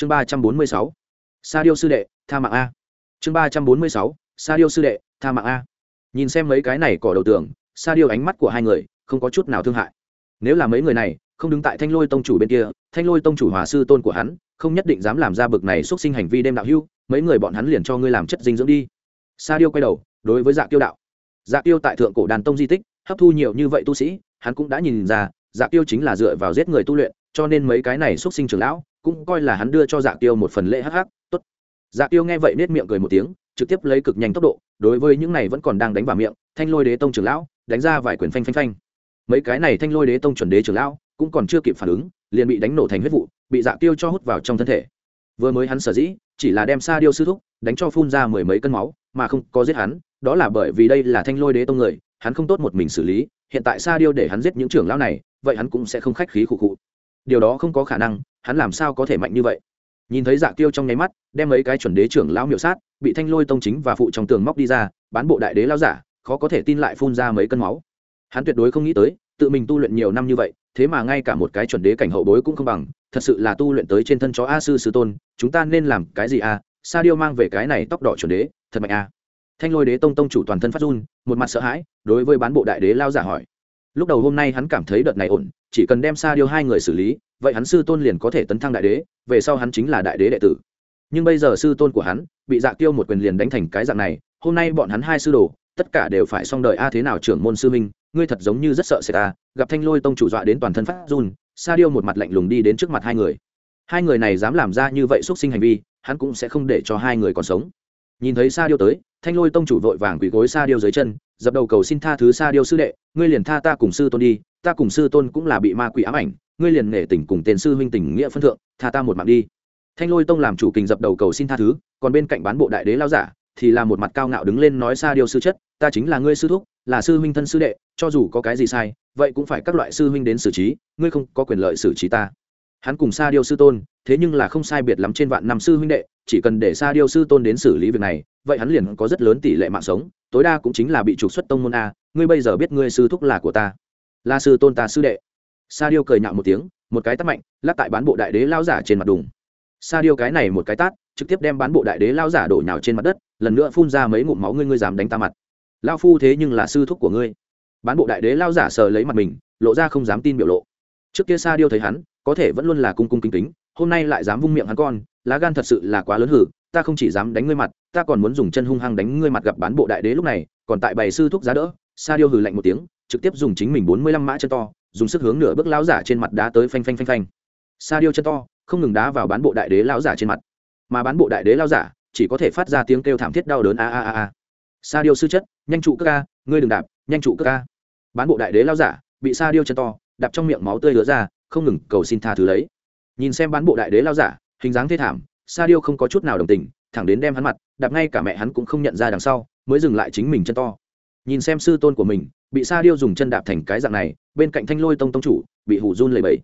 chương ba trăm bốn mươi sáu. Sa điêu sư đệ, tha mạng a. Chương ba trăm bốn mươi sáu. Sa điêu sư đệ, tha mạng a. Nhìn xem mấy cái này cỏ đầu tường, sa điêu ánh mắt của hai người không có chút nào thương hại. Nếu là mấy người này không đứng tại thanh lôi tông chủ bên kia, thanh lôi tông chủ hòa sư tôn của hắn không nhất định dám làm ra bực này x u ấ t sinh hành vi đêm đạo hưu, mấy người bọn hắn liền cho ngươi làm chất dinh dưỡng đi. Sa điêu quay đầu, đối với dạ tiêu đạo. Dạ tiêu tại thượng cổ đàn tông di tích, hấp thu nhiều như vậy tu sĩ, hắn cũng đã nhìn ra dạ tiêu chính là dựa vào giết người tu luyện cho nên mấy cái này xuất sinh trưởng lão cũng coi là hắn đưa cho dạ tiêu một phần lễ hắc hắc, tốt. Dạ tiêu nghe vậy nết miệng cười một tiếng, trực tiếp lấy cực nhanh tốc độ, đối với những này vẫn còn đang đánh vào miệng, thanh lôi đế tông trưởng lão, đánh ra vài quyền phanh phanh phanh. Mấy cái này thanh lôi đế tông chuẩn đế trưởng lão cũng còn chưa kịp phản ứng, liền bị đánh nổ thành huyết vụ, bị dạ tiêu cho hút vào trong thân thể. Vừa mới hắn sở dĩ, chỉ là đem xa điêu sư thúc đánh cho phun ra mười mấy cân máu, mà không có giết hắn, đó là bởi vì đây là thanh lôi đế tông người, hắn không tốt một mình xử lý, hiện tại xa điêu để hắn giết những trưởng lão này, vậy hắn cũng sẽ không khách khí khụ khụ điều đó không có khả năng, hắn làm sao có thể mạnh như vậy? Nhìn thấy dạ tiêu trong nháy mắt, đem mấy cái chuẩn đế trưởng lão miệu sát, bị thanh lôi tông chính và phụ trong tường móc đi ra, bán bộ đại đế lao giả, khó có thể tin lại phun ra mấy cân máu. Hắn tuyệt đối không nghĩ tới, tự mình tu luyện nhiều năm như vậy, thế mà ngay cả một cái chuẩn đế cảnh hậu bối cũng không bằng, thật sự là tu luyện tới trên thân chó a sư sư tôn, chúng ta nên làm cái gì a? Sa điêu mang về cái này tóc đỏ chuẩn đế, thật mạnh a. Thanh lôi đế tông tông chủ toàn thân phát run, một mặt sợ hãi, đối với bán bộ đại đế lao giả hỏi. Lúc đầu hôm nay hắn cảm thấy đợt này ổn chỉ cần đem sa điêu hai người xử lý, vậy hắn sư tôn liền có thể tấn thăng đại đế, về sau hắn chính là đại đế đệ tử. Nhưng bây giờ sư tôn của hắn bị dạ tiêu một quyền liền đánh thành cái dạng này, hôm nay bọn hắn hai sư đồ, tất cả đều phải xong đời. A thế nào trưởng môn sư minh, ngươi thật giống như rất sợ sẽ ta. Gặp thanh lôi tông chủ dọa đến toàn thân phát run, sa điêu một mặt lạnh lùng đi đến trước mặt hai người. Hai người này dám làm ra như vậy xúc sinh hành vi, hắn cũng sẽ không để cho hai người còn sống. Nhìn thấy sa điêu tới, thanh lôi tông chủ vội vàng quỳ gối sa điêu dưới chân, dập đầu cầu xin tha thứ sa điêu sư đệ, ngươi liền tha ta cùng sư tôn đi ta cùng sư tôn cũng là bị ma quỷ ám ảnh, ngươi liền nể tình cùng tên sư huynh tình nghĩa phân thượng, tha ta một mạng đi. Thanh lôi tông làm chủ kình dập đầu cầu xin tha thứ, còn bên cạnh bán bộ đại đế lao giả, thì là một mặt cao ngạo đứng lên nói xa điều sư chất, ta chính là ngươi sư thúc, là sư huynh thân sư đệ, cho dù có cái gì sai, vậy cũng phải các loại sư huynh đến xử trí, ngươi không có quyền lợi xử trí ta. Hắn cùng sa điêu sư tôn, thế nhưng là không sai biệt lắm trên vạn năm sư huynh đệ, chỉ cần để sa điêu sư tôn đến xử lý việc này, vậy hắn liền có rất lớn tỷ lệ mạng sống, tối đa cũng chính là bị trục xuất tông môn a, ngươi bây giờ biết ngươi sư thúc là của ta là sư tôn ta sư đệ. Sa điêu cười nhạo một tiếng, một cái tắt mạnh, lắc tại bán bộ đại đế lao giả trên mặt đùng. Sa điêu cái này một cái tát, trực tiếp đem bán bộ đại đế lao giả đổ nhào trên mặt đất, lần nữa phun ra mấy ngụm máu ngươi ngươi dám đánh ta mặt. Lao phu thế nhưng là sư thúc của ngươi. Bán bộ đại đế lao giả sờ lấy mặt mình, lộ ra không dám tin biểu lộ. Trước kia sa điêu thấy hắn, có thể vẫn luôn là cung cung kính kính, hôm nay lại dám vung miệng hắn con, lá gan thật sự là quá lớn hử, ta không chỉ dám đánh ngươi mặt, ta còn muốn dùng chân hung hăng đánh ngươi mặt gặp bán bộ đại đế lúc này, còn tại bày sư thúc giá đỡ sa điêu hừ lạnh một tiếng trực tiếp dùng chính mình bốn mươi lăm mã chân to, dùng sức hướng nửa bước lão giả trên mặt đá tới phanh phanh phanh phanh. Sa điêu chân to, không ngừng đá vào bán bộ đại đế lão giả trên mặt. Mà bán bộ đại đế lão giả chỉ có thể phát ra tiếng kêu thảm thiết đau đớn a a a a. Sa điêu sư chất, nhanh trụ cơ ca, ngươi đừng đạp, nhanh trụ cơ ca. Bán bộ đại đế lão giả bị sa điêu chân to, đạp trong miệng máu tươi lứa ra, không ngừng cầu xin tha thứ lấy. Nhìn xem bán bộ đại đế lão giả, hình dáng thê thảm, sa điêu không có chút nào đồng tình, thẳng đến đem hắn mặt, đạp ngay cả mẹ hắn cũng không nhận ra đằng sau, mới dừng lại chính mình chân to nhìn xem sư tôn của mình, bị sa điêu dùng chân đạp thành cái dạng này, bên cạnh thanh lôi tông tông chủ, bị hủ run lầy bẫy.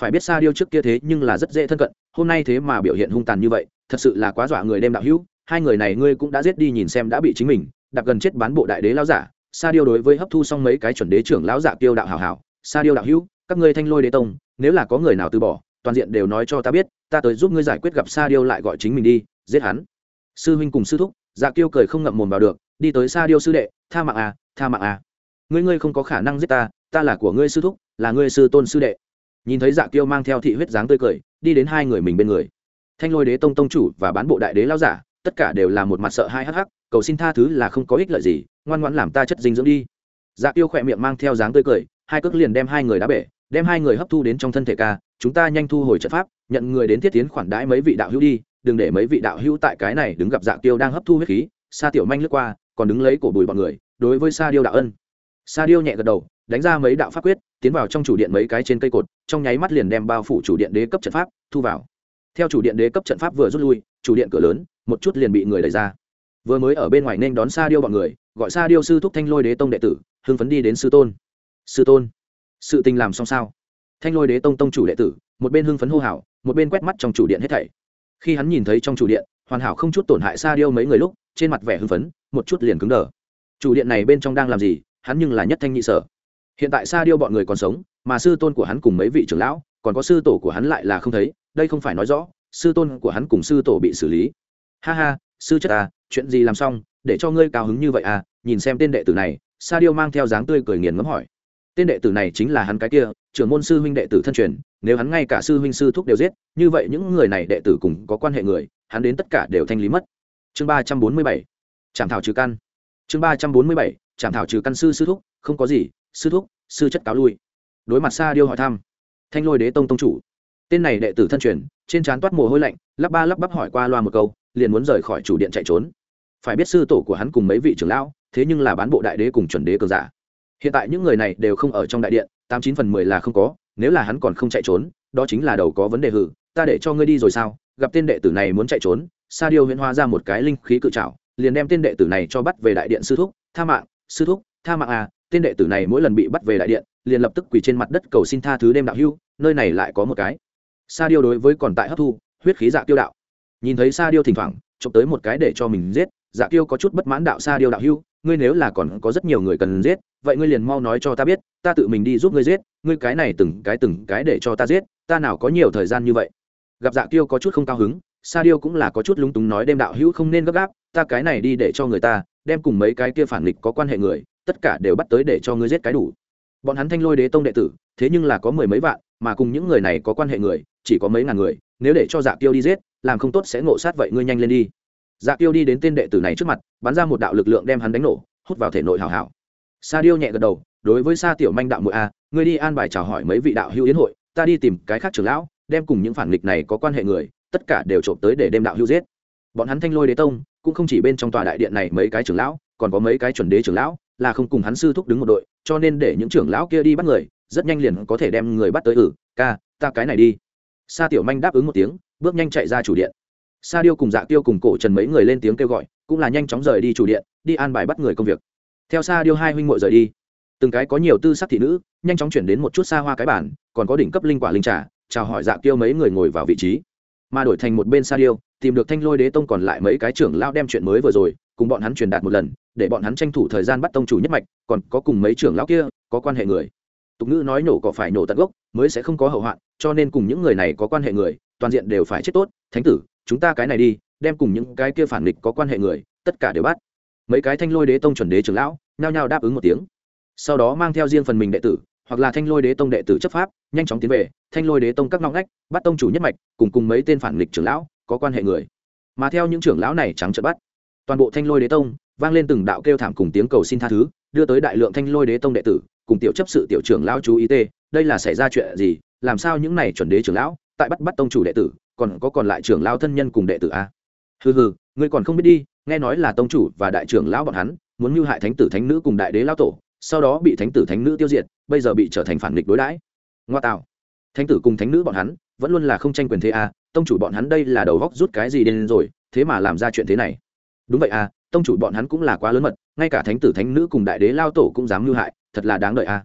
Phải biết sa điêu trước kia thế nhưng là rất dễ thân cận, hôm nay thế mà biểu hiện hung tàn như vậy, thật sự là quá dọa người đem đạo hữu, hai người này ngươi cũng đã giết đi nhìn xem đã bị chính mình, đạp gần chết bán bộ đại đế lão giả. Sa điêu đối với hấp thu xong mấy cái chuẩn đế trưởng lão giả tiêu đạo hảo hảo, sa điêu đạo hữu, các ngươi thanh lôi đế tông, nếu là có người nào từ bỏ, toàn diện đều nói cho ta biết, ta tới giúp ngươi giải quyết gặp sa điêu lại gọi chính mình đi, giết hắn. Sư huynh cùng sư thúc dạ kiêu cười không ngậm mồm vào được đi tới xa điêu sư đệ, tha mạng à tha mạng à. Ngươi ngươi không có khả năng giết ta ta là của ngươi sư thúc, là ngươi sư tôn sư đệ. Nhìn thấy dạ kiêu mang theo thị huyết dáng tươi cười, đi đến hai người mình bên người. Thanh lôi đế tông tông chủ và bán bộ đại đế lao giả, tất cả đều là một mặt sợ hai hắc hắc, cầu xin tha thứ là không có ích lợi gì, ngoan ngoãn làm ta chất dinh dưỡng đi. Dạ kiêu khỏe miệng mang theo dáng tươi cười, hai cước liền đem hai người đá bể, đem hai người hấp thu đến trong thân thể ca, chúng ta nhanh thu hồi trận pháp, nhận người đến thiết tiến khoản đãi mấy vị đạo hữu đi, đừng để mấy vị đạo hữu tại cái này đứng gặp dạ kiêu đang hấp thu huyết khí. Sa tiểu manh lướt qua còn đứng lấy cổ bùi bọn người, đối với sa điêu đạo ân. Sa điêu nhẹ gật đầu, đánh ra mấy đạo pháp quyết, tiến vào trong chủ điện mấy cái trên cây cột, trong nháy mắt liền đem bao phủ chủ điện đế cấp trận pháp, thu vào. Theo chủ điện đế cấp trận pháp vừa rút lui, chủ điện cửa lớn, một chút liền bị người đẩy ra. Vừa mới ở bên ngoài nên đón sa điêu bọn người, gọi sa điêu sư thúc thanh lôi đế tông đệ tử, hưng phấn đi đến sư tôn. Sư tôn, sự tình làm xong sao? Thanh lôi đế tông tông chủ đệ tử, một bên hưng phấn hô hào, một bên quét mắt trong chủ điện hết thảy. Khi hắn nhìn thấy trong chủ điện, hoàn hảo không chút tổn hại sa điêu mấy người lúc, trên mặt vẻ hưng phấn một chút liền cứng đờ. Chủ điện này bên trong đang làm gì, hắn nhưng là nhất thanh nhị sở. Hiện tại sa điêu bọn người còn sống, mà sư tôn của hắn cùng mấy vị trưởng lão, còn có sư tổ của hắn lại là không thấy, đây không phải nói rõ, sư tôn của hắn cùng sư tổ bị xử lý. Ha ha, sư chất à chuyện gì làm xong, để cho ngươi cao hứng như vậy à nhìn xem tên đệ tử này, sa điêu mang theo dáng tươi cười nghiền ngấm hỏi. Tên đệ tử này chính là hắn cái kia, trưởng môn sư huynh đệ tử thân truyền, nếu hắn ngay cả sư huynh sư thúc đều giết, như vậy những người này đệ tử cùng có quan hệ người, hắn đến tất cả đều thanh lý mất. Chương ba trăm bốn mươi bảy trảm thảo trừ căn. Chương ba trăm bốn mươi bảy trạm thảo trừ căn sư sư thúc, không có gì, sư thúc, sư chất cáo lui. Đối mặt sa điêu hỏi thăm, thanh lôi đế tông tông chủ. Tên này đệ tử thân truyền, trên trán toát mồ hôi lạnh, lắp ba lắp bắp hỏi qua loa một câu, liền muốn rời khỏi chủ điện chạy trốn. Phải biết sư tổ của hắn cùng mấy vị trưởng lão, thế nhưng là bán bộ đại đế cùng chuẩn đế cường giả. Hiện tại những người này đều không ở trong đại điện, tám chín phần mười là không có, nếu là hắn còn không chạy trốn, đó chính là đầu có vấn đề hử, ta để cho ngươi đi rồi sao? Gặp tên đệ tử này muốn chạy trốn, sa điêu huyễn hóa ra một cái linh khí cự trảo liền đem tên đệ tử này cho bắt về đại điện sư thúc, tha mạng, sư thúc, tha mạng à tên đệ tử này mỗi lần bị bắt về đại điện, liền lập tức quỳ trên mặt đất cầu xin tha thứ đêm đạo hưu, nơi này lại có một cái. Sa điêu đối với còn tại hấp thu, huyết khí dạ tiêu đạo. Nhìn thấy sa điêu thỉnh thoảng, chụp tới một cái để cho mình giết dạ tiêu có chút bất mãn đạo sa điêu đạo hưu, ngươi nếu là còn có rất nhiều người cần giết, vậy ngươi liền mau nói cho ta biết, ta tự mình đi giúp ngươi giết, ngươi cái này từng cái từng cái để cho ta giết, ta nào có nhiều thời gian như vậy. Gặp dạ tiêu có chút không cao hứng, sa điêu cũng là có chút lúng túng nói đêm đạo hữu không nên gấp gáp ta cái này đi để cho người ta, đem cùng mấy cái kia phản nghịch có quan hệ người, tất cả đều bắt tới để cho ngươi giết cái đủ. Bọn hắn thanh lôi đế tông đệ tử, thế nhưng là có mười mấy vạn, mà cùng những người này có quan hệ người, chỉ có mấy ngàn người, nếu để cho dạ tiêu đi giết, làm không tốt sẽ ngộ sát vậy ngươi nhanh lên đi. Dạ tiêu đi đến tên đệ tử này trước mặt, bắn ra một đạo lực lượng đem hắn đánh nổ, hút vào thể nội hảo hảo sa điêu nhẹ gật đầu, đối với sa tiểu manh đạo muội a, ngươi đi an bài chào hỏi mấy vị đạo hữu yến hội, ta đi tìm cái khác trưởng lão, đem cùng những phản nghịch này có quan hệ người, tất cả đều trộm tới để đem đạo hữu giết bọn hắn thanh lôi đế tông cũng không chỉ bên trong tòa đại điện này mấy cái trưởng lão còn có mấy cái chuẩn đế trưởng lão là không cùng hắn sư thúc đứng một đội cho nên để những trưởng lão kia đi bắt người rất nhanh liền có thể đem người bắt tới. Ử ừ, ca ta cái này đi. Sa tiểu manh đáp ứng một tiếng bước nhanh chạy ra chủ điện. Sa điêu cùng dạ tiêu cùng cổ trần mấy người lên tiếng kêu gọi cũng là nhanh chóng rời đi chủ điện đi an bài bắt người công việc. Theo sa điêu hai huynh muội rời đi từng cái có nhiều tư sắc thị nữ nhanh chóng chuyển đến một chút xa hoa cái bản còn có đỉnh cấp linh quả linh trà chào hỏi dạ tiêu mấy người ngồi vào vị trí mà đổi thành một bên sa điêu, tìm được thanh lôi đế tông còn lại mấy cái trưởng lao đem chuyện mới vừa rồi, cùng bọn hắn truyền đạt một lần, để bọn hắn tranh thủ thời gian bắt tông chủ nhất mạch, còn có cùng mấy trưởng lão kia, có quan hệ người. Tục ngữ nói nổ có phải nổ tận gốc, mới sẽ không có hậu hoạn, cho nên cùng những người này có quan hệ người, toàn diện đều phải chết tốt. Thánh tử, chúng ta cái này đi, đem cùng những cái kia phản nghịch có quan hệ người, tất cả đều bắt. Mấy cái thanh lôi đế tông chuẩn đế trưởng lão, nhao nhao đáp ứng một tiếng. Sau đó mang theo riêng phần mình đệ tử hoặc là thanh lôi đế tông đệ tử chấp pháp, nhanh chóng tiến về, thanh lôi đế tông các ngõ ngách, bắt tông chủ nhất mạch, cùng cùng mấy tên phản nghịch trưởng lão, có quan hệ người. Mà theo những trưởng lão này trắng trợn bắt, toàn bộ thanh lôi đế tông vang lên từng đạo kêu thảm cùng tiếng cầu xin tha thứ, đưa tới đại lượng thanh lôi đế tông đệ tử, cùng tiểu chấp sự tiểu trưởng lão chú ý tê, đây là xảy ra chuyện gì, làm sao những này chuẩn đế trưởng lão tại bắt bắt tông chủ đệ tử, còn có còn lại trưởng lão thân nhân cùng đệ tử a hừ hừ, ngươi còn không biết đi, nghe nói là tông chủ và đại trưởng lão bọn hắn, muốn mưu hại thánh tử thánh nữ cùng đại đế lão tổ, sau đó bị thánh tử thánh nữ tiêu diệt bây giờ bị trở thành phản nghịch đối đãi. Ngoa tạo. Thánh tử cùng thánh nữ bọn hắn vẫn luôn là không tranh quyền thế a tông chủ bọn hắn đây là đầu góc rút cái gì đến rồi, thế mà làm ra chuyện thế này. Đúng vậy a tông chủ bọn hắn cũng là quá lớn mật, ngay cả thánh tử thánh nữ cùng đại đế lao tổ cũng dám lưu hại, thật là đáng đợi a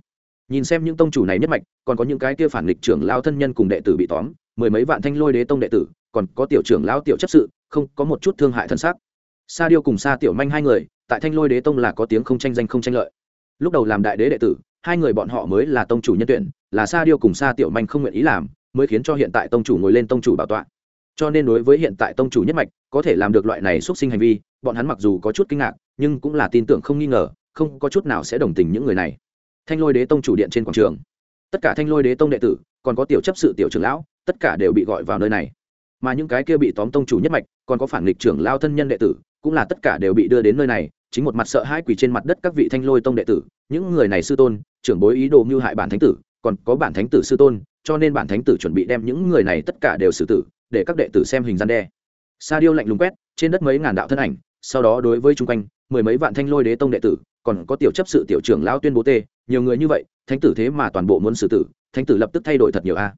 nhìn xem những tông chủ này nhất mạch, còn có những cái kia phản nghịch trưởng lao thân nhân cùng đệ tử bị tóm, mười mấy vạn thanh lôi đế tông đệ tử, còn có tiểu trưởng lao tiểu chấp sự, không, có một chút thương hại thân xác. Sa điêu cùng sa tiểu manh hai người, tại thanh lôi đế tông là có tiếng không tranh danh không tranh lợi. Lúc đầu làm đại đế đệ tử hai người bọn họ mới là tông chủ nhân tuyển, là sa điêu cùng sa tiểu manh không nguyện ý làm, mới khiến cho hiện tại tông chủ ngồi lên tông chủ bảo tọa. Cho nên đối với hiện tại tông chủ nhất mạch, có thể làm được loại này xuất sinh hành vi, bọn hắn mặc dù có chút kinh ngạc, nhưng cũng là tin tưởng không nghi ngờ, không có chút nào sẽ đồng tình những người này. Thanh lôi đế tông chủ điện trên quảng trường. Tất cả thanh lôi đế tông đệ tử, còn có tiểu chấp sự tiểu trưởng lão, tất cả đều bị gọi vào nơi này. Mà những cái kia bị tóm tông chủ nhất mạch, còn có phản nghịch trưởng lao thân nhân đệ tử, cũng là tất cả đều bị đưa đến nơi này chính một mặt sợ hãi quỳ trên mặt đất các vị thanh lôi tông đệ tử, những người này sư tôn, trưởng bối ý đồ mưu hại bản thánh tử, còn có bản thánh tử sư tôn, cho nên bản thánh tử chuẩn bị đem những người này tất cả đều xử tử, để các đệ tử xem hình gian đe. Sa điêu lạnh lùng quét, trên đất mấy ngàn đạo thân ảnh, sau đó đối với chung quanh, mười mấy vạn thanh lôi đế tông đệ tử, còn có tiểu chấp sự tiểu trưởng lao tuyên bố tê, nhiều người như vậy, thánh tử thế mà toàn bộ muốn xử tử, thánh tử lập tức thay đổi thật nhiều a.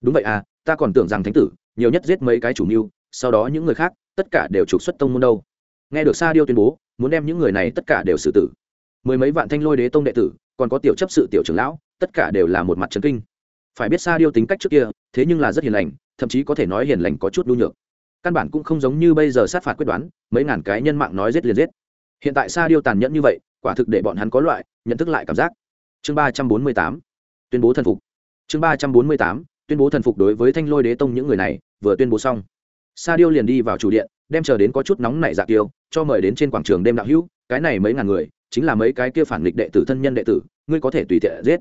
Đúng vậy a, ta còn tưởng rằng thánh tử, nhiều nhất giết mấy cái chủ mưu, sau đó những người khác, tất cả đều trục xuất tông môn đâu. Nghe được sa điêu tuyên bố muốn đem những người này tất cả đều xử tử. Mười mấy vạn thanh lôi đế tông đệ tử, còn có tiểu chấp sự tiểu trưởng lão, tất cả đều là một mặt trấn kinh. Phải biết sa điêu tính cách trước kia, thế nhưng là rất hiền lành, thậm chí có thể nói hiền lành có chút nhu nhược. Căn bản cũng không giống như bây giờ sát phạt quyết đoán, mấy ngàn cái nhân mạng nói giết liền giết. Hiện tại sa điêu tàn nhẫn như vậy, quả thực để bọn hắn có loại nhận thức lại cảm giác. Chương ba trăm bốn mươi tám, tuyên bố thần phục. Chương ba trăm bốn mươi tám, tuyên bố thần phục đối với thanh lôi đế tông những người này, vừa tuyên bố xong, sa điêu liền đi vào chủ điện đem chờ đến có chút nóng nảy dạ tiêu, cho mời đến trên quảng trường đêm đạo hữu, cái này mấy ngàn người, chính là mấy cái kia phản nghịch đệ tử thân nhân đệ tử, ngươi có thể tùy tiện giết.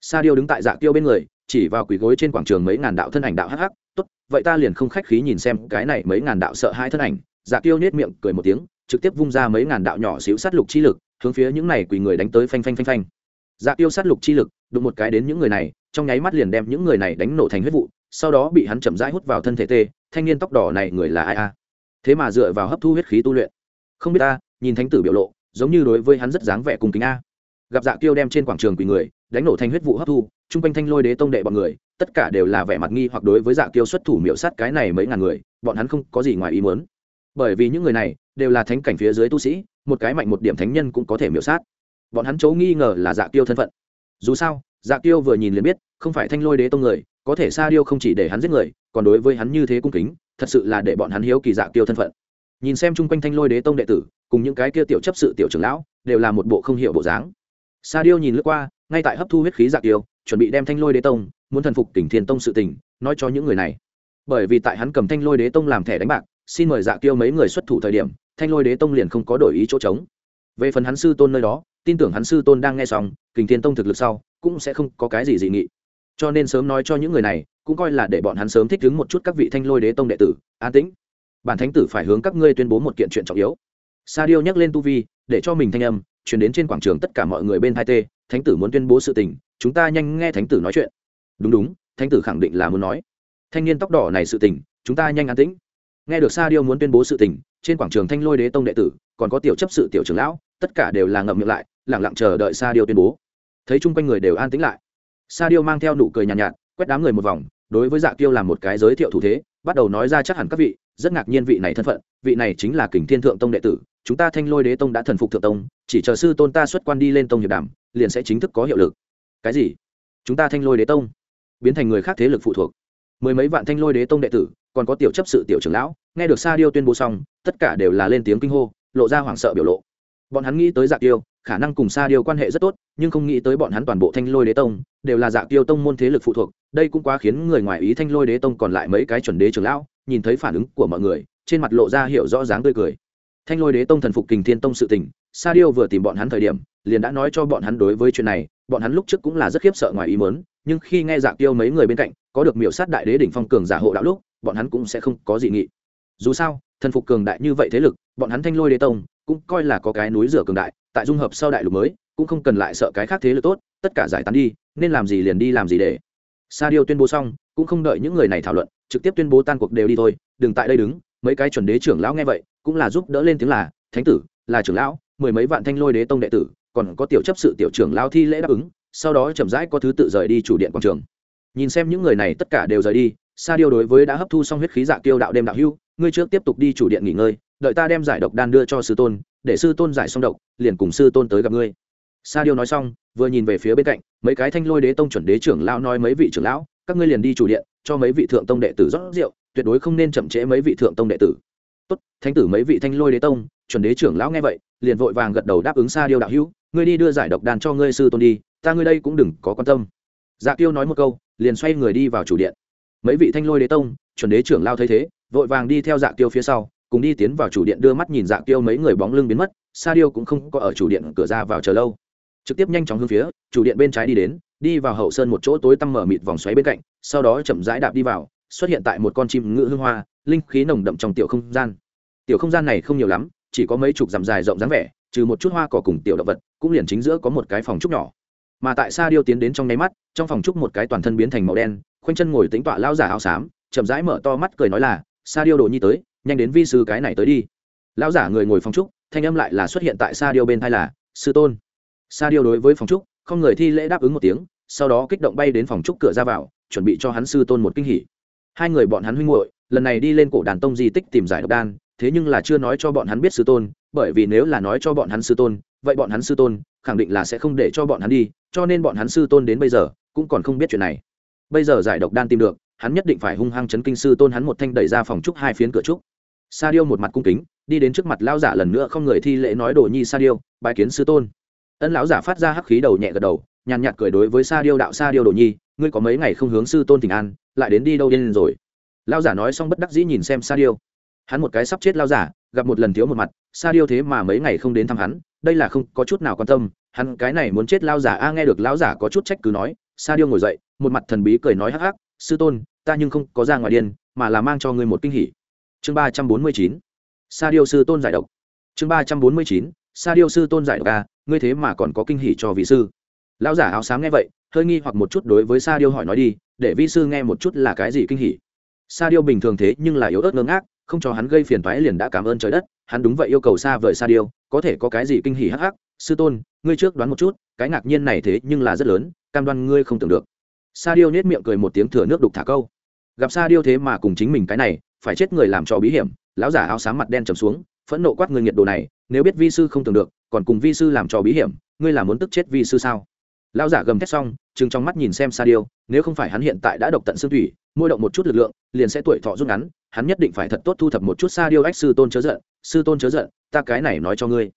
Sa điêu đứng tại dạ tiêu bên người, chỉ vào quỳ gối trên quảng trường mấy ngàn đạo thân ảnh đạo hắc hắc, tốt, vậy ta liền không khách khí nhìn xem cái này mấy ngàn đạo sợ hai thân ảnh. Dạ tiêu nết miệng cười một tiếng, trực tiếp vung ra mấy ngàn đạo nhỏ xíu sát lục chi lực, hướng phía những này quỳ người đánh tới phanh phanh phanh phanh. Dạ tiêu sát lục chi lực, đụng một cái đến những người này, trong nháy mắt liền đem những người này đánh nổ thành huyết vụ, sau đó bị hắn chậm rãi hút vào thân thể tê, thanh niên tóc đỏ này người là ai a? Thế mà dựa vào hấp thu huyết khí tu luyện. Không biết ta, nhìn thánh tử biểu lộ, giống như đối với hắn rất dáng vẻ cùng kính a. Gặp dạ kiêu đem trên quảng trường quỳ người, đánh nổ thành huyết vụ hấp thu, chung quanh thanh lôi đế tông đệ bọn người, tất cả đều là vẻ mặt nghi hoặc đối với dạ kiêu xuất thủ miễu sát cái này mấy ngàn người, bọn hắn không có gì ngoài ý muốn. Bởi vì những người này, đều là thánh cảnh phía dưới tu sĩ, một cái mạnh một điểm thánh nhân cũng có thể miểu sát. Bọn hắn chấu nghi ngờ là dạ kiêu thân phận. Dù sao dạ kiêu vừa nhìn liền biết, không phải thanh lôi đế tông người, có thể sa điêu không chỉ để hắn giết người, còn đối với hắn như thế cung kính thật sự là để bọn hắn hiếu kỳ dạ tiêu thân phận. Nhìn xem chung quanh thanh lôi đế tông đệ tử, cùng những cái kia tiểu chấp sự tiểu trưởng lão, đều là một bộ không hiểu bộ dáng. Sa điêu nhìn lướt qua, ngay tại hấp thu huyết khí dạ tiêu chuẩn bị đem thanh lôi đế tông, muốn thần phục tỉnh thiên tông sự tình, nói cho những người này. Bởi vì tại hắn cầm thanh lôi đế tông làm thẻ đánh bạc, xin mời dạ tiêu mấy người xuất thủ thời điểm, thanh lôi đế tông liền không có đổi ý chỗ trống. Về phần hắn sư tôn nơi đó, tin tưởng hắn sư tôn đang nghe xong, kình thiên tông thực lực sau, cũng sẽ không có cái gì dị nghị. Cho nên sớm nói cho những người này cũng coi là để bọn hắn sớm thích ứng một chút các vị thanh lôi đế tông đệ tử an tĩnh. Bản thánh tử phải hướng các ngươi tuyên bố một kiện chuyện trọng yếu. Sa điêu nhắc lên tu vi để cho mình thanh âm chuyển đến trên quảng trường tất cả mọi người bên hai tê thánh tử muốn tuyên bố sự tình chúng ta nhanh nghe thánh tử nói chuyện. Đúng đúng thánh tử khẳng định là muốn nói. Thanh niên tóc đỏ này sự tình chúng ta nhanh an tĩnh. Nghe được sa điêu muốn tuyên bố sự tình trên quảng trường thanh lôi đế tông đệ tử còn có tiểu chấp sự tiểu trưởng lão tất cả đều là ngậm miệng lại lẳng lặng chờ đợi sa điêu tuyên bố. Thấy chung quanh người đều an tĩnh lại. Sa điêu mang theo nụ cười nhàn nhạt, nhạt quét đám người một vòng, đối với dạ kiêu làm một cái giới thiệu thủ thế, bắt đầu nói ra chắc hẳn các vị, rất ngạc nhiên vị này thân phận, vị này chính là kình thiên thượng tông đệ tử, chúng ta thanh lôi đế tông đã thần phục thượng tông, chỉ chờ sư tôn ta xuất quan đi lên tông hiệp đàm, liền sẽ chính thức có hiệu lực. Cái gì? Chúng ta thanh lôi đế tông? Biến thành người khác thế lực phụ thuộc. Mười mấy vạn thanh lôi đế tông đệ tử, còn có tiểu chấp sự tiểu trưởng lão, nghe được sa điêu tuyên bố xong, tất cả đều là lên tiếng kinh hô, lộ ra hoảng sợ biểu lộ. Bọn hắn nghĩ tới dạ tiêu khả năng cùng sa điêu quan hệ rất tốt, nhưng không nghĩ tới bọn hắn toàn bộ thanh lôi đế tông, đều là dạ tiêu tông môn thế lực phụ thuộc đây cũng quá khiến người ngoài ý thanh lôi đế tông còn lại mấy cái chuẩn đế trưởng lão, nhìn thấy phản ứng của mọi người, trên mặt lộ ra hiểu rõ dáng tươi cười. Thanh lôi đế tông thần phục kình thiên tông sự tình, sa điêu vừa tìm bọn hắn thời điểm, liền đã nói cho bọn hắn đối với chuyện này, bọn hắn lúc trước cũng là rất khiếp sợ ngoài ý mớn nhưng khi nghe dạ tiêu mấy người bên cạnh, có được miểu sát đại đế đỉnh phong cường giả hộ đạo lúc, bọn hắn cũng sẽ không có gì nghị. Dù sao, thần phục cường đại như vậy thế lực, bọn hắn thanh lôi đế tông cũng coi là có cái núi rửa cường đại, tại dung hợp sau đại lục mới, cũng không cần lại sợ cái khác thế lực tốt, tất cả giải tán đi, nên làm gì liền đi làm gì để sa điêu tuyên bố xong, cũng không đợi những người này thảo luận, trực tiếp tuyên bố tan cuộc đều đi thôi, đừng tại đây đứng, mấy cái chuẩn đế trưởng lão nghe vậy, cũng là giúp đỡ lên tiếng là, thánh tử, là trưởng lão, mười mấy vạn thanh lôi đế tông đệ tử, còn có tiểu chấp sự tiểu trưởng lão thi lễ đáp ứng, sau đó chậm rãi có thứ tự rời đi chủ điện quảng trường. Nhìn xem những người này tất cả đều rời đi, sa điêu đối với đã hấp thu xong huyết khí dạ tiêu đạo đêm đạo hưu, ngươi trước tiếp tục đi chủ điện nghỉ ngơi, đợi ta đem giải độc đan đưa cho sư tôn, để sư tôn giải xong độc, liền cùng sư tôn tới gặp ngươi sa điêu nói xong, vừa nhìn về phía bên cạnh, mấy cái thanh lôi đế tông chuẩn đế trưởng lão nói mấy vị trưởng lão, các ngươi liền đi chủ điện, cho mấy vị thượng tông đệ tử rót rượu, tuyệt đối không nên chậm trễ mấy vị thượng tông đệ tử. Tốt, thánh tử mấy vị thanh lôi đế tông, chuẩn đế trưởng lão nghe vậy, liền vội vàng gật đầu đáp ứng sa điêu đạo hữu, ngươi đi đưa giải độc đan cho ngươi sư tôn đi, ta ngươi đây cũng đừng có quan tâm. Dạ tiêu nói một câu, liền xoay người đi vào chủ điện. Mấy vị thanh lôi đế tông, chuẩn đế trưởng lao thấy thế, vội vàng đi theo dạ tiêu phía sau, cùng đi tiến vào chủ điện đưa mắt nhìn dạ tiêu mấy người bóng lưng biến mất, sa điêu cũng không có ở chủ điện cửa ra vào chờ lâu trực tiếp nhanh chóng hướng phía chủ điện bên trái đi đến, đi vào hậu sơn một chỗ tối tăm mở mịt vòng xoáy bên cạnh, sau đó chậm rãi đạp đi vào, xuất hiện tại một con chim ngự hương hoa, linh khí nồng đậm trong tiểu không gian. Tiểu không gian này không nhiều lắm, chỉ có mấy chục dặm dài rộng dáng vẻ, trừ một chút hoa cỏ cùng tiểu động vật, cũng liền chính giữa có một cái phòng trúc nhỏ. Mà tại sa điêu tiến đến trong nháy mắt, trong phòng trúc một cái toàn thân biến thành màu đen, khoanh chân ngồi tính tọa lao giả áo xám, chậm rãi mở to mắt cười nói là, sa điêu đồ nhi tới, nhanh đến vi sư cái này tới đi. Lão giả người ngồi phòng trúc, thanh âm lại là xuất hiện tại sa điêu bên thai là, sư tôn sa điêu đối với phòng trúc, không người thi lễ đáp ứng một tiếng, sau đó kích động bay đến phòng trúc cửa ra vào, chuẩn bị cho hắn sư tôn một kinh hỉ. Hai người bọn hắn huynh muội, lần này đi lên cổ đàn tông di tích tìm giải độc đan, thế nhưng là chưa nói cho bọn hắn biết sư tôn, bởi vì nếu là nói cho bọn hắn sư tôn, vậy bọn hắn sư tôn khẳng định là sẽ không để cho bọn hắn đi, cho nên bọn hắn sư tôn đến bây giờ cũng còn không biết chuyện này. Bây giờ giải độc đan tìm được, hắn nhất định phải hung hăng chấn kinh sư tôn hắn một thanh đẩy ra phòng trúc hai phiến cửa trúc. Sa điêu một mặt cung kính, đi đến trước mặt lao giả lần nữa không người thi lễ nói đồ nhi sa điêu bài kiến sư tôn ân lão giả phát ra hắc khí đầu nhẹ gật đầu, nhàn nhạt cười đối với sa điêu đạo, sa điêu đồ nhi, ngươi có mấy ngày không hướng sư tôn tình an, lại đến đi đâu điên rồi? Lao giả nói xong bất đắc dĩ nhìn xem sa điêu. Hắn một cái sắp chết lao giả, gặp một lần thiếu một mặt, sa điêu thế mà mấy ngày không đến thăm hắn, đây là không có chút nào quan tâm, hắn cái này muốn chết lao giả, a, nghe được lao giả có chút trách cứ nói, sa điêu ngồi dậy, một mặt thần bí cười nói hắc hắc, sư tôn, ta nhưng không có ra ngoài điên, mà là mang cho ngươi một kinh hỉ. Chương ba trăm bốn mươi chín. Sa điêu sư tôn giải độc. Chương ba trăm bốn mươi chín sa điêu sư tôn giải độc a ngươi thế mà còn có kinh hỉ cho vị sư. Lão giả áo xám nghe vậy, hơi nghi hoặc một chút đối với sa điêu hỏi nói đi, để vi sư nghe một chút là cái gì kinh hỉ. Sa điêu bình thường thế nhưng là yếu ớt ngơ ngác, không cho hắn gây phiền toái liền đã cảm ơn trời đất, hắn đúng vậy yêu cầu xa vời sa điêu, có thể có cái gì kinh hỉ hắc hắc. Sư tôn, ngươi trước đoán một chút, cái ngạc nhiên này thế nhưng là rất lớn, cam đoan ngươi không tưởng được. Sa điêu nhét miệng cười một tiếng thừa nước đục thả câu. Gặp sa điêu thế mà cùng chính mình cái này, phải chết người làm cho bí hiểm, lão giả áo xám mặt đen trầm xuống, phẫn nộ quát người nhiệt độ này nếu biết vi sư không tưởng được, còn cùng vi sư làm trò bí hiểm, ngươi là muốn tức chết vi sư sao? Lão giả gầm thét xong chừng trong mắt nhìn xem sa điêu, nếu không phải hắn hiện tại đã độc tận xương thủy môi động một chút lực lượng, liền sẽ tuổi thọ rút ngắn, hắn nhất định phải thật tốt thu thập một chút sa điêu ách sư tôn chớ giận, sư tôn chớ giận, ta cái này nói cho ngươi.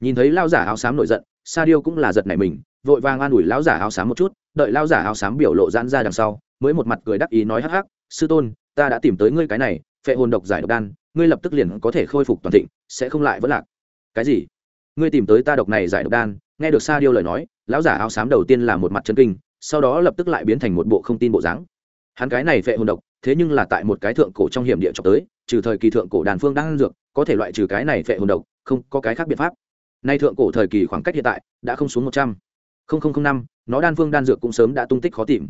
Nhìn thấy lão giả áo xám nổi giận, sa điêu cũng là giật này mình, vội vàng an ủi lão giả áo xám một chút, đợi lão giả áo xám biểu lộ giãn ra đằng sau, mới một mặt cười đắc ý nói hắc hắc, sư tôn, ta đã tìm tới ngươi cái này, phệ hồn độc giải độc đan, ngươi lập tức liền có thể khôi phục toàn thịnh, sẽ không lại vẫn lạc cái gì? Ngươi tìm tới ta độc này giải độc đan, nghe được sa điêu lời nói, lão giả áo xám đầu tiên là một mặt chân kinh, sau đó lập tức lại biến thành một bộ không tin bộ dáng. Hắn cái này phệ hồn độc, thế nhưng là tại một cái thượng cổ trong hiểm địa trọc tới, trừ thời kỳ thượng cổ đàn phương đang ăn dược, có thể loại trừ cái này phệ hồn độc, không có cái khác biện pháp. Nay thượng cổ thời kỳ khoảng cách hiện tại, đã không xuống một trăm. Năm, nó đan phương đan dược cũng sớm đã tung tích khó tìm.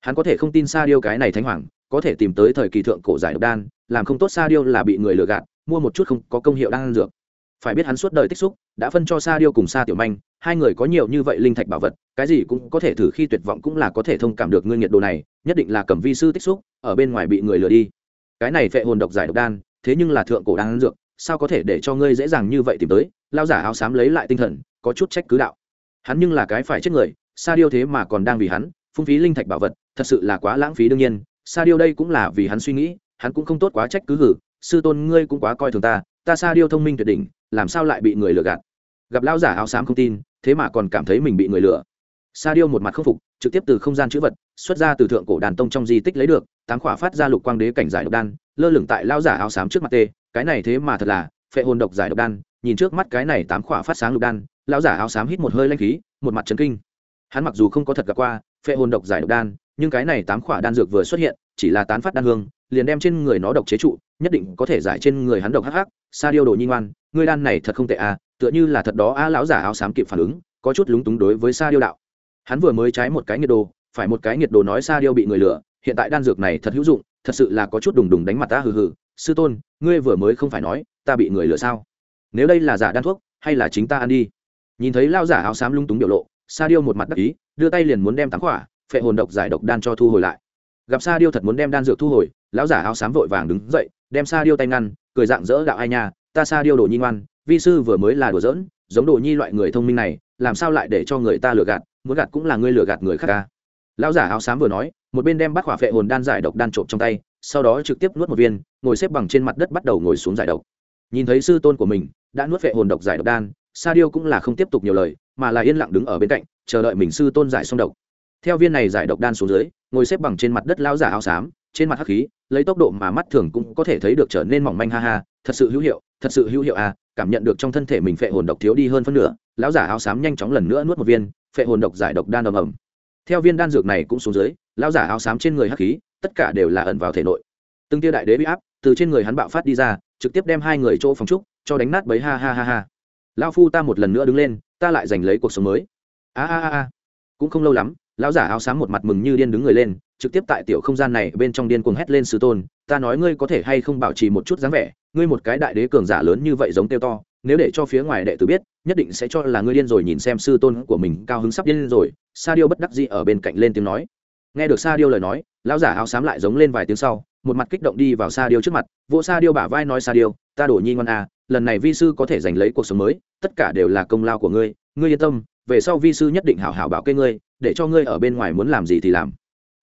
Hắn có thể không tin sa điêu cái này thánh hoàng, có thể tìm tới thời kỳ thượng cổ giải độc đan, làm không tốt sa điêu là bị người lừa gạt, mua một chút không có công hiệu đan dược phải biết hắn suốt đời tích xúc, đã phân cho sa điêu cùng sa tiểu manh, hai người có nhiều như vậy linh thạch bảo vật, cái gì cũng có thể thử khi tuyệt vọng cũng là có thể thông cảm được ngươi nhiệt đồ này, nhất định là cầm vi sư tích xúc, ở bên ngoài bị người lừa đi. Cái này phệ hồn độc giải độc đan, thế nhưng là thượng cổ đan dược, sao có thể để cho ngươi dễ dàng như vậy tìm tới? Lao giả áo xám lấy lại tinh thần, có chút trách cứ đạo. Hắn nhưng là cái phải chết người, sa điêu thế mà còn đang vì hắn phung phí linh thạch bảo vật, thật sự là quá lãng phí đương nhiên. Sa điêu đây cũng là vì hắn suy nghĩ, hắn cũng không tốt quá trách cứ hử, sư tôn ngươi cũng quá coi thường ta ta sa điêu thông minh tuyệt đỉnh làm sao lại bị người lừa gạt? Gặp lão giả áo xám không tin, thế mà còn cảm thấy mình bị người lừa. Sa điêu một mặt khâm phục, trực tiếp từ không gian chữ vật, xuất ra từ thượng cổ đàn tông trong di tích lấy được, tám khỏa phát ra lục quang đế cảnh giải độc đan, lơ lửng tại lão giả áo xám trước mặt tê, cái này thế mà thật là phệ hồn độc giải độc đan, nhìn trước mắt cái này tám khỏa phát sáng lục đan, lão giả áo xám hít một hơi lanh khí, một mặt trấn kinh. Hắn mặc dù không có thật gặp qua phệ hồn độc giải độc đan, nhưng cái này tám khỏa đan dược vừa xuất hiện, chỉ là tán phát đan hương, liền đem trên người nó độc chế trụ, nhất định có thể giải trên người hắn độc hắc hắc, sa điêu đồ nhi ngoan ngươi đan này thật không tệ à tựa như là thật đó a lão giả áo xám kịp phản ứng, có chút lúng túng đối với sa điêu đạo. Hắn vừa mới trái một cái nhiệt đồ, phải một cái nhiệt đồ nói sa điêu bị người lừa, hiện tại đan dược này thật hữu dụng, thật sự là có chút đùng đùng đánh mặt ta hừ hừ. Sư tôn, ngươi vừa mới không phải nói, ta bị người lừa sao? Nếu đây là giả đan thuốc, hay là chính ta ăn đi? Nhìn thấy lao giả áo xám lung túng biểu lộ, sa điêu một mặt đắc ý, đưa tay liền muốn đem tám quả phệ hồn độc giải độc đan cho thu hồi lại. Gặp sa điêu thật muốn đem đan dược thu hồi, lão giả áo xám vội vàng đứng dậy, đem sa điêu tay ngăn, cười dạng dỡ đạo ai nha ta sa điêu đồ nhi ngoan, vi sư vừa mới là đùa giỡn, giống đồ nhi loại người thông minh này, làm sao lại để cho người ta lừa gạt, muốn gạt cũng là ngươi lừa gạt người khác ca lão giả áo xám vừa nói, một bên đem bắt khỏa phệ hồn đan giải độc đan trộm trong tay, sau đó trực tiếp nuốt một viên, ngồi xếp bằng trên mặt đất bắt đầu ngồi xuống giải độc. Nhìn thấy sư tôn của mình, đã nuốt phệ hồn độc giải độc đan, sa điêu cũng là không tiếp tục nhiều lời, mà là yên lặng đứng ở bên cạnh, chờ đợi mình sư tôn giải xong độc. Theo viên này giải độc đan xuống dưới, ngồi xếp bằng trên mặt đất lão giả áo xám, trên mặt hắc khí, lấy tốc độ mà mắt thường cũng có thể thấy được trở nên mỏng manh ha ha thật sự hữu hiệu, thật sự hữu hiệu à cảm nhận được trong thân thể mình phệ hồn độc thiếu đi hơn phân nửa, lão giả áo xám nhanh chóng lần nữa nuốt một viên, phệ hồn độc giải độc đan ầm ầm. Theo viên đan dược này cũng xuống dưới, lão giả áo xám trên người hắc khí, tất cả đều là ẩn vào thể nội. Từng tia đại đế bị áp từ trên người hắn bạo phát đi ra, trực tiếp đem hai người chỗ phòng trúc, cho đánh nát bấy ha ha ha ha. Lão phu ta một lần nữa đứng lên, ta lại giành lấy cuộc sống mới. A a a. Cũng không lâu lắm, lão giả áo xám một mặt mừng như điên đứng người lên, trực tiếp tại tiểu không gian này bên trong điên cuồng hét lên sư tôn, ta nói ngươi có thể hay không bảo trì một chút dáng vẻ ngươi một cái đại đế cường giả lớn như vậy giống tiêu to, nếu để cho phía ngoài đệ tử biết, nhất định sẽ cho là ngươi điên rồi nhìn xem sư tôn của mình cao hứng sắp điên rồi sa điêu bất đắc dĩ ở bên cạnh lên tiếng nói. Nghe được sa điêu lời nói, lão giả áo xám lại giống lên vài tiếng sau, một mặt kích động đi vào sa điêu trước mặt vỗ sa điêu bả vai nói sa điêu ta đổ nhi ngon à lần này vi sư có thể giành lấy cuộc sống mới, tất cả đều là công lao của ngươi ngươi yên tâm, về sau vi sư nhất định hảo hảo bảo kê ngươi, để cho ngươi ở bên ngoài muốn làm gì thì làm.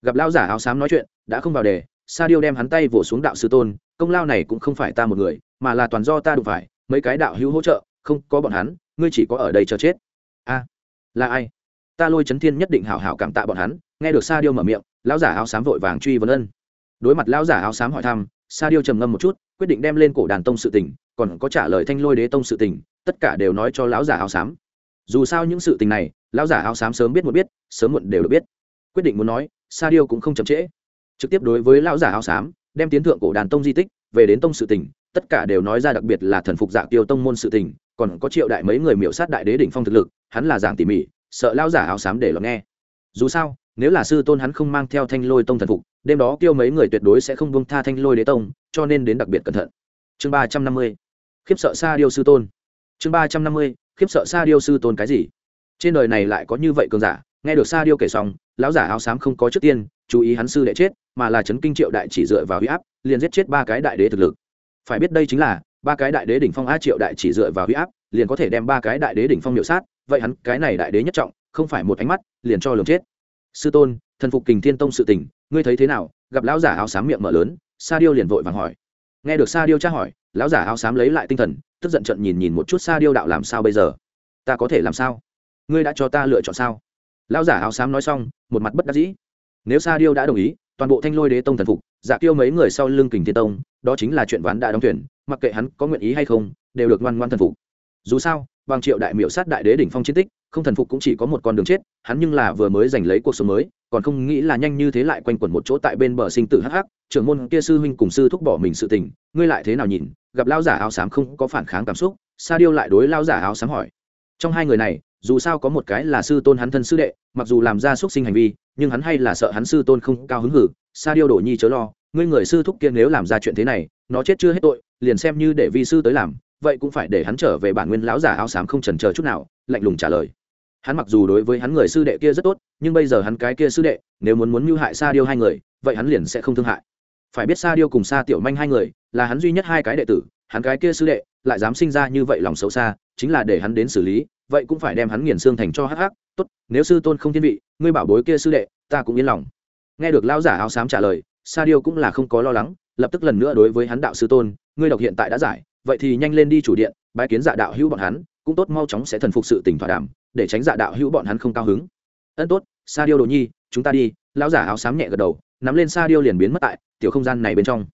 Gặp lão giả áo xám nói chuyện, đã không vào đề sa điêu đem hắn tay vỗ xuống đạo sư tôn, công lao này cũng không phải ta một người, mà là toàn do ta đụng phải, mấy cái đạo hữu hỗ trợ, không có bọn hắn, ngươi chỉ có ở đây chờ chết. A, là ai? Ta lôi chấn thiên nhất định hảo hảo cảm tạ bọn hắn. Nghe được sa điêu mở miệng, lão giả áo xám vội vàng truy vấn ân. Đối mặt lão giả áo xám hỏi thăm, sa điêu trầm ngâm một chút, quyết định đem lên cổ đàn tông sự tình, còn có trả lời thanh lôi đế tông sự tình, tất cả đều nói cho lão giả áo xám. Dù sao những sự tình này, lão giả áo xám sớm biết một biết, sớm muộn đều được biết. Quyết định muốn nói, sa điêu cũng không chậm trễ trực tiếp đối với lão giả áo xám, đem tiến thượng cổ đàn tông di tích, về đến tông sự tình tất cả đều nói ra đặc biệt là thần phục dạ tiêu tông môn sự tình còn có triệu đại mấy người miểu sát đại đế đỉnh phong thực lực, hắn là giảng tỉ mỉ, sợ lão giả áo xám để lắng nghe. Dù sao, nếu là sư tôn hắn không mang theo thanh lôi tông thần phục, đêm đó tiêu mấy người tuyệt đối sẽ không buông tha thanh lôi đế tông, cho nên đến đặc biệt cẩn thận. Chương ba trăm năm mươi, khiếp sợ xa điêu sư tôn. Chương ba trăm năm mươi, khiếp sợ xa điêu sư tôn cái gì? Trên đời này lại có như vậy cường giả, nghe được xa điêu kể xong, lão giả áo xám không có trước tiên, chú ý hắn sư đệ chết mà là chấn kinh triệu đại chỉ dựa vào huy áp, liền giết chết ba cái đại đế thực lực. Phải biết đây chính là, ba cái đại đế đỉnh phong a triệu đại chỉ dựa vào huy áp, liền có thể đem ba cái đại đế đỉnh phong miệu sát, vậy hắn cái này đại đế nhất trọng, không phải một ánh mắt, liền cho lường chết. Sư tôn, thần phục kình thiên tông sự tình, ngươi thấy thế nào? Gặp lão giả áo xám miệng mở lớn, sa điêu liền vội vàng hỏi. Nghe được sa điêu tra hỏi, lão giả áo xám lấy lại tinh thần, tức giận trận nhìn nhìn một chút sa điêu đạo làm sao bây giờ? Ta có thể làm sao? Ngươi đã cho ta lựa chọn sao? Lão giả áo xám nói xong, một mặt bất đắc dĩ. Nếu sa điêu đã đồng ý toàn bộ thanh lôi đế tông thần phục dạ giả tiêu mấy người sau lưng kình thiên tông, đó chính là chuyện ván đã đóng thuyền, mặc kệ hắn có nguyện ý hay không, đều được ngoan ngoan thần phục. Dù sao, bằng triệu đại miệu sát đại đế đỉnh phong chiến tích, không thần phục cũng chỉ có một con đường chết, hắn nhưng là vừa mới giành lấy cuộc sống mới, còn không nghĩ là nhanh như thế lại quanh quẩn một chỗ tại bên bờ sinh tử hắc hắc, trưởng môn kia sư huynh cùng sư thúc bỏ mình sự tình, ngươi lại thế nào nhìn, gặp lao giả áo xám không có phản kháng cảm xúc, sa điêu lại đối lao giả áo xám hỏi. Trong hai người này, dù sao có một cái là sư tôn hắn thân sư đệ, mặc dù làm ra xúc sinh hành vi nhưng hắn hay là sợ hắn sư tôn không cao hứng hử, sa điêu đổ nhi chớ lo, ngươi người sư thúc kia nếu làm ra chuyện thế này, nó chết chưa hết tội, liền xem như để vi sư tới làm, vậy cũng phải để hắn trở về bản nguyên lão giả áo xám không chần chờ chút nào, lạnh lùng trả lời. Hắn mặc dù đối với hắn người sư đệ kia rất tốt, nhưng bây giờ hắn cái kia sư đệ, nếu muốn muốn mưu hại sa điêu hai người, vậy hắn liền sẽ không thương hại. Phải biết sa điêu cùng sa tiểu manh hai người, là hắn duy nhất hai cái đệ tử, hắn cái kia sư đệ, lại dám sinh ra như vậy lòng xấu xa, chính là để hắn đến xử lý vậy cũng phải đem hắn nghiền xương thành cho hắc hắc. Tốt, nếu sư tôn không thiên vị, ngươi bảo bối kia sư đệ, ta cũng yên lòng. Nghe được lão giả áo xám trả lời, sa điêu cũng là không có lo lắng, lập tức lần nữa đối với hắn đạo sư tôn, ngươi độc hiện tại đã giải, vậy thì nhanh lên đi chủ điện, bái kiến dạ đạo hữu bọn hắn, cũng tốt mau chóng sẽ thần phục sự tình thỏa đàm, để tránh dạ đạo hữu bọn hắn không cao hứng. Ân tốt, sa điêu đồ nhi, chúng ta đi, lão giả áo xám nhẹ gật đầu, nắm lên sa điêu liền biến mất tại tiểu không gian này bên trong.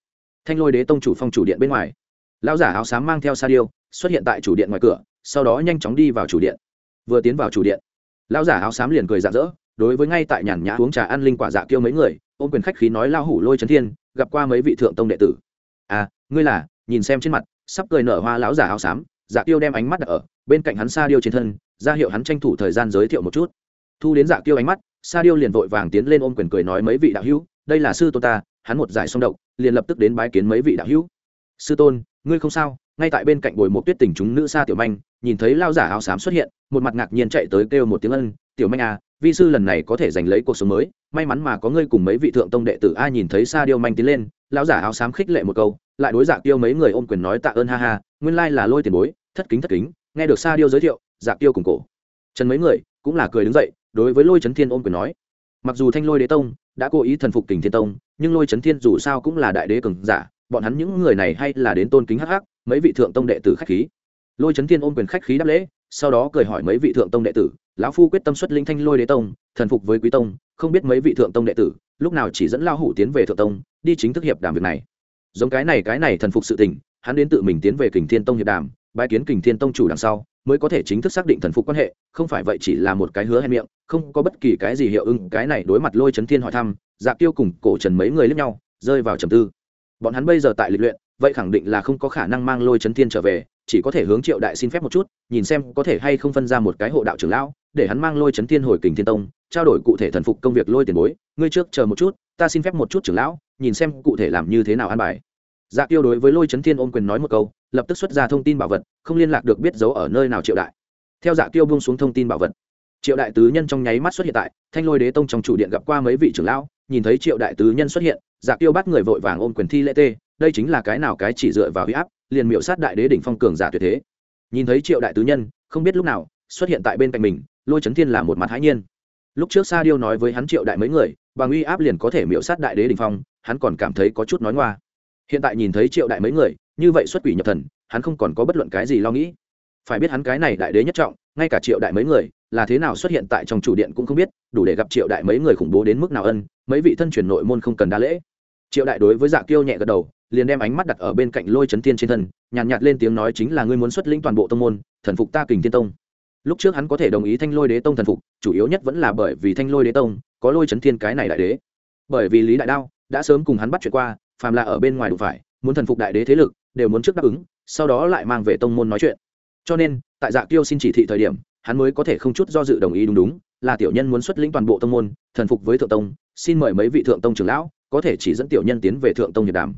Thanh lôi đế tông chủ phong chủ điện bên ngoài. Lão giả áo xám mang theo sa điêu, xuất hiện tại chủ điện ngoài cửa sau đó nhanh chóng đi vào chủ điện. Vừa tiến vào chủ điện, lão giả áo xám liền cười rạng rỡ, đối với ngay tại nhàn nhã uống trà ăn linh quả dạ kêu mấy người, ôm quyền khách khí nói lao hủ lôi trấn thiên, gặp qua mấy vị thượng tông đệ tử. À ngươi là? Nhìn xem trên mặt, sắp cười nở hoa lão giả áo xám dạ tiêu đem ánh mắt đặt ở bên cạnh hắn sa điêu trên thân, ra hiệu hắn tranh thủ thời gian giới thiệu một chút. Thu đến dạ tiêu ánh mắt, sa điêu liền vội vàng tiến lên ôm quyền cười nói, mấy vị đạo hữu, đây là sư tôn ta, hắn một giải song độc, liền lập tức đến bái kiến mấy vị đạo hữu sư tôn, ngươi không sao? Ngay tại bên cạnh bồi một tuyết tình chúng nữ xa tiểu manh, nhìn thấy lao giả áo xám xuất hiện, một mặt ngạc nhiên chạy tới kêu một tiếng ân, tiểu manh à vi sư lần này có thể giành lấy cuộc sống mới, may mắn mà có ngươi cùng mấy vị thượng tông đệ tử a nhìn thấy sa điêu manh tiến lên, lão giả áo xám khích lệ một câu, lại đối dạ giả tiêu mấy người ôm quyền nói tạ ơn ha ha, nguyên lai là lôi tiền bối, thất kính thất kính, nghe được sa điêu giới thiệu dạ giả tiêu cùng cổ. Trần mấy người cũng là cười đứng dậy, đối với lôi trấn thiên ôm quyền nói, mặc dù thanh lôi đế tông đã cố ý thần phục kình thiên tông, nhưng lôi trấn thiên dù sao cũng là đại đế cường giả bọn hắn những người này hay là đến tôn kính hắc hắc, mấy vị thượng tông đệ tử khách khí. Lôi trấn thiên ôm quyền khách khí đáp lễ, sau đó cười hỏi mấy vị thượng tông đệ tử, lão phu quyết tâm xuất linh thanh lôi đế tông, thần phục với quý tông, không biết mấy vị thượng tông đệ tử, lúc nào chỉ dẫn lao hủ tiến về thượng tông, đi chính thức hiệp đàm việc này? Giống cái này cái này thần phục sự tình, hắn đến tự mình tiến về kình thiên tông hiệp đàm, bái kiến kình thiên tông chủ đằng sau, mới có thể chính thức xác định thần phục quan hệ, không phải vậy chỉ là một cái hứa hẹn miệng, không có bất kỳ cái gì hiệu ứng, cái này đối mặt lôi trấn thiên hỏi thăm dạ tiêu cùng cổ trần mấy người lướt nhau, rơi vào trầm tư bọn hắn bây giờ tại lịch luyện, vậy khẳng định là không có khả năng mang lôi trấn thiên trở về, chỉ có thể hướng triệu đại xin phép một chút, nhìn xem có thể hay không phân ra một cái hộ đạo trưởng lão, để hắn mang lôi trấn thiên hồi kình thiên tông, trao đổi cụ thể thần phục công việc lôi tiền bối. Ngươi trước chờ một chút, ta xin phép một chút trưởng lão, nhìn xem cụ thể làm như thế nào an bài. Dạ tiêu đối với lôi trấn thiên ôm quyền nói một câu, lập tức xuất ra thông tin bảo vật, không liên lạc được biết giấu ở nơi nào triệu đại. Theo dạ tiêu buông xuống thông tin bảo vật triệu đại tứ nhân trong nháy mắt xuất hiện tại thanh lôi đế tông trong chủ điện gặp qua mấy vị trưởng lão, nhìn thấy triệu đại tứ nhân xuất hiện dạ giả tiêu bắt người vội vàng ôm quyền thi lễ tê, đây chính là cái nào cái chỉ dựa vào huy áp, liền miệu sát đại đế đỉnh phong cường giả tuyệt thế. Nhìn thấy triệu đại tứ nhân, không biết lúc nào, xuất hiện tại bên cạnh mình, lôi trấn thiên là một mặt hãi nhiên. Lúc trước sa điêu nói với hắn triệu đại mấy người, bằng uy áp liền có thể miệu sát đại đế đình phong, hắn còn cảm thấy có chút nói ngoa. Hiện tại nhìn thấy triệu đại mấy người, như vậy xuất quỷ nhập thần, hắn không còn có bất luận cái gì lo nghĩ phải biết hắn cái này đại đế nhất trọng ngay cả triệu đại mấy người là thế nào xuất hiện tại trong chủ điện cũng không biết đủ để gặp triệu đại mấy người khủng bố đến mức nào ân mấy vị thân truyền nội môn không cần đa lễ. Triệu đại đối với dạ kiêu nhẹ gật đầu liền đem ánh mắt đặt ở bên cạnh lôi chấn thiên trên thân nhàn nhạt, nhạt lên tiếng nói chính là ngươi muốn xuất lĩnh toàn bộ tông môn thần phục ta kình thiên tông. Lúc trước hắn có thể đồng ý thanh lôi đế tông thần phục chủ yếu nhất vẫn là bởi vì thanh lôi đế tông có lôi chấn thiên cái này đại đế. Bởi vì lý đại đao đã sớm cùng hắn bắt chuyện qua phàm là ở bên ngoài đủ phải muốn thần phục đại đế thế lực đều muốn trước đáp ứng sau đó lại mang về tông môn nói chuyện cho nên, tại dạ kiêu xin chỉ thị thời điểm, hắn mới có thể không chút do dự đồng ý đúng đúng, là tiểu nhân muốn xuất lĩnh toàn bộ tông môn, thần phục với thượng tông, xin mời mấy vị thượng tông trưởng lão, có thể chỉ dẫn tiểu nhân tiến về thượng tông nhật đàm.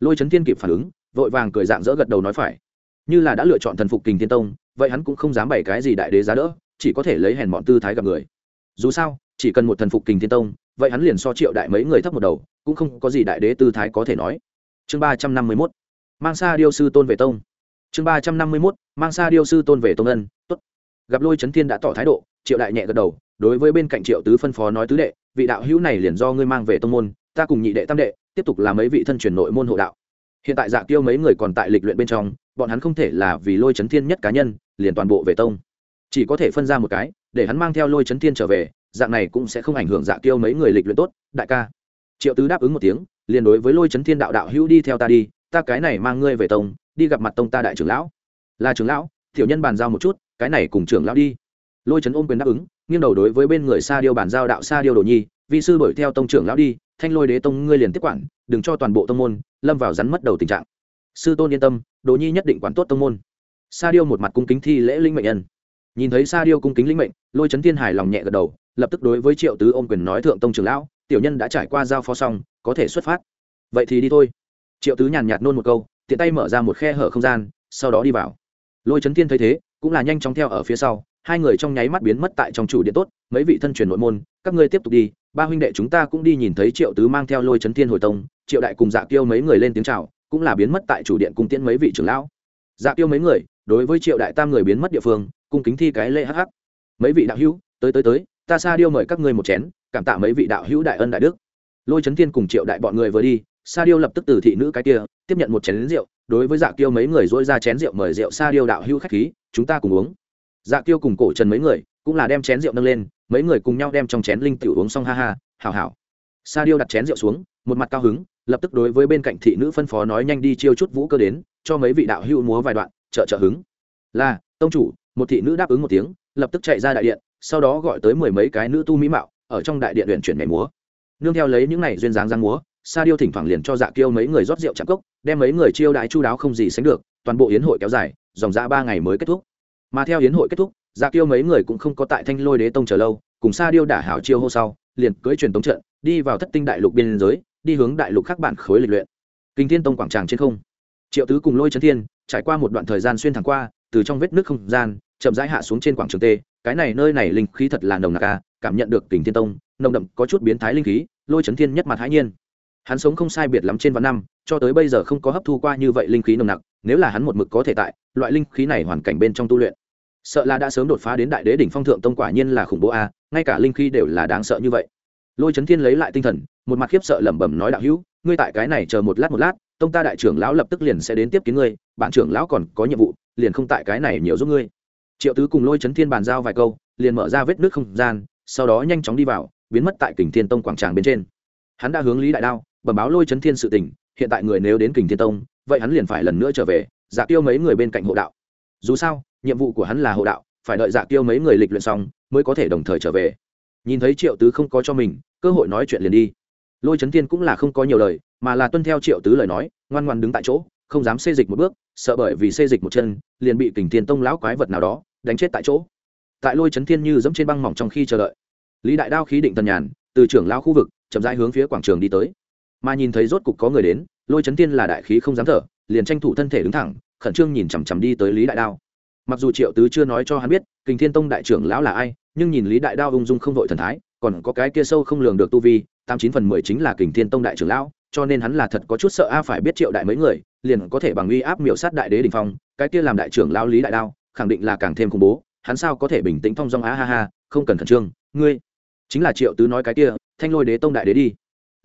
Lôi trấn thiên kịp phản ứng, vội vàng cười dạng dỡ gật đầu nói phải. Như là đã lựa chọn thần phục kình thiên tông, vậy hắn cũng không dám bày cái gì đại đế giá đỡ, chỉ có thể lấy hèn bọn tư thái gặp người. Dù sao, chỉ cần một thần phục kình thiên tông, vậy hắn liền so triệu đại mấy người thấp một đầu, cũng không có gì đại đế tư thái có thể nói. Chương ba trăm năm mươi mốt. Mang xa điêu sư tôn về tông chương ba trăm năm mươi mốt, mang xa điêu sư tôn về tông ân t ố t gặp lôi trấn thiên đã tỏ thái độ, triệu đại nhẹ gật đầu, đối với bên cạnh triệu tứ phân phó nói tứ đệ, vị đạo hữu này liền do ngươi mang về tông môn, ta cùng nhị đệ tam đệ, tiếp tục là mấy vị thân truyền nội môn hộ đạo. Hiện tại dạ tiêu mấy người còn tại lịch luyện bên trong, bọn hắn không thể là vì lôi chấn thiên nhất cá nhân, liền toàn bộ về tông. Chỉ có thể phân ra một cái, để hắn mang theo lôi chấn thiên trở về, dạng này cũng sẽ không ảnh hưởng dạ tiêu mấy người lịch luyện tốt, đại ca. Triệu tứ đáp ứng một tiếng, liền đối với lôi chấn thiên đạo đạo hữu đi theo ta đi, ta cái này mang ngươi về tông đi gặp mặt tông ta đại trưởng lão. Là trưởng lão, tiểu nhân bàn giao một chút, cái này cùng trưởng lão đi. Lôi chấn ôm quyền đáp ứng, nghiêng đầu đối với bên người sa điêu bàn giao đạo sa điêu đồ nhi vị sư đuổi theo tông trưởng lão đi, thanh lôi đế tông ngươi liền tiếp quản, đừng cho toàn bộ tông môn lâm vào rắn mất đầu tình trạng. Sư tôn yên tâm, đồ nhi nhất định quản tốt tông môn. Sa điêu một mặt cung kính thi lễ linh mệnh nhân. Nhìn thấy sa điêu cung kính linh mệnh, lôi trấn thiên hải lòng nhẹ gật đầu, lập tức đối với triệu tứ ôm quyền nói thượng tông trưởng lão, tiểu nhân đã trải qua giao phó xong, có thể xuất phát. Vậy thì đi thôi. Triệu tứ nhàn nhạt nôn một câu tiện tay mở ra một khe hở không gian, sau đó đi vào. Lôi trấn thiên thấy thế, cũng là nhanh chóng theo ở phía sau, hai người trong nháy mắt biến mất tại trong chủ điện tốt, mấy vị thân truyền nội môn, các ngươi tiếp tục đi, ba huynh đệ chúng ta cũng đi nhìn thấy triệu tứ mang theo lôi chấn thiên hồi tông, triệu đại cùng dạ tiêu mấy người lên tiếng chào, cũng là biến mất tại chủ điện cung tiễn mấy vị trưởng lão. Dạ tiêu mấy người, đối với triệu đại tam người biến mất địa phương, cung kính thi cái lễ hh hắc. Mấy vị đạo hữu, tới tới tới, ta xa điêu mời các ngươi một chén, cảm tạ mấy vị đạo hữu đại ân đại đức. Lôi chấn thiên cùng triệu đại bọn người vừa đi sa điêu lập tức từ thị nữ cái kia, tiếp nhận một chén rượu, đối với dạ tiêu mấy người dỗi ra chén rượu mời rượu sa điêu đạo hữu khách khí, chúng ta cùng uống. Dạ tiêu cùng cổ trần mấy người, cũng là đem chén rượu nâng lên, mấy người cùng nhau đem trong chén linh tiểu uống xong ha ha, hảo hảo. Sa điêu đặt chén rượu xuống, một mặt cao hứng, lập tức đối với bên cạnh thị nữ phân phó nói nhanh đi chiêu chút vũ cơ đến, cho mấy vị đạo hữu múa vài đoạn, trợ trợ hứng. Là, tông chủ, một thị nữ đáp ứng một tiếng, lập tức chạy ra đại điện, sau đó gọi tới mười mấy cái nữ tu mỹ mạo, ở trong đại điện luyện chuyển nhảy múa. Nương theo lấy những này duyên dáng giang múa sa điêu thỉnh thoảng liền cho dạ kiêu mấy người rót rượu chạm cốc, đem mấy người chiêu đại chu đáo không gì sánh được, toàn bộ yến hội kéo dài, dòng ra ba ngày mới kết thúc. Mà theo yến hội kết thúc dạ kiêu mấy người cũng không có tại thanh lôi đế tông chờ lâu, cùng sa điêu đả hảo chiêu hô sau, liền cưỡi truyền tống trận, đi vào thất tinh đại lục biên giới, đi hướng đại lục khác bản khối lịch luyện. Kinh thiên tông quảng tràng trên không. Triệu tứ cùng lôi trấn thiên trải qua một đoạn thời gian xuyên thẳng qua, từ trong vết nước không gian, chậm rãi hạ xuống trên quảng trường t, cái này nơi này linh khí thật là nồng nặc a cảm nhận được kình thiên tông, nồng đậm, có chút biến thái linh khí, lôi trấn thiên nhất mặt hãi nhiên hắn sống không sai biệt lắm trên vạn năm, cho tới bây giờ không có hấp thu qua như vậy linh khí nồng nặc, nếu là hắn một mực có thể tại, loại linh khí này hoàn cảnh bên trong tu luyện. Sợ là đã sớm đột phá đến đại đế đỉnh phong thượng tông quả nhiên là khủng bố a, ngay cả linh khí đều là đáng sợ như vậy. Lôi trấn thiên lấy lại tinh thần, một mặt khiếp sợ lẩm bẩm nói đạo hữu, ngươi tại cái này chờ một lát một lát, tông ta đại trưởng lão lập tức liền sẽ đến tiếp kiến ngươi, bạn trưởng lão còn có nhiệm vụ, liền không tại cái này nhiều giúp ngươi. Triệu tứ cùng lôi trấn thiên bàn giao vài câu, liền mở ra vết nước không gian, sau đó nhanh chóng đi vào, biến mất tại kình thiên tông quảng tràng bên trên. Hắn đã hướng lý đại đao bẩm báo lôi chấn thiên sự tình, hiện tại người nếu đến kình thiên tông, vậy hắn liền phải lần nữa trở về dạ giả tiêu mấy người bên cạnh hộ đạo. Dù sao, nhiệm vụ của hắn là hộ đạo, phải đợi dạ tiêu mấy người lịch luyện xong, mới có thể đồng thời trở về. Nhìn thấy triệu tứ không có cho mình, cơ hội nói chuyện liền đi. Lôi trấn tiên cũng là không có nhiều lời, mà là tuân theo triệu tứ lời nói, ngoan ngoan đứng tại chỗ, không dám xê dịch một bước, sợ bởi vì xê dịch một chân, liền bị kình thiên tông lão quái vật nào đó đánh chết tại chỗ. Tại lôi trấn thiên như dẫm trên băng mỏng trong khi chờ đợi, lý đại đao khí định tần nhàn, từ trưởng lao khu vực, chậm rãi hướng phía quảng trường đi tới mà nhìn thấy rốt cục có người đến, lôi trấn thiên là đại khí không dám thở, liền tranh thủ thân thể đứng thẳng, khẩn trương nhìn chằm chằm đi tới lý đại đao. Mặc dù triệu tứ chưa nói cho hắn biết, kình thiên tông đại trưởng lão là ai, nhưng nhìn lý đại đao ung dung không vội thần thái, còn có cái kia sâu không lường được tu vi, tám chín phần mười chính là kình thiên tông đại trưởng lão, cho nên hắn là thật có chút sợ a phải biết triệu đại mấy người, liền có thể bằng uy áp miểu sát đại đế đình phong, cái kia làm đại trưởng lão lý đại đao, khẳng định là càng thêm khủng bố, hắn sao có thể bình tĩnh thong dong á ha ha, không cần khẩn trương, ngươi. Chính là triệu tứ nói cái kia, thanh lôi đế tông đại đế đi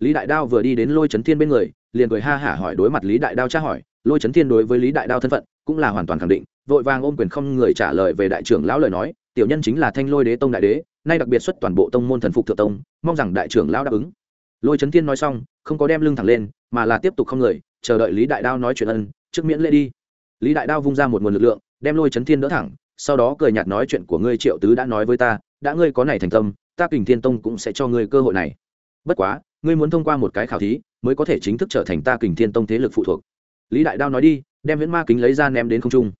lý đại đao vừa đi đến lôi trấn thiên bên người, liền cười ha hả hỏi đối mặt lý đại đao tra hỏi, lôi trấn thiên đối với lý đại đao thân phận cũng là hoàn toàn khẳng định, vội vàng ôm quyền không người trả lời về đại trưởng lão lời nói, tiểu nhân chính là thanh lôi đế tông đại đế, nay đặc biệt xuất toàn bộ tông môn thần phục thượng tông, mong rằng đại trưởng lão đáp ứng. Lôi trấn thiên nói xong, không có đem lưng thẳng lên, mà là tiếp tục không người, chờ đợi lý đại đao nói chuyện ân, trước miễn lễ đi. Lý đại đao vung ra một nguồn lực lượng, đem lôi trấn thiên đỡ thẳng, sau đó cười nhạt nói chuyện của ngươi triệu tứ đã nói với ta, đã ngươi có này thành tâm, ta kình thiên tông cũng sẽ cho ngươi cơ hội này. Bất quá ngươi muốn thông qua một cái khảo thí, mới có thể chính thức trở thành ta kình thiên tông thế lực phụ thuộc. Lý đại đao nói đi, đem huyễn ma kính lấy ra ném đến không trung.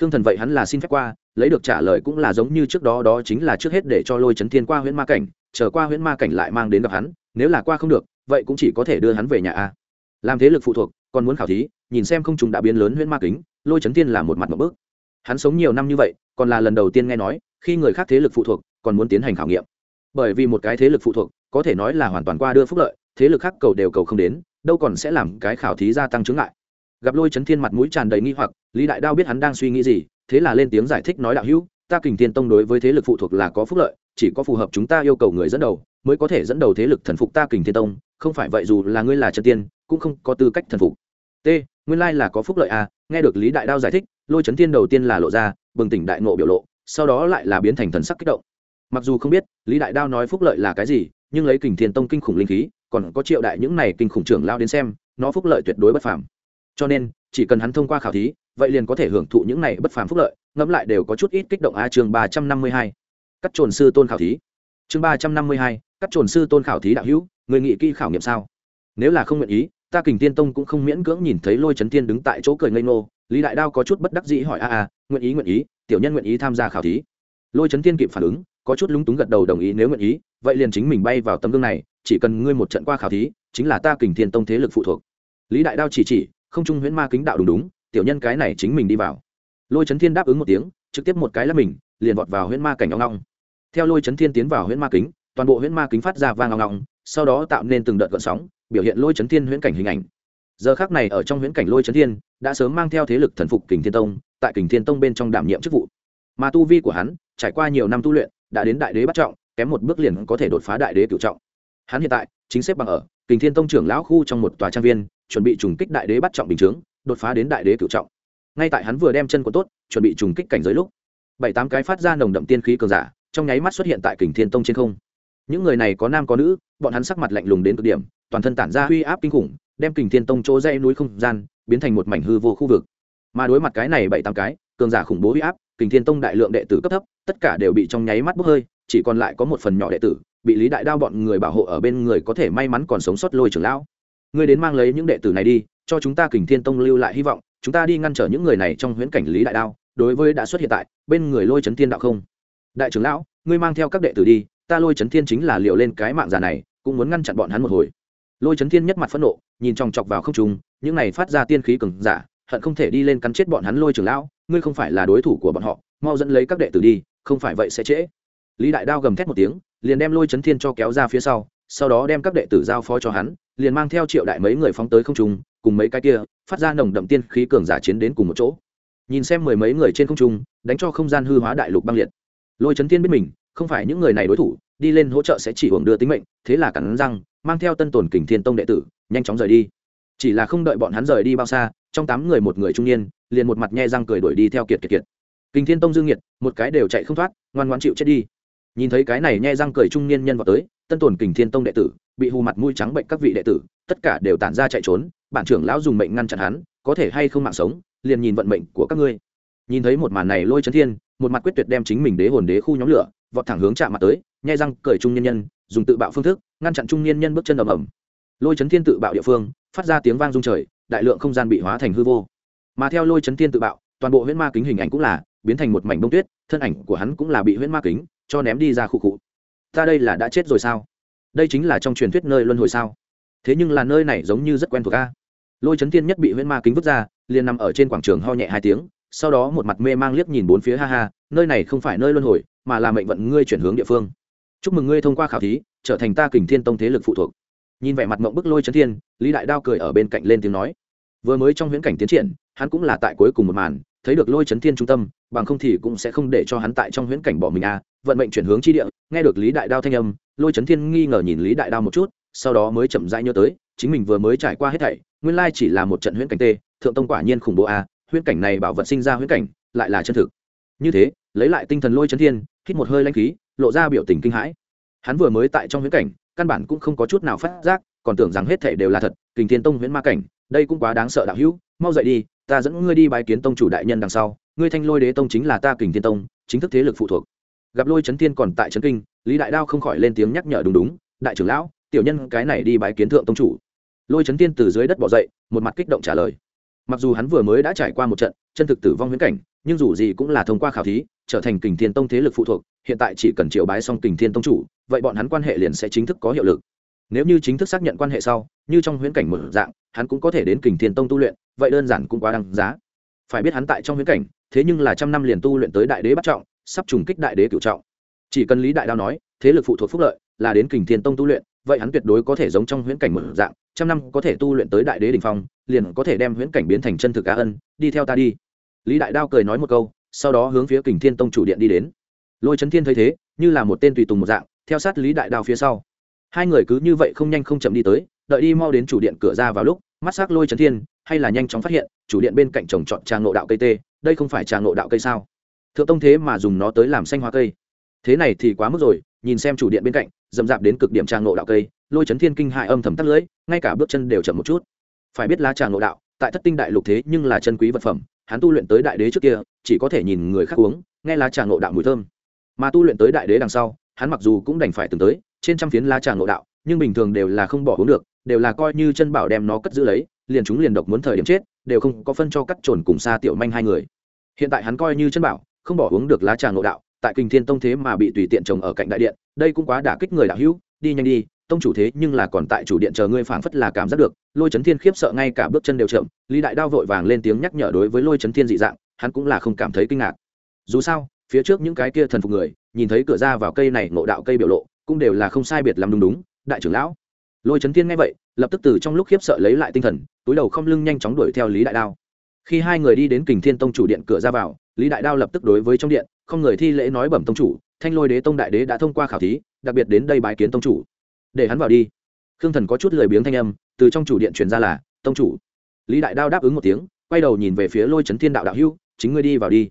Khương thần vậy hắn là xin phép qua, lấy được trả lời cũng là giống như trước đó đó chính là trước hết để cho lôi chấn thiên qua huyễn ma cảnh trở qua huyễn ma cảnh lại mang đến gặp hắn, nếu là qua không được, vậy cũng chỉ có thể đưa hắn về nhà a. Làm thế lực phụ thuộc, còn muốn khảo thí, nhìn xem không trùng đã biến lớn huyễn ma kính, lôi chấn thiên là một mặt một bước. Hắn sống nhiều năm như vậy, còn là lần đầu tiên nghe nói, khi người khác thế lực phụ thuộc, còn muốn tiến hành khảo nghiệm. Bởi vì một cái thế lực phụ thuộc có thể nói là hoàn toàn qua đưa phúc lợi, thế lực khác cầu đều cầu không đến, đâu còn sẽ làm cái khảo thí gia tăng chứng lại gặp lôi chấn thiên mặt mũi tràn đầy nghi hoặc, lý đại đao biết hắn đang suy nghĩ gì, thế là lên tiếng giải thích nói đạo hữu, ta kình thiên tông đối với thế lực phụ thuộc là có phúc lợi, chỉ có phù hợp chúng ta yêu cầu người dẫn đầu, mới có thể dẫn đầu thế lực thần phục ta kình thiên tông, không phải vậy dù là ngươi là chân tiên, cũng không có tư cách thần phục. T, nguyên lai là có phúc lợi à nghe được lý đại đao giải thích, lôi chấn thiên đầu tiên là lộ ra, bừng tỉnh đại nộ biểu lộ, sau đó lại là biến thành thần sắc kích động. Mặc dù không biết, lý đại đao nói phúc lợi là cái gì nhưng lấy kình thiên tông kinh khủng linh khí, còn có triệu đại những này kinh khủng trưởng lao đến xem, nó phúc lợi tuyệt đối bất phàm. Cho nên, chỉ cần hắn thông qua khảo thí, vậy liền có thể hưởng thụ những này bất phàm phúc lợi, ngẫm lại đều có chút ít kích động. A, chương ba trăm năm mươi hai. Cắt trồn sư tôn khảo thí. Chương ba trăm năm mươi hai, cắt trồn sư tôn khảo thí đạo hữu, người nghị kỹ khảo nghiệm sao? Nếu là không nguyện ý, ta kình tiên tông cũng không miễn cưỡng nhìn thấy lôi trấn tiên đứng tại chỗ cười ngây ngô, lý đại đao có chút bất đắc dĩ hỏi, a a, nguyện ý nguyện ý, tiểu nhân nguyện ý tham gia khảo thí? Lôi trấn tiên kịp phản ứng có chút lúng túng gật đầu đồng ý nếu nguyện ý, vậy liền chính mình bay vào tấm gương này, chỉ cần ngươi một trận qua khảo thí, chính là ta kình thiên tông thế lực phụ thuộc. Lý đại đao chỉ chỉ, không trung huyễn ma kính đạo đúng đúng, tiểu nhân cái này chính mình đi vào. Lôi trấn thiên đáp ứng một tiếng, trực tiếp một cái là mình, liền vọt vào huyễn ma cảnh ngong ngong. Theo lôi trấn thiên tiến vào huyễn ma kính, toàn bộ huyễn ma kính phát ra vang ngong ngong, sau đó tạo nên từng đợt gợn sóng, biểu hiện lôi trấn thiên huyễn cảnh hình ảnh. Giờ khác này ở trong huyễn cảnh lôi trấn thiên, đã sớm mang theo thế lực thần phục kình thiên tông, tại kình thiên tông bên trong đảm nhiệm chức vụ. Mà tu vi của hắn, trải qua nhiều năm tu luyện đã đến đại đế bắt trọng, kém một bước liền có thể đột phá đại đế cựu trọng. Hắn hiện tại, chính xếp bằng ở kình thiên tông trưởng lão khu trong một tòa trang viên, chuẩn bị trùng kích đại đế bắt trọng bình chướng, đột phá đến đại đế cựu trọng. Ngay tại hắn vừa đem chân của tốt, chuẩn bị trùng kích cảnh giới lúc, bảy tám cái phát ra nồng đậm tiên khí cường giả, trong nháy mắt xuất hiện tại kình thiên tông trên không. Những người này có nam có nữ, bọn hắn sắc mặt lạnh lùng đến cực điểm, toàn thân tản ra uy áp kinh khủng, đem kình thiên tông chỗ dây núi không gian biến thành một mảnh hư vô khu vực. Mà đối mặt cái này bảy tám cái, cường giả khủng bố uy áp kình thiên tông đại lượng đệ tử cấp thấp, tất cả đều bị trong nháy mắt bốc hơi, chỉ còn lại có một phần nhỏ đệ tử, bị lý đại đao bọn người bảo hộ ở bên người có thể may mắn còn sống sót lôi trưởng lão. Ngươi đến mang lấy những đệ tử này đi, cho chúng ta kình thiên tông lưu lại hy vọng, chúng ta đi ngăn trở những người này trong huyễn cảnh lý đại đao, đối với đã xuất hiện tại, bên người lôi trấn thiên đạo không? Đại trưởng lão, ngươi mang theo các đệ tử đi, ta lôi trấn thiên chính là liệu lên cái mạng già này, cũng muốn ngăn chặn bọn hắn một hồi. Lôi trấn thiên nhất mặt phẫn nộ, nhìn chòng chọc vào không trùng những này phát ra tiên khí cường giả, hận không thể đi lên cắn chết bọn hắn lôi trưởng lão ngươi không phải là đối thủ của bọn họ, mau dẫn lấy các đệ tử đi, không phải vậy sẽ trễ. Lý đại đao gầm thét một tiếng, liền đem lôi Chấn thiên cho kéo ra phía sau sau đó đem các đệ tử giao phó cho hắn, liền mang theo triệu đại mấy người phóng tới không trung, cùng mấy cái kia, phát ra nồng đậm tiên khí cường giả chiến đến cùng một chỗ. Nhìn xem mười mấy người trên không trung, đánh cho không gian hư hóa đại lục băng liệt. Lôi Chấn thiên biết mình, không phải những người này đối thủ, đi lên hỗ trợ sẽ chỉ hưởng đưa tính mệnh, thế là cắn răng, mang theo tân tồn kình thiên tông đệ tử, nhanh chóng rời đi chỉ là không đợi bọn hắn rời đi bao xa, trong tám người một người trung niên, liền một mặt nhe răng cười đuổi đi theo kiệt kiệt kiệt. Kình thiên tông dương nhiệt một cái đều chạy không thoát, ngoan ngoan chịu chết đi. Nhìn thấy cái này nhe răng cười trung niên nhân vào tới, tân tồn kình thiên tông đệ tử, bị hù mặt mũi trắng bệnh các vị đệ tử, tất cả đều tản ra chạy trốn, bản trưởng lão dùng mệnh ngăn chặn hắn, có thể hay không mạng sống, liền nhìn vận mệnh của các ngươi. Nhìn thấy một màn này lôi chấn thiên, một mặt quyết tuyệt đem chính mình đế hồn đế khu nhóm lửa, vọt thẳng hướng chạm mặt tới nhai răng cởi trung nhân nhân, dùng tự bạo phương thức, ngăn chặn trung niên nhân bước chân ầm ầm. Lôi chấn thiên tự bạo địa phương phát ra tiếng vang rung trời, đại lượng không gian bị hóa thành hư vô. Mà theo lôi chấn thiên tự bạo, toàn bộ huyễn ma kính hình ảnh cũng là biến thành một mảnh bông tuyết, thân ảnh của hắn cũng là bị huyễn ma kính cho ném đi ra khu cụ ta đây là đã chết rồi sao? Đây chính là trong truyền thuyết nơi luân hồi sao? Thế nhưng là nơi này giống như rất quen thuộc a. Lôi chấn thiên nhất bị huyễn ma kính vứt ra, liền nằm ở trên quảng trường ho nhẹ hai tiếng, sau đó một mặt mê mang liếc nhìn bốn phía ha ha, nơi này không phải nơi luân hồi, mà là mệnh vận ngươi chuyển hướng địa phương. Chúc mừng ngươi thông qua khảo thí, trở thành ta kình thiên tông thế lực phụ thuộc nhìn vẻ mặt mộng bức lôi chấn thiên, lý đại đao cười ở bên cạnh lên tiếng nói. Vừa mới trong huyễn cảnh tiến triển, hắn cũng là tại cuối cùng một màn, thấy được lôi chấn thiên trung tâm, bằng không thì cũng sẽ không để cho hắn tại trong huyễn cảnh bỏ mình à. Vận mệnh chuyển hướng chi địa, nghe được lý đại đao thanh âm, lôi chấn thiên nghi ngờ nhìn lý đại đao một chút, sau đó mới chậm rãi nhớ tới, chính mình vừa mới trải qua hết thảy, nguyên lai chỉ là một trận huyễn cảnh tê, thượng tông quả nhiên khủng bố a huyễn cảnh này bảo vật sinh ra huyễn cảnh, lại là chân thực. Như thế, lấy lại tinh thần lôi chấn thiên, hít một hơi lanh khí, lộ ra biểu tình kinh hãi. Hắn vừa mới tại trong huyễn cảnh căn bản cũng không có chút nào phát giác, còn tưởng rằng hết thể đều là thật, kình thiên tông huyễn ma cảnh, đây cũng quá đáng sợ đạo hữu, mau dậy đi, ta dẫn ngươi đi bài kiến tông chủ đại nhân đằng sau, ngươi thanh lôi đế tông chính là ta kình thiên tông, chính thức thế lực phụ thuộc. Gặp lôi trấn thiên còn tại trấn kinh, lý đại đao không khỏi lên tiếng nhắc nhở đúng đúng, đại trưởng lão, tiểu nhân cái này đi bài kiến thượng tông chủ. Lôi trấn thiên từ dưới đất bỏ dậy, một mặt kích động trả lời. Mặc dù hắn vừa mới đã trải qua một trận chân thực tử vong huyễn cảnh, nhưng dù gì cũng là thông qua khảo thí, trở thành kình thiên tông thế lực phụ thuộc, hiện tại chỉ cần triệu bái xong kình thiên tông chủ vậy bọn hắn quan hệ liền sẽ chính thức có hiệu lực. Nếu như chính thức xác nhận quan hệ sau, như trong huyễn cảnh một dạng, hắn cũng có thể đến kình thiên tông tu luyện, vậy đơn giản cũng quá đăng giá. Phải biết hắn tại trong huyễn cảnh, thế nhưng là trăm năm liền tu luyện tới đại đế bắt trọng, sắp trùng kích đại đế cửu trọng. Chỉ cần lý đại đao nói, thế lực phụ thuộc phúc lợi, là đến kình thiên tông tu luyện, vậy hắn tuyệt đối có thể giống trong huyễn cảnh một dạng, trăm năm có thể tu luyện tới đại đế đ ỉ n h phong, liền có thể đem huyễn cảnh biến thành chân thực cá ân, đi theo ta đi. Lý đại đao cười nói một câu, sau đó hướng phía kình thiên tông chủ điện đi đến. Lôi trấn thiên thấy thế, như là một tên tùy tùng một dạng theo sát lý đại đao phía sau. Hai người cứ như vậy không nhanh không chậm đi tới, đợi đi mau đến chủ điện cửa ra vào lúc, mắt s ắ c lôi trấn thiên, hay là nhanh chóng phát hiện, chủ điện bên cạnh trồng trọt trà ngộ đạo cây tê, đây không phải trà ngộ đạo cây sao? Thượng tông thế mà dùng nó tới làm xanh hoa cây. Thế này thì quá mức rồi, nhìn xem chủ điện bên cạnh d ầ m d đến cực điểm trà ngộ đạo cây, lôi chấn thiên kinh hại âm thầm tắt lưỡi, ngay cả bước chân đều chậm một chút. Phải biết lá trà ngộ đạo, tại thất tinh đại lục thế nhưng là chân quý vật phẩm, hắn tu luyện tới đại đế trước kia, chỉ có thể nhìn người khác uống, nghe lá trà ngộ đạo mùi thơm. Mà tu luyện tới đại đế đằng sau hắn mặc dù cũng đành phải từng tới, trên trăm phiến lá trà ngộ đạo, nhưng bình thường đều là không bỏ uống được, đều là coi như chân bảo đem nó cất giữ lấy, liền chúng liền độc muốn thời điểm chết, đều không có phân cho cắt trồn cùng xa tiểu manh hai người. Hiện tại hắn coi như chân bảo, không bỏ uống được lá trà ngộ đạo, tại kinh thiên tông thế mà bị tùy tiện trồng ở cạnh đại điện, đây cũng quá đả kích người đạo hữu, đi nhanh đi, tông chủ thế nhưng là còn tại chủ điện chờ ngươi phảng phất là cảm giác được, lôi chấn thiên khiếp sợ ngay cả bước chân đều chậm, lý đại đao vội vàng lên tiếng nhắc nhở đối với lôi chấn thiên dị dạng, hắn cũng là không cảm thấy kinh ngạc. Dù sao, phía trước những cái kia thần phục người nhìn thấy cửa ra vào cây này ngộ đạo cây biểu lộ, cũng đều là không sai biệt làm đúng đúng, đại trưởng lão. Lôi chấn thiên nghe vậy, lập tức từ trong lúc khiếp sợ lấy lại tinh thần, túi đầu không lưng nhanh chóng đuổi theo lý đại đao. Khi hai người đi đến kình thiên tông chủ điện cửa ra vào, lý đại đao lập tức đối với trong điện, không người thi lễ nói bẩm tông chủ, thanh lôi đế tông đại đế đã thông qua khảo thí, đặc biệt đến đây bái kiến tông chủ. Để hắn vào đi. Khương thần có chút lười biếng thanh âm, từ trong chủ điện truyền ra là, tông chủ. Lý đại đao đáp ứng một tiếng, quay đầu nhìn về phía lôi trấn thiên đạo đạo hưu chính ngươi đi vào đi.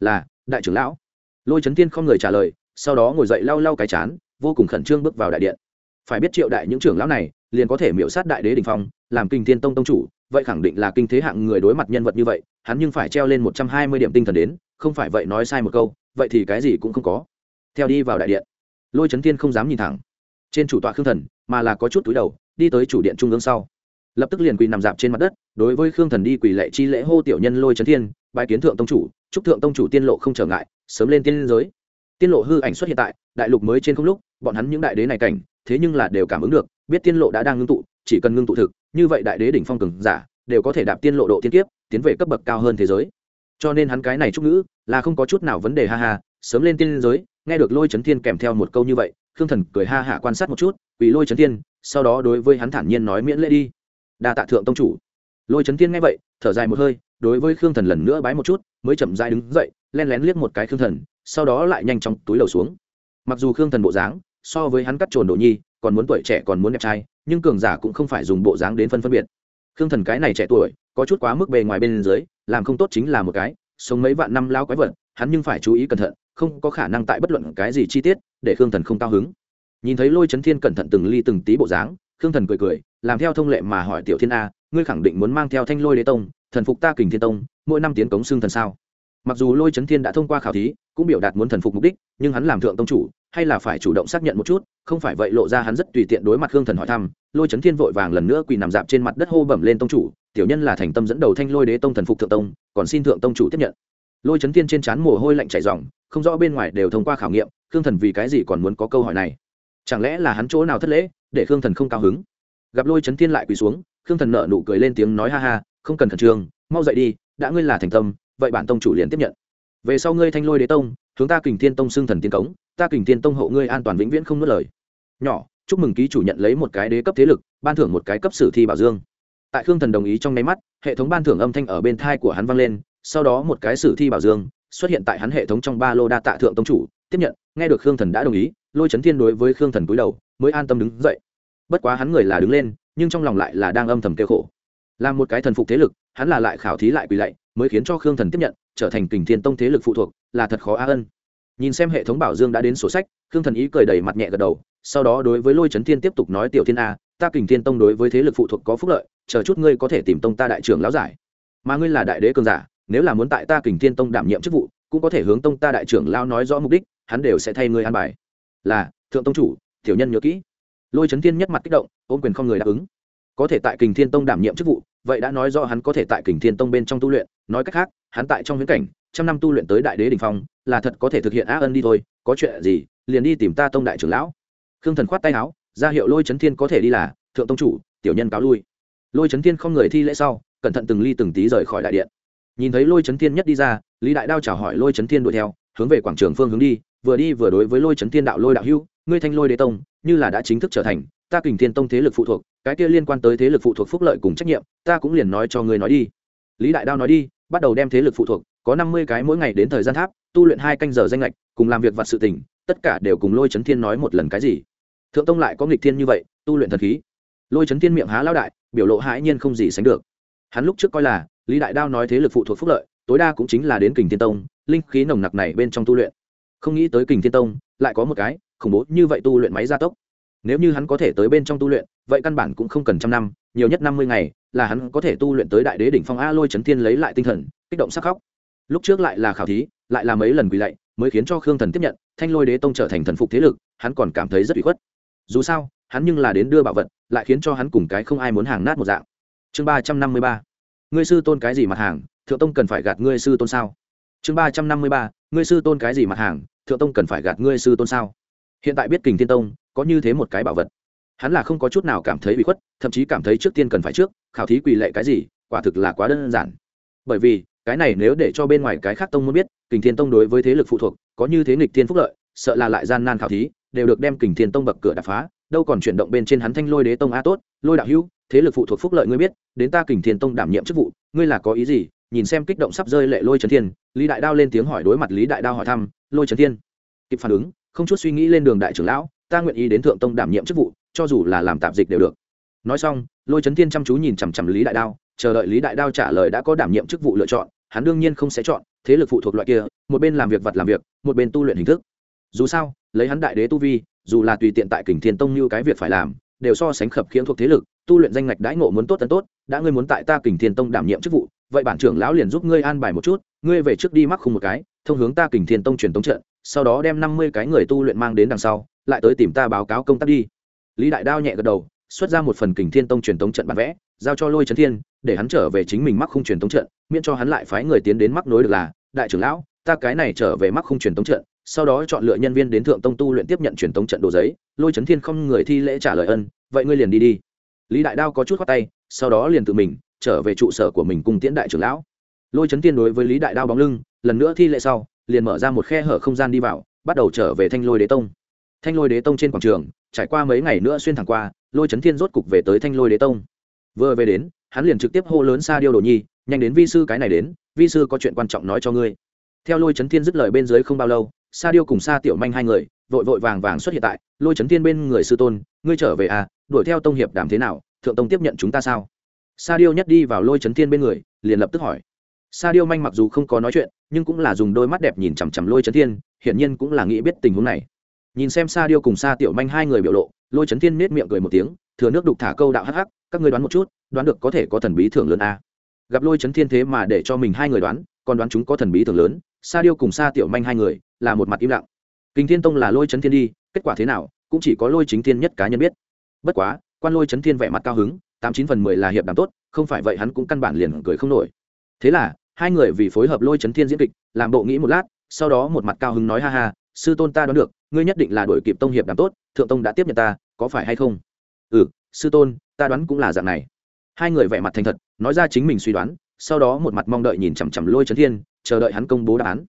Là, đại trưởng lão lôi trấn thiên không người trả lời, sau đó ngồi dậy lau lau cái chán, vô cùng khẩn trương bước vào đại điện. Phải biết triệu đại những trưởng lão này, liền có thể miễu sát đại đế đình phong, làm kinh thiên tông tông chủ, vậy khẳng định là kinh thế hạng người đối mặt nhân vật như vậy, hắn nhưng phải treo lên một trăm hai mươi điểm tinh thần đến, không phải vậy nói sai một câu, vậy thì cái gì cũng không có. Theo đi vào đại điện, lôi trấn thiên không dám nhìn thẳng trên chủ tọa khương thần, mà là có chút túi đầu, đi tới chủ điện trung ương sau. Lập tức liền quỳ nằm dạp trên mặt đất, đối với khương thần đi quỳ lệ chi lễ hô tiểu nhân lôi trấn thiên bài kiến thượng tông chủ, chúc thượng tông chủ tiên lộ không trở ngại sớm lên tiên giới. Tiên lộ hư ảnh xuất hiện tại, đại lục mới trên không lúc, bọn hắn những đại đế này cảnh, thế nhưng là đều cảm ứng được, biết tiên lộ đã đang ngưng tụ, chỉ cần ngưng tụ thực, như vậy đại đế đỉnh phong cường giả, đều có thể đạp tiên lộ độ tiên kiếp, tiến về cấp bậc cao hơn thế giới. Cho nên hắn cái này chúc ngữ, là không có chút nào vấn đề ha ha, sớm lên tiên giới, nghe được lôi trấn thiên kèm theo một câu như vậy, khương thần cười ha hạ quan sát một chút vì lôi trấn thiên, sau đó đối với hắn thản nhiên nói miễn lễ đi. Đa tạ thượng tông chủ. Lôi trấn thiên nghe vậy, thở dài một hơi, đối với khương thần lần nữa bái một chút, mới chậm dai đứng dậy len lén liếc một cái khương thần, sau đó lại nhanh chóng túi đầu xuống. Mặc dù khương thần bộ dáng so với hắn cắt trồn đồ nhi, còn muốn tuổi trẻ còn muốn đẹp trai, nhưng cường giả cũng không phải dùng bộ dáng đến phân phân biệt. Khương thần cái này trẻ tuổi, có chút quá mức bề ngoài bên dưới, làm không tốt chính là một cái, sống mấy vạn năm lao quái vật, hắn nhưng phải chú ý cẩn thận, không có khả năng tại bất luận cái gì chi tiết để khương thần không cao hứng. Nhìn thấy lôi trấn thiên cẩn thận từng ly từng tí bộ dáng, khương thần cười cười, làm theo thông lệ mà hỏi tiểu thiên a, ngươi khẳng định muốn mang theo thanh lôi đế tông, thần phục ta kình thiên tông, mỗi năm tiến cống xương thần sao? Mặc dù lôi trấn thiên đã thông qua khảo thí, cũng biểu đạt muốn thần phục mục đích, nhưng hắn làm thượng tông chủ, hay là phải chủ động xác nhận một chút, không phải vậy lộ ra hắn rất tùy tiện đối mặt hương thần hỏi thăm, lôi trấn thiên vội vàng lần nữa quỳ nằm dạp trên mặt đất hô bẩm lên tông chủ, tiểu nhân là thành tâm dẫn đầu thanh lôi đế tông thần phục thượng tông, còn xin thượng tông chủ tiếp nhận. Lôi trấn thiên trên trán mồ hôi lạnh chảy dòng không rõ bên ngoài đều thông qua khảo nghiệm, khương thần vì cái gì còn muốn có câu hỏi này? Chẳng lẽ là hắn chỗ nào thất lễ, để khương thần không cao hứng? Gặp lôi trấn thiên lại quỳ xuống, khương thần nợ nụ cười lên tiếng nói ha ha, không cần khẩn trương, mau dậy đi, đã ngươi là thành tâm vậy bản tông chủ liền tiếp nhận. Về sau ngươi thanh lôi đế tông, hướng ta kình thiên tông xưng thần tiên cống, ta kình thiên tông hộ ngươi an toàn vĩnh viễn không nuốt lời. Nhỏ, chúc mừng ký chủ nhận lấy một cái đế cấp thế lực, ban thưởng một cái cấp sử thi bảo dương. Tại khương thần đồng ý trong nháy mắt, hệ thống ban thưởng âm thanh ở bên thai của hắn vang lên, sau đó một cái sử thi bảo dương xuất hiện tại hắn hệ thống trong ba lô đa tạ thượng tông chủ, tiếp nhận, nghe được khương thần đã đồng ý, lôi chấn thiên đối với khương thần cúi đầu, mới an tâm đứng dậy. Bất quá hắn người là đứng lên, nhưng trong lòng lại là đang âm thầm kêu khổ. Làm một cái thần phục thế lực, hắn là lại khảo thí lại quỳ lạy mới khiến cho khương thần tiếp nhận, trở thành kình thiên tông thế lực phụ thuộc, là thật khó a ân. Nhìn xem hệ thống bảo dương đã đến sổ sách, khương thần ý cười đầy mặt nhẹ gật đầu, sau đó đối với lôi trấn thiên tiếp tục nói, tiểu thiên a, ta kình thiên tông đối với thế lực phụ thuộc có phúc lợi, chờ chút ngươi có thể tìm tông ta đại trưởng lão giải. Mà ngươi là đại đế cường giả, nếu là muốn tại ta kình thiên tông đảm nhiệm chức vụ, cũng có thể hướng tông ta đại trưởng lão nói rõ mục đích, hắn đều sẽ thay ngươi an bài. Là, thượng tông chủ, tiểu nhân nhớ kỹ. Lôi trấn thiên nhất mặt kích động, ôm quyền không người đáp ứng. Có thể tại kình thiên tông đảm nhiệm chức vụ vậy đã nói rõ hắn có thể tại kình thiên tông bên trong tu luyện, nói cách khác, hắn tại trong viễn cảnh, trăm năm tu luyện tới đại đế đình phong, là thật có thể thực hiện á ân đi thôi, có chuyện gì, liền đi tìm ta tông đại trưởng lão. Khương thần khoát tay áo, ra hiệu lôi trấn thiên có thể đi là, thượng tông chủ, tiểu nhân cáo lui. Lôi trấn thiên không người thi lễ sau, cẩn thận từng ly từng tí rời khỏi đại điện. Nhìn thấy lôi trấn thiên nhất đi ra, lý đại đao chào hỏi lôi trấn thiên đuổi theo, hướng về quảng trường phương hướng đi, vừa đi vừa đối với lôi trấn thiên đạo lôi đạo hưu ngươi thanh lôi đế tông như là đã chính thức trở thành, ta kình thiên tông thế lực phụ thuộc, cái kia liên quan tới thế lực phụ thuộc phúc lợi cùng trách nhiệm, ta cũng liền nói cho ngươi nói đi. Lý đại đao nói đi, bắt đầu đem thế lực phụ thuộc, có năm mươi cái mỗi ngày đến thời gian tháp, tu luyện hai canh giờ danh lệch, cùng làm việc vặt sự tình, tất cả đều cùng lôi trấn thiên nói một lần cái gì. Thượng tông lại có nghịch thiên như vậy, tu luyện thần khí. Lôi trấn thiên miệng há lao đại, biểu lộ hãi nhiên không gì sánh được. Hắn lúc trước coi là, lý đại đao nói thế lực phụ thuộc phúc lợi, tối đa cũng chính là đến kình thiên tông, linh khí nồng nặc này bên trong tu luyện không nghĩ tới kình thiên tông lại có một cái khủng bố như vậy tu luyện máy gia tốc. Nếu như hắn có thể tới bên trong tu luyện, vậy căn bản cũng không cần trăm năm, nhiều nhất năm mươi ngày là hắn có thể tu luyện tới đại đế đỉnh phong a lôi trấn thiên lấy lại tinh thần, kích động sắc khóc. Lúc trước lại là khảo thí, lại là mấy lần quỳ lạy, mới khiến cho khương thần tiếp nhận, thanh lôi đế tông trở thành thần phục thế lực, hắn còn cảm thấy rất bị khuất. Dù sao, hắn nhưng là đến đưa bảo vật, lại khiến cho hắn cùng cái không ai muốn hàng nát một dạng. Chương ba trăm năm mươi ba. Ngươi sư tôn cái gì mặt hàng, thượng tông cần phải gạt ngươi sư tôn sao? Chương ba trăm năm mươi ba, ngươi sư tôn cái gì mặt hàng, thượng tông cần phải gạt ngươi sư tôn sao? Hiện tại biết kình thiên tông, có như thế một cái bảo vật. Hắn là không có chút nào cảm thấy bị khuất, thậm chí cảm thấy trước tiên cần phải trước, khảo thí quỳ lệ cái gì, quả thực là quá đơn giản. Bởi vì, cái này nếu để cho bên ngoài cái khác tông muốn biết, kình thiên tông đối với thế lực phụ thuộc, có như thế nghịch thiên phúc lợi, sợ là lại gian nan khảo thí, đều được đem kình thiên tông bậc cửa đập phá, đâu còn chuyển động bên trên hắn thanh lôi đế tông a tốt, lôi đạo hữu, thế lực phụ thuộc phúc lợi ngươi biết, đến ta kình thiên tông đảm nhiệm chức vụ, ngươi là có ý gì nhìn xem kích động sắp rơi lệ lôi trấn thiên, lý đại đao lên tiếng hỏi đối mặt lý đại đao hỏi thăm, lôi trấn thiên? Kịp phản ứng, không chút suy nghĩ lên đường đại trưởng lão, ta nguyện ý đến thượng tông đảm nhiệm chức vụ, cho dù là làm tạp dịch đều được. Nói xong, lôi trấn thiên chăm chú nhìn chằm chằm lý đại đao, chờ đợi lý đại đao trả lời đã có đảm nhiệm chức vụ lựa chọn, hắn đương nhiên không sẽ chọn, thế lực phụ thuộc loại kia, một bên làm việc vật làm việc, một bên tu luyện hình thức. Dù sao, lấy hắn đại đế tu vi, dù là tùy tiện tại kình thiên tông như cái việc phải làm, đều so sánh khập khiễng thuộc thế lực, tu luyện danh ngạch đãi ngộ muốn tốt tấn tốt, đã ngươi muốn tại ta kình thiên tông đảm nhiệm chức vụ vậy bản trưởng lão liền giúp ngươi an bài một chút, ngươi về trước đi mắc khung một cái, thông hướng ta kình thiên tông truyền tống trận, sau đó đem năm mươi cái người tu luyện mang đến đằng sau, lại tới tìm ta báo cáo công tác đi. Lý đại đao nhẹ gật đầu, xuất ra một phần kình thiên tông truyền tống trận bản vẽ, giao cho lôi trấn thiên, để hắn trở về chính mình mắc khung truyền tống trận, miễn cho hắn lại phái người tiến đến mắc nối được là, đại trưởng lão, ta cái này trở về mắc khung truyền tống trận, sau đó chọn lựa nhân viên đến thượng tông tu luyện tiếp nhận truyền tống trận đồ giấy. Lôi trấn thiên không người thi lễ trả lời ân, vậy ngươi liền đi đi. Lý đại đao có chút khoát tay, sau đó liền tự mình trở về trụ sở của mình cùng tiễn đại trưởng lão. Lôi chấn thiên đối với lý đại đao bóng lưng, lần nữa thi lệ sau, liền mở ra một khe hở không gian đi vào, bắt đầu trở về thanh lôi đế tông. Thanh lôi đế tông trên quảng trường, trải qua mấy ngày nữa xuyên thẳng qua, lôi chấn thiên rốt cục về tới thanh lôi đế tông. Vừa về đến, hắn liền trực tiếp hô lớn xa điêu đồ nhi, nhanh đến vi sư cái này đến, vi sư có chuyện quan trọng nói cho ngươi. Theo lôi chấn thiên dứt lời bên dưới không bao lâu, sa điêu cùng sa tiểu manh hai người, vội vội vàng vàng xuất hiện tại lôi chấn thiên bên người sư tôn, ngươi trở về à đuổi theo tông hiệp đàm thế nào, thượng tông tiếp nhận chúng ta sao? Sa điêu nhất đi vào lôi trấn thiên bên người, liền lập tức hỏi. Sa điêu manh mặc dù không có nói chuyện, nhưng cũng là dùng đôi mắt đẹp nhìn chằm chằm lôi trấn thiên, hiển nhiên cũng là nghĩ biết tình huống này. Nhìn xem sa điêu cùng sa tiểu manh hai người biểu lộ, lôi trấn thiên nết miệng cười một tiếng, thừa nước đục thả câu đạo hắc hắc, các ngươi đoán một chút, đoán được có thể có thần bí thưởng lớn a. Gặp lôi trấn thiên thế mà để cho mình hai người đoán, còn đoán chúng có thần bí thưởng lớn sa điêu cùng sa tiểu manh hai người, là một mặt im lặng. Kinh thiên tông là lôi trấn thiên đi, kết quả thế nào, cũng chỉ có lôi chính thiên nhất cá nhân biết. Bất quá, quan lôi trấn thiên vẻ mặt cao hứng tám chín phần mười là hiệp đàm tốt, không phải vậy hắn cũng căn bản liền cười không nổi. Thế là, hai người vì phối hợp lôi trấn thiên diễn kịch, làm bộ nghĩ một lát, sau đó một mặt cao hứng nói ha ha, sư tôn ta đoán được, ngươi nhất định là đổi kịp tông hiệp đàm tốt, thượng tông đã tiếp nhận ta, có phải hay không? Ừ sư tôn, ta đoán cũng là dạng này. Hai người vẻ mặt thành thật, nói ra chính mình suy đoán, sau đó một mặt mong đợi nhìn chằm chằm lôi trấn thiên, chờ đợi hắn công bố đáp án.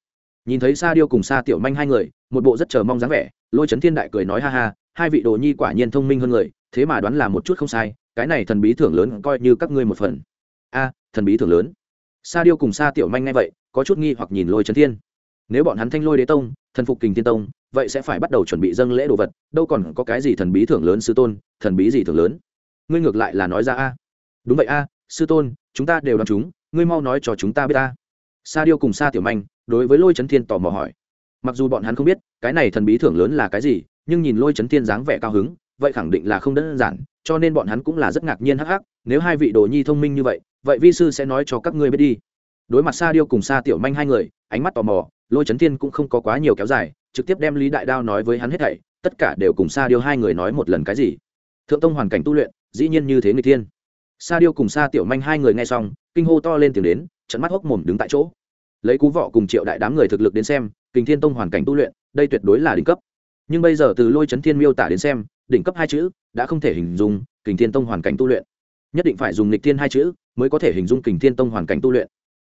Nhìn thấy sa điêu cùng sa tiểu manh hai người, một bộ rất chờ mong dáng vẻ, lôi trấn thiên đại cười nói ha ha, hai vị đồ nhi quả nhiên thông minh hơn người thế mà đoán là một chút không sai, cái này thần bí thưởng lớn coi như các ngươi một phần. A, thần bí thưởng lớn. Sa điêu cùng sa tiểu manh ngay vậy, có chút nghi hoặc nhìn lôi trấn thiên. Nếu bọn hắn thanh lôi đế tông, thần phục kình thiên tông, vậy sẽ phải bắt đầu chuẩn bị dâng lễ đồ vật, đâu còn có cái gì thần bí thưởng lớn sư tôn, thần bí gì thưởng lớn? Ngươi ngược lại là nói ra a. Đúng vậy a, sư tôn, chúng ta đều đoán chúng, ngươi mau nói cho chúng ta biết ta sa điêu cùng sa tiểu manh đối với lôi trấn thiên tò mò hỏi. Mặc dù bọn hắn không biết, cái này thần bí thưởng lớn là cái gì, nhưng nhìn lôi trấn thiên dáng vẻ cao hứng vậy khẳng định là không đơn giản, cho nên bọn hắn cũng là rất ngạc nhiên hắc hắc, nếu hai vị đồ nhi thông minh như vậy vậy vi sư sẽ nói cho các ngươi biết đi. Đối mặt sa điêu cùng sa tiểu manh hai người, ánh mắt tò mò, lôi chấn thiên cũng không có quá nhiều kéo dài, trực tiếp đem lý đại đao nói với hắn hết thảy, tất cả đều cùng sa điêu hai người nói một lần cái gì. Thượng tông hoàn cảnh tu luyện, dĩ nhiên như thế người thiên. Sa điêu cùng sa tiểu manh hai người nghe xong, kinh hô to lên tiếng đến, trận mắt hốc mồm đứng tại chỗ. Lấy cú vọ cùng triệu đại đám người thực lực đến xem, kình thiên tông hoàn cảnh tu luyện, đây tuyệt đối là đỉnh cấp. Nhưng bây giờ từ lôi chấn thiên miêu tả đến xem đỉnh cấp hai chữ, đã không thể hình dung kình thiên tông hoàn cảnh tu luyện. Nhất định phải dùng lịch thiên hai chữ mới có thể hình dung kình thiên tông hoàn cảnh tu luyện.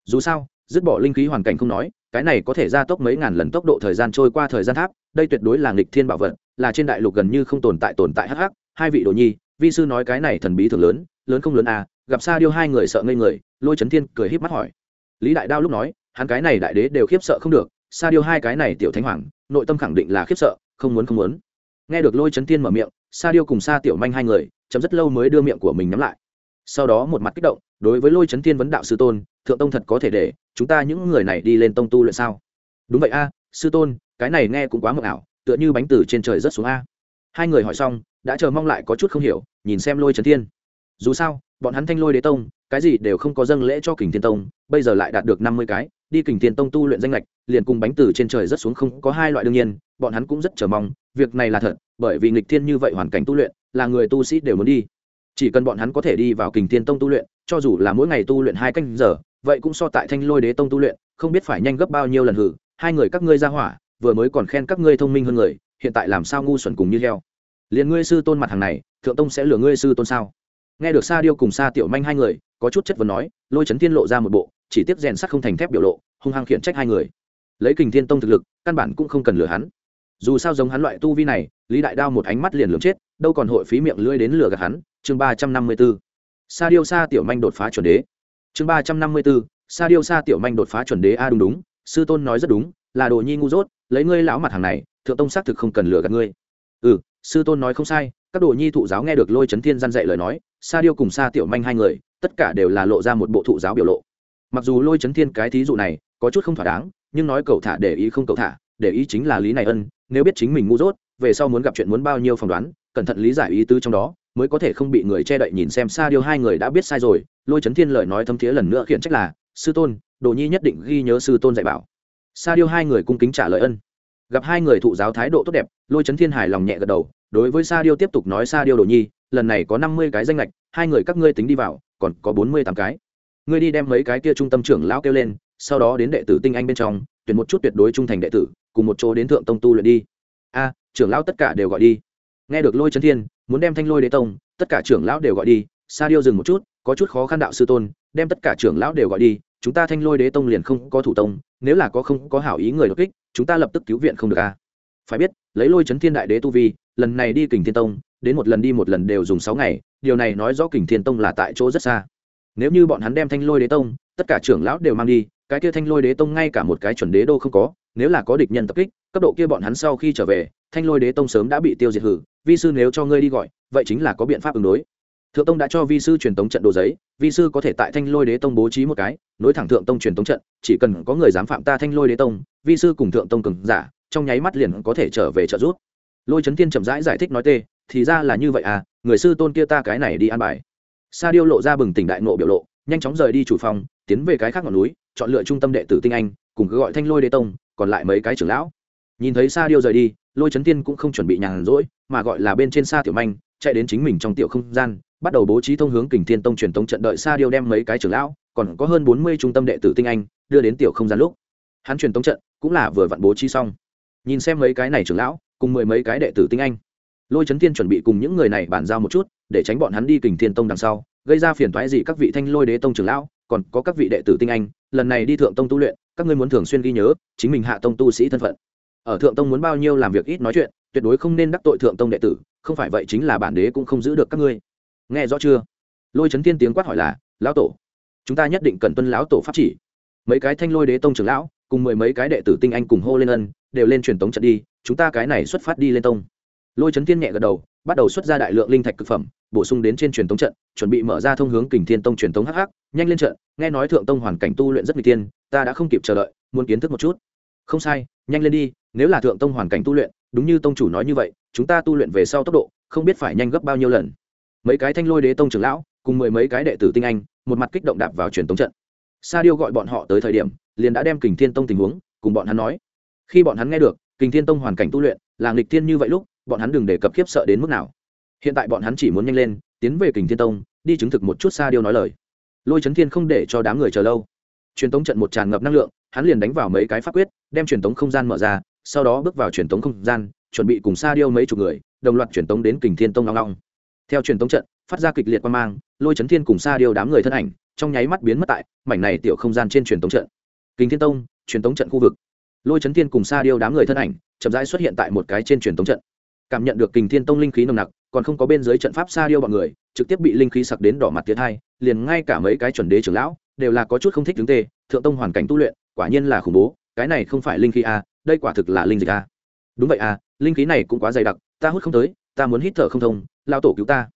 Dù sao, dứt bỏ linh khí hoàn cảnh không nói, cái này có thể gia tốc mấy ngàn lần tốc độ thời gian trôi qua thời gian tháp, đây tuyệt đối là nghịch thiên bảo vật, là trên đại lục gần như không tồn tại tồn tại hắc hắc. Hai vị đồ nhi, vi sư nói cái này thần bí thường lớn lớn không lớn à gặp xa điêu hai người sợ ngây người, lôi chấn thiên cười híp mắt hỏi. Lý đại đao lúc nói, hắn cái này đại đế đều khiếp sợ không được sa điêu hai cái này tiểu thánh hoàng, nội tâm khẳng định là khiếp sợ, không muốn không muốn nghe được lôi chấn thiên mở miệng, sa điêu cùng sa tiểu manh hai người, chấm rất lâu mới đưa miệng của mình nhắm lại. Sau đó một mặt kích động, đối với lôi chấn thiên vấn đạo sư tôn, thượng tông thật có thể để chúng ta những người này đi lên tông tu luyện sao? Đúng vậy a, sư tôn, cái này nghe cũng quá mờ ảo, tựa như bánh từ trên trời rất xuống a. Hai người hỏi xong, đã chờ mong lại có chút không hiểu, nhìn xem lôi trấn thiên dù sao, bọn hắn thanh lôi đế tông, cái gì đều không có dâng lễ cho kình thiên tông, bây giờ lại đạt được năm mươi cái, đi kình thiên tông tu luyện danh lệch, liền cùng bánh từ trên trời rất xuống không có hai loại đương nhiên, bọn hắn cũng rất chờ mong, việc này là thật, bởi vì nghịch thiên như vậy hoàn cảnh tu luyện, là người tu sĩ đều muốn đi. Chỉ cần bọn hắn có thể đi vào kình thiên tông tu luyện, cho dù là mỗi ngày tu luyện hai canh giờ, vậy cũng so tại thanh lôi đế tông tu luyện, không biết phải nhanh gấp bao nhiêu lần hử, hai người các ngươi ra hỏa, vừa mới còn khen các ngươi thông minh hơn người, hiện tại làm sao ngu xuẩn cùng như heo. Liền ngươi sư tôn mặt hàng này, thượng tông sẽ lừa ngươi sư tôn sao? Nghe được sa điêu cùng sa tiểu manh hai người, có chút chất vấn nói, lôi chấn thiên lộ ra một bộ, chỉ tiếp rèn sắt không thành thép biểu lộ, hung hăng khiển trách hai người. Lấy kình thiên tông thực lực, căn bản cũng không cần lừa hắn. Dù sao giống hắn loại tu vi này, lý đại đao một ánh mắt liền lường chết, đâu còn hội phí miệng lưỡi đến lừa gạt hắn, chương ba trăm năm mươi b ố sa điêu sa tiểu manh đột phá chuẩn đế. Chương ba trăm năm mươi b ố sa điêu sa tiểu manh đột phá chuẩn đế, a, đúng đúng, sư tôn nói rất đúng, là đồ nhi ngu dốt, lấy ngươi lão mặt hàng này, thượng tông xác thực không cần lừa gạt ngươi. Ừ sư tôn nói không sai các đồ nhi thụ giáo nghe được lôi chấn thiên gian dạy lời nói, sa điêu cùng sa tiểu manh hai người, tất cả đều là lộ ra một bộ thụ giáo biểu lộ. Mặc dù lôi chấn thiên cái thí dụ này có chút không thỏa đáng, nhưng nói cậu thả để ý không cậu thả, để ý chính là lý này ân, nếu biết chính mình ngu dốt, về sau muốn gặp chuyện muốn bao nhiêu phỏng đoán, cẩn thận lý giải ý tứ trong đó, mới có thể không bị người che đậy nhìn xem sa điêu hai người đã biết sai rồi. Lôi chấn thiên lời nói thâm thiế lần nữa khiển trách là, sư tôn, đồ nhi nhất định ghi nhớ sư tôn dạy bảo. Sa điêu hai người cung kính trả lời ân. Gặp hai người thụ giáo thái độ tốt đẹp, lôi chấn thiên hài lòng nhẹ gật đầu đối với sa điêu tiếp tục nói sa điêu đồ nhi, lần này có năm mươi cái danh lệch hai người các ngươi tính đi vào, còn có bốn mươi tám cái. Ngươi đi đem mấy cái kia trung tâm trưởng lão kêu lên, sau đó đến đệ tử tinh anh bên trong, tuyển một chút tuyệt đối trung thành đệ tử, cùng một chỗ đến thượng tông tu luyện đi. A, trưởng lão tất cả đều gọi đi. Nghe được lôi chấn thiên, muốn đem thanh lôi đế tông, tất cả trưởng lão đều gọi đi. Sa điêu dừng một chút, có chút khó khăn đạo sư tôn, đem tất cả trưởng lão đều gọi đi, chúng ta thanh lôi đế tông liền không có thủ tông, nếu là có không có hảo ý người đột kích, chúng ta lập tức cứu viện không được a. Phải biết, lấy lôi chấn thiên đại đế tu vi lần này đi kình thiên tông, đến một lần đi một lần đều dùng sáu ngày, điều này nói rõ kình thiên tông là tại chỗ rất xa. Nếu như bọn hắn đem thanh lôi đế tông, tất cả trưởng lão đều mang đi, cái kia thanh lôi đế tông ngay cả một cái chuẩn đế đô không có, nếu là có địch nhân tập kích, cấp độ kia bọn hắn sau khi trở về, thanh lôi đế tông sớm đã bị tiêu diệt hử, vi sư nếu cho ngươi đi gọi, vậy chính là có biện pháp ứng đối. Thượng tông đã cho vi sư truyền tống trận đồ giấy, vi sư có thể tại thanh lôi đế tông bố trí một cái, nối thẳng thượng tông truyền tống trận, chỉ cần có người dám phạm ta thanh lôi đế tông, vi sư cùng thượng tông cường giả, trong nháy mắt liền có thể trở về trợ giúp lôi trấn Thiên chậm rãi giải, giải thích nói tê thì ra là như vậy à người sư tôn kia ta cái này đi ăn bài. Sa điêu lộ ra bừng tỉnh đại nộ biểu lộ nhanh chóng rời đi chủ phòng tiến về cái khác ngọn núi chọn lựa trung tâm đệ tử tinh anh cùng cứ gọi thanh lôi đế tông còn lại mấy cái trưởng lão. Nhìn thấy sa điêu rời đi lôi trấn tiên cũng không chuẩn bị nhàn rỗi mà gọi là bên trên sa tiểu manh chạy đến chính mình trong tiểu không gian bắt đầu bố trí thông hướng kình thiên tông truyền tống trận đợi sa điêu đem mấy cái trưởng lão còn có hơn bốn mươi trung tâm đệ tử tinh anh đưa đến tiểu không gian lúc. Hắn truyền tống trận cũng là vừa vặn bố trí xong nhìn xem mấy cái này trưởng lão, cùng mười mấy cái đệ tử tinh anh. Lôi trấn tiên chuẩn bị cùng những người này bàn giao một chút, để tránh bọn hắn đi kình thiên tông đằng sau, gây ra phiền toái gì các vị thanh lôi đế tông trưởng lão, còn có các vị đệ tử tinh anh, lần này đi thượng tông tu luyện, các ngươi muốn thường xuyên ghi nhớ, chính mình hạ tông tu sĩ thân phận. Ở thượng tông muốn bao nhiêu làm việc ít nói chuyện, tuyệt đối không nên đắc tội thượng tông đệ tử, không phải vậy chính là bản đế cũng không giữ được các ngươi. Nghe rõ chưa? Lôi trấn tiên tiếng quát hỏi là, lão tổ, chúng ta nhất định cần tuân lão tổ pháp chỉ. Mấy cái thanh lôi đế tông trưởng lão cùng mười mấy cái đệ tử tinh anh cùng hô lên ân, đều lên truyền tống trận đi, chúng ta cái này xuất phát đi lên tông. Lôi trấn tiên nhẹ gật đầu, bắt đầu xuất ra đại lượng linh thạch cực phẩm, bổ sung đến trên truyền tống trận, chuẩn bị mở ra thông hướng kình thiên tông truyền tống hh nhanh lên trận, nghe nói thượng tông hoàn cảnh tu luyện rất n tiên, ta đã không kịp chờ đợi, muốn kiến thức một chút. Không sai, nhanh lên đi, nếu là thượng tông hoàn cảnh tu luyện, đúng như tông chủ nói như vậy, chúng ta tu luyện về sau tốc độ, không biết phải nhanh gấp bao nhiêu lần. Mấy cái thanh lôi đế tông trưởng lão, cùng mười mấy cái đệ tử tinh anh, một mặt kích động đạp vào truyền tống trận sa điêu gọi bọn họ tới thời điểm, liền đã đem kình thiên tông tình huống cùng bọn hắn nói. Khi bọn hắn nghe được kình thiên tông hoàn cảnh tu luyện là nghịch thiên như vậy lúc, bọn hắn đừng đề cập khiếp sợ đến mức nào. Hiện tại bọn hắn chỉ muốn nhanh lên, tiến về kình thiên tông, đi chứng thực một chút sa điêu nói lời. Lôi chấn thiên không để cho đám người chờ lâu. Truyền tống trận một tràn ngập năng lượng, hắn liền đánh vào mấy cái pháp quyết, đem truyền tống không gian mở ra, sau đó bước vào truyền tống không gian, chuẩn bị cùng sa điêu mấy chục người, đồng loạt truyền tống đến kình thiên tông long long. Theo truyền tống trận phát ra kịch liệt quan mang, lôi chấn thiên cùng sa điều đám người thân ảnh, trong nháy mắt biến mất tại mảnh này tiểu không gian trên truyền tống trận. Kình thiên tông, truyền tống trận khu vực. Lôi chấn thiên cùng sa điều đám người thân ảnh, chậm rãi xuất hiện tại một cái trên truyền tống trận. Cảm nhận được kình thiên tông linh khí nồng nặc, còn không có bên dưới trận pháp sa điêu bọn người, trực tiếp bị linh khí sặc đến đỏ mặt tiến hai, liền ngay cả mấy cái chuẩn đế trưởng lão, đều là có chút không thích đứng tê, thượng tông hoàn cảnh tu luyện, quả nhiên là khủng bố, cái này không phải linh khí a đây quả thực là linh dịch a đúng vậy a linh khí này cũng quá dày đặc, ta hút không tới, ta muốn hít thở không thông lao tổ cứu ta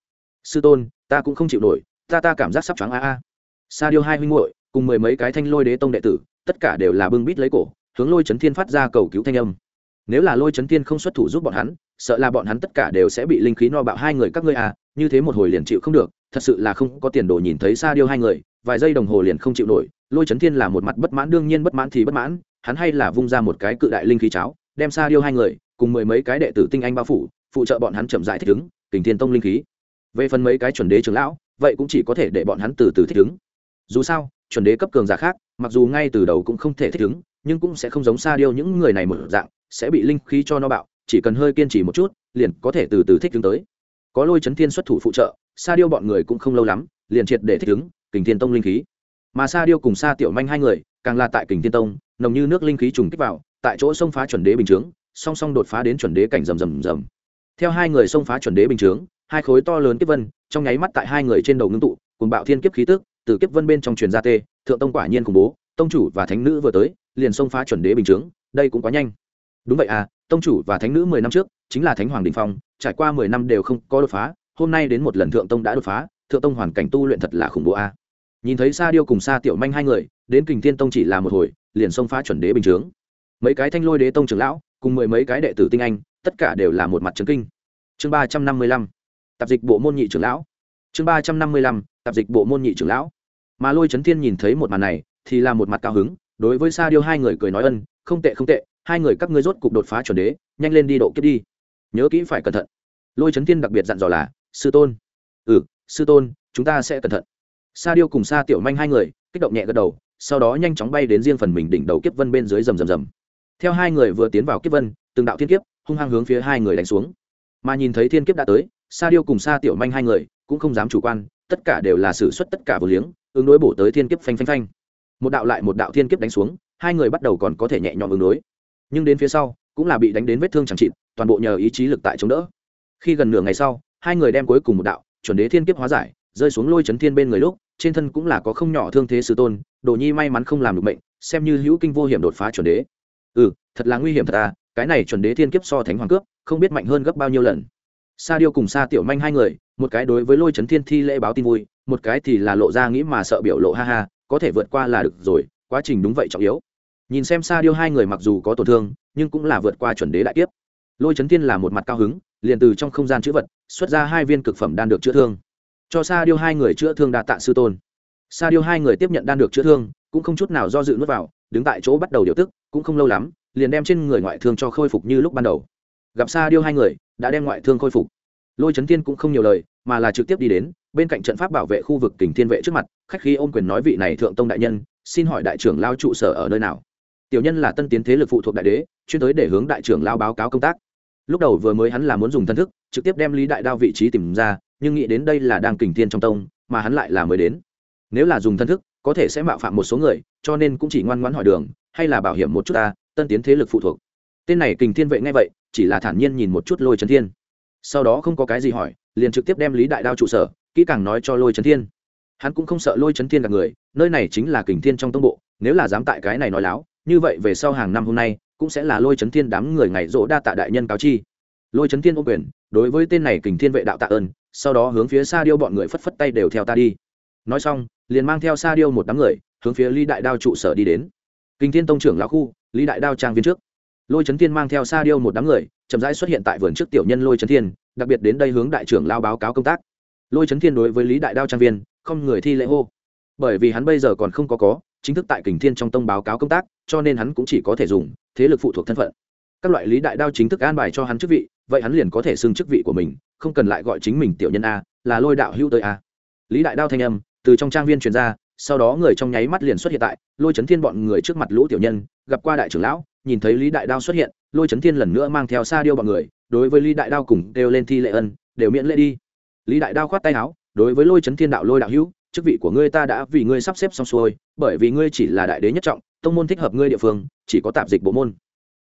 sư tôn, ta cũng không chịu nổi, ta ta cảm giác sắp choáng a a. Sa điêu hai huynh muội, cùng mười mấy cái thanh lôi đế tông đệ tử, tất cả đều là bưng bít lấy cổ, hướng lôi chấn thiên phát ra cầu cứu thanh âm. Nếu là lôi chấn thiên không xuất thủ giúp bọn hắn, sợ là bọn hắn tất cả đều sẽ bị linh khí no bạo hai người các ngươi à như thế một hồi liền chịu không được, thật sự là không có tiền đồ nhìn thấy sa điêu hai người, vài giây đồng hồ liền không chịu nổi, lôi chấn thiên là một mặt bất mãn, đương nhiên bất mãn thì bất mãn, hắn hay là vung ra một cái cự đại linh khí cháo, đem sa điêu hai người, cùng mười mấy cái đệ tử tinh anh bao phủ, phụ trợ bọn hắn chậm rãi thích ứng, kình thiên tông linh khí về phần mấy cái chuẩn đế trưởng lão, vậy cũng chỉ có thể để bọn hắn từ từ thích ứng. Dù sao, chuẩn đế cấp cường giả khác, mặc dù ngay từ đầu cũng không thể thích ứng, nhưng cũng sẽ không giống sa điêu những người này một dạng, sẽ bị linh khí cho nó bạo, chỉ cần hơi kiên trì một chút, liền có thể từ từ thích ứng tới. Có lôi chấn thiên xuất thủ phụ trợ, sa điêu bọn người cũng không lâu lắm, liền triệt để thích ứng, kình thiên tông linh khí. Mà sa điêu cùng sa tiểu manh hai người, càng là tại kình thiên tông, nồng như nước linh khí trùng kích vào, tại chỗ xông phá chuẩn đế bình chướng, song song đột phá đến chuẩn đế cảnh rầm rầm rầm. Theo hai người xông phá chuẩn đế bình chướng hai khối to lớn kiếp vân, trong nháy mắt tại hai người trên đầu ngưng tụ cùng bạo thiên kiếp khí tức, từ kiếp vân bên trong truyền ra tê, thượng tông quả nhiên khủng bố, tông chủ và thánh nữ vừa tới, liền xông phá chuẩn đế bình chướng, đây cũng quá nhanh. Đúng vậy à tông chủ và thánh nữ mười năm trước, chính là thánh hoàng đình phong, trải qua mười năm đều không có đột phá, hôm nay đến một lần thượng tông đã đột phá, thượng tông hoàn cảnh tu luyện thật là khủng bố a nhìn thấy sa điêu cùng sa tiểu manh hai người, đến kình thiên tông chỉ là một hồi, liền xông phá chuẩn đế bình chướng. Mấy cái thanh lôi đế tông trưởng lão, cùng mười mấy cái đệ tử tinh anh, tất cả đều là một mặt trấn kinh. Chương ba trăm năm mươi lăm tạp dịch bộ môn nhị trưởng lão. Chương ba trăm năm mươi lăm, tạp dịch bộ môn nhị trưởng lão. Mà lôi trấn thiên nhìn thấy một màn này, thì là một mặt cao hứng, đối với sa điêu hai người cười nói ân, không tệ không tệ, hai người các ngươi rốt cục đột phá chuẩn đế, nhanh lên đi độ kiếp đi. Nhớ kỹ phải cẩn thận. Lôi trấn thiên đặc biệt dặn dò là, sư tôn. Ừ sư tôn, chúng ta sẽ cẩn thận. Sa điêu cùng sa tiểu manh hai người, kích động nhẹ gật đầu, sau đó nhanh chóng bay đến riêng phần mình đỉnh đầu kiếp vân bên dưới rầm rầm rầm. Theo hai người vừa tiến vào kiếp vân, từng đạo thiên kiếp, hung hăng hướng phía hai người đánh xuống. Mà nhìn thấy thiên kiếp đã tới sa điêu cùng sa tiểu manh hai người cũng không dám chủ quan, tất cả đều là xử suất tất cả vô liếng, ứng đối bổ tới thiên kiếp phanh phanh phanh. Một đạo lại một đạo thiên kiếp đánh xuống, hai người bắt đầu còn có thể nhẹ nhõm ứng đối. Nhưng đến phía sau, cũng là bị đánh đến vết thương chẳng chịt, toàn bộ nhờ ý chí lực tại chống đỡ. Khi gần nửa ngày sau, hai người đem cuối cùng một đạo chuẩn đế thiên kiếp hóa giải, rơi xuống lôi chấn thiên bên người lúc, trên thân cũng là có không nhỏ thương thế sư tôn, đồ nhi may mắn không làm được bệnh xem như hữu kinh vô hiểm đột phá chuẩn đế. Ừ thật là nguy hiểm thật à cái này chuẩn đế thiên kiếp so thánh hoàng cướp, không biết mạnh hơn gấp bao nhiêu lần sa điêu cùng sa tiểu manh hai người, một cái đối với lôi chấn thiên thi lễ báo tin vui, một cái thì là lộ ra nghĩ mà sợ biểu lộ ha ha, có thể vượt qua là được rồi, quá trình đúng vậy trọng yếu. Nhìn xem sa điêu hai người mặc dù có tổn thương, nhưng cũng là vượt qua chuẩn đế đại kiếp. Lôi chấn thiên là một mặt cao hứng, liền từ trong không gian chữ vật, xuất ra hai viên cực phẩm đan được chữa thương. Cho sa điêu hai người chữa thương đạt tạ sư tôn. Sa điêu hai người tiếp nhận đan được chữa thương, cũng không chút nào do dự nuốt vào, đứng tại chỗ bắt đầu điều tức, cũng không lâu lắm, liền đem trên người ngoại thương cho khôi phục như lúc ban đầu. Gặp sa điêu hai người đã đem ngoại thương khôi phục. Lôi chấn thiên cũng không nhiều lời, mà là trực tiếp đi đến, bên cạnh trận pháp bảo vệ khu vực kình thiên vệ trước mặt, khách khí ôm quyền nói vị này thượng tông đại nhân, xin hỏi đại trưởng lao trụ sở ở nơi nào? Tiểu nhân là tân tiến thế lực phụ thuộc đại đế, chuyên tới để hướng đại trưởng lao báo cáo công tác. Lúc đầu vừa mới hắn là muốn dùng thân thức, trực tiếp đem lý đại đao vị trí tìm ra, nhưng nghĩ đến đây là đang kình thiên trong tông, mà hắn lại là mới đến. Nếu là dùng thân thức, có thể sẽ mạo phạm một số người, cho nên cũng chỉ ngoan ngoãn hỏi đường, hay là bảo hiểm một chút ta, tân tiến thế lực phụ thuộc. Tên này kình thiên vệ ngay vậy chỉ là thản nhiên nhìn một chút lôi trấn thiên. Sau đó không có cái gì hỏi, liền trực tiếp đem lý đại đao trụ sở, kỹ càng nói cho lôi trấn thiên. Hắn cũng không sợ lôi trấn thiên gặp người, nơi này chính là kình thiên trong tông bộ, nếu là dám tại cái này nói láo, như vậy về sau hàng năm hôm nay, cũng sẽ là lôi trấn thiên đám người ngày rỗ đa tạ đại nhân cáo chi. Lôi trấn thiên ô quyền, đối với tên này kình thiên vệ đạo tạ ơn, sau đó hướng phía xa điêu bọn người phất phất tay đều theo ta đi. Nói xong, liền mang theo xa điêu một đám người, hướng phía lý đại đao trụ sở đi đến. Kình thiên tông trưởng lão khu, lý đại đao trang viên trước lôi trấn thiên mang theo sa điêu một đám người, chậm rãi xuất hiện tại vườn trước tiểu nhân lôi trấn thiên, đặc biệt đến đây hướng đại trưởng lao báo cáo công tác. Lôi trấn thiên đối với lý đại đao trang viên, không người thi lễ hô. Bởi vì hắn bây giờ còn không có có, chính thức tại kình thiên trong tông báo cáo công tác, cho nên hắn cũng chỉ có thể dùng thế lực phụ thuộc thân phận. Các loại lý đại đao chính thức an bài cho hắn chức vị, vậy hắn liền có thể xưng chức vị của mình, không cần lại gọi chính mình tiểu nhân a, là lôi đạo hữu tới a. Lý đại đao thanh âm từ trong trang viên truyền ra, sau đó người trong nháy mắt liền xuất hiện tại lôi chấn thiên bọn người trước mặt lũ tiểu nhân gặp qua đại trưởng lão, nhìn thấy lý đại đao xuất hiện, lôi chấn thiên lần nữa mang theo xa điêu bọn người, đối với lý đại đao cùng đều lên thi lệ ân, đều miễn lễ đi. Lý đại đao khoát tay áo, đối với lôi chấn thiên đạo lôi đạo hữu, chức vị của ngươi ta đã vì ngươi sắp xếp xong xuôi, bởi vì ngươi chỉ là đại đế nhất trọng, tông môn thích hợp ngươi địa phương, chỉ có tạp dịch bộ môn.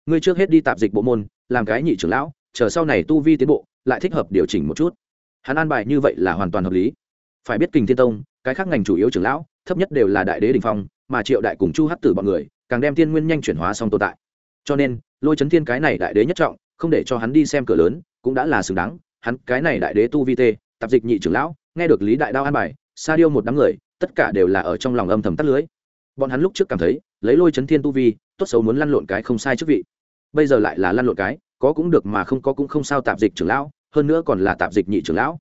Ngươi trước hết đi tạp dịch bộ môn, làm cái nhị trưởng lão, chờ sau này tu vi tiến bộ, lại thích hợp điều chỉnh một chút. Hắn an bài như vậy là hoàn toàn hợp lý. Phải biết kình thiên tông, cái khác ngành chủ yếu trưởng lão, thấp nhất đều là đại đế đình phong, mà triệu đại cùng chu hắc tử bọn người càng đem thiên nguyên nhanh chuyển hóa xong tồn tại. Cho nên, lôi chấn thiên cái này đại đế nhất trọng, không để cho hắn đi xem cửa lớn, cũng đã là xứng đáng. Hắn, cái này đại đế tu vi tê, tạp dịch nhị trưởng lão, nghe được lý đại đao an bài, sa điêu một đám người, tất cả đều là ở trong lòng âm thầm tắt lưới. Bọn hắn lúc trước cảm thấy, lấy lôi chấn thiên tu vi, tốt xấu muốn lăn lộn cái không sai chức vị. Bây giờ lại là lăn lộn cái, có cũng được mà không có cũng không sao tạp dịch trưởng lão, hơn nữa còn là tạp dịch nhị trưởng lão.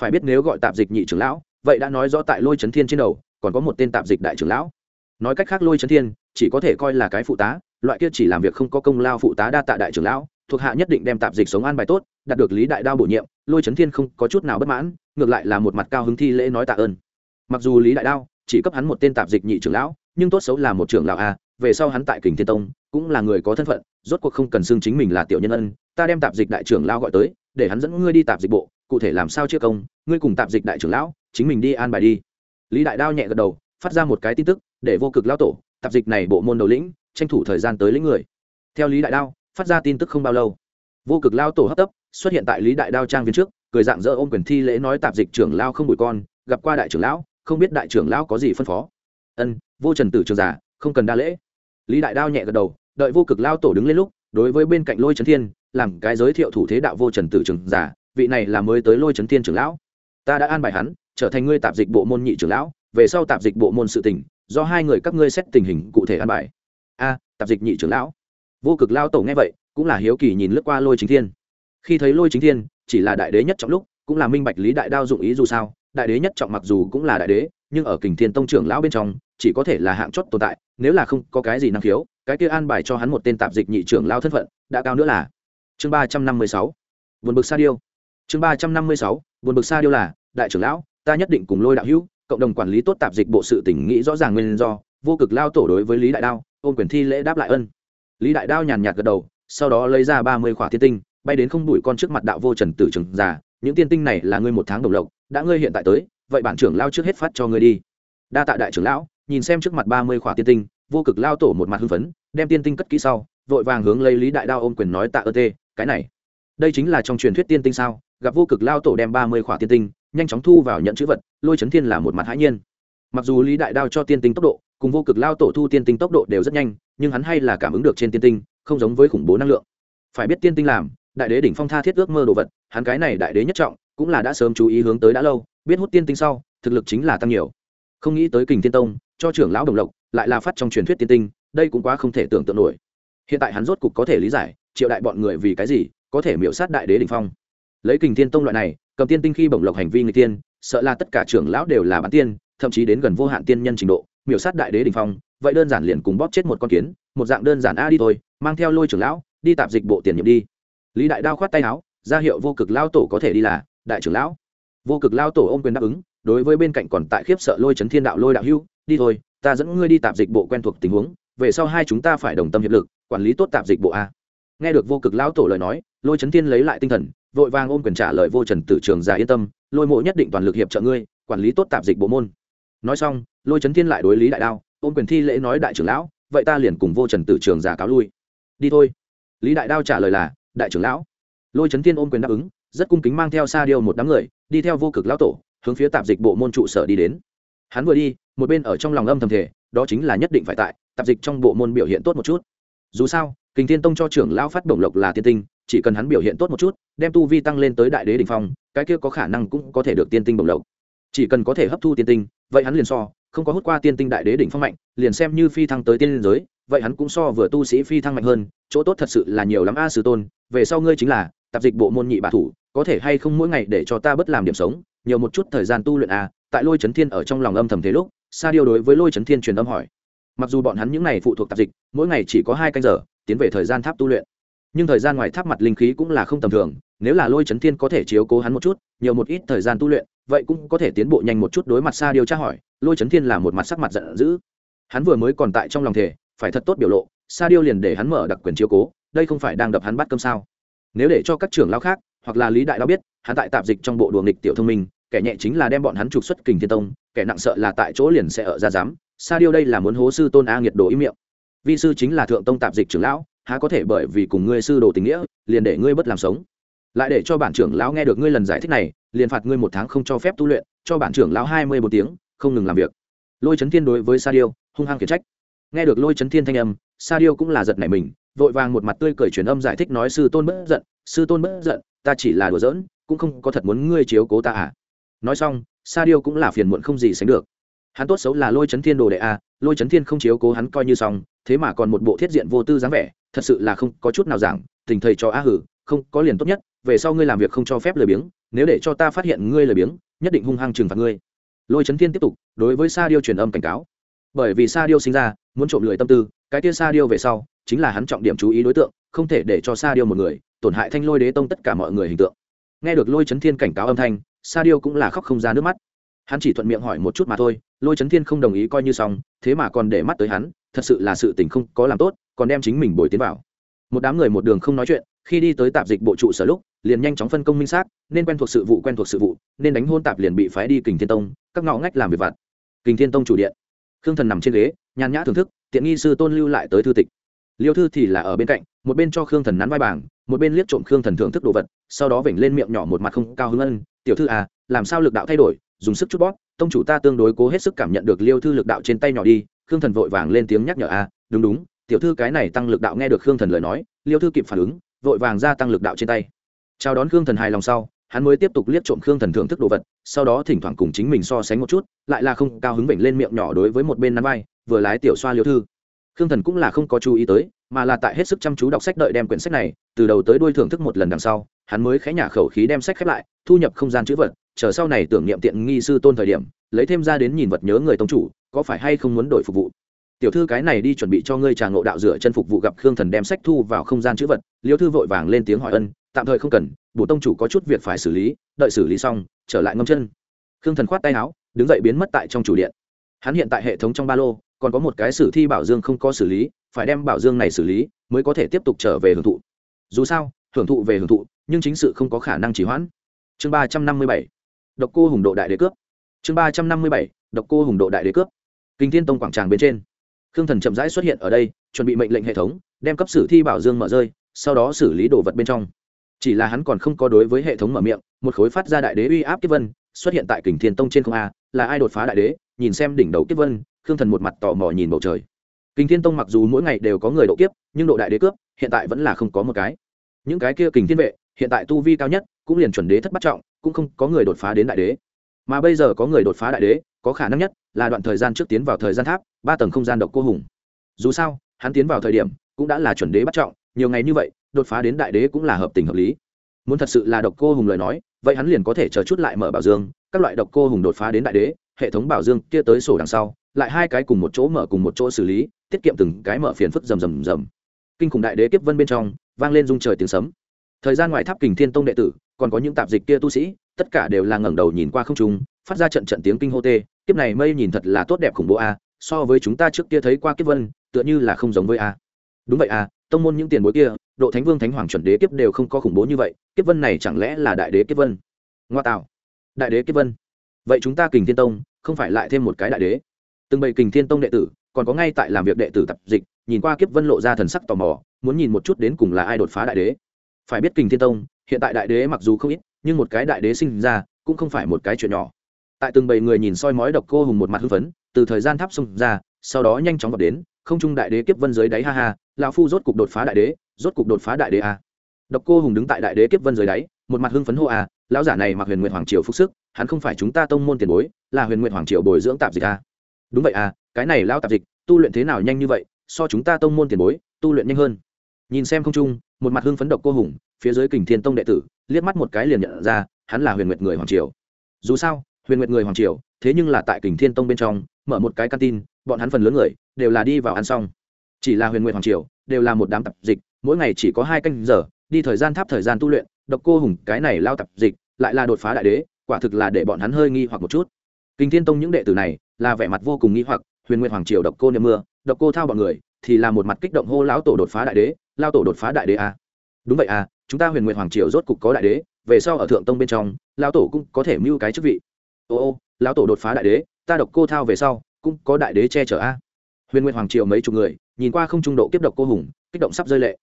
Phải biết nếu gọi tạp dịch nhị trưởng lão, vậy đã nói rõ tại lôi chấn thiên trên đầu, còn có một tên tạp dịch đại trưởng lão. Nói cách khác lôi chấn thiên chỉ có thể coi là cái phụ tá, loại kia chỉ làm việc không có công lao phụ tá đa tạ đại trưởng lão, thuộc hạ nhất định đem tạp dịch sống an bài tốt, đạt được lý đại đao bổ nhiệm, lôi chấn thiên không có chút nào bất mãn, ngược lại là một mặt cao hứng thi lễ nói tạ ơn. Mặc dù lý đại đao chỉ cấp hắn một tên tạp dịch nhị trưởng lão, nhưng tốt xấu là một trưởng lão a, về sau hắn tại kình thiên tông cũng là người có thân phận, rốt cuộc không cần xưng chính mình là tiểu nhân ân, ta đem tạp dịch đại trưởng lão gọi tới, để hắn dẫn ngươi đi tạp dịch bộ, cụ thể làm sao chưa công, ngươi cùng tạp dịch đại trưởng lão, chính mình đi an bài đi. Lý đại đao nhẹ gật đầu, phát ra một cái tin tức, để vô cực lao tổ tạp dịch này bộ môn đầu lĩnh, tranh thủ thời gian tới lĩnh người. Theo lý đại đao, phát ra tin tức không bao lâu, vô cực lao tổ hấp tấp, xuất hiện tại lý đại đao trang viên trước, cười dạng dỡ ôm quyền thi lễ nói tạp dịch trưởng lao không bụi con, gặp qua đại trưởng lão, không biết đại trưởng lão có gì phân phó. Ân, vô trần tử trường giả, không cần đa lễ. Lý đại đao nhẹ gật đầu, đợi vô cực lao tổ đứng lên lúc, đối với bên cạnh lôi trấn thiên, làm cái giới thiệu thủ thế đạo vô trần tử trường giả, vị này là mới tới lôi trấn thiên trưởng lão. Ta đã an bài hắn, trở thành ngươi tạp dịch bộ môn nhị trưởng lão, về sau tạp dịch bộ môn sự tỉnh do hai người các ngươi xét tình hình cụ thể an bài. A, tạp dịch nhị trưởng lão. Vô cực lao tổ nghe vậy, cũng là hiếu kỳ nhìn lướt qua lôi chính thiên. Khi thấy lôi chính thiên, chỉ là đại đế nhất trọng lúc, cũng là minh bạch lý đại đao dụng ý dù sao, đại đế nhất trọng mặc dù cũng là đại đế, nhưng ở kình thiên tông trưởng lão bên trong, chỉ có thể là hạng chót tồn tại, nếu là không có cái gì năng khiếu, cái kia an bài cho hắn một tên tạp dịch nhị trưởng lão thân phận, đã cao nữa là chương ba trăm năm mươi sáu. Buồn bực sa điêu. Chương ba trăm năm mươi sáu, buồn bực sa điêu là, đại trưởng lão, ta nhất định cùng lôi đạo hữu cộng đồng quản lý tốt tạp dịch bộ sự tỉnh nghĩ rõ ràng nguyên do, vô cực lao tổ đối với lý đại đao, ôm quyền thi lễ đáp lại ân. Lý đại đao nhàn nhạt gật đầu, sau đó lấy ra ba mươi khỏa thiên tinh, bay đến không đuổi con trước mặt đạo vô trần tử trường già, những tiên tinh này là ngươi một tháng đồng lộc, đã ngươi hiện tại tới, vậy bản trưởng lao trước hết phát cho ngươi đi. Đa tạ đại trưởng lão, nhìn xem trước mặt ba mươi khỏa tiên tinh, vô cực lao tổ một mặt hưng phấn, đem tiên tinh cất kỹ sau, vội vàng hướng lấy lý đại đao ôm quyền nói tạ ơ tê cái này, đây chính là trong truyền thuyết tiên tinh sao? Gặp vô cực lao tổ đem ba mươi khỏa tiên tinh nhanh chóng thu vào nhận chữ vật, lôi chấn thiên là một mặt hãi nhiên. Mặc dù lý đại đao cho tiên tinh tốc độ, cùng vô cực lao tổ thu tiên tinh tốc độ đều rất nhanh, nhưng hắn hay là cảm ứng được trên tiên tinh, không giống với khủng bố năng lượng. Phải biết tiên tinh làm, đại đế đỉnh phong tha thiết ước mơ đồ vật, hắn cái này đại đế nhất trọng, cũng là đã sớm chú ý hướng tới đã lâu, biết hút tiên tinh sau, thực lực chính là tăng nhiều. Không nghĩ tới kình tiên tông, cho trưởng lão đồng lộc, lại là phát trong truyền thuyết tiên tinh, đây cũng quá không thể tưởng tượng nổi. Hiện tại hắn rốt cục có thể lý giải, triệu đại bọn người vì cái gì có thể miễu sát đại đế đỉnh phong. Lấy kình tiên tông loại này cầm tiên tinh khi bổng lộc hành vi người tiên, sợ là tất cả trưởng lão đều là bán tiên, thậm chí đến gần vô hạn tiên nhân trình độ, miểu sát đại đế đình phong, vậy đơn giản liền cùng bóp chết một con kiến, một dạng đơn giản, a, đi thôi, mang theo lôi trưởng lão, đi tạp dịch bộ tiền nhiệm đi. Lý đại đao khoát tay áo, ra hiệu vô cực lao tổ có thể đi là, đại trưởng lão. Vô cực lao tổ ô m quyền đáp ứng, đối với bên cạnh còn tại khiếp sợ lôi trấn thiên đạo lôi đạo hưu, đi thôi, ta dẫn ngươi đi tạp dịch bộ quen thuộc tình huống, về sau hai chúng ta phải đồng tâm hiệp lực, quản lý tốt tạp dịch bộ a. Nghe được vô cực lao tổ lời nói lôi trấn thiên lấy lại tinh thần, vội vàng ôm quyền trả lời vô trần tử trường giả yên tâm, lôi mộ nhất định toàn lực hiệp trợ ngươi, quản lý tốt tạp dịch bộ môn. Nói xong, lôi trấn thiên lại đối lý đại đao, ôm quyền thi lễ nói đại trưởng lão, vậy ta liền cùng vô trần tử trường giả cáo lui. Đi thôi. Lý đại đao trả lời là, đại trưởng lão. Lôi trấn thiên ôm quyền đáp ứng, rất cung kính mang theo xa điêu một đám người, đi theo vô cực lão tổ, hướng phía tạp dịch bộ môn trụ sở đi đến. Hắn vừa đi, một bên ở trong lòng âm thầm thể đó chính là nhất định phải tại, tạp dịch trong bộ môn biểu hiện tốt một chút. Dù sao, kình thiên tông cho trưởng lão phát bổng lộc là tiên tinh chỉ cần hắn biểu hiện tốt một chút, đem tu vi tăng lên tới đại đế đ ỉ n h phong, cái kia có khả năng cũng có thể được tiên tinh bổng lộc. Chỉ cần có thể hấp thu tiên tinh, vậy hắn liền so, không có hút qua tiên tinh đại đế đỉnh phong mạnh, liền xem như phi thăng tới tiên liên giới, vậy hắn cũng so vừa tu sĩ phi thăng mạnh hơn, chỗ tốt thật sự là nhiều lắm a sư tôn, về sau ngươi chính là tạp dịch bộ môn nhị bà thủ, có thể hay không mỗi ngày để cho ta bất làm điểm sống, nhiều một chút thời gian tu luyện a, tại lôi chấn thiên ở trong lòng âm thầm thế lúc, sa điều đối với lôi chấn thiên truyền âm hỏi. Mặc dù bọn hắn những n à y phụ thuộc tạp dịch, mỗi ngày chỉ có hai canh giờ, tiến về thời gian tháp tu luyện nhưng thời gian ngoài tháp mặt linh khí cũng là không tầm thường, nếu là lôi chấn thiên có thể chiếu cố hắn một chút, nhiều một ít thời gian tu luyện, vậy cũng có thể tiến bộ nhanh một chút đối mặt xa điều tra hỏi, lôi chấn thiên là một mặt sắc mặt giận dữ. Hắn vừa mới còn tại trong lòng thể phải thật tốt biểu lộ sa điêu liền để hắn mở đặc quyền chiếu cố, đây không phải đang đập hắn bắt cơm sao? Nếu để cho các trưởng lao khác, hoặc là lý đại lao biết, hắn tại tạp dịch trong bộ đùa nghịch tiểu thông minh, kẻ nhẹ chính là đem bọn hắn trục xuất kình thiên tông, kẻ nặng sợ là tại chỗ liền sẽ ở ra giám. Sa điêu đây là muốn hố sư tôn a nghiệt đồ ý miệng. Vi sư chính là thượng tông tạp dịch trưởng lão há có thể bởi vì cùng ngươi sư đồ tình nghĩa, liền để ngươi bất làm sống. Lại để cho bản trưởng lão nghe được ngươi lần giải thích này, liền phạt ngươi một tháng không cho phép tu luyện, cho bản trưởng lão hai mươi một tiếng, không ngừng làm việc. Lôi Trấn thiên đối với sa điêu, hung hăng khiển trách. Nghe được lôi Trấn thiên thanh âm, sa điêu cũng là giật nảy mình, vội vàng một mặt tươi cười truyền âm giải thích nói sư tôn bất giận, sư tôn bất giận, ta chỉ là đùa giỡn, cũng không có thật muốn ngươi chiếu cố ta à. Nói xong, sa điêu cũng là phiền muộn không gì sánh được. Hắn tốt xấu là lôi Trấn thiên đồ đệ a lôi chấn thiên không chiếu cố hắn coi như xong, thế mà còn một bộ thiết diện vô tư dáng vẻ, thật sự là không có chút nào giảng, tình thầy cho á hử, không, có liền tốt nhất, về sau ngươi làm việc không cho phép lười biếng, nếu để cho ta phát hiện ngươi lười biếng, nhất định hung hăng trừng phạt ngươi. Lôi chấn thiên tiếp tục, đối với sa điêu truyền âm cảnh cáo. Bởi vì sa điêu sinh ra, muốn trộm lười tâm tư, cái kia sa điêu về sau, chính là hắn trọng điểm chú ý đối tượng, không thể để cho sa điêu một người, tổn hại thanh lôi đế tông tất cả mọi người hình tượng. Nghe được lôi chấn thiên cảnh cáo âm thanh, sa điêu cũng là khóc không ra nước mắt hắn chỉ thuận miệng hỏi một chút mà thôi, lôi Trấn thiên không đồng ý coi như xong, thế mà còn để mắt tới hắn, thật sự là sự tình không có làm tốt, còn đem chính mình bồi tiến vào. Một đám người một đường không nói chuyện, khi đi tới tạp dịch bộ trụ sở lúc, liền nhanh chóng phân công minh xác, nên quen thuộc sự vụ quen thuộc sự vụ, nên đánh hôn tạp liền bị phái đi kình thiên tông, các ngõ ngách làm việc vặt. Kình thiên tông chủ điện. Khương thần nằm trên ghế, nhàn nhã thưởng thức, tiện nghi sư tôn lưu lại tới thư tịch. Liêu thư thì là ở bên cạnh, một bên cho khương thần nắn vai bảng, một bên liếc trộm khương thần thưởng thức đồ vật, sau đó vểnh lên miệng nhỏ một mặt không cao hứng ân, tiểu thư à làm sao lực đạo thay đổi dùng sức chút bóp, tông chủ ta tương đối cố hết sức cảm nhận được liêu thư lực đạo trên tay nhỏ đi, khương thần vội vàng lên tiếng nhắc nhở a đúng đúng, tiểu thư cái này tăng lực đạo nghe được khương thần lời nói, liêu thư kịp phản ứng, vội vàng ra tăng lực đạo trên tay. Chào đón khương thần hài lòng sau, hắn mới tiếp tục liếc trộm khương thần thưởng thức đồ vật, sau đó thỉnh thoảng cùng chính mình so sánh một chút, lại là không cao hứng bệnh lên miệng nhỏ đối với một bên nắm vai, vừa lái tiểu xoa liêu thư. Khương thần cũng là không có chú ý tới, mà là tại hết sức chăm chú đọc sách đợi đem quyển sách này, từ đầu tới đuôi thưởng thức một lần đằng sau, hắn mới khẽ nhả khẩu khí đem sách khép lại, thu nhập không gian chữ vật chờ sau này tưởng niệm tiện nghi sư tôn thời điểm, lấy thêm ra đến nhìn vật nhớ người tông chủ, có phải hay không muốn đổi phục vụ? Tiểu thư cái này đi chuẩn bị cho ngươi trà ngộ đạo rửa chân phục vụ gặp khương thần đem sách thu vào không gian chữ vật, liêu thư vội vàng lên tiếng hỏi ân, tạm thời không cần, bổ tông chủ có chút việc phải xử lý, đợi xử lý xong, trở lại ngâm chân. Khương thần khoát tay áo, đứng dậy biến mất tại trong chủ điện. Hắn hiện tại hệ thống trong ba lô, còn có một cái sử thi bảo dương không có xử lý, phải đem bảo dương này xử lý, mới có thể tiếp tục trở về hưởng thụ. Dù sao, hưởng thụ về hưởng thụ, nhưng chính sự không có khả năng trì hoãn. Chương ba trăm năm mươi bảy độc cô hùng độ đại đế cướp. Chương ba trăm năm mươi bảy, độc cô hùng độ đại đế cướp. Kinh thiên tông quảng tràng bên trên. Khương thần chậm rãi xuất hiện ở đây, chuẩn bị mệnh lệnh hệ thống, đem cấp sử thi bảo dương mở rơi, sau đó xử lý đồ vật bên trong. Chỉ là hắn còn không có đối với hệ thống mở miệng, một khối phát ra đại đế uy áp kiếp vân, xuất hiện tại kình thiên tông trên không a, là ai đột phá đại đế, nhìn xem đỉnh đầu kiếp vân, khương thần một mặt tò mò nhìn bầu trời. Kình thiên tông mặc dù mỗi ngày đều có người độ kiếp, nhưng độ đại đế cướp, hiện tại vẫn là không có một cái. Những cái kia kình thiên vệ, hiện tại tu vi cao nhất, cũng liền chuẩn đế thất bắt trọng cũng không có người đột phá đến đại đế. Mà bây giờ có người đột phá đại đế, có khả năng nhất là đoạn thời gian trước tiến vào thời gian tháp, ba tầng không gian độc cô hùng. Dù sao, hắn tiến vào thời điểm cũng đã là chuẩn đế bắt trọng, nhiều ngày như vậy, đột phá đến đại đế cũng là hợp tình hợp lý. Muốn thật sự là độc cô hùng lời nói, vậy hắn liền có thể chờ chút lại mở bảo dương, các loại độc cô hùng đột phá đến đại đế, hệ thống bảo dương kia tới sổ đằng sau, lại hai cái cùng một chỗ mở cùng một chỗ xử lý, tiết kiệm từng cái mở phiền phức rầm rầm rầm. Kinh khủng đại đế kiếp vân bên trong, vang lên rung trời tiếng sấm thời gian ngoài tháp kình thiên tông đệ tử, còn có những tạp dịch kia tu sĩ, tất cả đều là ngẩng đầu nhìn qua không trung, phát ra trận trận tiếng kinh hô tê. Kiếp này mây nhìn thật là tốt đẹp khủng bố a, so với chúng ta trước kia thấy qua kiếp vân, tựa như là không giống với a. Đúng vậy a, tông môn những tiền bối kia, độ thánh vương thánh hoàng chuẩn đế kiếp đều không có khủng bố như vậy, kiếp vân này chẳng lẽ là đại đế kiếp vân? Ngoa tạo. Đại đế kiếp vân. Vậy chúng ta kình thiên tông, không phải lại thêm một cái đại đế? Từng bầy kình thiên tông đệ tử, còn có ngay tại làm việc đệ tử tập dịch, nhìn qua kiếp vân lộ ra thần sắc tò mò, muốn nhìn một chút đến cùng là ai đột phá đại đế phải biết kình thiên tông, hiện tại đại đế mặc dù không ít, nhưng một cái đại đế sinh ra cũng không phải một cái chuyện nhỏ. Tại từng bầy người nhìn soi mói độc cô hùng một mặt hưng phấn, từ thời gian tháp xông ra, sau đó nhanh chóng vào đến, không trung đại đế kiếp vân dưới đáy ha ha, lão phu rốt cục đột phá đại đế, rốt cục đột phá đại đế a. Độc cô hùng đứng tại đại đế kiếp vân dưới đáy, một mặt hưng phấn hô a, lão giả này mặc huyền nguyện hoàng triều phúc sức, hắn không phải chúng ta tông môn tiền bối, là huyền nguyện hoàng triều bồi dưỡng tạp dịch a. Đúng vậy a, cái này lão tạp dịch, tu luyện thế nào nhanh như vậy, so chúng ta tông môn tiền bối, tu luyện nhanh hơn. Nhìn xem không trung một mặt hưng phấn độc cô hùng, phía dưới kình thiên tông đệ tử, liếc mắt một cái liền nhận ra, hắn là huyền nguyệt người hoàng triều. Dù sao, huyền nguyệt người hoàng triều, thế nhưng là tại kình thiên tông bên trong, mở một cái căn tin bọn hắn phần lớn người đều là đi vào ăn xong. Chỉ là huyền nguyệt hoàng triều đều là một đám tập dịch, mỗi ngày chỉ có hai canh giờ, đi thời gian tháp thời gian tu luyện, độc cô hùng cái này lao tập dịch, lại là đột phá đại đế, quả thực là để bọn hắn hơi nghi hoặc một chút. Kinh thiên tông những đệ tử này là vẻ mặt vô cùng nghi hoặc, huyền nguyệt hoàng triều độc cô niệm mưa, độc cô thao bọn người thì là một mặt kích động hô lão tổ đột phá đại đế lao tổ đột phá đại đế à. đúng vậy à chúng ta huyền nguyện hoàng triều rốt cục có đại đế, về sau ở thượng tông bên trong lão tổ cũng có thể mưu cái chức vị. Ô ô lão tổ đột phá đại đế, ta độc cô thao về sau, cũng có đại đế che chở a huyền nguyện hoàng triều mấy chục người, nhìn qua không trung độ kiếp độc cô hùng, kích động sắp rơi lệ.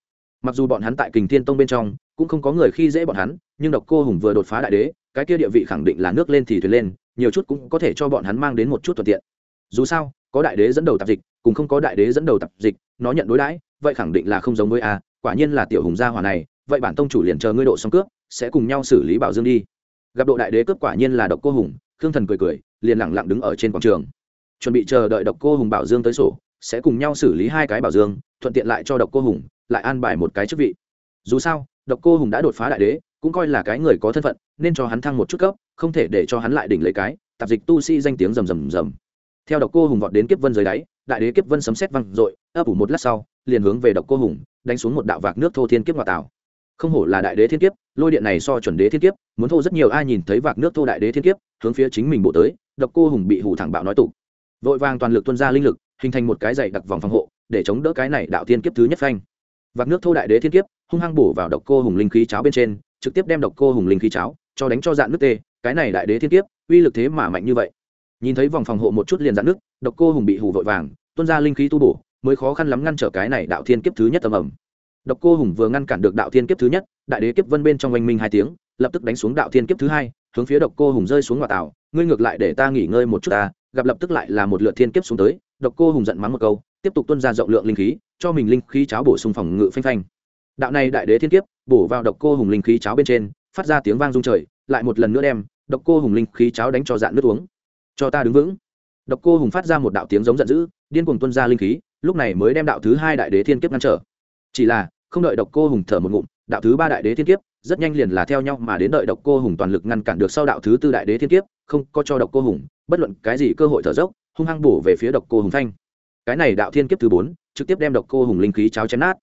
Mặc dù bọn hắn tại kình thiên tông bên trong, cũng không có người khi dễ bọn hắn, nhưng độc cô hùng vừa đột phá đại đế, cái kia địa vị khẳng định là nước lên thì thuyền lên, nhiều chút cũng có thể cho bọn hắn mang đến một chút thuận tiện. Dù sao, có đại đế dẫn đầu tạp dịch, cùng không có đại đế dẫn đầu tạp dịch nó nhận đối đãi, vậy khẳng định là không giống với a, quả nhiên là tiểu hùng gia hòa này, vậy bản tông chủ liền chờ ngươi độ xong cướp, sẽ cùng nhau xử lý bảo dương đi. Gặp độ đại đế cướp quả nhiên là độc cô hùng, khương thần cười cười, liền lẳng lặng đứng ở trên quảng trường. Chuẩn bị chờ đợi độc cô hùng bảo dương tới sổ, sẽ cùng nhau xử lý hai cái bảo dương, thuận tiện lại cho độc cô hùng, lại an bài một cái chức vị. Dù sao, độc cô hùng đã đột phá đại đế, cũng coi là cái người có thân phận, nên cho hắn thăng một chút cấp, không thể để cho hắn lại đỉnh lấy cái, tạp dịch tu sĩ danh tiếng rầm rầm rầm. Theo độc cô hùng vọt đến kiếp vân dưới đáy đại đế kiếp vân sấm xét văng dội, ấp ủ một lát sau, liền hướng về độc cô hùng, đánh xuống một đạo vạc nước thô thiên kiếp ngoại tảo. Không hổ là đại đế thiên kiếp, lôi điện này so chuẩn đế thiên kiếp, muốn thô rất nhiều ai nhìn thấy vạc nước thô đại đế thiên kiếp, hướng phía chính mình bộ tới, độc cô hùng bị hủ thẳng bạo nói tục. Vội vàng toàn lực tuân ra linh lực, hình thành một cái dày đặc vòng phòng hộ, để chống đỡ cái này đạo thiên kiếp thứ nhất phanh. Vạc nước thô đại đế thiên kiếp, hung hăng bổ vào độc cô hùng linh khí cháo bên trên, trực tiếp đem độc cô hùng linh khí cháo, cho đánh cho dạn nước tê, cái này đại đế thiên kiếp, uy lực thế mà mạnh như vậy nhìn thấy vòng phòng hộ một chút liền dạn nước, độc cô hùng bị hù vội vàng tuân ra linh khí tu bổ, mới khó khăn lắm ngăn trở cái này đạo thiên kiếp thứ nhất tầm ẩm độc cô hùng vừa ngăn cản được đạo thiên kiếp thứ nhất, đại đế kiếp vân bên trong oanh minh hai tiếng, lập tức đánh xuống đạo thiên kiếp thứ hai, hướng phía độc cô hùng rơi xuống ngoại tảo, ngươi ngược lại để ta nghỉ ngơi một chút ta, gặp lập tức lại là một lượt thiên kiếp xuống tới, độc cô hùng giận mắng một câu, tiếp tục tuân ra rộng lượng linh khí, cho mình linh khí cháo bổ sung phòng ngự phanh phanh. Đạo này đại đế thiên kiếp, bổ vào độc cô hùng linh khí cháo bên trên, phát ra tiếng vang rung trời, lại một lần nữa đem độc cô hùng linh khí cháo đánh cho dạn nước uống cho ta đứng vững. Độc cô hùng phát ra một đạo tiếng giống giận dữ, điên cuồng tuân ra linh khí, lúc này mới đem đạo thứ hai đại đế thiên kiếp ngăn trở. Chỉ là, không đợi độc cô hùng thở một ngụm, đạo thứ ba đại đế thiên kiếp rất nhanh liền là theo nhau mà đến đợi độc cô hùng toàn lực ngăn cản được sau đạo thứ tư đại đế thiên kiếp, không có cho độc cô hùng bất luận cái gì cơ hội thở dốc, hung hăng bổ về phía độc cô hùng thanh. Cái này đạo thiên kiếp thứ bốn, trực tiếp đem độc cô hùng linh khí cháo chém nát.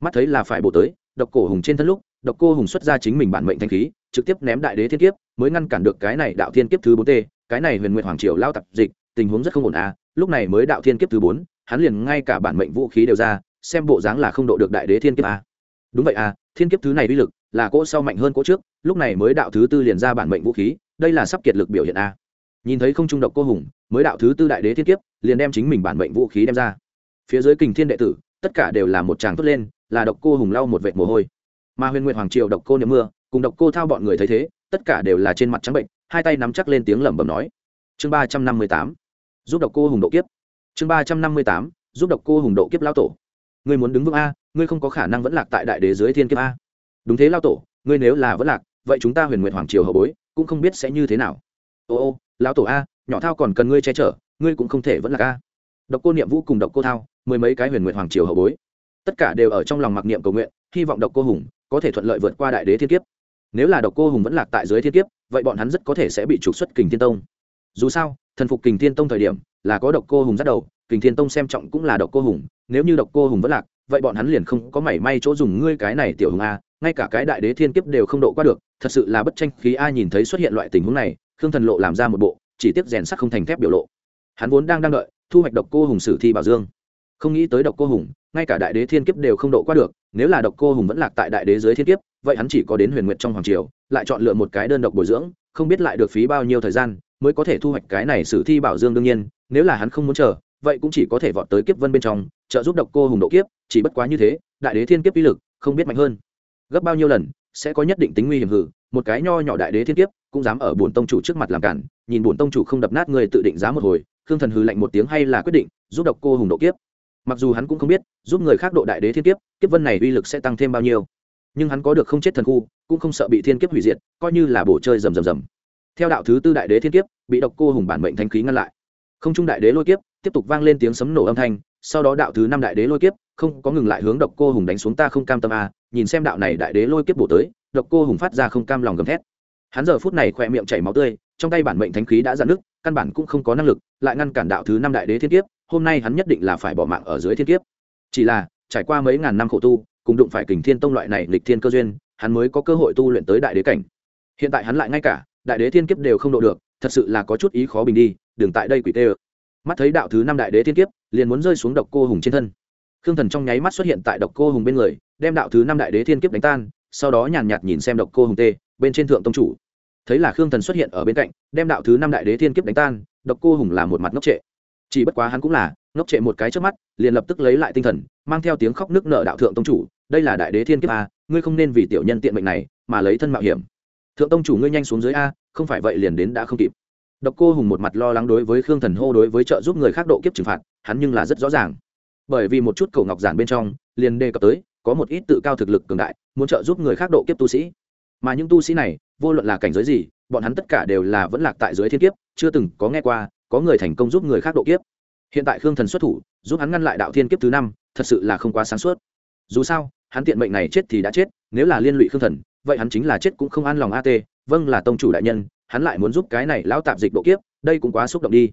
Mắt thấy là phải bổ tới, độc cổ hùng trên thân lúc, độc cô hùng xuất ra chính mình bản mệnh thanh khí, trực tiếp ném đại đế thiên kiếp, mới ngăn cản được cái này đạo thiên kiếp thứ bốn t cái này huyền nguyệt hoàng triều lao tập dịch, tình huống rất không ổn à lúc này mới đạo thiên kiếp thứ bốn, hắn liền ngay cả bản mệnh vũ khí đều ra, xem bộ dáng là không độ được đại đế thiên kiếp à. đúng vậy à thiên kiếp thứ này uy lực là cỗ sau mạnh hơn cỗ trước, lúc này mới đạo thứ tư liền ra bản mệnh vũ khí, đây là sắp kiệt lực biểu hiện à. nhìn thấy không trung độc cô hùng, mới đạo thứ tư đại đế thiên kiếp, liền đem chính mình bản mệnh vũ khí đem ra phía dưới kình thiên đệ tử, tất cả đều là một tràng tốt lên, là độc cô hùng lau một vệt mồ hôi mà huyền nguyệt hoàng triều độc cô niệm mưa, cùng độc cô thao bọn người thấy thế, tất cả đều là trên mặt trắng bệnh hai tay nắm chắc lên tiếng lẩm bẩm nói. Chương ba trăm năm mươi tám, giúp độc cô hùng độ kiếp. Chương ba trăm năm mươi tám, giúp độc cô hùng độ kiếp lao tổ. Ngươi muốn đứng vững a, ngươi không có khả năng vẫn lạc tại đại đế dưới thiên kiếp a. Đúng thế lao tổ, ngươi nếu là vẫn lạc, vậy chúng ta huyền nguyện hoàng triều hậu bối cũng không biết sẽ như thế nào. Ô ô lao tổ a, nhỏ thao còn cần ngươi che chở, ngươi cũng không thể vẫn lạc a. Độc cô niệm vũ cùng độc cô thao, mười mấy cái huyền nguyện hoàng triều hậu bối. Tất cả đều ở trong lòng mặc niệm cầu nguyện, hy vọng độc cô hùng có thể thuận lợi vượt qua đại đế thiên kiếp nếu là độc cô hùng vẫn lạc tại dưới thiên kiếp, vậy bọn hắn rất có thể sẽ bị trục xuất kình thiên tông. Dù sao, thần phục kình thiên tông thời điểm, là có độc cô hùng dắt đầu, kình thiên tông xem trọng cũng là độc cô hùng, nếu như độc cô hùng vẫn lạc, vậy bọn hắn liền không có mảy may chỗ dùng ngươi cái này tiểu hùng a, ngay cả cái đại đế thiên kiếp đều không độ qua được, thật sự là bất tranh khí a nhìn thấy xuất hiện loại tình huống này, khương thần lộ làm ra một bộ, chỉ tiếc rèn sắc không thành thép biểu lộ. Hắn vốn đang đang đợi, thu hoạch độc cô hùng sử thi bảo dương. Không nghĩ tới độc cô hùng, ngay cả đại đế thiên kiếp đều không độ qua được, nếu là độc cô hùng vẫn lạc tại đại đế dưới thiên kiếp vậy hắn chỉ có đến huyền nguyện trong hoàng triều, lại chọn lựa một cái đơn độc bồi dưỡng, không biết lại được phí bao nhiêu thời gian mới có thể thu hoạch cái này sử thi bảo dương đương nhiên, nếu là hắn không muốn chờ, vậy cũng chỉ có thể vọt tới kiếp vân bên trong, trợ giúp độc cô hùng độ kiếp, chỉ bất quá như thế, đại đế thiên kiếp uy lực không biết mạnh hơn. Gấp bao nhiêu lần, sẽ có nhất định tính nguy hiểm hử, một cái nho nhỏ đại đế thiên kiếp cũng dám ở bổn tông chủ trước mặt làm cản, nhìn bổn tông chủ không đập nát người tự định giá một hồi, khương thần hừ lạnh một tiếng hay là quyết định giúp độc cô hùng độ kiếp. Mặc dù hắn cũng không biết, giúp người khác độ đại đế thiên kiếp kiếp vân này uy lực sẽ tăng thêm bao nhiêu nhưng hắn có được không chết thần khu, cũng không sợ bị thiên kiếp hủy diệt, coi như là bổ chơi rầm rầm rầm. Theo đạo thứ tư đại đế thiên kiếp, bị độc cô hùng bản mệnh thanh khí ngăn lại. Không trung đại đế lôi kiếp, tiếp tục vang lên tiếng sấm nổ âm thanh, sau đó đạo thứ năm đại đế lôi kiếp, không có ngừng lại hướng độc cô hùng đánh xuống ta không cam tâm a nhìn xem đạo này đại đế lôi kiếp bổ tới, độc cô hùng phát ra không cam lòng gầm thét. Hắn giờ phút này khỏe miệng chảy máu tươi, trong tay bản mệnh thánh khí đã dạn nước căn bản cũng không có năng lực, lại ngăn cản đạo thứ năm đại đế thiên kiếp, hôm nay hắn nhất định là phải bỏ mạng ở dưới thiên kiếp. Chỉ là, trải qua mấy ngàn năm khổ tu cùng đụng phải kình thiên tông loại này lịch thiên cơ duyên, hắn mới có cơ hội tu luyện tới đại đế cảnh. Hiện tại hắn lại ngay cả, đại đế thiên kiếp đều không độ được, thật sự là có chút ý khó bình đi, đừng tại đây quỷ tê ơ. Mắt thấy đạo thứ năm đại đế thiên kiếp, liền muốn rơi xuống độc cô hùng trên thân. Khương thần trong nháy mắt xuất hiện tại độc cô hùng bên người, đem đạo thứ năm đại đế thiên kiếp đánh tan, sau đó nhàn nhạt nhìn xem độc cô hùng tê, bên trên thượng tông chủ. Thấy là khương thần xuất hiện ở bên cạnh, đem đạo thứ năm đại đế thiên kiếp đánh tan, độc cô hùng là một mặt ngốc trệ. Chỉ bất quá hắn cũng là, ngốc trệ một cái trước mắt, liền lập tức lấy lại tinh thần, mang theo tiếng khóc nước nợ đạo thượng tông chủ đây là đại đế thiên kiếp a, ngươi không nên vì tiểu nhân tiện mệnh này mà lấy thân mạo hiểm. Thượng tông chủ ngươi nhanh xuống dưới a, không phải vậy liền đến đã không kịp. Độc cô hùng một mặt lo lắng đối với khương thần hô đối với trợ giúp người khác độ kiếp trừng phạt, hắn nhưng là rất rõ ràng. Bởi vì một chút cầu ngọc giản bên trong, liền đề cập tới, có một ít tự cao thực lực cường đại, muốn trợ giúp người khác độ kiếp tu sĩ. Mà những tu sĩ này, vô luận là cảnh giới gì, bọn hắn tất cả đều là vẫn lạc tại dưới thiên kiếp, chưa từng có nghe qua có người thành công giúp người khác độ kiếp. Hiện tại khương thần xuất thủ, giúp hắn ngăn lại đạo thiên kiếp thứ năm, thật sự là không quá sáng suốt. Dù sao hắn tiện mệnh này chết thì đã chết, nếu là liên lụy khương thần, vậy hắn chính là chết cũng không an lòng A T. vâng là tông chủ đại nhân, hắn lại muốn giúp cái này lão tạp dịch độ kiếp, đây cũng quá xúc động đi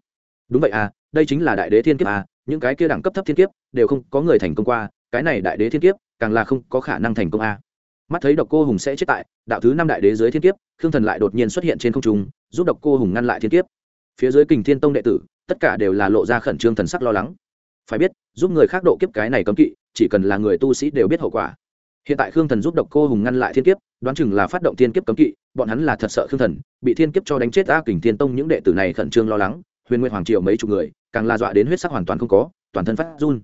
đúng vậy à đây chính là đại đế thiên kiếp à những cái kia đẳng cấp thấp thiên kiếp, đều không có người thành công qua, cái này đại đế thiên kiếp, càng là không có khả năng thành công à. mắt thấy độc cô hùng sẽ chết tại, đạo thứ năm đại đế dưới thiên kiếp, khương thần lại đột nhiên xuất hiện trên không trung, giúp độc cô hùng ngăn lại thiên kiếp phía dưới kình thiên tông đệ tử, tất cả đều là lộ ra khẩn trương thần sắc lo lắng phải biết, giúp người khác độ kiếp cái này cấm kỵ chỉ cần là người tu sĩ đều biết hậu quả. Hiện tại khương thần giúp độc cô hùng ngăn lại thiên kiếp, đoán chừng là phát động thiên kiếp cấm kỵ, bọn hắn là thật sợ khương thần, bị thiên kiếp cho đánh chết a kình thiên tông những đệ tử này khẩn trương lo lắng, huyền nguyên hoàng triều mấy chục người, càng la dọa đến huyết sắc hoàn toàn không có, toàn thân phát run.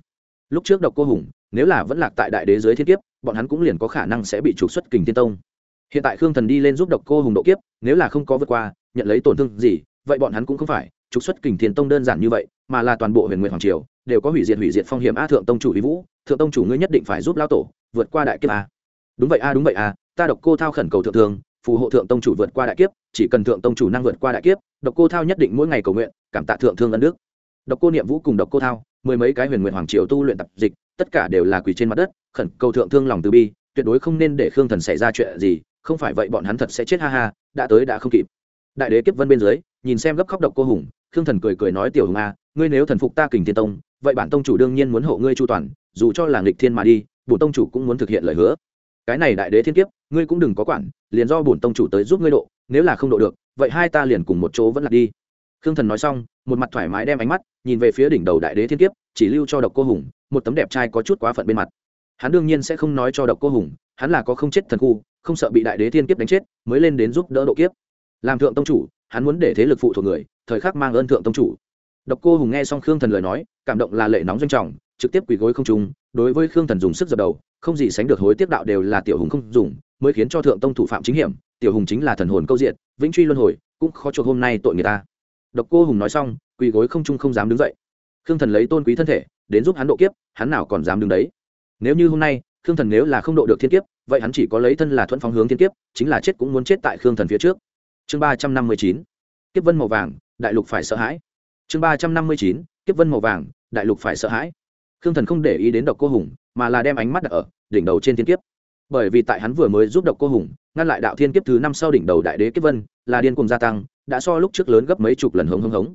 Lúc trước độc cô hùng, nếu là vẫn lạc tại đại đế giới thiên kiếp, bọn hắn cũng liền có khả năng sẽ bị trục xuất kình thiên tông. Hiện tại khương thần đi lên giúp độc cô hùng độ kiếp, nếu là không có vượt qua, nhận lấy tổn thương gì, vậy bọn hắn cũng không phải, trục xuất kình thiên tông đơn giản như vậy, mà là toàn bộ huyền nguyện hoàng triều, đều có hủy diệt hủy diệt phong hiểm a thượng tông chủ ý vũ thượng tông chủ ngươi nhất định phải giúp lao tổ, vượt qua đại kiếp a. Đúng vậy a, đúng vậy a, ta độc cô thao khẩn cầu thượng thường, phù hộ thượng tông chủ vượt qua đại kiếp, chỉ cần thượng tông chủ năng vượt qua đại kiếp, độc cô thao nhất định mỗi ngày cầu nguyện, cảm tạ thượng thương ân đức. Độc cô niệm vũ cùng độc cô thao, mười mấy cái huyền nguyện hoàng triều tu luyện tập dịch, tất cả đều là quỳ trên mặt đất, khẩn cầu thượng thương lòng từ bi, tuyệt đối không nên để khương thần xảy ra chuyện gì, không phải vậy bọn hắn thật sẽ chết ha ha, đã tới đã không kịp. Đại đế kiếp vân bên dưới, nhìn xem gấp khóc độc cô hùng, khương thần cười cười nói, tiểu hùng a, ngươi nếu thần phục ta kình thiên tông vậy bản tông chủ đương nhiên muốn hộ ngươi chu toàn, dù cho là nghịch thiên mà đi, bổn tông chủ cũng muốn thực hiện lời hứa. Cái này đại đế thiên kiếp, ngươi cũng đừng có quản, liền do bổn tông chủ tới giúp ngươi độ, nếu là không độ được, vậy hai ta liền cùng một chỗ vẫn là đi. Khương thần nói xong, một mặt thoải mái đem ánh mắt nhìn về phía đỉnh đầu đại đế thiên kiếp, chỉ lưu cho độc cô hùng, một tấm đẹp trai có chút quá phận bên mặt. Hắn đương nhiên sẽ không nói cho độc cô hùng, hắn là có không chết thần khu, không sợ bị đại đế thiên kiếp đánh chết, mới lên đến giúp đỡ độ kiếp. Làm thượng tông chủ, hắn muốn để thế lực phụ thuộc người, thời khắc mang ơn thượng tông chủ độc cô hùng nghe xong khương thần lời nói, cảm động là lệ nóng doanh trọng, trực tiếp quỳ gối không trung, đối với khương thần dùng sức dập đầu, không gì sánh được hối tiếc đạo đều là tiểu hùng không dùng, mới khiến cho thượng tông thủ phạm chính hiểm, tiểu hùng chính là thần hồn câu diện, vĩnh truy luân hồi, cũng khó chuộc hôm nay tội người ta. Độc cô hùng nói xong, quỳ gối không trung không dám đứng dậy. Khương thần lấy tôn quý thân thể, đến giúp hắn độ kiếp, hắn nào còn dám đứng đấy? Nếu như hôm nay, khương thần nếu là không độ được thiên kiếp, vậy hắn chỉ có lấy thân là thuận phóng hướng thiên kiếp, chính là chết cũng muốn chết tại khương thần phía trước. Chương ba trăm năm mươi chín. Kiếp vân màu vàng, đại lục phải sợ hãi chương ba trăm năm mươi chín, kiếp vân màu vàng, đại lục phải sợ hãi. Khương thần không để ý đến độc cô hùng, mà là đem ánh mắt đặt ở đỉnh đầu trên thiên kiếp. Bởi vì tại hắn vừa mới giúp độc cô hùng, ngăn lại đạo thiên kiếp thứ năm sau đỉnh đầu đại đế kiếp vân, là điên cùng gia tăng, đã so lúc trước lớn gấp mấy chục lần hống hống hống.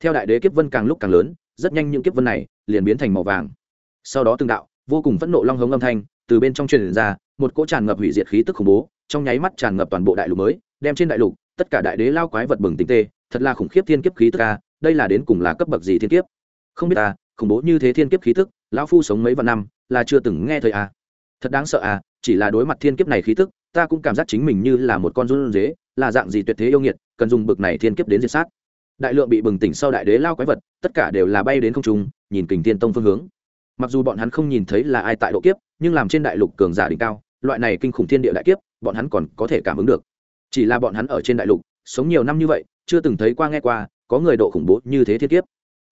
Theo đại đế kiếp vân càng lúc càng lớn, rất nhanh những kiếp vân này liền biến thành màu vàng. Sau đó từng đạo, vô cùng phẫn nộ long hống âm thanh từ bên trong truyền ra, một cỗ tràn ngập hủy diệt khí tức khủng bố, trong nháy mắt tràn ngập toàn bộ đại lục mới, đem trên đại lục tất cả đại đế lao quái vật bừng tinh tê, thật là khủng khiếp thiên kiếp khí tức ca đây là đến cùng là cấp bậc gì thiên kiếp? Không biết ta khủng bố như thế thiên kiếp khí tức, lão phu sống mấy vạn năm, là chưa từng nghe thời à. thật đáng sợ à chỉ là đối mặt thiên kiếp này khí tức, ta cũng cảm giác chính mình như là một con run dế, là dạng gì tuyệt thế yêu nghiệt, cần dùng bực này thiên kiếp đến diệt sát. Đại lượng bị bừng tỉnh sau đại đế lao quái vật, tất cả đều là bay đến không trung, nhìn kình thiên tông phương hướng. Mặc dù bọn hắn không nhìn thấy là ai tại độ kiếp, nhưng làm trên đại lục cường giả đỉnh cao, loại này kinh khủng thiên địa đại kiếp, bọn hắn còn có thể cảm ứng được chỉ là bọn hắn ở trên đại lục, sống nhiều năm như vậy, chưa từng thấy qua nghe qua, có người độ khủng bố như thế thiên kiếp.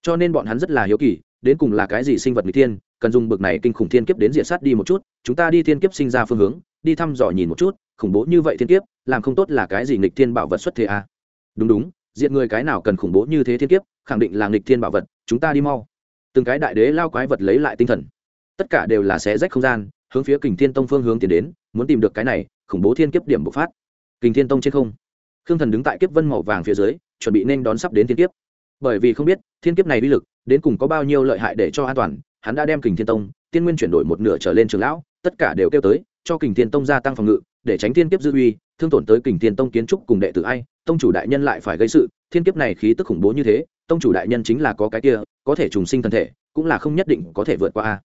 Cho nên bọn hắn rất là hiếu kỳ, đến cùng là cái gì sinh vật người thiên, cần dùng bực này kinh khủng thiên kiếp đến diện sát đi một chút, chúng ta đi thiên kiếp sinh ra phương hướng, đi thăm dò nhìn một chút, khủng bố như vậy thiên kiếp, làm không tốt là cái gì nghịch thiên bảo vật xuất thế à? đúng đúng diện người cái nào cần khủng bố như thế thiên kiếp, khẳng định là nghịch thiên bảo vật, chúng ta đi mau. Từng cái đại đế lao quái vật lấy lại tinh thần. Tất cả đều là xé rách không gian, hướng phía kình thiên tông phương hướng tiến đến, muốn tìm được cái này, khủng bố thiên kiếp điểm bộc phát kình thiên tông trên không. Khương thần đứng tại kiếp vân màu vàng phía dưới, chuẩn bị nên đón sắp đến thiên kiếp. Bởi vì không biết, thiên kiếp này uy lực, đến cùng có bao nhiêu lợi hại để cho an toàn, hắn đã đem kình thiên tông, tiên nguyên chuyển đổi một nửa trở lên trường lão, tất cả đều kêu tới, cho kình thiên tông gia tăng phòng ngự, để tránh thiên kiếp dư uy, thương tổn tới kình thiên tông kiến trúc cùng đệ tử ai, tông chủ đại nhân lại phải gây sự, thiên kiếp này khí tức khủng bố như thế, tông chủ đại nhân chính là có cái kia, có thể trùng sinh thân thể, cũng là không nhất định có thể vượt qua a.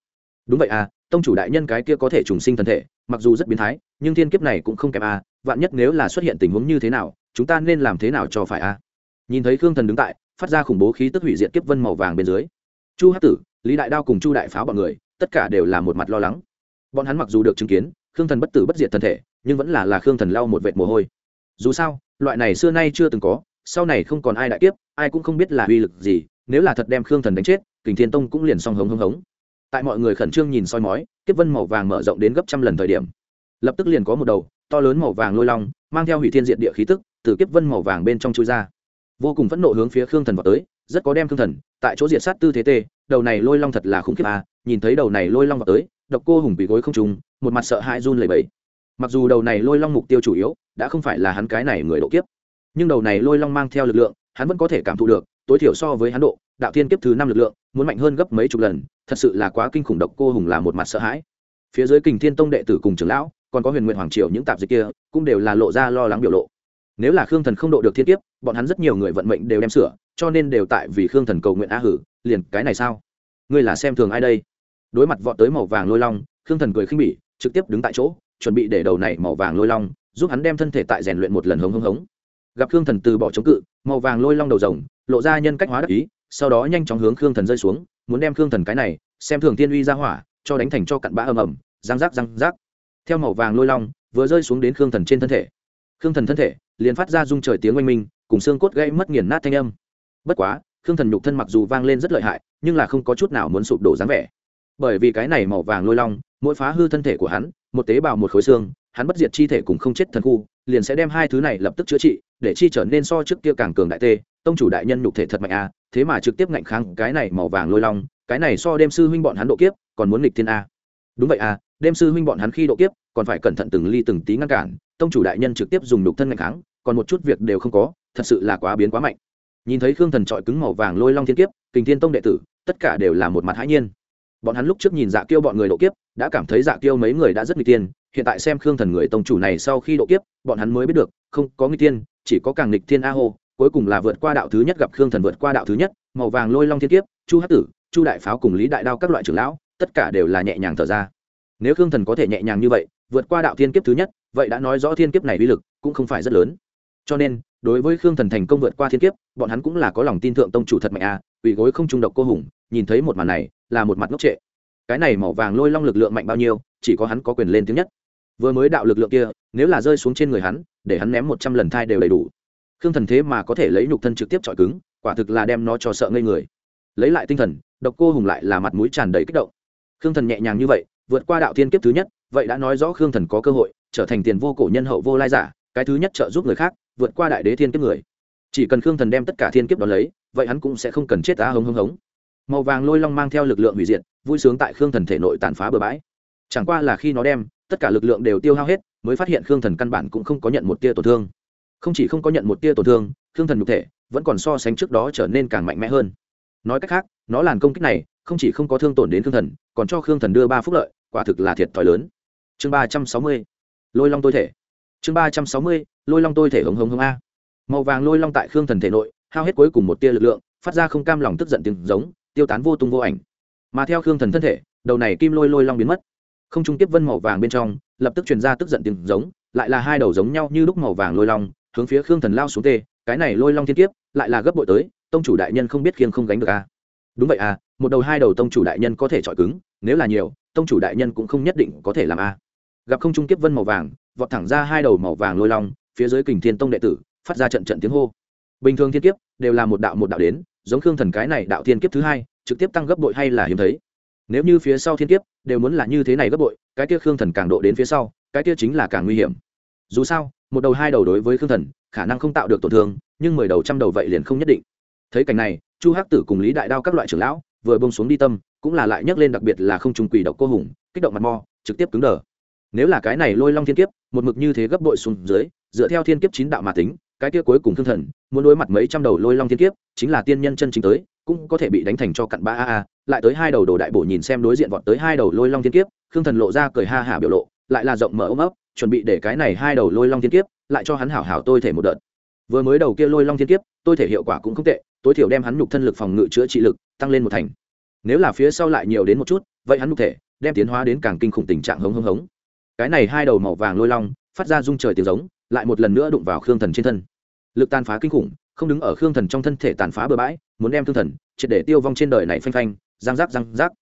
Đúng vậy a, tông chủ đại nhân cái kia có thể trùng sinh thân thể, mặc dù rất biến thái, nhưng thiên kiếp này cũng không kém a vạn nhất nếu là xuất hiện tình huống như thế nào, chúng ta nên làm thế nào cho phải a? Nhìn thấy khương thần đứng tại, phát ra khủng bố khí tức hủy diệt kiếp vân màu vàng bên dưới. Chu hát tử, lý đại đao cùng chu đại pháo bọn người, tất cả đều là một mặt lo lắng. Bọn hắn mặc dù được chứng kiến, khương thần bất tử bất diệt thân thể, nhưng vẫn là là khương thần lau một vệt mồ hôi. Dù sao, loại này xưa nay chưa từng có, sau này không còn ai đại kiếp, ai cũng không biết là uy lực gì, nếu là thật đem khương thần đánh chết, kình thiên tông cũng liền song hống hống hống. Tại mọi người khẩn trương nhìn soi mói, kiếp vân màu vàng mở rộng đến gấp trăm lần thời điểm. Lập tức liền có một đầu to lớn màu vàng lôi long, mang theo hủy thiên diện địa khí tức, từ kiếp vân màu vàng bên trong chui ra. Vô cùng phẫn nộ hướng phía khương thần vào tới, rất có đem khương thần, tại chỗ diện sát tư thế tê, đầu này lôi long thật là khủng khiếp à nhìn thấy đầu này lôi long vào tới, độc cô hùng bị gối không trùng, một mặt sợ hãi run lẩy bẩy. Mặc dù đầu này lôi long mục tiêu chủ yếu, đã không phải là hắn cái này người độ kiếp, nhưng đầu này lôi long mang theo lực lượng, hắn vẫn có thể cảm thụ được, tối thiểu so với hắn độ, đạo thiên kiếp thứ năm lực lượng, muốn mạnh hơn gấp mấy chục lần, thật sự là quá kinh khủng, độc cô hùng là một mặt sợ hãi. Phía dưới kình thiên tông đệ tử cùng trưởng lão còn có huyền nguyện hoàng triều những tạp dịch kia, cũng đều là lộ ra lo lắng biểu lộ. Nếu là khương thần không độ được thiên kiếp, bọn hắn rất nhiều người vận mệnh đều đem sửa, cho nên đều tại vì khương thần cầu nguyện a hử, liền cái này sao? Ngươi là xem thường ai đây? Đối mặt vọt tới màu vàng lôi long, khương thần cười khinh bỉ, trực tiếp đứng tại chỗ, chuẩn bị để đầu này màu vàng lôi long, giúp hắn đem thân thể tại rèn luyện một lần hống hống hống. Gặp khương thần từ bỏ chống cự, màu vàng lôi long đầu rồng, lộ ra nhân cách hóa đắc ý, sau đó nhanh chóng hướng khương thần rơi xuống, muốn đem khương thần cái này, xem thường tiên uy ra hỏa, cho đánh thành cho cặn bã ầm ầm, răng rác răng rác theo màu vàng lôi long, vừa rơi xuống đến khương thần trên thân thể. Khương thần thân thể liền phát ra rung trời tiếng oanh minh, cùng xương cốt gây mất nghiền nát thanh âm. Bất quá, khương thần nhục thân mặc dù vang lên rất lợi hại, nhưng là không có chút nào muốn sụp đổ dáng vẻ. Bởi vì cái này màu vàng lôi long, mỗi phá hư thân thể của hắn, một tế bào một khối xương, hắn bất diệt chi thể cùng không chết thần khu, liền sẽ đem hai thứ này lập tức chữa trị, để chi trở nên so trước kia càng cường đại tê, tông chủ đại nhân nhục thể thật mạnh a thế mà trực tiếp ngạnh kháng cái này màu vàng lôi long, cái này so đem sư huynh bọn hắn độ kiếp, còn muốn nghịch thiên a đúng vậy a đêm sư huynh bọn hắn khi độ kiếp, còn phải cẩn thận từng ly từng tí ngăn cản, tông chủ đại nhân trực tiếp dùng đục thân ngạnh kháng, còn một chút việc đều không có, thật sự là quá biến quá mạnh. Nhìn thấy khương thần trọi cứng màu vàng lôi long thiên kiếp, kình thiên tông đệ tử, tất cả đều là một mặt hãi nhiên. Bọn hắn lúc trước nhìn dạ kiêu bọn người độ kiếp, đã cảm thấy dạ kiêu mấy người đã rất nguy tiên, hiện tại xem khương thần người tông chủ này sau khi độ kiếp, bọn hắn mới biết được, không có nguy tiên, chỉ có càng nghịch thiên a hô, cuối cùng là vượt qua đạo thứ nhất gặp khương thần vượt qua đạo thứ nhất, màu vàng lôi long thiên kiếp, chu hát tử, chu đại pháo cùng lý đại đao các loại trưởng lão, tất cả đều là nhẹ nhàng thở ra nếu khương thần có thể nhẹ nhàng như vậy vượt qua đạo thiên kiếp thứ nhất vậy đã nói rõ thiên kiếp này uy lực cũng không phải rất lớn. Cho nên đối với khương thần thành công vượt qua thiên kiếp bọn hắn cũng là có lòng tin thượng tông chủ thật mạnh a à, ủy gối không trung độc cô hùng nhìn thấy một màn này là một mặt ngốc trệ. Cái này màu vàng lôi long lực lượng mạnh bao nhiêu chỉ có hắn có quyền lên tiếng nhất. Vừa mới đạo lực lượng kia nếu là rơi xuống trên người hắn để hắn ném một trăm lần thai đều đầy đủ. Khương thần thế mà có thể lấy nhục thân trực tiếp chọi cứng quả thực là đem nó cho sợ ngây người. Lấy lại tinh thần độc cô hùng lại là mặt mũi tràn đầy kích động. Khương thần nhẹ nhàng như vậy vượt qua đạo thiên kiếp thứ nhất, vậy đã nói rõ khương thần có cơ hội trở thành tiền vô cổ nhân hậu vô lai giả, cái thứ nhất trợ giúp người khác vượt qua đại đế thiên kiếp người. Chỉ cần khương thần đem tất cả thiên kiếp đó lấy, vậy hắn cũng sẽ không cần chết tá hống hống hống. Màu vàng lôi long mang theo lực lượng hủy diệt, vui sướng tại khương thần thể nội tàn phá bừa bãi. Chẳng qua là khi nó đem, tất cả lực lượng đều tiêu hao hết, mới phát hiện khương thần căn bản cũng không có nhận một tia tổn thương. Không chỉ không có nhận một tia tổn thương, khương thần nhục thể vẫn còn so sánh trước đó trở nên càng mạnh mẽ hơn. Nói cách khác, nó làn công kích này không chỉ không có thương tổn đến khương thần, còn cho khương thần đưa ba phúc lợi quả thực là thiệt thòi lớn. Chương ba trăm sáu mươi, lôi long tôi thể. Chương ba trăm sáu mươi, lôi long tôi thể hống hống hống a. Màu vàng lôi long tại khương thần thể nội, hao hết cuối cùng một tia lực lượng, phát ra không cam lòng tức giận tiếng giống, tiêu tán vô tung vô ảnh. Mà theo khương thần thân thể, đầu này kim lôi lôi long biến mất. Không trung tiếp vân màu vàng bên trong, lập tức truyền ra tức giận tiếng giống, lại là hai đầu giống nhau như lúc màu vàng lôi long, hướng phía khương thần lao xuống tê, cái này lôi long thiên kiếp, lại là gấp bội tới, tông chủ đại nhân không biết khiêng không gánh được a. Đúng vậy à một đầu hai đầu tông chủ đại nhân có thể chọi cứng, nếu là nhiều tông chủ đại nhân cũng không nhất định có thể làm a. Gặp không trung kiếp vân màu vàng, vọt thẳng ra hai đầu màu vàng lôi long, phía dưới kình thiên tông đệ tử, phát ra trận trận tiếng hô. Bình thường thiên kiếp đều là một đạo một đạo đến, giống khương thần cái này đạo thiên kiếp thứ hai, trực tiếp tăng gấp bội hay là hiếm thấy. Nếu như phía sau thiên kiếp đều muốn là như thế này gấp bội, cái kia khương thần càng độ đến phía sau, cái kia chính là càng nguy hiểm. Dù sao, một đầu hai đầu đối với khương thần, khả năng không tạo được tổn thương, nhưng mười đầu trăm đầu vậy liền không nhất định. Thấy cảnh này, chu hắc tử cùng lý đại đao các loại trưởng lão vừa bông xuống đi tâm, cũng là lại nhấc lên đặc biệt là không trùng quỷ độc cô hùng, kích động mặt mò trực tiếp cứng đờ. Nếu là cái này lôi long thiên kiếp, một mực như thế gấp bội xuống dưới, dựa theo thiên kiếp chín đạo mà tính, cái kia cuối cùng thương thần, muốn đối mặt mấy trăm đầu lôi long thiên kiếp, chính là tiên nhân chân chính tới, cũng có thể bị đánh thành cho cặn ba a a, lại tới hai đầu đồ đại bổ nhìn xem đối diện vọt tới hai đầu lôi long thiên kiếp, thương thần lộ ra cười ha hả biểu lộ, lại là rộng mở ôm ấp, chuẩn bị để cái này hai đầu lôi long thiên kiếp, lại cho hắn hảo hảo tôi thể một đợt. Vừa mới đầu kia lôi long thiên kiếp, tôi thể hiệu quả cũng không tệ, tối thiểu đem hắn nhục thân lực phòng ngự chữa trị lực tăng lên một thành. Nếu là phía sau lại nhiều đến một chút, vậy hắn cụ thể, đem tiến hóa đến càng kinh khủng tình trạng hống hống hống. Cái này hai đầu màu vàng lôi long, phát ra rung trời tiếng giống, lại một lần nữa đụng vào khương thần trên thân. Lực tàn phá kinh khủng, không đứng ở khương thần trong thân thể tàn phá bừa bãi, muốn đem thương thần triệt để tiêu vong trên đời này phanh phanh, răng rác răng rác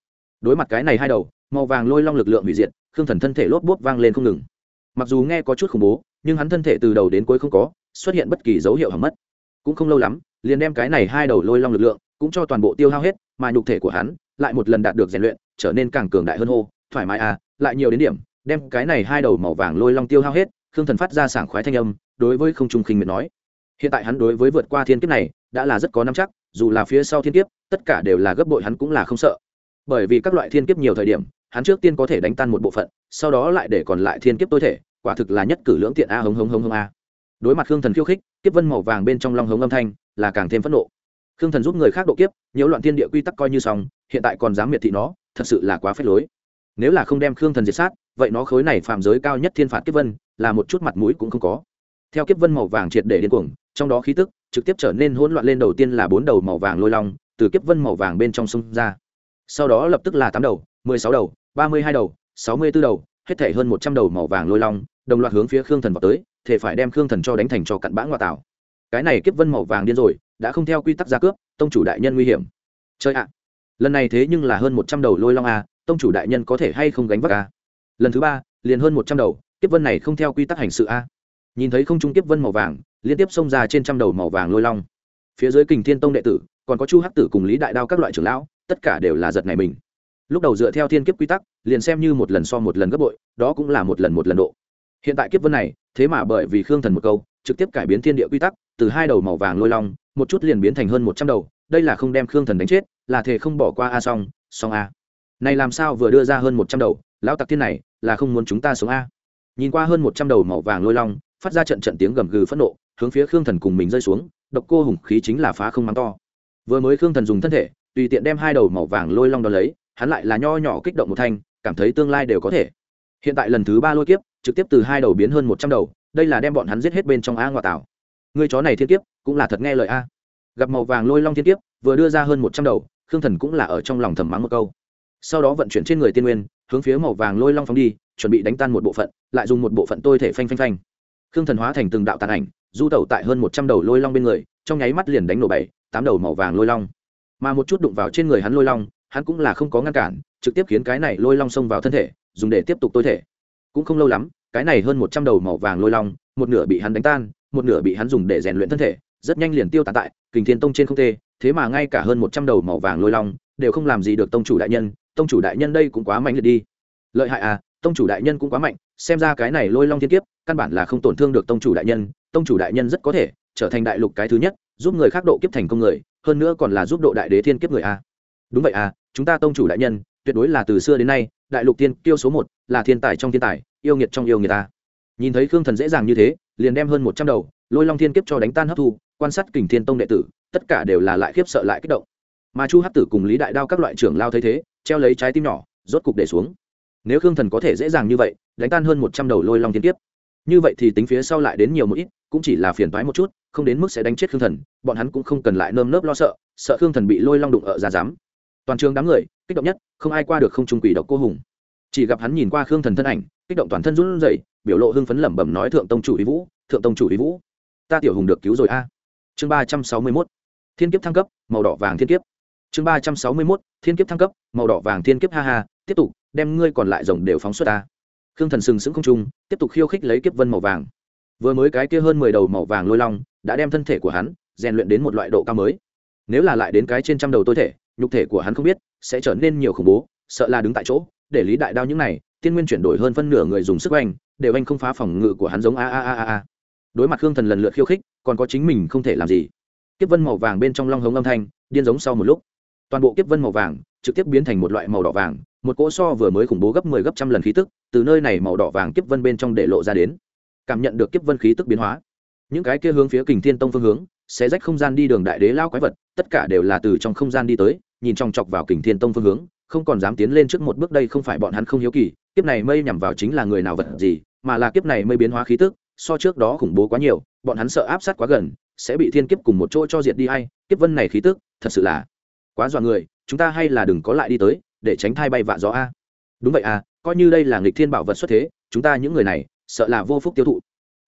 đối mặt cái này hai đầu, màu vàng lôi long lực lượng hủy diệt, khương thần thân thể lốp bốp vang lên không ngừng. Mặc dù nghe có chút khủng bố, nhưng hắn thân thể từ đầu đến cuối không có xuất hiện bất kỳ dấu hiệu hỏng mất. Cũng không lâu lắm, liền đem cái này hai đầu lôi long lực lượng cũng cho toàn bộ tiêu hao hết, mà nhục thể của hắn lại một lần đạt được rèn luyện, trở nên càng cường đại hơn hô, thoải mái à lại nhiều đến điểm, đem cái này hai đầu màu vàng lôi long tiêu hao hết, khương thần phát ra sảng khoái thanh âm, đối với không trung khinh miệt nói. Hiện tại hắn đối với vượt qua thiên kiếp này đã là rất có năm chắc, dù là phía sau thiên kiếp, tất cả đều là gấp bội hắn cũng là không sợ. Bởi vì các loại thiên kiếp nhiều thời điểm, hắn trước tiên có thể đánh tan một bộ phận, sau đó lại để còn lại thiên kiếp tối thể, quả thực là nhất cử lưỡng tiện a, hống hống hống hống a. Đối mặt khương thần khiêu khích, kiếp vân màu vàng bên trong long hống âm thanh là càng thêm phẫn nộ khương thần giúp người khác độ kiếp, nhiễu loạn thiên địa quy tắc coi như xong, hiện tại còn dám miệt thị nó, thật sự là quá phết lối. Nếu là không đem khương thần diệt sát, vậy nó khối này phạm giới cao nhất thiên phạt kiếp vân, là một chút mặt mũi cũng không có. Theo kiếp vân màu vàng triệt để điên cuồng, trong đó khí tức trực tiếp trở nên hỗn loạn lên đầu tiên là bốn đầu màu vàng lôi long, từ kiếp vân màu vàng bên trong sông ra. Sau đó lập tức là tám đầu, mười sáu đầu, ba mươi hai đầu, sáu mươi b ố đầu, hết thể hơn một trăm đầu màu vàng lôi long, đồng loạt hướng phía khương thần vào tới, thể phải đem khương thần cho đánh thành cho cặn bã ngoại tảo. Cái này kiếp vân màu vàng điên rồi đã không theo quy tắc ra cướp, tông chủ đại nhân nguy hiểm. Chơi ạ, lần này thế nhưng là hơn một trăm đầu lôi long a, tông chủ đại nhân có thể hay không gánh vác a? Lần thứ ba, liền hơn một trăm đầu tiếp vân này không theo quy tắc hành sự a. Nhìn thấy không trung tiếp vân màu vàng, liên tiếp xông ra trên trăm đầu màu vàng lôi long. Phía dưới kình thiên tông đệ tử, còn có chu hắc tử cùng lý đại đao các loại trưởng lão, tất cả đều là giật này mình. Lúc đầu dựa theo thiên kiếp quy tắc, liền xem như một lần so một lần gấp bội, đó cũng là một lần một lần độ. Hiện tại kiếp vân này, thế mà bởi vì khương thần một câu, trực tiếp cải biến thiên địa quy tắc, từ hai đầu màu vàng lôi long một chút liền biến thành hơn một trăm đầu, đây là không đem khương thần đánh chết, là thể không bỏ qua a song xong a. Này làm sao vừa đưa ra hơn một trăm đầu, lão tặc thiên này, là không muốn chúng ta sống a. Nhìn qua hơn một trăm đầu màu vàng lôi long, phát ra trận trận tiếng gầm gừ phẫn nộ, hướng phía khương thần cùng mình rơi xuống, độc cô hùng khí chính là phá không mắng to. Vừa mới khương thần dùng thân thể, tùy tiện đem hai đầu màu vàng lôi long đ ó lấy, hắn lại là nho nhỏ kích động một thanh, cảm thấy tương lai đều có thể. Hiện tại lần thứ ba lôi kiếp, trực tiếp từ hai đầu biến hơn một trăm đầu, đây là đem bọn hắn giết hết bên trong a ngoại tảo người chó này thiên kiếp, cũng là thật nghe lời a. Gặp màu vàng lôi long thiên kiếp, vừa đưa ra hơn một trăm đầu, khương thần cũng là ở trong lòng thầm mắng một câu. Sau đó vận chuyển trên người tiên nguyên, hướng phía màu vàng lôi long phóng đi, chuẩn bị đánh tan một bộ phận, lại dùng một bộ phận tôi thể phanh phanh phanh. Khương thần hóa thành từng đạo tàn ảnh, du tẩu tại hơn một trăm đầu lôi long bên người, trong nháy mắt liền đánh nổ bảy, tám đầu màu vàng lôi long. Mà một chút đụng vào trên người hắn lôi long, hắn cũng là không có ngăn cản, trực tiếp khiến cái này lôi long xông vào thân thể, dùng để tiếp tục tôi thể. Cũng không lâu lắm, cái này hơn một trăm đầu màu vàng lôi long, một nửa bị hắn đánh tan một nửa bị hắn dùng để rèn luyện thân thể, rất nhanh liền tiêu tán tại kình thiên tông trên không tê thế mà ngay cả hơn một trăm đầu màu vàng lôi long đều không làm gì được tông chủ đại nhân, tông chủ đại nhân đây cũng quá mạnh liệt đi. Lợi hại à tông chủ đại nhân cũng quá mạnh, xem ra cái này lôi long thiên kiếp, căn bản là không tổn thương được tông chủ đại nhân, tông chủ đại nhân rất có thể trở thành đại lục cái thứ nhất, giúp người khác độ kiếp thành công người, hơn nữa còn là giúp độ đại đế thiên kiếp người a. Đúng vậy à chúng ta tông chủ đại nhân, tuyệt đối là từ xưa đến nay, đại lục tiên tiêu số một, là thiên tài trong thiên tài, yêu nghiệt trong yêu nghiệt ta nhìn thấy khương thần dễ dàng như thế, liền đem hơn một trăm đầu, lôi long thiên kiếp cho đánh tan hấp thu, quan sát kình thiên tông đệ tử, tất cả đều là lại khiếp sợ lại kích động. Mà chu hắc tử cùng lý đại đao các loại trưởng lao thấy thế, treo lấy trái tim nhỏ, rốt cục để xuống. Nếu khương thần có thể dễ dàng như vậy, đánh tan hơn một trăm đầu lôi long thiên kiếp, như vậy thì tính phía sau lại đến nhiều một ít, cũng chỉ là phiền toái một chút, không đến mức sẽ đánh chết khương thần, bọn hắn cũng không cần lại nơm nớp lo sợ sợ khương thần bị lôi long đụng ở ra dám. Toàn trường đám người, kích động nhất, không ai qua được không trung quỷ độc cô hùng chỉ gặp hắn nhìn qua khương thần thân ảnh, kích động toàn thân run rẩy, biểu lộ hưng phấn lẩm bẩm nói, thượng tông chủ ý vũ, thượng tông chủ ý vũ, ta tiểu hùng được cứu rồi a. Chương ba trăm sáu mươi mốt, thiên kiếp thăng cấp, màu đỏ vàng thiên kiếp. Chương ba trăm sáu mươi mốt, thiên kiếp thăng cấp, màu đỏ vàng thiên kiếp, ha ha, tiếp tục, đem ngươi còn lại rồng đều phóng xuất ta. Khương thần sừng sững không trung, tiếp tục khiêu khích lấy kiếp vân màu vàng. Vừa mới cái kia hơn mười đầu màu vàng lôi long, đã đem thân thể của hắn rèn luyện đến một loại độ cao mới. Nếu là lại đến cái trên trăm đầu tôi thể, nhục thể của hắn không biết, sẽ trở nên nhiều khủng bố sợ là đứng tại chỗ, để lý đại đao những này, tiên nguyên chuyển đổi hơn phân nửa người dùng sức oanh, đều anh không phá phòng ngự của hắn giống a a a a a. Đối mặt khương thần lần lượt khiêu khích, còn có chính mình không thể làm gì. Kiếp vân màu vàng bên trong long hống âm thanh, điên giống sau một lúc. Toàn bộ kiếp vân màu vàng, trực tiếp biến thành một loại màu đỏ vàng, một cỗ so vừa mới khủng bố gấp 10 gấp trăm lần khí tức, từ nơi này màu đỏ vàng kiếp vân bên trong để lộ ra đến. Cảm nhận được kiếp vân khí tức biến hóa. Những cái kia hướng phía kình thiên tông phương hướng sẽ rách không gian đi đường đại đế lao quái vật, tất cả đều là từ trong không gian đi tới, nhìn trong chọc vào kình thiên tông phương hướng không còn dám tiến lên trước một bước, đây không phải bọn hắn không hiếu kỳ, kiếp này mây nhằm vào chính là người nào vật gì, mà là kiếp này mây biến hóa khí tức, so trước đó khủng bố quá nhiều, bọn hắn sợ áp sát quá gần, sẽ bị thiên kiếp cùng một chỗ cho diệt đi hay, kiếp vân này khí tức, thật sự là quá dọa người, chúng ta hay là đừng có lại đi tới, để tránh thai bay vạ gió a. Đúng vậy à coi như đây là nghịch thiên bảo vật xuất thế, chúng ta những người này, sợ là vô phúc tiêu thụ.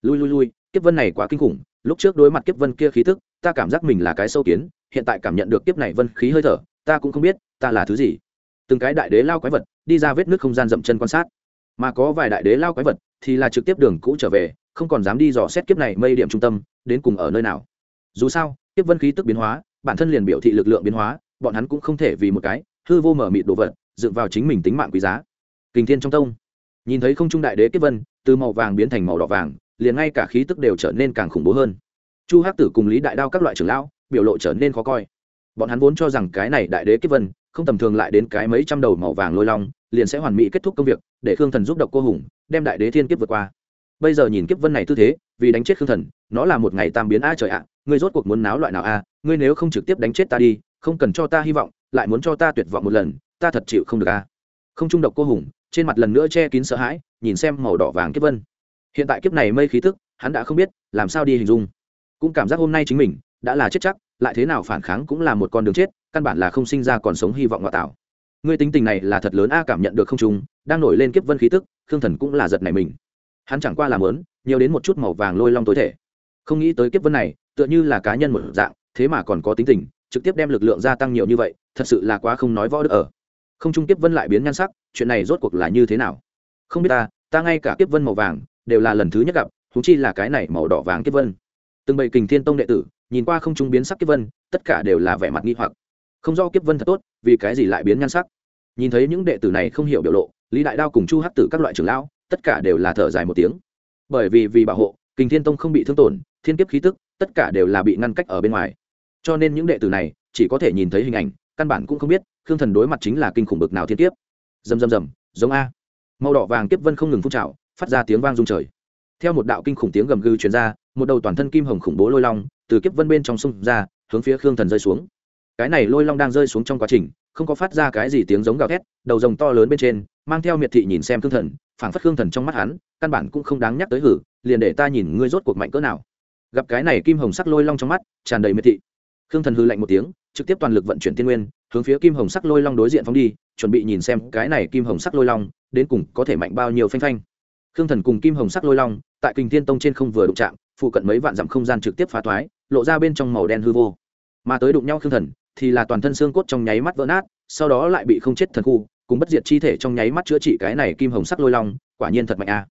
Lui lui lui, kiếp vân này quá kinh khủng, lúc trước đối mặt kiếp vân kia khí tức, ta cảm giác mình là cái sâu kiến, hiện tại cảm nhận được kiếp này vân khí hơi thở, ta cũng không biết, ta là thứ gì từng cái đại đế lao quái vật đi ra vết nước không gian dậm chân quan sát. Mà có vài đại đế lao quái vật thì là trực tiếp đường cũ trở về, không còn dám đi dò xét kiếp này mây điểm trung tâm, đến cùng ở nơi nào. Dù sao, kiếp vân khí tức biến hóa, bản thân liền biểu thị lực lượng biến hóa, bọn hắn cũng không thể vì một cái hư vô mở mịt đồ vật dựng vào chính mình tính mạng quý giá. Kình thiên trong tông, nhìn thấy không trung đại đế kiếp vân, từ màu vàng biến thành màu đỏ vàng, liền ngay cả khí tức đều trở nên càng khủng bố hơn. Chu hắc tử cùng lý đại đao các loại trưởng lão biểu lộ trở nên khó coi. Bọn hắn vốn cho rằng cái này đại đế kiếp vân không tầm thường lại đến cái mấy trăm đầu màu vàng lôi long, liền sẽ hoàn mỹ kết thúc công việc, để khương thần giúp độc cô hùng, đem đại đế thiên kiếp vượt qua. Bây giờ nhìn kiếp vân này tư thế, vì đánh chết khương thần, nó là một ngày tam biến a trời ạ, ngươi rốt cuộc muốn náo loại nào a ngươi nếu không trực tiếp đánh chết ta đi, không cần cho ta hy vọng, lại muốn cho ta tuyệt vọng một lần, ta thật chịu không được a không trung độc cô hùng, trên mặt lần nữa che kín sợ hãi, nhìn xem màu đỏ vàng kiếp vân. Hiện tại kiếp này mây khí tức, hắn đã không biết, làm sao đi hình dung. Cũng cảm giác hôm nay chính mình, đã là chết chắc, lại thế nào phản kháng cũng là một con đường chết căn bản là không sinh ra còn sống hy vọng ngoại tạo. Ngươi tính tình này là thật lớn a cảm nhận được không trung, đang nổi lên kiếp vân khí tức, khương thần cũng là giật này mình. Hắn chẳng qua làm lớn nhiều đến một chút màu vàng lôi long tối thể. Không nghĩ tới kiếp vân này, tựa như là cá nhân một dạng, thế mà còn có tính tình, trực tiếp đem lực lượng gia tăng nhiều như vậy, thật sự là quá không nói võ được ở. Không trung kiếp vân lại biến nhan sắc, chuyện này rốt cuộc là như thế nào? Không biết ta ta ngay cả kiếp vân màu vàng, đều là lần thứ nhất gặp thú chi là cái này màu đỏ vàng kiếp vân. Từng bầy kình thiên tông đệ tử, nhìn qua không trung biến sắc kiếp vân, tất cả đều là vẻ mặt nghi hoặc không do kiếp vân thật tốt, vì cái gì lại biến nhan sắc? Nhìn thấy những đệ tử này không hiểu biểu lộ, lý đại đao cùng chu hắc tử các loại trưởng lão, tất cả đều là thở dài một tiếng. Bởi vì vì bảo hộ, kình thiên tông không bị thương tổn, thiên kiếp khí tức, tất cả đều là bị ngăn cách ở bên ngoài. Cho nên những đệ tử này, chỉ có thể nhìn thấy hình ảnh, căn bản cũng không biết, khương thần đối mặt chính là kinh khủng bực nào thiên kiếp. Rầm rầm rầm, giống a. Màu đỏ vàng kiếp vân không ngừng phun trào, phát ra tiếng vang rung trời. Theo một đạo kinh khủng tiếng gầm gừ truyền ra, một đầu toàn thân kim hồng khủng bố lôi long, từ kiếp vân bên trong sông ra, hướng phía khương thần rơi xuống cái này lôi long đang rơi xuống trong quá trình, không có phát ra cái gì tiếng giống gào thét, đầu rồng to lớn bên trên, mang theo miệt thị nhìn xem thương thần, phảng phất hương thần trong mắt hắn, căn bản cũng không đáng nhắc tới hử, liền để ta nhìn ngươi rốt cuộc mạnh cỡ nào. Gặp cái này kim hồng sắc lôi long trong mắt, tràn đầy miệt thị. Khương thần hư lạnh một tiếng, trực tiếp toàn lực vận chuyển tiên nguyên, hướng phía kim hồng sắc lôi long đối diện phóng đi, chuẩn bị nhìn xem cái này kim hồng sắc lôi long, đến cùng có thể mạnh bao nhiêu phanh phanh. Khương thần cùng kim hồng sắc lôi long, tại kinh thiên tông trên không vừa đụng chạm, phụ cận mấy vạn dặm không gian trực tiếp phá thoái, lộ ra bên trong màu đen hư vô. Mà tới đụng nhau khương thần thì là toàn thân xương cốt trong nháy mắt vỡ nát, sau đó lại bị không chết thần khu, cùng bất diệt chi thể trong nháy mắt chữa trị cái này kim hồng sắc lôi long, quả nhiên thật mạnh a.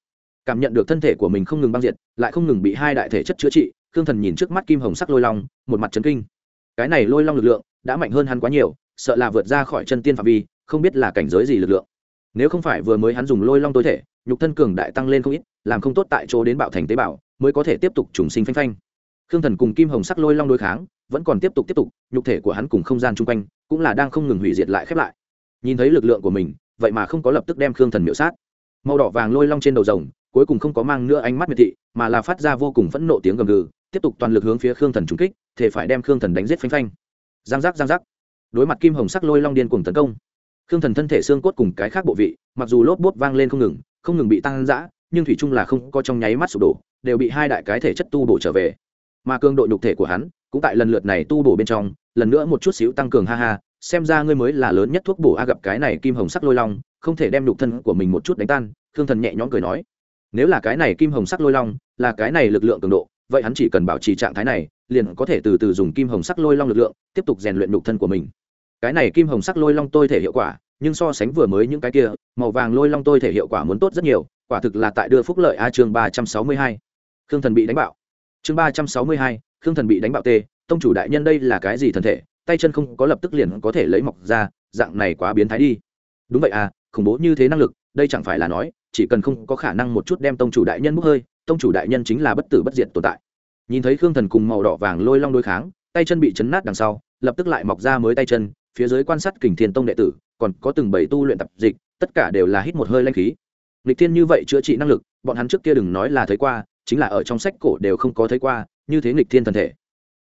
Cảm nhận được thân thể của mình không ngừng băng diệt, lại không ngừng bị hai đại thể chất chữa trị, khương thần nhìn trước mắt kim hồng sắc lôi long, một mặt trấn kinh. Cái này lôi long lực lượng đã mạnh hơn hắn quá nhiều, sợ là vượt ra khỏi chân tiên phạm vi, không biết là cảnh giới gì lực lượng. Nếu không phải vừa mới hắn dùng lôi long tối thể, nhục thân cường đại tăng lên không ít, làm không tốt tại chỗ đến bạo thành tế bào, mới có thể tiếp tục trùng sinh phanh phanh. Khương thần cùng kim hồng sắc lôi long đối kháng vẫn còn tiếp tục tiếp tục, nhục thể của hắn cùng không gian chung quanh cũng là đang không ngừng hủy diệt lại khép lại. Nhìn thấy lực lượng của mình, vậy mà không có lập tức đem khương thần miễu sát. Màu đỏ vàng lôi long trên đầu rồng, cuối cùng không có mang nữa ánh mắt miệt thị, mà là phát ra vô cùng phẫn nộ tiếng gầm gừ, tiếp tục toàn lực hướng phía khương thần trúng kích, thể phải đem khương thần đánh giết phanh phanh. Giang giác giang giác. Đối mặt kim hồng sắc lôi long điên cùng tấn công, khương thần thân thể xương cốt cùng cái khác bộ vị, mặc dù lốp bốt vang lên không ngừng không ngừng bị tăng giã, nhưng thủy chung là không có trong nháy mắt sụp đổ, đều bị hai đại cái thể chất tu bổ trở về. Mà cường độ nhục thể của hắn cũng tại lần lượt này tu bổ bên trong, lần nữa một chút xíu tăng cường, ha ha, xem ra ngươi mới là lớn nhất thuốc bổ a gặp cái này kim hồng sắc lôi long, không thể đem nhục thân của mình một chút đánh tan, khương thần nhẹ nhõm cười nói. Nếu là cái này kim hồng sắc lôi long, là cái này lực lượng cường độ, vậy hắn chỉ cần bảo trì trạng thái này, liền có thể từ từ dùng kim hồng sắc lôi long lực lượng, tiếp tục rèn luyện nhục thân của mình. Cái này kim hồng sắc lôi long tôi thể hiệu quả, nhưng so sánh vừa mới những cái kia, màu vàng lôi long tôi thể hiệu quả muốn tốt rất nhiều, quả thực là tại đưa phúc lợi a chương ba trăm sáu mươi hai. Khương thần bị đánh bạo. Chương ba trăm sáu mươi hai khương thần bị đánh bạo tê, tông chủ đại nhân đây là cái gì thần thể, tay chân không có lập tức liền có thể lấy mọc ra, dạng này quá biến thái đi. Đúng vậy à khủng bố như thế năng lực, đây chẳng phải là nói, chỉ cần không có khả năng một chút đem tông chủ đại nhân bốc hơi, tông chủ đại nhân chính là bất tử bất diệt tồn tại. Nhìn thấy khương thần cùng màu đỏ vàng lôi long đối kháng, tay chân bị chấn nát đằng sau, lập tức lại mọc ra mới tay chân, phía dưới quan sát kình thiên tông đệ tử, còn có từng bảy tu luyện tập dịch, tất cả đều là hít một hơi lanh khí. Lịch thiên như vậy chữa trị năng lực, bọn hắn trước kia đừng nói là thấy qua, chính là ở trong sách cổ đều không có thấy qua như thế nghịch thiên thần thể.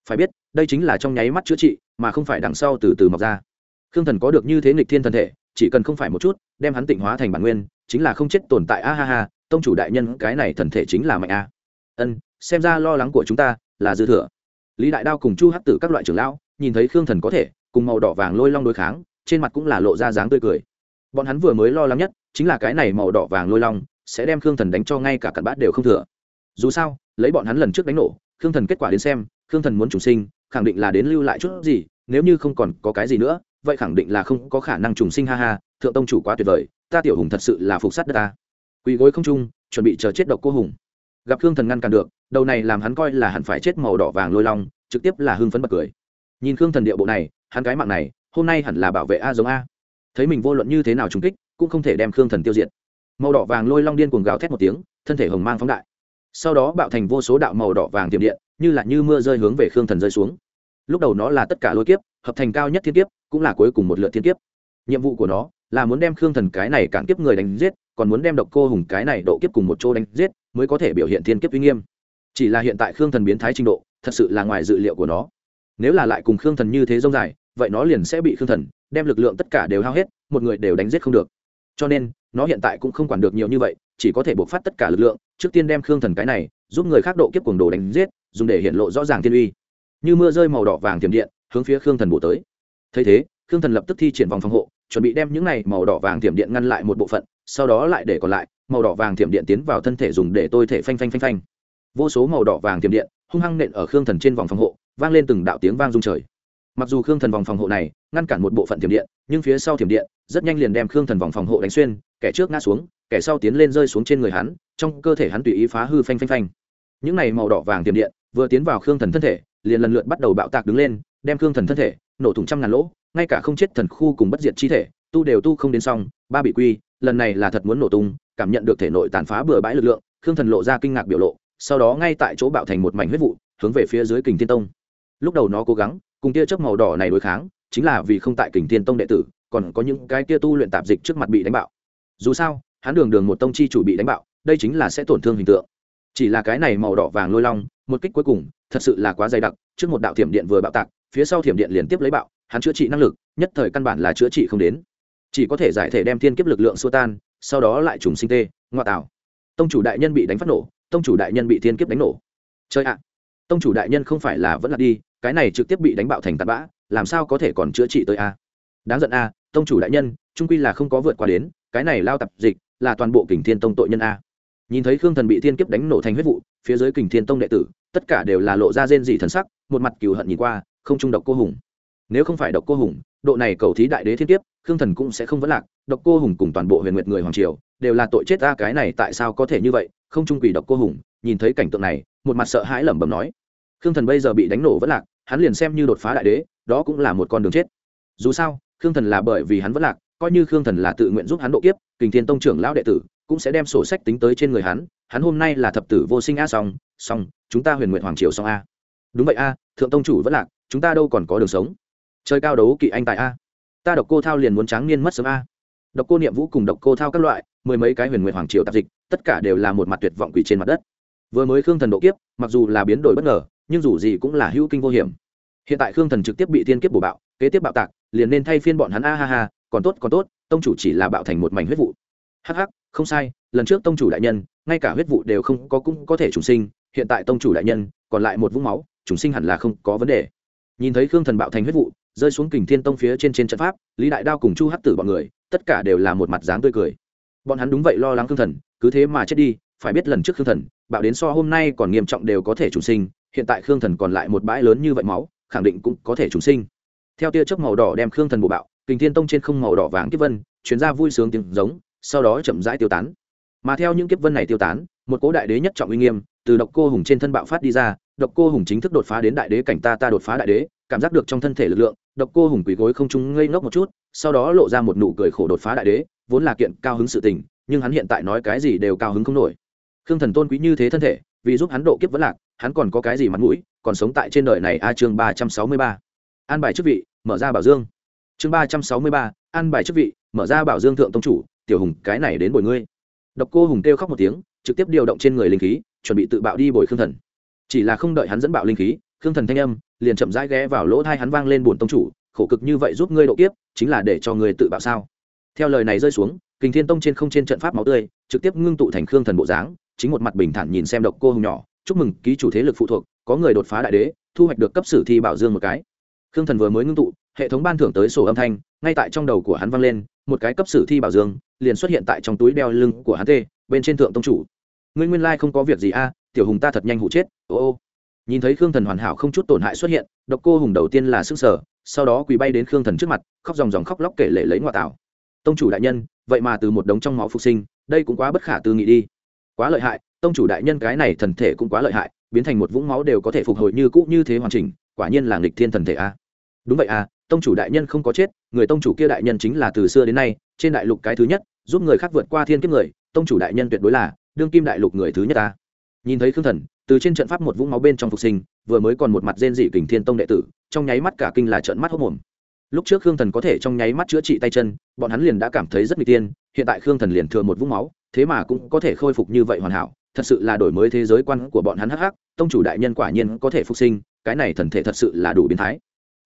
Phải biết, đây chính là trong nháy mắt chữa trị, mà không phải đằng sau từ từ mọc ra. Khương thần có được như thế nghịch thiên thần thể, chỉ cần không phải một chút, đem hắn tịnh hóa thành bản nguyên, chính là không chết tồn tại. A ha ha, tông chủ đại nhân, cái này thần thể chính là mạnh a. Ân, xem ra lo lắng của chúng ta là dư thừa. Lý đại đao cùng chu hắc tử các loại trưởng lão, nhìn thấy khương thần có thể, cùng màu đỏ vàng lôi long đối kháng, trên mặt cũng là lộ ra dáng tươi cười. Bọn hắn vừa mới lo lắng nhất, chính là cái này màu đỏ vàng lôi long, sẽ đem khương thần đánh cho ngay cả cặn bát đều không thừa. Dù sao, lấy bọn hắn lần trước đánh nổ khương thần kết quả đến xem, khương thần muốn chủ sinh, khẳng định là đến lưu lại chút gì, nếu như không còn có cái gì nữa, vậy khẳng định là không có khả năng trùng sinh, ha ha, thượng tông chủ quá tuyệt vời, ta tiểu hùng thật sự là phục sát đất ta. Quỳ gối không trung, chuẩn bị chờ chết độc cô hùng. Gặp khương thần ngăn cản được, đầu này làm hắn coi là hẳn phải chết màu đỏ vàng lôi long, trực tiếp là hưng phấn bật cười. Nhìn khương thần điệu bộ này, hắn cái mạng này, hôm nay hẳn là bảo vệ a giống a. Thấy mình vô luận như thế nào trùng kích, cũng không thể đem khương thần tiêu diệt. Màu đỏ vàng lôi long điên cuồng gào thét một tiếng, thân thể hồng mang phóng đại sau đó bạo thành vô số đạo màu đỏ vàng tiềm điện, như là như mưa rơi hướng về khương thần rơi xuống. Lúc đầu nó là tất cả lôi kiếp, hợp thành cao nhất thiên kiếp, cũng là cuối cùng một lượt thiên kiếp. Nhiệm vụ của nó là muốn đem khương thần cái này cản kiếp người đánh giết, còn muốn đem độc cô hùng cái này độ kiếp cùng một chỗ đánh giết, mới có thể biểu hiện thiên kiếp uy nghiêm. Chỉ là hiện tại khương thần biến thái trình độ, thật sự là ngoài dự liệu của nó. Nếu là lại cùng khương thần như thế dông dài, vậy nó liền sẽ bị khương thần đem lực lượng tất cả đều hao hết, một người đều đánh giết không được. Cho nên, nó hiện tại cũng không quản được nhiều như vậy chỉ có thể buộc phát tất cả lực lượng, trước tiên đem khương thần cái này, giúp người khác độ kiếp cuồng đồ đánh giết, dùng để hiện lộ rõ ràng thiên uy. Như mưa rơi màu đỏ vàng tiềm điện, hướng phía khương thần bổ tới. Thấy thế, khương thần lập tức thi triển vòng phòng hộ, chuẩn bị đem những này màu đỏ vàng tiềm điện ngăn lại một bộ phận, sau đó lại để còn lại, màu đỏ vàng tiềm điện tiến vào thân thể dùng để tôi thể phanh phanh phanh phanh. Vô số màu đỏ vàng tiềm điện, hung hăng nện ở khương thần trên vòng phòng hộ, vang lên từng đạo tiếng vang rung trời. Mặc dù khương thần vòng phòng hộ này, ngăn cản một bộ phận tiềm điện, nhưng phía sau tiềm điện, rất nhanh liền đem khương thần vòng phòng hộ đánh xuyên, kẻ trước ngã xuống kẻ sau tiến lên rơi xuống trên người hắn, trong cơ thể hắn tùy ý phá hư phanh phanh phanh. Những này màu đỏ vàng tiềm điện, vừa tiến vào khương thần thân thể, liền lần lượt bắt đầu bạo tạc đứng lên, đem khương thần thân thể, nổ thủng trăm ngàn lỗ, ngay cả không chết thần khu cùng bất diệt chi thể, tu đều tu không đến xong, ba bị quy, lần này là thật muốn nổ tung, cảm nhận được thể nội tàn phá bừa bãi lực lượng, khương thần lộ ra kinh ngạc biểu lộ, sau đó ngay tại chỗ bạo thành một mảnh huyết vụ, hướng về phía dưới kình thiên tông. Lúc đầu nó cố gắng, cùng tia chớp màu đỏ này đối kháng, chính là vì không tại kình thiên tông đệ tử, còn có những cái tia tu luyện tạp dịch trước mặt bị đánh bạo. Dù sao hắn đường đường một tông chi chủ bị đánh bạo, đây chính là sẽ tổn thương hình tượng. Chỉ là cái này màu đỏ vàng lôi long, một kích cuối cùng, thật sự là quá dày đặc, trước một đạo thiểm điện vừa bạo tạc, phía sau thiểm điện liền tiếp lấy bạo, hắn chữa trị năng lực, nhất thời căn bản là chữa trị không đến. Chỉ có thể giải thể đem thiên kiếp lực lượng xua tan, sau đó lại trùng sinh tê, ngoại tảo. tông chủ đại nhân bị đánh phát nổ, tông chủ đại nhân bị thiên kiếp đánh nổ. Chơi ạ! Tông chủ đại nhân không phải là vẫn là đi, cái này trực tiếp bị đánh bạo thành tạt bã, làm sao có thể còn chữa trị tới a? Đáng giận a, tông chủ đại nhân, trung quy là không có vượt qua đến, cái này lao tập dịch là toàn bộ kình thiên tông tội nhân a. Nhìn thấy khương thần bị thiên kiếp đánh nổ thành huyết vụ, phía dưới kình thiên tông đệ tử, tất cả đều là lộ ra rên dị thần sắc, một mặt cừu hận nhìn qua, không trung độc cô hùng. Nếu không phải độc cô hùng, độ này cầu thí đại đế thiên kiếp, khương thần cũng sẽ không vấn lạc. Độc cô hùng cùng toàn bộ huyền nguyệt người hoàng triều đều là tội chết ta cái này tại sao có thể như vậy? Không trung quỷ độc cô hùng, nhìn thấy cảnh tượng này, một mặt sợ hãi lẩm bẩm nói. Khương thần bây giờ bị đánh nổ vẫn lạc, hắn liền xem như đột phá đại đế, đó cũng là một con đường chết. Dù sao, khương thần là bởi vì hắn vẫn lạc coi như khương thần là tự nguyện giúp hắn độ kiếp, kình thiên tông trưởng lão đệ tử cũng sẽ đem sổ sách tính tới trên người hắn hắn hôm nay là thập tử vô sinh a xong xong chúng ta huyền nguyện hoàng triều xong a đúng vậy a, thượng tông chủ vẫn lạc, chúng ta đâu còn có đường sống. Chơi cao đấu kỵ anh tại a. Ta độc cô thao liền muốn tráng niên mất sớm a. Độc cô niệm vũ cùng độc cô thao các loại, mười mấy cái huyền nguyện hoàng triều tạp dịch, tất cả đều là một mặt tuyệt vọng quỷ trên mặt đất. Vừa mới khương thần độ kiếp, mặc dù là biến đổi bất ngờ, nhưng dù gì cũng là hữu kinh vô hiểm. Hiện tại khương thần trực tiếp bị thiên kiếp bổ bạo, kế tiếp bạo tạc, liền nên thay phiên bọn hắn a ha ha còn tốt còn tốt, tông chủ chỉ là bạo thành một mảnh huyết vụ. Hh không sai, lần trước tông chủ đại nhân, ngay cả huyết vụ đều không có cũng có thể trùng sinh, hiện tại tông chủ đại nhân, còn lại một vũng máu, trùng sinh hẳn là không có vấn đề. Nhìn thấy khương thần bạo thành huyết vụ, rơi xuống kình thiên tông phía trên trên trận pháp, lý đại đao cùng chu hắc tử bọn người, tất cả đều là một mặt dáng tươi cười. Bọn hắn đúng vậy lo lắng khương thần, cứ thế mà chết đi, phải biết lần trước khương thần, bạo đến so hôm nay còn nghiêm trọng đều có thể trùng sinh, hiện tại khương thần còn lại một bãi lớn như vậy máu, khẳng định cũng có thể trùng sinh. Theo tia chớp màu đỏ đem khương thần bộ bạo kình thiên tông trên không màu đỏ vàng kiếp vân chuyến ra vui sướng tiếng giống, sau đó chậm rãi tiêu tán. Mà theo những kiếp vân này tiêu tán, một cố đại đế nhất trọng uy nghiêm, từ độc cô hùng trên thân bạo phát đi ra, độc cô hùng chính thức đột phá đến đại đế cảnh ta ta đột phá đại đế, cảm giác được trong thân thể lực lượng, độc cô hùng quỳ gối không trung ngây ngốc một chút, sau đó lộ ra một nụ cười khổ đột phá đại đế, vốn là kiện cao hứng sự tình, nhưng hắn hiện tại nói cái gì đều cao hứng không nổi. Khương thần tôn quý như thế thân thể, vì giúp hắn độ kiếp vẫn lạc, hắn còn có cái gì mặt mũi, còn sống tại trên đời này a chương ba trăm sáu mươi ba. An bài chức vị, mở ra bảo dương chương ba trăm sáu mươi ba, ăn bài chức vị, mở ra bảo dương thượng tông chủ, tiểu hùng, cái này đến bồi ngươi. Độc cô hùng kêu khóc một tiếng, trực tiếp điều động trên người linh khí, chuẩn bị tự bạo đi bồi khương thần. Chỉ là không đợi hắn dẫn bạo linh khí, khương thần thanh âm liền chậm rãi ghé vào lỗ thai hắn vang lên bổn tông chủ, khổ cực như vậy giúp ngươi độ kiếp, chính là để cho ngươi tự bạo sao? Theo lời này rơi xuống, kình thiên tông trên không trên trận pháp máu tươi, trực tiếp ngưng tụ thành khương thần bộ dáng, chính một mặt bình thản nhìn xem độc cô hùng nhỏ, chúc mừng, ký chủ thế lực phụ thuộc, có người đột phá đại đế, thu hoạch được cấp sử thi bảo dương một cái. Khương thần vừa mới ngưng tụ hệ thống ban thưởng tới sổ âm thanh, ngay tại trong đầu của hắn vang lên, một cái cấp sử thi bảo dương liền xuất hiện tại trong túi đeo lưng của hắn tê, bên trên thượng tông chủ. Ngươi nguyên lai không có việc gì a, tiểu hùng ta thật nhanh hụ chết, ô ô. Nhìn thấy khương thần hoàn hảo không chút tổn hại xuất hiện, độc cô hùng đầu tiên là s ư n g sở, sau đó quỳ bay đến khương thần trước mặt, khóc dòng dòng khóc lóc kể lể lấy ngoại tảo. Tông chủ đại nhân, vậy mà từ một đống trong máu phục sinh, đây cũng quá bất khả tư nghị đi. Quá lợi hại, tông chủ đại nhân cái này thần thể cũng quá lợi hại, biến thành một vũng máu đều có thể phục hồi như cũ như thế hoàn chỉnh, quả nhiên là nghịch thiên thần thể a. Đúng vậy a tông chủ đại nhân không có chết, người tông chủ kia đại nhân chính là từ xưa đến nay, trên đại lục cái thứ nhất, giúp người khác vượt qua thiên kiếp người, tông chủ đại nhân tuyệt đối là đương kim đại lục người thứ nhất ta. Nhìn thấy khương thần, từ trên trận pháp một vũng máu bên trong phục sinh, vừa mới còn một mặt rên dị kình thiên tông đệ tử, trong nháy mắt cả kinh là trận mắt hốc mồm lúc trước khương thần có thể trong nháy mắt chữa trị tay chân, bọn hắn liền đã cảm thấy rất n tiên hiện tại khương thần liền thừa một vũng máu, thế mà cũng có thể khôi phục như vậy hoàn hảo, thật sự là đổi mới thế giới quan của bọn hắn hắc hắc, tông chủ đại nhân quả nhiên có thể phục sinh, cái này thần thể thật sự là đủ biến thái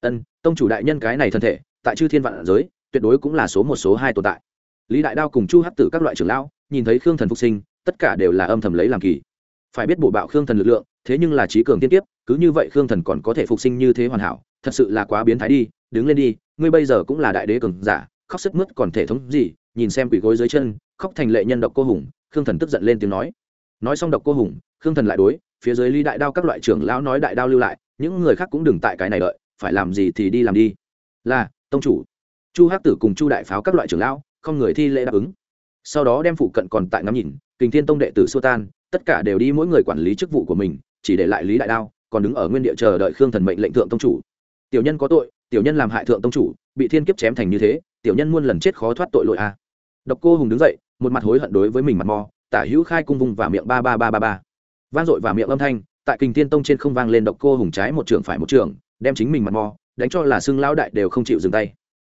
ân, tông chủ đại nhân cái này thân thể, tại chư thiên vạn giới, tuyệt đối cũng là số một số hai tồn tại. Lý đại đao cùng chu hắc tử các loại trưởng lão, nhìn thấy khương thần phục sinh, tất cả đều là âm thầm lấy làm kỳ. Phải biết bổ bạo khương thần lực lượng, thế nhưng là trí cường tiên tiếp cứ như vậy khương thần còn có thể phục sinh như thế hoàn hảo, thật sự là quá biến thái đi, đứng lên đi, ngươi bây giờ cũng là đại đế cường giả, khóc sức mướt còn thể thống gì, nhìn xem quỷ gối dưới chân, khóc thành lệ nhân độc cô hùng, khương thần tức giận lên tiếng nói. Nói xong độc cô hùng, khương thần lại đối, phía dưới ly đại đao các loại trưởng lão nói đại đao lưu lại, những người khác cũng đừng tại cái này đợi phải làm gì thì đi làm đi. Là, tông chủ. Chu hắc tử cùng chu đại pháo các loại trưởng lão, không người thi lễ đáp ứng. Sau đó đem phụ cận còn tại ngắm nhìn, kình thiên tông đệ tử xua tan, tất cả đều đi mỗi người quản lý chức vụ của mình, chỉ để lại lý đại đao, còn đứng ở nguyên địa chờ đợi khương thần mệnh lệnh thượng tông chủ. Tiểu nhân có tội, tiểu nhân làm hại thượng tông chủ, bị thiên kiếp chém thành như thế, tiểu nhân muôn lần chết khó thoát tội lỗi a. Độc cô hùng đứng dậy, một mặt hối hận đối với mình mặt mò, tả hữu khai cung vùng và miệng ba ba ba ba ba. Vang dội và miệng âm thanh, tại kình thiên tông trên không vang lên độc cô hùng trái một trường phải một trường đem chính mình mặt mò, đánh cho là xương lão đại đều không chịu dừng tay.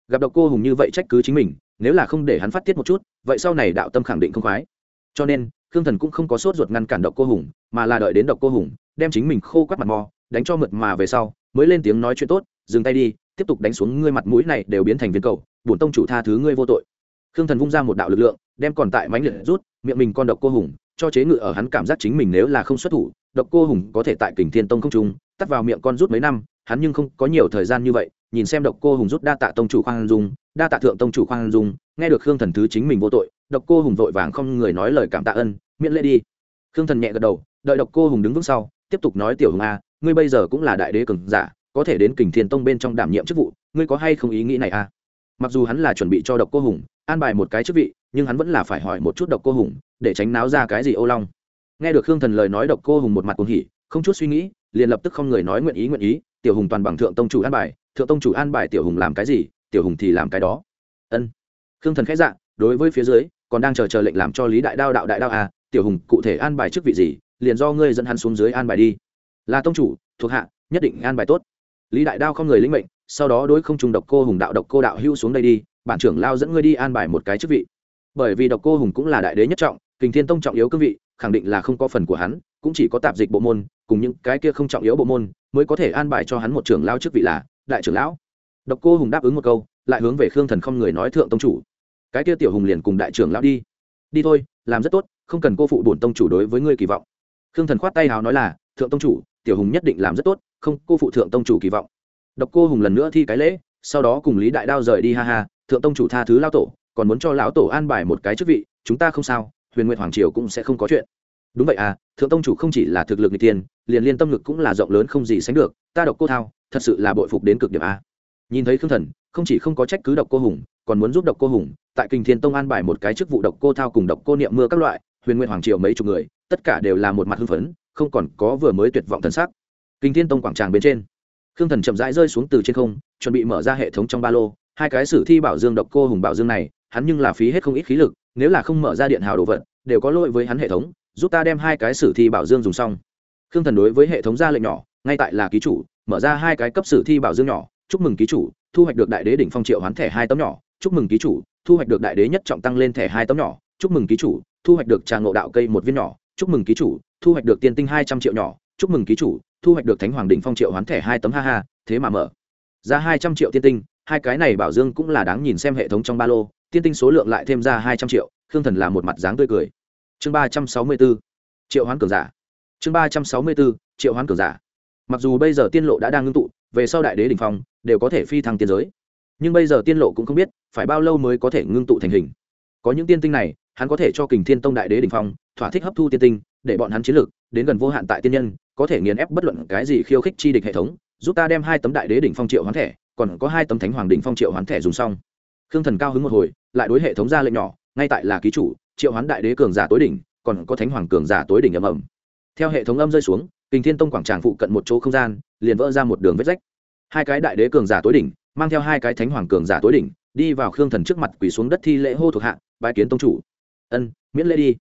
Gặp độc cô hùng như vậy trách cứ chính mình, nếu là không để hắn phát tiết một chút, vậy sau này đạo tâm khẳng định không khoái. Cho nên, khương thần cũng không có sốt ruột ngăn cản độc cô hùng, mà là đợi đến độc cô hùng, đem chính mình khô quắt mặt mò, đánh cho mượt mà về sau, mới lên tiếng nói chuyện tốt, dừng tay đi, tiếp tục đánh xuống ngươi mặt mũi này đều biến thành viên cầu, bổn tông chủ tha thứ ngươi vô tội. Khương thần vung ra một đạo lực lượng, đem còn tại mánh liệt rút, miệng mình con độc cô hùng, cho chế ngự ở hắn cảm giác chính mình nếu là không xuất thủ, độc cô hùng có thể tại kình thiên tông không trung, tắt vào miệng con rút mấy năm hắn nhưng không có nhiều thời gian như vậy, nhìn xem độc cô hùng rút đa tạ tông chủ khoan dung, đa tạ thượng tông chủ khoan dung, nghe được khương thần thứ chính mình vô tội, độc cô hùng vội vàng không người nói lời cảm tạ ân, miễn lễ đi. Khương thần nhẹ gật đầu, đợi độc cô hùng đứng vững sau, tiếp tục nói tiểu hùng a, ngươi bây giờ cũng là đại đế cường giả, có thể đến kình thiên tông bên trong đảm nhiệm chức vụ, ngươi có hay không ý nghĩ này a? Mặc dù hắn là chuẩn bị cho độc cô hùng, an bài một cái chức vị, nhưng hắn vẫn là phải hỏi một chút độc cô hùng, để tránh náo ra cái gì ô long. Nghe được khương thần lời nói độc cô hùng một mặt cuồng hỉ, không chút suy nghĩ liền lập tức không người nói nguyện ý nguyện ý, tiểu hùng toàn bằng thượng tông chủ an bài, thượng tông chủ an bài tiểu hùng làm cái gì, tiểu hùng thì làm cái đó. Ân. Khương thần khẽ dạ đối với phía dưới, còn đang chờ chờ lệnh làm cho lý đại đao đạo đại đao à tiểu hùng cụ thể an bài chức vị gì, liền do ngươi dẫn hắn xuống dưới an bài đi. Là tông chủ, thuộc hạ, nhất định an bài tốt. Lý đại đao không người lĩnh mệnh, sau đó đối không trùng độc cô hùng đạo độc cô đạo hưu xuống đây đi, bản trưởng lao dẫn ngươi đi an bài một cái chức vị. Bởi vì độc cô hùng cũng là đại đế nhất trọng, kình thiên tông trọng yếu cương vị khẳng định là không có phần của hắn, cũng chỉ có tạp dịch bộ môn, cùng những cái kia không trọng yếu bộ môn mới có thể an bài cho hắn một trưởng lao chức vị là đại trưởng lão. Độc cô hùng đáp ứng một câu, lại hướng về khương thần không người nói thượng tông chủ. Cái kia tiểu hùng liền cùng đại trưởng lão đi. Đi thôi, làm rất tốt, không cần cô phụ bổn tông chủ đối với ngươi kỳ vọng. Khương thần khoát tay hào nói là, thượng tông chủ, tiểu hùng nhất định làm rất tốt, không, cô phụ thượng tông chủ kỳ vọng. Độc cô hùng lần nữa thi cái lễ, sau đó cùng lý đại đao rời đi, ha ha, thượng tông chủ tha thứ lao tổ, còn muốn cho lão tổ an bài một cái chức vị, chúng ta không sao huyền nguyện hoàng triều cũng sẽ không có chuyện. Đúng vậy à thượng tông chủ không chỉ là thực lực người tiền liền liên tâm lực cũng là rộng lớn không gì sánh được, ta độc cô thao, thật sự là bội phục đến cực điểm a. Nhìn thấy khương thần, không chỉ không có trách cứ độc cô hùng, còn muốn giúp độc cô hùng, tại kinh thiên tông an bài một cái chức vụ độc cô thao cùng độc cô niệm mưa các loại, huyền nguyện hoàng triều mấy chục người, tất cả đều là một mặt hưng phấn, không còn có vừa mới tuyệt vọng thần sắc. Kinh thiên tông quảng tràng bên trên, khương thần chậm rãi rơi xuống từ trên không, chuẩn bị mở ra hệ thống trong ba lô, hai cái sử thi bảo dương độc cô hùng bảo dương này, hắn nhưng là phí hết không ít khí lực nếu là không mở ra điện hào đồ vật, đều có lỗi với hắn hệ thống, giúp ta đem hai cái sử thi bảo dương dùng xong. Khương thần đối với hệ thống ra lệnh nhỏ, ngay tại là ký chủ, mở ra hai cái cấp sử thi bảo dương nhỏ, chúc mừng ký chủ, thu hoạch được đại đế đỉnh phong triệu hoán thẻ hai tấm nhỏ, chúc mừng ký chủ, thu hoạch được đại đế nhất trọng tăng lên thẻ hai tấm nhỏ, chúc mừng ký chủ, thu hoạch được trà ngộ đạo cây một viên nhỏ, chúc mừng ký chủ, thu hoạch được tiên tinh hai trăm triệu nhỏ, chúc mừng ký chủ, thu hoạch được thánh hoàng đỉnh phong triệu hoán thẻ hai tấm ha ha, thế mà mở ra hai trăm triệu tiên tinh, hai cái này bảo dương cũng là đáng nhìn xem hệ thống trong ba lô tiên tinh số lượng lại thêm ra hai trăm triệu, khương thần là một mặt dáng tươi cười. Chương ba trăm sáu mươi b ố triệu hoán cường giả. Chương ba trăm sáu mươi b ố triệu hoán cường giả. Mặc dù bây giờ tiên lộ đã đang ngưng tụ, về sau đại đế đình phong, đều có thể phi thăng tiên giới. Nhưng bây giờ tiên lộ cũng không biết, phải bao lâu mới có thể ngưng tụ thành hình. Có những tiên tinh này, hắn có thể cho kình thiên tông đại đế đình phong, thỏa thích hấp thu tiên tinh, để bọn hắn chiến lược, đến gần vô hạn tại tiên nhân, có thể nghiền ép bất luận cái gì khiêu khích chi địch hệ thống, giúp ta đem hai tấm đại đế đỉnh phong triệu hoán thẻ, còn có hai tấm thánh hoàng đỉnh phong triệu hoán thẻ dùng xong. Khương thần cao hứng một hồi lại đối hệ thống ra lệnh nhỏ, ngay tại là ký chủ, triệu hoán đại đế cường giả tối đỉnh, còn có thánh hoàng cường giả tối đỉnh ầm ầm. Theo hệ thống âm rơi xuống, kình thiên tông quảng tràng phụ cận một chỗ không gian, liền vỡ ra một đường vết rách. Hai cái đại đế cường giả tối đỉnh, mang theo hai cái thánh hoàng cường giả tối đỉnh, đi vào khương thần trước mặt quỳ xuống đất thi lễ hô thuộc hạ bãi kiến tông chủ. Ân, miễn lễ đi.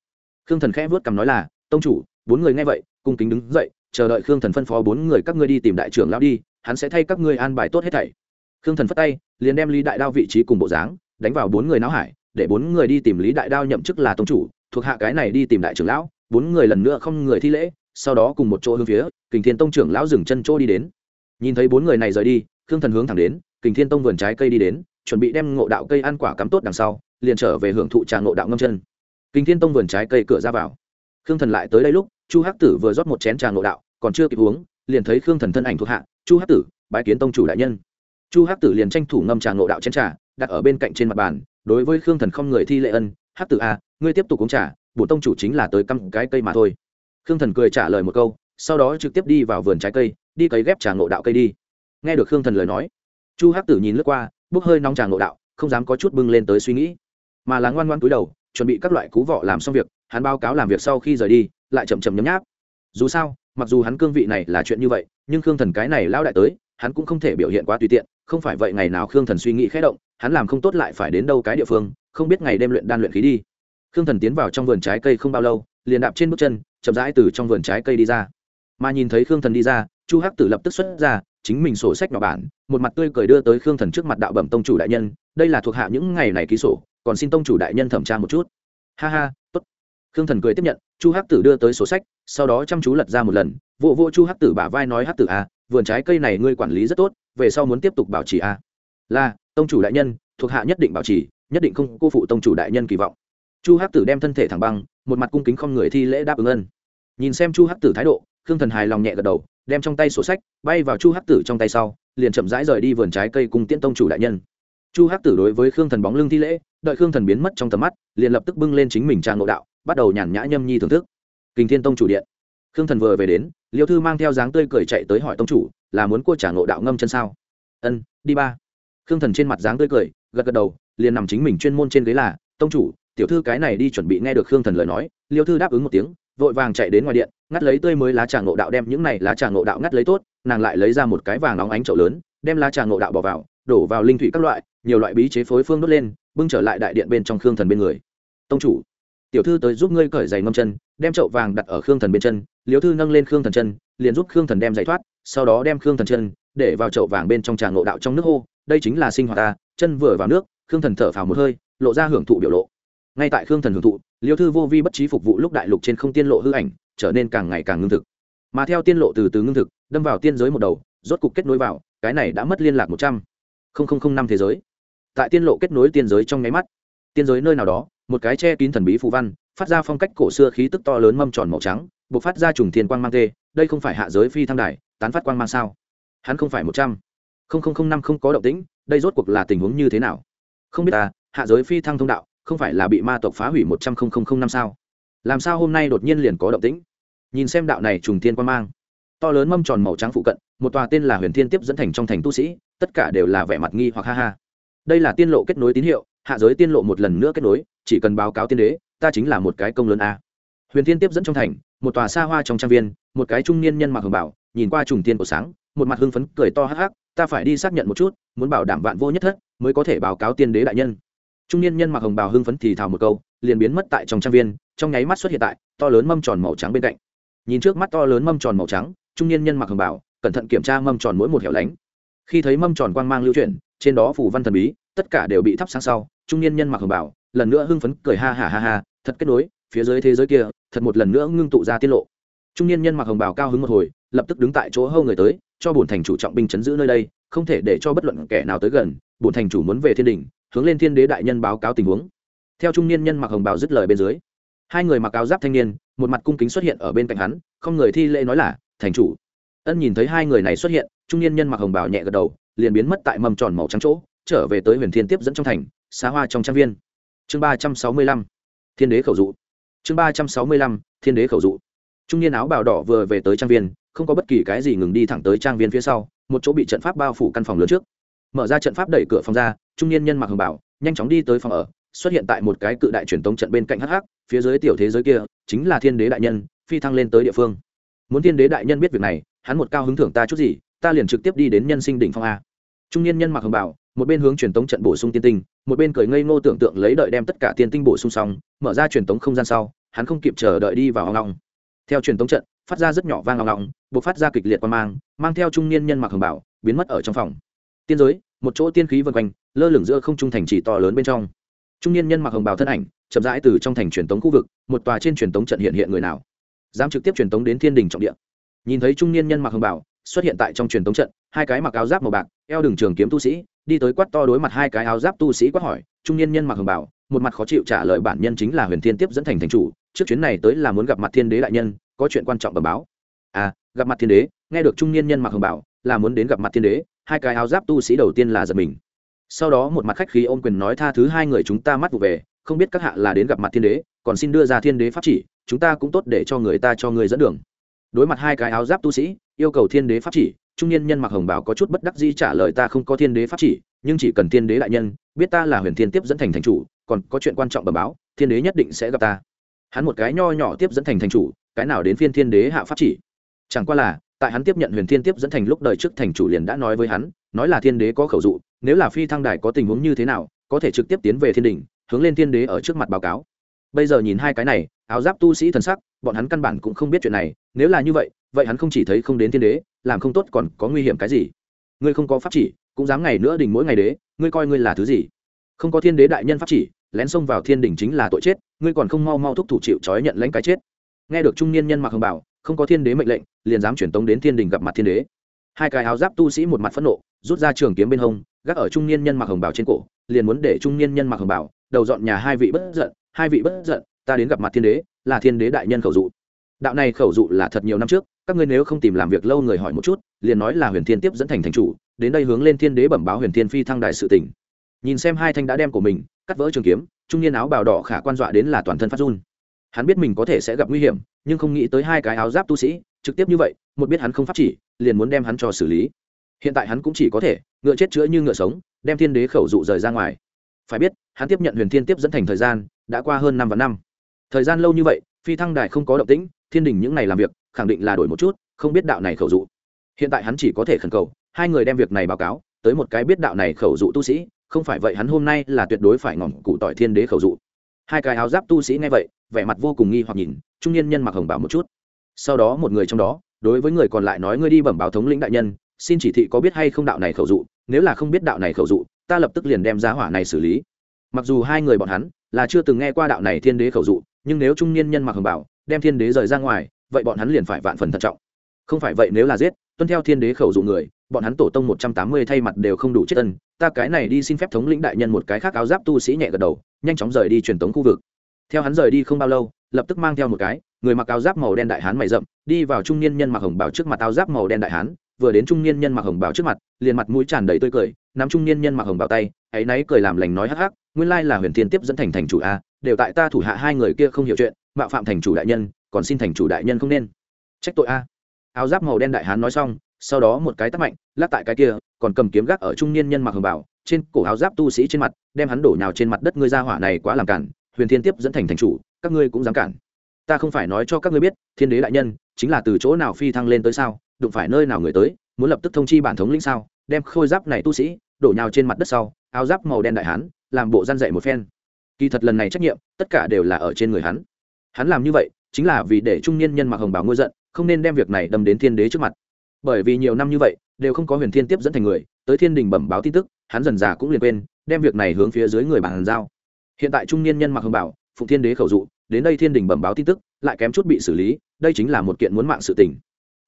Khương thần khẽ vớt cằm nói là, tông chủ, bốn người nghe vậy, cung kính đứng dậy, chờ đợi khương thần phân phó bốn người các ngươi đi tìm đại trưởng lão đi, hắn sẽ thay các ngươi an bài tốt hết thảy. Khương thần phất tay, liền đem lý đại đao vị trí cùng bộ dáng đánh vào bốn người não hải, để bốn người đi tìm lý đại đao nhậm chức là tông chủ, thuộc hạ cái này đi tìm đại trưởng lão, bốn người lần nữa không người thi lễ, sau đó cùng một chỗ hướng phía kình thiên tông trưởng lão dừng chân chỗ đi đến. Nhìn thấy bốn người này rời đi, khương thần hướng thẳng đến, kình thiên tông vườn trái cây đi đến, chuẩn bị đem ngộ đạo cây ăn quả cắm tốt đằng sau, liền trở về hưởng thụ trà ngộ đạo ngâm chân. Kình thiên tông vườn trái cây cửa ra vào. Khương thần lại tới đây lúc, chu hắc tử vừa rót một chén trà ngộ đạo, còn chưa kịp uống, liền thấy khương thần thân ảnh thuộc hạ, chu hắc tử, bái kiến tông chủ đại nhân. Chu hắc tử liền tranh thủ ngâm trà ngộ đạo chén trà đặt ở bên cạnh trên mặt bàn đối với khương thần không người thi lệ ân hắc tử a à, ngươi tiếp tục uống trà bổn tông chủ chính là tới căm cái cây mà thôi. Khương thần cười trả lời một câu sau đó trực tiếp đi vào vườn trái cây đi cấy ghép trà ngộ đạo cây đi. Nghe được khương thần lời nói chu hắc tử nhìn lướt qua bốc hơi nóng trà ngộ đạo không dám có chút bưng lên tới suy nghĩ mà là ngoan ngoan cúi đầu chuẩn bị các loại cú vọ làm xong việc hắn báo cáo làm việc sau khi rời đi lại chậm chậm nhấm nháp. Dù sao mặc dù hắn cương vị này là chuyện như vậy nhưng khương thần cái này lao đại tới hắn cũng không thể biểu hiện quá tùy tiện không phải vậy ngày nào khương thần suy nghĩ khẽ động hắn làm không tốt lại phải đến đâu cái địa phương không biết ngày đêm luyện đan luyện khí đi. Khương thần tiến vào trong vườn trái cây không bao lâu liền đạp trên bước chân chậm rãi từ trong vườn trái cây đi ra. Mà nhìn thấy khương thần đi ra chu hắc tử lập tức xuất ra chính mình sổ sách nhỏ bản một mặt tươi cười đưa tới khương thần trước mặt đạo bẩm tông chủ đại nhân đây là thuộc hạ những ngày này ký sổ còn xin tông chủ đại nhân thẩm tra một chút. Ha ha tốt. Khương thần cười tiếp nhận chu hắc tử đưa tới sổ sách sau đó chăm chú lật ra một lần vụ vô, vô chu hắc tử bả vai nói hắc tử à, vườn trái cây này ngươi quản lý rất tốt, về sau muốn tiếp tục bảo trì a à. là, tông chủ đại nhân, thuộc hạ nhất định bảo trì, nhất định không cô phụ tông chủ đại nhân kỳ vọng. Chu hắc tử đem thân thể thẳng băng, một mặt cung kính không người thi lễ đáp ứng ân. Nhìn xem chu hắc tử thái độ, khương thần hài lòng nhẹ gật đầu, đem trong tay sổ sách bay vào chu hắc tử trong tay sau, liền chậm rãi rời đi vườn trái cây cùng tiễn tông chủ đại nhân. Chu hắc tử đối với khương thần bóng lưng thi lễ, đợi khương thần biến mất trong tầm mắt, liền lập tức bưng lên chính mình trang ngộ đạo, bắt đầu nhàn nhã nhâm nhi thưởng thức. Kinh thiên tông chủ điện. Khương thần vừa về đến liêu thư mang theo dáng tươi cười chạy tới hỏi tông chủ, là muốn cua trả ngộ đạo ngâm chân sao? Ân, đi ba. Khương thần trên mặt dáng tươi cười, gật gật đầu, liền nằm chính mình chuyên môn trên ghế là, tông chủ, tiểu thư cái này đi chuẩn bị nghe được khương thần lời nói. Liêu thư đáp ứng một tiếng, vội vàng chạy đến ngoài điện, ngắt lấy tươi mới lá trà ngộ đạo đem những này lá trà ngộ đạo ngắt lấy tốt, nàng lại lấy ra một cái vàng óng ánh chậu lớn, đem lá trà ngộ đạo bỏ vào, đổ vào linh thủy các loại, nhiều loại bí chế phối phương đốt lên, bưng trở lại đại điện bên trong khương thần bên người. Tông chủ tiểu thư tới giúp ngươi cởi giày ngâm chân, đem chậu vàng đặt ở khương thần bên chân liêu thư nâng lên khương thần chân, liền giúp khương thần đem giày thoát, sau đó đem khương thần chân để vào chậu vàng bên trong trà ngộ đạo trong nước hô, đây chính là sinh hoạt ta, chân vừa vào nước, khương thần thở phào một hơi, lộ ra hưởng thụ biểu lộ. Ngay tại khương thần hưởng thụ liêu thư vô vi bất trí phục vụ lúc đại lục trên không tiên lộ hư ảnh, trở nên càng ngày càng ngưng thực. Mà theo tiên lộ từ từ ngưng thực, đâm vào tiên giới một đầu, rốt cục kết nối vào, cái này đã mất liên lạc một trăm linh năm thế giới. Tại tiên lộ kết nối tiên giới trong nháy mắt, tiên giới nơi nào đó một cái che kín thần bí phù văn, phát ra phong cách cổ xưa khí tức to lớn mâm tròn màu trắng buộc phát ra trùng thiên quang mang tê, đây không phải hạ giới phi thăng đài, tán phát quang mang sao? Hắn không phải một trăm. Linh năm không có động tĩnh, đây rốt cuộc là tình huống như thế nào? Không biết ta hạ giới phi thăng thông đạo, không phải là bị ma tộc phá hủy một trăm linh năm sao? Làm sao hôm nay đột nhiên liền có động tĩnh? Nhìn xem đạo này trùng thiên quan mang, to lớn mâm tròn màu trắng phụ cận, một tòa tên là huyền thiên tiếp dẫn thành trong thành tu sĩ, tất cả đều là vẻ mặt nghi hoặc ha ha. Đây là tiên lộ kết nối tín hiệu hạ giới tiên lộ một lần nữa kết nối, chỉ cần báo cáo tiên đế, ta chính là một cái công lớn a. Huyền thiên tiếp dẫn trong thành, một tòa xa hoa trong trang viên, một cái trung niên nhân mặc hồng bảo, nhìn qua trùng tiên của sáng, một mặt hưng phấn, cười to hắc hắc, ta phải đi xác nhận một chút, muốn bảo đảm vạn vô nhất thất, mới có thể báo cáo tiên đế đại nhân. Trung niên nhân mặc hồng bào hưng phấn thì thào một câu, liền biến mất tại trong trang viên, trong nháy mắt xuất hiện tại to lớn mâm tròn màu trắng bên cạnh. Nhìn trước mắt to lớn mâm tròn màu trắng, trung niên nhân mặc hồng bào cẩn thận kiểm tra mâm tròn mỗi một hẻo lánh. Khi thấy mâm tròn quang mang lưu chuyển, trên đó phủ văn thần bí tất cả đều bị thắp sáng sau, trung niên nhân mặc hồng bảo, lần nữa hưng phấn cười ha ha ha ha, thật kết nối, phía dưới thế giới kia, thật một lần nữa ngưng tụ ra tiết lộ. Trung niên nhân mặc hồng bảo cao hứng một hồi, lập tức đứng tại chỗ hâu người tới, cho bổn thành chủ trọng binh chấn giữ nơi đây, không thể để cho bất luận kẻ nào tới gần, bổn thành chủ muốn về thiên đình, hướng lên thiên đế đại nhân báo cáo tình huống. Theo trung niên nhân mặc hồng bào dứt lời bên dưới, hai người mặc áo giáp thanh niên, một mặt cung kính xuất hiện ở bên cạnh hắn, không người thi lễ nói là, thành chủ. Ân nhìn thấy hai người này xuất hiện, trung niên nhân mặc hồng bào nhẹ gật đầu, liền biến mất tại mầm tròn màu trắng chỗ trở về tới huyền thiên tiếp dẫn trong thành, xá hoa trong trang viên. Chương ba trăm sáu mươi lăm, thiên đế khẩu dụ. Chương ba trăm sáu mươi lăm, thiên đế khẩu dụ. Trung niên áo bào đỏ vừa về tới trang viên, không có bất kỳ cái gì ngừng đi thẳng tới trang viên phía sau, một chỗ bị trận pháp bao phủ căn phòng lớn trước. Mở ra trận pháp đẩy cửa phòng ra, trung niên nhân mặc hồng bảo, nhanh chóng đi tới phòng ở, xuất hiện tại một cái cự đại truyền tống trận bên cạnh hh phía dưới tiểu thế giới kia, chính là thiên đế đại nhân, phi thăng lên tới địa phương. Muốn thiên đế đại nhân biết việc này, hắn một cao hứng thưởng ta chút gì, ta liền trực tiếp đi đến nhân sinh đỉnh phong a. Trung niên nhân mặc hồng bảo một bên hướng truyền tống trận bổ sung tiên tinh, một bên cười ngây ngô tưởng tượng lấy đợi đem tất cả tiên tinh bổ sung xong, mở ra truyền tống không gian sau, hắn không kịp chờ đợi đi vào hoang long theo truyền tống trận, phát ra rất nhỏ vang long long buộc phát ra kịch liệt qua mang mang theo trung niên nhân mặc hồng bảo, biến mất ở trong phòng. Tiên giới, một chỗ tiên khí vân quanh, lơ lửng giữa không trung thành trì to lớn bên trong. Trung niên nhân mặc hồng bào thân ảnh, chậm rãi từ trong thành truyền tống khu vực, một tòa trên truyền tống trận hiện hiện người nào. Dám trực tiếp truyền tống đến thiên đình trọng địa. Nhìn thấy trung niên nhân mặc hồng bào xuất hiện tại trong truyền tống trận, hai cái mặc áo giáp màu bạc, eo đường trường kiếm tu sĩ đi tới quát to đối mặt hai cái áo giáp tu sĩ quát hỏi trung niên nhân mặc hồng bảo, một mặt khó chịu trả lời bản nhân chính là huyền thiên tiếp dẫn thành thành chủ trước chuyến này tới là muốn gặp mặt thiên đế đại nhân có chuyện quan trọng bẩm báo. À gặp mặt thiên đế nghe được trung niên nhân mặc hồng bảo là muốn đến gặp mặt thiên đế hai cái áo giáp tu sĩ đầu tiên là giật mình. Sau đó một mặt khách khí ôm quyền nói tha thứ hai người chúng ta mắt vụ về không biết các hạ là đến gặp mặt thiên đế còn xin đưa ra thiên đế pháp chỉ chúng ta cũng tốt để cho người ta cho người dẫn đường. Đối mặt hai cái áo giáp tu sĩ yêu cầu thiên đế pháp chỉ trung niên nhân mặc hồng bảo có chút bất đắc di trả lời ta không có thiên đế pháp chỉ, nhưng chỉ cần thiên đế đại nhân, biết ta là huyền thiên tiếp dẫn thành thành chủ, còn có chuyện quan trọng bẩm báo, thiên đế nhất định sẽ gặp ta. Hắn một cái nho nhỏ tiếp dẫn thành thành chủ, cái nào đến phiên thiên đế hạ pháp chỉ? Chẳng qua là, tại hắn tiếp nhận huyền thiên tiếp dẫn thành lúc đời trước thành chủ liền đã nói với hắn, nói là thiên đế có khẩu dụ, nếu là phi thăng đài có tình huống như thế nào, có thể trực tiếp tiến về thiên đình, hướng lên thiên đế ở trước mặt báo cáo. Bây giờ nhìn hai cái này, áo giáp tu sĩ thần sắc, bọn hắn căn bản cũng không biết chuyện này nếu là như vậy vậy hắn không chỉ thấy không đến thiên đế, làm không tốt còn có nguy hiểm cái gì? Ngươi không có pháp chỉ, cũng dám ngày nữa đình mỗi ngày đế, ngươi coi ngươi là thứ gì? Không có thiên đế đại nhân pháp chỉ, lén xông vào thiên đình chính là tội chết, ngươi còn không mau mau thúc thủ chịu trói nhận lãnh cái chết. Nghe được trung niên nhân mặc hồng bảo, không có thiên đế mệnh lệnh, liền dám chuyển tống đến thiên đình gặp mặt thiên đế. Hai cái áo giáp tu sĩ một mặt phẫn nộ, rút ra trường kiếm bên hông, gác ở trung niên nhân mặc hồng bảo trên cổ, liền muốn để trung niên nhân mặc hồng bảo, đầu dọn nhà hai vị bất giận, hai vị bất giận, ta đến gặp mặt thiên đế, là thiên đế đại nhân khẩu dụ đạo này khẩu dụ là thật nhiều năm trước, các ngươi nếu không tìm làm việc lâu người hỏi một chút, liền nói là huyền thiên tiếp dẫn thành thành chủ, đến đây hướng lên thiên đế bẩm báo huyền thiên phi thăng đại sự tỉnh nhìn xem hai thanh đã đem của mình, cắt vỡ trường kiếm, trung niên áo bào đỏ khả quan dọa đến là toàn thân phát run. Hắn biết mình có thể sẽ gặp nguy hiểm, nhưng không nghĩ tới hai cái áo giáp tu sĩ, trực tiếp như vậy, một biết hắn không pháp chỉ, liền muốn đem hắn cho xử lý. Hiện tại hắn cũng chỉ có thể, ngựa chết chữa như ngựa sống, đem thiên đế khẩu dụ rời ra ngoài. Phải biết, hắn tiếp nhận huyền thiên tiếp dẫn thành thời gian, đã qua hơn năm và năm. Thời gian lâu như vậy, phi thăng đài không có động tĩnh thiên đình những ngày làm việc, khẳng định là đổi một chút, không biết đạo này khẩu dụ. Hiện tại hắn chỉ có thể khẩn cầu, hai người đem việc này báo cáo, tới một cái biết đạo này khẩu dụ tu sĩ, không phải vậy hắn hôm nay là tuyệt đối phải ngỏm cụ tỏi thiên đế khẩu dụ. Hai cái áo giáp tu sĩ nghe vậy, vẻ mặt vô cùng nghi hoặc nhìn, trung niên nhân mặc hồng bảo một chút. Sau đó một người trong đó, đối với người còn lại nói ngươi đi bẩm báo thống lĩnh đại nhân, xin chỉ thị có biết hay không đạo này khẩu dụ, nếu là không biết đạo này khẩu dụ, ta lập tức liền đem giá hỏa này xử lý. Mặc dù hai người bọn hắn là chưa từng nghe qua đạo này thiên đế khẩu dụ, nhưng nếu trung niên nhân mặc hồng bảo đem thiên đế rời ra ngoài, vậy bọn hắn liền phải vạn phần thận trọng. Không phải vậy, nếu là giết, tuân theo thiên đế khẩu dụ người, bọn hắn tổ tông một trăm tám mươi thay mặt đều không đủ chết ân. Ta cái này đi xin phép thống lĩnh đại nhân một cái khác áo giáp tu sĩ nhẹ gật đầu, nhanh chóng rời đi truyền tống khu vực. Theo hắn rời đi không bao lâu, lập tức mang theo một cái, người mặc áo giáp màu đen đại hán mày rậm, đi vào trung niên nhân mặc hồng bảo trước mặt áo giáp màu đen đại hán, vừa đến trung niên nhân mặc hồng bảo trước mặt, liền mặt mũi tràn đầy tươi cười, nắm trung niên nhân mặc hồng bảo tay, ấy náy cười làm lành nói hắc hắc, nguyên lai là huyền thiên tiếp dẫn thành thành chủ a, đều tại ta thủ hạ hai người kia không hiểu chuyện mạo phạm thành chủ đại nhân, còn xin thành chủ đại nhân không nên. Trách tội a. Áo giáp màu đen đại hán nói xong, sau đó một cái tắt mạnh lát tại cái kia, còn cầm kiếm gác ở trung niên nhân mặc hồng bảo, trên cổ áo giáp tu sĩ trên mặt, đem hắn đổ nhào trên mặt đất, ngươi ra hỏa này quá làm cản, huyền thiên tiếp dẫn thành thành chủ, các ngươi cũng dám cản. Ta không phải nói cho các ngươi biết, thiên đế đại nhân, chính là từ chỗ nào phi thăng lên tới sao, đụng phải nơi nào người tới, muốn lập tức thông chi bản thống lĩnh sao, đem khôi giáp này tu sĩ, đổ nhào trên mặt đất sau, áo giáp màu đen đại hán, làm bộ gian dậy một phen. Kỳ thật lần này trách nhiệm, tất cả đều là ở trên người hắn hắn làm như vậy chính là vì để trung niên nhân mặc hồng bảo ngôi giận, không nên đem việc này đâm đến thiên đế trước mặt. Bởi vì nhiều năm như vậy, đều không có huyền thiên tiếp dẫn thành người, tới thiên đình bẩm báo tin tức, hắn dần già cũng liền quên, đem việc này hướng phía dưới người bàn giao. Hiện tại trung niên nhân mặc hồng bảo phụng thiên đế khẩu dụ, đến đây thiên đình bẩm báo tin tức, lại kém chút bị xử lý, đây chính là một kiện muốn mạng sự tình.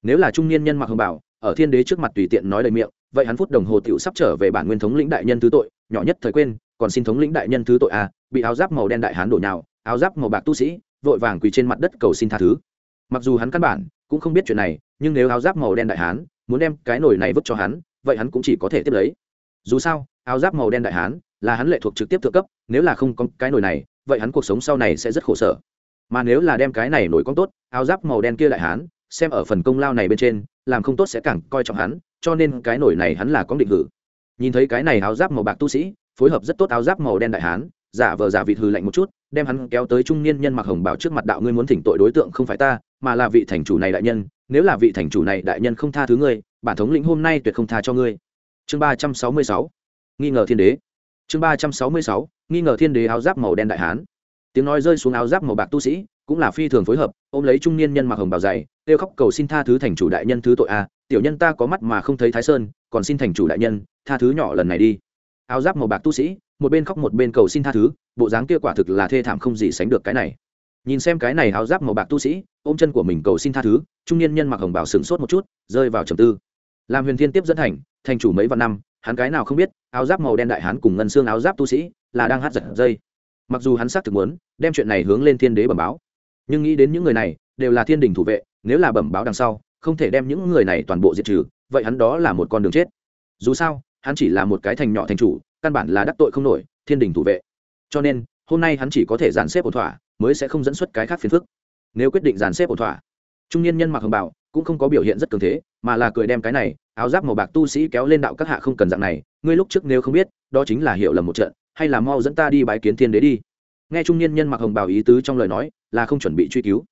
Nếu là trung niên nhân mặc hồng bảo ở thiên đế trước mặt tùy tiện nói đầy miệng, vậy hắn phút đồng hồ tiểu sắp trở về bản nguyên thống lĩnh đại nhân thứ tội, nhỏ nhất thời quên, còn xin thống lĩnh đại nhân thứ tội à bị áo giáp màu đen đại hán đổ nhào, áo giáp màu bạc tu sĩ vội vàng quỳ trên mặt đất cầu xin tha thứ. Mặc dù hắn căn bản cũng không biết chuyện này, nhưng nếu áo giáp màu đen đại hán muốn đem cái nồi này vứt cho hắn, vậy hắn cũng chỉ có thể tiếp lấy. Dù sao, áo giáp màu đen đại hán là hắn lệ thuộc trực tiếp thượng cấp, nếu là không có cái nồi này, vậy hắn cuộc sống sau này sẽ rất khổ sở. Mà nếu là đem cái này nổi con tốt, áo giáp màu đen kia đại hán xem ở phần công lao này bên trên, làm không tốt sẽ càng coi trọng hắn, cho nên cái nổi này hắn là có định hử. Nhìn thấy cái này áo giáp màu bạc tu sĩ, phối hợp rất tốt áo giáp màu đen đại hán giả vờ giả vịt hư lạnh một chút, đem hắn kéo tới trung niên nhân mặc hồng bảo trước mặt đạo ngươi muốn thỉnh tội đối tượng không phải ta, mà là vị thành chủ này đại nhân. Nếu là vị thành chủ này đại nhân không tha thứ ngươi, bản thống lĩnh hôm nay tuyệt không tha cho ngươi. Chương ba trăm sáu mươi sáu. Nghi ngờ thiên đế. Chương ba trăm sáu mươi sáu. Nghi ngờ thiên đế áo giáp màu đen đại hán. Tiếng nói rơi xuống áo giáp màu bạc tu sĩ, cũng là phi thường phối hợp, ôm lấy trung niên nhân mặc hồng bào dày, kêu khóc cầu xin tha thứ thành chủ đại nhân thứ tội a, tiểu nhân ta có mắt mà không thấy thái sơn, còn xin thành chủ đại nhân tha thứ nhỏ lần này đi. Áo giáp màu bạc tu sĩ một bên khóc một bên cầu xin tha thứ, bộ dáng kia quả thực là thê thảm không gì sánh được cái này. Nhìn xem cái này áo giáp màu bạc tu sĩ, ôm chân của mình cầu xin tha thứ, trung niên nhân mặc hồng bảo sửng sốt một chút, rơi vào trầm tư. Làm huyền thiên tiếp dẫn thành thành chủ mấy vạn năm, hắn cái nào không biết, áo giáp màu đen đại hắn cùng ngân xương áo giáp tu sĩ là đang hát giật dây. Mặc dù hắn xác thực muốn, đem chuyện này hướng lên thiên đế bẩm báo, nhưng nghĩ đến những người này, đều là thiên đình thủ vệ, nếu là bẩm báo đằng sau, không thể đem những người này toàn bộ diệt trừ, vậy hắn đó là một con đường chết. Dù sao, hắn chỉ là một cái thành nhỏ thành chủ căn bản là đắc tội không nổi, thiên đình thủ vệ. Cho nên, hôm nay hắn chỉ có thể dàn xếp ổn thỏa, mới sẽ không dẫn xuất cái khác phiền phức. Nếu quyết định dàn xếp ổn thỏa, trung niên nhân mặc hồng bảo cũng không có biểu hiện rất cường thế, mà là cười đem cái này, áo giáp màu bạc tu sĩ kéo lên đạo các hạ không cần dạng này, ngươi lúc trước nếu không biết, đó chính là hiểu lầm một trận, hay là mau dẫn ta đi bái kiến thiên đế đi. Nghe trung niên nhân mặc hồng bào ý tứ trong lời nói, là không chuẩn bị truy cứu.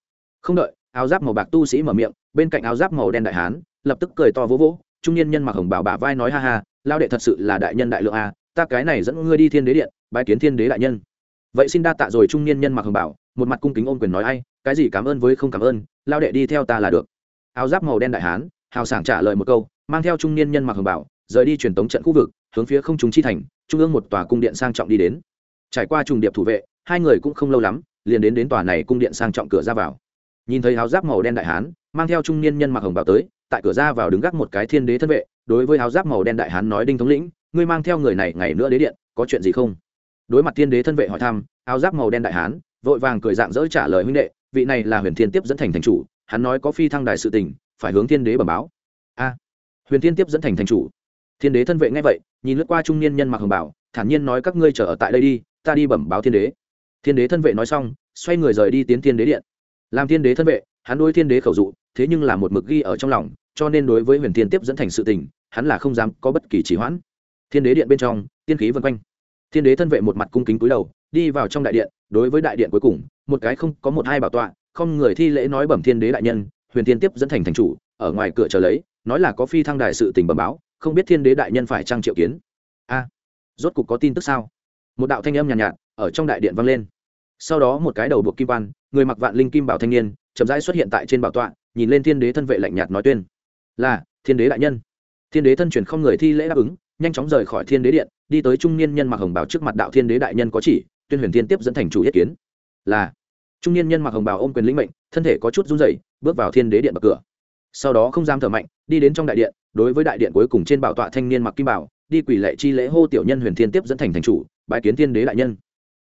Không đợi, áo giáp màu bạc tu sĩ mở miệng, bên cạnh áo giáp màu đen đại hán, lập tức cười to vỗ vỗ, trung niên nhân mặc hồng bào bả vai nói ha ha, lao đệ thật sự là đại nhân đại lượng a ta cái này dẫn ngươi đi thiên đế điện, bái kiến thiên đế đại nhân. Vậy xin đa tạ rồi trung niên nhân mặc hồng bảo, một mặt cung kính ôm quyền nói ai, cái gì cảm ơn với không cảm ơn, lao đệ đi theo ta là được. Áo giáp màu đen đại hán, hào sảng trả lời một câu, mang theo trung niên nhân mặc hồng bảo, rời đi truyền tống trận khu vực, hướng phía không trung chi thành, trung ương một tòa cung điện sang trọng đi đến. Trải qua trùng điệp thủ vệ, hai người cũng không lâu lắm, liền đến đến tòa này cung điện sang trọng cửa ra vào. Nhìn thấy áo giáp màu đen đại hán, mang theo trung niên nhân mặc hồng bảo tới, tại cửa ra vào đứng gác một cái thiên đế thân vệ, đối với áo giáp màu đen đại hán nói đinh thống lĩnh ngươi mang theo người này ngày nữa đế điện, có chuyện gì không? Đối mặt thiên đế thân vệ hỏi thăm, áo giáp màu đen đại hán, vội vàng cười dạng dỡ trả lời huynh đệ, vị này là huyền thiên tiếp dẫn thành thành chủ, hắn nói có phi thăng đài sự tình, phải hướng thiên đế bẩm báo. A, huyền thiên tiếp dẫn thành thành chủ. Thiên đế thân vệ nghe vậy, nhìn lướt qua trung niên nhân mặc hồng bảo, thản nhiên nói các ngươi chờ ở tại đây đi, ta đi bẩm báo thiên đế. Thiên đế thân vệ nói xong, xoay người rời đi tiến thiên đế điện. Làm thiên đế thân vệ, hắn đối thiên đế khẩu dụ, thế nhưng là một mực ghi ở trong lòng, cho nên đối với huyền thiên tiếp dẫn thành sự tình, hắn là không dám có bất kỳ chỉ hoãn thiên đế điện bên trong tiên khí vân quanh. Thiên đế thân vệ một mặt cung kính cúi đầu đi vào trong đại điện đối với đại điện cuối cùng một cái không có một hai bảo tọa không người thi lễ nói bẩm thiên đế đại nhân huyền thiên tiếp dẫn thành thành chủ ở ngoài cửa chờ lấy nói là có phi thăng đài sự tình bẩm báo không biết thiên đế đại nhân phải trang triệu kiến. A rốt cục có tin tức sao? Một đạo thanh âm nhàn nhạt, nhạt ở trong đại điện vang lên. Sau đó một cái đầu buộc kim quan người mặc vạn linh kim bảo thanh niên chậm rãi xuất hiện tại trên bảo tọa nhìn lên thiên đế thân vệ lạnh nhạt nói tuyên. Là thiên đế đại nhân. Thiên đế thân truyền không người thi lễ đáp ứng nhanh chóng rời khỏi thiên đế điện, đi tới trung niên nhân mặc hồng bào trước mặt đạo thiên đế đại nhân có chỉ, tuyên huyền thiên tiếp dẫn thành chủ yết kiến. Là, trung niên nhân mặc hồng bào ôm quyền lĩnh mệnh, thân thể có chút run rẩy, bước vào thiên đế điện bậc cửa. Sau đó không dám thở mạnh, đi đến trong đại điện, đối với đại điện cuối cùng trên bảo tọa thanh niên mặc kim bảo đi quỳ lệ chi lễ hô tiểu nhân huyền thiên tiếp dẫn thành thành chủ, bái kiến thiên đế đại nhân.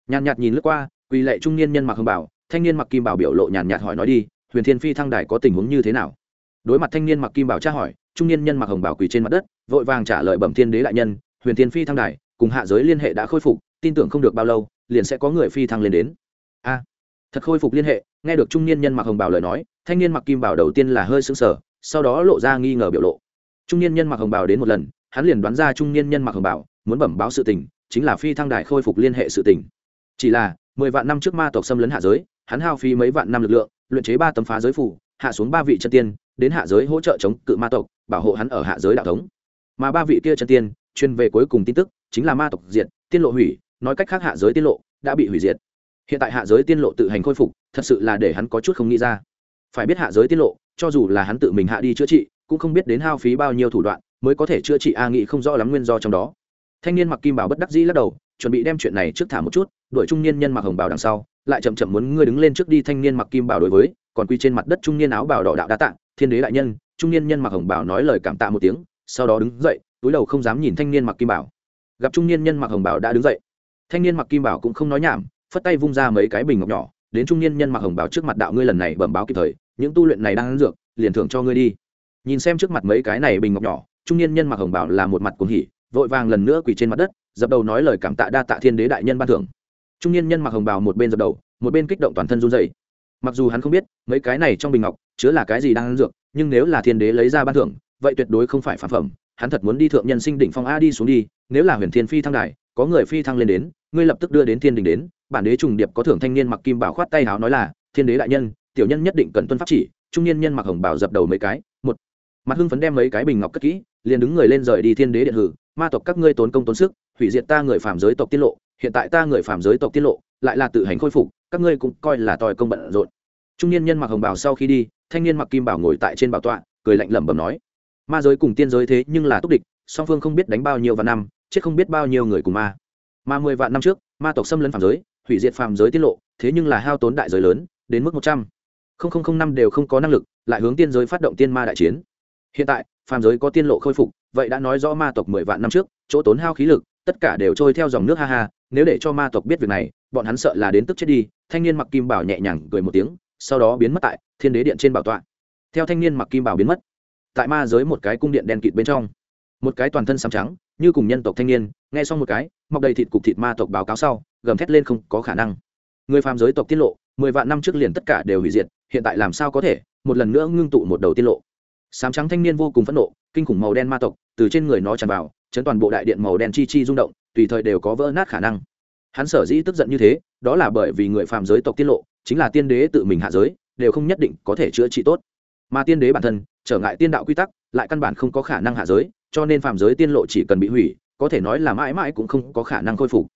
Nhàn nhạt nhìn lướt qua, quỳ lệ trung niên nhân mặc hồng bảo thanh niên mặc kim bảo biểu lộ nhàn nhạt hỏi nói đi, huyền thiên phi thăng đài có tình huống như thế nào? Đối mặt thanh niên mặc kim bảo tra hỏi trung niên nhân mặc hồng bảo quỳ trên mặt đất, vội vàng trả lời bẩm thiên đế đại nhân, huyền thiên phi thăng đài, cùng hạ giới liên hệ đã khôi phục, tin tưởng không được bao lâu, liền sẽ có người phi thăng lên đến. A, thật khôi phục liên hệ. Nghe được trung niên nhân mặc hồng bảo lời nói, thanh niên mặc kim bảo đầu tiên là hơi sững sờ, sau đó lộ ra nghi ngờ biểu lộ. Trung niên nhân mặc hồng bảo đến một lần, hắn liền đoán ra trung niên nhân mặc hồng bảo muốn bẩm báo sự tình, chính là phi thăng đài khôi phục liên hệ sự tình. Chỉ là, mười vạn năm trước ma tộc xâm lấn hạ giới, hắn hao phí mấy vạn năm lực lượng, luyện chế ba tấm phá giới phủ hạ xuống ba vị chân tiên đến hạ giới hỗ trợ chống cự ma tộc, bảo hộ hắn ở hạ giới đạo thống. Mà ba vị kia chân tiên, chuyên về cuối cùng tin tức, chính là ma tộc diệt, tiên lộ hủy, nói cách khác hạ giới tiên lộ đã bị hủy diệt. Hiện tại hạ giới tiên lộ tự hành khôi phục, thật sự là để hắn có chút không nghĩ ra. Phải biết hạ giới tiên lộ, cho dù là hắn tự mình hạ đi chữa trị, cũng không biết đến hao phí bao nhiêu thủ đoạn, mới có thể chữa trị a nghị không rõ lắm nguyên do trong đó. Thanh niên mặc kim bảo bất đắc dĩ lắc đầu, chuẩn bị đem chuyện này trước thả một chút, đuổi trung niên nhân mặc hồng bảo đằng sau, lại chậm chậm muốn ngươi đứng lên trước đi thanh niên mặc kim bảo đối với, còn quy trên mặt đất trung niên áo bảo đỏ đạo đa tạng thiên đế đại nhân, trung niên nhân mặc hồng bảo nói lời cảm tạ một tiếng, sau đó đứng dậy, túi đầu không dám nhìn thanh niên mặc kim bảo. Gặp trung niên nhân mặc hồng bảo đã đứng dậy. Thanh niên mặc kim bảo cũng không nói nhảm, phất tay vung ra mấy cái bình ngọc nhỏ, đến trung niên nhân mặc hồng bảo trước mặt đạo ngươi lần này bẩm báo kịp thời, những tu luyện này đang ăn dược, liền thưởng cho ngươi đi. Nhìn xem trước mặt mấy cái này bình ngọc nhỏ, trung niên nhân mặc hồng bảo là một mặt cuồng hỉ, vội vàng lần nữa quỳ trên mặt đất, dập đầu nói lời cảm tạ đa tạ thiên đế đại nhân ban thưởng. Trung niên nhân mặc hồng bảo một bên dập đầu, một bên kích động toàn thân run dậy mặc dù hắn không biết, mấy cái này trong bình ngọc chứa là cái gì đang ăn dược, nhưng nếu là thiên đế lấy ra ban thưởng, vậy tuyệt đối không phải phản phẩm. Hắn thật muốn đi thượng nhân sinh đỉnh phong a đi xuống đi, nếu là huyền thiên phi thăng đài, có người phi thăng lên đến, ngươi lập tức đưa đến thiên đình đến. Bản đế trùng điệp có thưởng thanh niên mặc kim bảo khoát tay háo nói là, thiên đế đại nhân, tiểu nhân nhất định cần tuân pháp chỉ, trung niên nhân mặc hồng bảo dập đầu mấy cái, một. Mặt hưng phấn đem mấy cái bình ngọc cất kỹ, liền đứng người lên rời đi thiên đế điện hử. Ma tộc các ngươi tốn công tốn sức, hủy diệt ta người phạm giới tộc tiết lộ, hiện tại ta người phạm giới tộc tiết lộ lại là tự hành khôi phục, các ngươi cũng coi là tòi công bận rộn. Trung niên nhân mặc hồng bào sau khi đi, thanh niên mặc kim bảo ngồi tại trên bảo tọa, cười lạnh lẩm bẩm nói, ma giới cùng tiên giới thế nhưng là túc địch, song phương không biết đánh bao nhiêu vạn năm, chết không biết bao nhiêu người cùng ma. Mà mười vạn năm trước, ma tộc xâm lấn phàm giới, hủy diệt phàm giới tiết lộ, thế nhưng là hao tốn đại giới lớn, đến mức một trăm. Linh năm đều không có năng lực, lại hướng tiên giới phát động tiên ma đại chiến. Hiện tại phàm giới có tiên lộ khôi phục, vậy đã nói rõ ma tộc mười vạn năm trước, chỗ tốn hao khí lực, tất cả đều trôi theo dòng nước ha ha nếu để cho ma tộc biết việc này, bọn hắn sợ là đến tức chết đi. Thanh niên mặc kim bảo nhẹ nhàng cười một tiếng, sau đó biến mất tại thiên đế điện trên bảo tọa. Theo thanh niên mặc kim bảo biến mất, tại ma giới một cái cung điện đen kịt bên trong. Một cái toàn thân xám trắng, như cùng nhân tộc thanh niên, nghe xong một cái, mọc đầy thịt cục thịt ma tộc báo cáo sau, gầm thét lên không có khả năng. Người phàm giới tộc tiết lộ, mười vạn năm trước liền tất cả đều hủy diệt, hiện tại làm sao có thể, một lần nữa ngưng tụ một đầu tiết lộ. Sám trắng thanh niên vô cùng phẫn nộ, kinh khủng màu đen ma tộc, từ trên người nó tràn vào, chấn toàn bộ đại điện màu đen chi chi rung động tùy thời đều có vỡ nát khả năng. Hắn sở dĩ tức giận như thế, đó là bởi vì người phàm giới tộc tiết lộ, chính là tiên đế tự mình hạ giới, đều không nhất định có thể chữa trị tốt. Mà tiên đế bản thân, trở ngại tiên đạo quy tắc, lại căn bản không có khả năng hạ giới, cho nên phàm giới tiên lộ chỉ cần bị hủy, có thể nói là mãi mãi cũng không có khả năng khôi phục.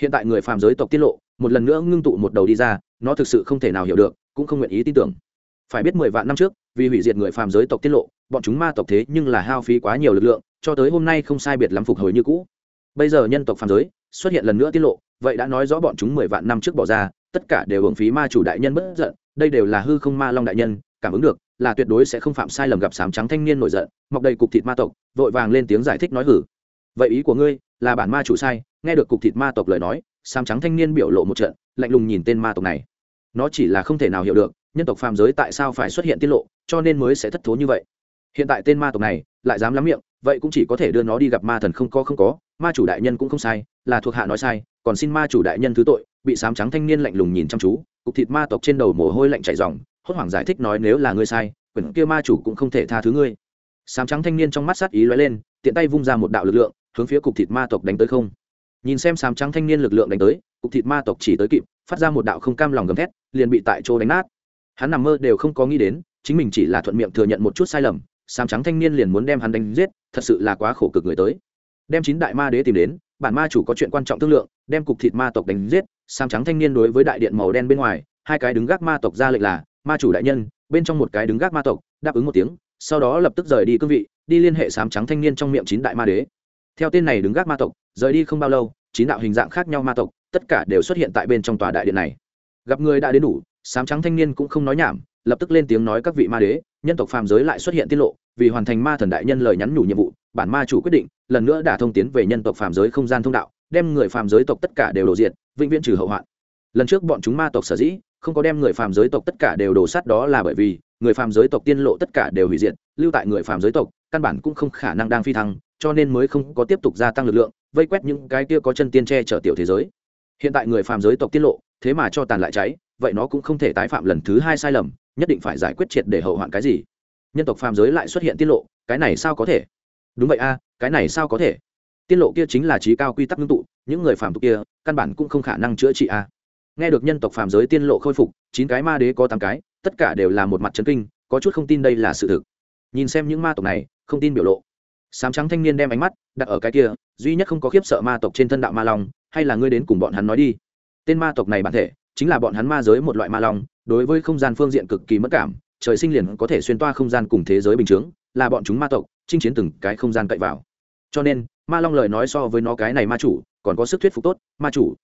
Hiện tại người phàm giới tộc tiết lộ, một lần nữa ngưng tụ một đầu đi ra, nó thực sự không thể nào hiểu được, cũng không nguyện ý tin tưởng. Phải biết mười vạn năm trước, vì hủy diệt người phàm giới tộc tiết lộ, bọn chúng ma tộc thế nhưng là hao phí quá nhiều lực lượng, cho tới hôm nay không sai biệt lắm phục hồi như cũ bây giờ nhân tộc phàm giới xuất hiện lần nữa tiết lộ, vậy đã nói rõ bọn chúng mười vạn năm trước bỏ ra, tất cả đều hưởng phí ma chủ đại nhân bất giận, đây đều là hư không ma long đại nhân, cảm ứng được, là tuyệt đối sẽ không phạm sai lầm gặp sám trắng thanh niên nổi giận, mọc đầy cục thịt ma tộc, vội vàng lên tiếng giải thích nói hử. Vậy ý của ngươi, là bản ma chủ sai, nghe được cục thịt ma tộc lời nói, sám trắng thanh niên biểu lộ một trận, lạnh lùng nhìn tên ma tộc này. Nó chỉ là không thể nào hiểu được, nhân tộc phàm giới tại sao phải xuất hiện tiết lộ, cho nên mới sẽ thất thố như vậy. Hiện tại tên ma tộc này lại dám lắm miệng, vậy cũng chỉ có thể đưa nó đi gặp ma thần không có không có ma chủ đại nhân cũng không sai, là thuộc hạ nói sai, còn xin ma chủ đại nhân thứ tội, bị sám trắng thanh niên lạnh lùng nhìn chăm chú, cục thịt ma tộc trên đầu mồ hôi lạnh chảy dòng hốt hoảng giải thích nói nếu là ngươi sai, quyển kia ma chủ cũng không thể tha thứ ngươi. Sám trắng thanh niên trong mắt sát ý lóe lên, tiện tay vung ra một đạo lực lượng, hướng phía cục thịt ma tộc đánh tới không. Nhìn xem sám trắng thanh niên lực lượng đánh tới, cục thịt ma tộc chỉ tới kịp, phát ra một đạo không cam lòng gầm thét, liền bị tại chỗ đánh nát. Hắn nằm mơ đều không có nghĩ đến, chính mình chỉ là thuận miệng thừa nhận một chút sai lầm, sám trắng thanh niên liền muốn đem hắn đánh giết, thật sự là quá khổ cực người tới đem chín đại ma đế tìm đến, bản ma chủ có chuyện quan trọng thương lượng, đem cục thịt ma tộc đánh giết sám trắng thanh niên đối với đại điện màu đen bên ngoài, hai cái đứng gác ma tộc ra lệnh là, ma chủ đại nhân, bên trong một cái đứng gác ma tộc, đáp ứng một tiếng, sau đó lập tức rời đi cương vị, đi liên hệ sám trắng thanh niên trong miệng chín đại ma đế. Theo tên này đứng gác ma tộc, rời đi không bao lâu, chín đạo hình dạng khác nhau ma tộc, tất cả đều xuất hiện tại bên trong tòa đại điện này. Gặp người đã đến đủ sám trắng thanh niên cũng không nói nhảm, lập tức lên tiếng nói các vị ma đế, nhân tộc phàm giới lại xuất hiện tiết lộ, vì hoàn thành ma thần đại nhân lời nhắn nhủ nhiệm vụ bản ma chủ quyết định, lần nữa đã thông tiến về nhân tộc phàm giới không gian thông đạo, đem người phàm giới tộc tất cả đều đổ diện vĩnh viễn trừ hậu hoạn. Lần trước bọn chúng ma tộc sở dĩ không có đem người phàm giới tộc tất cả đều đổ sát đó là bởi vì, người phàm giới tộc tiên lộ tất cả đều hủy diệt, lưu tại người phàm giới tộc, căn bản cũng không khả năng đang phi thăng, cho nên mới không có tiếp tục gia tăng lực lượng, vây quét những cái kia có chân tiên che chở tiểu thế giới. Hiện tại người phàm giới tộc tiết lộ, thế mà cho tàn lại cháy, vậy nó cũng không thể tái phạm lần thứ hai sai lầm, nhất định phải giải quyết triệt để hậu hoạn cái gì. Nhân tộc phàm giới lại xuất hiện tiết lộ, cái này sao có thể? Đúng vậy a, cái này sao có thể? Tiết lộ kia chính là trí cao quy tắc ngưng tụ, những người phàm tục kia, căn bản cũng không khả năng chữa trị a. Nghe được nhân tộc phàm giới tiên lộ khôi phục, chín cái ma đế có tám cái, tất cả đều là một mặt trấn kinh, có chút không tin đây là sự thực. Nhìn xem những ma tộc này, không tin biểu lộ. Sám trắng thanh niên đem ánh mắt đặt ở cái kia, duy nhất không có khiếp sợ ma tộc trên thân đạo ma long, hay là ngươi đến cùng bọn hắn nói đi. Tên ma tộc này bản thể, chính là bọn hắn ma giới một loại ma long, đối với không gian phương diện cực kỳ mất cảm, trời sinh liền có thể xuyên toa không gian cùng thế giới bình chướng là bọn chúng ma tộc, chinh chiến từng cái không gian cậy vào. Cho nên, ma long lời nói so với nó cái này ma chủ, còn có sức thuyết phục tốt, ma chủ.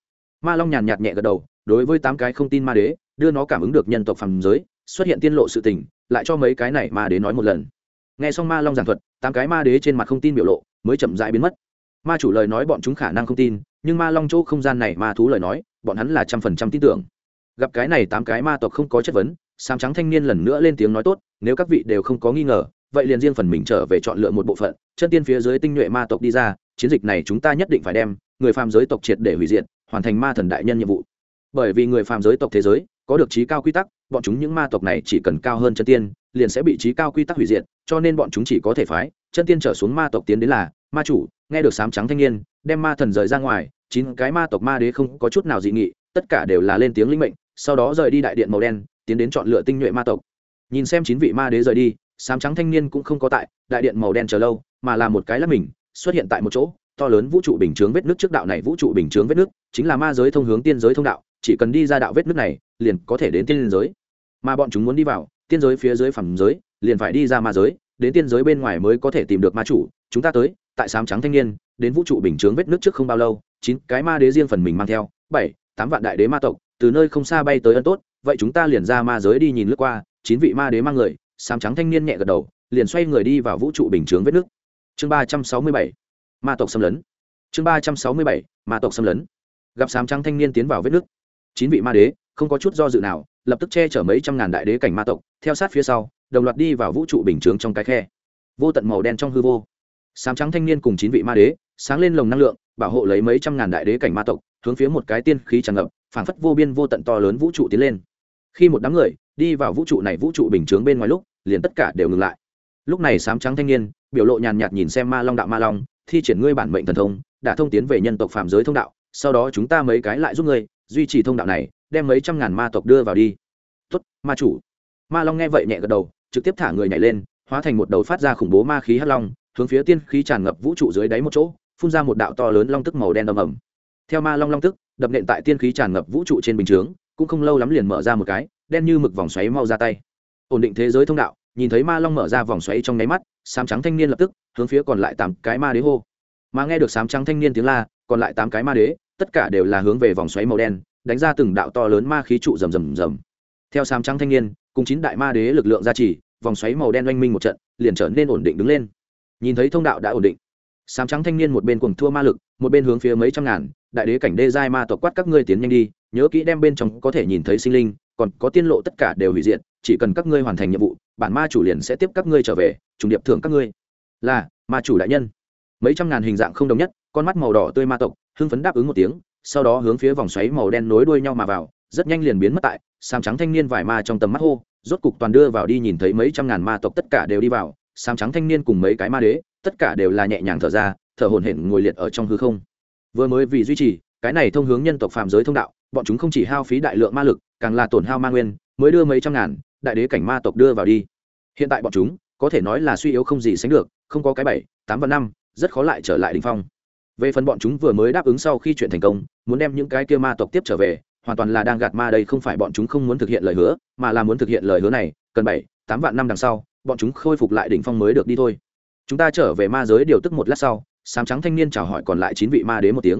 Ma long nhàn nhạt nhẹ gật đầu, đối với tám cái không tin ma đế, đưa nó cảm ứng được nhân tộc phàm giới, xuất hiện tiên lộ sự tình, lại cho mấy cái này ma đế nói một lần. Nghe xong ma long giảng thuật, tám cái ma đế trên mặt không tin biểu lộ, mới chậm rãi biến mất. Ma chủ lời nói bọn chúng khả năng không tin, nhưng ma long chỗ không gian này ma thú lời nói, bọn hắn là trăm phần trăm tin tưởng. Gặp cái này tám cái ma tộc không có chất vấn, sám trắng thanh niên lần nữa lên tiếng nói tốt, nếu các vị đều không có nghi ngờ vậy liền riêng phần mình trở về chọn lựa một bộ phận, chân tiên phía dưới tinh nhuệ ma tộc đi ra, chiến dịch này chúng ta nhất định phải đem, người phàm giới tộc triệt để hủy diệt, hoàn thành ma thần đại nhân nhiệm vụ. Bởi vì người phàm giới tộc thế giới, có được trí cao quy tắc, bọn chúng những ma tộc này chỉ cần cao hơn chân tiên, liền sẽ bị trí cao quy tắc hủy diệt, cho nên bọn chúng chỉ có thể phái, chân tiên trở xuống ma tộc tiến đến là, ma chủ, nghe được sám trắng thanh niên, đem ma thần rời ra ngoài, chín cái ma tộc ma đế không có chút nào dị nghị, tất cả đều là lên tiếng linh mệnh, sau đó rời đi đại điện màu đen, tiến đến chọn lựa tinh nhuệ ma tộc. Nhìn xem chín vị ma đế rời đi sám trắng thanh niên cũng không có tại, đại điện màu đen chờ lâu, mà là một cái lắp mình, xuất hiện tại một chỗ, to lớn vũ trụ bình chướng vết nước trước đạo này vũ trụ bình chướng vết nước, chính là ma giới thông hướng tiên giới thông đạo, chỉ cần đi ra đạo vết nước này, liền có thể đến tiên giới. Mà bọn chúng muốn đi vào, tiên giới phía dưới phẩm giới, liền phải đi ra ma giới, đến tiên giới bên ngoài mới có thể tìm được ma chủ. Chúng ta tới, tại sám trắng thanh niên, đến vũ trụ bình chướng vết nước trước không bao lâu, chín cái ma đế riêng phần mình mang theo, bảy, tám vạn đại đế ma tộc, từ nơi không xa bay tới ân tốt, vậy chúng ta liền ra ma giới đi nhìn lướt qua, chín vị ma đế mang người sám trắng thanh niên nhẹ gật đầu, liền xoay người đi vào vũ trụ bình chướng vết nước. Chương ba trăm sáu mươi bảy, ma tộc xâm lấn. Chương ba trăm sáu mươi bảy, ma tộc xâm lấn. Gặp sám trắng thanh niên tiến vào vết nước. Chín vị ma đế, không có chút do dự nào, lập tức che chở mấy trăm ngàn đại đế cảnh ma tộc, theo sát phía sau, đồng loạt đi vào vũ trụ bình chướng trong cái khe. Vô tận màu đen trong hư vô. Sám trắng thanh niên cùng chín vị ma đế, sáng lên lồng năng lượng, bảo hộ lấy mấy trăm ngàn đại đế cảnh ma tộc, hướng phía một cái tiên khí tràn ngập, phảng phất vô biên vô tận to lớn vũ trụ tiến lên. Khi một đám người đi vào vũ trụ này vũ trụ bình chướng bên ngoài lúc, liền tất cả đều ngừng lại. Lúc này sám trắng thanh niên, biểu lộ nhàn nhạt nhìn xem ma long đạo ma long, thi triển ngươi bản mệnh thần thông, đã thông tiến về nhân tộc phạm giới thông đạo, sau đó chúng ta mấy cái lại giúp ngươi, duy trì thông đạo này, đem mấy trăm ngàn ma tộc đưa vào đi. Tuất ma chủ. Ma long nghe vậy nhẹ gật đầu, trực tiếp thả người nhảy lên, hóa thành một đầu phát ra khủng bố ma khí hắc long, hướng phía tiên khí tràn ngập vũ trụ dưới đáy một chỗ, phun ra một đạo to lớn long tức màu đen ầm ầm. Theo ma long long tức, đập nện tại tiên khí tràn ngập vũ trụ trên bình chướng, cũng không lâu lắm liền mở ra một cái đen như mực vòng xoáy mau ra tay. Ổn định thế giới thông đạo, nhìn thấy ma long mở ra vòng xoáy trong nháy mắt, sám trắng thanh niên lập tức hướng phía còn lại tám cái ma đế hô. Mà nghe được sám trắng thanh niên tiếng la, còn lại tám cái ma đế, tất cả đều là hướng về vòng xoáy màu đen, đánh ra từng đạo to lớn ma khí trụ rầm rầm rầm. Theo sám trắng thanh niên, cùng chín đại ma đế lực lượng gia trì, vòng xoáy màu đen oanh minh một trận, liền trở nên ổn định đứng lên. Nhìn thấy thông đạo đã ổn định, sám trắng thanh niên một bên cùng thua ma lực, một bên hướng phía mấy trăm ngàn đại đế cảnh đê giai ma tộc quát các ngươi tiến nhanh đi, nhớ kỹ đem bên trong có thể nhìn thấy sinh linh còn có tiên lộ tất cả đều hủy diệt, chỉ cần các ngươi hoàn thành nhiệm vụ, bản ma chủ liền sẽ tiếp các ngươi trở về, trùng điệp thưởng các ngươi. Là, ma chủ đại nhân. Mấy trăm ngàn hình dạng không đồng nhất, con mắt màu đỏ tươi ma tộc, hưng phấn đáp ứng một tiếng, sau đó hướng phía vòng xoáy màu đen nối đuôi nhau mà vào, rất nhanh liền biến mất tại sam trắng thanh niên vải ma trong tầm mắt hô, rốt cục toàn đưa vào đi nhìn thấy mấy trăm ngàn ma tộc tất cả đều đi vào sam trắng thanh niên cùng mấy cái ma đế, tất cả đều là nhẹ nhàng thở ra, thở hổn hển ngồi liệt ở trong hư không. Vừa mới vì duy trì, cái này thông hướng nhân tộc phạm giới thông đạo bọn chúng không chỉ hao phí đại lượng ma lực, càng là tổn hao ma nguyên, mới đưa mấy trăm ngàn đại đế cảnh ma tộc đưa vào đi. Hiện tại bọn chúng, có thể nói là suy yếu không gì sánh được, không có cái bảy, tám và năm, rất khó lại trở lại đ ỉ n h phong. Về phần bọn chúng vừa mới đáp ứng sau khi chuyện thành công, muốn đem những cái kia ma tộc tiếp trở về, hoàn toàn là đang gạt ma đây không phải bọn chúng không muốn thực hiện lời hứa, mà là muốn thực hiện lời hứa này, cần bảy, tám vạn năm đằng sau, bọn chúng khôi phục lại đỉnh phong mới được đi thôi. Chúng ta trở về ma giới điều tức một lát sau, sám trắng thanh niên chào hỏi còn lại chín vị ma đế một tiếng.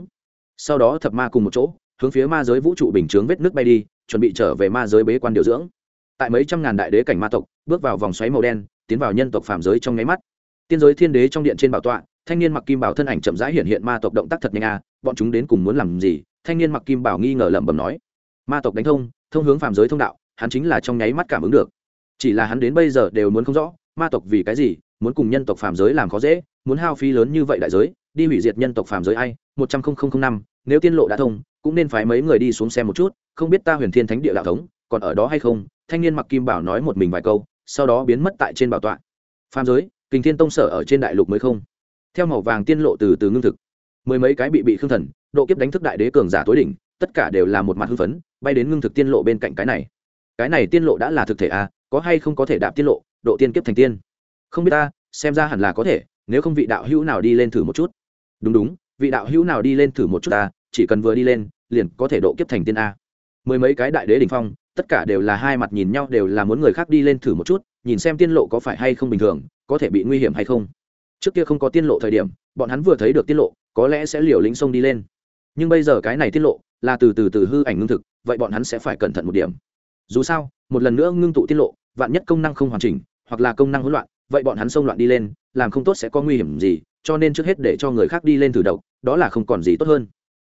Sau đó thập ma cùng một chỗ hướng phía ma giới vũ trụ bình chướng vết nước bay đi, chuẩn bị trở về ma giới bế quan điều dưỡng. Tại mấy trăm ngàn đại đế cảnh ma tộc, bước vào vòng xoáy màu đen, tiến vào nhân tộc phạm giới trong nháy mắt. Tiên giới thiên đế trong điện trên bảo tọa, thanh niên mặc kim bảo thân ảnh chậm rãi hiện hiện ma tộc động tác thật nhanh a, bọn chúng đến cùng muốn làm gì? Thanh niên mặc kim bảo nghi ngờ lẩm bẩm nói. Ma tộc đánh thông thông hướng phạm giới thông đạo, hắn chính là trong nháy mắt cảm ứng được. Chỉ là hắn đến bây giờ đều muốn không rõ, ma tộc vì cái gì, muốn cùng nhân tộc phạm giới làm khó dễ, muốn hao phí lớn như vậy đại giới, đi hủy diệt nhân tộc phạm giới ai? Một trăm linh năm, nếu tiên lộ đã thông cũng nên phái mấy người đi xuống xem một chút, không biết ta huyền thiên thánh địa đạo thống còn ở đó hay không? Thanh niên mặc kim bảo nói một mình vài câu, sau đó biến mất tại trên bảo tọa. Phàm giới, kình thiên tông sở ở trên đại lục mới không? Theo màu vàng tiên lộ từ từ ngưng thực. Mười mấy cái bị bị khương thần, độ kiếp đánh thức đại đế cường giả tối đỉnh, tất cả đều là một mặt hưng phấn, bay đến ngưng thực tiên lộ bên cạnh cái này. Cái này tiên lộ đã là thực thể à có hay không có thể đạp tiên lộ, độ tiên kiếp thành tiên? Không biết ta, xem ra hẳn là có thể, nếu không vị đạo hữu nào đi lên thử một chút. Đúng đúng, vị đạo hữu nào đi lên thử một chút ta, chỉ cần vừa đi lên liền có thể độ kiếp thành tiên a. Mười mấy cái đại đế đỉnh phong, tất cả đều là hai mặt nhìn nhau, đều là muốn người khác đi lên thử một chút, nhìn xem tiên lộ có phải hay không bình thường, có thể bị nguy hiểm hay không. Trước kia không có tiên lộ thời điểm, bọn hắn vừa thấy được tiên lộ, có lẽ sẽ liều lĩnh sông đi lên. Nhưng bây giờ cái này tiết lộ là từ từ từ hư ảnh ngưng thực, vậy bọn hắn sẽ phải cẩn thận một điểm. Dù sao, một lần nữa ngưng tụ tiết lộ, vạn nhất công năng không hoàn chỉnh, hoặc là công năng hỗn loạn, vậy bọn hắn xông loạn đi lên, làm không tốt sẽ có nguy hiểm gì, cho nên trước hết để cho người khác đi lên thử độc, đó là không còn gì tốt hơn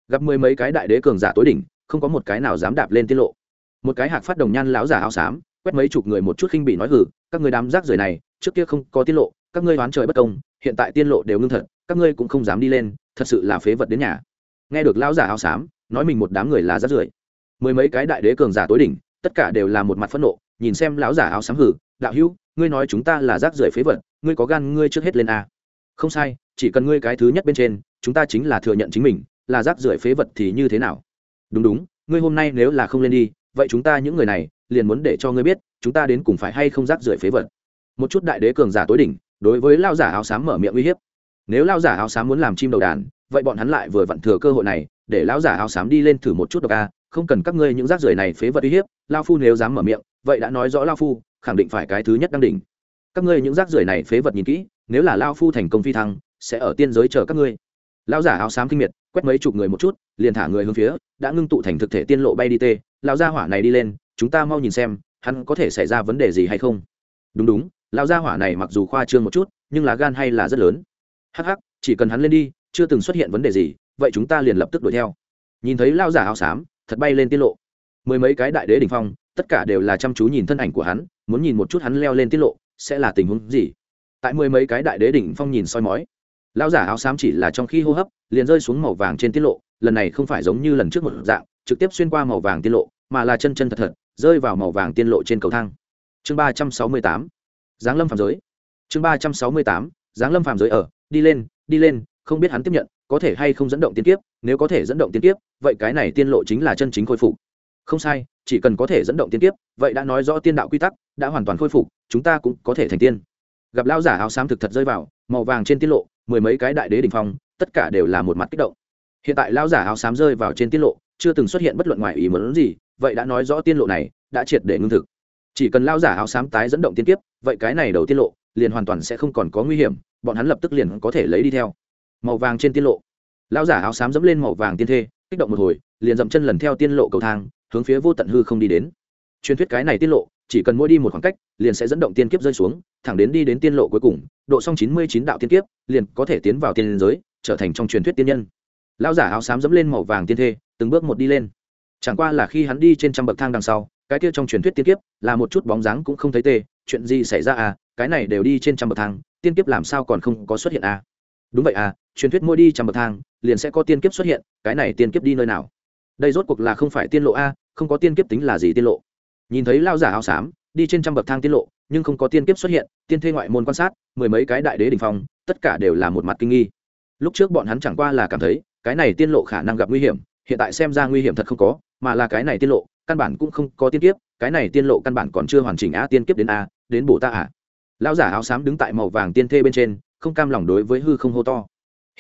gặp mười mấy cái đại đế cường giả tối đỉnh, không có một cái nào dám đạp lên tiết lộ. Một cái hạc phát đồng nhan lão giả áo xám, quét mấy chục người một chút khinh bị nói hử các người đám rác rưởi này, trước kia không có tiết lộ, các ngươi đoán trời bất công, hiện tại tiên lộ đều ngưng thật, các ngươi cũng không dám đi lên, thật sự là phế vật đến nhà. Nghe được lão giả áo xám, nói mình một đám người là rác rưởi. Mười mấy cái đại đế cường giả tối đỉnh, tất cả đều là một mặt phẫn nộ, nhìn xem lão giả áo xám hử đạo hữu, ngươi nói chúng ta là rác rưởi phế vật, ngươi có gan ngươi trước hết lên a? Không sai, chỉ cần ngươi cái thứ nhất bên trên, chúng ta chính là thừa nhận chính mình là rác rưởi phế vật thì như thế nào? Đúng đúng, ngươi hôm nay nếu là không lên đi, vậy chúng ta những người này, liền muốn để cho ngươi biết, chúng ta đến cùng phải hay không rác rưởi phế vật. Một chút đại đế cường giả tối đỉnh, đối với lao giả áo xám mở miệng uy hiếp. Nếu lao giả áo xám muốn làm chim đầu đàn, vậy bọn hắn lại vừa vặn thừa cơ hội này, để lão giả áo xám đi lên thử một chút độc a, không cần các ngươi những rác rưởi này phế vật uy hiếp lao phu nếu dám mở miệng, vậy đã nói rõ lao phu, khẳng định phải cái thứ nhất đăng đỉnh. Các ngươi những rác rưởi này phế vật nhìn kỹ, nếu là lao phu thành công phi thăng, sẽ ở tiên giới chờ các ngươi. Lão giả áo xám kinh miệt quét mấy chục người một chút, liền thả người hướng phía, đã ngưng tụ thành thực thể tiên lộ bay đi tê. Lão gia hỏa này đi lên, chúng ta mau nhìn xem, hắn có thể xảy ra vấn đề gì hay không? Đúng đúng, lão gia hỏa này mặc dù khoa trương một chút, nhưng là gan hay là rất lớn. Hắc hắc, chỉ cần hắn lên đi, chưa từng xuất hiện vấn đề gì, vậy chúng ta liền lập tức đuổi theo. Nhìn thấy lão giả áo xám, thật bay lên tiên lộ. Mười mấy cái đại đế đỉnh phong, tất cả đều là chăm chú nhìn thân ảnh của hắn, muốn nhìn một chút hắn leo lên tiết lộ, sẽ là tình huống gì? Tại mười mấy cái đại đế đỉnh phong nhìn soi mói lão giả áo xám chỉ là trong khi hô hấp, liền rơi xuống màu vàng trên tiết lộ, lần này không phải giống như lần trước một dạng, trực tiếp xuyên qua màu vàng tiên lộ, mà là chân chân thật thật, rơi vào màu vàng tiên lộ trên cầu thang. Chương ba trăm sáu mươi tám, giáng lâm phàm giới. Chương ba trăm sáu mươi tám, giáng lâm phàm giới ở, đi lên đi lên, không biết hắn tiếp nhận, có thể hay không dẫn động tiên kiếp, nếu có thể dẫn động tiên kiếp, vậy cái này tiên lộ chính là chân chính khôi phục. Không sai, chỉ cần có thể dẫn động tiên kiếp, vậy đã nói rõ tiên đạo quy tắc, đã hoàn toàn khôi phục, chúng ta cũng có thể thành tiên. Gặp lão giả áo xám thực thật rơi vào, màu vàng trên tiên lộ mười mấy cái đại đế đ ỉ n h phong, tất cả đều là một mặt kích động. Hiện tại lão giả áo xám rơi vào trên tiên lộ, chưa từng xuất hiện bất luận ngoài ý muốn gì, vậy đã nói rõ tiên lộ này đã triệt để ngưng thực. Chỉ cần lão giả áo xám tái dẫn động tiên kiếp, vậy cái này đầu tiên lộ liền hoàn toàn sẽ không còn có nguy hiểm, bọn hắn lập tức liền có thể lấy đi theo. Màu vàng trên tiên lộ. Lão giả áo xám dẫm lên màu vàng tiên thê, kích động một hồi, liền dậm chân lần theo tiên lộ cầu thang, hướng phía vô tận hư không đi đến. Truyền thuyết cái này tiên lộ chỉ cần mỗi đi một khoảng cách, liền sẽ dẫn động tiên kiếp rơi xuống, thẳng đến đi đến tiên lộ cuối cùng, độ xong chín mươi chín đạo tiên kiếp, liền có thể tiến vào tiên giới, trở thành trong truyền thuyết tiên nhân. Lão giả áo xám dẫm lên màu vàng tiên thê, từng bước một đi lên. Chẳng qua là khi hắn đi trên trăm bậc thang đằng sau, cái kia trong truyền thuyết tiên kiếp là một chút bóng dáng cũng không thấy tê, chuyện gì xảy ra à cái này đều đi trên trăm bậc thang, tiên kiếp làm sao còn không có xuất hiện à? Đúng vậy à truyền thuyết mỗi đi trăm bậc thang, liền sẽ có tiên kiếp xuất hiện, cái này tiên kiếp đi nơi nào? Đây rốt cuộc là không phải tiên lộ a, không có tiên kiếp tính là gì tiên lộ? Nhìn thấy lao giả áo xám, đi trên trăm bậc thang tiết lộ, nhưng không có tiên kiếp xuất hiện, tiên thê ngoại môn quan sát, mười mấy cái đại đế đình phong, tất cả đều là một mặt kinh nghi. Lúc trước bọn hắn chẳng qua là cảm thấy, cái này tiên lộ khả năng gặp nguy hiểm, hiện tại xem ra nguy hiểm thật không có, mà là cái này tiên lộ, căn bản cũng không có tiên kiếp, cái này tiên lộ căn bản còn chưa hoàn chỉnh a tiên kiếp đến a, đến bổ ta à. Lão giả áo xám đứng tại màu vàng tiên thê bên trên, không cam lòng đối với hư không hô to.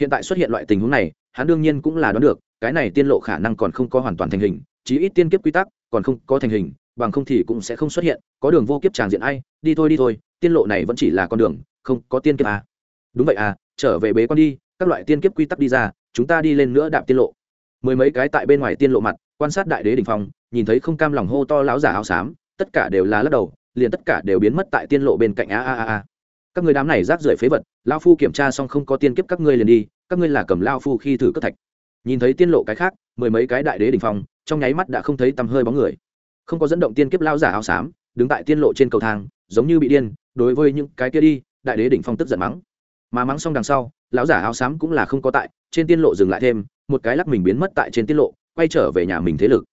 Hiện tại xuất hiện loại tình huống này, hắn đương nhiên cũng là đoán được, cái này tiên lộ khả năng còn không có hoàn toàn thành hình, chí ít tiên kiếp quy tắc còn không có thành hình bằng không thì cũng sẽ không xuất hiện, có đường vô kiếp tràng diện ai, đi thôi đi thôi, tiên lộ này vẫn chỉ là con đường, không, có tiên kiếp à. đúng vậy à trở về bế con đi, các loại tiên kiếp quy tắc đi ra, chúng ta đi lên nữa đạp tiên lộ. Mười mấy cái tại bên ngoài tiên lộ mặt, quan sát đại đế đình phong, nhìn thấy không cam lòng hô to láo giả áo xám, tất cả đều là lắc đầu, liền tất cả đều biến mất tại tiên lộ bên cạnh a a a a. Các người đám này rác rưởi phế vật lao phu kiểm tra xong không có tiên kiếp các ngươi liền đi, các ngươi là cầm lao phu khi thử cất thạch. Nhìn thấy tiên lộ cái khác, mười mấy cái đại đế đình phong, trong nháy mắt đã không thấy tầm hơi bóng người không có dẫn động tiên kiếp lao giả áo xám, đứng tại tiên lộ trên cầu thang, giống như bị điên, đối với những cái kia đi, đại đế đỉnh phong tức giận mắng. Mà mắng xong đằng sau, lão giả áo xám cũng là không có tại, trên tiên lộ dừng lại thêm, một cái lắc mình biến mất tại trên tiên lộ, quay trở về nhà mình thế lực.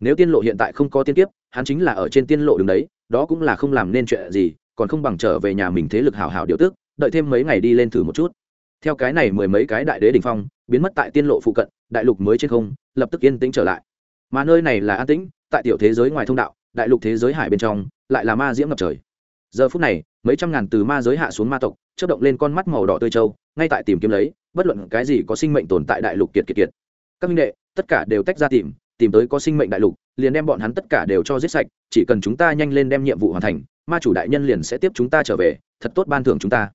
Nếu tiên lộ hiện tại không có tiên kiếp, hắn chính là ở trên tiên lộ đứng đấy, đó cũng là không làm nên chuyện gì, còn không bằng trở về nhà mình thế lực hào hào điều tức, đợi thêm mấy ngày đi lên thử một chút. Theo cái này mười mấy cái đại đế đỉnh phong, biến mất tại tiên lộ phụ cận, đại lục mới trên không, lập tức yên tĩnh trở lại. Mà nơi này là an tĩnh tại tiểu thế giới ngoài thông đạo, đại lục thế giới hải bên trong, lại là ma diễm ngập trời. Giờ phút này, mấy trăm ngàn từ ma giới hạ xuống ma tộc chất động lên con mắt màu đỏ tươi trâu ngay tại tìm kiếm lấy, bất luận cái gì có sinh mệnh tồn tại đại lục kiệt kiệt kiệt. Các minh đệ, tất cả đều tách ra tìm tìm tới có sinh mệnh đại lục, liền đem bọn hắn tất cả đều cho giết sạch, chỉ cần chúng ta nhanh lên đem nhiệm vụ hoàn thành, ma chủ đại nhân liền sẽ tiếp chúng ta trở về, thật tốt ban thưởng chúng ta.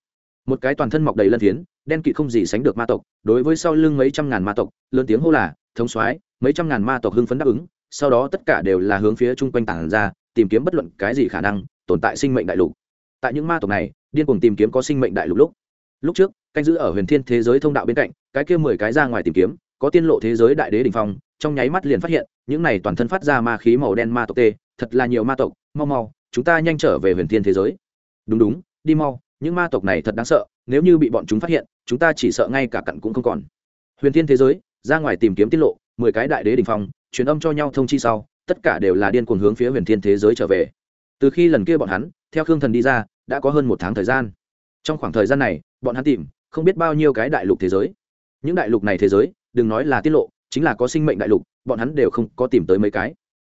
Một cái toàn thân mọc đầy lân thiến đen kịt không gì sánh được ma tộc, đối với sau lưng mấy trăm ngàn ma tộc, lớn tiếng hô là, thống soái, mấy trăm ngàn ma tộc hưng phấn đáp ứng sau đó tất cả đều là hướng phía chung quanh tảng ra, tìm kiếm bất luận cái gì khả năng tồn tại sinh mệnh đại lục. Tại những ma tộc này, điên cuồng tìm kiếm có sinh mệnh đại lục lúc. Lúc trước, canh giữ ở huyền thiên thế giới thông đạo bên cạnh, cái kia mười cái ra ngoài tìm kiếm, có tiên lộ thế giới đại đế đình phong, trong nháy mắt liền phát hiện, những này toàn thân phát ra ma khí màu đen ma tộc tê, thật là nhiều ma tộc, mau mau, chúng ta nhanh trở về huyền thiên thế giới. Đúng đúng, đi mau, những ma tộc này thật đáng sợ, nếu như bị bọn chúng phát hiện, chúng ta chỉ sợ ngay cả cặn cũng không còn. Huyền thiên thế giới, ra ngoài tìm kiếm tiết lộ, mười cái đại đế đình phong truyền âm cho nhau thông chi sau, tất cả đều là điên cuồng hướng phía huyền thiên thế giới trở về. Từ khi lần kia bọn hắn, theo khương thần đi ra, đã có hơn một tháng thời gian. Trong khoảng thời gian này, bọn hắn tìm không biết bao nhiêu cái đại lục thế giới. Những đại lục này thế giới, đừng nói là tiết lộ, chính là có sinh mệnh đại lục, bọn hắn đều không có tìm tới mấy cái.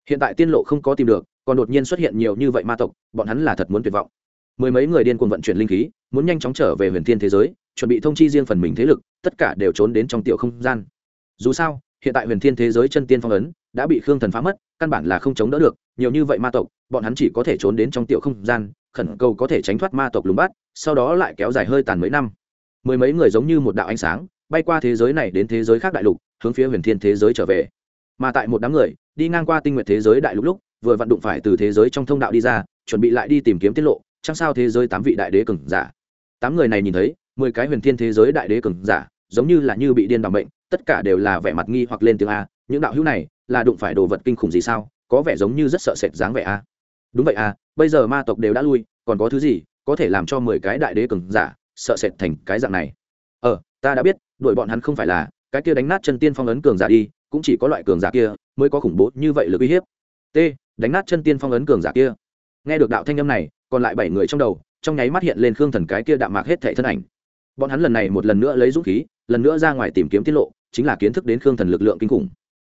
Hiện tại tiên lộ không có tìm được, còn đột nhiên xuất hiện nhiều như vậy ma tộc, bọn hắn là thật muốn tuyệt vọng. Mười mấy người điên cuồng vận chuyển linh khí, muốn nhanh chóng trở về huyền thiên thế giới, chuẩn bị thông chi riêng phần mình thế lực, tất cả đều trốn đến trong tiểu không gian. Dù sao hiện tại huyền thiên thế giới chân tiên phong ấn đã bị khương thần phá mất, căn bản là không chống đỡ được, nhiều như vậy ma tộc, bọn hắn chỉ có thể trốn đến trong tiểu không gian, khẩn cầu có thể tránh thoát ma tộc lùng bắt, sau đó lại kéo dài hơi tàn mấy năm. Mười mấy người giống như một đạo ánh sáng, bay qua thế giới này đến thế giới khác đại lục, hướng phía huyền thiên thế giới trở về. Mà tại một đám người, đi ngang qua tinh nguyện thế giới đại lục lúc, vừa vặn đụng phải từ thế giới trong thông đạo đi ra, chuẩn bị lại đi tìm kiếm tiết lộ chẳng sao thế giới tám vị đại đế cường giả. Tám người này nhìn thấy, mười cái huyền thiên thế giới đại đế cường giả, giống như là như bị điên bằng bệnh tất cả đều là vẻ mặt nghi hoặc lên tiếng a, những đạo hữu này là đụng phải đồ vật kinh khủng gì sao, có vẻ giống như rất sợ sệt dáng vẻ a. Đúng vậy a, bây giờ ma tộc đều đã lui, còn có thứ gì có thể làm cho mười cái đại đế cường giả sợ sệt thành cái dạng này? Ờ ta đã biết, đuổi bọn hắn không phải là, cái kia đánh nát chân tiên phong ấn cường giả đi, cũng chỉ có loại cường giả kia mới có khủng bố như vậy lực uy hiếp. T, đánh nát chân tiên phong ấn cường giả kia. Nghe được đạo thanh âm này, còn lại bảy người trong đầu, trong nháy mắt hiện lên khương thần cái kia đạm mạc hết thệ thân ảnh. Bọn hắn lần này một lần nữa lấy dũng khí, lần nữa ra ngoài tìm kiếm tiết lộ chính là kiến thức đến khương thần lực lượng kinh khủng.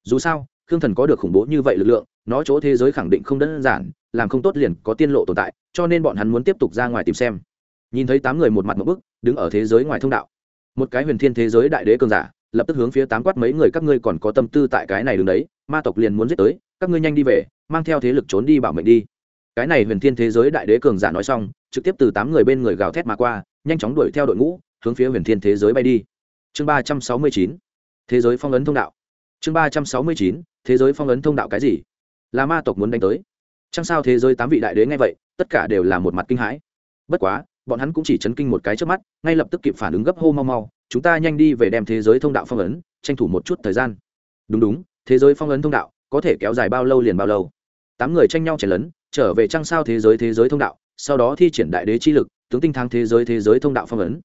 Dù sao, khương thần có được khủng bố như vậy lực lượng, nó chỗ thế giới khẳng định không đơn giản, làm không tốt liền có tiên lộ tồn tại, cho nên bọn hắn muốn tiếp tục ra ngoài tìm xem. Nhìn thấy tám người một mặt một bức, đứng ở thế giới ngoài thông đạo. Một cái huyền thiên thế giới đại đế cường giả, lập tức hướng phía tám quát mấy người các ngươi còn có tâm tư tại cái này đứng đấy, ma tộc liền muốn giết tới, các ngươi nhanh đi về, mang theo thế lực trốn đi bảo mệnh đi. Cái này huyền thiên thế giới đại đế cường giả nói xong, trực tiếp từ tám người bên người gào thét mà qua, nhanh chóng đuổi theo đội ngũ, hướng phía huyền thiên thế giới bay đi. Chương ba trăm sáu mươi chín thế giới phong ấn thông đạo. Chương ba trăm sáu mươi chín, thế giới phong ấn thông đạo cái gì? Là ma tộc muốn đánh tới. Chẳng sao thế giới tám vị đại đế nghe vậy, tất cả đều là một mặt kinh hãi. Bất quá, bọn hắn cũng chỉ chấn kinh một cái trước mắt, ngay lập tức kịp phản ứng gấp hô mau mau, chúng ta nhanh đi về đem thế giới thông đạo phong ấn, tranh thủ một chút thời gian. Đúng đúng, thế giới phong ấn thông đạo có thể kéo dài bao lâu liền bao lâu. Tám người tranh nhau chảy lớn trở về trăng sao thế giới thế giới thông đạo, sau đó thi triển đại đế chi lực, tướng tinh thắng thế giới thế giới thông đạo phong ấn.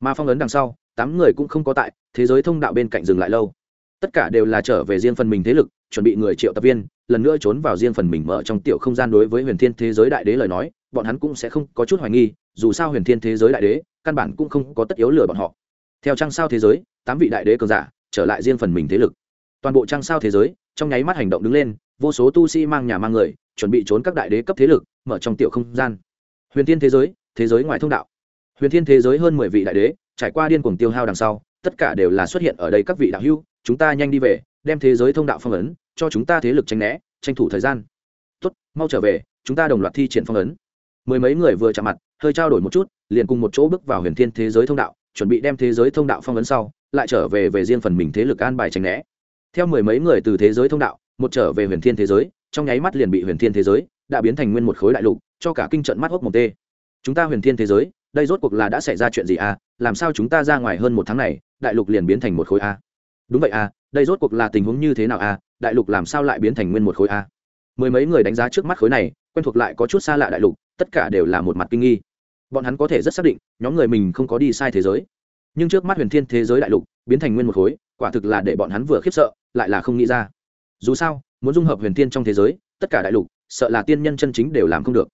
Mà phong ấn đằng sau tám người cũng không có tại, thế giới thông đạo bên cạnh dừng lại lâu. Tất cả đều là trở về riêng phần mình thế lực, chuẩn bị người triệu tập viên, lần nữa trốn vào riêng phần mình mở trong tiểu không gian đối với huyền thiên thế giới đại đế lời nói, bọn hắn cũng sẽ không có chút hoài nghi, dù sao huyền thiên thế giới đại đế, căn bản cũng không có tất yếu lừa bọn họ. Theo trang sao thế giới, tám vị đại đế cường giả trở lại riêng phần mình thế lực. Toàn bộ trang sao thế giới, trong nháy mắt hành động đứng lên, vô số tu sĩ mang nhà mang người, chuẩn bị trốn các đại đế cấp thế lực, mở trong tiểu không gian. Huyền thiên thế giới thế giới ngoài thông đạo. Huyền thiên thế giới hơn mười vị đại đế trải qua điên cuồng tiêu hao đằng sau, tất cả đều là xuất hiện ở đây các vị đạo hữu, chúng ta nhanh đi về, đem thế giới thông đạo phong ấn, cho chúng ta thế lực tranh né, tranh thủ thời gian. Tốt, mau trở về, chúng ta đồng loạt thi triển phong ấn. Mười mấy người vừa chạm mặt, hơi trao đổi một chút, liền cùng một chỗ bước vào huyền thiên thế giới thông đạo, chuẩn bị đem thế giới thông đạo phong ấn sau, lại trở về về riêng phần mình thế lực an bài tranh né. Theo mười mấy người từ thế giới thông đạo, một trở về huyền thiên thế giới, trong nháy mắt liền bị huyền thiên thế giới đã biến thành nguyên một khối đại lục, cho cả kinh trận mắt hốc mồm tê. Chúng ta huyền thiên thế giới đây rốt cuộc là đã xảy ra chuyện gì à? Làm sao chúng ta ra ngoài hơn một tháng này, đại lục liền biến thành một khối a? Đúng vậy à đây rốt cuộc là tình huống như thế nào à? Đại lục làm sao lại biến thành nguyên một khối a? Mười mấy người đánh giá trước mắt khối này, quen thuộc lại có chút xa lạ đại lục, tất cả đều là một mặt kinh nghi. Bọn hắn có thể rất xác định, nhóm người mình không có đi sai thế giới. Nhưng trước mắt huyền thiên thế giới đại lục, biến thành nguyên một khối, quả thực là để bọn hắn vừa khiếp sợ, lại là không nghĩ ra. Dù sao, muốn dung hợp huyền thiên trong thế giới, tất cả đại lục, sợ là tiên nhân chân chính đều làm không được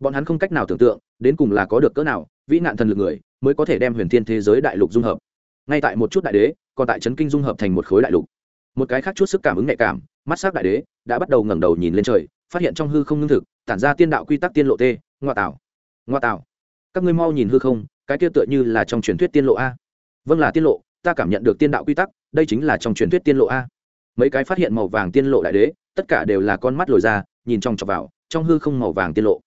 bọn hắn không cách nào tưởng tượng, đến cùng là có được cỡ nào vĩ nạn thần lực người mới có thể đem huyền thiên thế giới đại lục dung hợp. Ngay tại một chút đại đế, còn tại trấn kinh dung hợp thành một khối đại lục. Một cái khác chút sức cảm ứng nhạy cảm, mắt s á c đại đế đã bắt đầu ngẩng đầu nhìn lên trời, phát hiện trong hư không ngưng thực, tản ra tiên đạo quy tắc tiên lộ t ngoa tạo. Ngoa tạo. Các ngươi mau nhìn hư không, cái kia tựa như là trong truyền thuyết tiên lộ a. Vâng là tiên lộ, ta cảm nhận được tiên đạo quy tắc, đây chính là trong truyền thuyết tiên lộ a. Mấy cái phát hiện màu vàng tiên lộ đại đế, tất cả đều là con mắt lồi ra, nhìn trong trọc vào, trong hư không màu vàng tiên lộ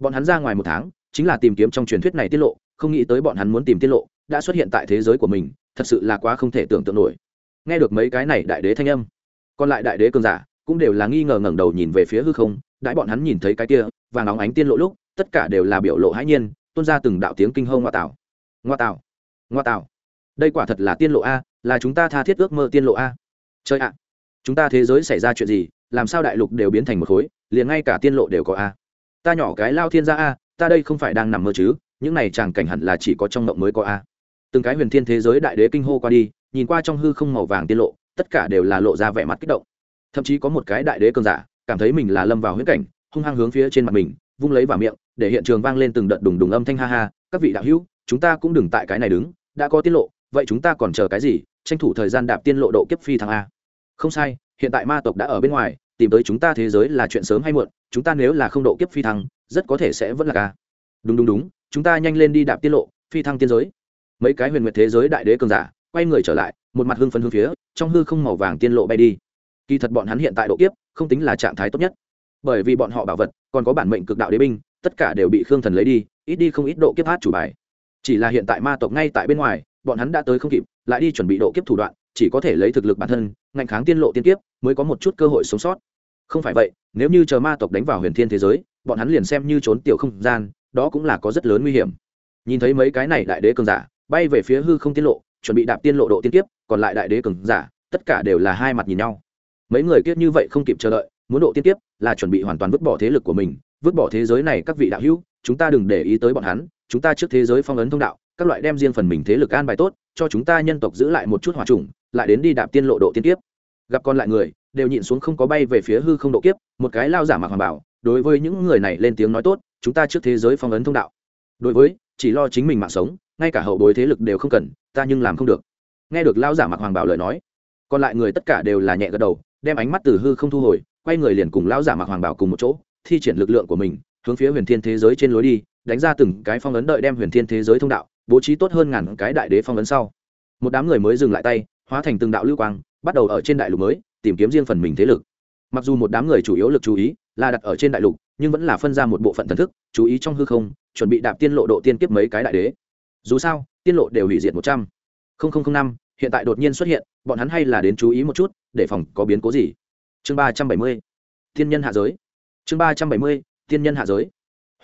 bọn hắn ra ngoài một tháng, chính là tìm kiếm trong truyền thuyết này tiết lộ, không nghĩ tới bọn hắn muốn tìm tiết lộ, đã xuất hiện tại thế giới của mình, thật sự là quá không thể tưởng tượng nổi. Nghe được mấy cái này đại đế thanh âm, còn lại đại đế cường giả cũng đều là nghi ngờ ngẩng đầu nhìn về phía hư không, đãi bọn hắn nhìn thấy cái kia và nóng ánh tiên lộ lúc, tất cả đều là biểu lộ hãi nhiên, tuôn ra từng đạo tiếng kinh hô ngoa tạo ngoa tạo ngoa tạo đây quả thật là tiên lộ a, là chúng ta tha thiết ước mơ tiên lộ a. Chơi ạ, chúng ta thế giới xảy ra chuyện gì, làm sao đại lục đều biến thành một khối, liền ngay cả tiên lộ đều có a ta nhỏ cái lao thiên gia a, ta đây không phải đang nằm mơ chứ, những này chàng cảnh hẳn là chỉ có trong mộng mới có a. Từng cái huyền thiên thế giới đại đế kinh hô qua đi, nhìn qua trong hư không màu vàng tiên lộ, tất cả đều là lộ ra vẻ mặt kích động. Thậm chí có một cái đại đế cường giả, cảm thấy mình là lâm vào huyết cảnh, hung hăng hướng phía trên mặt mình, vung lấy vào miệng, để hiện trường vang lên từng đợt đùng đùng âm thanh ha ha, các vị đạo hữu, chúng ta cũng đừng tại cái này đứng, đã có tiết lộ, vậy chúng ta còn chờ cái gì, tranh thủ thời gian đạp tiên lộ độ kiếp phi thăng a. Không sai, hiện tại ma tộc đã ở bên ngoài tìm tới chúng ta thế giới là chuyện sớm hay muộn, chúng ta nếu là không độ kiếp phi thăng, rất có thể sẽ vẫn là ca. Đúng đúng đúng, chúng ta nhanh lên đi đạp tiên lộ, phi thăng tiên giới. Mấy cái huyền nguyệt thế giới đại đế cường giả, quay người trở lại, một mặt hưng phấn hưng phía, trong hư không màu vàng tiên lộ bay đi. Kỳ thật bọn hắn hiện tại độ kiếp, không tính là trạng thái tốt nhất. Bởi vì bọn họ bảo vật, còn có bản mệnh cực đạo đế binh, tất cả đều bị khương thần lấy đi, ít đi không ít độ kiếp hát chủ bài. Chỉ là hiện tại ma tộc ngay tại bên ngoài, bọn hắn đã tới không kịp, lại đi chuẩn bị độ kiếp thủ đoạn, chỉ có thể lấy thực lực bản thân ngạnh kháng tiên lộ tiên kiếp, mới có một chút cơ hội sống sót không phải vậy, nếu như chờ ma tộc đánh vào huyền thiên thế giới, bọn hắn liền xem như trốn tiểu không gian, đó cũng là có rất lớn nguy hiểm. Nhìn thấy mấy cái này đại đế cường giả, bay về phía hư không tiên lộ, chuẩn bị đạp tiên lộ độ tiên kiếp, còn lại đại đế cường giả, tất cả đều là hai mặt nhìn nhau. Mấy người kiếp như vậy không kịp chờ đợi, muốn độ tiên kiếp là chuẩn bị hoàn toàn vứt bỏ thế lực của mình, vứt bỏ thế giới này các vị đạo hữu, chúng ta đừng để ý tới bọn hắn, chúng ta trước thế giới phong ấn thông đạo, các loại đem riêng phần mình thế lực an bài tốt, cho chúng ta nhân tộc giữ lại một chút hòa trùng lại đến đi đạp tiên lộ độ tiên kiếp. Gặp còn lại người đều nhịn xuống không có bay về phía hư không độ kiếp, một cái lao giả mặc hoàng bảo, đối với những người này lên tiếng nói tốt, chúng ta trước thế giới phong ấn thông đạo. Đối với, chỉ lo chính mình mạng sống, ngay cả hậu bối thế lực đều không cần, ta nhưng làm không được. Nghe được lao giả mặc hoàng bảo lời nói, còn lại người tất cả đều là nhẹ gật đầu, đem ánh mắt từ hư không thu hồi, quay người liền cùng lao giả mặc hoàng bảo cùng một chỗ, thi triển lực lượng của mình, hướng phía huyền thiên thế giới trên lối đi, đánh ra từng cái phong ấn đợi đem huyền thiên thế giới thông đạo, bố trí tốt hơn ngàn cái đại đế phong ấn sau. Một đám người mới dừng lại tay, hóa thành từng đạo lưu quang, bắt đầu ở trên đại lục mới tìm kiếm riêng phần mình thế lực. Mặc dù một đám người chủ yếu lực chú ý là đặt ở trên đại lục, nhưng vẫn là phân ra một bộ phận thần thức, chú ý trong hư không, chuẩn bị đạp tiên lộ độ tiên kiếp mấy cái đại đế. Dù sao, tiên lộ đều hủy diệt một trăm. Linh năm, hiện tại đột nhiên xuất hiện, bọn hắn hay là đến chú ý một chút, để phòng có biến cố gì? Chương ba trăm bảy mươi, thiên nhân hạ giới. Chương ba trăm bảy mươi, thiên nhân hạ giới.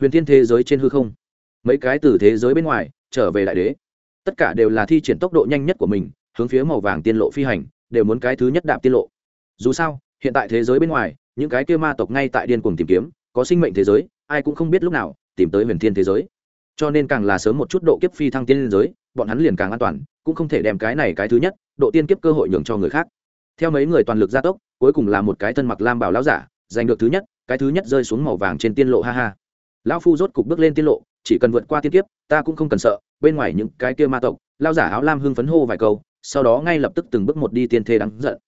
Huyền thiên thế giới trên hư không. Mấy cái từ thế giới bên ngoài, trở về đại đế. Tất cả đều là thi triển tốc độ nhanh nhất của mình, hướng phía màu vàng tiên lộ phi hành, đều muốn cái thứ nhất đạp tiên lộ dù sao, hiện tại thế giới bên ngoài, những cái kia ma tộc ngay tại điên cuồng tìm kiếm, có sinh mệnh thế giới, ai cũng không biết lúc nào tìm tới huyền thiên thế giới. Cho nên càng là sớm một chút độ kiếp phi thăng tiên giới, bọn hắn liền càng an toàn, cũng không thể đem cái này cái thứ nhất, độ tiên kiếp cơ hội nhường cho người khác. Theo mấy người toàn lực gia tốc, cuối cùng là một cái thân mặc lam bảo lão giả, giành được thứ nhất, cái thứ nhất rơi xuống màu vàng trên tiên lộ, ha ha. Lão phu rốt cục bước lên tiên lộ, chỉ cần vượt qua tiên kiếp, ta cũng không cần sợ, bên ngoài những cái kia ma tộc lao giả áo lam hưng phấn hô vài câu, sau đó ngay lập tức từng bước một đi tiên thê đắng giận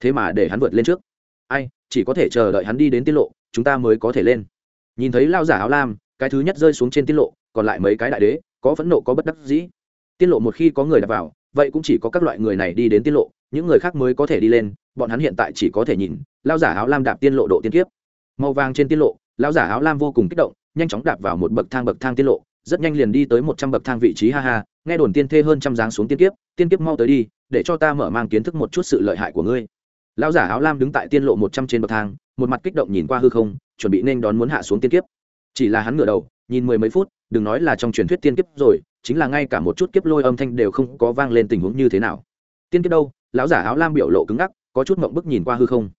thế mà để hắn vượt lên trước. Ai, chỉ có thể chờ đợi hắn đi đến tiết lộ, chúng ta mới có thể lên. Nhìn thấy lao giả áo lam, cái thứ nhất rơi xuống trên tiết lộ, còn lại mấy cái đại đế, có phẫn nộ, có bất đắc dĩ. Tiết lộ một khi có người đặt vào, vậy cũng chỉ có các loại người này đi đến tiết lộ, những người khác mới có thể đi lên, bọn hắn hiện tại chỉ có thể nhìn lao giả áo lam đạp tiên lộ độ tiên kiếp. Màu vàng trên tiết lộ lao giả áo lam vô cùng kích động, nhanh chóng đạp vào một bậc thang bậc thang tiết lộ, rất nhanh liền đi tới một trăm bậc thang vị trí, ha ha, nghe đồn tiên thê hơn trăm dáng xuống tiên kiếp tiên kiếp mau tới đi, để cho ta mở mang kiến thức một chút sự lợi hại của ngươi lão giả áo lam đứng tại tiên lộ một trăm trên bậc thang, một mặt kích động nhìn qua hư không, chuẩn bị nên đón muốn hạ xuống tiên kiếp. Chỉ là hắn ngửa đầu, nhìn mười mấy phút, đừng nói là trong truyền thuyết tiên kiếp rồi, chính là ngay cả một chút kiếp lôi âm thanh đều không có vang lên tình huống như thế nào. Tiên kiếp đâu? Lão giả áo lam biểu lộ cứng ngắc, có chút mộng bức nhìn qua hư không.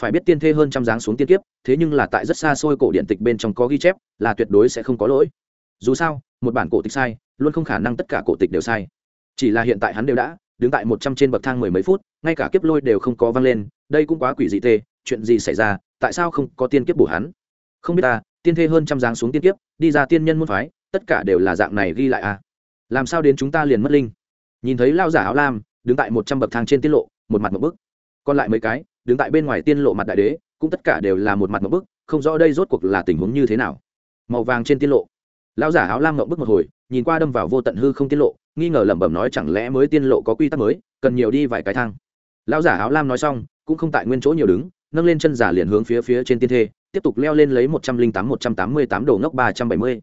Phải biết tiên thê hơn trăm dáng xuống tiên kiếp, thế nhưng là tại rất xa xôi cổ điện tịch bên trong có ghi chép, là tuyệt đối sẽ không có lỗi. Dù sao, một bản cổ tịch sai, luôn không khả năng tất cả cổ tịch đều sai. Chỉ là hiện tại hắn đều đã đứng tại một trăm trên bậc thang mười mấy phút, ngay cả kiếp lôi đều không có vang lên, đây cũng quá quỷ dị tê, chuyện gì xảy ra, tại sao không có tiên kiếp bổ hắn? Không biết ta, tiên thê hơn trăm dáng xuống tiên kiếp, đi ra tiên nhân môn phái, tất cả đều là dạng này ghi lại à? Làm sao đến chúng ta liền mất linh? Nhìn thấy lao giả áo lam, đứng tại một trăm bậc thang trên tiết lộ, một mặt một bức. Còn lại mấy cái, đứng tại bên ngoài tiên lộ mặt đại đế, cũng tất cả đều là một mặt một bức, không rõ đây rốt cuộc là tình huống như thế nào. Màu vàng trên tiên lộ lão giả áo lam ngậm bước một hồi, nhìn qua đâm vào vô tận hư không tiết lộ, nghi ngờ lẩm bẩm nói chẳng lẽ mới tiên lộ có quy tắc mới, cần nhiều đi vài cái thang. Lão giả áo lam nói xong, cũng không tại nguyên chỗ nhiều đứng, nâng lên chân giả liền hướng phía phía trên tiên thê, tiếp tục leo lên lấy một trăm linh tám, một trăm tám mươi tám đồ ngốc ba trăm bảy mươi.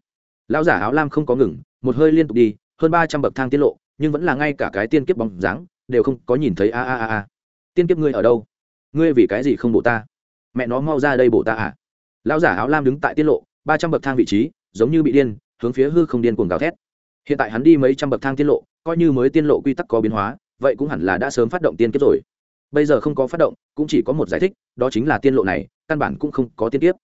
Lão giả áo lam không có ngừng, một hơi liên tục đi, hơn ba trăm bậc thang tiết lộ, nhưng vẫn là ngay cả cái tiên kiếp bóng dáng, đều không có nhìn thấy a a a a. Tiên kiếp ngươi ở đâu? Ngươi vì cái gì không bổ ta? Mẹ nó mau ra đây bổ ta à? Lão giả áo lam đứng tại tiết lộ, ba trăm bậc thang vị trí giống như bị điên, hướng phía hư không điên cuồng gào thét. Hiện tại hắn đi mấy trăm bậc thang tiên lộ, coi như mới tiên lộ quy tắc có biến hóa, vậy cũng hẳn là đã sớm phát động tiên kiếp rồi. Bây giờ không có phát động, cũng chỉ có một giải thích, đó chính là tiên lộ này, căn bản cũng không có tiên kiếp.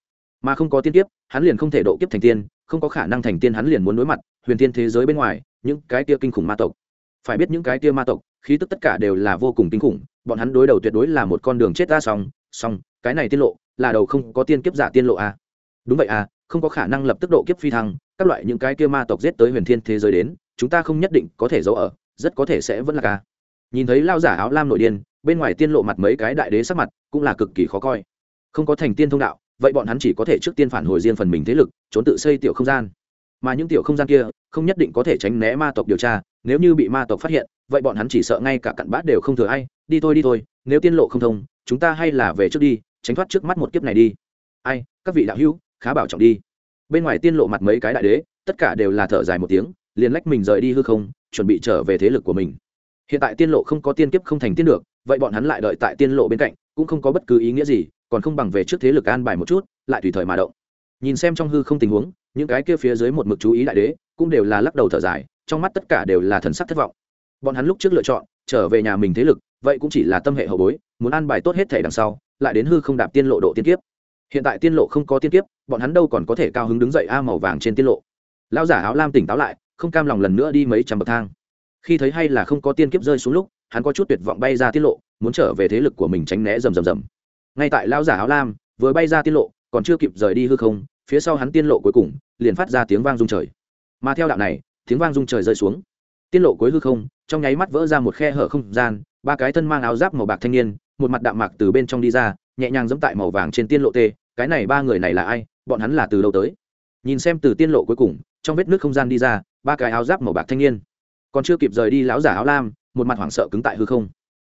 Mà không có tiên kiếp, hắn liền không thể độ kiếp thành tiên, không có khả năng thành tiên hắn liền muốn đối mặt, huyền tiên thế giới bên ngoài, những cái kia kinh khủng ma tộc. Phải biết những cái kia ma tộc, khí tức tất cả đều là vô cùng kinh khủng, bọn hắn đối đầu tuyệt đối là một con đường chết ra xong xong cái này tiên lộ là đầu không có tiên kiếp giả tiên lộ à. đúng vậy à không có khả năng lập tức độ kiếp phi thăng, các loại những cái kia ma tộc giết tới huyền thiên thế giới đến, chúng ta không nhất định có thể giấu ở, rất có thể sẽ vẫn là ca. Nhìn thấy lao giả áo lam nội điên, bên ngoài tiên lộ mặt mấy cái đại đế sắc mặt cũng là cực kỳ khó coi. Không có thành tiên thông đạo, vậy bọn hắn chỉ có thể trước tiên phản hồi riêng phần mình thế lực, trốn tự xây tiểu không gian. Mà những tiểu không gian kia, không nhất định có thể tránh né ma tộc điều tra, nếu như bị ma tộc phát hiện, vậy bọn hắn chỉ sợ ngay cả cặn bát đều không thừa ai, đi thôi đi thôi, nếu tiên lộ không thông, chúng ta hay là về trước đi, tránh thoát trước mắt một kiếp này đi. Ai, các vị đạo hữu khá bảo trọng đi. Bên ngoài tiên lộ mặt mấy cái đại đế, tất cả đều là thở dài một tiếng, liền lách mình rời đi hư không, chuẩn bị trở về thế lực của mình. Hiện tại tiên lộ không có tiên kiếp không thành tiên được, vậy bọn hắn lại đợi tại tiên lộ bên cạnh, cũng không có bất cứ ý nghĩa gì, còn không bằng về trước thế lực an bài một chút, lại tùy thời mà động. Nhìn xem trong hư không tình huống, những cái kia phía dưới một mực chú ý đại đế, cũng đều là lắc đầu thở dài, trong mắt tất cả đều là thần sắc thất vọng. Bọn hắn lúc trước lựa chọn, trở về nhà mình thế lực, vậy cũng chỉ là tâm hệ hậu bối, muốn an bài tốt hết thể đằng sau, lại đến hư không đạp tiên lộ độ tiên kiếp hiện tại tiên lộ không có tiên kiếp, bọn hắn đâu còn có thể cao hứng đứng dậy a màu vàng trên tiên lộ. Lão giả áo lam tỉnh táo lại, không cam lòng lần nữa đi mấy trăm bậc thang. Khi thấy hay là không có tiên kiếp rơi xuống lúc, hắn có chút tuyệt vọng bay ra tiết lộ, muốn trở về thế lực của mình tránh né rầm rầm rầm. Ngay tại lão giả áo lam vừa bay ra tiết lộ, còn chưa kịp rời đi hư không, phía sau hắn tiên lộ cuối cùng liền phát ra tiếng vang rung trời. Mà theo đạo này, tiếng vang rung trời rơi xuống. Tiên lộ cuối hư không, trong nháy mắt vỡ ra một khe hở không gian, ba cái thân mang áo giáp màu bạc thanh niên, một mặt đạm mạc từ bên trong đi ra nhẹ nhàng dẫm tại màu vàng trên tiên lộ tê, cái này ba người này là ai, bọn hắn là từ đâu tới? Nhìn xem từ tiên lộ cuối cùng, trong vết nước không gian đi ra, ba cái áo giáp màu bạc thanh niên. Còn chưa kịp rời đi lão giả áo lam, một mặt hoảng sợ cứng tại hư không.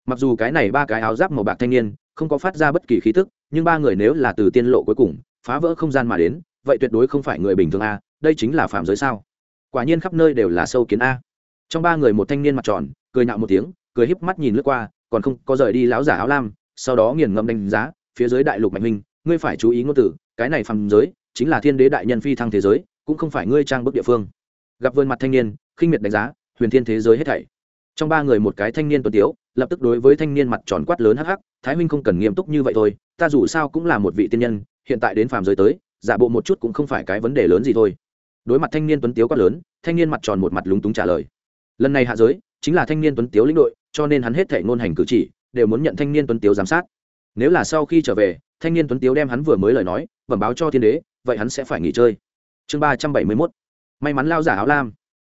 Mặc dù cái này ba cái áo giáp màu bạc thanh niên, không có phát ra bất kỳ khí tức, nhưng ba người nếu là từ tiên lộ cuối cùng, phá vỡ không gian mà đến, vậy tuyệt đối không phải người bình thường a, đây chính là phạm giới sao? Quả nhiên khắp nơi đều là sâu kiến a. Trong ba người một thanh niên mặt tròn, cười nhạo một tiếng, cười híp mắt nhìn lướt qua, còn không có rời đi lão giả áo lam sau đó nghiền ngẫm đánh giá, phía dưới đại lục mạnh minh ngươi phải chú ý ngôn từ, cái này phàm giới, chính là thiên đế đại nhân phi thăng thế giới, cũng không phải ngươi trang bức địa phương. Gặp vươn mặt thanh niên, khinh miệt đánh giá, huyền thiên thế giới hết thảy. Trong ba người một cái thanh niên tuấn tiếu, lập tức đối với thanh niên mặt tròn quát lớn hắc hắc, thái huynh không cần nghiêm túc như vậy thôi, ta dù sao cũng là một vị tiên nhân, hiện tại đến phàm giới tới, giả bộ một chút cũng không phải cái vấn đề lớn gì thôi. Đối mặt thanh niên tuấn tiếu quát lớn, thanh niên mặt tròn một mặt lúng túng trả lời. Lần này hạ giới, chính là thanh niên tuấn tiếu lĩnh đội, cho nên hắn hết thể ngôn hành cử chỉ đều muốn nhận thanh niên tuấn tiếu giám sát. Nếu là sau khi trở về, thanh niên tuấn tiếu đem hắn vừa mới lời nói, bẩm báo cho thiên đế, vậy hắn sẽ phải nghỉ chơi. Chương ba trăm bảy mươi mốt. May mắn lao giả áo lam.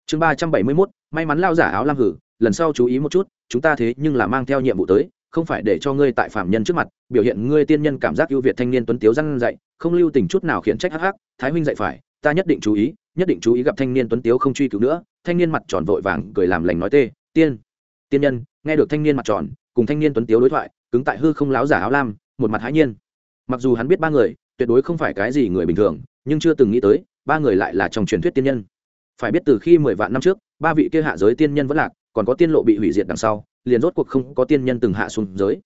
Chương ba trăm bảy mươi mốt. May mắn lao giả áo lam hử, lần sau chú ý một chút, chúng ta thế nhưng là mang theo nhiệm vụ tới, không phải để cho ngươi tại phạm nhân trước mặt, biểu hiện ngươi tiên nhân cảm giác ưu việt thanh niên tuấn tiếu răn dạy, không lưu tình chút nào khiển trách hắc hắc, thái huynh dạy phải, ta nhất định chú ý, nhất định chú ý gặp thanh niên tuấn tiếu không truy cứu nữa, thanh niên mặt tròn vội vàng cười làm lành nói tê, tiên tiên nhân, nghe được thanh niên mặt tròn cùng thanh niên tuấn tiếu đối thoại, cứng tại hư không láo giả áo lam, một mặt hãi nhiên. Mặc dù hắn biết ba người, tuyệt đối không phải cái gì người bình thường, nhưng chưa từng nghĩ tới, ba người lại là trong truyền thuyết tiên nhân. Phải biết từ khi mười vạn năm trước, ba vị kia hạ giới tiên nhân vẫn lạc, còn có tiên lộ bị hủy diệt đằng sau, liền rốt cuộc không có tiên nhân từng hạ xuống giới.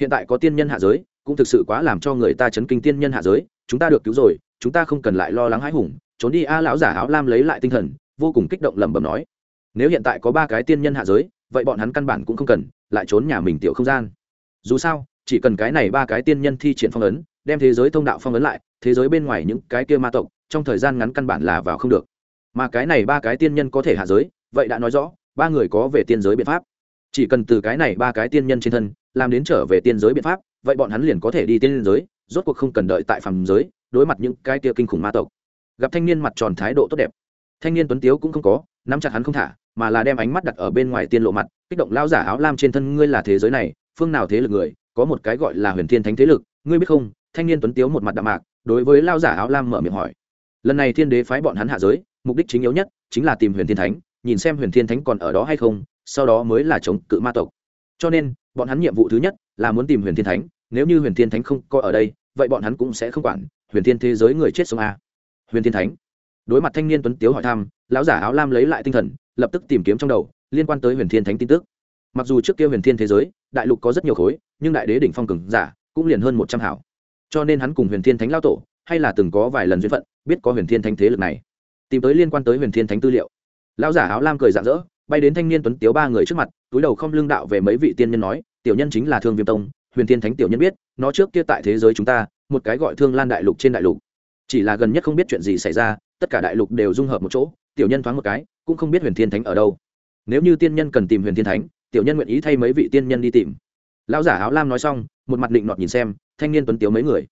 Hiện tại có tiên nhân hạ giới, cũng thực sự quá làm cho người ta chấn kinh tiên nhân hạ giới, chúng ta được cứu rồi, chúng ta không cần lại lo lắng hãi hùng, trốn đi a lão giả áo lam lấy lại tinh thần, vô cùng kích động lẩm bẩm nói. Nếu hiện tại có ba cái tiên nhân hạ giới vậy bọn hắn căn bản cũng không cần, lại trốn nhà mình tiểu không gian. Dù sao, chỉ cần cái này ba cái tiên nhân thi triển phong ấn, đem thế giới thông đạo phong ấn lại, thế giới bên ngoài những cái kia ma tộc, trong thời gian ngắn căn bản là vào không được. Mà cái này ba cái tiên nhân có thể hạ giới, vậy đã nói rõ, ba người có về tiên giới biện pháp. Chỉ cần từ cái này ba cái tiên nhân trên thân, làm đến trở về tiên giới biện pháp, vậy bọn hắn liền có thể đi tiên giới, rốt cuộc không cần đợi tại phàm giới, đối mặt những cái kia kinh khủng ma tộc. Gặp thanh niên mặt tròn thái độ tốt đẹp. Thanh niên tuấn tiếu cũng không có nắm chặt hắn không thả, mà là đem ánh mắt đặt ở bên ngoài tiên lộ mặt, kích động lao giả áo lam trên thân ngươi là thế giới này, phương nào thế lực người, có một cái gọi là huyền thiên thánh thế lực, ngươi biết không? Thanh niên tuấn tiếu một mặt đạm mạc, đối với lao giả áo lam mở miệng hỏi. Lần này thiên đế phái bọn hắn hạ giới, mục đích chính yếu nhất chính là tìm huyền thiên thánh, nhìn xem huyền thiên thánh còn ở đó hay không, sau đó mới là chống cự ma tộc. Cho nên, bọn hắn nhiệm vụ thứ nhất là muốn tìm huyền thiên thánh, nếu như huyền thiên thánh không có ở đây, vậy bọn hắn cũng sẽ không quản, huyền thiên thế giới người chết sống a huyền thiên thánh. Đối mặt thanh niên tuấn tiếu hỏi thăm lão giả áo lam lấy lại tinh thần, lập tức tìm kiếm trong đầu, liên quan tới huyền thiên thánh tin tức. Mặc dù trước kia huyền thiên thế giới, đại lục có rất nhiều khối, nhưng đại đế đỉnh phong cường giả cũng liền hơn một trăm hảo. Cho nên hắn cùng huyền thiên thánh lao tổ, hay là từng có vài lần duyên phận, biết có huyền thiên thánh thế lực này. Tìm tới liên quan tới huyền thiên thánh tư liệu. Lão giả áo lam cười rạng rỡ, bay đến thanh niên tuấn tiếu ba người trước mặt, túi đầu không lương đạo về mấy vị tiên nhân nói, tiểu nhân chính là thương viêm tông, huyền thiên thánh tiểu nhân biết, nó trước kia tại thế giới chúng ta, một cái gọi thương lan đại lục trên đại lục. Chỉ là gần nhất không biết chuyện gì xảy ra, tất cả đại lục đều dung hợp một chỗ tiểu nhân thoáng một cái, cũng không biết huyền thiên thánh ở đâu. Nếu như tiên nhân cần tìm huyền thiên thánh, tiểu nhân nguyện ý thay mấy vị tiên nhân đi tìm. Lão giả áo lam nói xong, một mặt định nọt nhìn xem, thanh niên tuấn tiếu mấy người.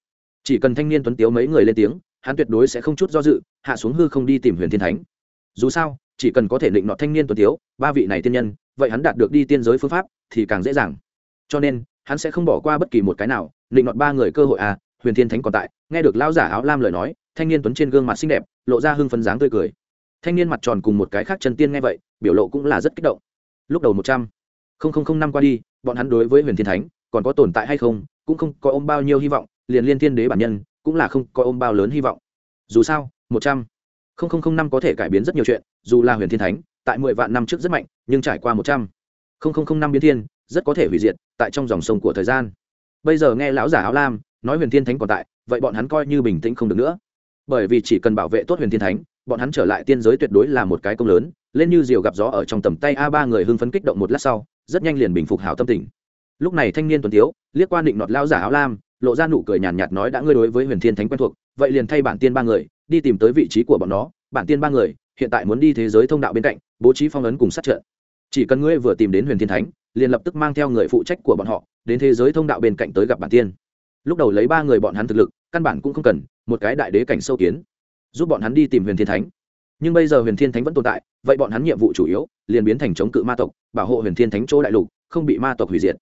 Chỉ cần thanh niên tuấn tiếu mấy người lên tiếng, hắn tuyệt đối sẽ không chút do dự, hạ xuống hư không đi tìm huyền thiên thánh. Dù sao, chỉ cần có thể định nọt thanh niên tuấn tiếu, ba vị này tiên nhân, vậy hắn đạt được đi tiên giới phương pháp thì càng dễ dàng. Cho nên, hắn sẽ không bỏ qua bất kỳ một cái nào, định nọt ba người cơ hội à huyền thiên thánh còn tại, nghe được lão giả áo lam lời nói, thanh niên tuấn trên gương mặt xinh đẹp, lộ ra hưng phấn dáng tươi cười thanh niên mặt tròn cùng một cái khác chân tiên nghe vậy, biểu lộ cũng là rất kích động. Lúc đầu một trăm linh năm qua đi, bọn hắn đối với huyền thiên thánh, còn có tồn tại hay không, cũng không có ôm bao nhiêu hy vọng, liền liên thiên đế bản nhân, cũng là không có ôm bao lớn hy vọng. Dù sao, một trăm linh năm có thể cải biến rất nhiều chuyện, dù là huyền thiên thánh, tại mười vạn năm trước rất mạnh, nhưng trải qua một trăm linh năm biến thiên, rất có thể hủy diệt tại trong dòng sông của thời gian. Bây giờ nghe lão giả áo lam nói huyền thiên thánh còn tại, vậy bọn hắn coi như bình tĩnh không được nữa. Bởi vì chỉ cần bảo vệ tốt huyền thiên thánh bọn hắn trở lại tiên giới tuyệt đối là một cái công lớn, lên như diều gặp gió ở trong tầm tay a ba người hưng phấn kích động một lát sau, rất nhanh liền bình phục hảo tâm tình. Lúc này thanh niên tuấn tiếu, liếc qua định nọt lao giả áo lam, lộ ra nụ cười nhàn nhạt nói đã ngươi đối với huyền thiên thánh quen thuộc, vậy liền thay bản tiên ba người, đi tìm tới vị trí của bọn nó. Bản tiên ba người, hiện tại muốn đi thế giới thông đạo bên cạnh, bố trí phong ấn cùng sát trận. Chỉ cần ngươi vừa tìm đến huyền thiên thánh, liền lập tức mang theo người phụ trách của bọn họ, đến thế giới thông đạo bên cạnh tới gặp bản tiên. Lúc đầu lấy ba người bọn hắn thực lực, căn bản cũng không cần, một cái đại đế cảnh sâu kiến giúp bọn hắn đi tìm huyền thiên thánh. Nhưng bây giờ huyền thiên thánh vẫn tồn tại, vậy bọn hắn nhiệm vụ chủ yếu liền biến thành chống cự ma tộc, bảo hộ huyền thiên thánh chỗ đại lục, không bị ma tộc hủy diệt.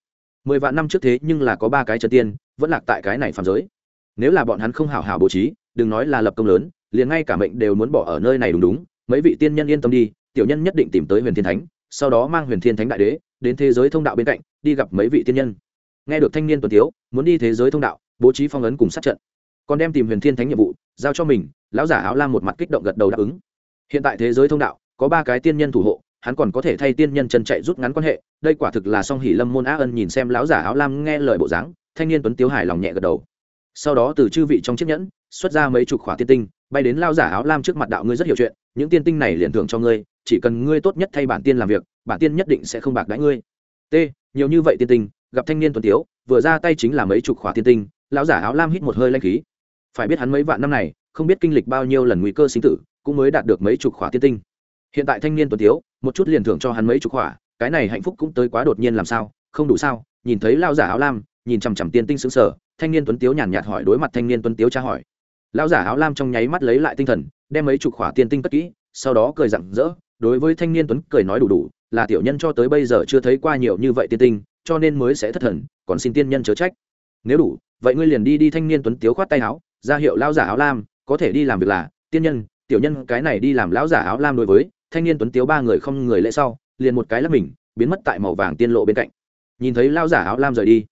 Mười vạn năm trước thế nhưng là có ba cái chân tiên, vẫn lạc tại cái này phàm giới. Nếu là bọn hắn không hảo hảo bố trí, đừng nói là lập công lớn, liền ngay cả mệnh đều muốn bỏ ở nơi này đúng đúng, mấy vị tiên nhân yên tâm đi, tiểu nhân nhất định tìm tới huyền thiên thánh, sau đó mang huyền thiên thánh đại đế đến thế giới thông đạo bên cạnh, đi gặp mấy vị tiên nhân. Nghe được thanh niên tuần tiếu, muốn đi thế giới thông đạo, bố trí phong ấn cùng sát trận còn đem tìm huyền thiên thánh nhiệm vụ giao cho mình, lão giả áo lam một mặt kích động gật đầu đáp ứng. Hiện tại thế giới thông đạo, có ba cái tiên nhân thủ hộ, hắn còn có thể thay tiên nhân chân chạy rút ngắn quan hệ, đây quả thực là song hỷ lâm môn á ân nhìn xem lão giả áo lam nghe lời bộ dáng, thanh niên tuấn tiếu hài lòng nhẹ gật đầu. Sau đó từ chư vị trong chiếc nhẫn, xuất ra mấy chục khỏa tiên tinh, bay đến lao giả áo lam trước mặt đạo ngươi rất hiểu chuyện, những tiên tinh này liền thưởng cho ngươi, chỉ cần ngươi tốt nhất thay bản tiên làm việc, bản tiên nhất định sẽ không bạc đãi ngươi. T, nhiều như vậy tiên tinh, gặp thanh niên tuấn tiếu, vừa ra tay chính là mấy chục khỏa tiên tinh, lão giả áo lam hít một hơi lanh khí phải biết hắn mấy vạn năm này, không biết kinh lịch bao nhiêu lần nguy cơ sinh tử, cũng mới đạt được mấy chục khỏa tiên tinh. Hiện tại thanh niên tuấn tiếu, một chút liền thưởng cho hắn mấy chục khỏa, cái này hạnh phúc cũng tới quá đột nhiên làm sao, không đủ sao? Nhìn thấy lao giả áo lam, nhìn chằm chằm tiên tinh xứng sở thanh niên tuấn tiếu nhàn nhạt hỏi đối mặt thanh niên tuấn tiếu tra hỏi. Lao giả áo lam trong nháy mắt lấy lại tinh thần, đem mấy chục khỏa tiên tinh cất kỹ, sau đó cười rặng rỡ, đối với thanh niên tuấn cười nói đủ đủ, là tiểu nhân cho tới bây giờ chưa thấy qua nhiều như vậy tiên tinh, cho nên mới sẽ thất thần, còn xin tiên nhân chớ trách. Nếu đủ, vậy ngươi liền đi đi thanh niên tuấn tiếu khoát tay áo ra hiệu lão giả áo lam, có thể đi làm việc là, tiên nhân, tiểu nhân, cái này đi làm lão giả áo lam đối với thanh niên tuấn tiếu ba người không người lễ sau, liền một cái lắp mình, biến mất tại màu vàng tiên lộ bên cạnh. Nhìn thấy lão giả áo lam rời đi,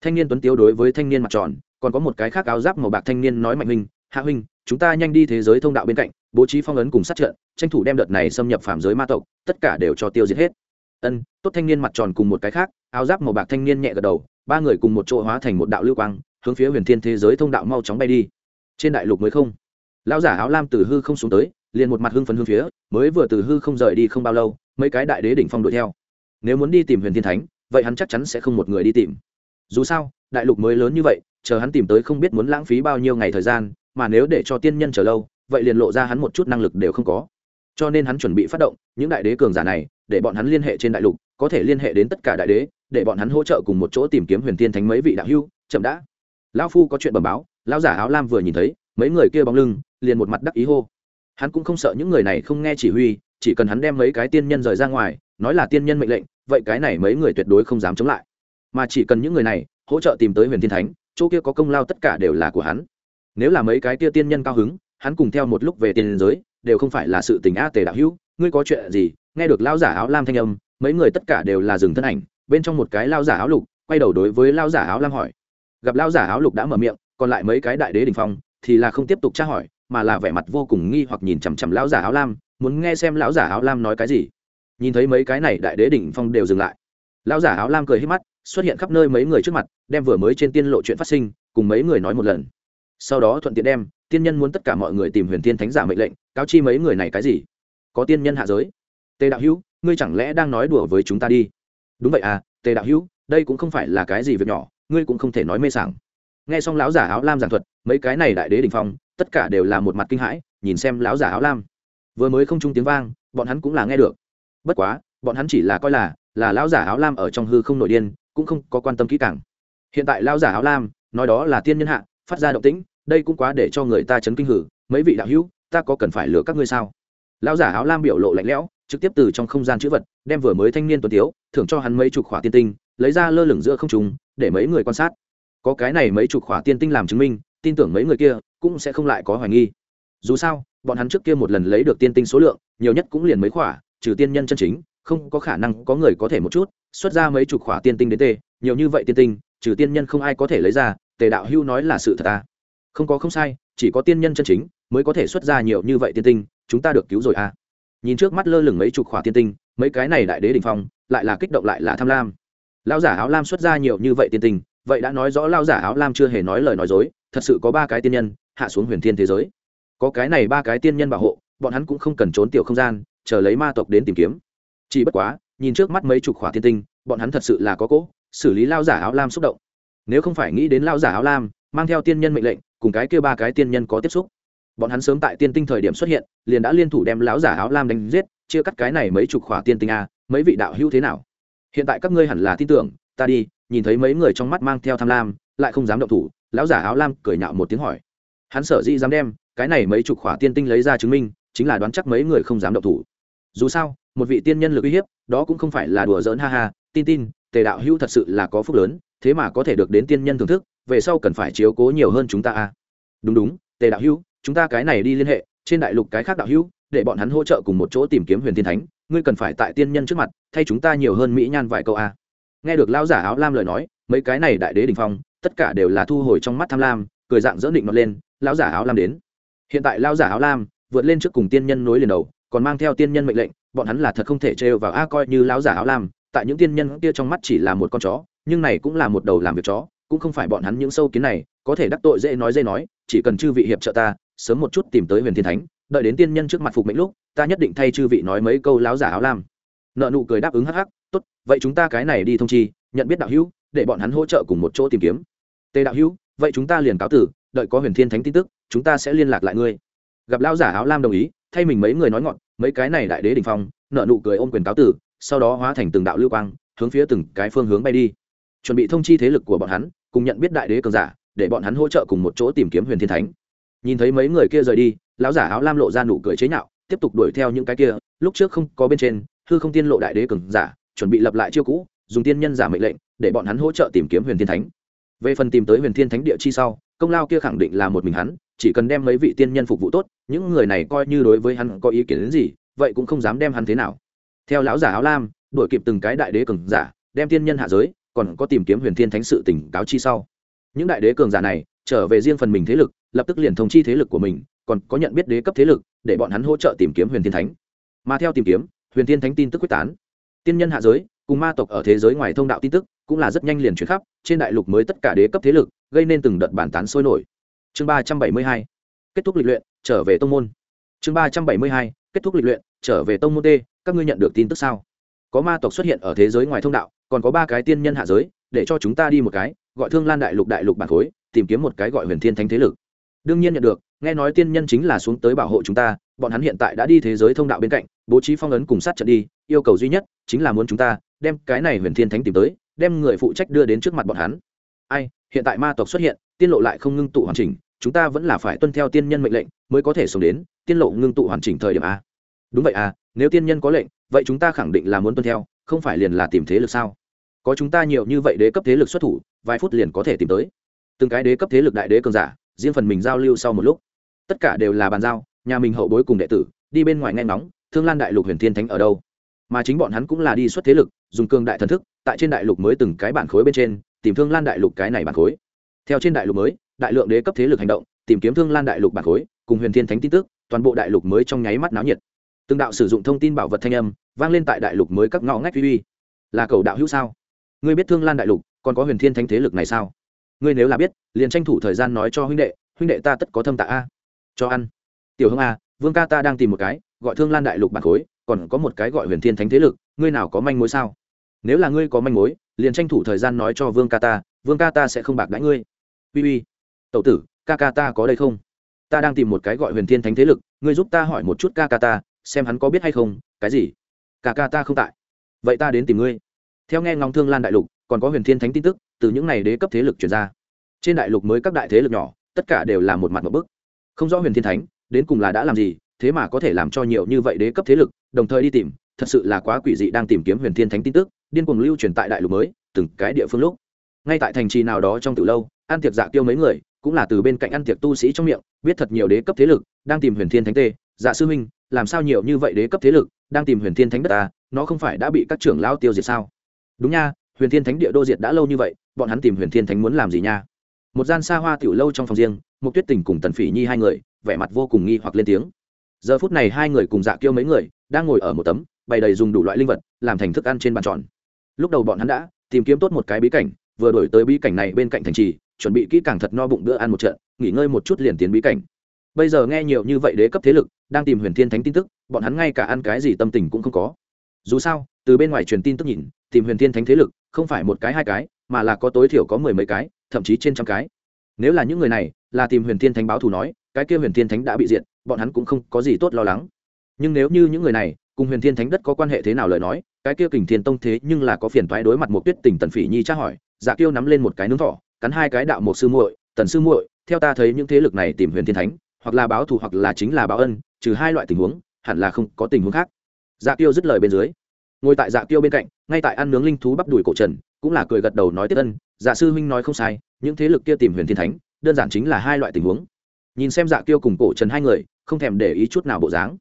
thanh niên tuấn tiếu đối với thanh niên mặt tròn, còn có một cái khác áo giáp màu bạc thanh niên nói mạnh huynh, hạ huynh, chúng ta nhanh đi thế giới thông đạo bên cạnh, bố trí phong ấn cùng sát trận, tranh thủ đem đợt này xâm nhập phạm giới ma tộc, tất cả đều cho tiêu diệt hết. Ân, tốt thanh niên mặt tròn cùng một cái khác, áo giáp màu bạc thanh niên nhẹ gật đầu, ba người cùng một chỗ hóa thành một đạo lưu quang hướng phía huyền thiên thế giới thông đạo mau chóng bay đi. Trên đại lục mới không. Lão giả áo lam từ hư không xuống tới, liền một mặt hưng phấn hương phía, mới vừa từ hư không rời đi không bao lâu, mấy cái đại đế đỉnh phong đuổi theo. Nếu muốn đi tìm huyền thiên thánh, vậy hắn chắc chắn sẽ không một người đi tìm. Dù sao, đại lục mới lớn như vậy, chờ hắn tìm tới không biết muốn lãng phí bao nhiêu ngày thời gian, mà nếu để cho tiên nhân chờ lâu, vậy liền lộ ra hắn một chút năng lực đều không có. Cho nên hắn chuẩn bị phát động, những đại đế cường giả này, để bọn hắn liên hệ trên đại lục, có thể liên hệ đến tất cả đại đế, để bọn hắn hỗ trợ cùng một chỗ tìm kiếm huyền thiên thánh mấy vị đạo hưu chậm đã lão phu có chuyện bẩm báo, lão giả áo lam vừa nhìn thấy, mấy người kia bóng lưng, liền một mặt đắc ý hô. Hắn cũng không sợ những người này không nghe chỉ huy, chỉ cần hắn đem mấy cái tiên nhân rời ra ngoài, nói là tiên nhân mệnh lệnh, vậy cái này mấy người tuyệt đối không dám chống lại. Mà chỉ cần những người này hỗ trợ tìm tới huyền thiên thánh, chỗ kia có công lao tất cả đều là của hắn. Nếu là mấy cái kia tiên nhân cao hứng, hắn cùng theo một lúc về tiền giới, đều không phải là sự tình a tề đạo hữu, ngươi có chuyện gì? Nghe được lao giả áo lam thanh âm, mấy người tất cả đều là dừng thân ảnh, bên trong một cái lao giả áo lục, quay đầu đối với lao giả áo lam hỏi gặp lao giả áo lục đã mở miệng, còn lại mấy cái đại đế đình phong thì là không tiếp tục tra hỏi, mà là vẻ mặt vô cùng nghi hoặc nhìn chằm chằm lão giả áo lam, muốn nghe xem lão giả áo lam nói cái gì. Nhìn thấy mấy cái này đại đế đỉnh phong đều dừng lại. Lão giả áo lam cười hết mắt, xuất hiện khắp nơi mấy người trước mặt, đem vừa mới trên tiên lộ chuyện phát sinh, cùng mấy người nói một lần. Sau đó thuận tiện đem, tiên nhân muốn tất cả mọi người tìm huyền tiên thánh giả mệnh lệnh, cáo chi mấy người này cái gì? Có tiên nhân hạ giới. Tề đạo hữu, ngươi chẳng lẽ đang nói đùa với chúng ta đi? Đúng vậy à tề đạo hữu, đây cũng không phải là cái gì việc nhỏ ngươi cũng không thể nói mê sảng. Nghe xong lão giả áo lam giảng thuật, mấy cái này đại đế đình phong, tất cả đều là một mặt kinh hãi, nhìn xem lão giả áo lam. Vừa mới không trung tiếng vang, bọn hắn cũng là nghe được. Bất quá, bọn hắn chỉ là coi là là lão giả áo lam ở trong hư không nội điên, cũng không có quan tâm kỹ càng. Hiện tại lão giả áo lam, nói đó là tiên nhân hạ, phát ra động tĩnh, đây cũng quá để cho người ta chấn kinh hử, mấy vị đạo hữu, ta có cần phải lừa các ngươi sao? Lão giả áo lam biểu lộ lạnh lẽo, trực tiếp từ trong không gian chữ vật, đem vừa mới thanh niên tuấn tiếu, thưởng cho hắn mấy chục khỏa tiên tinh lấy ra lơ lửng giữa không trùng để mấy người quan sát. Có cái này mấy chục khỏa tiên tinh làm chứng minh, tin tưởng mấy người kia cũng sẽ không lại có hoài nghi. Dù sao, bọn hắn trước kia một lần lấy được tiên tinh số lượng, nhiều nhất cũng liền mấy khỏa, trừ tiên nhân chân chính, không có khả năng có người có thể một chút xuất ra mấy chục khỏa tiên tinh đến tê, nhiều như vậy tiên tinh, trừ tiên nhân không ai có thể lấy ra, tề đạo hưu nói là sự thật ta à. không có không sai, chỉ có tiên nhân chân chính mới có thể xuất ra nhiều như vậy tiên tinh, chúng ta được cứu rồi à. Nhìn trước mắt lơ lửng mấy chục khỏa tiên tinh, mấy cái này đại đế đình phong, lại là kích động lại là tham lam. Lão giả áo lam xuất ra nhiều như vậy tiên tình, vậy đã nói rõ lão giả áo lam chưa hề nói lời nói dối thật sự có ba cái tiên nhân hạ xuống huyền thiên thế giới. Có cái này ba cái tiên nhân bảo hộ bọn hắn cũng không cần trốn tiểu không gian chờ lấy ma tộc đến tìm kiếm. Chỉ bất quá nhìn trước mắt mấy chục khỏa tiên tinh bọn hắn thật sự là có cỗ xử lý lao giả áo lam xúc động. Nếu không phải nghĩ đến lao giả áo lam mang theo tiên nhân mệnh lệnh cùng cái kia ba cái tiên nhân có tiếp xúc bọn hắn sớm tại tiên tinh thời điểm xuất hiện liền đã liên thủ đem lão giả áo lam đánh giết chia cắt cái này mấy chục khỏa tiên tinh a mấy vị đạo hữu thế nào? Hiện tại các ngươi hẳn là tin tưởng, ta đi, nhìn thấy mấy người trong mắt mang theo tham lam, lại không dám động thủ, lão giả áo lam cười nhạo một tiếng hỏi. Hắn sở dĩ dám đem, cái này mấy chục khỏa tiên tinh lấy ra chứng minh, chính là đoán chắc mấy người không dám động thủ. Dù sao, một vị tiên nhân lực uy hiếp, đó cũng không phải là đùa giỡn, ha ha, tin tin, tề đạo hữu thật sự là có phúc lớn, thế mà có thể được đến tiên nhân thưởng thức, về sau cần phải chiếu cố nhiều hơn chúng ta a. À. Đúng đúng, tề đạo hữu, chúng ta cái này đi liên hệ, trên đại lục cái khác đạo hữu, để bọn hắn hỗ trợ cùng một chỗ tìm kiếm huyền thiên thánh ngươi cần phải tại tiên nhân trước mặt, thay chúng ta nhiều hơn mỹ nhan vài câu a. Nghe được lão giả áo lam lời nói, mấy cái này đại đế đình phong, tất cả đều là thu hồi trong mắt tham lam, cười dạng dỡ định nó lên, lão giả áo lam đến. Hiện tại lão giả áo lam vượt lên trước cùng tiên nhân nối liền đầu, còn mang theo tiên nhân mệnh lệnh, bọn hắn là thật không thể trêu vào, a, coi như lão giả áo lam, tại những tiên nhân kia trong mắt chỉ là một con chó, nhưng này cũng là một đầu làm việc chó, cũng không phải bọn hắn những sâu kiến này, có thể đắc tội dễ nói dễ nói, chỉ cần chư vị hiệp trợ ta sớm một chút tìm tới huyền thiên thánh, đợi đến tiên nhân trước mặt phục mệnh lúc, ta nhất định thay chư vị nói mấy câu láo giả áo lam. Nợ nụ cười đáp ứng hắc hắc, tốt, vậy chúng ta cái này đi thông chi, nhận biết đạo hữu, để bọn hắn hỗ trợ cùng một chỗ tìm kiếm. Tề đạo hữu, vậy chúng ta liền cáo tử, đợi có huyền thiên thánh tin tức, chúng ta sẽ liên lạc lại ngươi. Gặp lão giả áo lam đồng ý, thay mình mấy người nói ngọn, mấy cái này đại đế đình phong, nợ nụ cười ôm quyền cáo tử, sau đó hóa thành từng đạo lưu quang, hướng phía từng cái phương hướng bay đi. Chuẩn bị thông chi thế lực của bọn hắn, cùng nhận biết đại đế cường giả, để bọn hắn hỗ trợ cùng một chỗ tìm kiếm huyền thiên thánh nhìn thấy mấy người kia rời đi, lão giả áo lam lộ ra nụ cười chế nhạo, tiếp tục đuổi theo những cái kia, lúc trước không có bên trên, hư không tiên lộ đại đế cường giả, chuẩn bị lập lại chiêu cũ, dùng tiên nhân giả mệnh lệnh, để bọn hắn hỗ trợ tìm kiếm huyền thiên thánh. Về phần tìm tới huyền thiên thánh địa chi sau, công lao kia khẳng định là một mình hắn, chỉ cần đem mấy vị tiên nhân phục vụ tốt, những người này coi như đối với hắn có ý kiến đến gì, vậy cũng không dám đem hắn thế nào. Theo lão giả áo lam, đuổi kịp từng cái đại đế cường giả, đem tiên nhân hạ giới, còn có tìm kiếm huyền thiên thánh sự tỉnh cáo chi sau. Những đại đế cường giả này, trở về riêng phần mình thế lực lập tức liền thông chi thế lực của mình, còn có nhận biết đế cấp thế lực, để bọn hắn hỗ trợ tìm kiếm huyền thiên thánh. Mà theo tìm kiếm, huyền thiên thánh tin tức quyết tán. Tiên nhân hạ giới, cùng ma tộc ở thế giới ngoài thông đạo tin tức, cũng là rất nhanh liền chuyển khắp, trên đại lục mới tất cả đế cấp thế lực, gây nên từng đợt bản tán sôi nổi. Chương ba trăm bảy mươi hai, kết thúc lịch luyện, trở về tông môn. Chương ba trăm bảy mươi hai, kết thúc lịch luyện, trở về tông môn t, các ngươi nhận được tin tức sao? Có ma tộc xuất hiện ở thế giới ngoài thông đạo, còn có ba cái tiên nhân hạ giới, để cho chúng ta đi một cái, gọi thương lan đại lục đại lục bản khối, tìm kiếm một cái gọi huyền thiên thánh thế lực đương nhiên nhận được, nghe nói tiên nhân chính là xuống tới bảo hộ chúng ta, bọn hắn hiện tại đã đi thế giới thông đạo bên cạnh, bố trí phong ấn cùng sát trận đi, yêu cầu duy nhất chính là muốn chúng ta đem cái này huyền thiên thánh tìm tới, đem người phụ trách đưa đến trước mặt bọn hắn. Ai, hiện tại ma tộc xuất hiện, tiên lộ lại không ngưng tụ hoàn chỉnh, chúng ta vẫn là phải tuân theo tiên nhân mệnh lệnh mới có thể sống đến, tiên lộ ngưng tụ hoàn chỉnh thời điểm a. Đúng vậy à nếu tiên nhân có lệnh, vậy chúng ta khẳng định là muốn tuân theo, không phải liền là tìm thế lực sao? Có chúng ta nhiều như vậy đế cấp thế lực xuất thủ, vài phút liền có thể tìm tới. Từng cái đế cấp thế lực đại đế cường giả riêng phần mình giao lưu sau một lúc. Tất cả đều là bàn giao, nhà mình hậu bối cùng đệ tử, đi bên ngoài nghe ngóng, thương lan đại lục huyền thiên thánh ở đâu. Mà chính bọn hắn cũng là đi xuất thế lực, dùng cương đại thần thức, tại trên đại lục mới từng cái bản khối bên trên, tìm thương lan đại lục cái này bản khối. Theo trên đại lục mới, đại lượng đế cấp thế lực hành động, tìm kiếm thương lan đại lục bản khối, cùng huyền thiên thánh tin tức, toàn bộ đại lục mới trong nháy mắt náo nhiệt. Từng đạo sử dụng thông tin bảo vật thanh âm, vang lên tại đại lục mới các ngõ ngách vi vi là cầu đạo hữu sao? Ngươi biết thương lan đại lục, còn có huyền thiên thánh thế lực này sao? Ngươi nếu là biết, liền tranh thủ thời gian nói cho huynh đệ huynh đệ ta tất có thâm tạ a. Cho ăn. Tiểu hưng a vương ca ta đang tìm một cái, gọi thương lan đại lục bản khối, còn có một cái gọi huyền thiên thánh thế lực, ngươi nào có manh mối sao? Nếu là ngươi có manh mối, liền tranh thủ thời gian nói cho vương ca ta, vương ca ta sẽ không bạc đãi ngươi. Uy uy. Tậu tử, ca ca ta có đây không? Ta đang tìm một cái gọi huyền thiên thánh thế lực, ngươi giúp ta hỏi một chút ca ca ta, xem hắn có biết hay không, cái gì? Ca ca ta không tại. Vậy ta đến tìm ngươi. Theo nghe ngóng thương lan đại lục còn có huyền thiên thánh tin tức, từ những này đế cấp thế lực chuyển ra. Trên đại lục mới các đại thế lực nhỏ, tất cả đều là một mặt một bức. Không rõ huyền thiên thánh, đến cùng là đã làm gì, thế mà có thể làm cho nhiều như vậy đế cấp thế lực, đồng thời đi tìm, thật sự là quá quỷ dị đang tìm kiếm huyền thiên thánh tin tức, điên cuồng lưu truyền tại đại lục mới, từng cái địa phương lúc. Ngay tại thành trì nào đó trong từ lâu ăn tiệc dạ tiêu mấy người, cũng là từ bên cạnh ăn tiệc tu sĩ trong miệng, biết thật nhiều đế cấp thế lực, đang tìm huyền thiên thánh tê. Dạ sư huynh, làm sao nhiều như vậy đế cấp thế lực, đang tìm huyền thiên thánh đất ta nó không phải đã bị các trưởng lao tiêu diệt sao? Đúng nha huyền thiên thánh địa đô diệt đã lâu như vậy, bọn hắn tìm huyền thiên thánh muốn làm gì nha? Một gian xa hoa tiểu lâu trong phòng riêng một tuyết tình cùng tần phỉ nhi hai người, vẻ mặt vô cùng nghi hoặc lên tiếng. Giờ phút này hai người cùng dạ kêu mấy người, đang ngồi ở một tấm, bày đầy dùng đủ loại linh vật, làm thành thức ăn trên bàn tròn. Lúc đầu bọn hắn đã tìm kiếm tốt một cái bí cảnh, vừa đổi tới bí cảnh này bên cạnh thành trì, chuẩn bị kỹ càng thật no bụng bữa ăn một trận, nghỉ ngơi một chút liền tiến bí cảnh. Bây giờ nghe nhiều như vậy đế cấp thế lực, đang tìm huyền thiên thánh tin tức, bọn hắn ngay cả ăn cái gì tâm tình cũng không có. Dù sao từ bên ngoài truyền tin tức nhìn, tìm huyền thiên thánh thế lực, không phải một cái hai cái, mà là có tối thiểu có mười mấy cái, thậm chí trên trăm cái. Nếu là những người này, là tìm huyền thiên thánh báo thù nói, cái kia huyền thiên thánh đã bị diệt, bọn hắn cũng không có gì tốt lo lắng. Nhưng nếu như những người này, cùng huyền thiên thánh đất có quan hệ thế nào lời nói, cái kia kình thiên tông thế nhưng là có phiền toái đối mặt một tuyết tình tần phỉ nhi tra hỏi dạ kiêu nắm lên một cái nướng thỏ, cắn hai cái đạo một sư muội, tần sư muội, theo ta thấy những thế lực này tìm huyền thiên thánh, hoặc là báo thù hoặc là chính là báo ân, trừ hai loại tình huống, hẳn là không có tình huống khác. Dạ kiêu dứt lời bên dưới ngồi tại dạ kiêu bên cạnh, ngay tại ăn nướng linh thú bắp đùi cổ trần, cũng là cười gật đầu nói tiếp ân dạ sư huynh nói không sai, những thế lực kia tìm huyền thiên thánh, đơn giản chính là hai loại tình huống. Nhìn xem dạ kiêu cùng cổ trần hai người, không thèm để ý chút nào bộ dáng.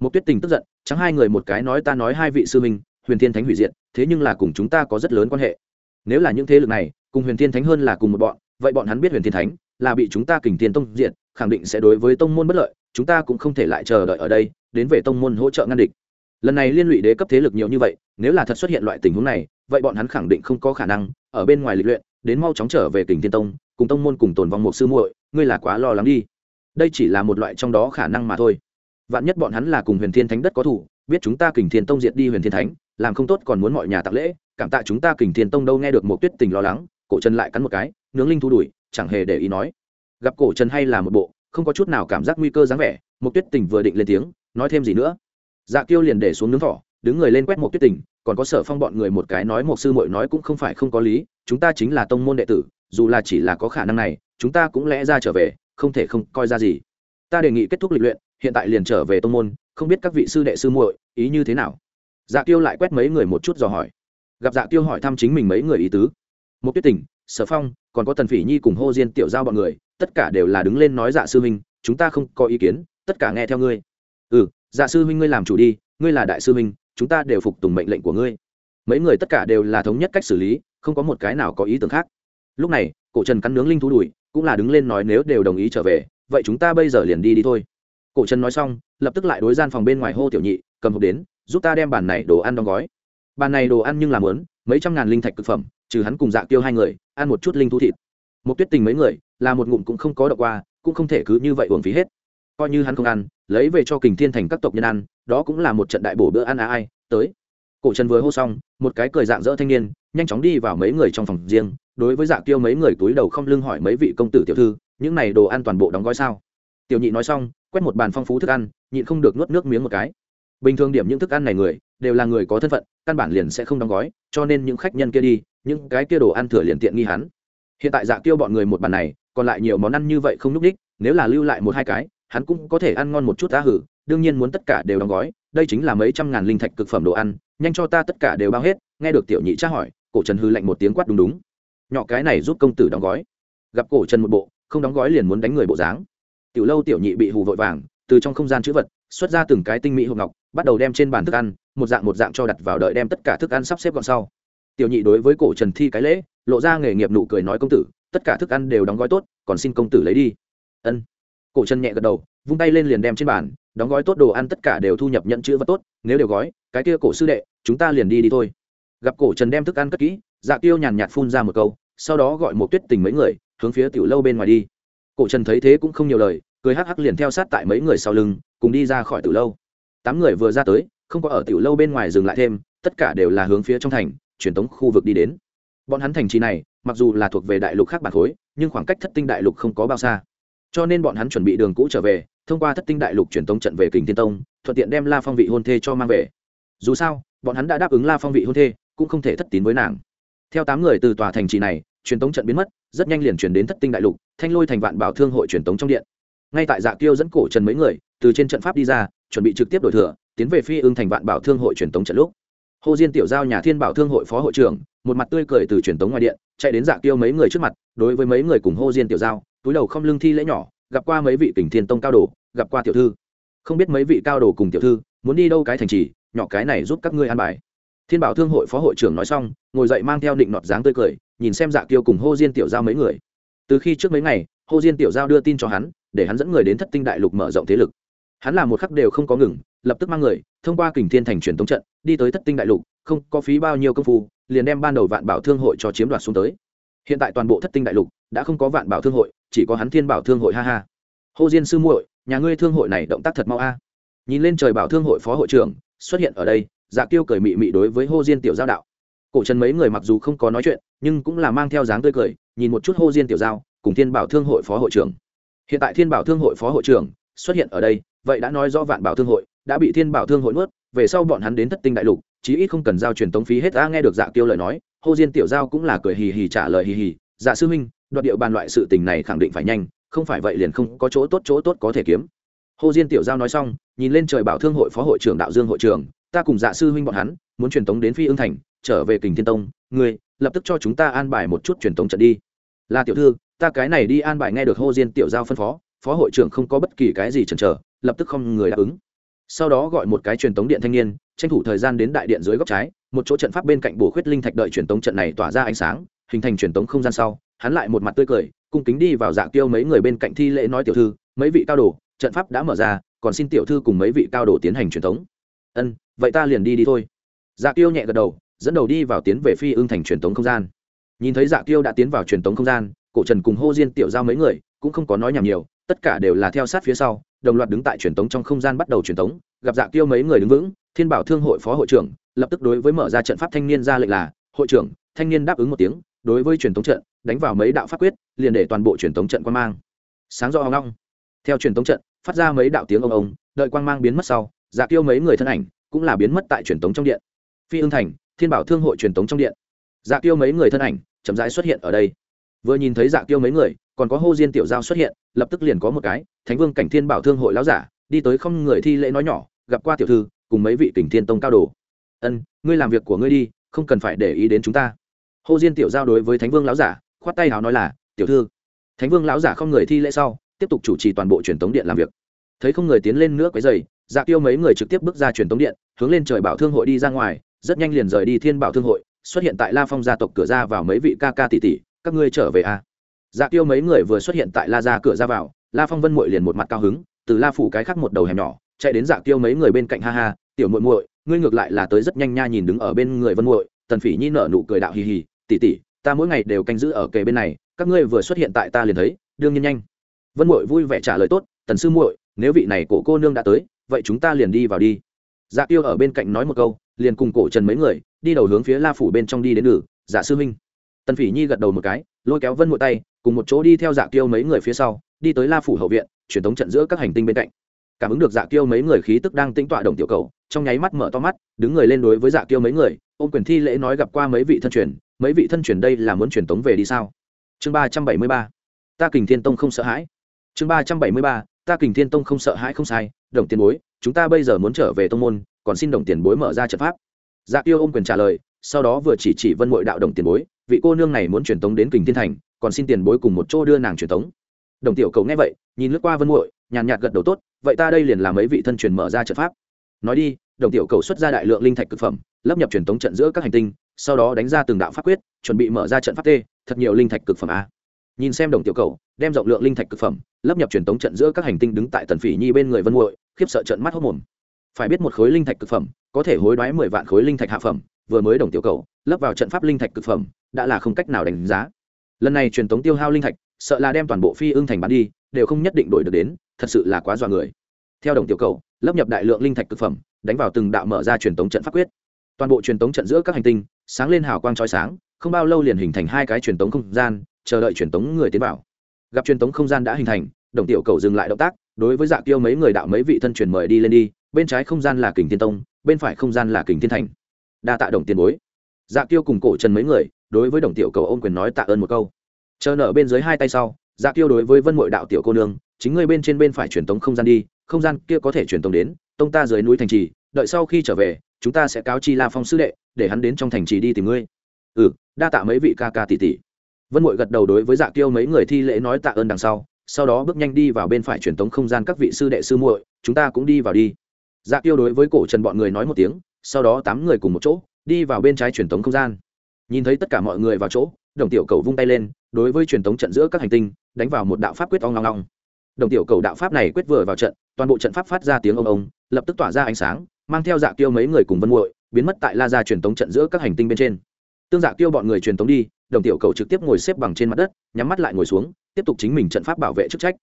Một tuyết tình tức giận, chẳng hai người một cái nói ta nói hai vị sư huynh, huyền thiên thánh hủy diệt, thế nhưng là cùng chúng ta có rất lớn quan hệ. Nếu là những thế lực này, cùng huyền thiên thánh hơn là cùng một bọn, vậy bọn hắn biết huyền thiên thánh là bị chúng ta kình thiên tông diện khẳng định sẽ đối với tông môn bất lợi, chúng ta cũng không thể lại chờ đợi ở đây, đến về tông môn hỗ trợ ngăn địch lần này liên lụy đế cấp thế lực nhiều như vậy, nếu là thật xuất hiện loại tình huống này, vậy bọn hắn khẳng định không có khả năng, ở bên ngoài lịch luyện, đến mau chóng trở về kình thiên tông, cùng tông môn cùng tồn vong một sư muội, ngươi là quá lo lắng đi. Đây chỉ là một loại trong đó khả năng mà thôi. Vạn nhất bọn hắn là cùng huyền thiên thánh đất có thủ, biết chúng ta kình thiên tông diệt đi huyền thiên thánh, làm không tốt còn muốn mọi nhà tặng lễ, cảm tạ chúng ta kình thiên tông đâu nghe được một tuyết tình lo lắng, cổ trần lại cắn một cái, nướng linh thu đuổi, chẳng hề để ý nói. Gặp cổ trần hay là một bộ, không có chút nào cảm giác nguy cơ dáng vẻ, một tuyết tình vừa định lên tiếng, nói thêm gì nữa? Dạ kiêu liền để xuống nướng thỏ, đứng người lên quét một tuyết tình, còn có sở phong bọn người một cái nói một sư muội nói cũng không phải không có lý, chúng ta chính là tông môn đệ tử, dù là chỉ là có khả năng này, chúng ta cũng lẽ ra trở về, không thể không coi ra gì. Ta đề nghị kết thúc lịch luyện, hiện tại liền trở về tông môn, không biết các vị sư đệ sư muội ý như thế nào. Dạ tiêu lại quét mấy người một chút dò hỏi. Gặp dạ tiêu hỏi thăm chính mình mấy người ý tứ. Một tuyết tình, sở phong, còn có tần phỉ nhi cùng hô diên tiểu giao bọn người, tất cả đều là đứng lên nói dạ sư huynh chúng ta không có ý kiến, tất cả nghe theo ngươi. Ừ dạ sư huynh ngươi làm chủ đi, ngươi là đại sư huynh, chúng ta đều phục tùng mệnh lệnh của ngươi. Mấy người tất cả đều là thống nhất cách xử lý, không có một cái nào có ý tưởng khác. Lúc này, cổ trần cắn nướng linh thú đùi, cũng là đứng lên nói nếu đều đồng ý trở về, vậy chúng ta bây giờ liền đi đi thôi. Cổ trần nói xong, lập tức lại đối gian phòng bên ngoài hô tiểu nhị, cầm hộp đến, giúp ta đem bàn này đồ ăn đóng gói. Bàn này đồ ăn nhưng làm lớn mấy trăm ngàn linh thạch thực phẩm, trừ hắn cùng dạ tiêu hai người, ăn một chút linh thú thịt. Một tuyết tình mấy người, là một ngụm cũng không có đọc qua, cũng không thể cứ như vậy uổng phí hết. Coi như hắn không ăn lấy về cho kình thiên thành các tộc nhân ăn, đó cũng là một trận đại bổ bữa ăn à ai, tới. Cổ trần vừa hô xong, một cái cười dạng dỡ thanh niên, nhanh chóng đi vào mấy người trong phòng riêng, đối với dạ tiêu mấy người túi đầu không lưng hỏi mấy vị công tử tiểu thư, những này đồ ăn toàn bộ đóng gói sao? Tiểu nhị nói xong, quét một bàn phong phú thức ăn, nhịn không được nuốt nước miếng một cái. Bình thường điểm những thức ăn này người, đều là người có thân phận, căn bản liền sẽ không đóng gói, cho nên những khách nhân kia đi, những cái kia đồ ăn thừa liền tiện nghi hắn. Hiện tại dạ tiêu bọn người một bàn này, còn lại nhiều món ăn như vậy không n ú c đích nếu là lưu lại một hai cái hắn cũng có thể ăn ngon một chút tá hử, đương nhiên muốn tất cả đều đóng gói, đây chính là mấy trăm ngàn linh thạch cực phẩm đồ ăn, nhanh cho ta tất cả đều bao hết, nghe được tiểu nhị tra hỏi, cổ trần hư lạnh một tiếng quát đúng đúng. Nhỏ cái này giúp công tử đóng gói. Gặp cổ trần một bộ, không đóng gói liền muốn đánh người bộ dáng. Tiểu lâu tiểu nhị bị hù vội vàng, từ trong không gian chữ vật, xuất ra từng cái tinh mỹ hộp ngọc, bắt đầu đem trên bàn thức ăn, một dạng một dạng cho đặt vào đợi đem tất cả thức ăn sắp xếp gọn sau. Tiểu nhị đối với cổ trần thi cái lễ, lộ ra nghề nghiệp nụ cười nói công tử, tất cả thức ăn đều đóng gói tốt, còn xin công tử lấy đi. Ân cổ trần nhẹ gật đầu, vung tay lên liền đem trên bàn, đóng gói tốt đồ ăn tất cả đều thu nhập nhận chữ vật tốt, nếu đều gói, cái kia cổ sư đệ, chúng ta liền đi đi thôi. Gặp cổ trần đem thức ăn cất kỹ dạ tiêu nhàn nhạt phun ra một câu, sau đó gọi một tuyết tình mấy người, hướng phía tiểu lâu bên ngoài đi. Cổ trần thấy thế cũng không nhiều lời, cười hắc hắc liền theo sát tại mấy người sau lưng, cùng đi ra khỏi tiểu lâu. Tám người vừa ra tới, không có ở tiểu lâu bên ngoài dừng lại thêm, tất cả đều là hướng phía trong thành, truyền tống khu vực đi đến. Bọn hắn thành trì này, mặc dù là thuộc về đại lục khác bản khối, nhưng khoảng cách thất tinh đại lục không có bao xa cho nên bọn hắn chuẩn bị đường cũ trở về, thông qua thất tinh đại lục truyền tống trận về kình thiên tông, thuận tiện đem la phong vị hôn thê cho mang về. Dù sao, bọn hắn đã đáp ứng la phong vị hôn thê, cũng không thể thất tín với nàng. Theo tám người từ tòa thành trì này, truyền tống trận biến mất, rất nhanh liền chuyển đến thất tinh đại lục, thanh lôi thành vạn bảo thương hội truyền tống trong điện. Ngay tại dạ kiêu dẫn cổ trần mấy người, từ trên trận pháp đi ra, chuẩn bị trực tiếp đổi thừa, tiến về phi ương thành vạn bảo thương hội truyền tống trận lúc. Hồ diên tiểu giao nhà thiên bảo thương hội phó hội trưởng một mặt tươi cười từ truyền tống ngoài điện, chạy đến dạ kiêu mấy người trước mặt, đối với mấy người cùng hô diên tiểu giao, túi đầu không lưng thi lễ nhỏ, gặp qua mấy vị tỉnh thiên tông cao đồ, gặp qua tiểu thư. Không biết mấy vị cao đồ cùng tiểu thư muốn đi đâu cái thành trì, nhỏ cái này giúp các ngươi an bài. Thiên bảo thương hội phó hội trưởng nói xong, ngồi dậy mang theo định nọt dáng tươi cười, nhìn xem dạ kiêu cùng hô diên tiểu giao mấy người. Từ khi trước mấy ngày, hô diên tiểu giao đưa tin cho hắn, để hắn dẫn người đến thất tinh đại lục mở rộng thế lực. Hắn làm một khắc đều không có ngừng, lập tức mang người, thông qua kình thiên thành truyền tống trận, đi tới thất tinh đại lục, không có phí bao nhiêu công phu liền đem ban đầu vạn bảo thương hội cho chiếm đoạt xuống tới. Hiện tại toàn bộ thất tinh đại lục đã không có vạn bảo thương hội, chỉ có hắn thiên bảo thương hội ha ha. Hô diên sư muội, nhà ngươi thương hội này động tác thật mau a. Nhìn lên trời bảo thương hội phó hội trưởng, xuất hiện ở đây dạ tiêu cười mị mị đối với hô diên tiểu giao đạo. Cổ trần mấy người mặc dù không có nói chuyện, nhưng cũng là mang theo dáng tươi cười, nhìn một chút hô diên tiểu giao, cùng thiên bảo thương hội phó hội trưởng. Hiện tại thiên bảo thương hội phó hội trưởng xuất hiện ở đây, vậy đã nói rõ vạn bảo thương hội, đã bị thiên bảo thương hội nuốt, về sau bọn hắn đến thất tinh đại lục chí ít không cần giao truyền tống phí hết a nghe được dạ tiêu lời nói, hô diên tiểu giao cũng là cười hì hì trả lời hì hì dạ sư huynh, đoạt điệu bàn loại sự tình này khẳng định phải nhanh, không phải vậy liền không có chỗ tốt chỗ tốt có thể kiếm. Hô diên tiểu giao nói xong, nhìn lên trời bảo thương hội phó hội trưởng đạo dương hội trưởng, ta cùng dạ sư huynh bọn hắn, muốn truyền tống đến phi ương thành, trở về kình thiên tông người lập tức cho chúng ta an bài một chút truyền tống trận đi. Là tiểu thư, ta cái này đi an bài nghe được hô diên tiểu giao phân phó phó hội trưởng không có bất kỳ cái gì chần chờ, lập tức không người đáp ứng. Sau đó gọi một cái truyền tống điện thanh niên tranh thủ thời gian đến đại điện dưới góc trái, một chỗ trận pháp bên cạnh bổ khuyết linh thạch đợi truyền tống trận này tỏa ra ánh sáng, hình thành truyền tống không gian sau, hắn lại một mặt tươi cười, cung kính đi vào dạng tiêu mấy người bên cạnh thi lễ nói tiểu thư, mấy vị cao đồ, trận pháp đã mở ra, còn xin tiểu thư cùng mấy vị cao đồ tiến hành truyền tống. Ân, vậy ta liền đi đi thôi. Dạ tiêu nhẹ gật đầu, dẫn đầu đi vào tiến về phi ương thành truyền tống không gian. Nhìn thấy dạ tiêu đã tiến vào truyền tống không gian, cổ trần cùng hô diên tiểu giao mấy người, cũng không có nói nhảm nhiều, tất cả đều là theo sát phía sau, đồng loạt đứng tại truyền tống trong không gian bắt đầu truyền tống, gặp dạ tiêu mấy người đứng vững thiên bảo thương hội phó hội trưởng, lập tức đối với mở ra trận pháp thanh niên ra lệnh là, hội trưởng, thanh niên đáp ứng một tiếng, đối với truyền thống trận, đánh vào mấy đạo pháp quyết, liền để toàn bộ truyền thống trận quan mang. Sáng do ông long theo truyền thống trận, phát ra mấy đạo tiếng ông ông, đợi quang mang biến mất sau dạ tiêu mấy người thân ảnh cũng là biến mất tại truyền thống trong điện. Phi ương thành, thiên bảo thương hội truyền thống trong điện. Dạ tiêu mấy người thân ảnh chậm rãi xuất hiện ở đây. Vừa nhìn thấy dạ tiêu mấy người, còn có hô diên tiểu giao xuất hiện, lập tức liền có một cái, thánh vương cảnh thiên bảo thương hội lão giả, đi tới không người thi lễ nói nhỏ, gặp qua tiểu thư cùng mấy vị kình thiên tông cao đồ. Ân, ngươi làm việc của ngươi đi, không cần phải để ý đến chúng ta. Hô diên tiểu giao đối với thánh vương lão giả, khoát tay hào nói là, tiểu thư. Thánh vương lão giả không người thi lễ sau, tiếp tục chủ trì toàn bộ truyền tống điện làm việc. Thấy không người tiến lên nữa quấy dày dạ tiêu mấy người trực tiếp bước ra truyền tống điện, hướng lên trời bảo thương hội đi ra ngoài, rất nhanh liền rời đi thiên bảo thương hội, xuất hiện tại la phong gia tộc cửa ra vào mấy vị ca ca tỷ tỷ, các ngươi trở về a. À? dạ tiêu mấy người vừa xuất hiện tại la ra cửa ra vào, la phong vân muội liền một mặt cao hứng, từ la phủ cái khác một đầu hẻm nhỏ, chạy đến dạ tiêu mấy người bên cạnh ha ha tiểu muội muội, ngươi ngược lại là tới rất nhanh nha nhìn đứng ở bên người vân muội, tần phỉ nhi nở nụ cười đạo hì hì, tỷ tỷ, ta mỗi ngày đều canh giữ ở kề bên này, các ngươi vừa xuất hiện tại ta liền thấy, đương nhiên nhanh. Vân muội vui vẻ trả lời, tốt, tần sư muội, nếu vị này cổ cô nương đã tới, vậy chúng ta liền đi vào đi. Dạ tiêu ở bên cạnh nói một câu, liền cùng cổ trần mấy người, đi đầu hướng phía la phủ bên trong đi đến lử dạ sư huynh. Tần phỉ nhi gật đầu một cái, lôi kéo vân muội tay, cùng một chỗ đi theo dạ tiêu mấy người phía sau, đi tới la phủ hậu viện, truyền thống trận giữa các hành tinh bên cạnh cảm ứng được dạ tiêu mấy người khí tức đang tĩnh tọa đồng tiểu cầu, trong nháy mắt mở to mắt, đứng người lên đối với dạ tiêu mấy người, ôm quyền thi lễ nói gặp qua mấy vị thân truyền, mấy vị thân truyền đây là muốn truyền tống về đi sao? Chương ba trăm bảy mươi ba, ta kình thiên tông không sợ hãi. Chương ba trăm bảy mươi ba, ta kình thiên tông không sợ hãi không sai, đồng tiền bối, chúng ta bây giờ muốn trở về tông môn, còn xin đồng tiền bối mở ra trận pháp. Dạ tiêu ôm quyền trả lời, sau đó vừa chỉ chỉ vân mội đạo đồng tiền bối, vị cô nương này muốn truyền tống đến kình thiên thành, còn xin tiền bối cùng một chỗ đưa nàng truyền tống. Đồng tiểu cầu nghe vậy, nhìn lướt qua vân muội nhàn nhạt gật đầu tốt vậy ta đây liền làm mấy vị thân truyền mở ra trận pháp. Nói đi, đồng tiểu cầu xuất ra đại lượng linh thạch thực phẩm, lấp nhập truyền tống trận giữa các hành tinh, sau đó đánh ra từng đạo pháp quyết, chuẩn bị mở ra trận pháp t thật nhiều linh thạch cực phẩm a. Nhìn xem đồng tiểu cầu, đem rộng lượng linh thạch cực phẩm, lấp nhập truyền tống trận giữa các hành tinh đứng tại tần phỉ nhi bên người vân muội, khiếp sợ trận mắt hốc mồm. Phải biết một khối linh thạch cực phẩm, có thể hối đoái mười vạn khối linh thạch hạ phẩm, vừa mới đồng tiểu cầu, lấp vào trận pháp linh thạch cực phẩm, đã là không cách nào đánh giá. Lần này truyền tống tiêu hao linh thạch, sợ là đem toàn bộ phi ương thành bán đi, đều không nhất định đổi được đến thật sự là quá dọa người. Theo đồng tiểu cầu, lấp nhập đại lượng linh thạch thực phẩm, đánh vào từng đạo mở ra truyền tống trận pháp quyết. Toàn bộ truyền tống trận giữa các hành tinh, sáng lên hào quang trói sáng, không bao lâu liền hình thành hai cái truyền tống không gian, chờ đợi truyền tống người tiến vào. Gặp truyền tống không gian đã hình thành, đồng tiểu cầu dừng lại động tác, đối với dạ tiêu mấy người đạo mấy vị thân truyền mời đi lên đi, bên trái không gian là kình thiên tông, bên phải không gian là kình thiên thành. Đa tạ đồng tiền bối. Dạ tiêu cùng cổ trần mấy người, đối với đồng tiểu cầu ôm quyền nói tạ ơn một câu. Chờ nở bên dưới hai tay sau dạ tiêu đối với vân mội đạo tiểu cô nương chính ngươi bên trên bên phải truyền tống không gian đi, không gian kia có thể truyền tống đến, tông ta dưới núi thành trì, đợi sau khi trở về, chúng ta sẽ cáo chi la phong sư đệ, để hắn đến trong thành trì đi tìm ngươi. Ừ đa tạ mấy vị ca ca tỷ tỷ. Vân mội gật đầu đối với dạ tiêu mấy người thi lễ nói tạ ơn đằng sau sau đó bước nhanh đi vào bên phải truyền tống không gian các vị sư đệ sư muội, chúng ta cũng đi vào đi. Dạ tiêu đối với cổ trần bọn người nói một tiếng, sau đó tám người cùng một chỗ, đi vào bên trái truyền tống không gian. Nhìn thấy tất cả mọi người vào chỗ, đồng tiểu cầu vung tay lên, đối với truyền tống trận giữa các hành tinh, đánh vào một đạo pháp quyết ong long long đồng tiểu cầu đạo pháp này quyết vừa vào trận, toàn bộ trận pháp phát ra tiếng ông ông, lập tức tỏa ra ánh sáng, mang theo dạ tiêu mấy người cùng vân muội, biến mất tại la ra truyền tống trận giữa các hành tinh bên trên. Tương dạ tiêu bọn người truyền tống đi, đồng tiểu cầu trực tiếp ngồi xếp bằng trên mặt đất, nhắm mắt lại ngồi xuống, tiếp tục chính mình trận pháp bảo vệ chức trách.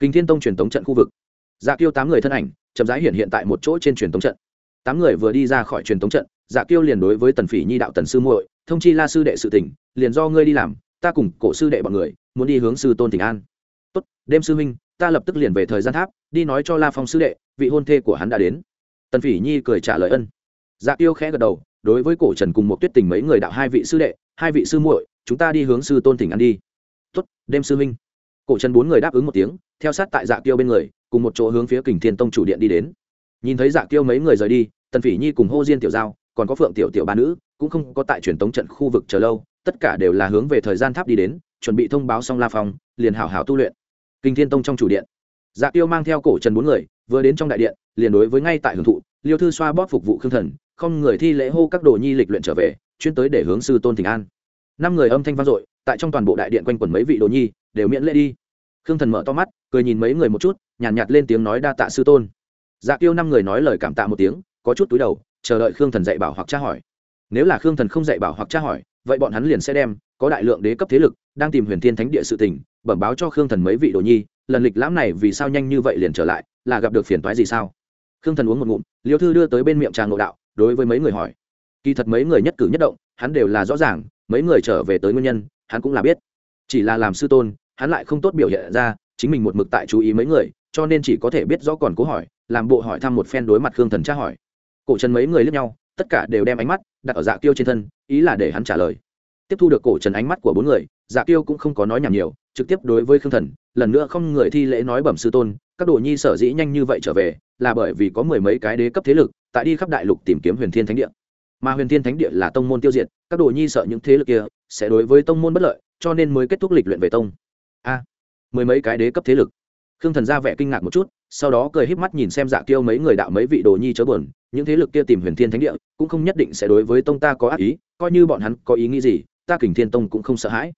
Kinh thiên tông truyền tống trận khu vực. Dạ tiêu tám người thân ảnh, chậm rãi hiện hiện tại một chỗ trên truyền tống trận. Tám người vừa đi ra khỏi truyền tống trận dạ tiêu liền đối với tần phỉ nhi đạo tần sư muội, thông chi la sư đệ sự tỉnh liền do ngươi đi làm, ta cùng cổ sư đệ bọn người, muốn đi hướng sư tôn tỉnh an. Tốt, đêm sư huynh ta lập tức liền về thời gian tháp đi nói cho la phong sư đệ vị hôn thê của hắn đã đến. Tần phỉ nhi cười trả lời ân. Dạ tiêu khẽ gật đầu đối với cổ trần cùng một tuyết tình mấy người đạo hai vị sư đệ hai vị sư muội chúng ta đi hướng sư tôn tỉnh ăn đi. Tuất, đêm sư huynh. Cổ trần bốn người đáp ứng một tiếng theo sát tại dạ tiêu bên người cùng một chỗ hướng phía kình thiên tông chủ điện đi đến. Nhìn thấy dạ tiêu mấy người rời đi tần phỉ nhi cùng hô diên tiểu giao còn có phượng tiểu tiểu ba nữ cũng không có tại truyền tống trận khu vực chờ lâu tất cả đều là hướng về thời gian tháp đi đến chuẩn bị thông báo xong la phong liền hảo hảo tu luyện kinh thiên tông trong chủ điện. Dạ tiêu mang theo cổ trần bốn người vừa đến trong đại điện liền đối với ngay tại hưởng thụ liêu thư xoa bóp phục vụ khương thần không người thi lễ hô các đồ nhi lịch luyện trở về chuyên tới để hướng sư tôn thỉnh an. Năm người âm thanh vang dội tại trong toàn bộ đại điện quanh quẩn mấy vị đồ nhi đều miễn lễ đi. Khương thần mở to mắt cười nhìn mấy người một chút nhàn nhạt, nhạt lên tiếng nói đa tạ sư tôn. Dạ tiêu năm người nói lời cảm tạ một tiếng có chút túi đầu chờ đợi khương thần dạy bảo hoặc tra hỏi. Nếu là khương thần không dạy bảo hoặc tra hỏi vậy bọn hắn liền sẽ đem có đại lượng đế cấp thế lực đang tìm huyền thiên thánh địa sự tình bẩm báo cho khương thần mấy vị đồ nhi, lần lịch lãm này vì sao nhanh như vậy liền trở lại, là gặp được phiền toái gì sao? Khương thần uống một ngụm, liêu thư đưa tới bên miệng tràng ngộ đạo, đối với mấy người hỏi. Kỳ thật mấy người nhất cử nhất động, hắn đều là rõ ràng, mấy người trở về tới nguyên nhân, hắn cũng là biết. Chỉ là làm sư tôn, hắn lại không tốt biểu hiện ra, chính mình một mực tại chú ý mấy người, cho nên chỉ có thể biết rõ còn cố hỏi, làm bộ hỏi thăm một phen đối mặt khương thần tra hỏi. Cổ trần mấy người lướt nhau, tất cả đều đem ánh mắt đặt ở dạ tiêu trên thân, ý là để hắn trả lời. Tiếp thu được cổ trần ánh mắt của bốn người dạ tiêu cũng không có nói nhảm nhiều trực tiếp đối với khương thần, lần nữa không người thi lễ nói bẩm sư tôn, các đồ nhi sở dĩ nhanh như vậy trở về, là bởi vì có mười mấy cái đế cấp thế lực, tại đi khắp đại lục tìm kiếm huyền thiên thánh địa. Mà huyền thiên thánh địa là tông môn tiêu diệt, các đồ nhi sợ những thế lực kia sẽ đối với tông môn bất lợi, cho nên mới kết thúc lịch luyện về tông. A, mười mấy cái đế cấp thế lực. Khương thần ra vẻ kinh ngạc một chút, sau đó cười híp mắt nhìn xem dạ tiêu mấy người đạo mấy vị đồ nhi chớ buồn, những thế lực kia tìm huyền thiên thánh địa, cũng không nhất định sẽ đối với tông ta có ác ý, coi như bọn hắn có ý nghĩ gì, ta kình thiên tông cũng không sợ hãi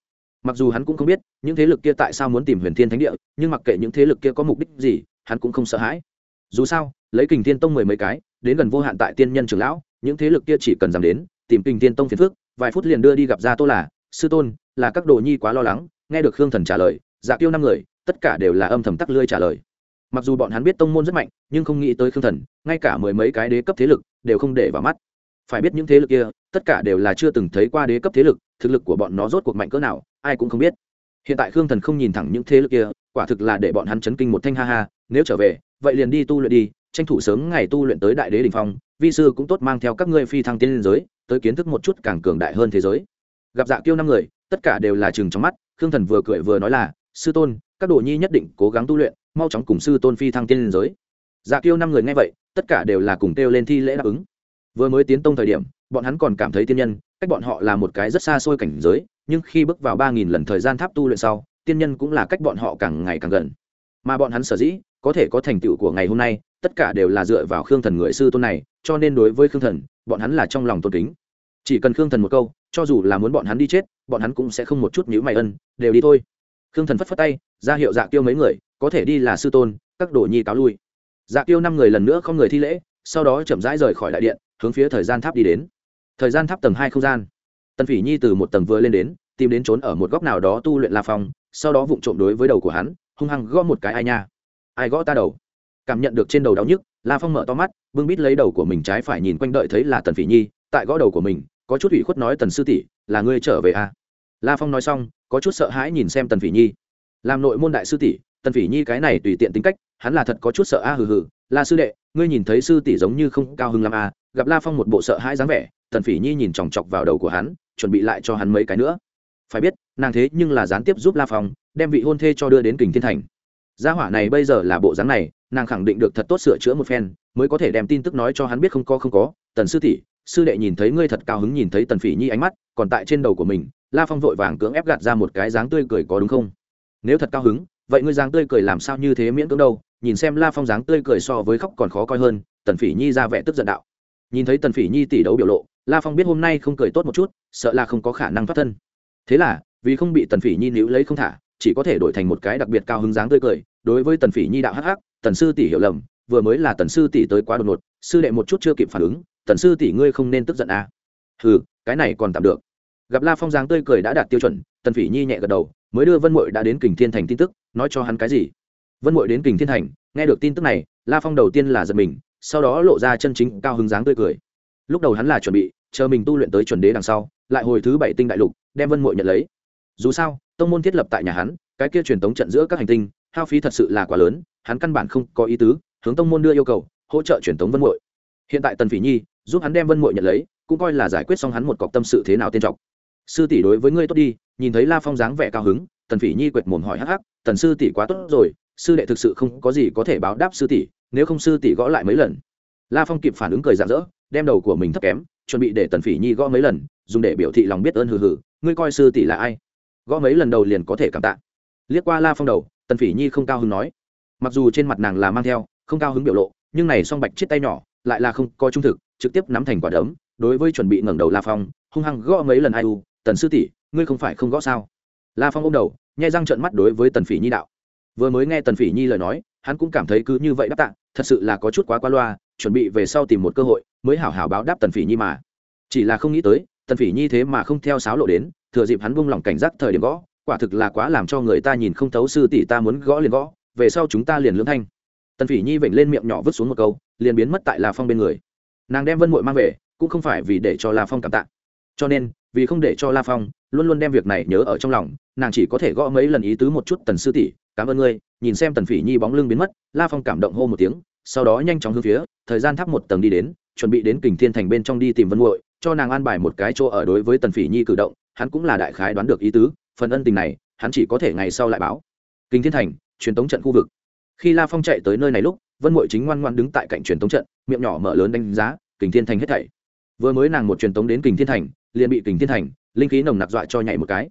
mặc dù hắn cũng không biết, những thế lực kia tại sao muốn tìm huyền thiên thánh địa, nhưng mặc kệ những thế lực kia có mục đích gì, hắn cũng không sợ hãi. Dù sao, lấy kình thiên tông mười mấy cái, đến gần vô hạn tại tiên nhân trường lão, những thế lực kia chỉ cần dám đến, tìm kình thiên tông phiền phước vài phút liền đưa đi gặp gia tô là, sư tôn, là các đồ nhi quá lo lắng. Nghe được khương thần trả lời dạ tiêu năm người, tất cả đều là âm thầm tắc lươi trả lời. Mặc dù bọn hắn biết tông môn rất mạnh, nhưng không nghĩ tới khương thần, ngay cả mười mấy cái đế cấp thế lực đều không để vào mắt phải biết những thế lực kia, tất cả đều là chưa từng thấy qua đế cấp thế lực, thực lực của bọn nó rốt cuộc mạnh cỡ nào, ai cũng không biết. Hiện tại khương thần không nhìn thẳng những thế lực kia, quả thực là để bọn hắn chấn kinh một thanh ha ha, nếu trở về, vậy liền đi tu luyện đi, tranh thủ sớm ngày tu luyện tới đại đế đình phong, vi sư cũng tốt mang theo các ngươi phi thăng tiên liên giới, tới kiến thức một chút càng cường đại hơn thế giới. Gặp dạ kiêu năm người, tất cả đều là chừng trong mắt, khương thần vừa cười vừa nói là, sư tôn, các đồ nhi nhất định cố gắng tu luyện, mau chóng cùng sư tôn phi thăng tiên liên giới. Dạ kiêu năm người nghe vậy, tất cả đều là cùng kêu lên thi lễ đáp ứng vừa mới tiến tông thời điểm, bọn hắn còn cảm thấy tiên nhân, cách bọn họ là một cái rất xa xôi cảnh giới, nhưng khi bước vào ba nghìn lần thời gian tháp tu luyện sau, tiên nhân cũng là cách bọn họ càng ngày càng gần. Mà bọn hắn sở dĩ có thể có thành tựu của ngày hôm nay, tất cả đều là dựa vào khương thần người sư tôn này, cho nên đối với khương thần, bọn hắn là trong lòng tôn kính. Chỉ cần khương thần một câu, cho dù là muốn bọn hắn đi chết, bọn hắn cũng sẽ không một chút nhữ mày ân, đều đi thôi. Khương thần phất phất tay, ra hiệu dạ tiêu mấy người, có thể đi là sư tôn, các đồ nhi cáo lui. Dạ tiêu năm người lần nữa không người thi lễ, sau đó chậm rãi rời khỏi đại điện hướng phía thời gian tháp đi đến. Thời gian tháp tầng hai không gian. Tần phỉ nhi từ một tầng vừa lên đến, tìm đến trốn ở một góc nào đó tu luyện la phong, sau đó vụng trộm đối với đầu của hắn, hung hăng gõ một cái ai nha. Ai gõ ta đầu? Cảm nhận được trên đầu đau nhức, la phong mở to mắt, bưng bít lấy đầu của mình trái phải nhìn quanh đợi thấy là tần phỉ nhi, tại gõ đầu của mình, có chút ủy khuất nói, tần sư tỷ, là ngươi trở về à. la phong nói xong, có chút sợ hãi nhìn xem tần phỉ nhi. Làm nội môn đại sư tỷ, tần phỉ nhi cái này tùy tiện tính cách, hắn là thật có chút sợ a, hừ hừ, la sư đệ ngươi nhìn thấy sư tỷ giống như không cao hứng lắm à? gặp la phong một bộ sợ hãi dáng vẻ, tần phỉ nhi nhìn chòng chọc vào đầu của hắn, chuẩn bị lại cho hắn mấy cái nữa. Phải biết, nàng thế nhưng là gián tiếp giúp la phong, đem vị hôn thê cho đưa đến kình thiên thành. Gia hỏa này bây giờ là bộ dáng này, nàng khẳng định được thật tốt sửa chữa một phen, mới có thể đem tin tức nói cho hắn biết không có không có. Tần sư tỷ, sư đệ nhìn thấy ngươi thật cao hứng nhìn thấy tần phỉ nhi ánh mắt, còn tại trên đầu của mình, la phong vội vàng cưỡng ép gạt ra một cái dáng tươi cười có đúng không? Nếu thật cao hứng, vậy ngươi dáng tươi cười làm sao như thế miễn cưỡng đâu? Nhìn xem la phong dáng tươi cười so với khóc còn khó coi hơn, tần phỉ nhi ra vẻ tức giận đạo. Nhìn thấy tần phỉ nhi tỷ đấu biểu lộ, la phong biết hôm nay không cười tốt một chút, sợ là không có khả năng thoát thân. Thế là, vì không bị tần phỉ nhi níu lấy không thả, chỉ có thể đổi thành một cái đặc biệt cao hứng dáng tươi cười, đối với tần phỉ nhi đạo hắc hắc, tần sư tỷ hiểu lầm, vừa mới là tần sư tỷ tới quá đột ngột, sư đệ một chút chưa kịp phản ứng, tần sư tỷ ngươi không nên tức giận à. ừ cái này còn tạm được. Gặp la phong dáng tươi cười đã đạt tiêu chuẩn, tần phỉ nhi nhẹ gật đầu, mới đưa vân mội đã đến kình thiên thành tin tức, nói cho hắn cái gì? Vân mội đến kình thiên thành, nghe được tin tức này, la phong đầu tiên là giật mình, sau đó lộ ra chân chính cao hứng dáng tươi cười. Lúc đầu hắn là chuẩn bị, chờ mình tu luyện tới chuẩn đế đằng sau, lại hồi thứ bảy tinh đại lục, đem vân mội nhận lấy. Dù sao, tông môn thiết lập tại nhà hắn, cái kia truyền tống trận giữa các hành tinh, hao phí thật sự là quá lớn, hắn căn bản không có ý tứ, hướng tông môn đưa yêu cầu, hỗ trợ truyền tống vân mội. Hiện tại tần phỉ nhi giúp hắn đem vân mội nhận lấy, cũng coi là giải quyết xong hắn một cọc tâm sự thế nào tiên trọng. Sư tỷ đối với ngươi tốt đi, nhìn thấy la phong dáng vẻ cao hứng, tần phỉ nhi quệt mồm hỏi hắc hắc, tần sư tỷ quá tốt rồi sư đệ thực sự không có gì có thể báo đáp sư tỷ, nếu không sư tỷ gõ lại mấy lần. La phong kịp phản ứng cười rạng rỡ, đem đầu của mình thấp kém, chuẩn bị để tần phỉ nhi gõ mấy lần, dùng để biểu thị lòng biết ơn hừ hừ, ngươi coi sư tỷ là ai? Gõ mấy lần đầu liền có thể cảm tạ. Liếc qua la phong đầu, tần phỉ nhi không cao hứng nói. Mặc dù trên mặt nàng là mang theo, không cao hứng biểu lộ, nhưng này song bạch chiếc tay nhỏ, lại là không có trung thực, trực tiếp nắm thành quả đấm, đối với chuẩn bị ngẩng đầu la phong, hung hăng gõ mấy lần ai u, tần sư tỷ, ngươi không phải không gõ sao? La phong ôm đầu, nhai răng trợn mắt đối với tần phỉ nhi đạo vừa mới nghe tần phỉ nhi lời nói, hắn cũng cảm thấy cứ như vậy đáp tạ, thật sự là có chút quá qua loa, chuẩn bị về sau tìm một cơ hội, mới hảo hảo báo đáp tần phỉ nhi mà. Chỉ là không nghĩ tới, tần phỉ nhi thế mà không theo sáo lộ đến, thừa dịp hắn buông lỏng cảnh giác thời điểm gõ, quả thực là quá làm cho người ta nhìn không thấu sư tỷ ta muốn gõ liền gõ, về sau chúng ta liền lưỡng thanh. Tần phỉ nhi vểnh lên miệng nhỏ vứt xuống một câu, liền biến mất tại la phong bên người. Nàng đem vân mội mang về, cũng không phải vì để cho la phong cảm tạ. Cho nên vì không để cho la phong luôn luôn đem việc này nhớ ở trong lòng, nàng chỉ có thể gõ mấy lần ý tứ một chút, tần sư tỷ, cảm ơn ngươi, nhìn xem tần phỉ nhi bóng lưng biến mất. La phong cảm động hô một tiếng, sau đó nhanh chóng hướng phía thời gian tháp một tầng đi đến, chuẩn bị đến kình thiên thành bên trong đi tìm vân muội, cho nàng an bài một cái chỗ ở đối với tần phỉ nhi cử động, hắn cũng là đại khái đoán được ý tứ, phần ân tình này, hắn chỉ có thể ngày sau lại báo. Kình thiên thành, truyền tống trận khu vực. Khi la phong chạy tới nơi này lúc, vân muội chính ngoan ngoan đứng tại cạnh truyền tống trận, miệng nhỏ mở lớn đánh giá, kình thiên thành hết thảy. Vừa mới nàng một truyền tống đến kình thiên thành liền bị kình thiên thành, linh khí nồng nặc dọa cho nhảy một cái.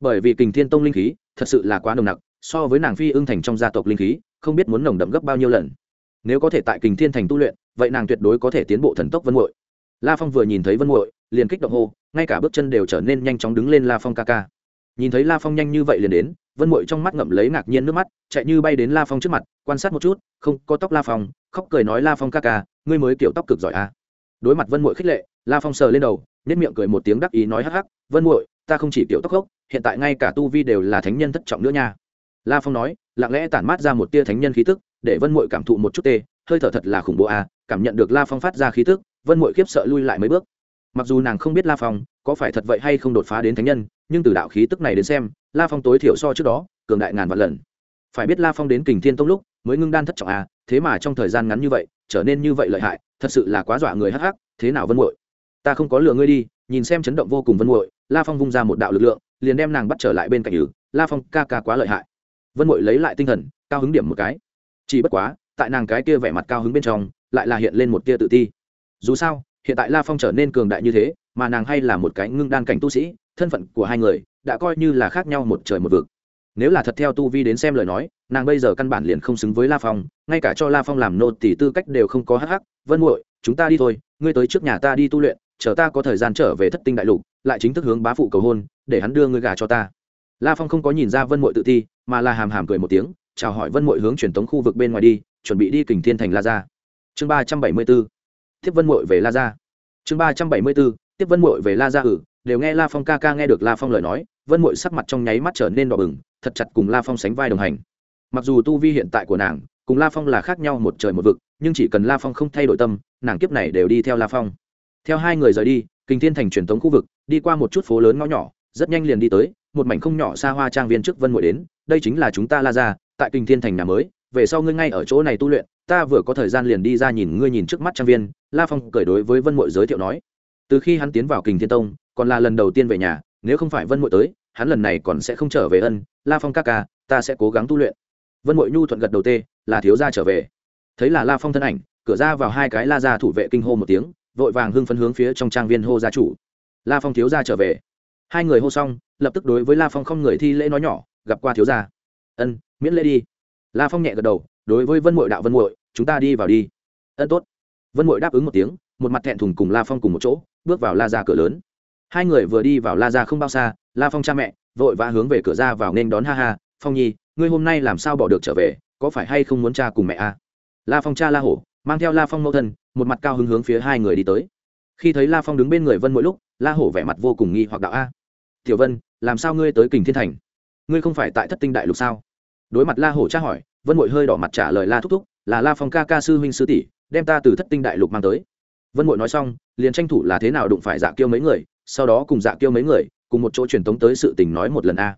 Bởi vì kình thiên tông linh khí thật sự là quá nồng nặc, so với nàng phi ưng thành trong gia tộc linh khí, không biết muốn nồng đậm gấp bao nhiêu lần. Nếu có thể tại kình thiên thành tu luyện, vậy nàng tuyệt đối có thể tiến bộ thần tốc vân muội. La phong vừa nhìn thấy vân muội, liền kích động hô, ngay cả bước chân đều trở nên nhanh chóng đứng lên la phong ca ca. Nhìn thấy la phong nhanh như vậy liền đến, vân muội trong mắt ngậm lấy ngạc nhiên nước mắt, chạy như bay đến la phong trước mặt, quan sát một chút, không, có tóc la phong, khóc cười nói la phong ca ca, ngươi mới kiểu tóc cực giỏi à đối mặt vân muội khích lệ, la phong sờ lên đầu nết miệng cười một tiếng đắc ý nói hắc hắc, vân muội, ta không chỉ tiểu tóc gốc hiện tại ngay cả tu vi đều là thánh nhân thất trọng nữa nha. La phong nói, lặng lẽ tản mát ra một tia thánh nhân khí tức, để vân muội cảm thụ một chút tê, hơi thở thật là khủng bố à cảm nhận được la phong phát ra khí tức, vân muội khiếp sợ lui lại mấy bước. Mặc dù nàng không biết la phong có phải thật vậy hay không đột phá đến thánh nhân, nhưng từ đạo khí tức này đến xem, la phong tối thiểu so trước đó cường đại ngàn vạn lần. Phải biết la phong đến kình thiên tông lúc mới ngưng đan thất trọng à thế mà trong thời gian ngắn như vậy trở nên như vậy lợi hại, thật sự là quá dọa người hắc hắc, thế nào vân muội? Ta không có lừa ngươi đi, nhìn xem chấn động vô cùng vân muội, la phong vung ra một đạo lực lượng, liền đem nàng bắt trở lại bên cạnh ử la phong ca ca quá lợi hại. Vân muội lấy lại tinh thần, cao hứng điểm một cái. Chỉ bất quá, tại nàng cái kia vẻ mặt cao hứng bên trong, lại là hiện lên một tia tự ti. Dù sao, hiện tại la phong trở nên cường đại như thế, mà nàng hay là một cái ngưng đan cảnh tu sĩ, thân phận của hai người, đã coi như là khác nhau một trời một vực nếu là thật theo tu vi đến xem lời nói, nàng bây giờ căn bản liền không xứng với la phong, ngay cả cho la phong làm nô thì tư cách đều không có hắc hắc, vân muội, chúng ta đi thôi, ngươi tới trước nhà ta đi tu luyện, chờ ta có thời gian trở về thất tinh đại lục, lại chính thức hướng bá phụ cầu hôn, để hắn đưa ngươi gà cho ta. La phong không có nhìn ra vân Muội tự ti, mà là hàm hàm cười một tiếng, chào hỏi vân Muội hướng truyền tống khu vực bên ngoài đi, chuẩn bị đi kình thiên thành la ra chương ba trăm bảy mươi b ố tiếp vân Muội về la ra chương ba trăm bảy mươi b ố tiếp vân Muội về la ra ử ừ đều nghe la phong ca ca nghe được la phong lời nói, vân mội sắc mặt trong nháy mắt trở nên đỏ bừng, thật chặt cùng la phong sánh vai đồng hành. Mặc dù tu vi hiện tại của nàng, cùng la phong là khác nhau một trời một vực, nhưng chỉ cần la phong không thay đổi tâm, nàng kiếp này đều đi theo la phong. Theo hai người rời đi, kinh thiên thành truyền thống khu vực, đi qua một chút phố lớn ngõ nhỏ, rất nhanh liền đi tới, một mảnh không nhỏ xa hoa trang viên trước vân mội đến, đây chính là chúng ta la ra tại kinh thiên thành nhà mới, về sau ngươi ngay ở chỗ này tu luyện, ta vừa có thời gian liền đi ra nhìn ngươi nhìn trước mắt trang viên, la phong cởi đối với vân mội giới thiệu nói. Từ khi hắn tiến vào kình thiên tông còn là lần đầu tiên về nhà, nếu không phải vân mội tới, hắn lần này còn sẽ không trở về ân, la phong ca ca, ta sẽ cố gắng tu luyện. Vân mội nhu thuận gật đầu tê, là thiếu gia trở về. Thấy là la phong thân ảnh, cửa ra vào hai cái la ra thủ vệ kinh hô một tiếng, vội vàng hưng phấn hướng phía trong trang viên hô gia chủ. La phong thiếu gia trở về. Hai người hô xong, lập tức đối với la phong không người thi lễ nói nhỏ, gặp qua thiếu gia. Ân, miễn lễ đi. La phong nhẹ gật đầu, đối với vân mội đạo vân mội, chúng ta đi vào đi. Ân, tốt. Vân mội đáp ứng một tiếng, một mặt thẹn thùng cùng la phong cùng một chỗ, bước vào la ra cửa lớn hai người vừa đi vào la ra không bao xa, la phong cha mẹ vội vã hướng về cửa ra vào nên đón ha ha. Phong nhi, ngươi hôm nay làm sao bỏ được trở về? Có phải hay không muốn cha cùng mẹ a à? la phong cha la hổ, mang theo la phong mẫu thân, một mặt cao hứng hướng phía hai người đi tới. Khi thấy la phong đứng bên người vân mỗi lúc, la hổ vẻ mặt vô cùng nghi hoặc đạo a. Tiểu vân, làm sao ngươi tới kình thiên thành? Ngươi không phải tại thất tinh đại lục sao? Đối mặt la hổ tra hỏi, vân mội hơi đỏ mặt trả lời la thúc thúc, là la phong ca ca sư huynh sư tỷ, đem ta từ thất tinh đại lục mang tới. Vân mội nói xong, liền tranh thủ là thế nào đụng phải dạ kiêu mấy người sau đó cùng dạ kiêu mấy người, cùng một chỗ truyền tống tới sự tình nói một lần a.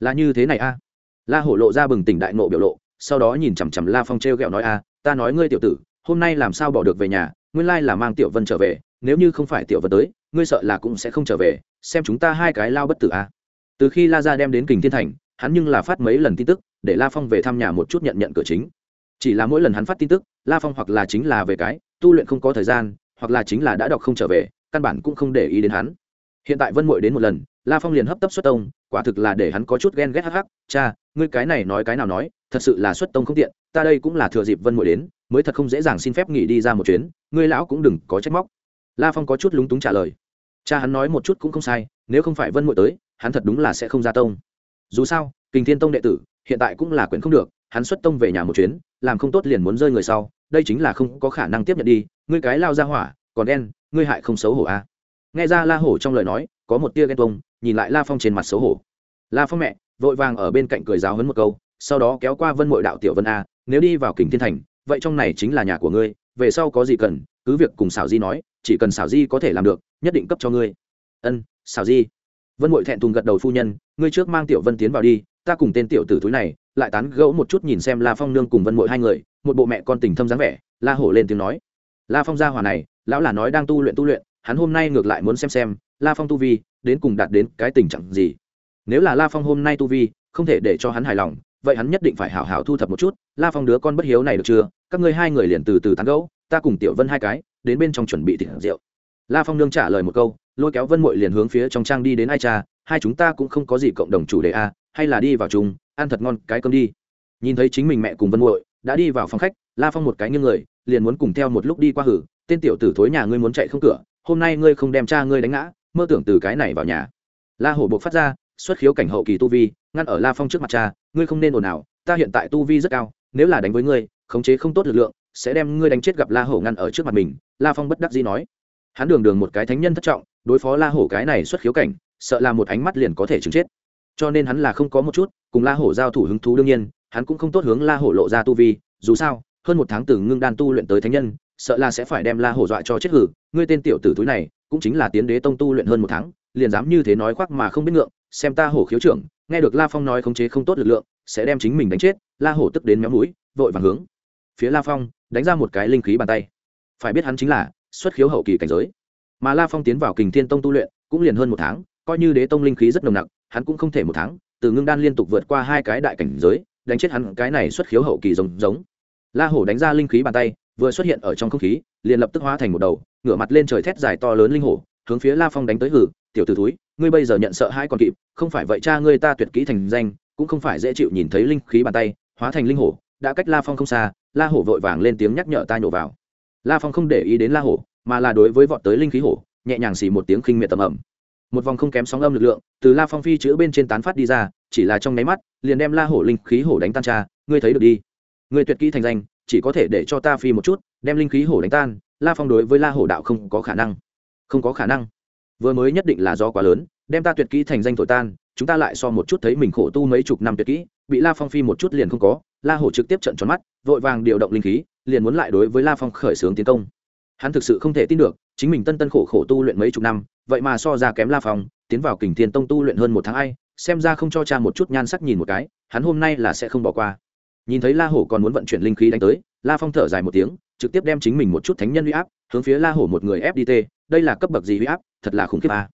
Là như thế này a. La hổ lộ ra bừng tỉnh đại nộ biểu lộ, sau đó nhìn chằm chằm la phong t r e o g ẹ o nói a, ta nói ngươi tiểu tử, hôm nay làm sao bỏ được về nhà, nguyên lai là mang tiểu vân trở về, nếu như không phải tiểu vân tới, ngươi sợ là cũng sẽ không trở về, xem chúng ta hai cái lao bất tử a. Từ khi la ra đem đến kình thiên thành, hắn nhưng là phát mấy lần tin tức, để la phong về thăm nhà một chút nhận nhận cửa chính. Chỉ là mỗi lần hắn phát tin tức, la phong hoặc là chính là về cái, tu luyện không có thời gian, hoặc là chính là đã đọc không trở về, căn bản cũng không để ý đến hắn hiện tại vân mội đến một lần, la phong liền hấp tấp xuất tông, quả thực là để hắn có chút ghen ghét hắc hắc. Cha, ngươi cái này nói cái nào nói, thật sự là xuất tông không tiện, ta đây cũng là thừa dịp vân mội đến, mới thật không dễ dàng xin phép nghỉ đi ra một chuyến, ngươi lão cũng đừng có trách móc. La phong có chút lúng túng trả lời. Cha hắn nói một chút cũng không sai, nếu không phải vân mội tới, hắn thật đúng là sẽ không ra tông. Dù sao, kình thiên tông đệ tử, hiện tại cũng là quyển không được, hắn xuất tông về nhà một chuyến, làm không tốt liền muốn rơi người sau, đây chính là không có khả năng tiếp nhận đi, ngươi cái lao ra hỏa, còn đen, ngươi hại không xấu hổ a à nghe ra la hổ trong lời nói, có một tia ghen tuông, nhìn lại la phong trên mặt xấu hổ. La phong mẹ, vội vàng ở bên cạnh cười giáo hấn một câu, sau đó kéo qua vân mội đạo tiểu vân a, nếu đi vào kình thiên thành, vậy trong này chính là nhà của ngươi, về sau có gì cần, cứ việc cùng xảo di nói, chỉ cần xảo di có thể làm được, nhất định cấp cho ngươi. Ân xảo di. Vân mội thẹn thùng gật đầu phu nhân, ngươi trước mang tiểu vân tiến vào đi, ta cùng tên tiểu tử túi này, lại tán gẫu một chút nhìn xem la phong nương cùng vân mội hai người, một bộ mẹ con tình thâm dáng vẻ, la hổ lên tiếng nói. La phong gia hòa này, lão là nói đang tu luyện tu luyện hắn hôm nay ngược lại muốn xem xem, la phong tu vi, đến cùng đạt đến cái tình trạng gì. Nếu là la phong hôm nay tu vi, không thể để cho hắn hài lòng, vậy hắn nhất định phải hảo hảo thu thập một chút. La phong đứa con bất hiếu này được chưa? Các ngươi hai người liền từ từ tán gẫu, ta cùng tiểu vân hai cái, đến bên trong chuẩn bị thịt rượu. La phong nương trả lời một câu, lôi kéo vân mội liền hướng phía trong trang đi đến ai cha, hai chúng ta cũng không có gì cộng đồng chủ đề a, hay là đi vào chung, ăn thật ngon, cái cơm đi. Nhìn thấy chính mình mẹ cùng vân mội đã đi vào phòng khách, la phong một cái nghiêng người, liền muốn cùng theo một lúc đi qua hử, tên tiểu tử thối nhà ngươi muốn chạy không cửa hôm nay ngươi không đem cha ngươi đánh ngã, mơ tưởng từ cái này vào nhà. La hổ buộc phát ra, xuất khiếu cảnh hậu kỳ tu vi, ngăn ở la phong trước mặt cha, ngươi không nên ồn ào, ta hiện tại tu vi rất cao, nếu là đánh với ngươi, khống chế không tốt lực lượng, sẽ đem ngươi đánh chết gặp la hổ ngăn ở trước mặt mình, la phong bất đắc dĩ nói. Hắn đường đường một cái thánh nhân thất trọng, đối phó la hổ cái này xuất khiếu cảnh, sợ là một ánh mắt liền có thể chứng chết. Cho nên hắn là không có một chút, cùng la hổ giao thủ hứng thú đương nhiên, hắn cũng không tốt hướng la hổ lộ ra tu vi, dù sao, hơn một tháng từ ngưng đan tu luyện tới thánh nhân sợ là sẽ phải đem la hổ dọa cho chết hử ngươi tên tiểu tử túi này, cũng chính là tiến đế tông tu luyện hơn một tháng, liền dám như thế nói khoác mà không biết ngượng, xem ta hổ khiếu trưởng, nghe được la phong nói khống chế không tốt lực lượng, sẽ đem chính mình đánh chết, la hổ tức đến méo mũi, vội vàng hướng phía la phong, đánh ra một cái linh khí bàn tay. Phải biết hắn chính là xuất khiếu hậu kỳ cảnh giới. Mà la phong tiến vào kình thiên tông tu luyện, cũng liền hơn một tháng, coi như đế tông linh khí rất nồng nặc, hắn cũng không thể một tháng, từ ngưng đan liên tục vượt qua hai cái đại cảnh giới, đánh chết hắn cái này xuất khiếu hậu kỳ giống giống. La hổ đánh ra linh khí bàn tay vừa xuất hiện ở trong không khí, liền lập tức hóa thành một đầu, ngửa mặt lên trời thét dài to lớn linh hổ, hướng phía la phong đánh tới hử tiểu t ử túi ngươi bây giờ nhận sợ hai còn kịp, không phải vậy cha ngươi ta tuyệt kỹ thành danh, cũng không phải dễ chịu nhìn thấy linh khí bàn tay, hóa thành linh hổ, đã cách la phong không xa, la hổ vội vàng lên tiếng nhắc nhở ta nhổ vào. La phong không để ý đến la hổ, mà là đối với vọt tới linh khí hổ, nhẹ nhàng xì một tiếng khinh miệt tầm ẩm. Một vòng không kém sóng âm lực lượng, từ la phong phi chữ bên trên tán phát đi ra, chỉ là trong nháy mắt, liền đem la hổ linh khí hổ đánh tan cha, ngươi thấy được đi. Ngươi tuyệt kỹ thành danh chỉ có thể để cho ta phi một chút, đem linh khí hổ đánh tan, la phong đối với la hổ đạo không có khả năng. Không có khả năng. Vừa mới nhất định là do quá lớn, đem ta tuyệt kỹ thành danh thổi tan, chúng ta lại so một chút thấy mình khổ tu mấy chục năm tuyệt kỹ, bị la phong phi một chút liền không có, la hổ trực tiếp trận tròn mắt, vội vàng điều động linh khí, liền muốn lại đối với la phong khởi xướng tiến công. Hắn thực sự không thể tin được, chính mình tân tân khổ khổ tu luyện mấy chục năm, vậy mà so ra kém la phong, tiến vào kình thiên tông tu luyện hơn một tháng ai, xem ra không cho cha một chút nhan sắc nhìn một cái, hắn hôm nay là sẽ không bỏ qua nhìn thấy la hổ còn muốn vận chuyển linh khí đánh tới, la phong thở dài một tiếng, trực tiếp đem chính mình một chút thánh nhân huy áp, hướng phía la hổ một người fdt đây là cấp bậc gì huy áp, thật là khủng khiếp a.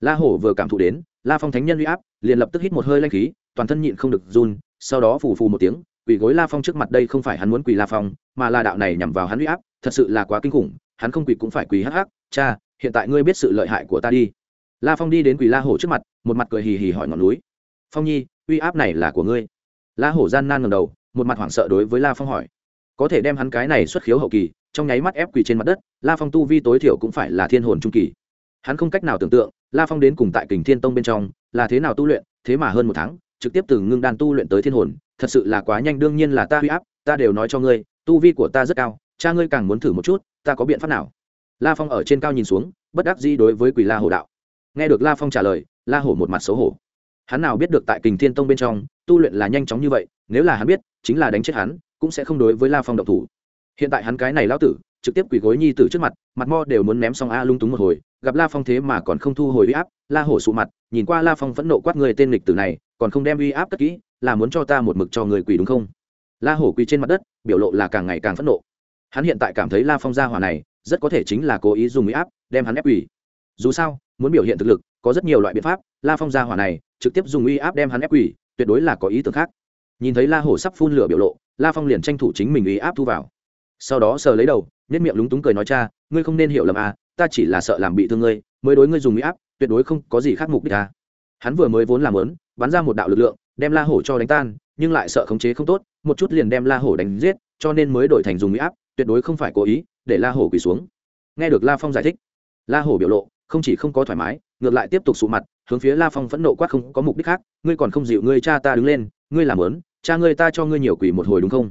La hổ vừa cảm thụ đến, la phong thánh nhân huy áp, liền lập tức hít một hơi lanh khí, toàn thân nhịn không được run, sau đó phù phù một tiếng, quỳ gối la phong trước mặt đây không phải hắn muốn quỳ la phong, mà là đạo này nhằm vào hắn huy áp, thật sự là quá kinh khủng, hắn không quỳ cũng phải quỳ hắc hắc, cha, hiện tại ngươi biết sự lợi hại của ta đi. La phong đi đến quỳ la hổ trước mặt, một mặt cười hì hì hỏi ngọn núi, phong nhi, uy áp này là của ngươi. La hổ gian nan ngầm đầu một mặt hoảng sợ đối với la phong hỏi. Có thể đem hắn cái này xuất khiếu hậu kỳ, trong nháy mắt ép quỳ trên mặt đất, la phong tu vi tối thiểu cũng phải là thiên hồn trung kỳ. Hắn không cách nào tưởng tượng, la phong đến cùng tại kình thiên tông bên trong, là thế nào tu luyện, thế mà hơn một tháng, trực tiếp từ ngưng đan tu luyện tới thiên hồn, thật sự là quá nhanh, đương nhiên là ta huy áp, ta đều nói cho ngươi, tu vi của ta rất cao, cha ngươi càng muốn thử một chút, ta có biện pháp nào? La phong ở trên cao nhìn xuống, bất đắc dĩ đối với quỳ la hổ đạo. Nghe được la phong trả lời, la hổ một mặt xấu hổ hắn nào biết được tại kình thiên tông bên trong, tu luyện là nhanh chóng như vậy, nếu là hắn biết, chính là đánh chết hắn, cũng sẽ không đối với la phong độc thủ. Hiện tại hắn cái này lão tử, trực tiếp quỳ gối nhi tử trước mặt mặt mo đều muốn ném xong a lung túng một hồi, gặp la phong thế mà còn không thu hồi uy áp, la hổ sụ mặt, nhìn qua la phong phẫn nộ quát người tên lịch tử này, còn không đem uy áp cất kỹ, là muốn cho ta một mực cho người quỳ đúng không? La hổ quỳ trên mặt đất, biểu lộ là càng ngày càng phẫn nộ. Hắn hiện tại cảm thấy la phong gia hỏa này, rất có thể chính là cố ý dùng uy áp, đem hắn ép quỳ. Dù sao, muốn biểu hiện thực lực, có rất nhiều loại biện pháp la phong gia hỏa này, trực tiếp dùng uy áp đem hắn ép quỳ tuyệt đối là có ý tưởng khác. Nhìn thấy la hổ sắp phun lửa biểu lộ, la phong liền tranh thủ chính mình uy áp thu vào. Sau đó sờ lấy đầu nhất miệng lúng túng cười nói, cha, ngươi không nên hiểu lầm à ta chỉ là sợ làm bị thương ngươi, mới đối ngươi dùng uy áp, tuyệt đối không có gì khác mục đích à. hắn vừa mới vốn làm lớn bắn ra một đạo lực lượng, đem la hổ cho đánh tan, nhưng lại sợ khống chế không tốt, một chút liền đem la hổ đánh giết, cho nên mới đổi thành dùng uy áp, tuyệt đối không phải cố ý, để la hổ quỳ xuống. Nghe được la phong giải thích, la hổ biểu lộ, không chỉ không có thoải mái ngược lại tiếp tục sụ mặt, hướng phía la phong phẫn nộ quát không có mục đích khác, ngươi còn không dịu ngươi cha ta đứng lên, ngươi làm lớn cha ngươi ta cho ngươi nhiều quỷ một hồi đúng không?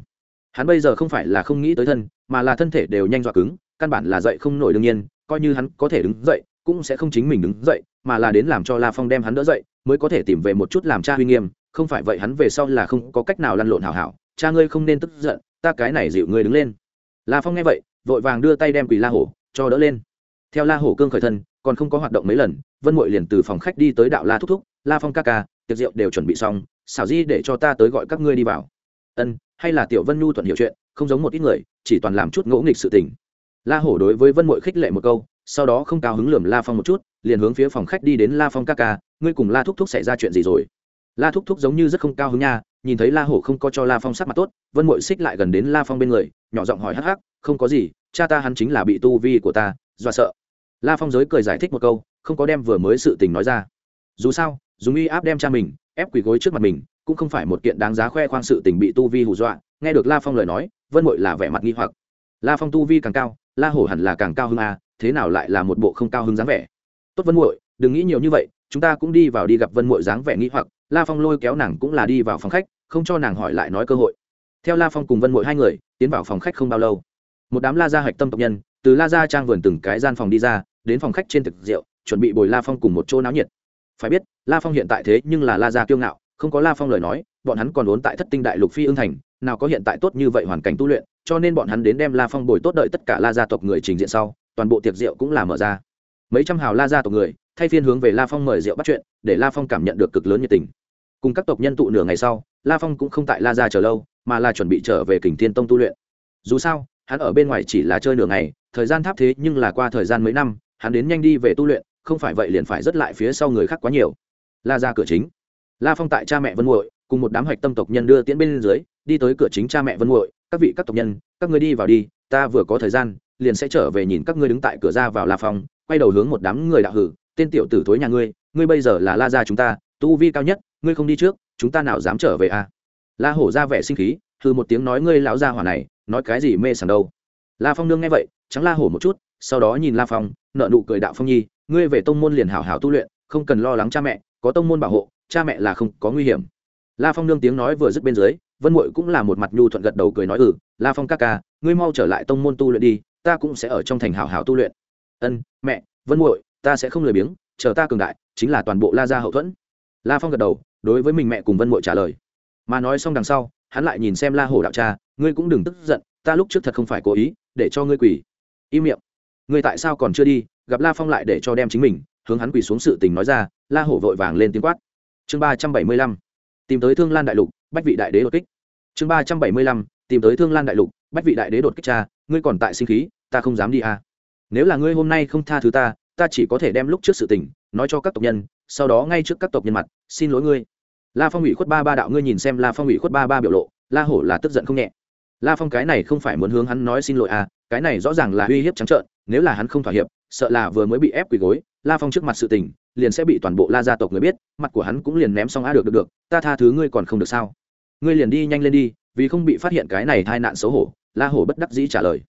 Hắn bây giờ không phải là không nghĩ tới thân, mà là thân thể đều nhanh dọa cứng, căn bản là dậy không nổi đương nhiên, coi như hắn có thể đứng dậy, cũng sẽ không chính mình đứng dậy, mà là đến làm cho la phong đem hắn đỡ dậy, mới có thể tìm về một chút làm cha huy nghiêm, không phải vậy hắn về sau là không có cách nào lăn lộn hảo hảo, cha ngươi không nên tức giận, ta cái này dịu ngươi đứng lên. La phong nghe vậy, vội vàng đưa tay đem quỳ la hổ cho đỡ lên. Theo la hổ cương khởi thân, còn không có hoạt động mấy lần vân mội liền từ phòng khách đi tới đạo la thúc thúc, la phong ca ca, tiệc rượu đều chuẩn bị xong, xảo di để cho ta tới gọi các ngươi đi vào. Ân, hay là tiểu vân nhu thuận hiểu chuyện, không giống một ít người, chỉ toàn làm chút ngỗ nghịch sự tình. La hổ đối với vân mội khích lệ một câu, sau đó không cao hứng lườm la phong một chút, liền hướng phía phòng khách đi đến la phong ca ca, ngươi cùng la thúc thúc xảy ra chuyện gì rồi? La thúc thúc giống như rất không cao hứng nha, nhìn thấy la hổ không có cho la phong sắc mặt tốt, vân mội xích lại gần đến la phong bên người, nhỏ giọng hỏi hắc hắc, không có gì, cha ta hắn chính là bị tu vi của ta do sợ. La phong giới cười giải thích một câu không có đem vừa mới sự tình nói ra. Dù sao, dùng uy áp đem cha mình, ép quỳ gối trước mặt mình, cũng không phải một kiện đáng giá khoe khoang sự tình bị tu vi hù dọa, nghe được la phong lời nói, vân mội là vẻ mặt nghi hoặc. La phong tu vi càng cao, la hổ hẳn là càng cao hơn a, thế nào lại là một bộ không cao hứng dáng vẻ? Tốt vân mội, đừng nghĩ nhiều như vậy, chúng ta cũng đi vào đi gặp vân mội dáng vẻ nghi hoặc, la phong lôi kéo nàng cũng là đi vào phòng khách, không cho nàng hỏi lại nói cơ hội. Theo la phong cùng vân mội hai người, tiến vào phòng khách không bao lâu. Một đám la gia hạch tâm tộc nhân, từ la gia trang vườn từng cái gian phòng đi ra, đến phòng khách trên thực rượu chuẩn bị bồi la phong cùng một chỗ náo nhiệt. Phải biết, la phong hiện tại thế nhưng là la gia kiêu ngạo, không có la phong lời nói, bọn hắn còn vốn tại thất tinh đại lục phi ương thành, nào có hiện tại tốt như vậy hoàn cảnh tu luyện, cho nên bọn hắn đến đem la phong bồi tốt đợi tất cả la gia tộc người trình diện sau, toàn bộ tiệc rượu cũng là mở ra. Mấy trăm hào la gia tộc người, thay phiên hướng về la phong mời rượu bắt chuyện, để la phong cảm nhận được cực lớn nhiệt tình. Cùng các tộc nhân tụ nửa ngày sau, la phong cũng không tại la gia chờ lâu, mà là chuẩn bị trở về kình thiên tông tu luyện. Dù sao, hắn ở bên ngoài chỉ là chơi nửa ngày, thời gian tháp thế nhưng là qua thời gian mấy năm, hắn đến nhanh đi về tu luyện không phải vậy liền phải rất lại phía sau người khác quá nhiều. La ra cửa chính. La phong tại cha mẹ vân muội, cùng một đám hạch tâm tộc nhân đưa tiễn bên dưới, đi tới cửa chính cha mẹ vân muội, các vị các tộc nhân, các ngươi đi vào đi, ta vừa có thời gian, liền sẽ trở về nhìn các ngươi đứng tại cửa ra vào la phong, quay đầu hướng một đám người đạo hử, tên tiểu tử thối nhà ngươi ngươi bây giờ là la gia chúng ta, tu vi cao nhất, ngươi không đi trước, chúng ta nào dám trở về a à? la hổ ra vẻ sinh khí, hừ một tiếng nói, ngươi lão gia hỏa này, nói cái gì mê sảng đâu? La phong nương nghe vậy, trắng la hổ một chút, sau đó nhìn la phong nợ nụ cười đạo phong nhi ngươi về tông môn liền hảo hảo tu luyện, không cần lo lắng cha mẹ, có tông môn bảo hộ, cha mẹ là không có nguy hiểm. La phong nương tiếng nói vừa dứt bên dưới, vân mội cũng là một mặt nhu thuận gật đầu cười nói ừ la phong ca ca, ngươi mau trở lại tông môn tu luyện đi, ta cũng sẽ ở trong thành hảo hảo tu luyện. Ân, mẹ, vân muội, ta sẽ không lười biếng, chờ ta cường đại, chính là toàn bộ la gia hậu thuẫn. La phong gật đầu, đối với mình mẹ cùng vân muội trả lời. Mà nói xong đằng sau, hắn lại nhìn xem la hổ đạo cha, ngươi cũng đừng tức giận, ta lúc trước thật không phải cố ý, để cho ngươi quỳ. Im miệng ngươi tại sao còn chưa đi? Gặp la phong lại để cho đem chính mình, hướng hắn quỳ xuống sự tình nói ra, la hổ vội vàng lên tiếng quát. Chương ba trăm bảy mươi lăm, tìm tới thương lan đại lục, bách vị đại đế đột kích. Chương ba trăm bảy mươi lăm, tìm tới thương lan đại lục, bách vị đại đế đột kích cha, ngươi còn tại sinh khí, ta không dám đi à. nếu là ngươi hôm nay không tha thứ ta ta chỉ có thể đem lúc trước sự tình, nói cho các tộc nhân, sau đó ngay trước các tộc nhân mặt, xin lỗi ngươi. La phong ủy khuất ba ba đạo ngươi nhìn xem la phong ủy khuất ba ba biểu lộ, la hổ là tức giận không nhẹ. La phong cái này không phải muốn hướng hắn nói xin lỗi à cái này rõ ràng là uy hiếp trắng trợn nếu là hắn không thỏa hiệp, sợ là vừa mới bị ép quỳ gối, la phong trước mặt sự tình, liền sẽ bị toàn bộ la gia tộc người biết, mặt của hắn cũng liền ném xong a được được được, ta tha thứ ngươi còn không được sao? Ngươi liền đi nhanh lên đi, vì không bị phát hiện cái này tai nạn xấu hổ, la hổ bất đắc dĩ trả lời.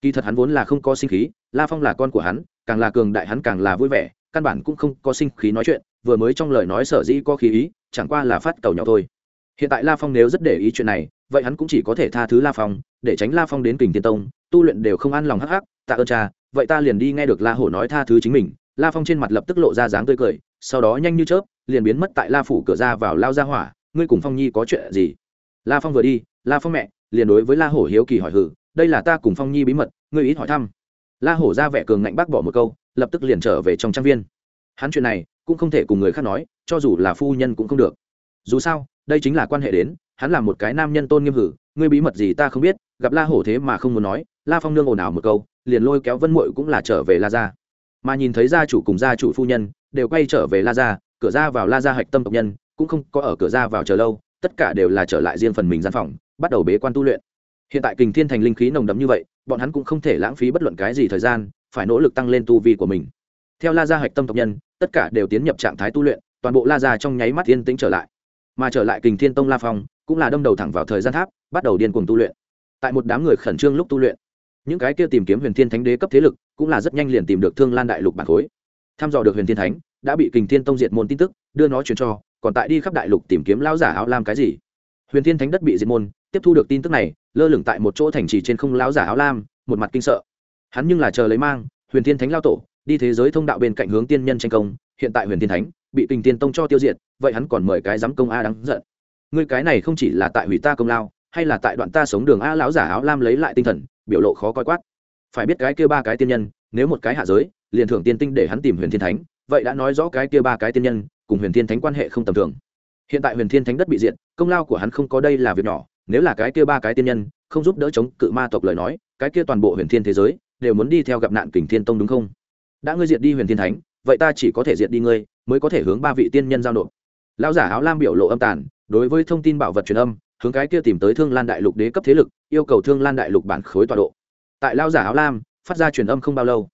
Kỳ thật hắn vốn là không có sinh khí, la phong là con của hắn, càng là cường đại hắn càng là vui vẻ, căn bản cũng không có sinh khí nói chuyện, vừa mới trong lời nói sở dĩ có khí ý, chẳng qua là phát cầu nhỏ thôi. Hiện tại la phong nếu rất để ý chuyện này, vậy hắn cũng chỉ có thể tha thứ la phong, để tránh la phong đến kình tiên tông, tu luyện đều không an lòng hắc hắc, tạ ơn cha vậy ta liền đi nghe được la hổ nói tha thứ chính mình. La phong trên mặt lập tức lộ ra dáng tươi cười, sau đó nhanh như chớp, liền biến mất tại la phủ cửa ra vào lao ra hỏa. Ngươi cùng phong nhi có chuyện gì? La phong vừa đi, la phong mẹ, liền đối với la hổ hiếu kỳ hỏi hử, đây là ta cùng phong nhi bí mật, ngươi ít hỏi thăm. La hổ ra vẻ cường ngạnh bác bỏ một câu, lập tức liền trở về trong trang viên. Hắn chuyện này, cũng không thể cùng người khác nói, cho dù là phu nhân cũng không được. Dù sao, đây chính là quan hệ đến, hắn là một cái nam nhân tôn nghiêm hử, ngươi bí mật gì ta không biết, gặp la hổ thế mà không muốn nói la phong nương ồn ào một câu, liền lôi kéo vân mội cũng là trở về la gia. Mà nhìn thấy gia chủ cùng gia chủ phu nhân, đều quay trở về la gia, cửa ra vào la gia hạch tâm tộc nhân, cũng không có ở cửa ra vào chờ lâu, tất cả đều là trở lại riêng phần mình gian phòng, bắt đầu bế quan tu luyện. Hiện tại kình thiên thành linh khí nồng đậm như vậy, bọn hắn cũng không thể lãng phí bất luận cái gì thời gian, phải nỗ lực tăng lên tu vi của mình. Theo la gia hạch tâm tộc nhân, tất cả đều tiến nhập trạng thái tu luyện, toàn bộ la gia trong nháy mắt yên tĩnh trở lại. Mà trở lại kình thiên tông la phong, cũng là đâm đầu thẳng vào thời gian tháp, bắt đầu điên cuồng tu luyện. Tại một đám người khẩn trương lúc tu luyện những cái kia tìm kiếm huyền thiên thánh đế cấp thế lực cũng là rất nhanh liền tìm được thương lan đại lục bản khối. Thăm dò được huyền thiên thánh, đã bị kình thiên tông diệt môn tin tức, đưa nó truyền cho, còn tại đi khắp đại lục tìm kiếm lão giả áo lam cái gì. Huyền thiên thánh đất bị diệt môn, tiếp thu được tin tức này, lơ lửng tại một chỗ thành trì trên không lão giả áo lam, một mặt kinh sợ. Hắn nhưng là chờ lấy mang, huyền thiên thánh lao tổ, đi thế giới thông đạo bên cạnh hướng tiên nhân tranh công, hiện tại huyền thiên thánh bị kình tiên tông cho tiêu diệt, vậy hắn còn mời cái giám công a đáng giận. Ngươi cái này không chỉ là tại hủy ta công lao, hay là tại đoạn ta sống đường a lão giả áo lam lấy lại tinh thần biểu lộ khó coi quát. Phải biết cái kia ba cái tiên nhân, nếu một cái hạ giới, liền thưởng tiên tinh để hắn tìm huyền thiên thánh, vậy đã nói rõ cái kia ba cái tiên nhân, cùng huyền thiên thánh quan hệ không tầm thường. Hiện tại huyền thiên thánh đất bị diện công lao của hắn không có đây là việc nhỏ, nếu là cái kia ba cái tiên nhân, không giúp đỡ chống cự ma tộc lời nói, cái kia toàn bộ huyền thiên thế giới, đều muốn đi theo gặp nạn kình thiên tông đúng không? Đã ngươi diệt đi huyền thiên thánh, vậy ta chỉ có thể diệt đi ngươi, mới có thể hướng ba vị tiên nhân giao nộp. Lão giả áo lam biểu lộ âm tàn, đối với thông tin bảo vật truyền âm hướng cái kia tìm tới thương lan đại lục đế cấp thế lực, yêu cầu thương lan đại lục bản khối tọa độ. Tại lao giả áo lam, phát ra truyền âm không bao lâu.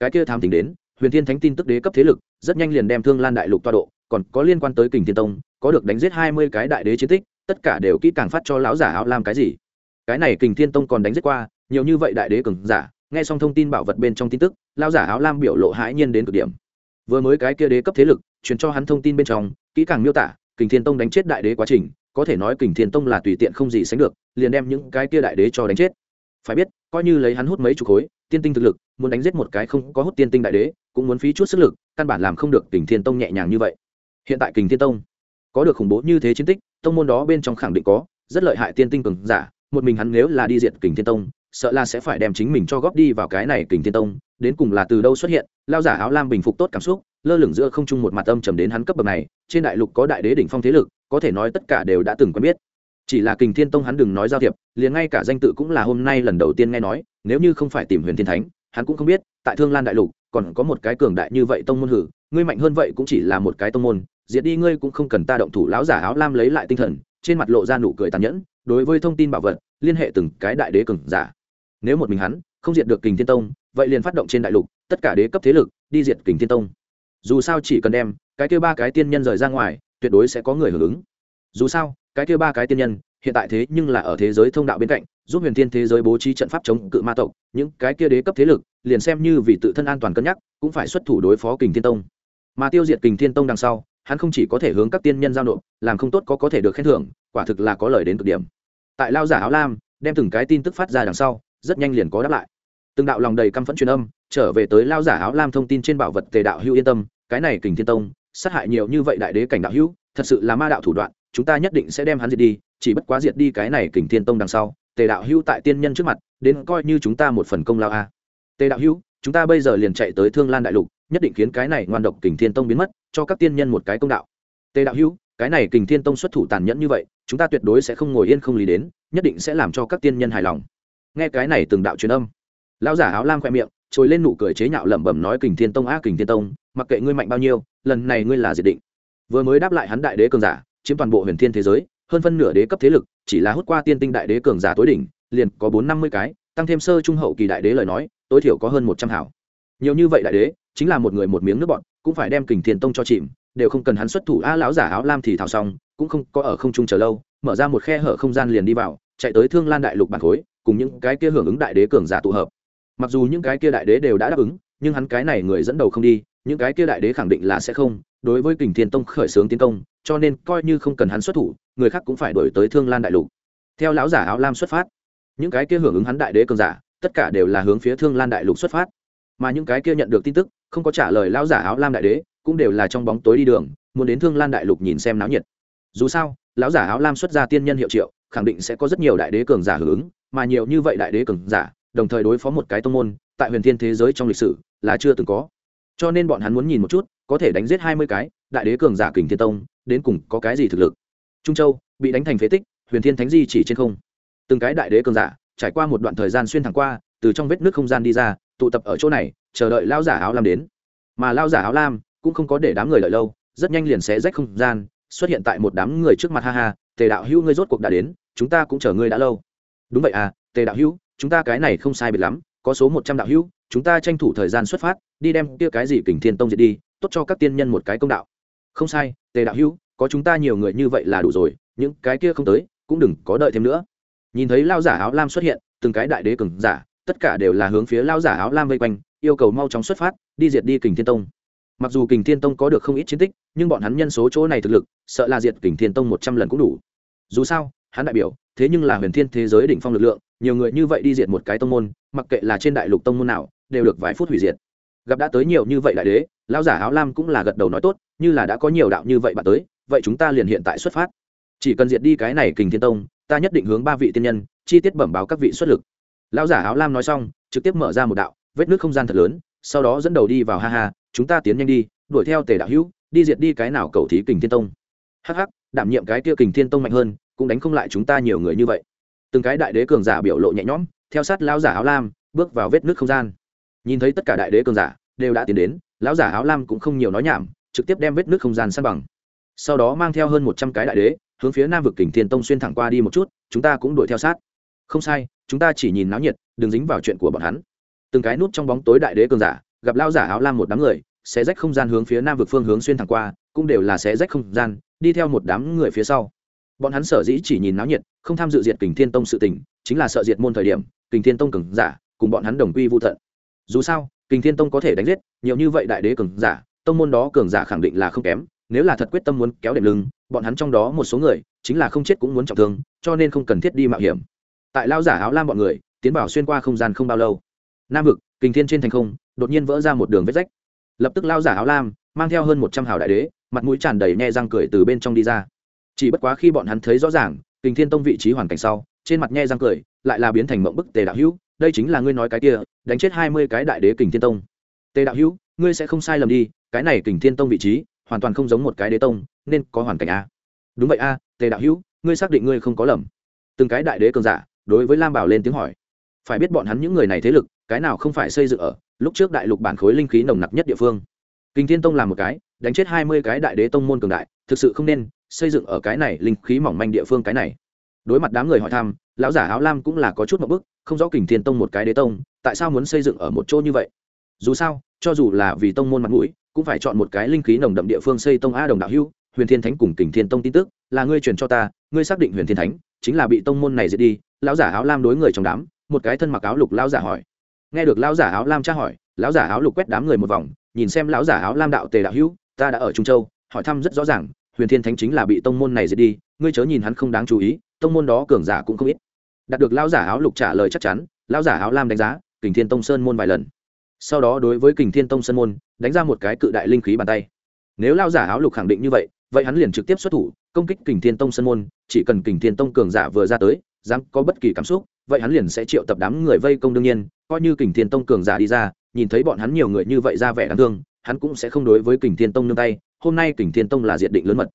Cái kia tham tính đến, huyền thiên thánh tin tức đế cấp thế lực, rất nhanh liền đem thương lan đại lục tọa độ, còn có liên quan tới kình thiên tông, có được đánh giết hai mươi cái đại đế chiến tích, tất cả đều kỹ càng phát cho lão giả áo lam cái gì. Cái này kình thiên tông còn đánh giết qua, nhiều như vậy đại đế cường giả, nghe xong thông tin bảo vật bên trong tin tức, lão giả áo lam biểu lộ hãi nhiên đến cực điểm. Vừa mới cái kia đế cấp thế lực, truyền cho hắn thông tin bên trong, kỹ càng miêu tả, kình thiên tông đánh chết đại đế quá trình có thể nói kình thiên tông là tùy tiện không gì sánh được, liền đem những cái kia đại đế cho đánh chết. Phải biết, coi như lấy hắn hút mấy chục khối, tiên tinh thực lực, muốn đánh giết một cái không có hút tiên tinh đại đế, cũng muốn phí chút sức lực, căn bản làm không được kình thiên tông nhẹ nhàng như vậy. Hiện tại kình thiên tông có được khủng bố như thế chiến tích, tông môn đó bên trong khẳng định có rất lợi hại tiên tinh cường giả, một mình hắn nếu là đi diện kình thiên tông, sợ là sẽ phải đem chính mình cho góp đi vào cái này kình thiên tông, đến cùng là từ đâu xuất hiện, lao giả áo lam bình phục tốt cảm xúc, lơ lửng giữa không trung một mặt âm trầm đến hắn cấp bậc này, trên đại lục có đại đế đỉnh phong thế lực có thể nói tất cả đều đã từng quen biết. Chỉ là kình thiên tông hắn đừng nói giao thiệp, liền ngay cả danh tự cũng là hôm nay lần đầu tiên nghe nói, nếu như không phải tìm huyền thiên thánh, hắn cũng không biết, tại thương lan đại lục, còn có một cái cường đại như vậy tông môn hử, ngươi mạnh hơn vậy cũng chỉ là một cái tông môn, diệt đi ngươi cũng không cần ta động thủ, lão giả áo lam lấy lại tinh thần, trên mặt lộ ra nụ cười tàn nhẫn, đối với thông tin bảo vật, liên hệ từng cái đại đế cường giả. Nếu một mình hắn, không diệt được kình thiên tông, vậy liền phát động trên đại lục, tất cả đế cấp thế lực, đi diệt kình thiên tông. Dù sao chỉ cần đem cái kêu ba cái tiên nhân rời ra ngoài tuyệt đối sẽ có người hưởng ứng. Dù sao, cái kia ba cái tiên nhân, hiện tại thế nhưng là ở thế giới thông đạo bên cạnh, giúp huyền thiên thế giới bố trí trận pháp chống cự ma tộc, những cái kia đế cấp thế lực, liền xem như vì tự thân an toàn cân nhắc, cũng phải xuất thủ đối phó kình thiên tông. Mà tiêu diệt kình thiên tông đằng sau, hắn không chỉ có thể hướng các tiên nhân giao nộp, làm không tốt có có thể được khen thưởng, quả thực là có lời đến cực điểm. Tại lao giả áo lam, đem từng cái tin tức phát ra đằng sau, rất nhanh liền có đáp lại. Từng đạo lòng đầy căm phẫn truyền âm, trở về tới lao giả áo lam thông tin trên bảo vật tề đạo hữu yên tâm, cái này kình thiên tông sát hại nhiều như vậy đại đế cảnh đạo hữu, thật sự là ma đạo thủ đoạn, chúng ta nhất định sẽ đem hắn diệt đi, chỉ bất quá diệt đi cái này kình thiên tông đằng sau, tề đạo hữu tại tiên nhân trước mặt, đến coi như chúng ta một phần công lao a. Tề đạo hữu, chúng ta bây giờ liền chạy tới thương lan đại lục, nhất định khiến cái này ngoan độc kình thiên tông biến mất, cho các tiên nhân một cái công đạo. Tề đạo hữu, cái này kình thiên tông xuất thủ tàn nhẫn như vậy, chúng ta tuyệt đối sẽ không ngồi yên không lý đến, nhất định sẽ làm cho các tiên nhân hài lòng. Nghe cái này từng đạo truyền âm, lão giả áo lam khoe miệng trồi lên nụ cười chế nhạo lẩm bẩm nói kình thiên tông a kình thiên tông, mặc kệ ngươi mạnh bao nhiêu, lần này ngươi là diệt định. Vừa mới đáp lại hắn đại đế cường giả, chiếm toàn bộ huyền thiên thế giới, hơn phân nửa đế cấp thế lực, chỉ là hút qua tiên tinh đại đế cường giả tối đỉnh, liền có bốn năm mươi cái, tăng thêm sơ trung hậu kỳ đại đế lời nói, tối thiểu có hơn một trăm hảo. Nhiều như vậy đại đế, chính là một người một miếng nước bọn, cũng phải đem kình thiên tông cho chìm, đều không cần hắn xuất thủ a lão giả áo lam thì thảo xong, cũng không có ở không trung chờ lâu, mở ra một khe hở không gian liền đi vào, chạy tới thương lan đại lục bản khối, cùng những cái kia hưởng ứng đại đế cường giả tụ hợp mặc dù những cái kia đại đế đều đã đáp ứng, nhưng hắn cái này người dẫn đầu không đi, những cái kia đại đế khẳng định là sẽ không. Đối với kình thiên tông khởi xướng tiến công, cho nên coi như không cần hắn xuất thủ, người khác cũng phải đổi tới thương lan đại lục. Theo lão giả áo lam xuất phát, những cái kia hưởng ứng hắn đại đế cường giả, tất cả đều là hướng phía thương lan đại lục xuất phát. Mà những cái kia nhận được tin tức, không có trả lời lão giả áo lam đại đế, cũng đều là trong bóng tối đi đường, muốn đến thương lan đại lục nhìn xem náo nhiệt. Dù sao, lão giả áo lam xuất ra tiên nhân hiệu triệu, khẳng định sẽ có rất nhiều đại đế cường giả hưởng ứng, mà nhiều như vậy đại đế cường giả đồng thời đối phó một cái tông môn, tại huyền thiên thế giới trong lịch sử là chưa từng có. Cho nên bọn hắn muốn nhìn một chút, có thể đánh giết hai mươi cái đại đế cường giả kình thiên tông, đến cùng có cái gì thực lực. Trung châu bị đánh thành phế tích, huyền thiên thánh di chỉ trên không. Từng cái đại đế cường giả trải qua một đoạn thời gian xuyên thẳng qua, từ trong vết nước không gian đi ra, tụ tập ở chỗ này, chờ đợi lao giả áo lam đến. Mà lao giả áo lam cũng không có để đám người đợi lâu, rất nhanh liền sẽ rách không gian, xuất hiện tại một đám người trước mặt ha ha, tề đạo hữu, ngươi rốt cuộc đã đến, chúng ta cũng chờ ngươi đã lâu. Đúng vậy à tề đạo hữu chúng ta cái này không sai biệt lắm, có số một trăm đạo hữu, chúng ta tranh thủ thời gian xuất phát, đi đem kia cái gì kình thiên tông diệt đi, tốt cho các tiên nhân một cái công đạo. Không sai, tề đạo hữu, có chúng ta nhiều người như vậy là đủ rồi, những cái kia không tới, cũng đừng có đợi thêm nữa. Nhìn thấy lao giả áo lam xuất hiện, từng cái đại đế cường giả, tất cả đều là hướng phía lao giả áo lam vây quanh, yêu cầu mau chóng xuất phát, đi diệt đi kình thiên tông. Mặc dù kình thiên tông có được không ít chiến tích, nhưng bọn hắn nhân số chỗ này thực lực, sợ là diệt kình thiên tông một trăm lần cũng đủ. Dù sao, hắn đại biểu, thế nhưng là huyền thiên thế giới đỉnh phong lực lượng nhiều người như vậy đi diệt một cái tông môn, mặc kệ là trên đại lục tông môn nào, đều được vài phút hủy diệt. Gặp đã tới nhiều như vậy đại đế, lão giả áo lam cũng là gật đầu nói tốt, như là đã có nhiều đạo như vậy bạn tới, vậy chúng ta liền hiện tại xuất phát. Chỉ cần diệt đi cái này kình thiên tông, ta nhất định hướng ba vị tiên nhân, chi tiết bẩm báo các vị xuất lực. Lão giả áo lam nói xong, trực tiếp mở ra một đạo, vết nước không gian thật lớn, sau đó dẫn đầu đi vào, ha ha, chúng ta tiến nhanh đi, đuổi theo tề đạo hữu, đi diệt đi cái nào cầu thí kình thiên tông. Hắc hắc, đảm nhiệm cái kia kình thiên tông mạnh hơn, cũng đánh không lại chúng ta nhiều người như vậy từng cái đại đế cường giả biểu lộ nhẹ nhõm, theo sát lão giả áo lam, bước vào vết nước không gian. Nhìn thấy tất cả đại đế cường giả, đều đã tiến đến, lão giả áo lam cũng không nhiều nói nhảm, trực tiếp đem vết nước không gian san bằng. Sau đó mang theo hơn một trăm cái đại đế, hướng phía nam vực kình thiên tông xuyên thẳng qua đi một chút, chúng ta cũng đuổi theo sát. Không sai, chúng ta chỉ nhìn náo nhiệt, đừng dính vào chuyện của bọn hắn. Từng cái nút trong bóng tối đại đế cường giả, gặp lao giả áo lam một đám người, xé rách không gian hướng phía nam vực phương hướng xuyên thẳng qua, cũng đều là xé rách không gian, đi theo một đám người phía sau bọn hắn sở dĩ chỉ nhìn náo nhiệt, không tham dự diệt kình thiên tông sự tình, chính là sợ diệt môn thời điểm, kình thiên tông cường giả cùng bọn hắn đồng quy vô thận dù sao, kình thiên tông có thể đánh giết, nhiều như vậy đại đế cường giả, tông môn đó cường giả khẳng định là không kém, nếu là thật quyết tâm muốn kéo đệm lưng, bọn hắn trong đó một số người, chính là không chết cũng muốn trọng thương, cho nên không cần thiết đi mạo hiểm. Tại lao giả áo lam bọn người, tiến bảo xuyên qua không gian không bao lâu. Nam vực, kình thiên trên thành không, đột nhiên vỡ ra một đường vết rách. Lập tức lao giả áo lam, mang theo hơn một trăm hào đại đế, mặt mũi tràn đầy nhe răng cười từ bên trong đi ra chỉ bất quá khi bọn hắn thấy rõ ràng, kình thiên tông vị trí hoàn cảnh sau, trên mặt nhe răng cười, lại là biến thành mộng bức tề đạo hữu, đây chính là ngươi nói cái kia, đánh chết hai mươi cái đại đế kình thiên tông. Tề đạo hữu, ngươi sẽ không sai lầm đi, cái này kình thiên tông vị trí, hoàn toàn không giống một cái đế tông, nên có hoàn cảnh a. Đúng vậy a, tề đạo hữu, ngươi xác định ngươi không có lầm. Từng cái đại đế cường giả, đối với lam bảo lên tiếng hỏi. Phải biết bọn hắn những người này thế lực, cái nào không phải xây dựng ở, lúc trước đại lục bản khối linh khí nồng nặc nhất địa phương. Kinh thiên tông làm một cái, đánh chết hai mươi cái đại đế tông môn cường đại, thực sự không nên xây dựng ở cái này linh khí mỏng manh địa phương cái này. Đối mặt đám người hỏi thăm, lão giả áo lam cũng là có chút một bức, không rõ kình thiên tông một cái đế tông, tại sao muốn xây dựng ở một chỗ như vậy? Dù sao, cho dù là vì tông môn mặt mũi, cũng phải chọn một cái linh khí nồng đậm địa phương xây tông a đồng đạo hưu, huyền thiên thánh cùng kình thiên tông tin tức, là ngươi truyền cho ta, ngươi xác định huyền thiên thánh chính là bị tông môn này diệt đi, lão giả áo lam đối người trong đám, một cái thân mặc áo lục lão giả hỏi. Nghe được lão giả áo lam tra hỏi, lão giả áo lục quét đám người một vòng, nhìn xem lão giả áo lam đạo tề đạo hữu ta đã ở trung châu, hỏi thăm rất rõ ràng huyền thiên thánh chính là bị tông môn này diệt đi, ngươi chớ nhìn hắn không đáng chú ý, tông môn đó cường giả cũng không ít. Đạt được Lão giả áo lục trả lời chắc chắn, Lão giả áo lam đánh giá, kình thiên tông sơn môn vài lần. Sau đó đối với kình thiên tông sơn môn, đánh ra một cái cự đại linh khí bàn tay. Nếu Lão giả áo lục khẳng định như vậy vậy hắn liền trực tiếp xuất thủ, công kích kình thiên tông sơn môn, chỉ cần kình thiên tông cường giả vừa ra tới, dám có bất kỳ cảm xúc, vậy hắn liền sẽ triệu tập đám người vây công đương nhiên, coi như kình thiên tông cường giả đi ra, nhìn thấy bọn hắn nhiều người như vậy ra vẻ đáng thương, hắn cũng sẽ không đối với kình thiên tông nương tay hôm nay kình thiên tông là diện định lớn mật.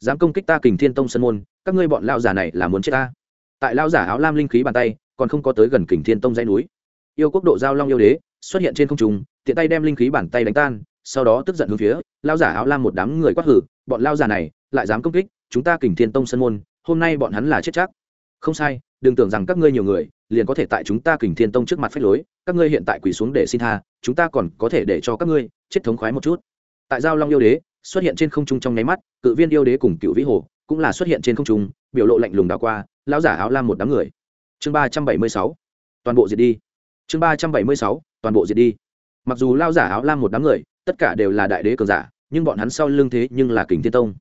Dám công kích ta kình thiên tông sân môn, các ngươi bọn lao giả này là muốn chết ta. Tại lao giả áo lam linh khí bàn tay, còn không có tới gần kình thiên tông dãy núi. Yêu quốc độ giao long yêu đế xuất hiện trên không trung, tiện tay đem linh khí bàn tay đánh tan, sau đó tức giận hướng phía lao giả áo lam một đám người quát hử, bọn lao giả này, lại dám công kích, chúng ta kình thiên tông sân môn, hôm nay bọn hắn là chết chắc. Không sai, đừng tưởng rằng các ngươi nhiều người, liền có thể tại chúng ta kình thiên tông trước mặt phách lối, các ngươi hiện tại quỳ xuống để xin tha, chúng ta còn có thể để cho các ngươi chết thống khoái một chút. Tại giao long yêu đế xuất hiện trên không trung trong nháy mắt, cự viên yêu đế cùng cựu vĩ hồ cũng là xuất hiện trên không trung, biểu lộ lạnh lùng đào qua, lão giả áo lam một đám người. Chương ba trăm bảy mươi sáu, toàn bộ diệt đi. Chương ba trăm bảy mươi sáu, toàn bộ diệt đi. Mặc dù lao giả áo lam một đám người, tất cả đều là đại đế cường giả, nhưng bọn hắn sau lưng thế nhưng là kình thiên tông.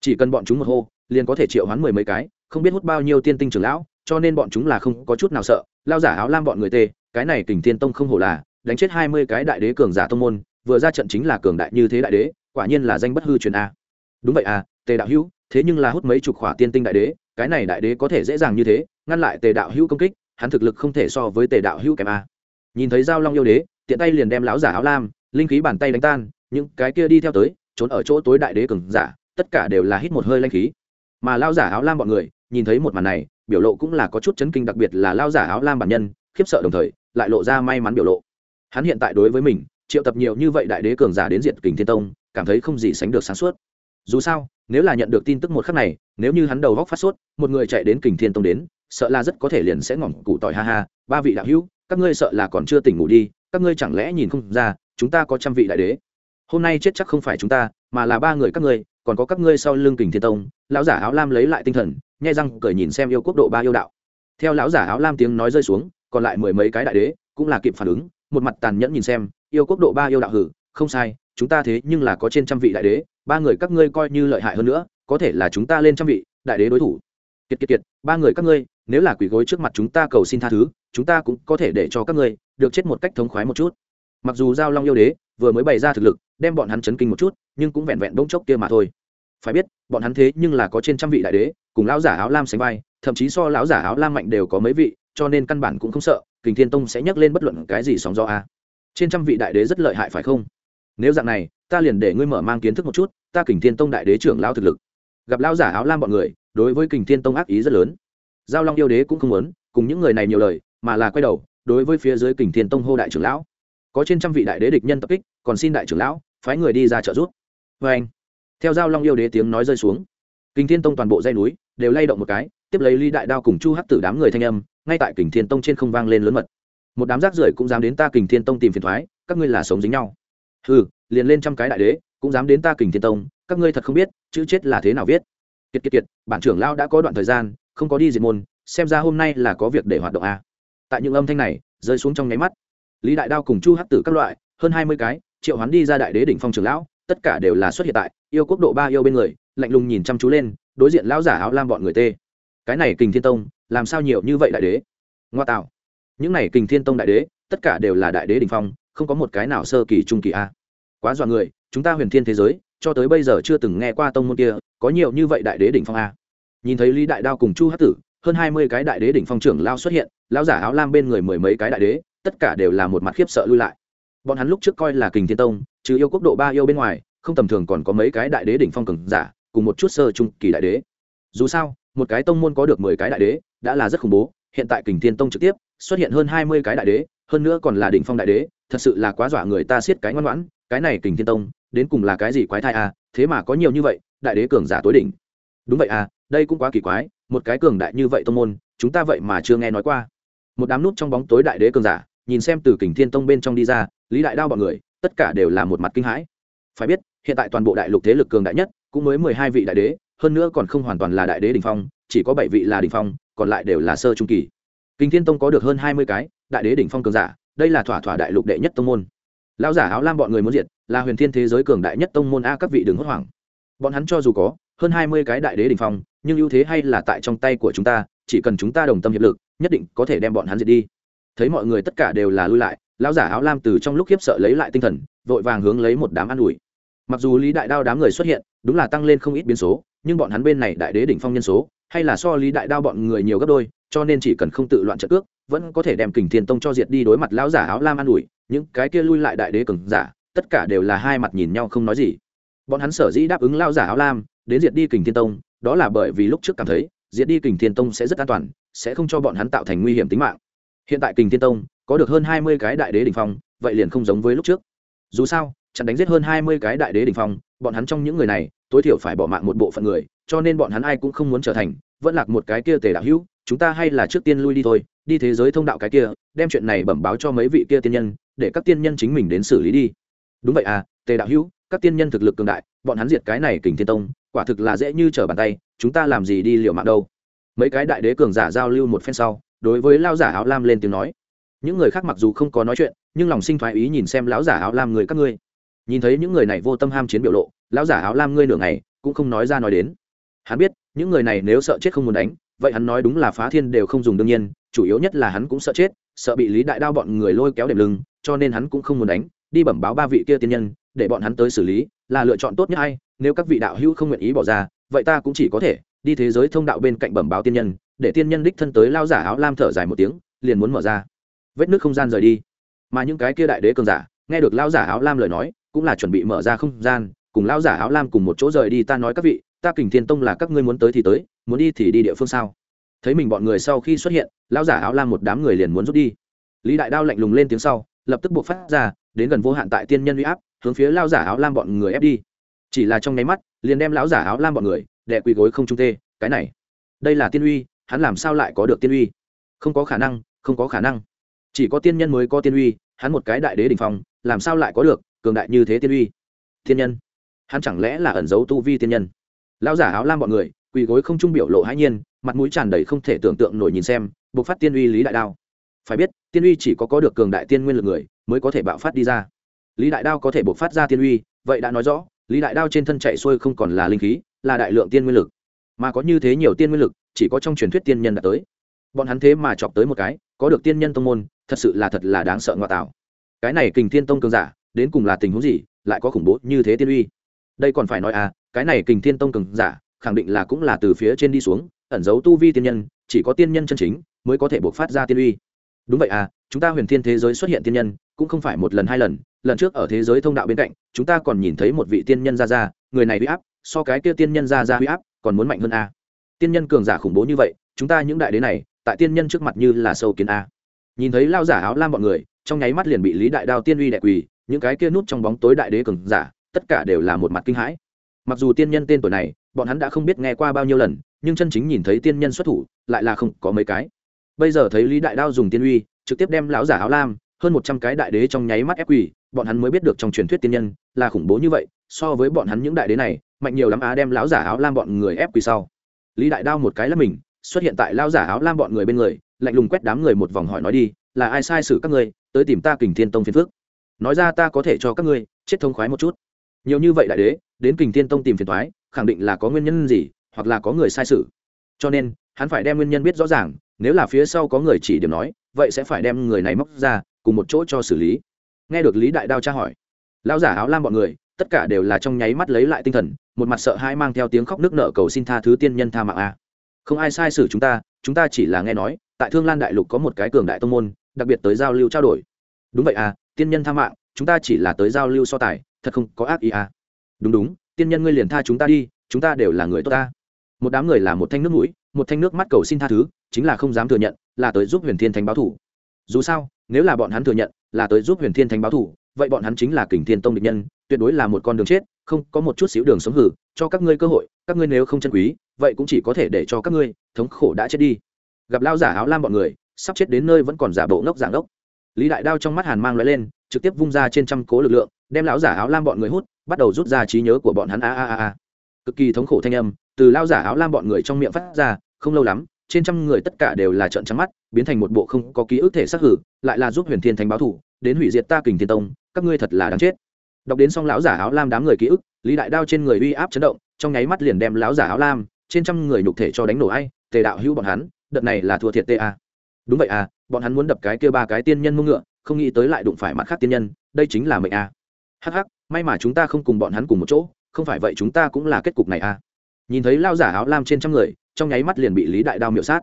Chỉ cần bọn chúng một hô, liền có thể triệu hoán mười mấy cái, không biết hút bao nhiêu tiên tinh trưởng lão, cho nên bọn chúng là không có chút nào sợ. Lao giả áo lam bọn người tê, cái này kình thiên tông không hổ là, đánh chết hai mươi cái đại đế cường giả tông môn, vừa ra trận chính là cường đại như thế đại đế quả nhiên là danh bất hư truyền a. Đúng vậy à tề đạo hữu, thế nhưng là hút mấy chục khỏa tiên tinh đại đế, cái này đại đế có thể dễ dàng như thế, ngăn lại tề đạo hữu công kích, hắn thực lực không thể so với tề đạo hữu kém a. Nhìn thấy giao long yêu đế, tiện tay liền đem lão giả áo lam, linh khí bàn tay đánh tan, những cái kia đi theo tới, trốn ở chỗ tối đại đế cường giả, tất cả đều là hít một hơi lanh khí. Mà lao giả áo lam bọn người, nhìn thấy một màn này, biểu lộ cũng là có chút chấn kinh, đặc biệt là lao giả áo lam bản nhân, khiếp sợ đồng thời, lại lộ ra may mắn biểu lộ. Hắn hiện tại đối với mình, triệu tập nhiều như vậy đại đế cường giả đến diện kình thiên tông cảm thấy không gì sánh được sáng suốt. Dù sao, nếu là nhận được tin tức một khắc này, nếu như hắn đầu góc phát sốt, một người chạy đến kình thiên tông đến, sợ là rất có thể liền sẽ ngỏm cụ tỏi ha ha, ba vị đạo hữu, các ngươi sợ là còn chưa tỉnh ngủ đi, các ngươi chẳng lẽ nhìn không ra, chúng ta có trăm vị đại đế. Hôm nay chết chắc không phải chúng ta, mà là ba người các ngươi, còn có các ngươi sau lưng kình thiên tông, lão giả áo lam lấy lại tinh thần, nhai răng cười nhìn xem yêu quốc độ ba yêu đạo. Theo lão giả áo lam tiếng nói rơi xuống, còn lại mười mấy cái đại đế cũng là kịp phản ứng, một mặt tàn nhẫn nhìn xem, yêu quốc độ ba yêu đạo hử, không sai chúng ta thế nhưng là có trên trăm vị đại đế, ba người các ngươi coi như lợi hại hơn nữa, có thể là chúng ta lên trăm vị đại đế đối thủ. Kiệt kiệt kiệt, ba người các ngươi, nếu là quỷ gối trước mặt chúng ta cầu xin tha thứ, chúng ta cũng có thể để cho các ngươi được chết một cách thống khoái một chút. Mặc dù giao long yêu đế vừa mới bày ra thực lực, đem bọn hắn chấn kinh một chút, nhưng cũng vẹn vẹn bỗng chốc kia mà thôi. Phải biết, bọn hắn thế nhưng là có trên trăm vị đại đế, cùng lão giả áo lam sánh vai, thậm chí so lão giả áo lam mạnh đều có mấy vị, cho nên căn bản cũng không sợ, kình thiên tông sẽ nhắc lên bất luận cái gì sóng do a. Trên trăm vị đại đế rất lợi hại phải không? Nếu dạng này, ta liền để ngươi mở mang kiến thức một chút, ta kình thiên tông đại đế trưởng lao thực lực. Gặp lão giả áo lam bọn người, đối với kình thiên tông ác ý rất lớn. Giao long yêu đế cũng không muốn, cùng những người này nhiều lời, mà là quay đầu, đối với phía dưới kình thiên tông hô đại trưởng lão. Có trên trăm vị đại đế địch nhân tập kích, còn xin đại trưởng lão, phái người đi ra trợ giúp. Vê anh, theo giao long yêu đế tiếng nói rơi xuống, kình thiên tông toàn bộ dây núi đều lay động một cái, tiếp lấy ly đại đao cùng chu hắc tử đám người thanh âm, ngay tại kình thiên tông trên không vang lên lớn mật. Một đám rác rưởi cũng dám đến ta kình thiên tông tìm phiền thoái, các ngươi là sống dính nhau hừ, liền lên trăm cái đại đế, cũng dám đến ta kình thiên tông, các ngươi thật không biết, chữ chết là thế nào viết. Kiệt kiệt kiệt, bản trưởng lao đã có đoạn thời gian, không có đi diệt môn, xem ra hôm nay là có việc để hoạt động à. tại những âm thanh này, rơi xuống trong nháy mắt. Lý đại đao cùng chu hắc tử các loại, hơn hai mươi cái, triệu hoán đi ra đại đế đỉnh phong trưởng lão, tất cả đều là xuất hiện tại, yêu quốc độ ba yêu bên người, lạnh lùng nhìn chăm chú lên, đối diện lão giả áo lam bọn người tê. Cái này kình thiên tông, làm sao nhiều như vậy đại đế? Ngoa tạo. Những này kình thiên tông đại đế, tất cả đều là đại đế đỉnh phong không có một cái nào sơ kỳ trung kỳ a. Quá dọa người, chúng ta huyền thiên thế giới, cho tới bây giờ chưa từng nghe qua tông môn kia, có nhiều như vậy đại đế đỉnh phong a. Nhìn thấy lý đại đao cùng chu hát tử, hơn hai mươi cái đại đế đỉnh phong trưởng lao xuất hiện lao giả áo lam bên người mười mấy cái đại đế, tất cả đều là một mặt khiếp sợ lui lại. Bọn hắn lúc trước coi là kình thiên tông, trừ yêu quốc độ ba yêu bên ngoài, không tầm thường còn có mấy cái đại đế đỉnh phong cường giả, cùng một chút sơ trung kỳ đại đế. Dù sao, một cái tông môn có được mười cái đại đế, đã là rất khủng bố, hiện tại kình thiên tông trực tiếp xuất hiện hơn hai mươi cái đại đế, hơn nữa còn là đỉnh phong đại đế, thật sự là quá dọa người ta siết cái ngoan ngoãn, cái này kình thiên tông, đến cùng là cái gì quái thai à thế mà có nhiều như vậy, đại đế cường giả tối đỉnh. Đúng vậy à đây cũng quá kỳ quái, một cái cường đại như vậy tông môn, chúng ta vậy mà chưa nghe nói qua. Một đám nút trong bóng tối đại đế cường giả, nhìn xem từ kình thiên tông bên trong đi ra, lý đại đao bọn người, tất cả đều là một mặt kinh hãi. Phải biết, hiện tại toàn bộ đại lục thế lực cường đại nhất, cũng mới mười hai vị đại đế, hơn nữa còn không hoàn toàn là đại đế đình phong, chỉ có bảy vị là đình phong, còn lại đều là sơ trung kỳ kinh thiên tông có được hơn hai mươi cái, đại đế đỉnh phong cường giả, đây là thỏa thỏa đại lục đệ nhất tông môn. Lão giả áo lam bọn người muốn diệt, là huyền thiên thế giới cường đại nhất tông môn a các vị đừng hốt hoảng. Bọn hắn cho dù có hơn hai mươi cái đại đế Đỉnh phong, nhưng ưu thế hay là tại trong tay của chúng ta, chỉ cần chúng ta đồng tâm hiệp lực, nhất định có thể đem bọn hắn diệt đi. Thấy mọi người tất cả đều là lui lại, lão giả áo lam từ trong lúc khiếp sợ lấy lại tinh thần, vội vàng hướng lấy một đám an ủi. Mặc dù lý đại đao đám người xuất hiện, đúng là tăng lên không ít biến số, nhưng bọn hắn bên này đại đế đỉnh phong nhân số, hay là so lý đại đao bọn người nhiều gấp đôi cho nên chỉ cần không tự loạn trận cước, vẫn có thể đem kình thiên tông cho diệt đi đối mặt lão giả áo lam an ủi, những cái kia lui lại đại đế cường giả, tất cả đều là hai mặt nhìn nhau không nói gì. Bọn hắn sở dĩ đáp ứng lão giả áo lam, đến diệt đi kình thiên tông, đó là bởi vì lúc trước cảm thấy, diệt đi kình thiên tông sẽ rất an toàn, sẽ không cho bọn hắn tạo thành nguy hiểm tính mạng. Hiện tại kình thiên tông có được hơn hai mươi cái đại đế đ ỉ n h phong, vậy liền không giống với lúc trước. Dù sao chặn đánh giết hơn hai mươi cái đại đế đ ỉ n h phong, bọn hắn trong những người này, tối thiểu phải bỏ mạng một bộ phận người, cho nên bọn hắn ai cũng không muốn trở thành, vẫn lạc một cái kia tề đạo hữu chúng ta hay là trước tiên lui đi thôi, đi thế giới thông đạo cái kia, đem chuyện này bẩm báo cho mấy vị kia tiên nhân, để các tiên nhân chính mình đến xử lý đi. Đúng vậy à tề đạo hữu, các tiên nhân thực lực cường đại, bọn hắn diệt cái này kình thiên tông, quả thực là dễ như trở bàn tay, chúng ta làm gì đi liệu mạng đâu? Mấy cái đại đế cường giả giao lưu một phen sau, đối với lao giả áo lam lên tiếng nói. Những người khác mặc dù không có nói chuyện, nhưng lòng sinh thoái ý nhìn xem lão giả áo lam người các ngươi. Nhìn thấy những người này vô tâm ham chiến biểu lộ, lão giả áo lam ngươi nửa ngày, cũng không nói ra nói đến. Hắn biết, những người này nếu sợ chết không muốn đánh vậy hắn nói đúng là phá thiên đều không dùng đương nhiên, chủ yếu nhất là hắn cũng sợ chết, sợ bị lý đại đao bọn người lôi kéo đệm lưng, cho nên hắn cũng không muốn đánh, đi bẩm báo ba vị kia tiên nhân, để bọn hắn tới xử lý, là lựa chọn tốt nhất hay, nếu các vị đạo hữu không nguyện ý bỏ ra, vậy ta cũng chỉ có thể đi thế giới thông đạo bên cạnh bẩm báo tiên nhân, để tiên nhân đích thân tới lao giả áo lam thở dài một tiếng, liền muốn mở ra, vết nước không gian rời đi. Mà những cái kia đại đế cường giả, nghe được lao giả áo lam lời nói, cũng là chuẩn bị mở ra không gian, cùng lao giả áo lam cùng một chỗ rời đi, ta nói các vị, ta kình thiên tông là các ngươi muốn tới thì tới muốn đi thì đi địa phương sao? Thấy mình bọn người sau khi xuất hiện, lão giả áo lam một đám người liền muốn rút đi. Lý đại đao lạnh lùng lên tiếng sau, lập tức buộc phát ra, đến gần vô hạn tại tiên nhân uy áp, hướng phía lao giả áo lam bọn người ép đi. Chỉ là trong nháy mắt, liền đem lão giả áo lam bọn người, đệ quỳ gối không trung tê, cái này. Đây là tiên uy, hắn làm sao lại có được tiên uy? Không có khả năng, không có khả năng. Chỉ có tiên nhân mới có tiên uy, hắn một cái đại đế đình phong, làm sao lại có được cường đại như thế tiên uy? Tiên nhân. Hắn chẳng lẽ là ẩn giấu tu vi tiên nhân? Lão giả áo lam bọn người quỳ gối không trung biểu lộ hãi nhiên, mặt mũi tràn đầy không thể tưởng tượng nổi nhìn xem buộc phát tiên uy lý đại đao. Phải biết, tiên uy chỉ có có được cường đại tiên nguyên lực người, mới có thể bạo phát đi ra. Lý đại đao có thể buộc phát ra tiên uy, vậy đã nói rõ, lý đại đao trên thân chạy xuôi không còn là linh khí, là đại lượng tiên nguyên lực. Mà có như thế nhiều tiên nguyên lực, chỉ có trong truyền thuyết tiên nhân đã tới. Bọn hắn thế mà chọc tới một cái, có được tiên nhân tông môn, thật sự là thật là đáng sợ ngoại tạo cái này kình thiên tông cường giả, đến cùng là tình huống gì, lại có khủng bố như thế tiên uy? Đây còn phải nói à cái này kình thiên tông cường giả khẳng định là cũng là từ phía trên đi xuống, ẩn giấu tu vi tiên nhân, chỉ có tiên nhân chân chính mới có thể buộc phát ra tiên uy. Đúng vậy à chúng ta huyền thiên thế giới xuất hiện tiên nhân, cũng không phải một lần hai lần lần trước ở thế giới thông đạo bên cạnh, chúng ta còn nhìn thấy một vị tiên nhân ra ra, người này bị áp, so cái kia tiên nhân ra ra huy áp còn muốn mạnh hơn a. Tiên nhân cường giả khủng bố như vậy, chúng ta những đại đế này, tại tiên nhân trước mặt như là sâu kiến a. Nhìn thấy lao giả áo lam bọn người, trong nháy mắt liền bị lý đại đao tiên uy đại quỳ, những cái kia nút trong bóng tối đại đế cường giả, tất cả đều là một mặt kinh hãi. Mặc dù tiên nhân tên tuổi này bọn hắn đã không biết nghe qua bao nhiêu lần, nhưng chân chính nhìn thấy tiên nhân xuất thủ, lại là không có mấy cái. Bây giờ thấy lý đại đao dùng tiên uy, trực tiếp đem lão giả áo lam, hơn một trăm cái đại đế trong nháy mắt ép quỳ, bọn hắn mới biết được trong truyền thuyết tiên nhân là khủng bố như vậy, so với bọn hắn những đại đế này, mạnh nhiều lắm á đem lão giả áo lam bọn người ép quỳ sau. Lý đại đao một cái là mình, xuất hiện tại lão giả áo lam bọn người bên người, lạnh lùng quét đám người một vòng hỏi nói đi, là ai sai xử các ngươi, tới tìm ta kình thiên tông phiền phước nói ra ta có thể cho các ngươi, chết thông khoái một chút. Nhiều như vậy đại đế, đến kình thiên tông tìm phiền thoái khẳng định là có nguyên nhân gì, hoặc là có người sai sự. Cho nên, hắn phải đem nguyên nhân biết rõ ràng, nếu là phía sau có người chỉ điểm nói, vậy sẽ phải đem người này móc ra, cùng một chỗ cho xử lý. Nghe được lý đại đao tra hỏi, lão giả áo lam bọn người, tất cả đều là trong nháy mắt lấy lại tinh thần, một mặt sợ hãi mang theo tiếng khóc nước nợ cầu xin tha thứ tiên nhân tha mạng a. Không ai sai xử chúng ta chúng ta chỉ là nghe nói, tại thương lan đại lục có một cái cường đại tông môn, đặc biệt tới giao lưu trao đổi. Đúng vậy à tiên nhân tha mạng, chúng ta chỉ là tới giao lưu so tài, thật không có ác ý à đúng đúng tiên nhân ngươi liền tha chúng ta đi, chúng ta đều là người tốt ta. Một đám người là một thanh nước mũi, một thanh nước mắt cầu xin tha thứ, chính là không dám thừa nhận, là tới giúp huyền thiên thánh báo thủ. Dù sao, nếu là bọn hắn thừa nhận, là tới giúp huyền thiên thánh báo thủ, vậy bọn hắn chính là kình thiên tông địch nhân, tuyệt đối là một con đường chết, không có một chút xíu đường sống hử, cho các ngươi cơ hội, các ngươi nếu không chân quý, vậy cũng chỉ có thể để cho các ngươi thống khổ đã chết đi. Gặp lao giả áo lam bọn người, sắp chết đến nơi vẫn còn giả bộ ngốc giả ngốc. Lý đại đao trong mắt hàn mang loại lên, trực tiếp vung ra trên trăm cố lực lượng, đem lão giả áo lam bọn người hút bắt đầu rút ra trí nhớ của bọn hắn. A a a a. Cực kỳ thống khổ thanh âm, từ lao giả áo lam bọn người trong miệng phát ra, không lâu lắm, trên trăm người tất cả đều là trợn trắng mắt, biến thành một bộ không có ký ức thể xác hử, lại là giúp huyền thiên thánh báo thủ, đến hủy diệt ta kình thiên tông, các ngươi thật là đáng chết. Đọc đến xong lão giả áo lam đám người ký ức, lý đại đao trên người uy áp chấn động, trong nháy mắt liền đem lão giả áo lam, trên trăm người nhục thể cho đánh nổ ai, tề đạo hữu bọn hắn, đợt này là thua thiệt ta đúng vậy à bọn hắn muốn đập cái kia ba cái tiên nhân mông ngựa, không nghĩ tới lại đụng phải mặt khác tiên nhân, đây chính là mệnh a. Hắc hắc may mà chúng ta không cùng bọn hắn cùng một chỗ, không phải vậy chúng ta cũng là kết cục này à? nhìn thấy lao giả áo lam trên trăm người, trong nháy mắt liền bị lý đại đao miểu sát.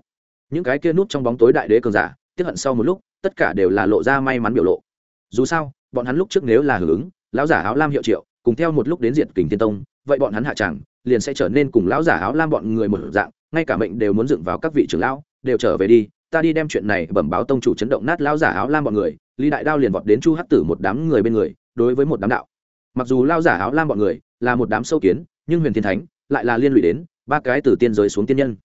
Những cái kia núp trong bóng tối đại đế cường giả, tiếp hận sau một lúc, tất cả đều là lộ ra may mắn biểu lộ. Dù sao, bọn hắn lúc trước nếu là hưởng ứng, lão giả áo lam hiệu triệu, cùng theo một lúc đến diệt kình tiên tông, vậy bọn hắn hạ chẳng, liền sẽ trở nên cùng lão giả áo lam bọn người một dạng, ngay cả mệnh đều muốn dựng vào các vị trưởng lão, đều trở về đi, ta đi đem chuyện này bẩm báo tông chủ chấn động nát lão giả áo lam bọn người. Lý đại đao liền vọt đến chu hắc tử một đám người bên người, đối với một đám đạo mặc dù lao giả áo lam bọn người là một đám sâu kiến, nhưng huyền thiên thánh lại là liên lụy đến ba cái từ tiên giới xuống tiên nhân.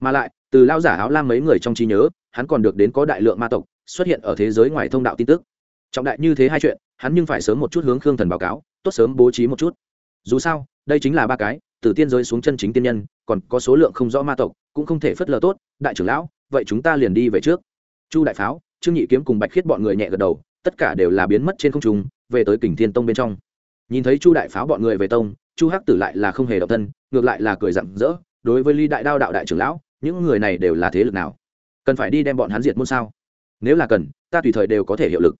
Mà lại, từ lao giả áo lam mấy người trong trí nhớ, hắn còn được đến có đại lượng ma tộc xuất hiện ở thế giới ngoài thông đạo tin tức. Trọng đại như thế hai chuyện, hắn nhưng phải sớm một chút hướng khương thần báo cáo, tốt sớm bố trí một chút. Dù sao, đây chính là ba cái, từ tiên giới xuống chân chính tiên nhân, còn có số lượng không rõ ma tộc, cũng không thể phất lờ tốt. Đại trưởng lão, vậy chúng ta liền đi về trước. Chu đại pháo, trương nhị kiếm cùng bạch khiết bọn người nhẹ gật đầu, tất cả đều là biến mất trên không trung, về tới kình thiên tông bên trong nhìn thấy chu đại pháo bọn người về tông, chu hắc tử lại là không hề động thân, ngược lại là cười rặng rỡ, đối với ly đại đao đạo đại trưởng lão, những người này đều là thế lực nào? Cần phải đi đem bọn hắn diệt môn sao? Nếu là cần, ta tùy thời đều có thể hiệu lực.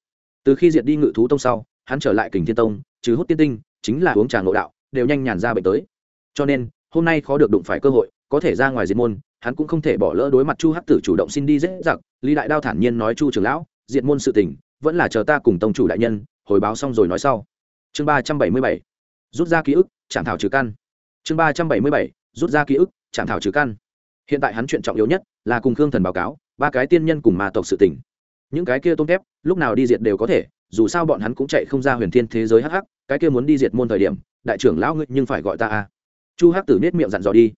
Từ khi diệt đi ngự thú tông sau, hắn trở lại kình thiên tông, trừ hút tiên tinh, chính là uống trà ngộ đạo, đều nhanh nhàn ra bệnh tới. Cho nên, hôm nay khó được đụng phải cơ hội, có thể ra ngoài diệt môn, hắn cũng không thể bỏ lỡ đối mặt chu hắc tử chủ động xin đi dễ dặc lý đại đao thản nhiên nói, chu trưởng lão, diệt môn sự tình, vẫn là chờ ta cùng tông chủ đại nhân, hồi báo xong rồi nói sau chương ba trăm bảy mươi bảy, rút ra ký ức, chạm thảo trừ căn. Chương ba trăm bảy mươi bảy, rút ra ký ức, chạm thảo trừ căn. Hiện tại hắn chuyện trọng yếu nhất là cùng khương thần báo cáo, ba cái tiên nhân cùng ma tộc sự tình. Những cái kia tôm thép lúc nào đi diệt đều có thể, dù sao bọn hắn cũng chạy không ra huyền thiên thế giới hắc hắc, cái kia muốn đi diệt môn thời điểm, đại trưởng lão ngươi nhưng phải gọi ta a. Chu hắc tử nết miệng dặn dò đi.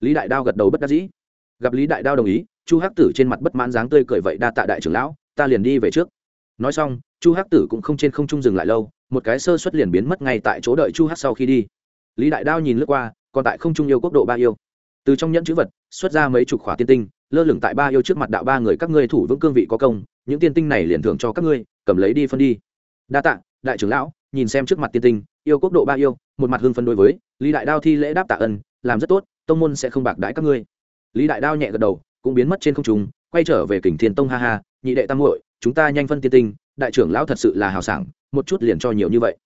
Lý đại đao gật đầu bất đắc dĩ. Gặp lý đại đao đồng ý, chu hắc tử trên mặt bất mãn dáng tươi cười vậy đa tạ đại trưởng lão, ta liền đi về trước. Nói xong, chu hắc tử cũng không trên không trung dừng lại lâu một cái sơ xuất liền biến mất ngay tại chỗ đợi chu hắc sau khi đi. Lý đại đao nhìn lướt qua, còn tại không trung yêu quốc độ ba yêu. Từ trong nhẫn chữ vật, xuất ra mấy chục khỏa tiên tinh, lơ lửng tại ba yêu trước mặt đạo ba người các ngươi thủ vững cương vị có công, những tiên tinh này liền thưởng cho các ngươi, cầm lấy đi phân đi. Đa tạ, đại trưởng lão, nhìn xem trước mặt tiên tinh, yêu quốc độ ba yêu, một mặt hưng phân đối với, lý đại đao thi lễ đáp tạ ân, làm rất tốt, tông môn sẽ không bạc đãi các ngươi. Lý đại đao nhẹ gật đầu, cũng biến mất trên không trung, quay trở về kình thiên tông ha ha, nhị đệ tam muội, chúng ta nhanh phân tiên tinh, đại trưởng lão thật sự là hào sảng một chút liền cho nhiều như vậy.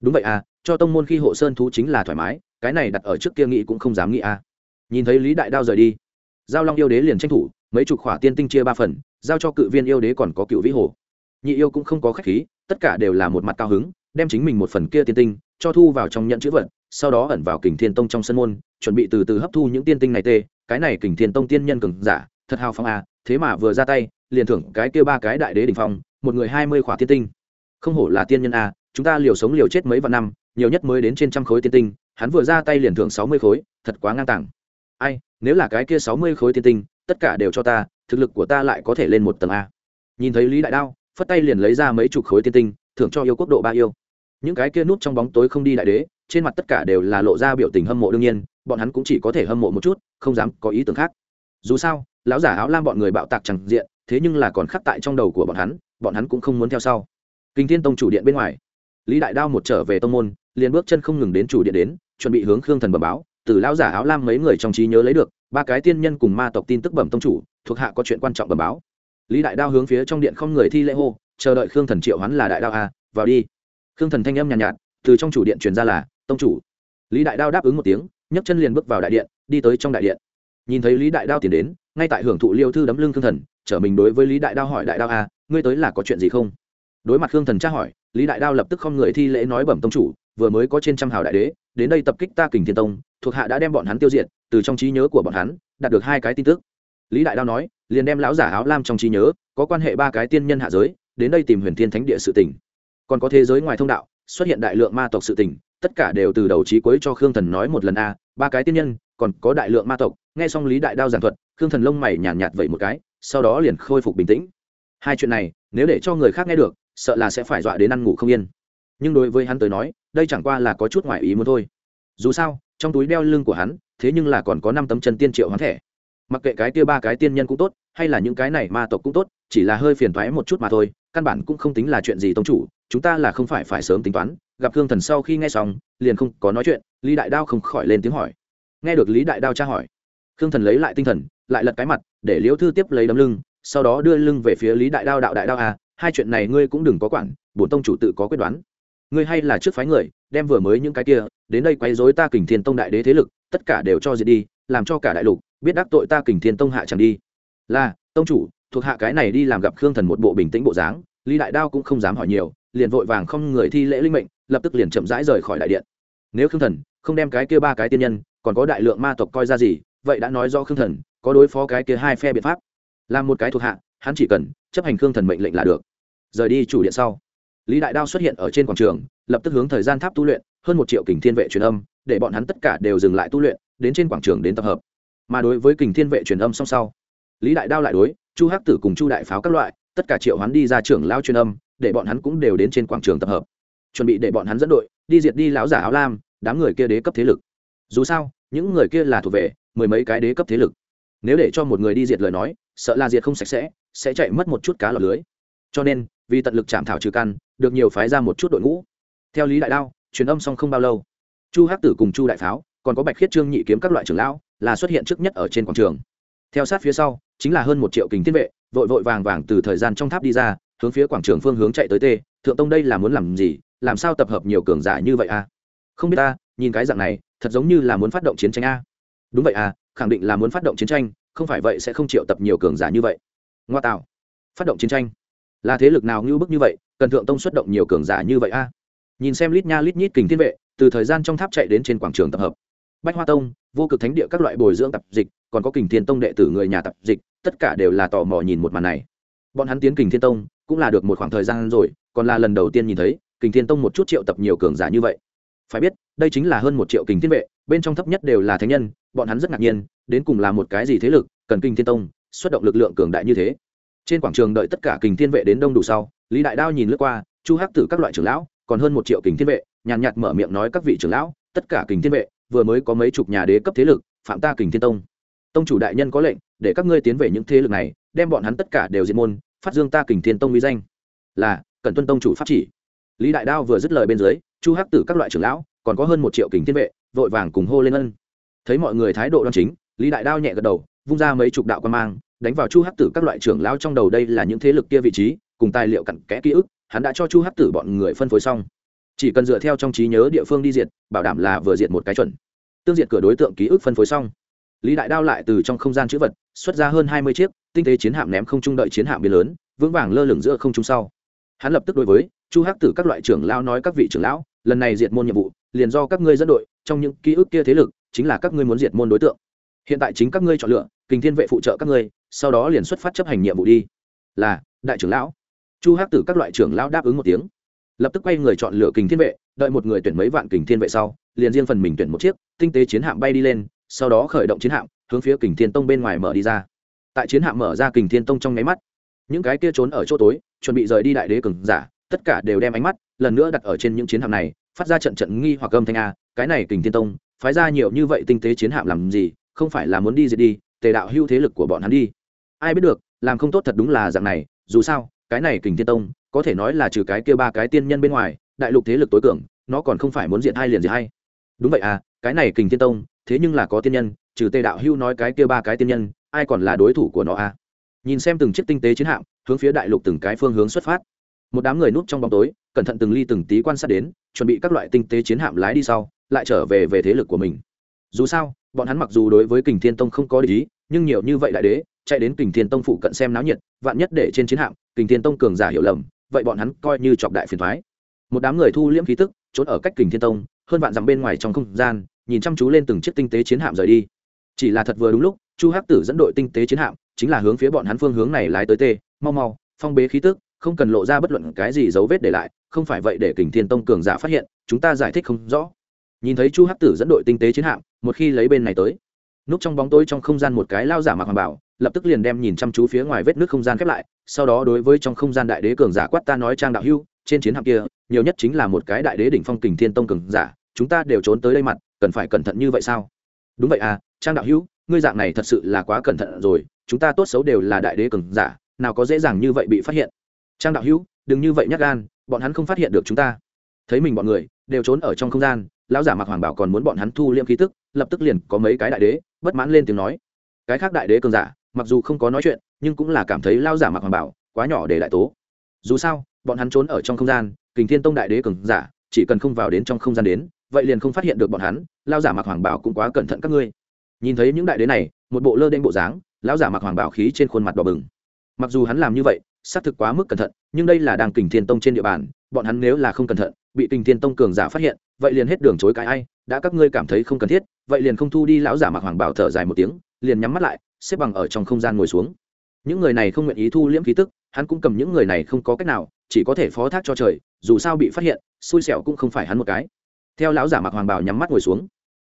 Đúng vậy à cho tông môn khi hộ sơn thú chính là thoải mái, cái này đặt ở trước kia nghĩ cũng không dám nghĩ à. Nhìn thấy lý đại đao rời đi, giao long yêu đế liền tranh thủ, mấy chục khỏa tiên tinh chia ba phần, giao cho cự viên yêu đế còn có cựu vĩ hồ. Nhị yêu cũng không có khách khí, tất cả đều là một mặt cao hứng, đem chính mình một phần kia tiên tinh cho thu vào trong nhận chữ vật, sau đó ẩn vào kình thiên tông trong sân môn, chuẩn bị từ từ hấp thu những tiên tinh này tê, cái này kình thiên tông tiên nhân cường giả, thật hào phong à thế mà vừa ra tay, liền thưởng cái kia ba cái đại đế đ ỉ n h phong, một người hai mươi khỏa tiên tinh không hổ là tiên nhân à chúng ta liều sống liều chết mấy vạn năm, nhiều nhất mới đến trên trăm khối tiên tinh, hắn vừa ra tay liền thưởng sáu mươi khối, thật quá ngang tàng. Ai, nếu là cái kia sáu mươi khối tiên tinh, tất cả đều cho ta, thực lực của ta lại có thể lên một tầng a. Nhìn thấy lý đại đao, phất tay liền lấy ra mấy chục khối tiên tinh, thưởng cho yêu quốc độ ba yêu. Những cái kia nút trong bóng tối không đi đại đế, trên mặt tất cả đều là lộ ra biểu tình hâm mộ đương nhiên, bọn hắn cũng chỉ có thể hâm mộ một chút, không dám có ý tưởng khác. Dù sao, lão giả áo lam bọn người bạo tạc chẳng diện, thế nhưng là còn khắc tại trong đầu của bọn hắn bọn hắn cũng không muốn theo sau kinh thiên tông chủ điện bên ngoài. Lý đại đao một trở về tông môn liền bước chân không ngừng đến chủ điện đến chuẩn bị hướng khương thần bẩm báo từ lão giả áo lam mấy người trong trí nhớ lấy được ba cái tiên nhân cùng ma tộc tin tức bẩm tông chủ thuộc hạ có chuyện quan trọng bẩm báo. Lý đại đao hướng phía trong điện không người thi lễ hô chờ đợi khương thần triệu hắn là đại đao a vào đi. Khương thần thanh âm nhàn nhạt, nhạt từ trong chủ điện truyền ra là tông chủ. Lý đại đao đáp ứng một tiếng nhấc chân liền bước vào đại điện đi tới trong đại điện. Nhìn thấy lý đại đao tiến đến ngay tại hưởng thụ liêu thư đấm lưng khương thần trở mình đối với lý đại đao hỏi đại đao a ngươi tới là có chuyện gì không? Đối mặt khương thần tra hỏi lý đại đao lập tức không người thi lễ nói bẩm tông chủ vừa mới có trên trăm hào đại đế đến đây tập kích ta kình thiên tông thuộc hạ đã đem bọn hắn tiêu diệt từ trong trí nhớ của bọn hắn đạt được hai cái tin tức. Lý đại đao nói liền đem lão giả áo lam trong trí nhớ có quan hệ ba cái tiên nhân hạ giới đến đây tìm huyền thiên thánh địa sự tỉnh còn có thế giới ngoài thông đạo xuất hiện đại lượng ma tộc sự tỉnh tất cả đều từ đầu trí cuối cho khương thần nói một lần a ba cái tiên nhân còn có đại lượng ma tộc. Nghe xong lý đại đao giảng thuật khương thần lông mày nhàn nhạt, nhạt vậy một cái sau đó liền khôi phục bình tĩnh. Hai chuyện này nếu để cho người khác nghe được sợ là sẽ phải dọa đến ăn ngủ không yên. Nhưng đối với hắn tới nói, đây chẳng qua là có chút ngoại ý muốn thôi. Dù sao, trong túi đeo lưng của hắn, thế nhưng là còn có năm tấm chân tiên triệu hoán thẻ. Mặc kệ cái kia ba cái tiên nhân cũng tốt, hay là những cái này ma tộc cũng tốt, chỉ là hơi phiền thoái một chút mà thôi, căn bản cũng không tính là chuyện gì tông chủ, chúng ta là không phải phải sớm tính toán. Gặp hương thần sau khi nghe xong, liền không có nói chuyện, lý đại đao không khỏi lên tiếng hỏi. Nghe được lý đại đao tra hỏi, khương thần lấy lại tinh thần, lại lật cái mặt, để liễu thư tiếp lấy đấm lưng, sau đó đưa lưng về phía lý đại đao, đạo đại đao à hai chuyện này ngươi cũng đừng có quản, bổn tông chủ tự có quyết đoán. Ngươi hay là trước phái người, đem vừa mới những cái kia, đến đây quấy rối ta kình thiên tông đại đế thế lực, tất cả đều cho diệt đi, làm cho cả đại lục biết đắc tội ta kình thiên tông hạ chẳng đi. Là, tông chủ, thuộc hạ cái này đi làm gặp khương thần một bộ bình tĩnh bộ dáng, lý đại đao cũng không dám hỏi nhiều, liền vội vàng không người thi lễ linh mệnh, lập tức liền chậm rãi rời khỏi đại điện. Nếu khương thần không đem cái kia ba cái tiên nhân, còn có đại lượng ma tộc coi ra gì, vậy đã nói do khương thần có đối phó cái kia hai phe biện pháp. Làm một cái thuộc hạ, hắn chỉ cần chấp hành khương thần mệnh lệnh là được rời đi chủ điện sau. Lý đại đao xuất hiện ở trên quảng trường, lập tức hướng thời gian tháp tu luyện, hơn một triệu kình thiên vệ truyền âm, để bọn hắn tất cả đều dừng lại tu luyện, đến trên quảng trường đến tập hợp. Mà đối với kình thiên vệ truyền âm song sau, lý đại đao lại đối chu hắc tử cùng chu đại pháo các loại, tất cả triệu hắn đi ra trưởng lao truyền âm, để bọn hắn cũng đều đến trên quảng trường tập hợp. Chuẩn bị để bọn hắn dẫn đội, đi diệt đi lão giả áo lam, đám người kia đế cấp thế lực. Dù sao, những người kia là thuộc về mười mấy cái đế cấp thế lực. Nếu để cho một người đi diệt lời nói, sợ là diệt không sạch sẽ sẽ chạy mất một chút cá lọt lưới cho nên, vì tận lực chạm thảo trừ căn, được nhiều phái ra một chút đội ngũ. Theo lý đại đao, truyền âm xong không bao lâu, chu hắc tử cùng chu đại pháo, còn có bạch khiết trương nhị kiếm các loại trưởng lão, là xuất hiện trước nhất ở trên quảng trường. Theo sát phía sau, chính là hơn một triệu kình thiên vệ, vội vội vàng vàng từ thời gian trong tháp đi ra, hướng phía quảng trường phương hướng chạy tới tê, thượng tông đây là muốn làm gì? Làm sao tập hợp nhiều cường giả như vậy a? Không biết ta, nhìn cái dạng này, thật giống như là muốn phát động chiến tranh a. Đúng vậy à khẳng định là muốn phát động chiến tranh, không phải vậy sẽ không triệu tập nhiều cường giả như vậy. Ngoa tạo, phát động chiến tranh là thế lực nào ngưu bức như vậy, cần thượng tông xuất động nhiều cường giả như vậy a? Nhìn xem lít nha lít nhít kình thiên vệ, từ thời gian trong tháp chạy đến trên quảng trường tập hợp. Bách hoa tông, vô cực thánh địa các loại bồi dưỡng tập dịch, còn có kình thiên tông đệ tử người nhà tập dịch, tất cả đều là tò mò nhìn một màn này. Bọn hắn tiến kình thiên tông, cũng là được một khoảng thời gian rồi, còn là lần đầu tiên nhìn thấy, kình thiên tông một chút triệu tập nhiều cường giả như vậy. Phải biết, đây chính là hơn một triệu kình thiên vệ, bên trong thấp nhất đều là thánh nhân, bọn hắn rất ngạc nhiên, đến cùng là một cái gì thế lực, cần kình thiên tông, xuất động lực lượng cường đại như thế trên quảng trường đợi tất cả kình thiên vệ đến đông đủ sau, lý đại đao nhìn lướt qua, chu hắc tử các loại trưởng lão, còn hơn một triệu kình thiên vệ, nhàn nhạt mở miệng nói các vị trưởng lão, tất cả kình thiên vệ, vừa mới có mấy chục nhà đế cấp thế lực, phạm ta kình thiên tông. Tông chủ đại nhân có lệnh, để các ngươi tiến về những thế lực này, đem bọn hắn tất cả đều diệt môn, phát dương ta kình thiên tông uy danh. Là cần tuân tông chủ pháp chỉ. Lý đại đao vừa dứt lời bên dưới, chu hắc tử các loại trưởng lão, còn có hơn một triệu kình thiên vệ, vội vàng cùng hô lên ân. Thấy mọi người thái độ đoan chính, lý đại đao nhẹ gật đầu, vung ra mấy chục đạo quan mang đánh vào chu hắc tử các loại trưởng lão trong đầu đây là những thế lực kia vị trí, cùng tài liệu cặn kẽ ký ức, hắn đã cho chu hắc tử bọn người phân phối xong. Chỉ cần dựa theo trong trí nhớ địa phương đi diệt, bảo đảm là vừa diệt một cái chuẩn. Tương diệt cửa đối tượng ký ức phân phối xong. Lý đại đao lại từ trong không gian chữ vật, xuất ra hơn hai mươi chiếc, tinh tế chiến hạm ném không trung đợi chiến hạm biến lớn, vững vàng lơ lửng giữa không trung sau. Hắn lập tức đối với chu hắc tử các loại trưởng lão nói các vị trưởng lão, lần này diệt môn nhiệm vụ, liền do các ngươi dẫn đội, trong những ký ức kia thế lực, chính là các ngươi muốn diệt môn đối tượng. Hiện tại chính các ngươi chọn lựa kình thiên vệ phụ trợ các ngươi, sau đó liền xuất phát chấp hành nhiệm vụ đi. Là, đại trưởng lão. Chu hắc tử các loại trưởng lão đáp ứng một tiếng. Lập tức quay người chọn lựa kình thiên vệ, đợi một người tuyển mấy vạn kình thiên vệ sau, liền riêng phần mình tuyển một chiếc, tinh tế chiến hạm bay đi lên, sau đó khởi động chiến hạm, hướng phía kình thiên tông bên ngoài mở đi ra. Tại chiến hạm mở ra kình thiên tông trong nháy mắt, những cái kia trốn ở chỗ tối, chuẩn bị rời đi đại đế cường giả, tất cả đều đem ánh mắt lần nữa đặt ở trên những chiến hạm này, phát ra trận trận nghi hoặc âm thanh a, cái này kình thiên tông, phái ra nhiều như vậy tinh tế chiến hạm làm gì, không phải là muốn đi diệt đi tề đạo hưu thế lực của bọn hắn đi. Ai biết được, làm không tốt thật đúng là dạng này, dù sao, cái này kình thiên tông, có thể nói là trừ cái kia ba cái tiên nhân bên ngoài, đại lục thế lực tối cường, nó còn không phải muốn diện hai liền gì hay. đúng vậy à cái này kình thiên tông, thế nhưng là có tiên nhân, trừ tề đạo hưu nói cái kia ba cái tiên nhân, ai còn là đối thủ của nó à? Nhìn xem từng chiếc tinh tế chiến hạm, hướng phía đại lục từng cái phương hướng xuất phát. Một đám người núp trong bóng tối, cẩn thận từng ly từng tí quan sát đến, chuẩn bị các loại tinh tế chiến hạm lái đi sau, lại trở về về thế lực của mình. Dù sao bọn hắn mặc dù đối với kình thiên tông không có lý nhưng nhiều như vậy đại đế, chạy đến kình thiên tông phụ cận xem náo nhiệt, vạn nhất để trên chiến hạm, kình thiên tông cường giả hiểu lầm, vậy bọn hắn coi như chọc đại phiền thoái một đám người thu liễm khí tức, trốn ở cách kình thiên tông, hơn vạn dặm bên ngoài trong không gian, nhìn chăm chú lên từng chiếc tinh tế chiến hạm rời đi. Chỉ là thật vừa đúng lúc, chu hắc tử dẫn đội tinh tế chiến hạm, chính là hướng phía bọn hắn phương hướng này lái tới tê, mau mau, phong bế khí tức, không cần lộ ra bất luận cái gì dấu vết để lại, không phải vậy để kình thiên tông cường giả phát hiện, chúng ta giải thích không rõ. Nhìn thấy chu hắc tử dẫn đội tinh tế chiến hạm một khi lấy bên này tới. Núp trong bóng tối trong không gian một cái lao giả mặc hoàng bảo, lập tức liền đem nhìn chăm chú phía ngoài vết nước không gian khép lại, sau đó đối với trong không gian đại đế cường giả quát ta nói trang đạo hưu trên chiến hạm kia, nhiều nhất chính là một cái đại đế đỉnh phong kình thiên tông cường giả, chúng ta đều trốn tới đây mặt, cần phải cẩn thận như vậy sao? Đúng vậy à trang đạo hưu ngươi dạng này thật sự là quá cẩn thận rồi, chúng ta tốt xấu đều là đại đế cường giả, nào có dễ dàng như vậy bị phát hiện. Trang đạo hưu đừng như vậy nhắc gan, bọn hắn không phát hiện được chúng ta. Thấy mình bọn người, đều trốn ở trong không gian, lão giả mặc hoàng bảo còn muốn bọn hắn thu liêm khí tức lập tức liền có mấy cái đại đế, bất mãn lên tiếng nói. Cái khác đại đế cường giả, mặc dù không có nói chuyện, nhưng cũng là cảm thấy lao giả mặc hoàng bảo, quá nhỏ để đại tố. Dù sao, bọn hắn trốn ở trong không gian, kình thiên tông đại đế cường giả, chỉ cần không vào đến trong không gian đến, vậy liền không phát hiện được bọn hắn, lao giả mặc hoàng bảo cũng quá cẩn thận các ngươi. Nhìn thấy những đại đế này, một bộ lơ đen bộ dáng, lão giả mặc hoàng bảo khí trên khuôn mặt đỏ bừng. Mặc dù hắn làm như vậy xác thực quá mức cẩn thận, nhưng đây là đang kình thiên tông trên địa bàn, bọn hắn nếu là không cẩn thận, bị kình thiên tông cường giả phát hiện, vậy liền hết đường chối cái ai, đã các ngươi cảm thấy không cần thiết, vậy liền không thu đi lão giả mặc hoàng bảo thở dài một tiếng, liền nhắm mắt lại, xếp bằng ở trong không gian ngồi xuống. Những người này không nguyện ý thu liễm khí tức, hắn cũng cầm những người này không có cách nào, chỉ có thể phó thác cho trời, dù sao bị phát hiện, xui xẻo cũng không phải hắn một cái. Theo lão giả mặc hoàng bảo nhắm mắt ngồi xuống,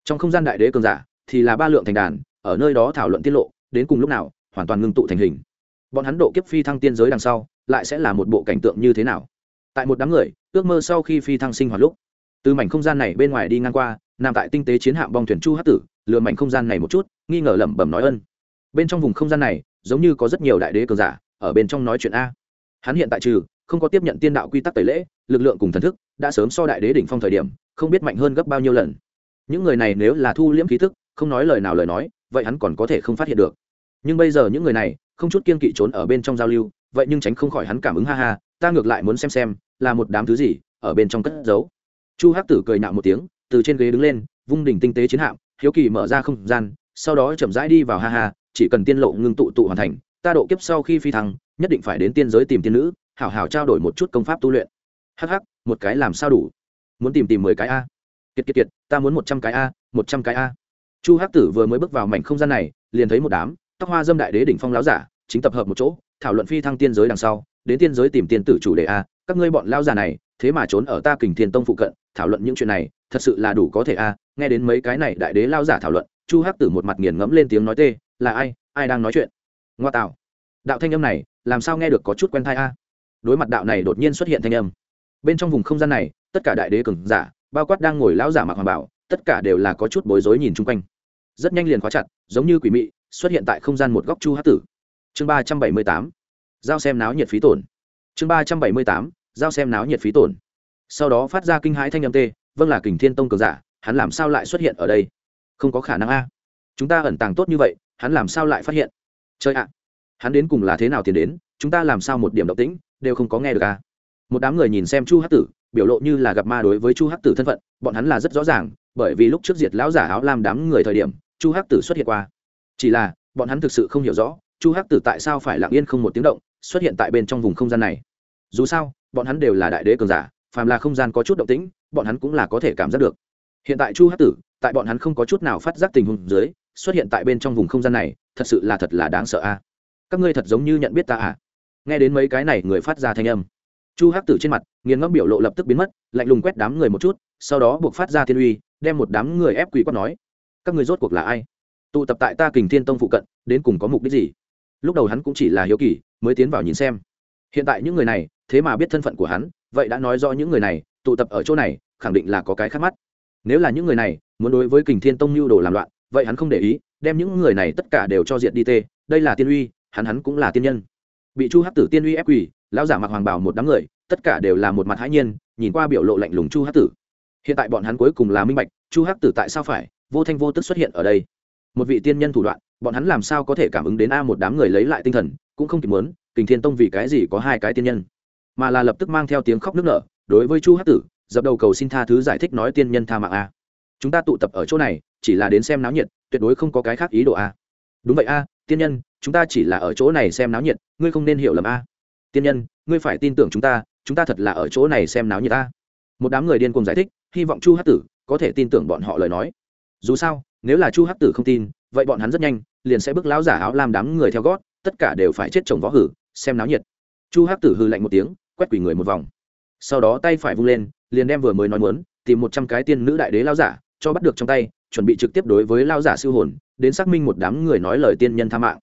trong không gian đại đế cường giả thì là ba lượng thành đàn, ở nơi đó thảo luận tiết lộ, đến cùng lúc nào, hoàn toàn ngưng tụ thành hình bọn hắn độ kiếp phi thăng tiên giới đằng sau, lại sẽ là một bộ cảnh tượng như thế nào? Tại một đám người, ước mơ sau khi phi thăng sinh hoạt lúc, từ mảnh không gian này bên ngoài đi ngang qua, nằm tại tinh tế chiến hạm bong thuyền chu hát tử, lừa mảnh không gian này một chút, nghi ngờ lẩm bẩm nói ân. Bên trong vùng không gian này, giống như có rất nhiều đại đế cường giả, ở bên trong nói chuyện a. Hắn hiện tại trừ, không có tiếp nhận tiên đạo quy tắc tẩy lễ, lực lượng cùng thần thức, đã sớm so đại đế đỉnh phong thời điểm, không biết mạnh hơn gấp bao nhiêu lần. Những người này nếu là thu liễm khí thức, không nói lời nào lời nói, vậy hắn còn có thể không phát hiện được. Nhưng bây giờ những người này không chút kiên kỵ trốn ở bên trong giao lưu, vậy nhưng tránh không khỏi hắn cảm ứng, ha ha, ta ngược lại muốn xem xem, là một đám thứ gì ở bên trong cất giấu. Chu hắc tử cười nạo một tiếng, từ trên ghế đứng lên, vung đỉnh tinh tế chiến hạm, hiếu kỳ mở ra không gian, sau đó chậm rãi đi vào, ha ha, chỉ cần tiên lộ ngưng tụ tụ hoàn thành, ta độ kiếp sau khi phi thăng, nhất định phải đến tiên giới tìm tiên nữ, hảo hảo trao đổi một chút công pháp tu luyện. Hắc hắc, một cái làm sao đủ? Muốn tìm tìm mười cái a. Kiệt kiệt kiệt, ta muốn một trăm cái a, một trăm cái a. Chu hắc tử vừa mới bước vào mảnh không gian này, liền thấy một đám tóc hoa dâm đại đế đỉnh phong láo giả, chính tập hợp một chỗ, thảo luận phi thăng tiên giới đằng sau, đến tiên giới tìm tiên tử chủ đề a, các ngươi bọn lao già này, thế mà trốn ở ta kình thiên tông phụ cận, thảo luận những chuyện này, thật sự là đủ có thể a, nghe đến mấy cái này đại đế lao giả thảo luận, chu hắc tử một mặt nghiền ngẫm lên tiếng nói tê, là ai ai đang nói chuyện? Ngoa tạo. Đạo thanh âm này, làm sao nghe được có chút quen thai a? Đối mặt đạo này đột nhiên xuất hiện thanh âm. Bên trong vùng không gian này, tất cả đại đế cường giả, bao quát đang ngồi lão giả mặc hoàng bảo, tất cả đều là có chút bối rối nhìn chung quanh rất nhanh liền khóa chặt, giống như quỷ mị, xuất hiện tại không gian một góc chu hát tử. Chương ba trăm bảy mươi tám, giao xem náo nhiệt phí tổn. Chương ba trăm bảy mươi tám, giao xem náo nhiệt phí tổn. Sau đó phát ra kinh hãi thanh âm tê vâng là kình thiên tông cường giả, hắn làm sao lại xuất hiện ở đây? Không có khả năng a. Chúng ta ẩn tàng tốt như vậy, hắn làm sao lại phát hiện? Chơi ạ, hắn đến cùng là thế nào tiền đến? Chúng ta làm sao một điểm động tĩnh, đều không có nghe được a. Một đám người nhìn xem chu hát tử, biểu lộ như là gặp ma đối với chu hắc tử thân phận, bọn hắn là rất rõ ràng, bởi vì lúc trước diệt lão giả áo lam đám người thời điểm chu hắc tử xuất hiện qua. Chỉ là, bọn hắn thực sự không hiểu rõ, chu hắc tử tại sao phải lặng yên không một tiếng động, xuất hiện tại bên trong vùng không gian này. Dù sao, bọn hắn đều là đại đế cường giả, phàm là không gian có chút động tĩnh, bọn hắn cũng là có thể cảm giác được. Hiện tại chu hắc tử, tại bọn hắn không có chút nào phát giác tình huống dưới, xuất hiện tại bên trong vùng không gian này, thật sự là thật là đáng sợ a. Các ngươi thật giống như nhận biết ta à? Nghe đến mấy cái này người phát ra thanh âm, chu hắc tử trên mặt, nghiền ngẫm biểu lộ lập tức biến mất, lạnh lùng quét đám người một chút, sau đó buộc phát ra thiên uy, đem một đám người ép quỷ quát nói các người rốt cuộc là ai? Tụ tập tại ta kình thiên tông phụ cận, đến cùng có mục đích gì? Lúc đầu hắn cũng chỉ là hiếu kỳ, mới tiến vào nhìn xem. Hiện tại những người này, thế mà biết thân phận của hắn, vậy đã nói rõ những người này, tụ tập ở chỗ này, khẳng định là có cái khác mắt. Nếu là những người này, muốn đối với kình thiên tông mưu đồ làm loạn, vậy hắn không để ý, đem những người này tất cả đều cho diện đi tê. Đây là tiên uy, hắn hắn cũng là tiên nhân. Bị chu hắc tử tiên uy ép quỳ, lão giả mặc hoàng bảo một đám người, tất cả đều là một mặt hãi nhiên, nhìn qua biểu lộ lạnh lùng chu hắc tử. Hiện tại bọn hắn cuối cùng là minh bạch, chu hắc tử tại sao phải vô thanh vô tức xuất hiện ở đây. Một vị tiên nhân thủ đoạn, bọn hắn làm sao có thể cảm ứng đến a một đám người lấy lại tinh thần, cũng không kịp muốn, kình thiên tông vì cái gì có hai cái tiên nhân? Mà là lập tức mang theo tiếng khóc nức nở, đối với chu hắc tử, dập đầu cầu xin tha thứ giải thích nói tiên nhân tha mạng a. Chúng ta tụ tập ở chỗ này, chỉ là đến xem náo nhiệt, tuyệt đối không có cái khác ý đồ a. Đúng vậy a, tiên nhân, chúng ta chỉ là ở chỗ này xem náo nhiệt, ngươi không nên hiểu lầm a. Tiên nhân, ngươi phải tin tưởng chúng ta chúng ta thật là ở chỗ này xem náo nhiệt ta một đám người điên cùng giải thích, hy vọng chu hát tử có thể tin tưởng bọn họ lời nói dù sao nếu là chu Hắc tử không tin vậy bọn hắn rất nhanh liền sẽ bước lão giả áo làm đám người theo gót tất cả đều phải chết chồng võ hử xem náo nhiệt. Chu Hắc tử hư lạnh một tiếng quét quỷ người một vòng. Sau đó tay phải vung lên liền đem vừa mới nói muốn tìm một trăm cái tiên nữ đại đế lao giả cho bắt được trong tay chuẩn bị trực tiếp đối với lao giả siêu hồn đến xác minh một đám người nói lời tiên nhân tha mạng.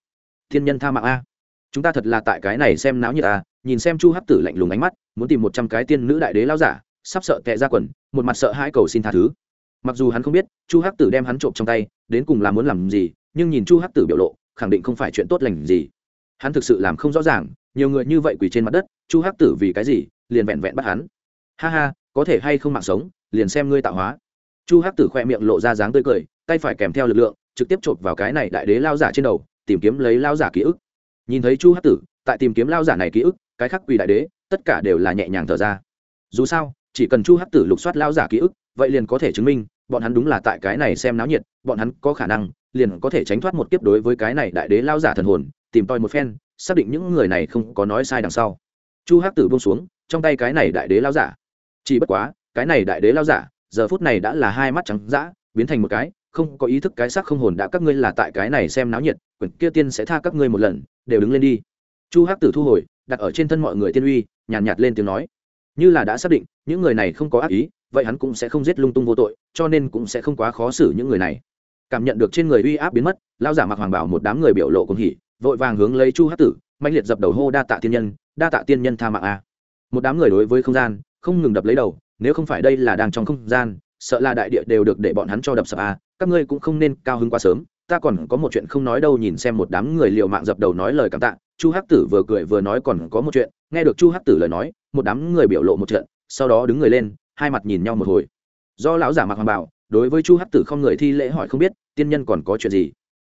Tiên nhân tha mạng a? Chúng ta thật là tại cái này xem náo nhiệt a, nhìn xem chu hắc tử lạnh lùng ánh mắt muốn tìm một trăm cái tiên nữ đại đế lao giả sắp sợ tệ ra quần một mặt sợ hai cầu xin tha thứ mặc dù hắn không biết, chu hắc tử đem hắn trộm trong tay, đến cùng là muốn làm gì, nhưng nhìn chu hắc tử biểu lộ, khẳng định không phải chuyện tốt lành gì. Hắn thực sự làm không rõ ràng, nhiều người như vậy quỳ trên mặt đất, chu hắc tử vì cái gì liền vẹn vẹn bắt hắn? Ha ha, có thể hay không mạng sống, liền xem ngươi tạo hóa. Chu hắc tử khoe miệng lộ ra dáng tươi cười, tay phải kèm theo lực lượng, trực tiếp chộp vào cái này đại đế lao giả trên đầu, tìm kiếm lấy lao giả ký ức. Nhìn thấy chu Hắc tử, tại tìm kiếm lao giả này ký ức, cái khắc quỳ đại đế, tất cả đều là nhẹ nhàng thở ra. Dù sao, chỉ cần chu Hắc tử lục soát lao giả ký ức, vậy liền có thể chứng minh bọn hắn đúng là tại cái này xem náo nhiệt bọn hắn có khả năng liền có thể tránh thoát một kiếp đối với cái này đại đế lao giả thần hồn tìm tòi một phen xác định những người này không có nói sai đằng sau. Chu hắc tử buông xuống trong tay cái này đại đế lao giả. Chỉ bất quá cái này đại đế lao giả giờ phút này đã là hai mắt trắng dã biến thành một cái không có ý thức cái xác không hồn đã các ngươi là tại cái này xem náo nhiệt quyển kia tiên sẽ tha các ngươi một lần đều đứng lên đi. Chu hắc tử thu hồi đặt ở trên thân mọi người tiên uy nhàn nhạt, nhạt lên tiếng nói. Như là đã xác định những người này không có ác ý vậy hắn cũng sẽ không giết lung tung vô tội, cho nên cũng sẽ không quá khó xử những người này. Cảm nhận được trên người uy áp biến mất lao giả mặc hoàng bảo một đám người biểu lộ cùng hỉ, vội vàng hướng lấy chu hát tử mạnh liệt dập đầu hô đa tạ tiên nhân, đa tạ tiên nhân tha mạng a. Một đám người đối với không gian, không ngừng đập lấy đầu, nếu không phải đây là đang trong không gian, sợ là đại địa đều được để bọn hắn cho đập sập a, các ngươi cũng không nên cao hứng quá sớm, ta còn có một chuyện không nói đâu nhìn xem một đám người liều mạng dập đầu nói lời cảm tạ, chu hắc tử vừa cười vừa nói còn có một chuyện, nghe được chu hắc tử lời nói, một đám người biểu lộ một trận, sau đó đứng người lên hai mặt nhìn nhau một hồi. Do lão giả mặc hoàng bảo đối với chu hắc tử không người thi lễ hỏi không biết, tiên nhân còn có chuyện gì?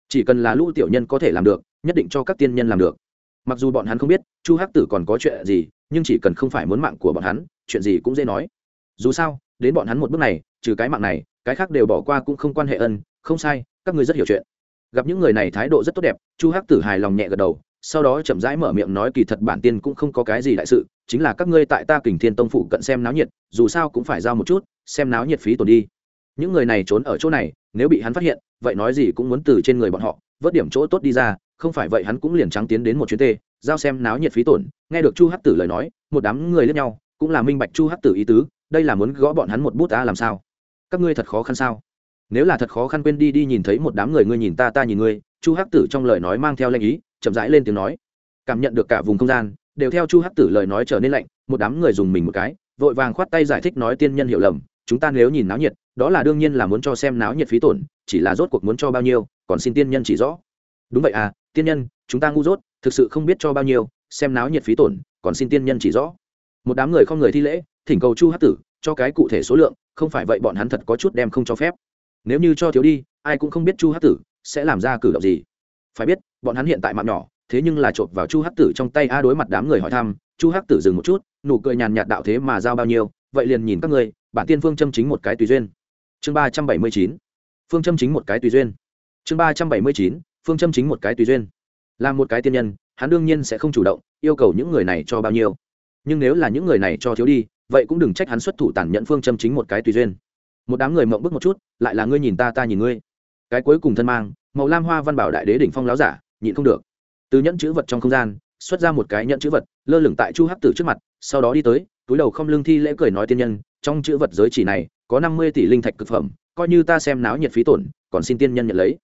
Chỉ cần là lũ tiểu nhân có thể làm được, nhất định cho các tiên nhân làm được. Mặc dù bọn hắn không biết, chu hắc tử còn có chuyện gì, nhưng chỉ cần không phải muốn mạng của bọn hắn, chuyện gì cũng dễ nói. Dù sao, đến bọn hắn một bước này, trừ cái mạng này, cái khác đều bỏ qua cũng không quan hệ ân, không sai, các ngươi rất hiểu chuyện. Gặp những người này thái độ rất tốt đẹp, chu hắc tử hài lòng nhẹ gật đầu sau đó chậm rãi mở miệng nói kỳ thật bản tiên cũng không có cái gì đại sự, chính là các ngươi tại ta kình thiên tông phụ cận xem náo nhiệt, dù sao cũng phải giao một chút, xem náo nhiệt phí tổn đi. Những người này trốn ở chỗ này, nếu bị hắn phát hiện, vậy nói gì cũng muốn từ trên người bọn họ, vớt điểm chỗ tốt đi ra, không phải vậy hắn cũng liền trắng tiến đến một chuyến tê, giao xem náo nhiệt phí tổn, nghe được chu hắc tử lời nói, một đám người lẫn nhau, cũng là minh bạch chu hắc tử ý tứ, đây là muốn gõ bọn hắn một bút ta làm sao? Các ngươi thật khó khăn sao? Nếu là thật khó khăn quên đi đi nhìn thấy một đám người, ngươi nhìn ta ta nhìn ngươi, chu hắc tử trong lời nói mang theo lệnh ý chậm rãi lên tiếng nói. Cảm nhận được cả vùng không gian, đều theo chu hắc tử lời nói trở nên lạnh, một đám người dùng mình một cái, vội vàng khoát tay giải thích nói tiên nhân hiểu lầm, chúng ta nếu nhìn náo nhiệt, đó là đương nhiên là muốn cho xem náo nhiệt phí tổn, chỉ là rốt cuộc muốn cho bao nhiêu, còn xin tiên nhân chỉ rõ. Đúng vậy à tiên nhân, chúng ta ngu dốt, thực sự không biết cho bao nhiêu, xem náo nhiệt phí tổn, còn xin tiên nhân chỉ rõ. Một đám người không người thi lễ, thỉnh cầu chu Hắc tử, cho cái cụ thể số lượng, không phải vậy bọn hắn thật có chút đem không cho phép. Nếu như cho thiếu đi, ai cũng không biết chu Hắc tử sẽ làm ra cử động gì. Phải biết bọn hắn hiện tại mạng nhỏ, thế nhưng là chộp vào chu hắc tử trong tay a đối mặt đám người hỏi thăm, chu hắc tử dừng một chút, nụ cười nhàn nhạt đạo thế mà giao bao nhiêu, vậy liền nhìn các ngươi, bản tiên phương châm chính một cái tùy duyên. Chương ba trăm bảy mươi chín, phương châm chính một cái tùy duyên. Chương ba trăm bảy mươi chín, phương châm chính một cái tùy duyên. Là một cái tiên nhân, hắn đương nhiên sẽ không chủ động, yêu cầu những người này cho bao nhiêu. Nhưng nếu là những người này cho thiếu đi, vậy cũng đừng trách hắn xuất thủ tàn nhẫn phương châm chính một cái tùy duyên. Một đám người mộng bức một chút, lại là ngươi nhìn ta ta nhìn ngươi. Cái cuối cùng thân mang, màu lam hoa văn bảo đại đế đỉnh phong láo giả nhịn không được. Từ nhẫn chữ vật trong không gian, xuất ra một cái nhẫn chữ vật, lơ lửng tại chu hắc tử trước mặt, sau đó đi tới, túi đầu không lương thi lễ cười nói tiên nhân, trong chữ vật giới chỉ này, có năm mươi tỷ linh thạch cực phẩm, coi như ta xem náo nhiệt phí tổn, còn xin tiên nhân nhận lấy.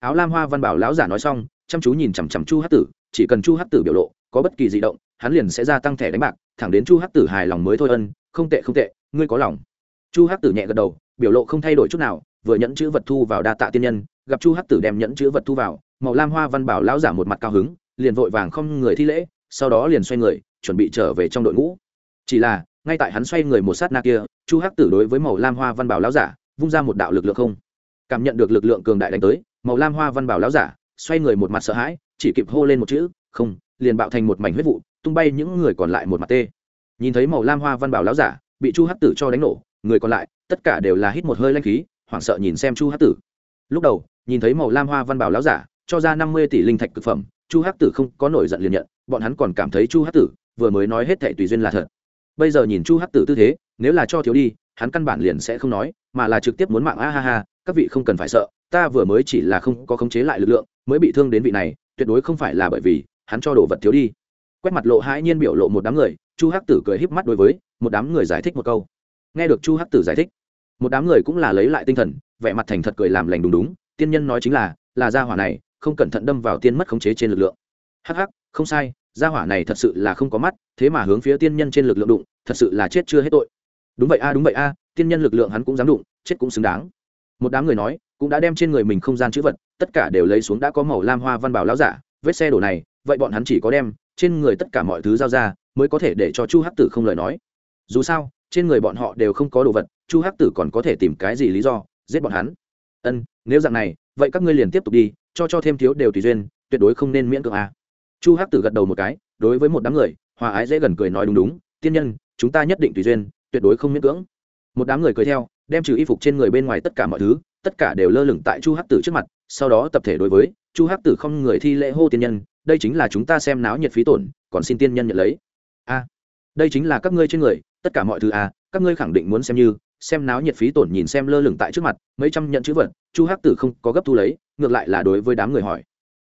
Áo lam hoa văn bảo lão giả nói xong, chăm chú nhìn chằm chằm chu hắc tử, chỉ cần chu hắc tử biểu lộ, có bất kỳ di động, hắn liền sẽ gia tăng thẻ đánh bạc, thẳng đến chu hắc tử hài lòng mới thôi ân, không tệ không tệ, ngươi có lòng. Chu hắc tử nhẹ gật đầu, biểu lộ không thay đổi chút nào, vừa nhẫn chữ vật thu vào đa tạ tiên nhân, gặp chu hắc tử đem nhẫn chữ vật thu vào màu lam hoa văn bảo lão giả một mặt cao hứng, liền vội vàng không người thi lễ, sau đó liền xoay người, chuẩn bị trở về trong đội ngũ. Chỉ là, ngay tại hắn xoay người một sát na kia, chu hắc tử đối với màu lam hoa văn bảo lão giả, vung ra một đạo lực lượng không. Cảm nhận được lực lượng cường đại đánh tới, màu lam hoa văn bảo lão giả, xoay người một mặt sợ hãi, chỉ kịp hô lên một chữ, không, liền bạo thành một mảnh huyết vụ, tung bay những người còn lại một mặt tê. Nhìn thấy màu lam hoa văn bảo lão giả, bị chu hắc tử cho đánh nổ, người còn lại, tất cả đều là hít một hơi lanh khí, hoảng sợ nhìn xem chu hắc tử. Lúc đầu, nhìn thấy màu lam hoa văn bảo lão giả cho ra năm mươi tỷ linh thạch cực phẩm, chu hắc tử không có nổi giận liền nhận, bọn hắn còn cảm thấy chu hắc tử vừa mới nói hết thệ tùy duyên là thật. Bây giờ nhìn chu hắc tử tư thế, nếu là cho thiếu đi, hắn căn bản liền sẽ không nói, mà là trực tiếp muốn mạng, a ha ha, các vị không cần phải sợ, ta vừa mới chỉ là không có khống chế lại lực lượng, mới bị thương đến vị này, tuyệt đối không phải là bởi vì hắn cho đồ vật thiếu đi. Quét mặt lộ hãi nhiên biểu lộ một đám người, chu hắc tử cười híp mắt đối với một đám người giải thích một câu. Nghe được chu hắc tử giải thích, một đám người cũng là lấy lại tinh thần, vẻ mặt thành thật cười làm lành đúng đúng, tiên nhân nói chính là là gia hỏa này không cẩn thận đâm vào tiên mất khống chế trên lực lượng. Hắc hắc, không sai, gia hỏa này thật sự là không có mắt, thế mà hướng phía tiên nhân trên lực lượng đụng, thật sự là chết chưa hết tội. Đúng vậy a, đúng vậy a, tiên nhân lực lượng hắn cũng dám đụng, chết cũng xứng đáng. Một đám người nói, cũng đã đem trên người mình không gian chữ vật, tất cả đều lấy xuống đã có màu lam hoa văn bảo lão giả, vết xe đổ này, vậy bọn hắn chỉ có đem trên người tất cả mọi thứ giao ra, mới có thể để cho chu hắc tử không lời nói. Dù sao, trên người bọn họ đều không có đồ vật, chu hắc tử còn có thể tìm cái gì lý do, giết bọn hắn? Ân, nếu dạng này, vậy các ngươi liền tiếp tục đi cho cho thêm thiếu đều tùy duyên, tuyệt đối không nên miễn cưỡng à. chu hắc tử gật đầu một cái, đối với một đám người, hòa ái dễ gần cười nói đúng đúng, tiên nhân, chúng ta nhất định tùy duyên, tuyệt đối không miễn cưỡng một đám người cười theo, đem trừ y phục trên người bên ngoài tất cả mọi thứ, tất cả đều lơ lửng tại chu hắc tử trước mặt, sau đó tập thể đối với, chu hắc tử không người thi lễ hô tiên nhân, đây chính là chúng ta xem náo nhiệt phí tổn, còn xin tiên nhân nhận lấy a, đây chính là các ngươi trên người, tất cả mọi thứ a, các ngươi khẳng định muốn xem như xem náo nhiệt phí tổn nhìn xem lơ lửng tại trước mặt, mấy trăm nhận chữ vật, chu hắc tử không có gấp thu lấy, ngược lại là đối với đám người hỏi.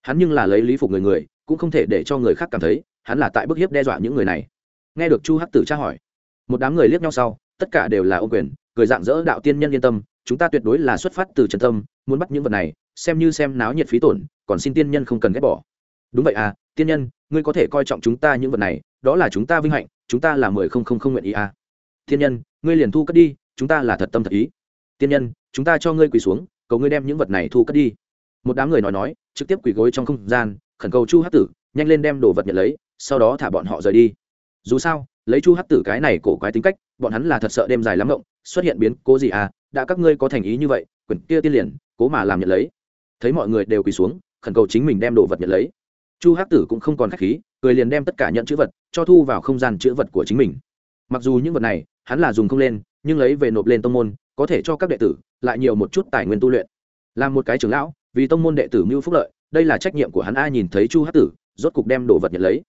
Hắn nhưng là lấy lý phục người người, cũng không thể để cho người khác cảm thấy, hắn là tại bức hiếp đe dọa những người này. Nghe được chu hắc tử tra hỏi, một đám người liếc nhau sau, tất cả đều là ô quyền, cười dạng dỡ đạo tiên nhân yên tâm, chúng ta tuyệt đối là xuất phát từ trần tâm, muốn bắt những vật này, xem như xem náo nhiệt phí tổn, còn xin tiên nhân không cần ghét bỏ. Đúng vậy à tiên nhân, ngươi có thể coi trọng chúng ta những vật này, đó là chúng ta vinh hạnh, chúng ta là mười không không không nguyện ý à. Tiên nhân, ngươi liền thu cất đi chúng ta là thật tâm thật ý. Tiên nhân, chúng ta cho ngươi quỳ xuống, cầu ngươi đem những vật này thu cất đi. Một đám người nói nói, trực tiếp quỳ gối trong không gian, khẩn cầu chu hát tử, nhanh lên đem đồ vật nhận lấy, sau đó thả bọn họ rời đi. Dù sao, lấy chu hát tử cái này cổ quái tính cách, bọn hắn là thật sợ đêm dài lắm rộng xuất hiện biến cố gì à đã các ngươi có thành ý như vậy, quyển kia tiên liền, cố mà làm nhận lấy. Thấy mọi người đều quỳ xuống, khẩn cầu chính mình đem đồ vật nhận lấy. Chu hắc tử cũng không còn khách khí, cười liền đem tất cả nhận chữ vật, cho thu vào không gian chữ vật của chính mình. Mặc dù những vật này hắn là dùng không lên, nhưng lấy về nộp lên tông môn, có thể cho các đệ tử lại nhiều một chút tài nguyên tu luyện. Làm một cái trưởng lão, vì tông môn đệ tử mưu phúc lợi, đây là trách nhiệm của hắn ai nhìn thấy chu hắc tử, rốt cục đem đồ vật nhận lấy.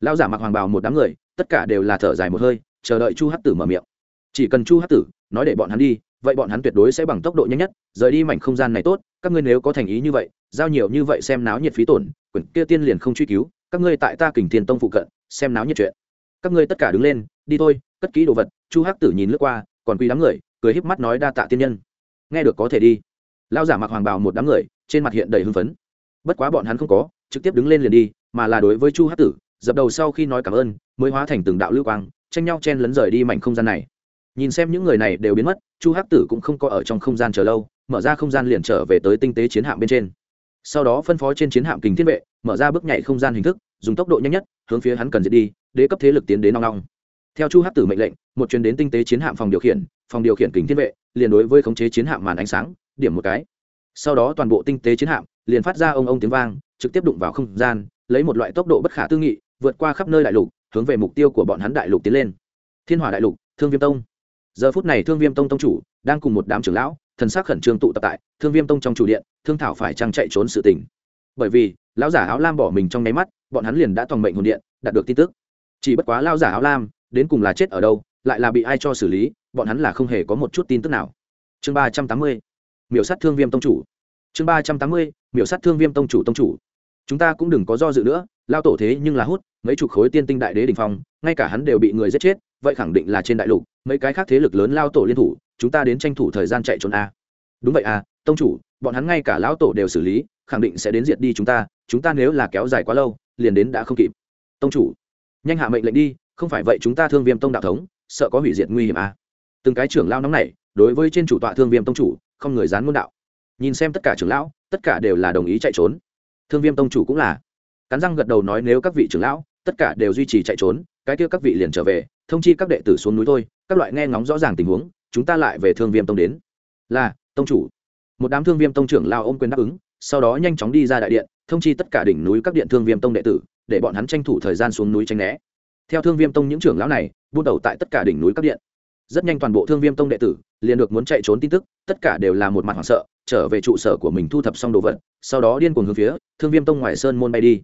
Lão giả mặc hoàng bào một đám người, tất cả đều là thở dài một hơi, chờ đợi chu hắc tử mở miệng. Chỉ cần chu hắc tử nói để bọn hắn đi, vậy bọn hắn tuyệt đối sẽ bằng tốc độ nhanh nhất, rời đi mảnh không gian này tốt, các ngươi nếu có thành ý như vậy, giao nhiều như vậy xem náo nhiệt phí tổn, quyển kia tiên liền không truy cứu, các ngươi tại ta kình thiên tông phụ cận, xem náo nhiệt chuyện. Các ngươi tất cả đứng lên, đi thôi, cất kỹ đồ vật chu hắc tử nhìn lướt qua, còn quý đám người, cười híp mắt nói đa tạ tiên nhân. Nghe được có thể đi. Lao giả mặc hoàng bào một đám người, trên mặt hiện đầy hưng phấn. Bất quá bọn hắn không có, trực tiếp đứng lên liền đi, mà là đối với chu hắc tử, dập đầu sau khi nói cảm ơn, mới hóa thành từng đạo lưu quang, tranh nhau chen lấn rời đi mảnh không gian này. Nhìn xem những người này đều biến mất, chu hắc tử cũng không có ở trong không gian chờ lâu, mở ra không gian liền trở về tới tinh tế chiến hạm bên trên. Sau đó phân phó trên chiến hạm kình thiên vệ, mở ra bước nhảy không gian hình thức, dùng tốc độ nhanh nhất, hướng phía hắn cần diệt đi, đế cấp thế lực tiến đến nong nong. Theo chu hắc tử mệnh lệnh một chuyến đến tinh tế chiến hạm phòng điều khiển, phòng điều khiển kính thiên vệ, liền đối với khống chế chiến hạm màn ánh sáng, điểm một cái. Sau đó toàn bộ tinh tế chiến hạm liền phát ra ông ông tiếng vang, trực tiếp đụng vào không gian, lấy một loại tốc độ bất khả tư nghị, vượt qua khắp nơi đại lục, hướng về mục tiêu của bọn hắn đại lục tiến lên. Thiên hòa đại lục, thương viêm tông. Giờ phút này thương viêm tông tông chủ đang cùng một đám trưởng lão, thần sắc khẩn trương tụ tập tại thương viêm tông trong chủ điện, thương thảo phải trang chạy trốn sự tình. Bởi vì, lão giả áo lam bỏ mình trong nháy mắt, bọn hắn liền đã toàn mệnh hồn điện, đạt được tin tức. Chỉ bất quá lão giả áo lam đến cùng là chết ở đâu lại là bị ai cho xử lý, bọn hắn là không hề có một chút tin tức nào. Chương ba trăm tám mươi, miểu sát thương viêm tông chủ. Chương ba trăm tám mươi, miểu sát thương viêm tông chủ tông chủ. Chúng ta cũng đừng có do dự nữa, lao tổ thế nhưng là hút, mấy chục khối tiên tinh đại đế đình phong, ngay cả hắn đều bị người giết chết, vậy khẳng định là trên đại lục, mấy cái khác thế lực lớn lao tổ liên thủ, chúng ta đến tranh thủ thời gian chạy trốn a. Đúng vậy à tông chủ, bọn hắn ngay cả lão tổ đều xử lý, khẳng định sẽ đến diệt đi chúng ta chúng ta nếu là kéo dài quá lâu, liền đến đã không kịp. Tông chủ, nhanh hạ mệnh lệnh đi, không phải vậy chúng ta thương viêm tông đạo thống sợ có hủy diệt nguy hiểm à. từng cái trưởng lao nóng này đối với trên chủ tọa thương viêm tông chủ, không người dán môn đạo. Nhìn xem tất cả trưởng lão, tất cả đều là đồng ý chạy trốn. Thương viêm tông chủ cũng là. Cắn răng gật đầu nói nếu các vị trưởng lão, tất cả đều duy trì chạy trốn, cái kia các vị liền trở về, thông chi các đệ tử xuống núi thôi, các loại nghe ngóng rõ ràng tình huống, chúng ta lại về thương viêm tông đến. Là, tông chủ. Một đám thương viêm tông trưởng lao ôm quyền đáp ứng, sau đó nhanh chóng đi ra đại điện, thông chi tất cả đỉnh núi các điện thương viêm tông đệ tử, để bọn hắn tranh thủ thời gian xuống núi tranh né. Theo thương viêm tông những trưởng lão này buôn đầu tại tất cả đỉnh núi các điện. Rất nhanh toàn bộ thương viêm tông đệ tử liền được muốn chạy trốn tin tức, tất cả đều là một mặt hoảng sợ, trở về trụ sở của mình thu thập xong đồ vật, sau đó điên cuồng hướng phía thương viêm tông ngoài sơn môn bay đi.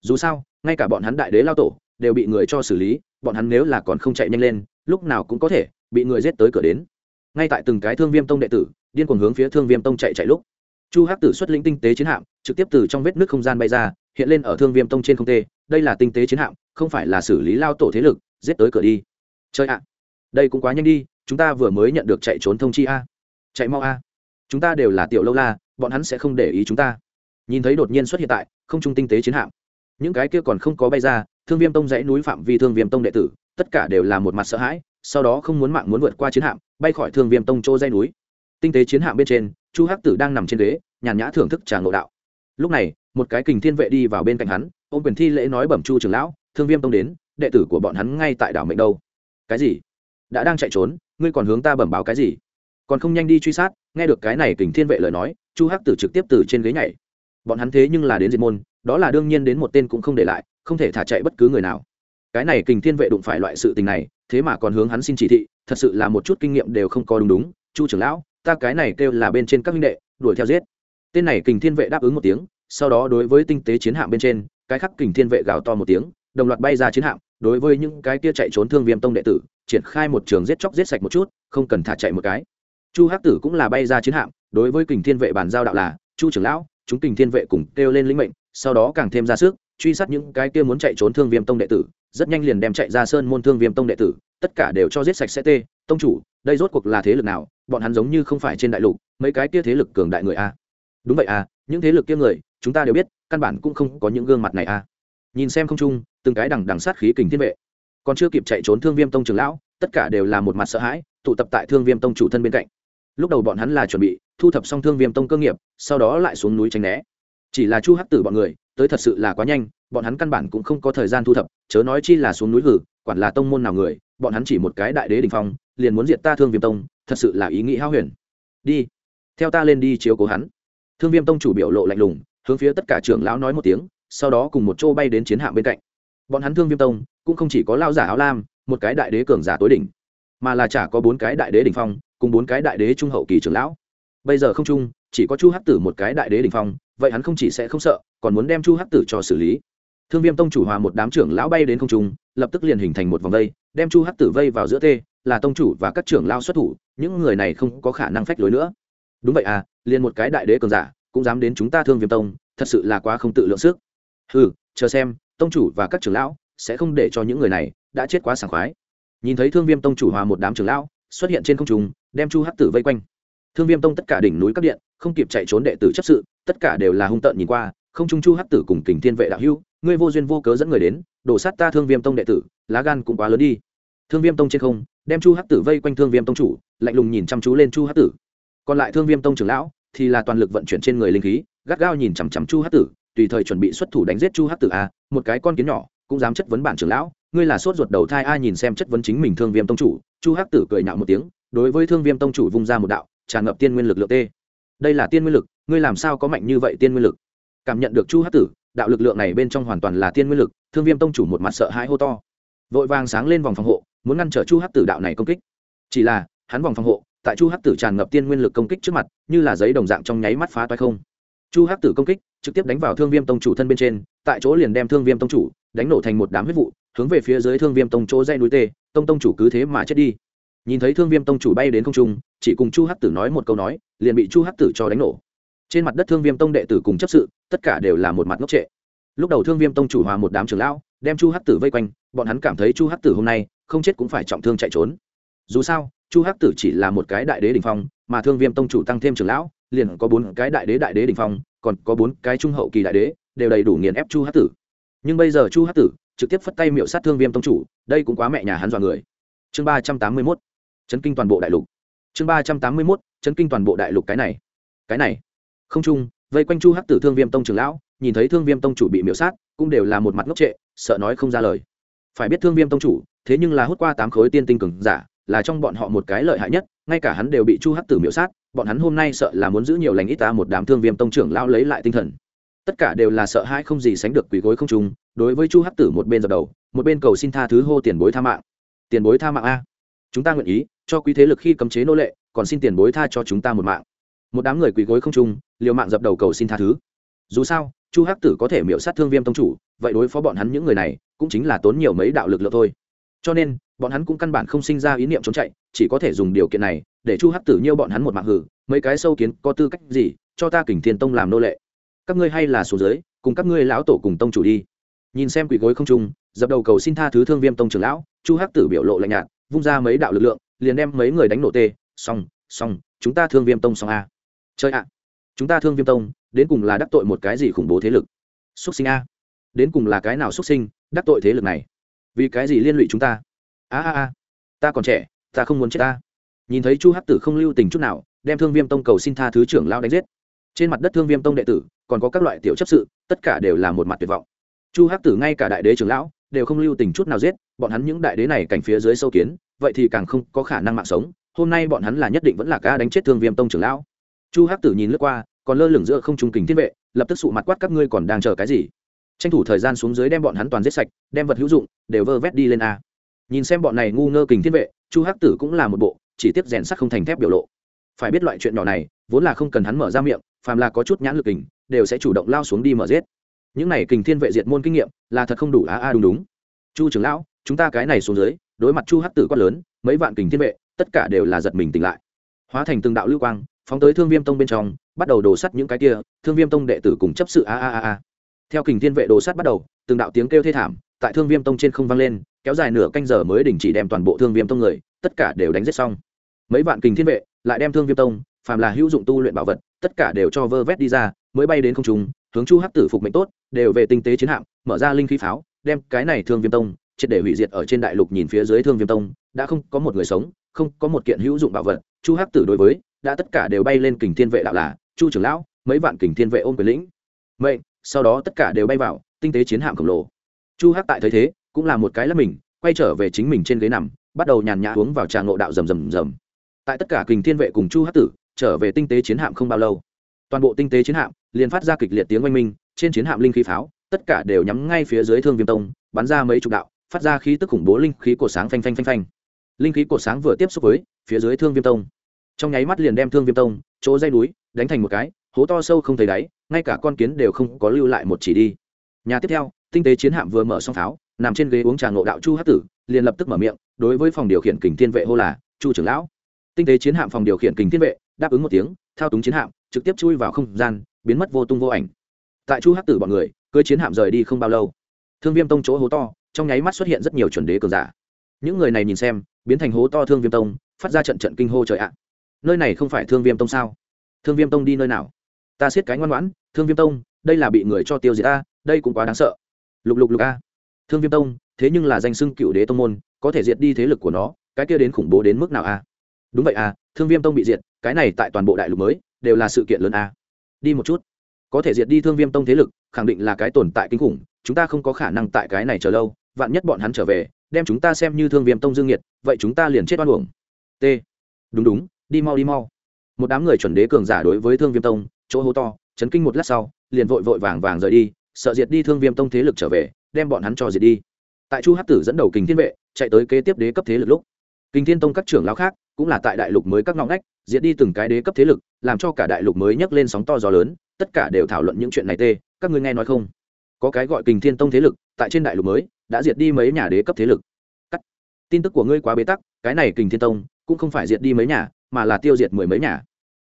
Dù sao, ngay cả bọn hắn đại đế lao tổ đều bị người cho xử lý, bọn hắn nếu là còn không chạy nhanh lên, lúc nào cũng có thể bị người giết tới cửa đến. Ngay tại từng cái thương viêm tông đệ tử điên cuồng hướng phía thương viêm tông chạy chạy lúc, chu hắc tử xuất lĩnh tinh tế chiến hạm, trực tiếp từ trong vết nước không gian bay ra, hiện lên ở thương viêm tông trên không tê. Đây là tinh tế chiến hạm, không phải là xử lý lao tổ thế lực, giết tới cửa đi chơi ạ. Đây cũng quá nhanh đi, chúng ta vừa mới nhận được chạy trốn thông chi a. Chạy mau a. Chúng ta đều là tiểu lâu la, bọn hắn sẽ không để ý chúng ta. Nhìn thấy đột nhiên xuất hiện tại, không trung tinh tế chiến hạm. Những cái kia còn không có bay ra, thương viêm tông dãy núi phạm vi thương viêm tông đệ tử, tất cả đều là một mặt sợ hãi, sau đó không muốn mạng muốn vượt qua chiến hạm, bay khỏi thương viêm tông chỗ dãy núi. Tinh tế chiến hạm bên trên, chu hắc tử đang nằm trên ghế, nhàn nhã thưởng thức trà ngộ đạo. Lúc này, một cái kình thiên vệ đi vào bên cạnh hắn, ôm quyền thi lễ nói bẩm chu trưởng lão, thương viêm tông đến, đệ tử của bọn hắn ngay tại đảo mệnh đâu? Cái gì? Đã đang chạy trốn, ngươi còn hướng ta bẩm báo cái gì? Còn không nhanh đi truy sát, nghe được cái này kình thiên vệ lời nói, chu hắc tử trực tiếp từ trên ghế nhảy. Bọn hắn thế nhưng là đến diệt môn, đó là đương nhiên đến một tên cũng không để lại, không thể thả chạy bất cứ người nào. Cái này kình thiên vệ đụng phải loại sự tình này, thế mà còn hướng hắn xin chỉ thị, thật sự là một chút kinh nghiệm đều không có đúng đúng. Chu trưởng lão, ta cái này kêu là bên trên các minh đệ, đuổi theo giết. Tên này kình thiên vệ đáp ứng một tiếng, sau đó đối với tinh tế chiến hạm bên trên, cái khắc kình thiên vệ gào to một tiếng, đồng loạt bay ra chiến hạm đối với những cái kia chạy trốn thương viêm tông đệ tử, triển khai một trường giết chóc giết sạch một chút, không cần thả chạy một cái. Chu hắc tử cũng là bay ra chiến hạm, đối với kình thiên vệ bàn giao đạo là, chu trưởng lão, chúng kình thiên vệ cùng kêu lên lĩnh mệnh, sau đó càng thêm ra sức, truy sát những cái kia muốn chạy trốn thương viêm tông đệ tử, rất nhanh liền đem chạy ra sơn môn thương viêm tông đệ tử, tất cả đều cho giết sạch sẽ tê, tông chủ, đây rốt cuộc là thế lực nào, bọn hắn giống như không phải trên đại lục, mấy cái kia thế lực cường đại người a. Đúng vậy à những thế lực kia người, chúng ta đều biết, căn bản cũng không có những gương mặt này a. Nhìn xem không chung từng cái đằng đằng sát khí kình thiên vệ. Còn chưa kịp chạy trốn thương viêm tông trường lão, tất cả đều là một mặt sợ hãi, tụ tập tại thương viêm tông chủ thân bên cạnh. Lúc đầu bọn hắn là chuẩn bị thu thập xong thương viêm tông cơ nghiệp, sau đó lại xuống núi tránh né. Chỉ là chu hắc tử bọn người, tới thật sự là quá nhanh, bọn hắn căn bản cũng không có thời gian thu thập, chớ nói chi là xuống núi hử, quản là tông môn nào người, bọn hắn chỉ một cái đại đế đình phong, liền muốn diệt ta thương viêm tông, thật sự là ý nghĩ hao huyền. Đi, theo ta lên đi chiếu cố hắn. Thương viêm tông chủ biểu lộ lạnh lùng, hướng phía tất cả trưởng lão nói một tiếng, sau đó cùng một chỗ bay đến chiến hạm bên cạnh bọn hắn thương viêm tông, cũng không chỉ có lao giả áo lam, một cái đại đế cường giả tối đỉnh, mà là chả có bốn cái đại đế đỉnh phong, cùng bốn cái đại đế trung hậu kỳ trưởng lão. Bây giờ không chung, chỉ có chu hắc tử một cái đại đế đỉnh phong, vậy hắn không chỉ sẽ không sợ, còn muốn đem chu hắc tử cho xử lý. Thương viêm tông chủ hòa một đám trưởng lão bay đến không trung, lập tức liền hình thành một vòng vây, đem chu hắc tử vây vào giữa tê, là tông chủ và các trưởng lao xuất thủ, những người này không có khả năng phách lối nữa. Đúng vậy à liền một cái đại đế cường giả, cũng dám đến chúng ta thương viêm tông, thật sự là quá không tự lượng sức. Ừ chờ xem tông chủ và các trưởng lão sẽ không để cho những người này đã chết quá sảng khoái. Nhìn thấy thương viêm tông chủ hòa một đám trưởng lão xuất hiện trên không trung, đem chu hắc tử vây quanh. Thương viêm tông tất cả đỉnh núi các điện, không kịp chạy trốn đệ tử chấp sự, tất cả đều là hung tợn nhìn qua, không trung chu hắc tử cùng kình thiên vệ đạo hưu ngươi vô duyên vô cớ dẫn người đến, đổ sát ta thương viêm tông đệ tử, lá gan cũng quá lớn đi. Thương viêm tông trên không, đem chu hắc tử vây quanh thương viêm tông chủ, lạnh lùng nhìn chăm chú lên chu hắc tử. Còn lại thương viêm tông trưởng lão thì là toàn lực vận chuyển trên người linh khí, gắt gao nhìn chằm chằm chu hắc tử, tùy thời chuẩn bị xuất thủ đánh giết chu hắc tử a một cái con kiến nhỏ, cũng dám chất vấn bản trưởng lão, ngươi là sốt ruột đầu thai, ai nhìn xem chất vấn chính mình thương viêm tông chủ? Chu hắc tử cười nhạo một tiếng, đối với thương viêm tông chủ vung ra một đạo, tràn ngập tiên nguyên lực lượng t đây là tiên nguyên lực, ngươi làm sao có mạnh như vậy tiên nguyên lực? Cảm nhận được chu hắc tử, đạo lực lượng này bên trong hoàn toàn là tiên nguyên lực, thương viêm tông chủ một mặt sợ hãi hô to. Vội vàng sáng lên vòng phòng hộ, muốn ngăn trở chu hắc tử đạo này công kích. Chỉ là, hắn vòng phòng hộ, tại chu hắc tử tràn ngập tiên nguyên lực công kích trước mặt, như là giấy đồng dạng trong nháy mắt phá toái không chu hắc tử công kích, trực tiếp đánh vào thương viêm tông chủ thân bên trên, tại chỗ liền đem thương viêm tông chủ đánh nổ thành một đám huyết vụ, hướng về phía dưới thương viêm tông chỗ dây núi tê, tông tông chủ cứ thế mà chết đi. Nhìn thấy thương viêm tông chủ bay đến không trung, chỉ cùng chu hắc tử nói một câu nói, liền bị chu hắc tử cho đánh nổ. Trên mặt đất thương viêm tông đệ tử cùng chấp sự, tất cả đều là một mặt ngốc trệ. Lúc đầu thương viêm tông chủ hòa một đám trưởng lão, đem chu hắc tử vây quanh, bọn hắn cảm thấy chu hắc tử hôm nay không chết cũng phải trọng thương chạy trốn. Dù sao, chu hắc tử chỉ là một cái đại đế đình phong, mà thương viêm tông chủ tăng thêm trưởng lão liền có bốn cái đại đế đại đế đình phong, còn có bốn cái trung hậu kỳ đại đế, đều đầy đủ nghiền ép chu hắc tử. Nhưng bây giờ chu hắc tử trực tiếp phất tay miệu sát thương viêm tông chủ, đây cũng quá mẹ nhà hắn dọa người. Chương ba trăm tám mươi mốt, chấn kinh toàn bộ đại lục. Chương ba trăm tám mươi mốt, chấn kinh toàn bộ đại lục cái này. Cái này. Không chung, vây quanh chu hắc tử thương viêm tông trưởng lão, nhìn thấy thương viêm tông chủ bị miễu sát, cũng đều là một mặt ngốc trệ, sợ nói không ra lời. Phải biết thương viêm tông chủ, thế nhưng là hút qua tám khối tiên tinh cường giả, là trong bọn họ một cái lợi hại nhất, ngay cả hắn đều bị chu hắc tử miễu sát bọn hắn hôm nay sợ là muốn giữ nhiều lành ít ta một đám thương viêm tông trưởng lão lấy lại tinh thần. Tất cả đều là sợ hãi không gì sánh được quỷ gối không trung, đối với chu hắc tử một bên dập đầu, một bên cầu xin tha thứ hô tiền bối tha mạng. Tiền bối tha mạng a. Chúng ta nguyện ý, cho quý thế lực khi cấm chế nô lệ, còn xin tiền bối tha cho chúng ta một mạng. Một đám người quỳ gối không trung, liều mạng dập đầu cầu xin tha thứ. Dù sao, chu hắc tử có thể miễu sát thương viêm tông chủ, vậy đối phó bọn hắn những người này, cũng chính là tốn nhiều mấy đạo lực lượng thôi. Cho nên, bọn hắn cũng căn bản không sinh ra ý niệm trốn chạy, chỉ có thể dùng điều kiện này để chu hắc tử nhiêu bọn hắn một mạng hử, mấy cái sâu kiến có tư cách gì cho ta kình thiên tông làm nô lệ? Các ngươi hay là số giới cùng các ngươi lão tổ cùng tông chủ đi. Nhìn xem quỷ gối không trung, dập đầu cầu xin tha thứ thương viêm tông trưởng lão, chu hắc tử biểu lộ lạnh nhạt, vung ra mấy đạo lực lượng, liền đem mấy người đánh nổ tê. Xong xong, chúng ta thương viêm tông xong a. Chơi ạ. Chúng ta thương viêm tông, đến cùng là đắc tội một cái gì khủng bố thế lực? Xuất sinh a. Đến cùng là cái nào xuất sinh, đắc tội thế lực này? Vì cái gì liên lụy chúng ta? A a a. Ta còn trẻ, ta không muốn chết ta nhìn thấy chu hắc tử không lưu tình chút nào, đem thương viêm tông cầu xin tha thứ trưởng lao đánh giết. Trên mặt đất thương viêm tông đệ tử, còn có các loại tiểu chấp sự, tất cả đều là một mặt tuyệt vọng. Chu hắc tử ngay cả đại đế trưởng lão, đều không lưu tình chút nào giết, bọn hắn những đại đế này cảnh phía dưới sâu kiến, vậy thì càng không có khả năng mạng sống, hôm nay bọn hắn là nhất định vẫn là ca đánh chết thương viêm tông trưởng lão. Chu hắc tử nhìn lướt qua, còn lơ lửng giữa không trung kình thiên vệ, lập tức sụ mặt quát các ngươi còn đang chờ cái gì? Tranh thủ thời gian xuống dưới đem bọn hắn toàn giết sạch, đem vật hữu dụng, đều vơ vét đi lên a. Nhìn xem bọn này ngu ngơ kình thiên vệ, chu hắc tử cũng là một bộ chỉ tiếp rèn sắt không thành thép biểu lộ. Phải biết loại chuyện nhỏ này, vốn là không cần hắn mở ra miệng, phàm là có chút nhãn lực kình, đều sẽ chủ động lao xuống đi mở giết. Những này kình thiên vệ diệt môn kinh nghiệm, là thật không đủ á a đúng đúng. Chu trưởng lão, chúng ta cái này xuống dưới, đối mặt chu hắc tử quát lớn, mấy vạn kình thiên vệ, tất cả đều là giật mình tỉnh lại. Hóa thành từng đạo lưu quang, phóng tới thương viêm tông bên trong, bắt đầu đổ sắt những cái kia, thương viêm tông đệ tử cùng chấp sự a a a a theo kình thiên vệ đổ sắt bắt đầu, từng đạo tiếng kêu thê thảm tại thương viêm tông trên không vang lên, kéo dài nửa canh giờ mới đình chỉ đem toàn bộ thương viêm tông người, tất cả đều đánh giết xong. Mấy vạn kình thiên vệ lại đem thương viêm tông, phàm là hữu dụng tu luyện bảo vật, tất cả đều cho vơ vét đi ra, mới bay đến không trung, hướng chu hắc tử phục mệnh tốt, đều về tinh tế chiến hạm, mở ra linh khí pháo, đem cái này thương viêm tông triệt để hủy diệt ở trên đại lục nhìn phía dưới thương viêm tông, đã không có một người sống, không có một kiện hữu dụng bảo vật, chu hắc tử đối với, đã tất cả đều bay lên kình thiên vệ đạo là, chu trưởng lão, mấy vạn kình thiên vệ ôm quyền lĩnh. Mệnh, sau đó tất cả đều bay vào, tinh tế chiến hạm khổng lồ chu hắc tại thấy thế, cũng là một cái là mình, quay trở về chính mình trên ghế nằm, bắt đầu nhàn nhã uống vào trà ngộ đạo rầm rầm rầm. Tại tất cả kình thiên vệ cùng chu hắc tử, trở về tinh tế chiến hạm không bao lâu. Toàn bộ tinh tế chiến hạm liền phát ra kịch liệt tiếng oanh minh, trên chiến hạm linh khí pháo, tất cả đều nhắm ngay phía dưới thương viêm tông, bắn ra mấy chục đạo, phát ra khí tức khủng bố linh khí cổ sáng phanh phanh phanh phanh. Linh khí cổ sáng vừa tiếp xúc với, phía dưới thương viêm tông. Trong nháy mắt liền đem thương viêm tông, chỗ dây núi, đánh thành một cái, hố to sâu không thấy đáy, ngay cả con kiến đều không có lưu lại một chỉ đi nhà tiếp theo, tinh tế chiến hạm vừa mở xong pháo, nằm trên ghế uống trà ngộ đạo chu hát tử, liền lập tức mở miệng, đối với phòng điều khiển kình thiên vệ hô là, chu trưởng lão. Tinh tế chiến hạm phòng điều khiển kình thiên vệ đáp ứng một tiếng, thao túng chiến hạm, trực tiếp chui vào không gian, biến mất vô tung vô ảnh. Tại chu hát tử bọn người, cưới chiến hạm rời đi không bao lâu. Thương viêm tông chỗ hố to, trong nháy mắt xuất hiện rất nhiều chuẩn đế cường giả. Những người này nhìn xem, biến thành hố to thương viêm tông, phát ra trận trận kinh hô trời ạ. Nơi này không phải thương viêm tông sao? Thương viêm tông đi nơi nào? Ta siết cái ngoan ngoãn, thương viêm tông, đây là bị người cho tiêu diệt ta? Đây cũng quá đáng sợ. Lục lục lục a. Thương viêm tông, thế nhưng là danh xưng cựu đế tông môn, có thể diệt đi thế lực của nó, cái kia đến khủng bố đến mức nào a? Đúng vậy a, thương viêm tông bị diệt, cái này tại toàn bộ đại lục mới, đều là sự kiện lớn a. Đi một chút. Có thể diệt đi thương viêm tông thế lực, khẳng định là cái tồn tại kinh khủng, chúng ta không có khả năng tại cái này chờ lâu, vạn nhất bọn hắn trở về, đem chúng ta xem như thương viêm tông dương nhiệt vậy chúng ta liền chết oan uổng. T. Đúng đúng, đi mau đi mau. Một đám người chuẩn đế cường giả đối với thương viêm tông, chỗ hố to, chấn kinh một lát sau, liền vội vội vàng vàng rời đi sợ diệt đi thương viêm tông thế lực trở về, đem bọn hắn cho diệt đi. Tại chu hát tử dẫn đầu kình thiên vệ, chạy tới kế tiếp đế cấp thế lực lúc. Kình thiên tông các trưởng lão khác, cũng là tại đại lục mới các ngõ ngách, diệt đi từng cái đế cấp thế lực, làm cho cả đại lục mới nhấc lên sóng to gió lớn, tất cả đều thảo luận những chuyện này tê, các ngươi nghe nói không? Có cái gọi kình thiên tông thế lực, tại trên đại lục mới, đã diệt đi mấy nhà đế cấp thế lực. Cắt. Tin tức của ngươi quá bế tắc, cái này kình thiên tông, cũng không phải diệt đi mấy nhà, mà là tiêu diệt mười mấy nhà.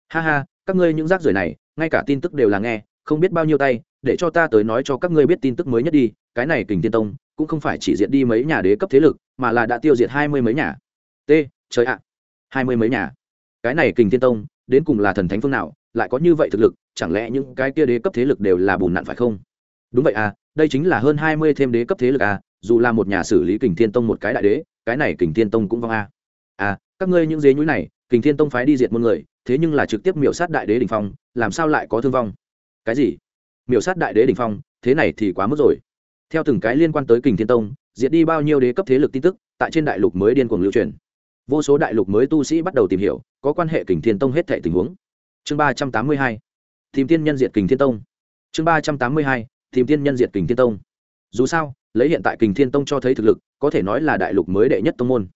Ha ha, các ngươi những rác rưởi này, ngay cả tin tức đều là nghe, không biết bao nhiêu tay để cho ta tới nói cho các ngươi biết tin tức mới nhất đi, cái này kình thiên tông cũng không phải chỉ diệt đi mấy nhà đế cấp thế lực, mà là đã tiêu diệt hai mươi mấy nhà. T, trời ạ, hai mươi mấy nhà. Cái này kình thiên tông, đến cùng là thần thánh phương nào, lại có như vậy thực lực, chẳng lẽ những cái kia đế cấp thế lực đều là bùn nặn phải không? Đúng vậy à đây chính là hơn hai mươi thêm đế cấp thế lực à dù là một nhà xử lý kình thiên tông một cái đại đế, cái này kình thiên tông cũng vong à. à các ngươi những dế nhũi này, kình thiên tông phái đi diệt một người, thế nhưng là trực tiếp miểu sát đại đế đình phong, làm sao lại có thương vong? Cái gì? Miểu sát đại đế đình phong, thế này thì quá mức rồi. Theo từng cái liên quan tới kình thiên tông, diệt đi bao nhiêu đế cấp thế lực tin tức, tại trên đại lục mới điên cuồng lưu truyền. Vô số đại lục mới tu sĩ bắt đầu tìm hiểu, có quan hệ kình thiên tông hết thệ tình huống. Chương ba trăm tám mươi hai, tìm tiên nhân diệt kình thiên tông. Chương ba trăm tám mươi hai, tìm tiên nhân diệt kình thiên tông. Dù sao, lấy hiện tại kình thiên tông cho thấy thực lực, có thể nói là đại lục mới đệ nhất tông môn.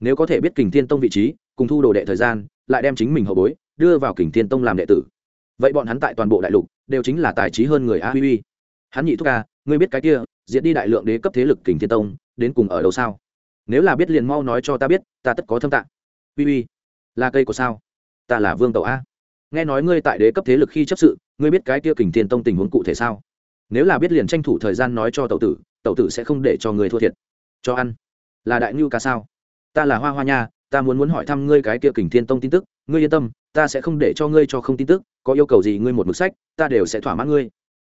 Nếu có thể biết kình thiên tông vị trí, cùng thu đồ đệ thời gian, lại đem chính mình hậu bối, đưa vào kình thiên tông làm đệ tử vậy bọn hắn tại toàn bộ đại lục đều chính là tài trí hơn người a huy huy. Hắn nhị thúc a ngươi biết cái kia diễn đi đại lượng đế cấp thế lực kình thiên tông, đến cùng ở đâu sao? Nếu là biết liền mau nói cho ta biết, ta tất có thâm tạng huy huy, là cây của sao? Ta là vương tàu a. Nghe nói ngươi tại đế cấp thế lực khi chấp sự, ngươi biết cái kia kình thiên tông tình huống cụ thể sao? Nếu là biết liền tranh thủ thời gian nói cho tàu tử tàu tử sẽ không để cho người thua thiệt. Cho ăn. Là đại ngưu ca sao? Ta là hoa hoa nha, ta muốn muốn hỏi thăm ngươi cái kia kình thiên tông tin tức, ngươi yên tâm, ta sẽ không để cho ngươi cho không tin tức có yêu cầu gì ngươi một mực sách ta đều sẽ thỏa mãn ngươi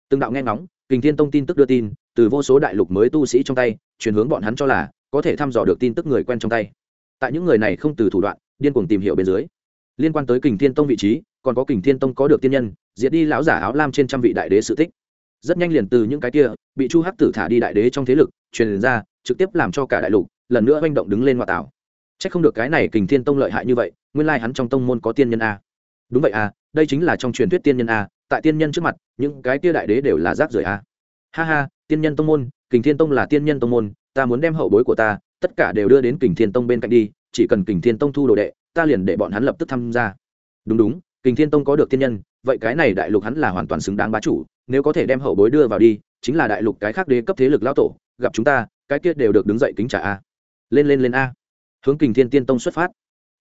từng đạo nghe ngóng kình thiên tông tin tức đưa tin từ vô số đại lục mới tu sĩ trong tay chuyển hướng bọn hắn cho là có thể thăm dò được tin tức người quen trong tay tại những người này không từ thủ đoạn điên cuồng tìm hiểu bên dưới liên quan tới kình thiên tông vị trí còn có kình thiên tông có được tiên nhân diệt đi lão giả áo lam trên trăm vị đại đế sự tích rất nhanh liền từ những cái kia bị chu hắc tử thả đi đại đế trong thế lực truyền ra trực tiếp làm cho cả đại lục lần nữa manh động đứng lên ngoại tảo trách không được cái này Kình Thiên Tông lợi hại như vậy, nguyên lai hắn trong tông môn có tiên nhân a. Đúng vậy à? Đây chính là trong truyền thuyết tiên nhân a, tại tiên nhân trước mặt những cái kia đại đế đều là rác rưởi a. Ha ha tiên nhân tông môn kình thiên tông là tiên nhân tông môn ta muốn đem hậu bối của ta tất cả đều đưa đến kình thiên tông bên cạnh đi chỉ cần kình thiên tông thu đồ đệ ta liền để bọn hắn lập tức tham gia. Đúng đúng kình thiên tông có được tiên nhân vậy cái này đại lục hắn là hoàn toàn xứng đáng bá chủ nếu có thể đem hậu bối đưa vào đi chính là đại lục cái khác đế cấp thế lực lao tổ gặp chúng ta cái kia đều được đứng dậy kính trả a. Lên lên lên a. Hướng kình thiên tiên tông xuất phát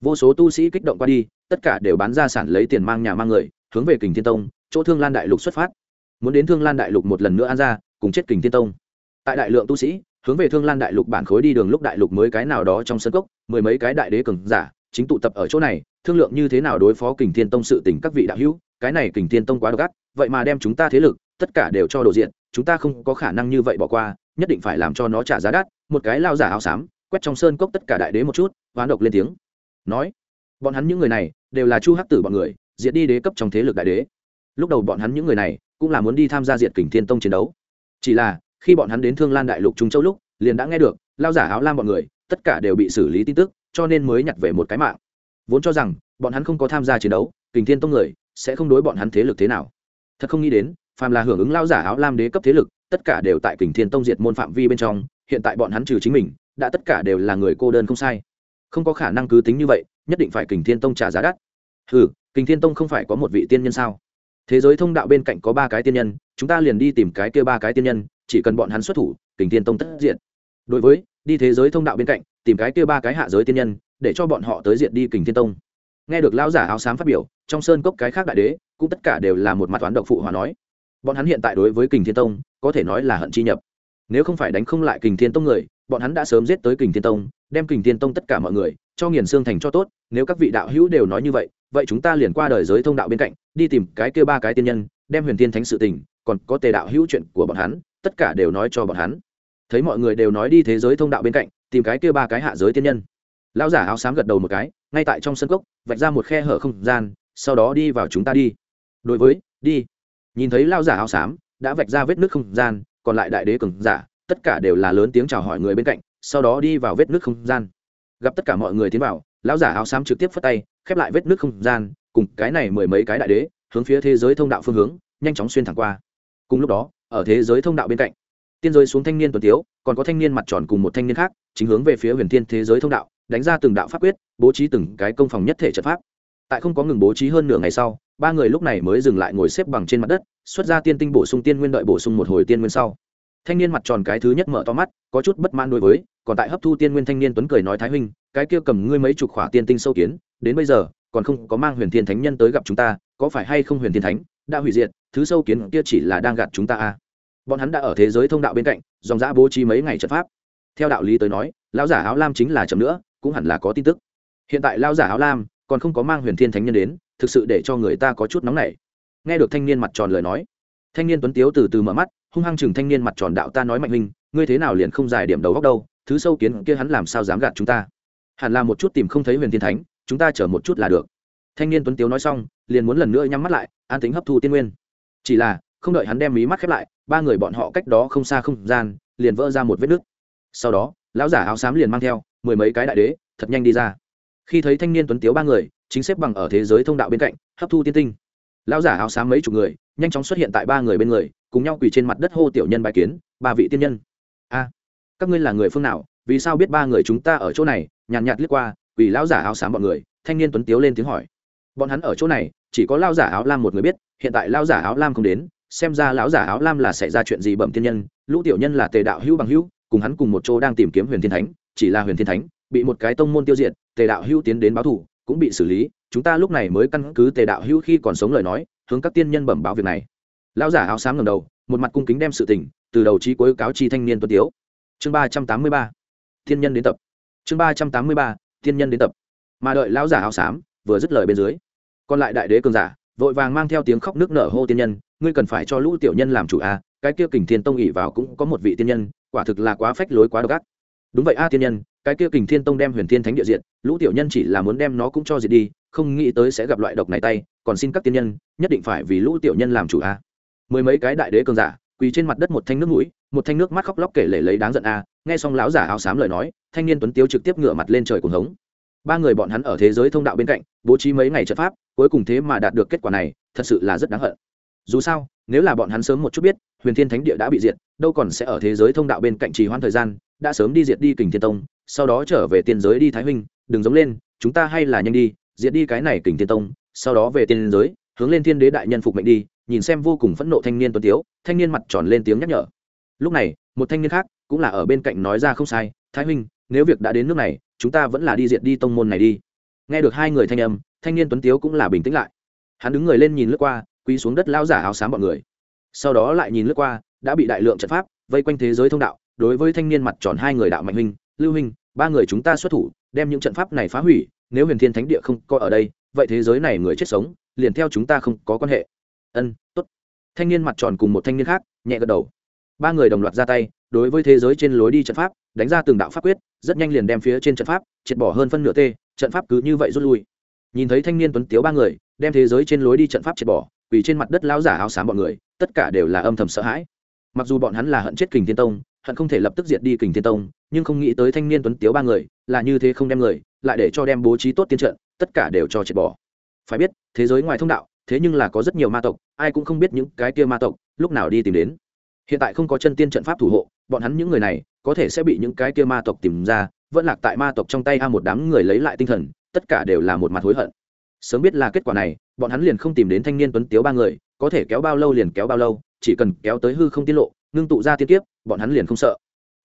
vô số tu sĩ kích động qua đi, tất cả đều bán ra sản lấy tiền mang nhà mang người, hướng về kình thiên tông, chỗ thương lan đại lục xuất phát. Muốn đến thương lan đại lục một lần nữa an ra, cùng chết kình thiên tông. Tại đại lượng tu sĩ, hướng về thương lan đại lục bản khối đi đường lúc đại lục mới cái nào đó trong sân cốc, mười mấy cái đại đế cường giả, chính tụ tập ở chỗ này, thương lượng như thế nào đối phó kình thiên tông sự tình các vị đạo hữu, cái này kình thiên tông quá độc ác, vậy mà đem chúng ta thế lực, tất cả đều cho đồ diện, chúng ta không có khả năng như vậy bỏ qua, nhất định phải làm cho nó trả giá đắt, một cái lao giả áo xám, quét trong sơn cốc tất cả đại đế một chút, hoán độc lên tiếng nói, bọn hắn những người này đều là chu hắc tử bọn người, diệt đi đế cấp trong thế lực đại đế. Lúc đầu bọn hắn những người này cũng là muốn đi tham gia diệt kình thiên tông chiến đấu. Chỉ là, khi bọn hắn đến thương lan đại lục trung châu lúc, liền đã nghe được lao giả áo lam bọn người, tất cả đều bị xử lý tin tức, cho nên mới nhặt về một cái mạng. Vốn cho rằng, bọn hắn không có tham gia chiến đấu, kình thiên tông người sẽ không đối bọn hắn thế lực thế nào. Thật không nghĩ đến, phàm là hưởng ứng lao giả áo lam đế cấp thế lực, tất cả đều tại kình thiên tông diệt môn phạm vi bên trong, hiện tại bọn hắn trừ chính mình, đã tất cả đều là người cô đơn không sai không có khả năng cứ tính như vậy, nhất định phải kình thiên tông trả giá đắt. Ừ kình thiên tông không phải có một vị tiên nhân sao? Thế giới thông đạo bên cạnh có ba cái tiên nhân, chúng ta liền đi tìm cái kia ba cái tiên nhân, chỉ cần bọn hắn xuất thủ, kình thiên tông tất diện đối với, đi thế giới thông đạo bên cạnh, tìm cái kia ba cái hạ giới tiên nhân, để cho bọn họ tới diện đi kình thiên tông. Nghe được lão giả áo xám phát biểu, trong sơn cốc cái khác đại đế, cũng tất cả đều là một mặt toán độc phụ hòa nói. Bọn hắn hiện tại đối với kình thiên tông, có thể nói là hận chi nhập nếu không phải đánh không lại kình thiên tông người, bọn hắn đã sớm giết tới kình thiên tông, đem kình thiên tông tất cả mọi người, cho nghiền xương thành cho tốt, nếu các vị đạo hữu đều nói như vậy vậy chúng ta liền qua đời giới thông đạo bên cạnh, đi tìm cái kia ba cái tiên nhân, đem huyền tiên thánh sự tình, còn có tề đạo hữu chuyện của bọn hắn, tất cả đều nói cho bọn hắn. Thấy mọi người đều nói đi thế giới thông đạo bên cạnh, tìm cái kia ba cái hạ giới tiên nhân. Lão giả áo xám gật đầu một cái, ngay tại trong sân cốc, vạch ra một khe hở không gian, sau đó đi vào chúng ta đi. Đối với, đi. Nhìn thấy lão giả áo xám, đã vạch ra vết nước không gian còn lại đại đế cường giả, tất cả đều là lớn tiếng chào hỏi người bên cạnh, sau đó đi vào vết nước không gian. Gặp tất cả mọi người tiến vào, lão giả áo xám trực tiếp phất tay, khép lại vết nước không gian, cùng cái này mười mấy cái đại đế, hướng phía thế giới thông đạo phương hướng, nhanh chóng xuyên thẳng qua. Cùng lúc đó, ở thế giới thông đạo bên cạnh, tiên giới xuống thanh niên tuần tiếu, còn có thanh niên mặt tròn cùng một thanh niên khác, chính hướng về phía huyền thiên thế giới thông đạo, đánh ra từng đạo pháp quyết, bố trí từng cái công phòng nhất thể trận pháp. Tại không có ngừng bố trí hơn nửa ngày sau ba người lúc này mới dừng lại ngồi xếp bằng trên mặt đất, xuất ra tiên tinh bổ sung tiên nguyên đợi bổ sung một hồi tiên nguyên sau. Thanh niên mặt tròn cái thứ nhất mở to mắt, có chút bất mãn đối với, còn tại hấp thu tiên nguyên thanh niên tuấn cười nói thái huynh, cái kia cầm ngươi mấy chục khỏa tiên tinh sâu kiến, đến bây giờ, còn không có mang huyền thiên thánh nhân tới gặp chúng ta, có phải hay không huyền thiên thánh, đã hủy diệt, thứ sâu kiến kia chỉ là đang gạt chúng ta à? Bọn hắn đã ở thế giới thông đạo bên cạnh, dòng giã bố trí mấy ngày trận pháp. Theo đạo lý tới nói, lão giả áo lam chính là chậm nữa, cũng hẳn là có tin tức. Hiện tại lão giả áo lam, còn không có mang huyền thiên thánh nhân đến thực sự để cho người ta có chút nóng nảy. Nghe được thanh niên mặt tròn lời nói, thanh niên tuấn tiếu từ từ mở mắt, hung hăng chừng thanh niên mặt tròn đạo ta nói mạnh huynh, ngươi thế nào liền không giải điểm đầu góc đâu, thứ sâu kiến kia hắn làm sao dám gạt chúng ta? Hẳn là một chút tìm không thấy huyền thiên thánh, chúng ta chờ một chút là được. Thanh niên tuấn tiếu nói xong, liền muốn lần nữa nhắm mắt lại, an tính hấp thu tiên nguyên. Chỉ là, không đợi hắn đem mí mắt khép lại, ba người bọn họ cách đó không xa không gian, liền vỡ ra một vết nứt. Sau đó, lão giả áo xám liền mang theo, mười mấy cái đại đế, thật nhanh đi ra khi thấy thanh niên tuấn tiếu ba người chính xếp bằng ở thế giới thông đạo bên cạnh hấp thu tiên tinh. Lão giả áo xám mấy chục người nhanh chóng xuất hiện tại ba người bên người cùng nhau quỳ trên mặt đất hô tiểu nhân bài kiến ba vị tiên nhân. A các ngươi là người phương nào? Vì sao biết ba người chúng ta ở chỗ này? Nhàn nhạt, nhạt liếc qua vì lão giả áo xám bọn người thanh niên tuấn tiếu lên tiếng hỏi. Bọn hắn ở chỗ này chỉ có lão giả áo lam một người biết hiện tại lão giả áo lam không đến xem ra lão giả áo lam là xảy ra chuyện gì bẩm tiên nhân lũ tiểu nhân là tề đạo hữu bằng hữu cùng hắn cùng một chỗ đang tìm kiếm huyền thiên thánh chỉ là huyền thiên thánh bị một cái tông môn tiêu diệt tề đạo hữu tiến đến báo thủ cũng bị xử lý. Chúng ta lúc này mới căn cứ tề đạo hữu khi còn sống lời nói hướng các tiên nhân bẩm báo việc này. Lão giả áo xám ngầm đầu một mặt cung kính đem sự tình từ đầu trí cuối cáo chi thanh niên tuân tiếu. Chương ba trăm tám mươi ba thiên nhân đến tập. Chương ba trăm tám mươi ba thiên nhân đến tập. Mà đợi lão giả áo xám vừa dứt lời bên dưới còn lại đại đế cường giả vội vàng mang theo tiếng khóc nước nở hô tiên nhân ngươi cần phải cho lũ tiểu nhân làm chủ a à, cái kia kình thiên tông ỉ vào cũng có một vị tiên nhân quả thực là quá phách lối quá độc ác. Đúng vậy a tiên nhân cái kia kình thiên tông đem huyền thiên thánh địa diện lũ tiểu nhân chỉ là muốn đem nó cũng cho diệt đi, không nghĩ tới sẽ gặp loại độc này tay, còn xin các tiên nhân, nhất định phải vì lũ tiểu nhân làm chủ a. Mười mấy cái đại đế cường giả, quỳ trên mặt đất một thanh nước mũi, một thanh nước mắt khóc lóc kể lể lấy đáng giận a, nghe xong lão giả áo xám lời nói, thanh niên tuấn tiếu trực tiếp ngửa mặt lên trời cuồng hống. Ba người bọn hắn ở thế giới thông đạo bên cạnh, bố trí mấy ngày trận pháp, cuối cùng thế mà đạt được kết quả này, thật sự là rất đáng hận. Dù sao, nếu là bọn hắn sớm một chút biết, huyền thiên thánh địa đã bị diệt, đâu còn sẽ ở thế giới thông đạo bên cạnh trì hoãn thời gian đã sớm đi diệt đi kình thiên tông, sau đó trở về tiên giới đi thái huynh, đừng giống lên, chúng ta hay là nhanh đi, diệt đi cái này kình thiên tông, sau đó về tiên giới, hướng lên thiên đế đại nhân phục mệnh đi, nhìn xem vô cùng phẫn nộ thanh niên tuấn tiếu, thanh niên mặt tròn lên tiếng nhắc nhở. Lúc này, một thanh niên khác cũng là ở bên cạnh nói ra không sai, thái huynh, nếu việc đã đến nước này, chúng ta vẫn là đi diệt đi tông môn này đi. Nghe được hai người thanh âm, thanh niên tuấn tiếu cũng là bình tĩnh lại. Hắn đứng người lên nhìn lướt qua quy xuống đất lao giả áo xám bọn người. Sau đó lại nhìn lướt qua, đã bị đại lượng trận pháp vây quanh thế giới thông đạo đối với thanh niên mặt tròn hai người đạo mạnh huynh, lưu huynh, ba người chúng ta xuất thủ, đem những trận pháp này phá hủy, nếu huyền thiên thánh địa không có ở đây, vậy thế giới này người chết sống, liền theo chúng ta không có quan hệ. Ân, tốt. Thanh niên mặt tròn cùng một thanh niên khác, nhẹ gật đầu. Ba người đồng loạt ra tay, đối với thế giới trên lối đi trận pháp, đánh ra từng đạo pháp quyết, rất nhanh liền đem phía trên trận pháp, triệt bỏ hơn phân nửa tê, trận pháp cứ như vậy rút lui. Nhìn thấy thanh niên tuấn tiếu ba người, đem thế giới trên lối đi trận pháp triệt bỏ vì trên mặt đất lao giả áo xám bọn người, tất cả đều là âm thầm sợ hãi. Mặc dù bọn hắn là hận chết kình thiên tông hận không thể lập tức diệt đi kình thiên tông, nhưng không nghĩ tới thanh niên tuấn tiếu ba người, là như thế không đem người, lại để cho đem bố trí tốt tiên trận, tất cả đều cho triệt bỏ. Phải biết, thế giới ngoài thông đạo, thế nhưng là có rất nhiều ma tộc, ai cũng không biết những cái kia ma tộc lúc nào đi tìm đến. Hiện tại không có chân tiên trận pháp thủ hộ, bọn hắn những người này có thể sẽ bị những cái kia ma tộc tìm ra, vẫn lạc tại ma tộc trong tay a một đám người lấy lại tinh thần, tất cả đều là một mặt hối hận. Sớm biết là kết quả này, bọn hắn liền không tìm đến thanh niên tuấn tiếu ba người, có thể kéo bao lâu liền kéo bao lâu, chỉ cần kéo tới hư không tiết lộ, ngưng tụ ra tiên kiếp bọn hắn liền không sợ.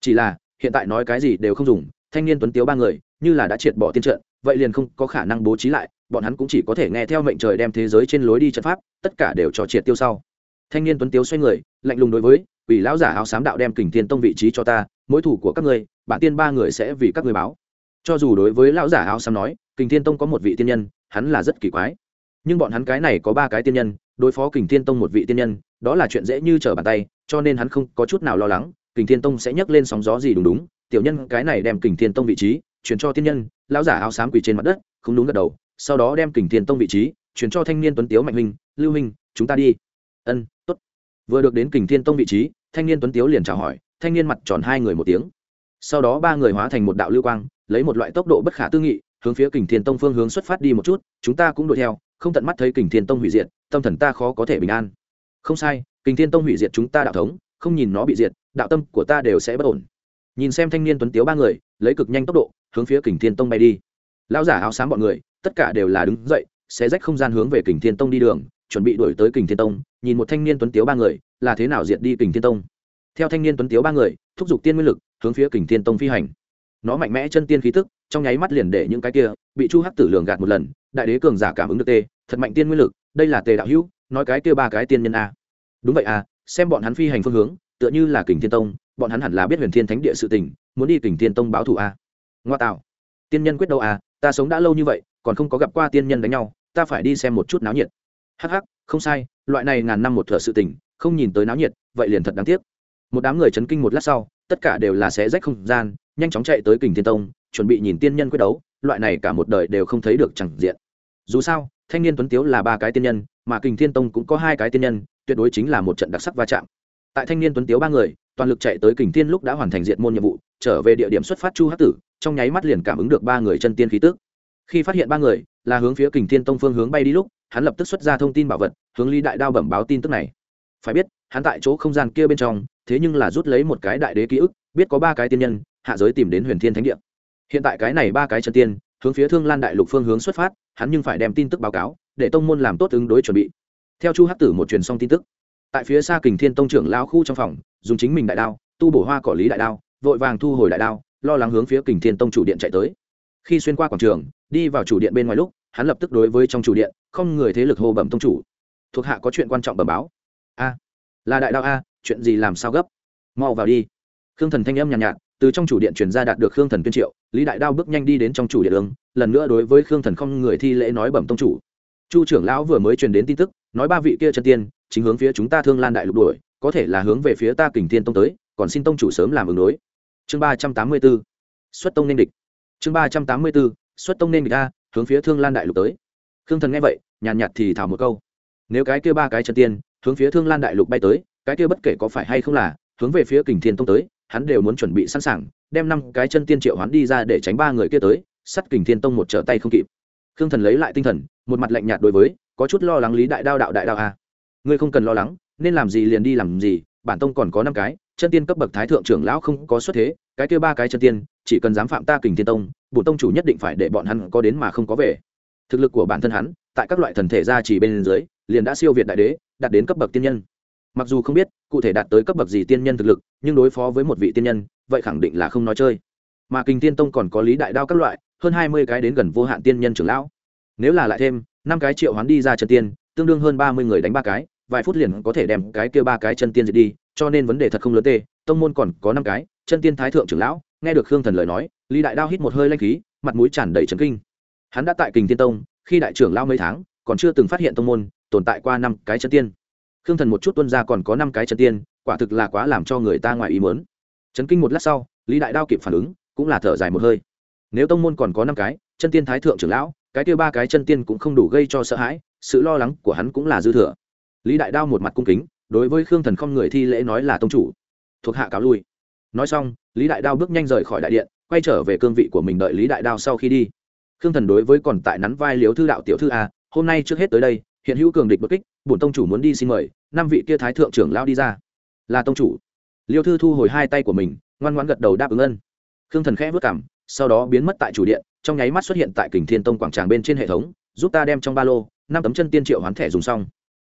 Chỉ là, hiện tại nói cái gì đều không dùng, thanh niên tuấn tiếu ba người, như là đã triệt bỏ tiên trận, vậy liền không có khả năng bố trí lại, bọn hắn cũng chỉ có thể nghe theo mệnh trời đem thế giới trên lối đi trận pháp, tất cả đều cho triệt tiêu sau. Thanh niên tuấn tiếu xoay người, lạnh lùng đối với ủy lão giả áo xám đạo đem kình thiên tông vị trí cho ta, mối thủ của các ngươi, bản tiên ba người sẽ vì các ngươi báo. Cho dù đối với lão giả áo xám nói, kình thiên tông có một vị tiên nhân, hắn là rất kỳ quái. Nhưng bọn hắn cái này có ba cái tiên nhân, đối phó kình thiên tông một vị tiên nhân, đó là chuyện dễ như trở bàn tay cho nên hắn không có chút nào lo lắng, kình thiên tông sẽ nhấc lên sóng gió gì đúng đúng, tiểu nhân cái này đem kình thiên tông vị trí chuyển cho tiên nhân, lão giả áo xám quỳ trên mặt đất, không đúng gật đầu, sau đó đem kình thiên tông vị trí chuyển cho thanh niên tuấn tiếu mạnh huynh, lưu huynh, chúng ta đi. Ân, tốt. Vừa được đến kình thiên tông vị trí, thanh niên tuấn tiếu liền chào hỏi, thanh niên mặt tròn hai người một tiếng. Sau đó ba người hóa thành một đạo lưu quang, lấy một loại tốc độ bất khả tư nghị, hướng phía kình thiên tông phương hướng xuất phát đi một chút, chúng ta cũng đuổi theo, không tận mắt thấy kình thiên tông hủy diệt, tâm thần ta khó có thể bình an. Không sai kình thiên tông hủy diệt chúng ta đạo thống, không nhìn nó bị diệt, đạo tâm của ta đều sẽ bất ổn. Nhìn xem thanh niên tuấn tiếu ba người, lấy cực nhanh tốc độ, hướng phía kình thiên tông bay đi. Lão giả áo xám bọn người, tất cả đều là đứng dậy sẽ rách không gian hướng về kình thiên tông đi đường, chuẩn bị đuổi tới kình thiên tông. Nhìn một thanh niên tuấn tiếu ba người, là thế nào diệt đi kình thiên tông? Theo thanh niên tuấn tiếu ba người, thúc giục tiên nguyên lực, hướng phía kình thiên tông phi hành. Nó mạnh mẽ chân tiên khí tức, trong nháy mắt liền để những cái kia, bị chu hắc tử lường gạt một lần, đại đế cường giả cảm ứng được tê, thật mạnh tiên nguyên lực, đây là tề đạo hữu, nói cái kia ba cái tiên nhân a đúng vậy à xem bọn hắn phi hành phương hướng, tựa như là kình thiên tông, bọn hắn hẳn là biết huyền thiên thánh địa sự tình, muốn đi kình thiên tông báo thù à? ngoa tạo. Tiên nhân quyết đâu à ta sống đã lâu như vậy, còn không có gặp qua tiên nhân đánh nhau, ta phải đi xem một chút náo nhiệt. Hắc hắc, không sai, loại này ngàn năm một thợ sự tình, không nhìn tới náo nhiệt, vậy liền thật đáng tiếc. Một đám người chấn kinh một lát sau, tất cả đều là xé rách không gian, nhanh chóng chạy tới kình thiên tông, chuẩn bị nhìn tiên nhân quyết đấu, loại này cả một đời đều không thấy được chẳng diện. Dù sao, thanh niên tuấn tiếu là ba cái tiên nhân mà kình thiên tông cũng có hai cái tiên nhân, tuyệt đối chính là một trận đặc sắc va chạm. Tại thanh niên tuấn tiếu ba người, toàn lực chạy tới kình thiên lúc đã hoàn thành diện môn nhiệm vụ, trở về địa điểm xuất phát chu hát tử, trong nháy mắt liền cảm ứng được ba người chân tiên khí tức. Khi phát hiện ba người, là hướng phía kình thiên tông phương hướng bay đi lúc, hắn lập tức xuất ra thông tin bảo vật, hướng lý đại đao bẩm báo tin tức này. Phải biết, hắn tại chỗ không gian kia bên trong, thế nhưng là rút lấy một cái đại đế ký ức, biết có ba cái tiên nhân, hạ giới tìm đến huyền thiên thánh địa. Hiện tại cái này ba cái chân tiên, hướng phía thương lan đại lục phương hướng xuất phát, hắn nhưng phải đem tin tức báo cáo để tông môn làm tốt ứng đối chuẩn bị. Theo chu hắc tử một truyền xong tin tức tại phía xa kình thiên tông trưởng lao khu trong phòng dùng chính mình đại đao tu bổ hoa cỏ lý đại đao vội vàng thu hồi đại đao lo lắng hướng phía kình thiên tông chủ điện chạy tới. Khi xuyên qua quảng trường đi vào chủ điện bên ngoài lúc hắn lập tức đối với trong chủ điện không người thế lực hô bẩm tông chủ. Thuộc hạ có chuyện quan trọng bẩm báo. A là đại đao a chuyện gì làm sao gấp? Mau vào đi. Khương thần thanh âm nhàn nhạt, nhạt từ trong chủ điện truyền ra đạt được khương thần tuyên triệu lý đại đao bước nhanh đi đến trong chủ điện đường lần nữa đối với khương thần không người thi lễ nói bẩm tông chủ chu trưởng lão vừa mới truyền đến tin tức, nói ba vị kia chân tiên, chính hướng phía chúng ta thương lan đại lục đuổi, có thể là hướng về phía ta kình thiên tông tới, còn xin tông chủ sớm làm ứng đối. Chương ba trăm tám mươi b ố xuất tông nên địch. Chương ba trăm tám mươi b ố xuất tông nên địch a, hướng phía thương lan đại lục tới. Khương thần nghe vậy, nhàn nhạt thì thảo một câu. Nếu cái kia ba cái chân tiên, hướng phía thương lan đại lục bay tới, cái kia bất kể có phải hay không là, hướng về phía kình thiên tông tới, hắn đều muốn chuẩn bị sẵn sàng, đem năm cái chân tiên triệu hắn đi ra để tránh ba người kia tới, sắt kình thiên tông một trở tay không kịp. Khương thần lấy lại tinh thần một mặt lạnh nhạt đối với, có chút lo lắng lý đại đao đạo đại đao a ngươi không cần lo lắng, nên làm gì liền đi làm gì, bản tông còn có năm cái, chân tiên cấp bậc thái thượng trưởng lão không có xuất thế, cái kêu ba cái chân tiên, chỉ cần dám phạm ta kình thiên tông bổn tông chủ nhất định phải để bọn hắn có đến mà không có về. Thực lực của bản thân hắn, tại các loại thần thể gia chỉ bên dưới, liền đã siêu việt đại đế, đạt đến cấp bậc tiên nhân. Mặc dù không biết, cụ thể đạt tới cấp bậc gì tiên nhân thực lực, nhưng đối phó với một vị tiên nhân, vậy khẳng định là không nói chơi. Mà Kình tiên tông còn có lý đại đao các loại, hơn hai mươi cái đến gần vô hạn tiên nhân trưởng lão nếu là lại thêm, năm cái triệu hoán đi ra chân tiên, tương đương hơn ba mươi người đánh ba cái, vài phút liền có thể đem cái kia ba cái chân tiên diệt đi, cho nên vấn đề thật không lớn tê, tông môn còn có năm cái, chân tiên thái thượng trưởng lão, nghe được khương thần lời nói, lý đại đao hít một hơi lanh khí, mặt mũi tràn đầy trấn kinh. Hắn đã tại kình tiên tông, khi đại trưởng lão mấy tháng, còn chưa từng phát hiện tông môn, tồn tại qua năm cái chân tiên. Khương thần một chút tuân ra còn có năm cái chân tiên, quả thực là quá làm cho người ta ngoài ý mớn chấn kinh một lát sau, lý đại đao kịp phản ứng, cũng là thở dài một hơi. Nếu tông môn còn có năm cái, chân tiên thái thượng trưởng lão cái kia ba cái chân tiên cũng không đủ gây cho sợ hãi, sự lo lắng của hắn cũng là dư thừa. Lý đại đao một mặt cung kính, đối với khương thần không người thi lễ nói là tông chủ, thuộc hạ cáo lui. Nói xong, lý đại đao bước nhanh rời khỏi đại điện, quay trở về cương vị của mình đợi lý đại đao sau khi đi. Khương thần đối với còn tại nắn vai liếu thư đạo tiểu thư a, hôm nay trước hết tới đây, hiện hữu cường địch bất kích, bổn tông chủ muốn đi xin mời, năm vị kia thái thượng trưởng lao đi ra. Là tông chủ. Liêu thư thu hồi hai tay của mình, ngoan ngoãn gật đầu đáp ứng ân. Khương thần khẽ vất cảm sau đó biến mất tại chủ điện trong nháy mắt xuất hiện tại kình thiên tông quảng tràng bên trên hệ thống, giúp ta đem trong ba lô, năm tấm chân tiên triệu hoán thẻ dùng xong.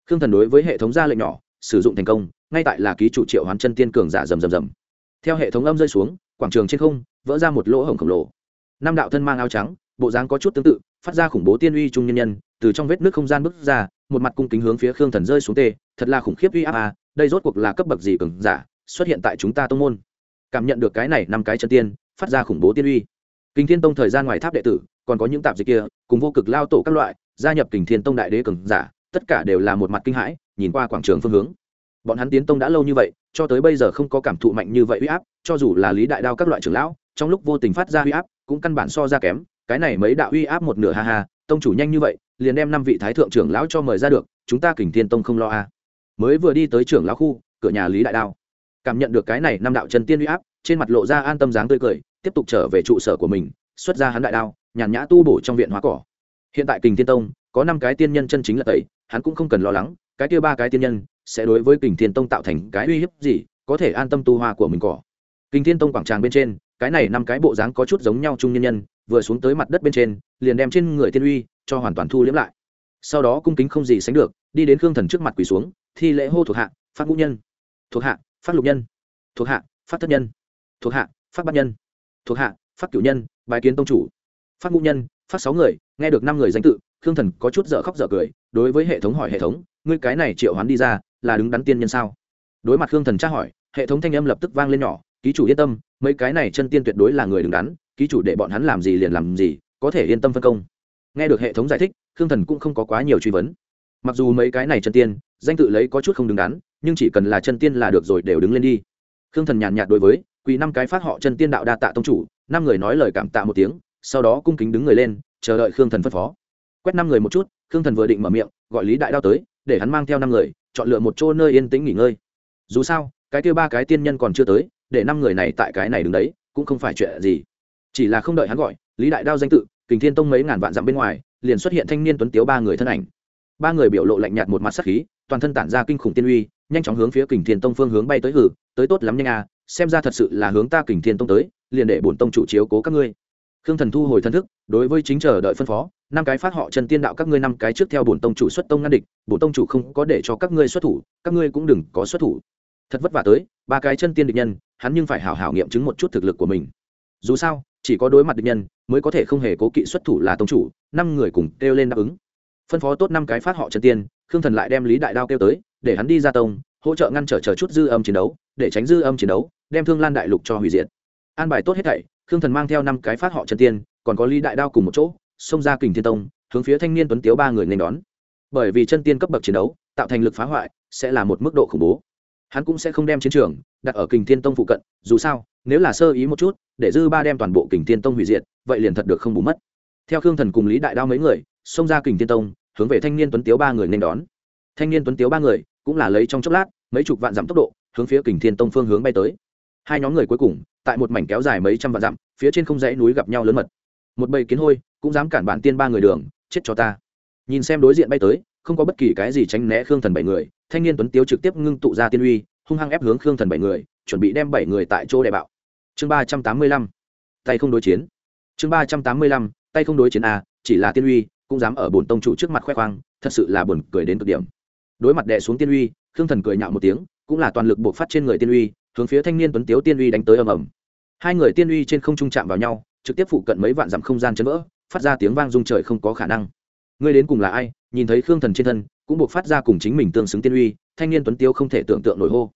Khương thần đối với hệ thống ra lệnh nhỏ, sử dụng thành công, ngay tại là ký chủ triệu hoán chân tiên cường giả rầm rầm rầm. Theo hệ thống âm rơi xuống, quảng trường trên không, vỡ ra một lỗ hổng khổng lồ. Năm đạo thân mang áo trắng, bộ dáng có chút tương tự, phát ra khủng bố tiên uy trung nhân nhân, từ trong vết nước không gian bước ra, một mặt cung kính hướng phía khương thần rơi xuống tê, thật là khủng khiếp uy áp à đây rốt cuộc là cấp bậc gì cường giả, xuất hiện tại chúng ta tông môn. Cảm nhận được cái này năm cái chân tiên, phát ra khủng bố tiên uy kinh thiên tông thời gian ngoài tháp đệ tử, còn có những tạp dịch kia, cùng vô cực lao tổ các loại, gia nhập kình thiên tông đại đế cường giả, tất cả đều là một mặt kinh hãi, nhìn qua quảng trường phương hướng. Bọn hắn tiến tông đã lâu như vậy, cho tới bây giờ không có cảm thụ mạnh như vậy uy áp, cho dù là lý đại đao các loại trưởng lão, trong lúc vô tình phát ra uy áp, cũng căn bản so ra kém, cái này mấy đạo uy áp một nửa ha ha, tông chủ nhanh như vậy, liền đem năm vị thái thượng trưởng lão cho mời ra được, chúng ta kình thiên tông không lo a mới vừa đi tới trưởng lão khu, cửa nhà lý đại đao, cảm nhận được cái này năm đạo chân tiên uy áp, trên mặt lộ ra an tâm dáng tươi cười tiếp tục trở về trụ sở của mình, xuất ra hắn đại đao, nhàn nhã tu bổ trong viện hóa cỏ. Hiện tại kình thiên tông, có năm cái tiên nhân chân chính là tẩy, hắn cũng không cần lo lắng, cái kia ba cái tiên nhân sẽ đối với kình thiên tông tạo thành cái uy hiếp gì, có thể an tâm tu hoa của mình cỏ. Kình thiên tông quảng tràng bên trên, cái này năm cái bộ dáng có chút giống nhau chung nhân nhân, vừa xuống tới mặt đất bên trên, liền đem trên người tiên uy cho hoàn toàn thu liễm lại. Sau đó cung kính không gì sánh được, đi đến khương thần trước mặt quỳ xuống, thi lễ hô thuộc hạ, phát ngũ nhân. Thuộc hạ, phát lục nhân. Thuộc hạ, phát thất nhân. Thuộc hạ, phát bát nhân thuộc hạ, phát cửu nhân bài kiến tông chủ. Phát ngũ nhân, phát sáu người, nghe được năm người danh tự, khương thần có chút dở khóc dở cười, đối với hệ thống hỏi hệ thống, ngươi cái này triệu hoán đi ra, là đứng đắn tiên nhân sao? Đối mặt khương thần tra hỏi, hệ thống thanh âm lập tức vang lên nhỏ, ký chủ yên tâm, mấy cái này chân tiên tuyệt đối là người đứng đắn, ký chủ để bọn hắn làm gì liền làm gì, có thể yên tâm phân công. Nghe được hệ thống giải thích, khương thần cũng không có quá nhiều truy vấn. Mặc dù mấy cái này chân tiên, danh tự lấy có chút không đứng đắn, nhưng chỉ cần là chân tiên là được rồi đều đứng lên đi. Khương thần nhàn nhạt đối với quỳ năm cái phát họ chân tiên đạo đa tạ tông chủ, năm người nói lời cảm tạ một tiếng, sau đó cung kính đứng người lên, chờ đợi khương thần phân phó. Quét năm người một chút, khương thần vừa định mở miệng, gọi lý đại đao tới, để hắn mang theo năm người, chọn lựa một chỗ nơi yên tĩnh nghỉ ngơi. Dù sao, cái kêu ba cái tiên nhân còn chưa tới, để năm người này tại cái này đứng đấy, cũng không phải chuyện gì. Chỉ là không đợi hắn gọi, lý đại đao danh tự, kình thiên tông mấy ngàn vạn dặm bên ngoài, liền xuất hiện thanh niên tuấn tiếu ba người thân ảnh. Ba người biểu lộ lạnh nhạt một mặt sắc khí, toàn thân tản ra kinh khủng tiên uy, nhanh chóng hướng phía kình thiên tông phương hướng bay tới hử tới tốt lắm nhanh à xem ra thật sự là hướng ta kình thiên tông tới, liền để bổn tông chủ chiếu cố các ngươi. Khương thần thu hồi thân thức, đối với chính chờ đợi phân phó, năm cái phát họ chân tiên đạo các ngươi năm cái trước theo bổn tông chủ xuất tông ngăn địch, bổn tông chủ không có để cho các ngươi xuất thủ, các ngươi cũng đừng có xuất thủ. Thật vất vả tới, ba cái chân tiên địch nhân, hắn nhưng phải hảo hảo nghiệm chứng một chút thực lực của mình. Dù sao, chỉ có đối mặt địch nhân, mới có thể không hề cố kỵ xuất thủ là tông chủ, năm người cùng kêu lên đáp ứng. Phân phó tốt năm cái phát họ chân tiên, khương thần lại đem lý đại đao kêu tới, để hắn đi ra tông hỗ trợ ngăn trở chờ chút dư âm chiến đấu, để tránh dư âm chiến đấu, đem thương lan đại lục cho hủy diệt. An bài tốt hết thảy, khương thần mang theo năm cái phát họ chân tiên, còn có lý đại đao cùng một chỗ, xông ra kình thiên tông, hướng phía thanh niên tuấn tiếu ba người nên đón. Bởi vì chân tiên cấp bậc chiến đấu, tạo thành lực phá hoại, sẽ là một mức độ khủng bố. Hắn cũng sẽ không đem chiến trường đặt ở kình thiên tông phụ cận, dù sao, nếu là sơ ý một chút, để dư ba đem toàn bộ kình thiên tông hủy diệt, vậy liền thật được không bù mất. Theo khương thần cùng lý đại đao mấy người, xông ra kình thiên tông, hướng về thanh niên tuấn tiếu ba người nên đón. Thanh niên tuấn tiếu ba người cũng là lấy trong chốc lát, mấy chục vạn dặm tốc độ, hướng phía kình thiên tông phương hướng bay tới. Hai nhóm người cuối cùng, tại một mảnh kéo dài mấy trăm vạn dặm, phía trên không dãy núi gặp nhau lớn mật. Một bầy kiến hôi, cũng dám cản bản tiên ba người đường, chết cho ta. Nhìn xem đối diện bay tới, không có bất kỳ cái gì tránh né khương thần bảy người, thanh niên tuấn tiếu trực tiếp ngưng tụ ra tiên uy, hung hăng ép hướng khương thần bảy người, chuẩn bị đem bảy người tại chỗ đại bạo. Chương ba trăm tám mươi lăm, tay không đối chiến. Chương ba trăm tám mươi lăm, tay không đối chiến a chỉ là tiên uy, cũng dám ở bổn tông chủ trước mặt khoe khoang, thật sự là buồn cười đến cực điểm đối mặt đè xuống tiên uy, khương thần cười nhạo một tiếng, cũng là toàn lực buộc phát trên người tiên uy, hướng phía thanh niên tuấn tiếu tiên uy đánh tới ầm ầm. Hai người tiên uy trên không trung chạm vào nhau, trực tiếp phụ cận mấy vạn dặm không gian chấn vỡ, phát ra tiếng vang rung trời không có khả năng. Ngươi đến cùng là ai? Nhìn thấy khương thần trên thân, cũng buộc phát ra cùng chính mình tương xứng tiên uy, thanh niên tuấn tiếu không thể tưởng tượng nổi hô.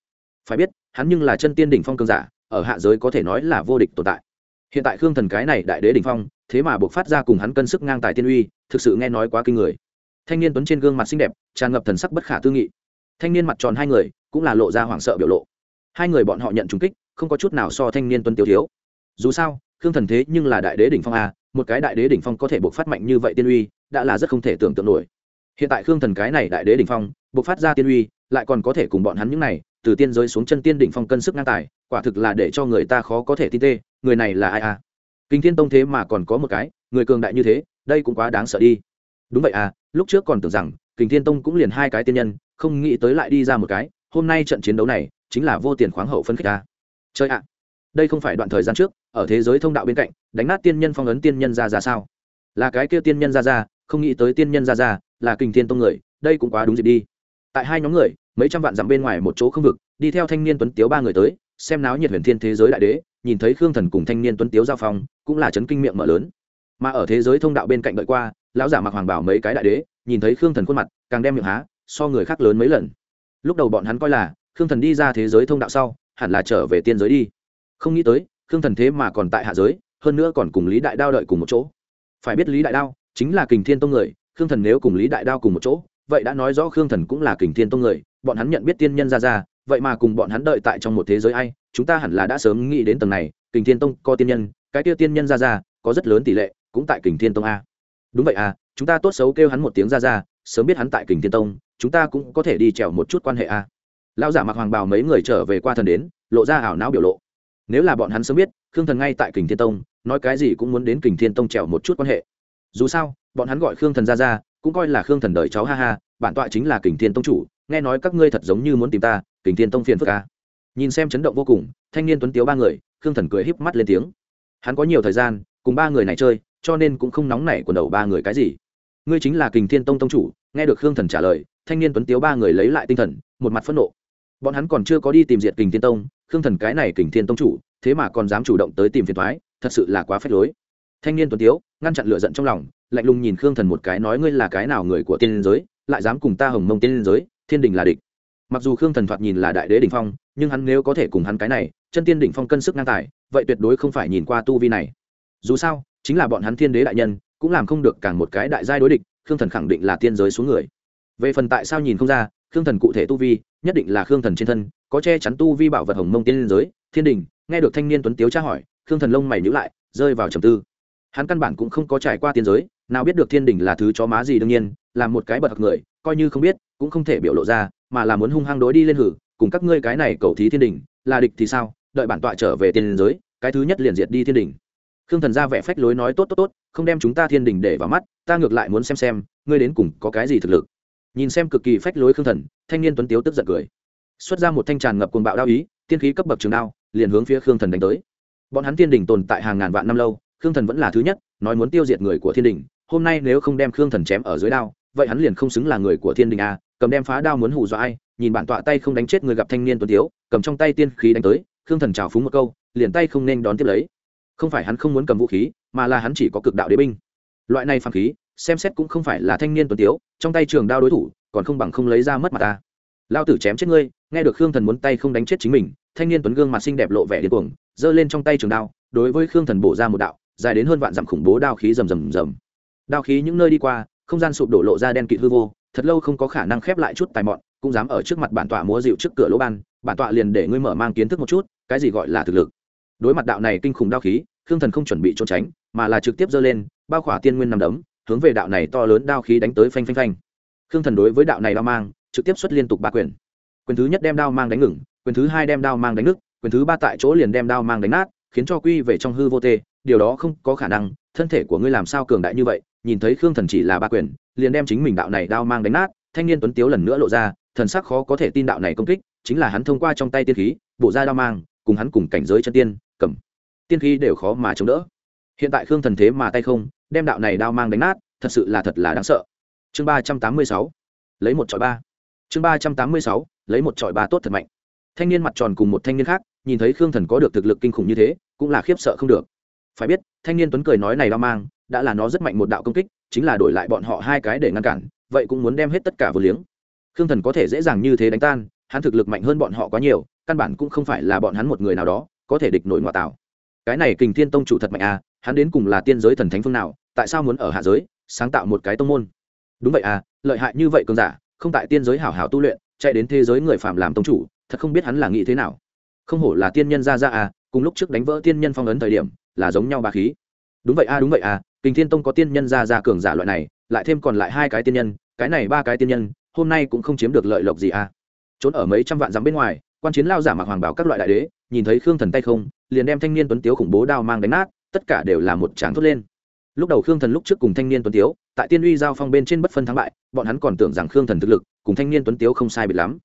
Phải biết, hắn nhưng là chân tiên đỉnh phong cường giả, ở hạ giới có thể nói là vô địch tồn tại. Hiện tại khương thần cái này đại đế đỉnh phong, thế mà buộc phát ra cùng hắn cân sức ngang tài tiên uy, thực sự nghe nói quá kinh người thanh niên tuấn trên gương mặt xinh đẹp, tràn ngập thần sắc bất khả tư nghị. Thanh niên mặt tròn hai người, cũng là lộ ra hoảng sợ biểu lộ. Hai người bọn họ nhận trúng kích, không có chút nào so thanh niên tuấn tiêu thiếu. Dù sao, khương thần thế nhưng là đại đế đỉnh phong a, một cái đại đế đỉnh phong có thể bộc phát mạnh như vậy tiên uy, đã là rất không thể tưởng tượng nổi. Hiện tại khương thần cái này đại đế đỉnh phong, bộc phát ra tiên uy, lại còn có thể cùng bọn hắn những này, từ tiên giới xuống chân tiên đỉnh phong cân sức ngang tài, quả thực là để cho người ta khó có thể tin tê, người này là ai a? Kinh thiên tông thế mà còn có một cái, người cường đại như thế, đây cũng quá đáng sợ đi đúng vậy à lúc trước còn tưởng rằng, kình thiên tông cũng liền hai cái tiên nhân, không nghĩ tới lại đi ra một cái, hôm nay trận chiến đấu này, chính là vô tiền khoáng hậu phân khích à. ta chơi ạ, đây không phải đoạn thời gian trước, ở thế giới thông đạo bên cạnh, đánh nát tiên nhân phong ấn tiên nhân ra ra sao? Là cái kia tiên nhân ra ra, không nghĩ tới tiên nhân ra ra, là kình thiên tông người, đây cũng quá đúng dịp đi. Tại hai nhóm người, mấy trăm vạn dặm bên ngoài một chỗ không vực, đi theo thanh niên tuấn tiếu ba người tới, xem náo nhiệt huyền thiên thế giới đại đế, nhìn thấy khương thần cùng thanh niên tuấn tiếu giao phong, cũng là chấn kinh miệng mở lớn. Mà ở thế giới thông đạo bên cạnh đợi qua lão giả mặc hoàng bảo mấy cái đại đế, nhìn thấy khương thần khuôn mặt, càng đem miệng há, so người khác lớn mấy lần. Lúc đầu bọn hắn coi là, khương thần đi ra thế giới thông đạo sau, hẳn là trở về tiên giới đi. Không nghĩ tới, khương thần thế mà còn tại hạ giới, hơn nữa còn cùng lý đại đao đợi cùng một chỗ. Phải biết lý đại đao chính là kình thiên tông người, khương thần nếu cùng lý đại đao cùng một chỗ, vậy đã nói rõ khương thần cũng là kình thiên tông người, bọn hắn nhận biết tiên nhân ra ra, vậy mà cùng bọn hắn đợi tại trong một thế giới ai, chúng ta hẳn là đã sớm nghĩ đến tầng này, kình thiên tông có tiên nhân, cái tiêu tiên nhân ra ra có rất lớn tỷ lệ cũng tại kình thiên tông a đúng vậy à chúng ta tốt xấu kêu hắn một tiếng ra ra, sớm biết hắn tại kình thiên tông, chúng ta cũng có thể đi trèo một chút quan hệ à. lão giả mặc hoàng bào mấy người trở về qua thần đến, lộ ra ảo não biểu lộ. Nếu là bọn hắn sớm biết, khương thần ngay tại kình thiên tông, nói cái gì cũng muốn đến kình thiên tông trèo một chút quan hệ. Dù sao, bọn hắn gọi khương thần ra ra, cũng coi là khương thần đời cháu ha ha, bản tọa chính là kình thiên tông chủ, nghe nói các ngươi thật giống như muốn tìm ta, kình thiên tông phiền phức ca nhìn xem chấn động vô cùng, thanh niên tuấn tiếu ba người, khương thần cười híp mắt lên tiếng. Hắn có nhiều thời gian, cùng ba người này chơi cho nên cũng không nóng nảy quần đầu ba người cái gì. Ngươi chính là kình thiên tông tông chủ, nghe được khương thần trả lời, thanh niên tuấn tiếu ba người lấy lại tinh thần, một mặt phẫn nộ. Bọn hắn còn chưa có đi tìm diệt kình thiên tông, khương thần cái này kình thiên tông chủ, thế mà còn dám chủ động tới tìm phiền thoái thật sự là quá phép lối. Thanh niên tuấn tiếu, ngăn chặn lửa giận trong lòng, lạnh lùng nhìn khương thần một cái nói ngươi là cái nào người của tiên liên giới, lại dám cùng ta hồng mông tiên liên giới, thiên đình là địch. Mặc dù khương thần thoạt nhìn là đại đế đ ỉ n h phong, nhưng hắn nếu có thể cùng hắn cái này, chân tiên đỉnh phong cân sức ngang tài, vậy tuyệt đối không phải nhìn qua tu vi này. Dù sao chính là bọn hắn thiên đế đại nhân, cũng làm không được càng một cái đại giai đối địch, khương thần khẳng định là tiên giới xuống người. Về phần tại sao nhìn không ra, khương thần cụ thể tu vi, nhất định là khương thần trên thân, có che chắn tu vi bảo vật hồng mông tiên liên giới, thiên đình, nghe được thanh niên tuấn tiếu tra hỏi, khương thần lông mày nhữ lại, rơi vào trầm tư. Hắn căn bản cũng không có trải qua tiên giới, nào biết được thiên đình là thứ chó má gì đương nhiên, là một cái bậc người, coi như không biết, cũng không thể biểu lộ ra, mà là muốn hung hăng đối đi lên hử, cùng các ngươi cái này cầu thí thiên đình, là địch thì sao, đợi bản tọa trở về tiên giới, cái thứ nhất liền diệt đi thiên đình khương thần ra vẻ phách lối nói, tốt tốt tốt, không đem chúng ta thiên đình để vào mắt, ta ngược lại muốn xem xem, ngươi đến cùng có cái gì thực lực. Nhìn xem cực kỳ phách lối khương thần, thanh niên tuấn tiếu tức giận cười. Xuất ra một thanh tràn ngập cuồng bạo đao ý, tiên khí cấp bậc trường đao, liền hướng phía khương thần đánh tới. Bọn hắn thiên đình tồn tại hàng ngàn vạn năm lâu, khương thần vẫn là thứ nhất, nói muốn tiêu diệt người của thiên đình, hôm nay nếu không đem khương thần chém ở dưới đao, vậy hắn liền không xứng là người của thiên đình a cầm đem phá đao muốn hù dọa ai, nhìn bản tọa tay không đánh chết người gặp thanh niên tuấn tiếu, cầm trong tay tiên khí đánh tới, khương thần trào phúng một câu, liền tay không nên đón tiếp lấy không phải hắn không muốn cầm vũ khí, mà là hắn chỉ có cực đạo đế binh. Loại này phàm khí, xem xét cũng không phải là thanh niên tuấn tiếu, trong tay trường đao đối thủ, còn không bằng không lấy ra mất mặt ta. Lao tử chém chết ngươi, nghe được khương thần muốn tay không đánh chết chính mình, thanh niên tuấn gương mặt xinh đẹp lộ vẻ điên cuồng, giơ lên trong tay trường đao, đối với khương thần bổ ra một đạo, dài đến hơn vạn dặm khủng bố đao khí rầm rầm rầm. Đao khí những nơi đi qua, không gian sụp đổ lộ ra đen kịt hư vô, thật lâu không có khả năng khép lại chút tài mọn, cũng dám ở trước mặt bản tọa múa dịu trước cửa lỗ ban, bản tọa liền để ngươi mở mang kiến thức một chút, cái gì gọi là thực lực đối mặt đạo này kinh khủng đao khí, khương thần không chuẩn bị trốn tránh, mà là trực tiếp giơ lên, bao khỏa tiên nguyên nằm đấm, hướng về đạo này to lớn đao khí đánh tới phanh phanh phanh. Khương thần đối với đạo này đao mang, trực tiếp xuất liên tục ba quyền. Quyền thứ nhất đem đao mang đánh ngừng, quyền thứ hai đem đao mang đánh nứt, quyền thứ ba tại chỗ liền đem đao mang đánh nát, khiến cho quy về trong hư vô tê, điều đó không có khả năng, thân thể của ngươi làm sao cường đại như vậy, nhìn thấy khương thần chỉ là ba quyền, liền đem chính mình đạo này đao mang đánh nát, thanh niên tuấn tiếu lần nữa lộ ra, thần sắc khó có thể tin đạo này công kích, chính là hắn thông qua trong tay tiên khí bộ ra đao mang, cùng hắn cùng cảnh giới chân tiên tiên khí đều khó mà chống đỡ. Hiện tại khương thần thế mà tay không, đem đạo này đao mang đánh nát, thật sự là thật là đáng sợ. Chương ba trăm tám mươi sáu, lấy một trọi ba. Chương ba trăm tám mươi sáu, lấy một trọi ba tốt thật mạnh. Thanh niên mặt tròn cùng một thanh niên khác, nhìn thấy khương thần có được thực lực kinh khủng như thế, cũng là khiếp sợ không được. Phải biết, thanh niên tuấn cười nói này đao mang, đã là nó rất mạnh một đạo công kích, chính là đổi lại bọn họ hai cái để ngăn cản, vậy cũng muốn đem hết tất cả vừa liếng. Khương thần có thể dễ dàng như thế đánh tan, hắn thực lực mạnh hơn bọn họ quá nhiều, căn bản cũng không phải là bọn hắn một người nào đó, có thể địch nổi ngoại tạo cái này kình thiên tông chủ thật mạnh à hắn đến cùng là tiên giới thần thánh phương nào tại sao muốn ở hạ giới sáng tạo một cái tông môn? Đúng vậy à lợi hại như vậy cường giả không tại tiên giới hảo hảo tu luyện chạy đến thế giới người phạm làm tông chủ thật không biết hắn là nghĩ thế nào. Không hổ là tiên nhân ra ra à cùng lúc trước đánh vỡ tiên nhân phong ấn thời điểm là giống nhau ba khí. Đúng vậy à, đúng vậy à kình thiên tông có tiên nhân ra ra cường giả loại này lại thêm còn lại hai cái tiên nhân cái này ba cái tiên nhân hôm nay cũng không chiếm được lợi lộc gì à. Trốn ở mấy trăm vạn dặm bên ngoài quan chiến lao giả mặc hoàng bảo các loại đại đế nhìn thấy khương thần tay không, liền đem thanh niên tuấn tiếu khủng bố đao mang đánh nát, tất cả đều là một tráng thốt lên. Lúc đầu khương thần lúc trước cùng thanh niên tuấn tiếu, tại tiên uy giao phong bên trên bất phân thắng bại, bọn hắn còn tưởng rằng khương thần thực lực cùng thanh niên tuấn tiếu không sai biệt lắm.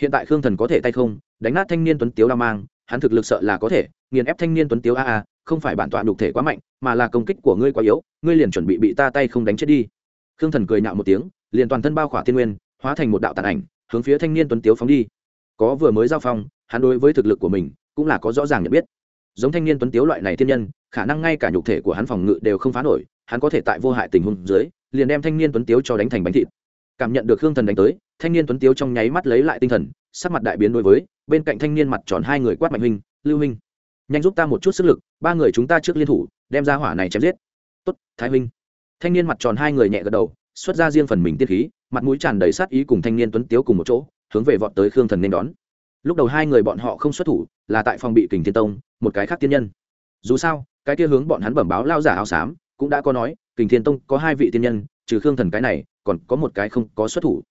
Hiện tại khương thần có thể tay không, đánh nát thanh niên tuấn tiếu đao mang, hắn thực lực sợ là có thể, nghiền ép thanh niên tuấn tiếu a a, không phải bản tọa đục thể quá mạnh, mà là công kích của ngươi quá yếu, ngươi liền chuẩn bị bị ta tay không đánh chết đi. Khương thần cười nhạo một tiếng, liền toàn thân bao khỏa thiên nguyên, hóa thành một đạo tàn ảnh, hướng phía thanh niên tuấn tiếu phóng đi. Có vừa mới giao phong, hắn đối với thực lực của mình cũng là có rõ ràng nhận biết. Giống thanh niên tuấn tiếu loại này thiên nhân, khả năng ngay cả nhục thể của hắn phòng ngự đều không phá nổi, hắn có thể tại vô hại tình huống dưới, liền đem thanh niên tuấn tiếu cho đánh thành bánh thịt. Cảm nhận được hương thần đánh tới, thanh niên tuấn tiếu trong nháy mắt lấy lại tinh thần, sắc mặt đại biến đối với, bên cạnh thanh niên mặt tròn hai người quát mạnh huynh, lưu huynh, nhanh giúp ta một chút sức lực, ba người chúng ta trước liên thủ, đem ra hỏa này chém giết. Tốt, thái huynh. Thanh niên mặt tròn hai người nhẹ gật đầu, xuất ra riêng phần mình tiên khí, mặt mũi tràn đầy sát ý cùng thanh niên tuấn tiếu cùng một chỗ, hướng về vọt tới khương thần nên đón lúc đầu hai người bọn họ không xuất thủ, là tại phòng bị kình thiên tông, một cái khác tiên nhân. Dù sao, cái kia hướng bọn hắn bẩm báo lao giả áo xám, cũng đã có nói, kình thiên tông có hai vị tiên nhân, trừ khương thần cái này, còn có một cái không có xuất thủ.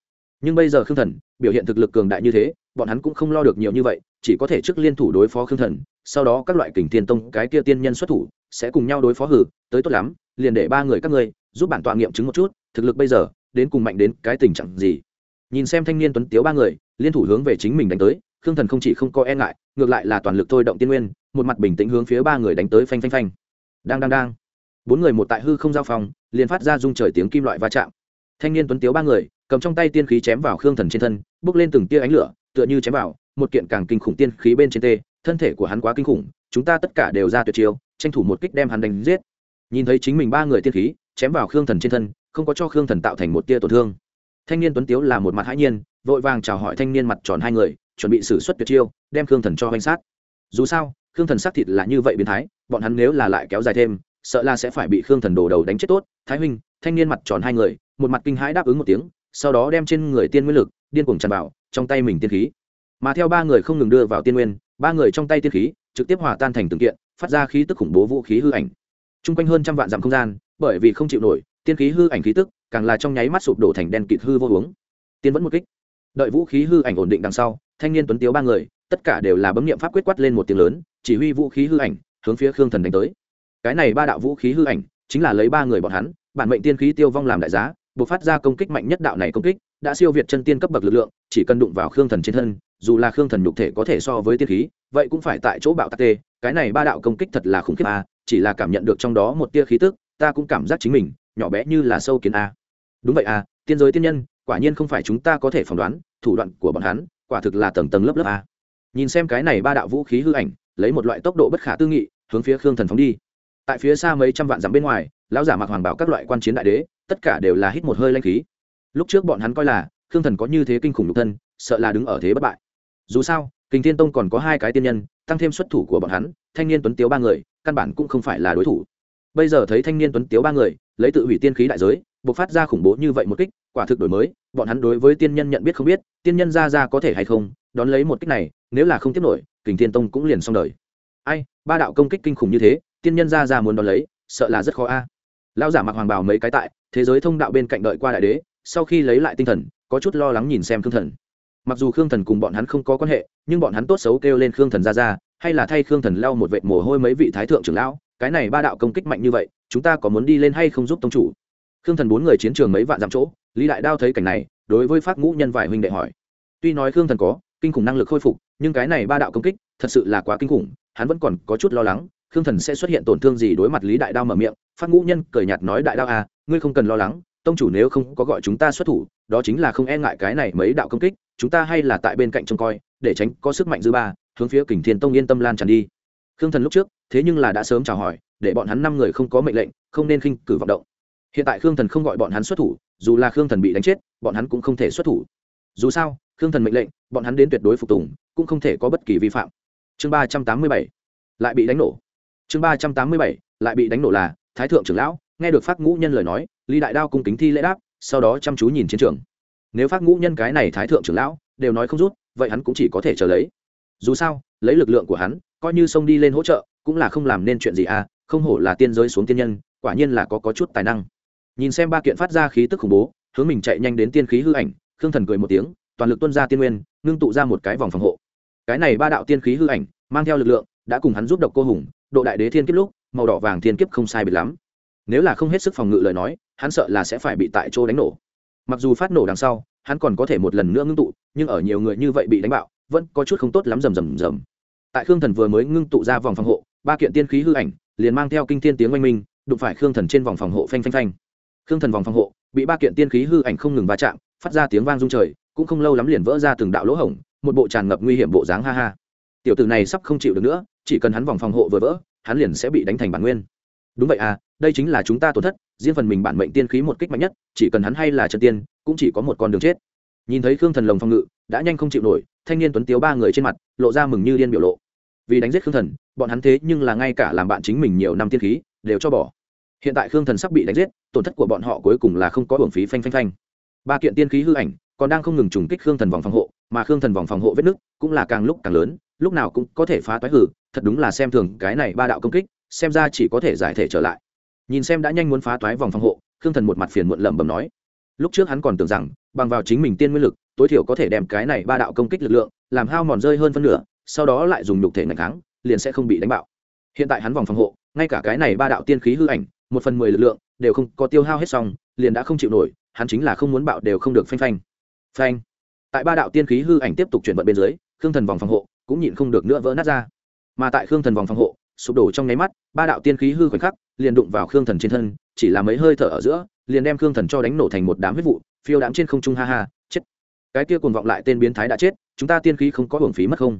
Nhưng bây giờ khương thần, biểu hiện thực lực cường đại như thế, bọn hắn cũng không lo được nhiều như vậy, chỉ có thể trước liên thủ đối phó khương thần, sau đó các loại kình thiên tông cái kia tiên nhân xuất thủ, sẽ cùng nhau đối phó hử, tới tốt lắm, liền để ba người các ngươi, giúp bản tọa nghiệm chứng một chút, thực lực bây giờ, đến cùng mạnh đến cái tình trạng gì. Nhìn xem thanh niên tuấn tiếu ba người, liên thủ hướng về chính mình đánh tới khương thần không chỉ không có e ngại, ngược lại là toàn lực thôi động tiên nguyên, một mặt bình tĩnh hướng phía ba người đánh tới phanh phanh phanh. Đang đang đang. Bốn người một tại hư không giao phòng, liền phát ra rung trời tiếng kim loại va chạm. Thanh niên tuấn tiếu ba người, cầm trong tay tiên khí chém vào khương thần trên thân, bước lên từng tia ánh lửa, tựa như chém vào, một kiện càng kinh khủng tiên khí bên trên tê, thân thể của hắn quá kinh khủng, chúng ta tất cả đều ra tuyệt chiêu, tranh thủ một kích đem hắn đánh giết. Nhìn thấy chính mình ba người tiên khí, chém vào khương thần trên thân, không có cho khương thần tạo thành một tia tổn thương. Thanh niên tuấn tiếu là một mặt hãi nhiên, vội vàng chào hỏi thanh niên mặt tròn hai người chuẩn bị xử suất tuyệt chiêu, đem khương thần cho hoành sát. Dù sao, khương thần xác thịt là như vậy biến thái, bọn hắn nếu là lại kéo dài thêm, sợ là sẽ phải bị khương thần đổ đầu đánh chết tốt. Thái huynh, thanh niên mặt tròn hai người, một mặt kinh hãi đáp ứng một tiếng, sau đó đem trên người tiên nguyên lực, điên cuồng tràn vào, trong tay mình tiên khí. Mà theo ba người không ngừng đưa vào tiên nguyên, ba người trong tay tiên khí trực tiếp hòa tan thành từng kiện, phát ra khí tức khủng bố vũ khí hư ảnh. T r u n g quanh hơn trăm vạn dặm không gian, bởi vì không chịu nổi, tiên khí hư ảnh khí tức càng là trong nháy mắt sụp đổ thành đen kịt hư vô uống. Tiên vẫn một kích. Đợi vũ khí hư ảnh ổn định đằng sau thanh niên tuấn tiếu ba người, tất cả đều là bấm nghiệm pháp quyết quát lên một tiếng lớn, chỉ huy vũ khí hư ảnh, hướng phía khương thần đánh tới. Cái này ba đạo vũ khí hư ảnh, chính là lấy ba người bọn hắn, bản mệnh tiên khí tiêu vong làm đại giá buộc phát ra công kích mạnh nhất đạo này công kích, đã siêu việt chân tiên cấp bậc lực lượng, chỉ cần đụng vào khương thần trên thân, dù là khương thần nhục thể có thể so với tiên khí, vậy cũng phải tại chỗ bạo tạc tê. Cái này ba đạo công kích thật là khủng khiếp a, chỉ là cảm nhận được trong đó một tia khí tức, ta cũng cảm giác chính mình, nhỏ bé như là sâu kiến a. Đúng vậy a, tiên giới tiên nhân, quả nhiên không phải chúng ta có thể phỏng đoán, thủ đoạn của bọn hắn quả thực là tầng tầng lớp lớp a. Nhìn xem cái này ba đạo vũ khí hư ảnh, lấy một loại tốc độ bất khả tư nghị, hướng phía khương thần phóng đi. Tại phía xa mấy trăm vạn dặm bên ngoài, lão giả mặc hoàng bảo các loại quan chiến đại đế, tất cả đều là hít một hơi lanh khí. Lúc trước bọn hắn coi là, khương thần có như thế kinh khủng nhục thân, sợ là đứng ở thế bất bại. Dù sao, kình thiên tông còn có hai cái tiên nhân, tăng thêm xuất thủ của bọn hắn, thanh niên tuấn tiếu ba người, căn bản cũng không phải là đối thủ. Bây giờ thấy thanh niên tuấn tiếu ba người, lấy tự hủy tiên khí đại giới buộc phát ra khủng bố như vậy một kích, quả thực đổi mới bọn hắn đối với tiên nhân nhận biết không biết, tiên nhân ra ra có thể hay không, đón lấy một kích này, nếu là không tiếp nổi, kình thiên tông cũng liền xong đời. Ai, ba đạo công kích kinh khủng như thế, tiên nhân ra ra muốn đón lấy, sợ là rất khó a. Lao giả mặc hoàng bào mấy cái tại, thế giới thông đạo bên cạnh đợi qua đại đế, sau khi lấy lại tinh thần, có chút lo lắng nhìn xem khương thần. Mặc dù khương thần cùng bọn hắn không có quan hệ, nhưng bọn hắn tốt xấu kêu lên khương thần ra ra, hay là thay khương thần lau một vệt mồ hôi mấy vị thái thượng trưởng lão, cái này ba đạo công kích mạnh như vậy, chúng ta có muốn đi lên hay không giúp tông chủ? Khương thần bốn người chiến trường mấy vạn dặm chỗ, lý đại đao thấy cảnh này, đối với phát ngũ nhân vài huynh đệ hỏi. Tuy nói khương thần có kinh khủng năng lực khôi phục, nhưng cái này ba đạo công kích thật sự là quá kinh khủng, hắn vẫn còn có chút lo lắng, khương thần sẽ xuất hiện tổn thương gì đối mặt lý đại đao mở miệng. Phát ngũ nhân cười nhạt nói, đại đao à ngươi không cần lo lắng, tông chủ nếu không có gọi chúng ta xuất thủ, đó chính là không e ngại cái này mấy đạo công kích, chúng ta hay là tại bên cạnh trông coi, để tránh có sức mạnh dư ba, hướng phía kình thiên tông yên tâm lan tràn đi. Khương thần lúc trước, thế nhưng là đã sớm chào hỏi, để bọn hắn năm người không có mệnh lệnh, không nên khinh cử vọng động hiện tại khương thần không gọi bọn hắn xuất thủ dù là khương thần bị đánh chết bọn hắn cũng không thể xuất thủ. Dù sao khương thần mệnh lệnh bọn hắn đến tuyệt đối phục tùng cũng không thể có bất kỳ vi phạm. Chương ba trăm tám mươi bảy lại bị đánh nổ. Chương ba trăm tám mươi bảy lại bị đánh nổ là thái thượng trưởng lão nghe được phát ngũ nhân lời nói lý đại đao cung kính thi lễ đáp sau đó chăm chú nhìn chiến trường. Nếu phát ngũ nhân cái này thái thượng trưởng lão đều nói không rút vậy hắn cũng chỉ có thể chờ lấy. Dù sao lấy lực lượng của hắn coi như xông đi lên hỗ trợ cũng là không làm nên chuyện gì à không hổ là tiên giới xuống tiên nhân quả nhiên là có, có chút tài năng nhìn xem ba kiện phát ra khí tức khủng bố, hướng mình chạy nhanh đến tiên khí hư ảnh, khương thần cười một tiếng, toàn lực tuân ra tiên nguyên, ngưng tụ ra một cái vòng phòng hộ. Cái này ba đạo tiên khí hư ảnh, mang theo lực lượng, đã cùng hắn giúp độc cô hùng, độ đại đế thiên kiếp lúc, màu đỏ vàng thiên kiếp không sai biệt lắm. Nếu là không hết sức phòng ngự lời nói, hắn sợ là sẽ phải bị tại chỗ đánh nổ. Mặc dù phát nổ đằng sau, hắn còn có thể một lần nữa ngưng tụ, nhưng ở nhiều người như vậy bị đánh bạo, vẫn có chút không tốt lắm rầm rầm rầm. Tại khương thần vừa mới ngưng tụ ra vòng phòng hộ, ba kiện tiên khí hư ảnh, liền mang theo kinh thiên tiếng oanh minh, đụng phải khương thần trên vòng phòng hộ phanh phanh phanh khương thần vòng phòng hộ, bị ba kiện tiên khí hư ảnh không ngừng va chạm, phát ra tiếng vang rung trời, cũng không lâu lắm liền vỡ ra từng đạo lỗ hổng, một bộ tràn ngập nguy hiểm bộ dáng ha ha. Tiểu tử này sắp không chịu được nữa, chỉ cần hắn vòng phòng hộ vừa vỡ, hắn liền sẽ bị đánh thành bản nguyên. Đúng vậy à đây chính là chúng ta tổn thất, riêng phần mình bản mệnh tiên khí một kích mạnh nhất, chỉ cần hắn hay là trần tiên, cũng chỉ có một con đường chết. Nhìn thấy khương thần lồng phòng ngự, đã nhanh không chịu nổi, thanh niên tuấn tiếu ba người trên mặt, lộ ra mừng như điên biểu lộ. Vì đánh giết khương thần, bọn hắn thế nhưng là ngay cả làm bạn chính mình nhiều năm tiên khí, đều cho bỏ hiện tại khương thần sắp bị đánh giết, tổn thất của bọn họ cuối cùng là không có hưởng phí phanh phanh phanh. Ba kiện tiên khí hư ảnh còn đang không ngừng trùng kích khương thần vòng phòng hộ, mà khương thần vòng phòng hộ vết nứt cũng là càng lúc càng lớn, lúc nào cũng có thể phá toái hử thật đúng là xem thường cái này ba đạo công kích, xem ra chỉ có thể giải thể trở lại. Nhìn xem đã nhanh muốn phá toái vòng phòng hộ, khương thần một mặt phiền muộn lẩm bẩm nói. Lúc trước hắn còn tưởng rằng, bằng vào chính mình tiên nguyên lực, tối thiểu có thể đem cái này ba đạo công kích lực lượng, làm hao mòn rơi hơn phân nửa, sau đó lại dùng nhục thể ngày kháng, liền sẽ không bị đánh bạo. Hiện tại hắn vòng phòng hộ, ngay cả cái này ba đạo tiên khí hư ảnh một phần mười lực lượng đều không có tiêu hao hết xong, liền đã không chịu nổi, hắn chính là không muốn bạo đều không được phanh phanh. Phanh. Tại ba đạo tiên khí hư ảnh tiếp tục chuyển vận bên dưới, khương thần vòng phòng hộ cũng nhịn không được nữa vỡ nát ra. Mà tại khương thần vòng phòng hộ, sụp đổ trong nháy mắt, ba đạo tiên khí hư khoảnh khắc liền đụng vào khương thần trên thân, chỉ là mấy hơi thở ở giữa, liền đem khương thần cho đánh nổ thành một đám huyết vụ, phiêu đám trên không trung ha ha, chết. Cái kia cuồng vọng lại tên biến thái đã chết, chúng ta tiên khí không có hưởng phí mất không?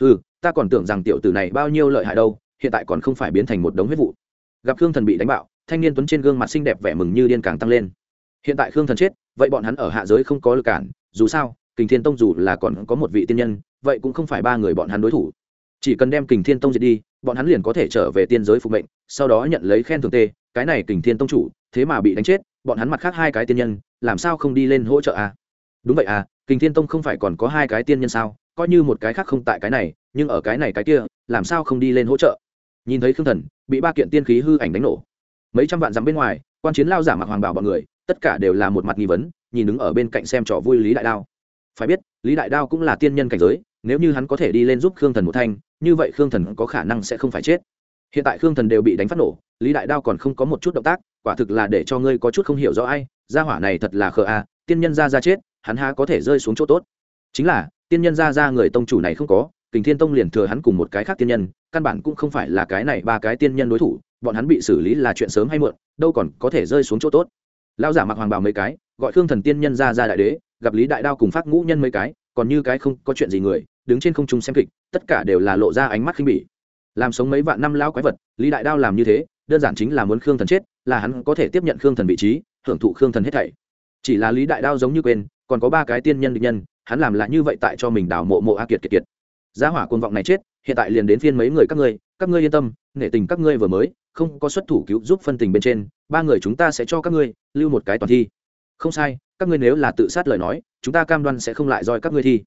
Ừ ta còn tưởng rằng tiểu tử này bao nhiêu lợi hại đâu, hiện tại còn không phải biến thành một đống huyết vụ gặp khương thần bị đánh bạo, thanh niên tuấn trên gương mặt xinh đẹp vẻ mừng như điên càng tăng lên. Hiện tại khương thần chết, vậy bọn hắn ở hạ giới không có lực cản, dù sao, kình thiên tông dù là còn có một vị tiên nhân, vậy cũng không phải ba người bọn hắn đối thủ. Chỉ cần đem kình thiên tông diệt đi, bọn hắn liền có thể trở về tiên giới phục mệnh, sau đó nhận lấy khen thưởng tê, cái này kình thiên tông chủ, thế mà bị đánh chết, bọn hắn mặt khác hai cái tiên nhân, làm sao không đi lên hỗ trợ à? Đúng vậy à kình thiên tông không phải còn có hai cái tiên nhân sao? Coi như một cái khác không tại cái này, nhưng ở cái này cái kia, làm sao không đi lên hỗ trợ? Nhìn thấy khương thần, bị ba kiện tiên khí hư ảnh đánh nổ. Mấy trăm vạn dặm bên ngoài, quan chiến lao giả mặc hoàng bảo bọn người, tất cả đều là một mặt nghi vấn, nhìn đứng ở bên cạnh xem trò vui lý đại đao. Phải biết, lý đại đao cũng là tiên nhân cảnh giới, nếu như hắn có thể đi lên giúp khương thần một thanh, như vậy khương thần có khả năng sẽ không phải chết. Hiện tại khương thần đều bị đánh phát nổ, lý đại đao còn không có một chút động tác, quả thực là để cho ngươi có chút không hiểu rõ ai, gia hỏa này thật là khờ a, tiên nhân ra ra chết, hắn há có thể rơi xuống chỗ tốt. Chính là, tiên nhân ra ra người tông chủ này không có kình thiên tông liền thừa hắn cùng một cái khác tiên nhân, căn bản cũng không phải là cái này ba cái tiên nhân đối thủ, bọn hắn bị xử lý là chuyện sớm hay muộn, đâu còn có thể rơi xuống chỗ tốt. Lao giả mặc hoàng bào mấy cái, gọi khương thần tiên nhân ra ra đại đế, gặp lý đại đao cùng phát ngũ nhân mấy cái, còn như cái không có chuyện gì người, đứng trên không trung xem kịch, tất cả đều là lộ ra ánh mắt khinh bỉ. Làm sống mấy vạn năm lao quái vật, lý đại đao làm như thế, đơn giản chính là muốn khương thần chết, là hắn có thể tiếp nhận khương thần vị trí, hưởng thụ khương thần hết thảy. Chỉ là lý đại đao giống như quên, còn có ba cái tiên nhân định nhân, hắn làm là như vậy tại cho mình đào mộ mộ a kiệt kiệt kiệt giá hỏa côn vọng này chết, hiện tại liền đến phiên mấy người các ngươi các ngươi yên tâm, nể tình các ngươi vừa mới, không có xuất thủ cứu giúp phân tình bên trên, ba người chúng ta sẽ cho các ngươi lưu một cái toàn thi. Không sai, các ngươi nếu là tự sát lời nói, chúng ta cam đoan sẽ không lại roi các ngươi thi.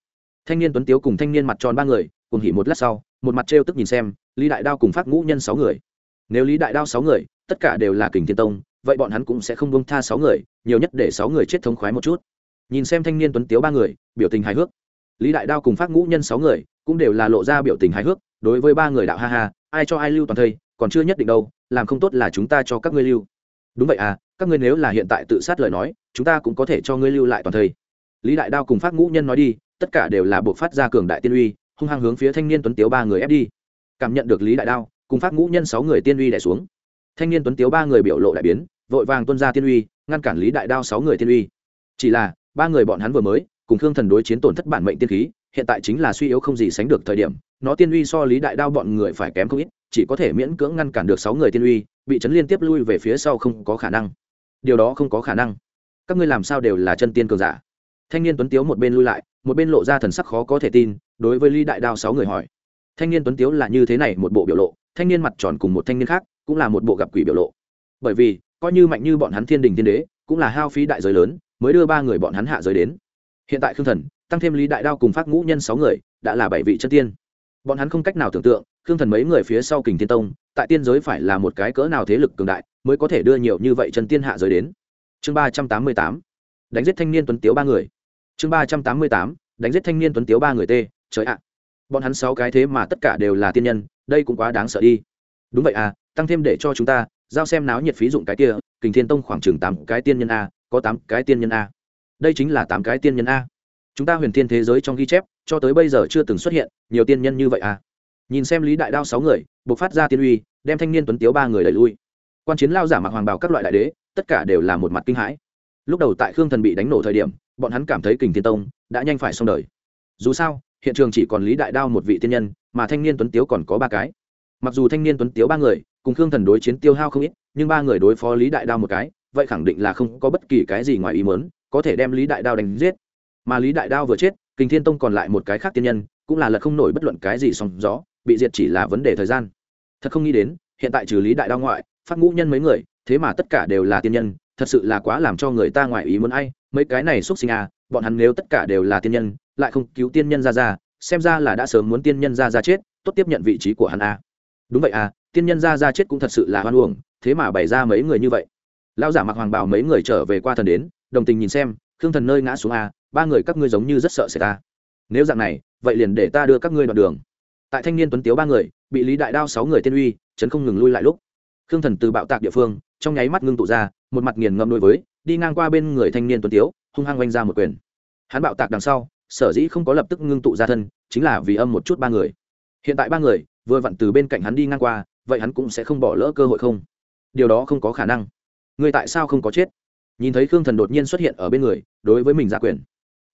Thanh niên tuấn tiếu cùng thanh niên mặt tròn ba người, cùng hỉ một lát sau, một mặt trêu tức nhìn xem, lý đại đao cùng phát ngũ nhân sáu người. Nếu lý đại đao sáu người, tất cả đều là kình thiên tông, vậy bọn hắn cũng sẽ không bông tha sáu người, nhiều nhất để sáu người chết thống khoái một chút. Nhìn xem thanh niên tuấn tiếu ba người, biểu tình hài hước. Lý đại đao cùng phát ngũ nhân sáu người cũng đều là lộ ra biểu tình hài hước, đối với ba người đạo ha ha, ai cho ai lưu toàn thây, còn chưa nhất định đâu, làm không tốt là chúng ta cho các ngươi lưu. Đúng vậy à các ngươi nếu là hiện tại tự sát lời nói, chúng ta cũng có thể cho ngươi lưu lại toàn thây. Lý đại đao cùng phát ngũ nhân nói đi, tất cả đều là buộc phát ra cường đại tiên uy, hung hăng hướng phía thanh niên tuấn tiếu ba người ép đi. Cảm nhận được lý đại đao, cùng phát ngũ nhân sáu người tiên uy đẻ xuống. Thanh niên tuấn tiếu ba người biểu lộ đại biến, vội vàng tuân ra tiên uy, ngăn cản lý đại đao sáu người tiên uy. Chỉ là, ba người bọn hắn vừa mới, cùng khương thần đối chiến tổn thất bản mệnh tiên khí hiện tại chính là suy yếu không gì sánh được thời điểm, nó tiên uy so lý đại đao bọn người phải kém không ít, chỉ có thể miễn cưỡng ngăn cản được sáu người tiên uy, bị chấn liên tiếp lui về phía sau không có khả năng. Điều đó không có khả năng. Các ngươi làm sao đều là chân tiên cường giả. Thanh niên tuấn tiếu một bên lui lại, một bên lộ ra thần sắc khó có thể tin, đối với lý đại đao sáu người hỏi. Thanh niên tuấn tiếu là như thế này một bộ biểu lộ, thanh niên mặt tròn cùng một thanh niên khác cũng là một bộ gặp quỷ biểu lộ. Bởi vì, coi như mạnh như bọn hắn thiên đình thiên đế, cũng là hao phí đại giới lớn, mới đưa ba người bọn hắn hạ giới đến. Hiện tại khương thần tăng thêm lý đại đao cùng phát ngũ nhân sáu người, đã là bảy vị chân tiên. Bọn hắn không cách nào tưởng tượng, khương thần mấy người phía sau kình thiên tông, tại tiên giới phải là một cái cỡ nào thế lực cường đại, mới có thể đưa nhiều như vậy chân tiên hạ giới đến. Chương ba trăm tám mươi tám, đánh giết thanh niên tuấn tiếu ba người. Chương ba trăm tám mươi tám, đánh giết thanh niên tuấn tiếu ba người t trời ạ. Bọn hắn sáu cái thế mà tất cả đều là tiên nhân, đây cũng quá đáng sợ đi. Đúng vậy à tăng thêm để cho chúng ta, giao xem náo nhiệt phí dụng cái kia, kình thiên tông khoảng chừng tám cái tiên nhân a, có tám cái tiên nhân a. Đây chính là tám cái tiên nhân a chúng ta huyền thiên thế giới trong ghi chép, cho tới bây giờ chưa từng xuất hiện nhiều tiên nhân như vậy à. Nhìn xem lý đại đao sáu người, buộc phát ra tiên uy, đem thanh niên tuấn tiếu ba người đẩy lui. Quan chiến lao giả mặc hoàng bào các loại đại đế, tất cả đều là một mặt kinh hãi. Lúc đầu tại khương thần bị đánh nổ thời điểm, bọn hắn cảm thấy kình thiên tông đã nhanh phải xong đời. Dù sao, hiện trường chỉ còn lý đại đao một vị tiên nhân, mà thanh niên tuấn tiếu còn có ba cái. Mặc dù thanh niên tuấn tiếu ba người cùng khương thần đối chiến tiêu hao không ít, nhưng ba người đối phó lý đại đao một cái, vậy khẳng định là không có bất kỳ cái gì ngoài ý mớn có thể đem lý đại đao đánh giết mà lý đại đao vừa chết, kình thiên tông còn lại một cái khác tiên nhân, cũng là lật không nổi bất luận cái gì song gió, bị diệt chỉ là vấn đề thời gian thật không nghĩ đến, hiện tại trừ lý đại đao ngoại phát ngũ nhân mấy người, thế mà tất cả đều là tiên nhân, thật sự là quá làm cho người ta ngoài ý muốn ai, mấy cái này xuất sinh à bọn hắn nếu tất cả đều là tiên nhân, lại không cứu tiên nhân ra ra, xem ra là đã sớm muốn tiên nhân ra ra chết, tốt tiếp nhận vị trí của hắn à? đúng vậy à tiên nhân ra ra chết cũng thật sự là hoan uổng, thế mà bày ra mấy người như vậy lão giả mặc hoàng bào mấy người trở về qua thần đến, đồng tình nhìn xem, khương thần nơi ngã xuống a ba người các ngươi giống như rất sợ sẽ ta. Nếu dạng này, vậy liền để ta đưa các ngươi đoạn đường. Tại thanh niên tuấn tiếu ba người, bị lý đại đao sáu người tiên uy, chấn không ngừng lui lại lúc. Khương thần từ bạo tạc địa phương, trong nháy mắt ngưng tụ ra, một mặt nghiền ngâm đối với, đi ngang qua bên người thanh niên tuấn tiếu, hung hăng oanh ra một quyền. Hắn bạo tạc đằng sau, sở dĩ không có lập tức ngưng tụ ra thân, chính là vì âm một chút ba người. Hiện tại ba người, vừa vặn từ bên cạnh hắn đi ngang qua, vậy hắn cũng sẽ không bỏ lỡ cơ hội không? Điều đó không có khả năng. Người tại sao không có chết? Nhìn thấy khương thần đột nhiên xuất hiện ở bên người, đối với mình ra quyền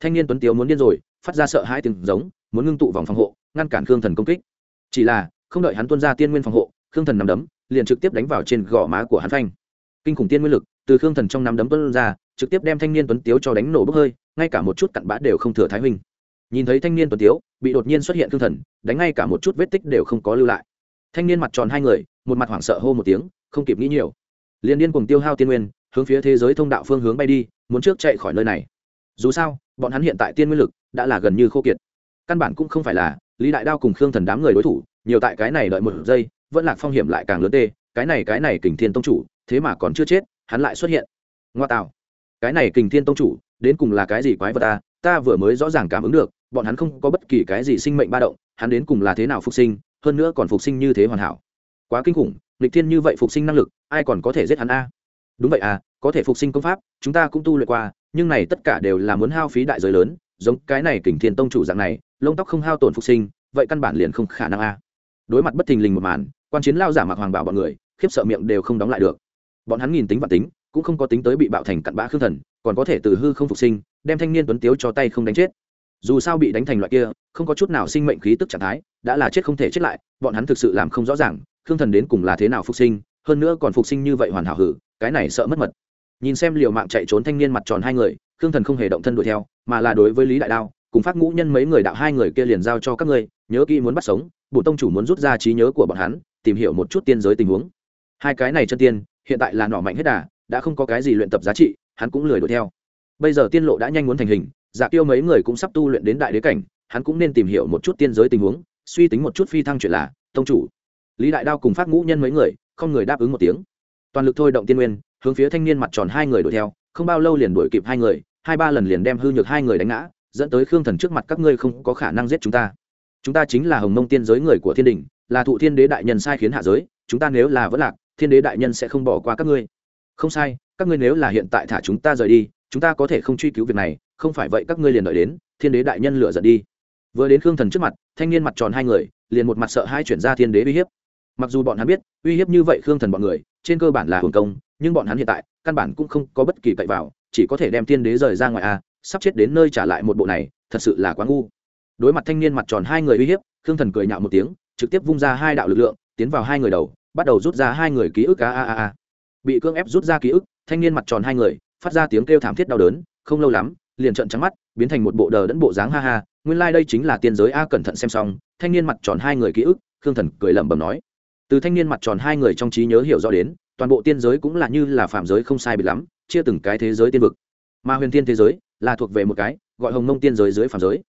thanh niên tuấn tiếu muốn điên rồi, phát ra sợ hai tiếng giống, muốn ngưng tụ vòng phòng hộ, ngăn cản khương thần công kích. Chỉ là, không đợi hắn tuân ra tiên nguyên phòng hộ, khương thần nằm đấm, liền trực tiếp đánh vào trên gò má của hắn phanh. Kinh khủng tiên nguyên lực, từ khương thần trong nằm đấm tuân ra, trực tiếp đem thanh niên tuấn tiếu cho đánh nổ bốc hơi, ngay cả một chút cặn bã đều không thừa thái huynh. Nhìn thấy thanh niên tuấn tiếu, bị đột nhiên xuất hiện khương thần, đánh ngay cả một chút vết tích đều không có lưu lại. Thanh niên mặt tròn hai người, một mặt hoảng sợ hô một tiếng, không kịp nghĩ nhiều. Liền điên cùng tiêu hao tiên nguyên, hướng phía thế giới thông đạo phương hướng bay đi, muốn trước chạy khỏi nơi này dù sao, bọn hắn hiện tại tiên nguyên lực đã là gần như khô kiệt. Căn bản cũng không phải là, lý đại đao cùng khương thần đám người đối thủ, nhiều tại cái này đợi một giây, vẫn lạc phong hiểm lại càng lớn tê, cái này cái này kình thiên tông chủ, thế mà còn chưa chết, hắn lại xuất hiện. Ngoa tạo. Cái này kình thiên tông chủ, đến cùng là cái gì quái vật ta ta vừa mới rõ ràng cảm ứng được, bọn hắn không có bất kỳ cái gì sinh mệnh ba động, hắn đến cùng là thế nào phục sinh, hơn nữa còn phục sinh như thế hoàn hảo. Quá kinh khủng lịch thiên như vậy phục sinh năng lực, ai còn có thể giết hắn a? Đúng vậy à có thể phục sinh công pháp, chúng ta cũng tu luyện qua nhưng này tất cả đều là muốn hao phí đại giới lớn, giống cái này kình thiên tông chủ dạng này, lông tóc không hao tổn phục sinh, vậy căn bản liền không khả năng a. Đối mặt bất thình lình một màn, quan chiến lao giả mặc hoàng bảo bọn người, khiếp sợ miệng đều không đóng lại được. Bọn hắn nhìn tính và tính, cũng không có tính tới bị bạo thành cặn bã khương thần, còn có thể từ hư không phục sinh, đem thanh niên tuấn tiếu cho tay không đánh chết. Dù sao bị đánh thành loại kia, không có chút nào sinh mệnh khí tức trạng thái, đã là chết không thể chết lại, bọn hắn thực sự làm không rõ ràng, khương thần đến cùng là thế nào phục sinh, hơn nữa còn phục sinh như vậy hoàn hảo hử, cái này sợ mất mật nhìn xem liều mạng chạy trốn thanh niên mặt tròn hai người, khương thần không hề động thân đuổi theo, mà là đối với lý đại đao, cùng phát ngũ nhân mấy người đạo hai người kia liền giao cho các ngươi, nhớ kỹ muốn bắt sống bộ tông chủ muốn rút ra trí nhớ của bọn hắn, tìm hiểu một chút tiên giới tình huống. Hai cái này chân tiên, hiện tại là nỏ mạnh hết đà, đã không có cái gì luyện tập giá trị, hắn cũng lười đuổi theo. Bây giờ tiên lộ đã nhanh muốn thành hình dạ tiêu mấy người cũng sắp tu luyện đến đại đế cảnh, hắn cũng nên tìm hiểu một chút tiên giới tình huống, suy tính một chút phi thăng chuyện là, tông chủ. Lý đại đao cùng phát ngũ nhân mấy người, không người đáp ứng một tiếng. Toàn lực thôi động tiên nguyên hướng phía thanh niên mặt tròn hai người đuổi theo, không bao lâu liền đuổi kịp hai người, hai ba lần liền đem hư nhược hai người đánh ngã, dẫn tới khương thần trước mặt, các ngươi không có khả năng giết chúng ta. Chúng ta chính là hồng mông tiên giới người của thiên đình, là thụ thiên đế đại nhân sai khiến hạ giới, chúng ta nếu là vẫn lạc, thiên đế đại nhân sẽ không bỏ qua các ngươi. Không sai, các ngươi nếu là hiện tại thả chúng ta rời đi, chúng ta có thể không truy cứu việc này, không phải vậy các ngươi liền đợi đến, thiên đế đại nhân lựa giận đi. Vừa đến khương thần trước mặt, thanh niên mặt tròn hai người, liền một mặt sợ hai chuyển ra thiên đế uy hiếp mặc dù bọn hắn biết, uy hiếp như vậy khương thần bọn người, trên cơ bản là hưởng công, nhưng bọn hắn hiện tại, căn bản cũng không có bất kỳ cậy vào, chỉ có thể đem tiên đế rời ra ngoài a, sắp chết đến nơi trả lại một bộ này, thật sự là quá ngu. Đối mặt thanh niên mặt tròn hai người uy hiếp, khương thần cười nhạo một tiếng, trực tiếp vung ra hai đạo lực lượng, tiến vào hai người đầu, bắt đầu rút ra hai người ký ức a a a a. Bị cưỡng ép rút ra ký ức, thanh niên mặt tròn hai người, phát ra tiếng kêu thảm thiết đau đớn, không lâu lắm, liền trợn trắng mắt, biến thành một bộ đờ đẫn bộ dáng ha ha, nguyên lai、like、đây chính là tiên giới a, cẩn thận xem xong, thanh niên mặt tròn hai người ký ức, khương thần cười lẩm bẩm nói từ thanh niên mặt tròn hai người trong trí nhớ hiểu rõ đến, toàn bộ tiên giới cũng là như là phạm giới không sai bị lắm, chia từng cái thế giới tiên vực. Mà huyền tiên thế giới là thuộc về một cái, gọi hồng mông tiên giới dưới phạm giới.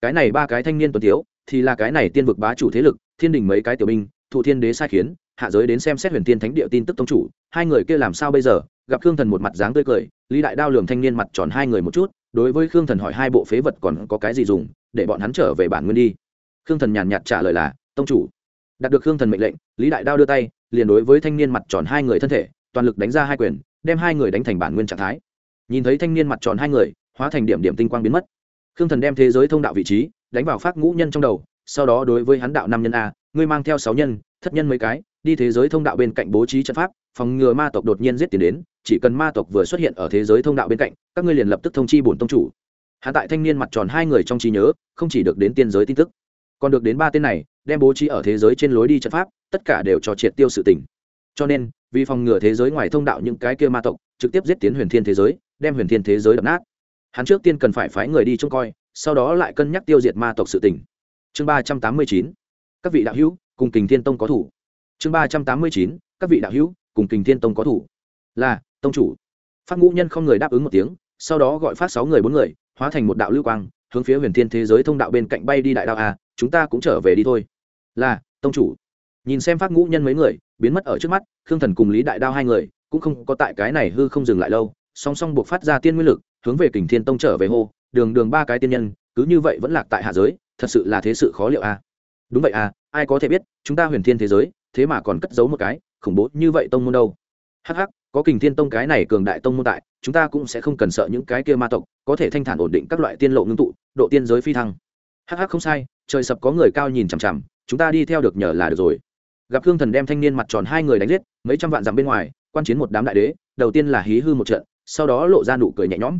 Cái này ba cái thanh niên tuần thiếu, thì là cái này tiên vực bá chủ thế lực, thiên đình mấy cái tiểu binh, thụ thiên đế sai khiến, hạ giới đến xem xét huyền tiên thánh địa tin tức tông chủ. Hai người kia làm sao bây giờ? Gặp khương thần một mặt dáng tươi cười, lý đại đao lường thanh niên mặt tròn hai người một chút, đối với khương thần hỏi hai bộ phế vật còn có cái gì dùng, để bọn hắn trở về bản nguyên đi. Khương thần nhàn nhạt trả lời là, tông chủ đạt được khương thần mệnh lệnh, lý đại đao đưa tay, liền đối với thanh niên mặt tròn hai người thân thể, toàn lực đánh ra hai quyền, đem hai người đánh thành bản nguyên trạng thái. Nhìn thấy thanh niên mặt tròn hai người, hóa thành điểm điểm tinh quang biến mất. Khương thần đem thế giới thông đạo vị trí, đánh vào phát ngũ nhân trong đầu, sau đó đối với hắn đạo năm nhân a, ngươi mang theo sáu nhân, thất nhân mấy cái, đi thế giới thông đạo bên cạnh bố trí trận pháp, phòng ngừa ma tộc đột nhiên giết tiền đến, chỉ cần ma tộc vừa xuất hiện ở thế giới thông đạo bên cạnh, các ngươi liền lập tức thông chi bổn tông chủ. Hạ tại thanh niên mặt tròn hai người trong trí nhớ, không chỉ được đến tiên giới tin tức, còn được đến ba tên này đem bố trí ở thế giới trên lối đi trận pháp, tất cả đều cho triệt tiêu sự tỉnh cho nên, vì phòng ngừa thế giới ngoài thông đạo những cái kia ma tộc, trực tiếp giết tiến huyền thiên thế giới, đem huyền thiên thế giới đập nát. Hắn trước tiên cần phải phái người đi trông coi, sau đó lại cân nhắc tiêu diệt ma tộc sự tỉnh chương ba trăm tám mươi chín, các vị đạo hữu, cùng kình thiên tông có thủ. Chương ba trăm tám mươi chín, các vị đạo hữu, cùng kình thiên tông có thủ. Là, tông chủ. Phát ngũ nhân không người đáp ứng một tiếng, sau đó gọi phát sáu người bốn người, hóa thành một đạo lưu quang, hướng phía huyền thiên thế giới thông đạo bên cạnh bay đi đại đạo a chúng ta cũng trở về đi thôi là, tông chủ. Nhìn xem phát ngũ nhân mấy người, biến mất ở trước mắt, khương thần cùng lý đại đao hai người, cũng không có tại cái này hư không dừng lại lâu, song song buộc phát ra tiên nguyên lực, hướng về kình thiên tông trở về hô, đường đường, ba cái tiên nhân, cứ như vậy vẫn lạc tại hạ giới, thật sự là thế sự khó liệu a. Đúng vậy à ai có thể biết, chúng ta huyền thiên thế giới, thế mà còn cất giấu một cái, khủng bố như vậy tông môn đâu. Hắc hắc, có kình thiên tông cái này cường đại tông môn tại, chúng ta cũng sẽ không cần sợ những cái kia ma tộc, có thể thanh thản ổn định các loại tiên lộ ngưng tụ, độ tiên giới phi thăng. Hắc hắc, không sai, trời sập có người cao nhìn chằm chằm chúng ta đi theo được nhờ là được rồi. Gặp khương thần đem thanh niên mặt tròn hai người đánh giết, mấy trăm vạn dặm bên ngoài, quan chiến một đám đại đế, đầu tiên là hí hư một trận, sau đó lộ ra nụ cười nhẹ nhõm.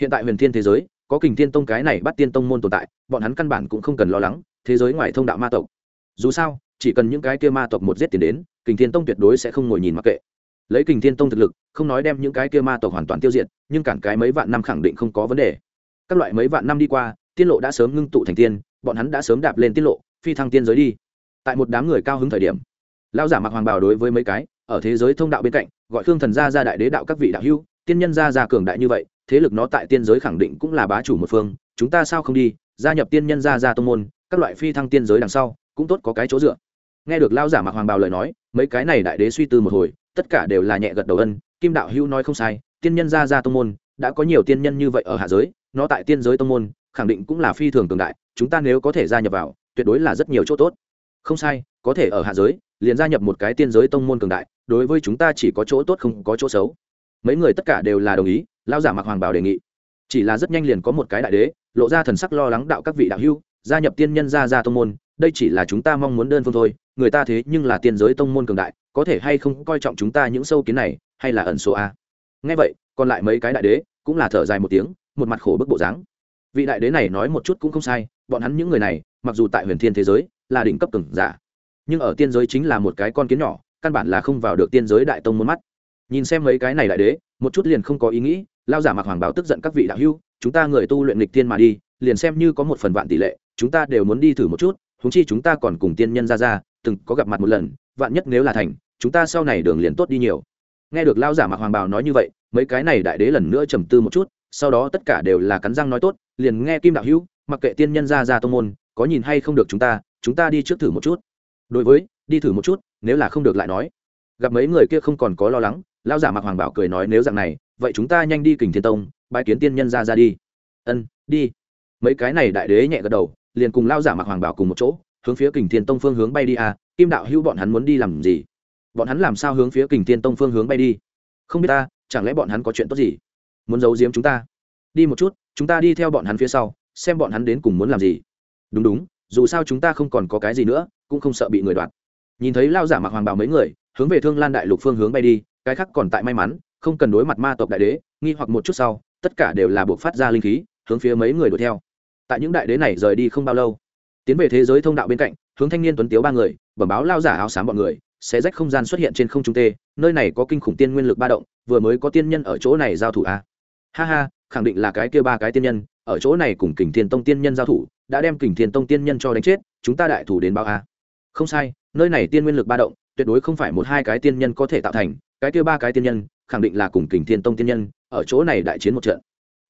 Hiện tại huyền thiên thế giới, có kình thiên tông cái này bắt tiên tông môn tồn tại, bọn hắn căn bản cũng không cần lo lắng, thế giới ngoài thông đạo ma tộc. Dù sao, chỉ cần những cái kia ma tộc một giết tiền đến, kình thiên tông tuyệt đối sẽ không ngồi nhìn mặc kệ. Lấy kình thiên tông thực lực, không nói đem những cái kia ma tộc hoàn toàn tiêu diệt, nhưng cản cái mấy vạn năm khẳng định không có vấn đề. Các loại mấy vạn năm đi qua, tiên lộ đã sớm ngưng tụ thành tiên, bọn hắn đã sớm đạp lên tiên lộ phi thăng tiên giới đi. Tại một đám người cao hứng thời điểm, lão giả mặc hoàng bào đối với mấy cái ở thế giới thông đạo bên cạnh, gọi khương thần gia ra đại đế đạo các vị đạo hưu tiên nhân gia ra cường đại như vậy, thế lực nó tại tiên giới khẳng định cũng là bá chủ một phương, chúng ta sao không đi, gia nhập tiên nhân gia ra tông môn, các loại phi thăng tiên giới đằng sau, cũng tốt có cái chỗ dựa. Nghe được lao giả mặc hoàng bào lời nói, mấy cái này đại đế suy tư một hồi, tất cả đều là nhẹ gật đầu ân, kim đạo hưu nói không sai, tiên nhân gia ra tông môn, đã có nhiều tiên nhân như vậy ở hạ giới, nó tại tiên giới tông môn, khẳng định cũng là phi thường cường đại, chúng ta nếu có thể gia nhập vào tuyệt đối là rất nhiều chỗ tốt. Không sai, có thể ở hạ giới, liền gia nhập một cái tiên giới tông môn cường đại, đối với chúng ta chỉ có chỗ tốt không có chỗ xấu. Mấy người tất cả đều là đồng ý lao giả mặc hoàng bảo đề nghị. Chỉ là rất nhanh liền có một cái đại đế, lộ ra thần sắc lo lắng đạo các vị đạo hưu gia nhập tiên nhân gia gia tông môn, đây chỉ là chúng ta mong muốn đơn phương thôi, người ta thế nhưng là tiên giới tông môn cường đại, có thể hay không coi trọng chúng ta những sâu kiến này, hay là ẩn số a? Ngay vậy, còn lại mấy cái đại đế cũng là thở dài một tiếng, một mặt khổ bức bộ dáng. Vị đại đế này nói một chút cũng không sai bọn hắn những người này, mặc dù tại huyền thiên thế giới, là đỉnh cấp cường giả, nhưng ở tiên giới chính là một cái con kiến nhỏ, căn bản là không vào được tiên giới đại tông muốn mắt. Nhìn xem mấy cái này đại đế, một chút liền không có ý nghĩ, lao giả mặc hoàng bảo tức giận các vị đạo hưu chúng ta người tu luyện lịch tiên mà đi, liền xem như có một phần vạn tỷ lệ, chúng ta đều muốn đi thử một chút húng chi chúng ta còn cùng tiên nhân ra ra, từng có gặp mặt một lần, vạn nhất nếu là thành, chúng ta sau này đường liền tốt đi nhiều. Nghe được lao giả mặc hoàng bảo nói như vậy, mấy cái này đại đế lần nữa trầm tư một chút, sau đó tất cả đều là cắn răng nói tốt, liền nghe kim đạo hữu mặc kệ tiên nhân ra ra tông môn, có nhìn hay không được chúng ta chúng ta đi trước thử một chút. Đối với, đi thử một chút, nếu là không được lại nói. Gặp mấy người kia không còn có lo lắng lao giả mặc hoàng bảo cười nói nếu dạng này, vậy chúng ta nhanh đi kình thiên tông bãi kiến tiên nhân ra ra đi. Ân, đi. Mấy cái này đại đế nhẹ gật đầu, liền cùng lao giả mặc hoàng bảo cùng một chỗ, hướng phía kình thiên tông phương hướng bay đi à kim đạo hữu bọn hắn muốn đi làm gì? Bọn hắn làm sao hướng phía kình thiên tông phương hướng bay đi? Không biết ta, chẳng lẽ bọn hắn có chuyện tốt gì? Muốn giấu giếm chúng ta? Đi một chút, chúng ta đi theo bọn hắn phía sau xem bọn hắn đến cùng muốn làm gì. Đúng đúng, dù sao chúng ta không còn có cái gì nữa, cũng không sợ bị người đoạt. Nhìn thấy lao giả mặc hoàng bào mấy người, hướng về thương lan đại lục phương hướng bay đi, cái khác còn tại may mắn, không cần đối mặt ma tộc đại đế, nghi hoặc một chút sau, tất cả đều là buộc phát ra linh khí, hướng phía mấy người đuổi theo. Tại những đại đế này rời đi không bao lâu, tiến về thế giới thông đạo bên cạnh, hướng thanh niên tuấn tiếu ba người, bẩm báo lao giả áo xám bọn người, sẽ rách không gian xuất hiện trên không trung tê, nơi này có kinh khủng tiên nguyên lực ba động, vừa mới có tiên nhân ở chỗ này giao thủ a ha ha, khẳng định là cái kia ba cái tiên nhân ở chỗ này cùng kình thiên tông tiên nhân giao thủ, đã đem kình thiên tông tiên nhân cho đánh chết, chúng ta đại thủ đến bao a? Không sai, nơi này tiên nguyên lực ba động, tuyệt đối không phải một hai cái tiên nhân có thể tạo thành, cái kia ba cái tiên nhân, khẳng định là cùng kình thiên tông tiên nhân, ở chỗ này đại chiến một trận.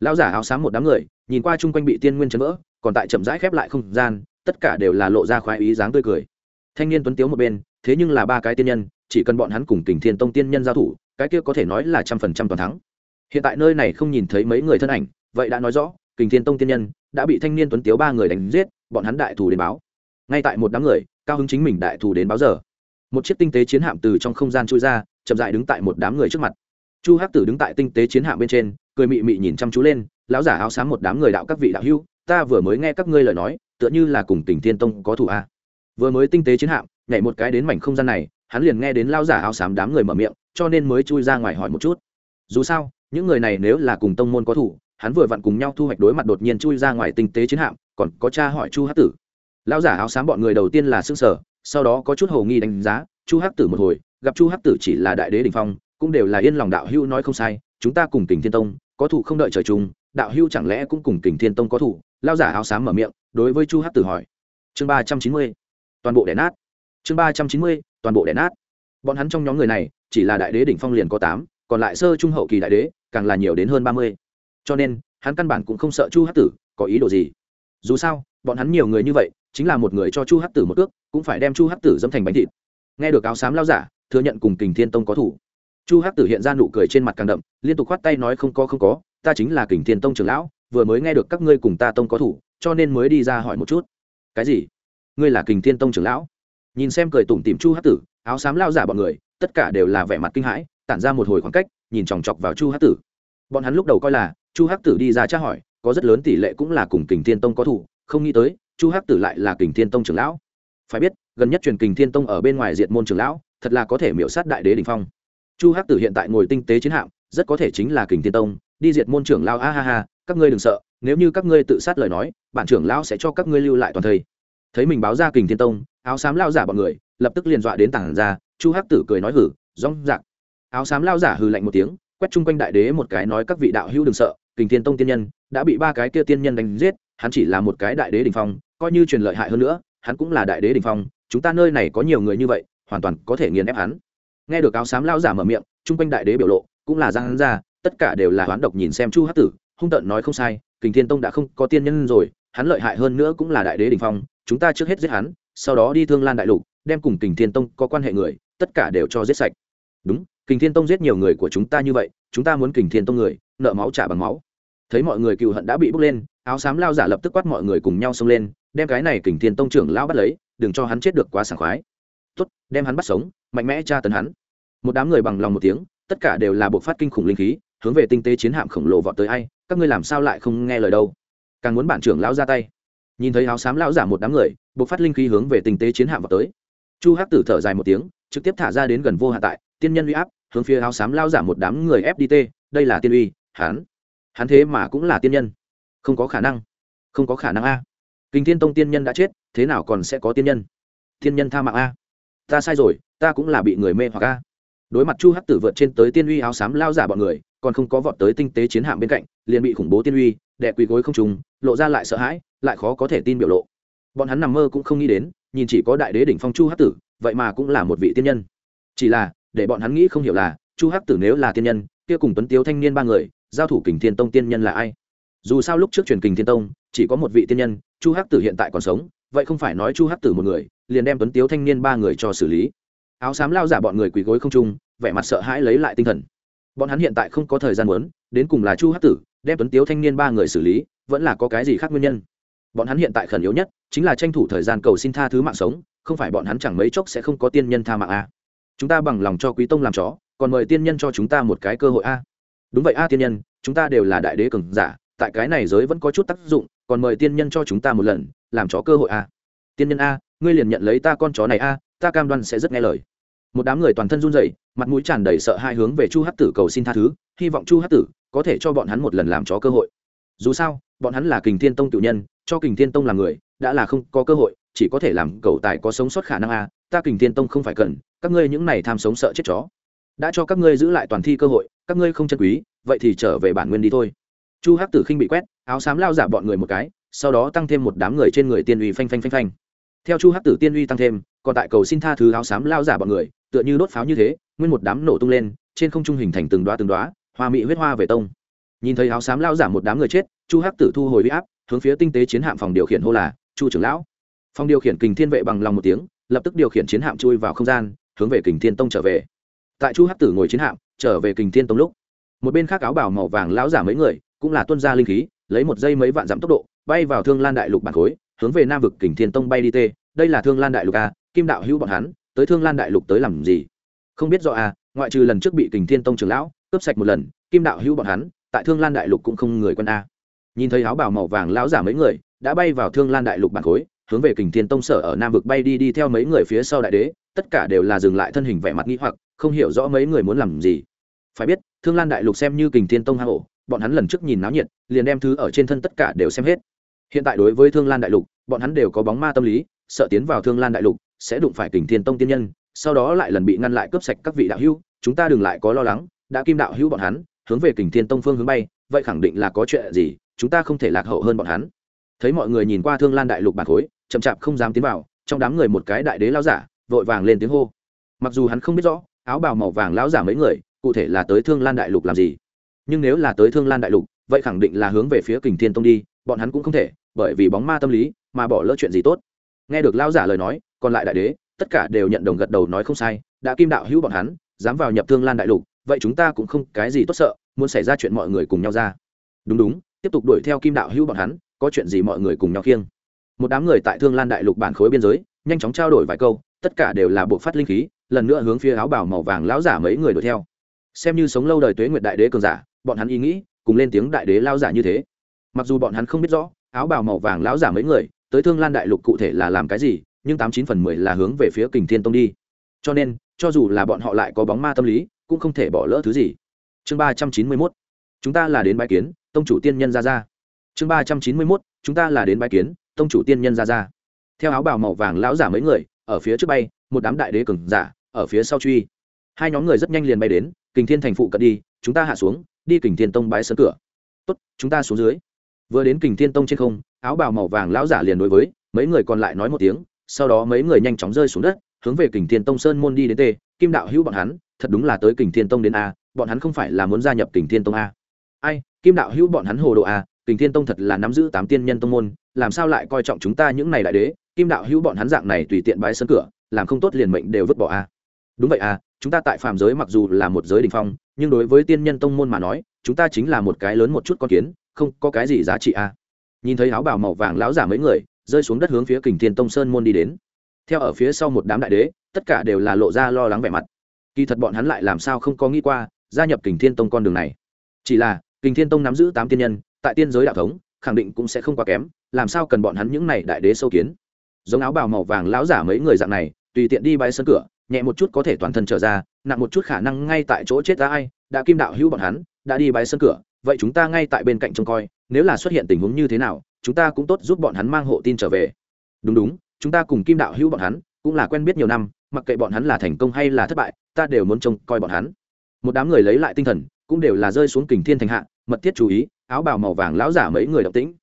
Lão giả áo xám một đám người, nhìn qua chung quanh bị tiên nguyên chấn vỡ, còn tại chậm rãi khép lại không gian, tất cả đều là lộ ra khoái ý dáng tươi cười. Thanh niên tuấn tiếu một bên, thế nhưng là ba cái tiên nhân, chỉ cần bọn hắn cùng kình thiên tông tiên nhân giao thủ, cái kia có thể nói là trăm phần trăm toàn thắng. Hiện tại nơi này không nhìn thấy mấy người thân ảnh, vậy đã nói rõ kình thiên tông tiên nhân, đã bị thanh niên tuấn tiếu ba người đánh giết, bọn hắn đại thù đến báo. Ngay tại một đám người, cao hứng chính mình đại thù đến báo giờ. Một chiếc tinh tế chiến hạm từ trong không gian trôi ra, chậm dại đứng tại một đám người trước mặt. Chu hắc tử đứng tại tinh tế chiến hạm bên trên, cười mị mị nhìn chăm chú lên, lão giả áo xám một đám người đạo các vị đạo hữu, ta vừa mới nghe các ngươi lời nói, tựa như là cùng tỉnh thiên tông có thủ a. Vừa mới tinh tế chiến hạm, nhảy một cái đến mảnh không gian này, hắn liền nghe đến lão giả áo xám đám người mở miệng, cho nên mới chui ra ngoài hỏi một chút. Dù sao, những người này nếu là cùng tông môn có thủ hắn vừa vặn cùng nhau thu hoạch đối mặt đột nhiên chui ra ngoài tinh tế chiến hạm, còn có cha hỏi chu hắc tử. Lão giả áo xám bọn người đầu tiên là xương sở sau đó có chút hầu nghi đánh giá, chu hắc tử một hồi, gặp chu hắc tử chỉ là đại đế đình phong, cũng đều là yên lòng đạo hưu nói không sai, chúng ta cùng kình thiên tông, có thủ không đợi trời chung, đạo hưu chẳng lẽ cũng cùng kình thiên tông có thủ lao giả áo xám mở miệng, đối với chu hắc tử hỏi. Chương ba trăm chín mươi, toàn bộ đẻ nát. Chương ba trăm chín mươi, toàn bộ đẻ nát. Bọn hắn trong nhóm người này, chỉ là đại đế đỉnh phong liền có tám, còn lại sơ trung hậu kỳ đại đế, càng là nhiều đến hơn ba mươi cho nên hắn căn bản cũng không sợ chu hắc tử có ý đồ gì. Dù sao, bọn hắn nhiều người như vậy, chính là một người cho chu hắc tử một ước, cũng phải đem chu hắc tử dâm thành bánh thịt. Nghe được áo xám lao giả, thừa nhận cùng kình thiên tông có thủ. Chu hắc tử hiện ra nụ cười trên mặt càng đậm, liên tục khoát tay nói không có không có, ta chính là kình thiên tông trưởng lão, vừa mới nghe được các ngươi cùng ta tông có thủ, cho nên mới đi ra hỏi một chút. Cái gì? Ngươi là kình thiên tông trưởng lão? Nhìn xem cười tủm tìm chu hắc tử, áo xám lao giả bọn người, tất cả đều là vẻ mặt kinh hãi, tản ra một hồi khoảng cách, nhìn chòng chọc vào chu hắc tử. Bọn hắn lúc đầu coi là chu hắc tử đi ra tra hỏi, có rất lớn tỷ lệ cũng là cùng kình thiên tông có thủ không nghĩ tới, chu hắc tử lại là kình thiên tông trưởng lão. Phải biết, gần nhất truyền kình thiên tông ở bên ngoài diệt môn trưởng lão, thật là có thể miễu sát đại đế đình phong. Chu hắc tử hiện tại ngồi tinh tế chiến hạm, rất có thể chính là kình thiên tông, đi diệt môn trưởng lao a ha ha, các ngươi đừng sợ, nếu như các ngươi tự sát lời nói, bản trưởng lão sẽ cho các ngươi lưu lại toàn thây. Thấy mình báo ra kình thiên tông, áo xám lao giả bọn người, lập tức liền dọa đến tảng ra, chu hắc tử cười nói hử, rong rạc. Áo xám lao giả hừ lạnh một tiếng, quét chung quanh đại đế một cái nói các vị đạo hữu đừng sợ kình thiên tông tiên nhân, đã bị ba cái kia tiên nhân đánh giết, hắn chỉ là một cái đại đế Đỉnh phong, coi như truyền lợi hại hơn nữa, hắn cũng là đại đế Đỉnh phong, chúng ta nơi này có nhiều người như vậy, hoàn toàn có thể nghiền ép hắn. Nghe được áo xám lao giả mở miệng, chung quanh đại đế biểu lộ cũng là giang hắn ra, tất cả đều là hoán độc nhìn xem chu hắc tử, hung tận nói không sai, kình thiên tông đã không có tiên nhân rồi, hắn lợi hại hơn nữa cũng là đại đế đình phong, chúng ta trước hết giết hắn, sau đó đi thương lan đại lục, đem cùng kình thiên tông có quan hệ người, tất cả đều cho giết sạch. Đúng, kình thiên tông giết nhiều người của chúng ta như vậy, chúng ta muốn kình thiên tông người, nợ máu trả bằng máu thấy mọi người cựu hận đã bị bốc lên, áo xám lao giả lập tức quát mọi người cùng nhau xông lên, đem cái này kình thiên tông trưởng lão bắt lấy, đừng cho hắn chết được quá sảng khoái. Tốt, đem hắn bắt sống, mạnh mẽ tra tấn hắn. Một đám người bằng lòng một tiếng, tất cả đều là bộc phát kinh khủng linh khí, hướng về tinh tế chiến hạm khổng lồ vọt tới ai, các ngươi làm sao lại không nghe lời đâu? Càng muốn bản trưởng lão ra tay. Nhìn thấy áo xám lão giả một đám người bộc phát linh khí hướng về tinh tế chiến hạm vọt tới. Chu hắc tử thở dài một tiếng, trực tiếp thả ra đến gần vô hạ tại, tiên nhân uy áp, hướng phía áo xám lao giả một đám người fdt đây là tiên uy, hắn hắn thế mà cũng là tiên nhân. Không có khả năng. Không có khả năng a. Kinh thiên tông tiên nhân đã chết, thế nào còn sẽ có tiên nhân? Tiên nhân tha mạng a. Ta sai rồi, ta cũng là bị người mê hoặc a. Đối mặt chu hắc tử vượt trên tới tiên uy áo xám lao giả bọn người, còn không có vọt tới tinh tế chiến hạm bên cạnh, liền bị khủng bố tiên uy đè quỳ gối không trùng lộ ra lại sợ hãi, lại khó có thể tin biểu lộ. Bọn hắn nằm mơ cũng không nghĩ đến, nhìn chỉ có đại đế đỉnh phong chu hắc tử, vậy mà cũng là một vị tiên nhân. Chỉ là, để bọn hắn nghĩ không hiểu là, chu hắc tử nếu là tiên nhân, kia cùng tuấn tiếu thanh niên ba người giao thủ kình thiên tông tiên nhân là ai? Dù sao lúc trước truyền kình thiên tông, chỉ có một vị tiên nhân, chu hắc tử hiện tại còn sống, vậy không phải nói chu hắc tử một người, liền đem tuấn tiếu thanh niên ba người cho xử lý. Áo xám lao giả bọn người quỳ gối không trung, vẻ mặt sợ hãi lấy lại tinh thần. Bọn hắn hiện tại không có thời gian muốn, đến cùng là chu hắc tử, đem tuấn tiếu thanh niên ba người xử lý, vẫn là có cái gì khác nguyên nhân? Bọn hắn hiện tại khẩn yếu nhất, chính là tranh thủ thời gian cầu xin tha thứ mạng sống, không phải bọn hắn chẳng mấy chốc sẽ không có tiên nhân tha mạng a chúng ta bằng lòng cho quý tông làm chó, còn mời tiên nhân cho chúng ta một cái cơ hội a đúng vậy a, tiên nhân, chúng ta đều là đại đế cường giả, tại cái này giới vẫn có chút tác dụng, còn mời tiên nhân cho chúng ta một lần, làm chó cơ hội a. Tiên nhân a, ngươi liền nhận lấy ta con chó này a, ta cam đoan sẽ rất nghe lời. Một đám người toàn thân run rẩy, mặt mũi tràn đầy sợ hai hướng về chu hắc tử cầu xin tha thứ, hy vọng chu hắc tử có thể cho bọn hắn một lần làm chó cơ hội. Dù sao, bọn hắn là kình thiên tông cựu nhân, cho kình thiên tông là người, đã là không có cơ hội, chỉ có thể làm cầu tài có sống sót khả năng a, ta kình thiên tông không phải cần, các ngươi những này tham sống sợ chết chó đã cho các ngươi giữ lại toàn thi cơ hội, các ngươi không chân quý, vậy thì trở về bản nguyên đi thôi. Chu hắc tử khinh bị quét, áo xám lao giả bọn người một cái, sau đó tăng thêm một đám người trên người tiên uy phanh phanh phanh phanh. Theo chu hắc tử tiên uy tăng thêm, còn tại cầu xin tha thứ áo xám lao giả bọn người, tựa như đốt pháo như thế, nguyên một đám nổ tung lên, trên không trung hình thành từng đoá từng đoá hoa mỹ huyết hoa về tông. Nhìn thấy áo xám lao giả một đám người chết, chu hắc tử thu hồi huy áp, hướng phía tinh tế chiến hạm phòng điều khiển hô là, chu trưởng lão. Phòng điều khiển kình thiên vệ bằng lòng một tiếng, lập tức điều khiển chiến hạm chui vào không gian, hướng về kình thiên tông trở về tại chu hắc tử ngồi chiến hạm, trở về kình thiên tông lúc. Một bên khác áo bảo màu vàng lão giả mấy người, cũng là tuân gia linh khí, lấy một dây mấy vạn dặm tốc độ, bay vào thương lan đại lục bản khối, hướng về nam vực kình thiên tông bay đi tê. Đây là thương lan đại lục a, kim đạo hữu bọn hắn, tới thương lan đại lục tới làm gì? Không biết do a, ngoại trừ lần trước bị kình thiên tông trưởng lão cướp sạch một lần, kim đạo hữu bọn hắn, tại thương lan đại lục cũng không người quân a. Nhìn thấy áo bảo màu vàng lão giả mấy người, đã bay vào thương lan đại lục bản khối, hướng về kình thiên tông sở ở nam vực bay đi đi theo mấy người phía sau đại đế, tất cả đều là dừng lại thân hình vẻ mặt nghi hoặc không hiểu rõ mấy người muốn làm gì. Phải biết, thương lan đại lục xem như kình thiên tông hang ổ, bọn hắn lần trước nhìn náo nhiệt, liền đem thứ ở trên thân tất cả đều xem hết. Hiện tại đối với thương lan đại lục, bọn hắn đều có bóng ma tâm lý, sợ tiến vào thương lan đại lục sẽ đụng phải kình thiên tông tiên nhân, sau đó lại lần bị ngăn lại cướp sạch các vị đạo hữu, chúng ta đừng lại có lo lắng, đã kim đạo hữu bọn hắn, hướng về kình thiên tông phương hướng bay, vậy khẳng định là có chuyện gì, chúng ta không thể lạc hậu hơn bọn hắn. Thấy mọi người nhìn qua thương lan đại lục bản khối, chậm chạp không dám tiến vào, trong đám người một cái đại đế lao giả, vội vàng lên tiếng hô. Mặc dù hắn không biết rõ áo bào màu vàng lão giả mấy người, cụ thể là tới thương lan đại lục làm gì? Nhưng nếu là tới thương lan đại lục, vậy khẳng định là hướng về phía kình thiên tông đi, bọn hắn cũng không thể, bởi vì bóng ma tâm lý mà bỏ lỡ chuyện gì tốt. Nghe được lão giả lời nói, còn lại đại đế, tất cả đều nhận đồng gật đầu nói không sai, đã kim đạo hữu bọn hắn, dám vào nhập thương lan đại lục, vậy chúng ta cũng không cái gì tốt sợ, muốn xảy ra chuyện mọi người cùng nhau ra. Đúng đúng, tiếp tục đuổi theo kim đạo hữu bọn hắn, có chuyện gì mọi người cùng nhau khiêng. Một đám người tại thương lan đại lục bản khối biên giới, nhanh chóng trao đổi vài câu, tất cả đều là bộ phát linh khí lần nữa hướng phía áo bảo màu vàng lão giả mấy người đuổi theo. Xem như sống lâu đời tuế nguyệt đại đế cường giả, bọn hắn ý nghĩ, cùng lên tiếng đại đế lao giả như thế. Mặc dù bọn hắn không biết rõ, áo bào màu vàng lão giả mấy người, tới thương lan đại lục cụ thể là làm cái gì, nhưng tám chín phần mười là hướng về phía kình thiên tông đi. Cho nên, cho dù là bọn họ lại có bóng ma tâm lý, cũng không thể bỏ lỡ thứ gì. Chương ba trăm chín mươi mốt. Chúng ta là đến bãi kiến, tông chủ tiên nhân ra ra chương ba trăm chín mươi mốt. Chúng ta là đến bãi kiến, tông chủ tiên nhân ra ra theo áo bào màu vàng lão giả mấy người, ở phía trước bay, một đám đại đế cường giả ở phía sau truy. Hai nhóm người rất nhanh liền bay đến, kình thiên thành phụ cận đi, chúng ta hạ xuống, đi kình thiên tông bái sân cửa. Tốt, chúng ta xuống dưới. Vừa đến kình thiên tông trên không, áo bào màu vàng lão giả liền đối với, mấy người còn lại nói một tiếng, sau đó mấy người nhanh chóng rơi xuống đất, hướng về kình thiên tông sơn môn đi đến tê, kim đạo hữu bọn hắn, thật đúng là tới kình thiên tông đến a, bọn hắn không phải là muốn gia nhập kình thiên tông a. Ai, kim đạo hữu bọn hắn hồ đồ a, kình thiên tông thật là nắm giữ tám tiên nhân tông môn, làm sao lại coi trọng chúng ta những này đại đế? Kim đạo hữu bọn hắn dạng này tùy tiện bái sân cửa, làm không tốt liền mệnh đều vứt bỏ a đúng vậy à chúng ta tại phàm giới mặc dù là một giới đình phong, nhưng đối với tiên nhân tông môn mà nói, chúng ta chính là một cái lớn một chút con kiến, không có cái gì giá trị à. nhìn thấy áo bào màu vàng láo giả mấy người, rơi xuống đất hướng phía kình thiên tông sơn môn đi đến. Theo ở phía sau một đám đại đế, tất cả đều là lộ ra lo lắng vẻ mặt. Kỳ thật bọn hắn lại làm sao không có nghĩ qua, gia nhập kình thiên tông con đường này. Chỉ là, kình thiên tông nắm giữ tám tiên nhân, tại tiên giới đạo thống, khẳng định cũng sẽ không quá kém, làm sao cần bọn hắn những này đại đế sâu kiến. Giống áo bào màu vàng láo giả mấy người dạng này, tùy tiện đi bay sân cửa nhẹ một chút có thể toàn thân trở ra, nặng một chút khả năng ngay tại chỗ chết ra ai, đã kim đạo hữu bọn hắn, đã đi bái sân cửa, vậy chúng ta ngay tại bên cạnh trông coi, nếu là xuất hiện tình huống như thế nào, chúng ta cũng tốt giúp bọn hắn mang hộ tin trở về. Đúng đúng, chúng ta cùng kim đạo hữu bọn hắn, cũng là quen biết nhiều năm, mặc kệ bọn hắn là thành công hay là thất bại, ta đều muốn trông coi bọn hắn. Một đám người lấy lại tinh thần, cũng đều là rơi xuống kình thiên thành hạ, mật thiết chú ý, áo bào màu vàng lão giả mấy người động tĩnh.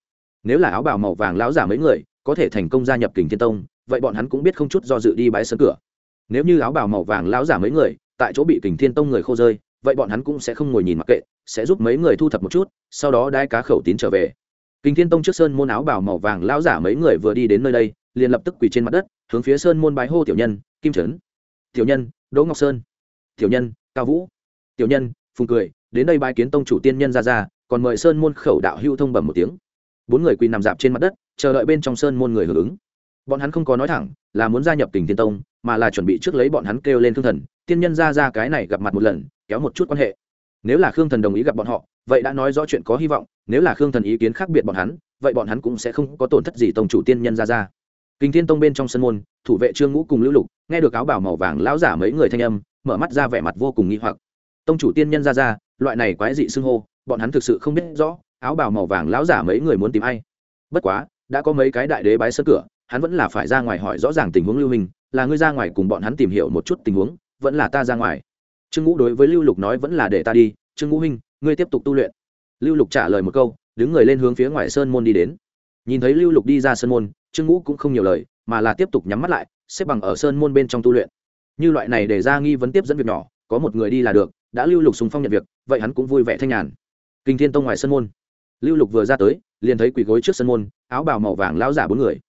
Nếu là áo bào màu vàng lão giả mấy người, có thể thành công gia nhập kình thiên tông, vậy bọn hắn cũng biết không chút do dự đi bái sân cửa nếu như áo bào màu vàng lão giả mấy người, tại chỗ bị kình thiên tông người khô rơi, vậy bọn hắn cũng sẽ không ngồi nhìn mặc kệ, sẽ giúp mấy người thu thập một chút, sau đó đai cá khẩu tín trở về. Kình thiên tông trước sơn môn áo bào màu vàng lão giả mấy người vừa đi đến nơi đây, liền lập tức quỳ trên mặt đất, hướng phía sơn môn bái hô tiểu nhân, kim trấn. Tiểu nhân, đỗ ngọc sơn. Tiểu nhân, cao vũ. Tiểu nhân, phùng cười, đến đây bái kiến tông chủ tiên nhân ra ra còn mời sơn môn khẩu đạo hưu thông bẩm một tiếng. Bốn người quỳ nằm dạp trên mặt đất, chờ đợi bên trong sơn môn người hưởng ứng. Bọn hắn không có nói thẳng là muốn gia nhập kình thiên tông, mà là chuẩn bị trước lấy bọn hắn kêu lên khương thần, tiên nhân ra ra cái này gặp mặt một lần, kéo một chút quan hệ. Nếu là khương thần đồng ý gặp bọn họ, vậy đã nói rõ chuyện có hy vọng, nếu là khương thần ý kiến khác biệt bọn hắn, vậy bọn hắn cũng sẽ không có tổn thất gì tông chủ tiên nhân ra ra. Kinh thiên tông bên trong sân môn, thủ vệ trương ngũ cùng lưu lục, nghe được áo bảo màu vàng lão giả mấy người thanh âm, mở mắt ra vẻ mặt vô cùng nghi hoặc. Tông chủ tiên nhân ra ra, loại này quái dị xưng hô, bọn hắn thực sự không biết rõ, áo bào màu vàng lão giả mấy người muốn tìm ai. Bất quá, đã có mấy cái đại đế bái sân cửa hắn vẫn là phải ra ngoài hỏi rõ ràng tình huống lưu hình là ngươi ra ngoài cùng bọn hắn tìm hiểu một chút tình huống, vẫn là ta ra ngoài. Trương ngũ đối với lưu lục nói vẫn là để ta đi, trương ngũ huynh, ngươi tiếp tục tu luyện. Lưu lục trả lời một câu, đứng người lên hướng phía ngoài sơn môn đi đến. Nhìn thấy lưu lục đi ra sơn môn, trương ngũ cũng không nhiều lời, mà là tiếp tục nhắm mắt lại, xếp bằng ở sơn môn bên trong tu luyện. Như loại này để ra nghi vấn tiếp dẫn việc nhỏ, có một người đi là được, đã lưu lục sùng phong nhận việc, vậy hắn cũng vui vẻ thanh nhàn. Kinh thiên tông ngoài sân môn. Lưu lục vừa ra tới, liền thấy quỳ gối trước sân môn, áo bào màu vàng lão giả bốn người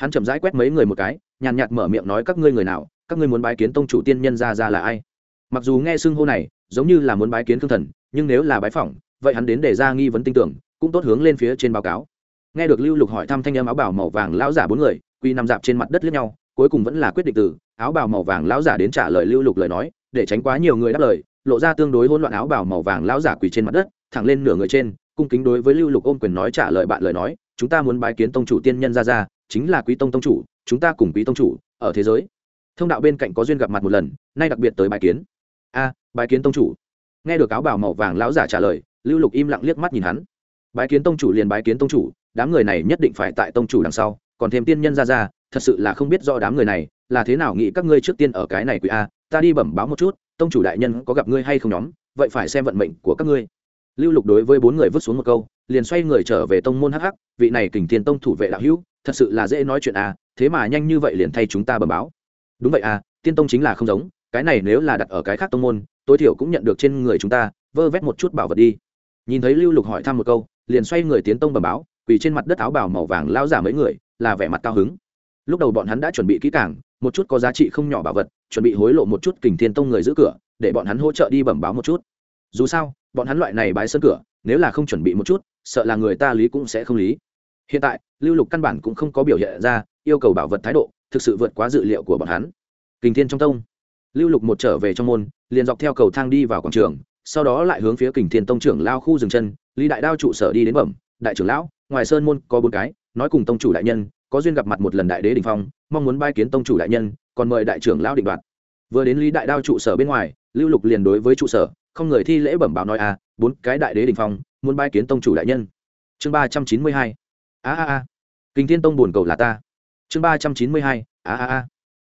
hắn chậm rãi quét mấy người một cái, nhàn nhạt mở miệng nói các ngươi người nào, các ngươi muốn bái kiến tông chủ tiên nhân ra ra là ai? Mặc dù nghe xưng hô này, giống như là muốn bái kiến khương thần, nhưng nếu là bái phỏng, vậy hắn đến để ra nghi vấn tin tưởng, cũng tốt hướng lên phía trên báo cáo. Nghe được lưu lục hỏi thăm thanh âm áo bào màu vàng lão giả bốn người, quy nằm dạp trên mặt đất lướt nhau, cuối cùng vẫn là quyết định từ, áo bào màu vàng lão giả đến trả lời lưu lục lời nói, để tránh quá nhiều người đáp lời, lộ ra tương đối hỗn loạn áo bào màu vàng lão giả quỳ trên mặt đất, thẳng lên nửa người trên, cung kính đối với lưu lục ôm quyền nói trả lời bạn lời nói, chúng ta muốn bái kiến tông chủ tiên nhân ra ra chính là quý tông tông chủ, chúng ta cùng quý tông chủ ở thế giới. Thông đạo bên cạnh có duyên gặp mặt một lần, nay đặc biệt tới bài kiến. A bài kiến tông chủ. Nghe được áo bào màu vàng lão giả trả lời, lưu lục im lặng liếc mắt nhìn hắn. Bái kiến tông chủ liền bái kiến tông chủ, đám người này nhất định phải tại tông chủ đằng sau, còn thêm tiên nhân ra ra, thật sự là không biết do đám người này là thế nào nghĩ các ngươi trước tiên ở cái này quý a, ta đi bẩm báo một chút, tông chủ đại nhân có gặp ngươi hay không nhóm, vậy phải xem vận mệnh của các ngươi. Lưu lục đối với bốn người vứt xuống một câu, liền xoay người trở về tông môn hắc hắc, vị này kình thiên tông thủ vệ đạo hữu thật sự là dễ nói chuyện à thế mà nhanh như vậy liền thay chúng ta bẩm báo. Đúng vậy à tiên tông chính là không giống, cái này nếu là đặt ở cái khác tông môn, tối thiểu cũng nhận được trên người chúng ta, vơ vét một chút bảo vật đi. Nhìn thấy lưu lục hỏi thăm một câu, liền xoay người tiến tông bẩm báo, quỳ trên mặt đất áo bào màu vàng lao giả mấy người, là vẻ mặt cao hứng. Lúc đầu bọn hắn đã chuẩn bị kỹ càng, một chút có giá trị không nhỏ bảo vật, chuẩn bị hối lộ một chút kình thiên tông người giữ cửa, để bọn hắn hỗ trợ đi bẩm báo một chút. Dù sao, bọn hắn loại này bái sân cửa, nếu là không chuẩn bị một chút, sợ là người ta lý cũng sẽ không lý hiện tại, lưu lục căn bản cũng không có biểu hiện ra yêu cầu bảo vật thái độ, thực sự vượt quá dự liệu của bọn hắn. Kình thiên trong tông. Lưu lục một trở về trong môn, liền dọc theo cầu thang đi vào quảng trường, sau đó lại hướng phía kình thiên tông trưởng lao khu dừng chân, lý đại đao trụ sở đi đến bẩm, đại trưởng lão, ngoài sơn môn có bốn cái, nói cùng tông chủ đại nhân, có duyên gặp mặt một lần đại đế đình phong, mong muốn bai kiến tông chủ đại nhân, còn mời đại trưởng lão định đoạt. Vừa đến lý đại đao trụ sở bên ngoài, lưu lục liền đối với trụ sở, không người thi lễ bẩm báo nói à bốn cái đại đế đình phong, muốn bai kiến tông chủ đại nhân. Chương ba trăm chín mươi hai a a a. Kinh thiên tông buồn cầu là ta. Chương ba trăm chín mươi hai, a a a.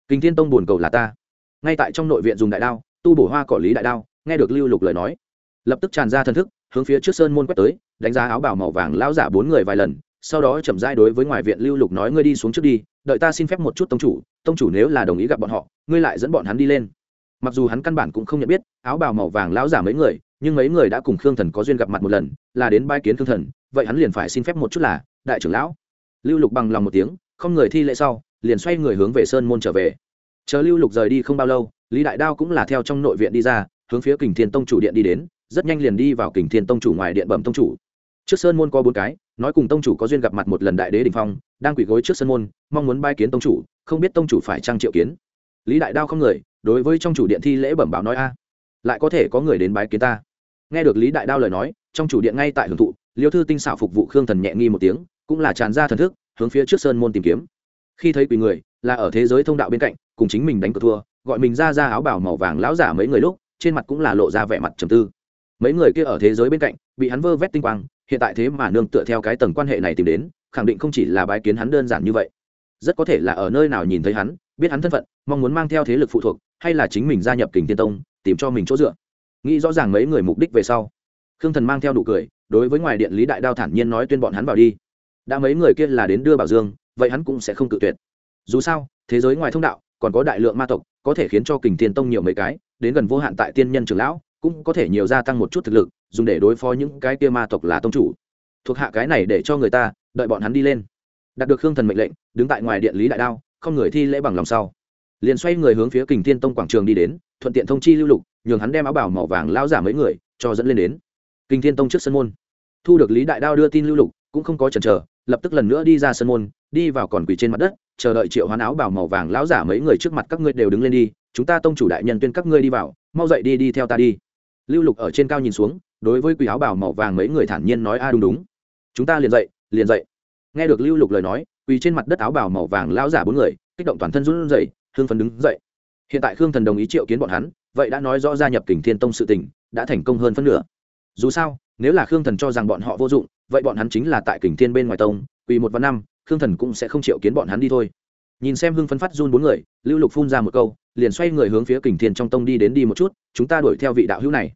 Kinh thiên tông buồn cầu là ta. Ngay tại trong nội viện dùng đại đao, tu bổ hoa cỏ lý đại đao, nghe được lưu lục lời nói. Lập tức tràn ra thân thức, hướng phía trước sơn môn quét tới, đánh giá áo bảo màu vàng lão giả bốn người vài lần, sau đó chậm rãi đối với ngoài viện lưu lục nói, ngươi đi xuống trước đi, đợi ta xin phép một chút tông chủ tông chủ nếu là đồng ý gặp bọn họ, ngươi lại dẫn bọn hắn đi lên. Mặc dù hắn căn bản cũng không nhận biết, áo bào màu vàng lão giả mấy người, nhưng mấy người đã cùng khương thần có duyên gặp mặt một lần, là đến bai kiến khương thần vậy hắn liền phải xin phép một chút là, đại trưởng lão. Lưu lục bằng lòng một tiếng, không người thi lễ sau, liền xoay người hướng về sơn môn trở về. Chờ lưu lục rời đi không bao lâu, lý đại đao cũng là theo trong nội viện đi ra, hướng phía kình thiên tông chủ điện đi đến, rất nhanh liền đi vào kình thiên tông chủ ngoài điện bẩm tông chủ. Trước sơn môn có bốn cái, nói cùng tông chủ có duyên gặp mặt một lần đại đế đình phong, đang quỳ gối trước sơn môn, mong muốn bai kiến tông chủ, không biết tông chủ phải trang triệu kiến. Lý đại đao không người, đối với trong chủ điện thi lễ bẩm báo nói a, lại có thể có người đến bái kiến ta. Nghe được lý đại đao lời nói, trong chủ điện ngay tại hưởng thụ liêu thư tinh xảo phục vụ khương thần nhẹ nghi một tiếng, cũng là tràn ra thần thức, hướng phía trước sơn môn tìm kiếm. Khi thấy quỳ người, là ở thế giới thông đạo bên cạnh, cùng chính mình đánh cờ thua, gọi mình ra ra áo bảo màu vàng lão giả mấy người lúc, trên mặt cũng là lộ ra vẻ mặt trầm tư. Mấy người kia ở thế giới bên cạnh, bị hắn vơ vét tinh quang, hiện tại thế mà nương tựa theo cái tầng quan hệ này tìm đến, khẳng định không chỉ là bái kiến hắn đơn giản như vậy. Rất có thể là ở nơi nào nhìn thấy hắn, biết hắn thân phận, mong muốn mang theo thế lực phụ thuộc, hay là chính mình gia nhập kình tiên tông, tìm cho mình chỗ dựa. Nghĩ rõ ràng mấy người mục đích về sau, khương thần mang theo đủ cười đối với ngoài điện lý đại đao thản nhiên nói tuyên bọn hắn vào đi. Đã mấy người kia là đến đưa bảo dương, vậy hắn cũng sẽ không cự tuyệt. Dù sao, thế giới ngoài thông đạo, còn có đại lượng ma tộc, có thể khiến cho kình thiên tông nhiều mấy cái, đến gần vô hạn tại tiên nhân trường lão, cũng có thể nhiều gia tăng một chút thực lực, dùng để đối phó những cái kia ma tộc là tông chủ. Thuộc hạ cái này để cho người ta, đợi bọn hắn đi lên. Đạt được khương thần mệnh lệnh, đứng tại ngoài điện lý đại đao, không người thi lễ bằng lòng sau. Liền xoay người hướng phía kình thiên tông quảng trường đi đến, thuận tiện thông chi lưu lục, nhường hắn đem áo bảo màu vàng lao giả mấy người, cho dẫn lên đến. Kình thiên tông trước sân môn thu được lý đại đao đưa tin lưu lục, cũng không có chần chờ, lập tức lần nữa đi ra sân môn, đi vào còn quỳ trên mặt đất, chờ đợi triệu hoán áo bảo màu vàng lão giả mấy người trước mặt các ngươi đều đứng lên đi, chúng ta tông chủ đại nhân tuyên các ngươi đi vào, mau dậy đi đi theo ta đi. Lưu lục ở trên cao nhìn xuống, đối với quỳ áo bảo màu vàng mấy người thản nhiên nói, a, đúng đúng. Chúng ta liền dậy liền dậy. Nghe được lưu lục lời nói, quỳ trên mặt đất áo bảo màu vàng lão giả bốn người, kích động toàn thân run rẩy hương phấn đứng dậy. Hiện tại khương thần đồng ý triệu kiến bọn hắn, vậy đã nói rõ gia nhập kình thiên tông sự tình, đã thành công hơn phân nửa dù sao, nếu là khương thần cho rằng bọn họ vô dụng, vậy bọn hắn chính là tại kình thiên bên ngoài tông Vì một vạn năm, khương thần cũng sẽ không chịu kiến bọn hắn đi thôi. Nhìn xem hưng phấn phát run bốn người, lưu lục phun ra một câu, liền xoay người hướng phía kình thiên trong tông đi đến đi một chút, chúng ta đuổi theo vị đạo hữu này.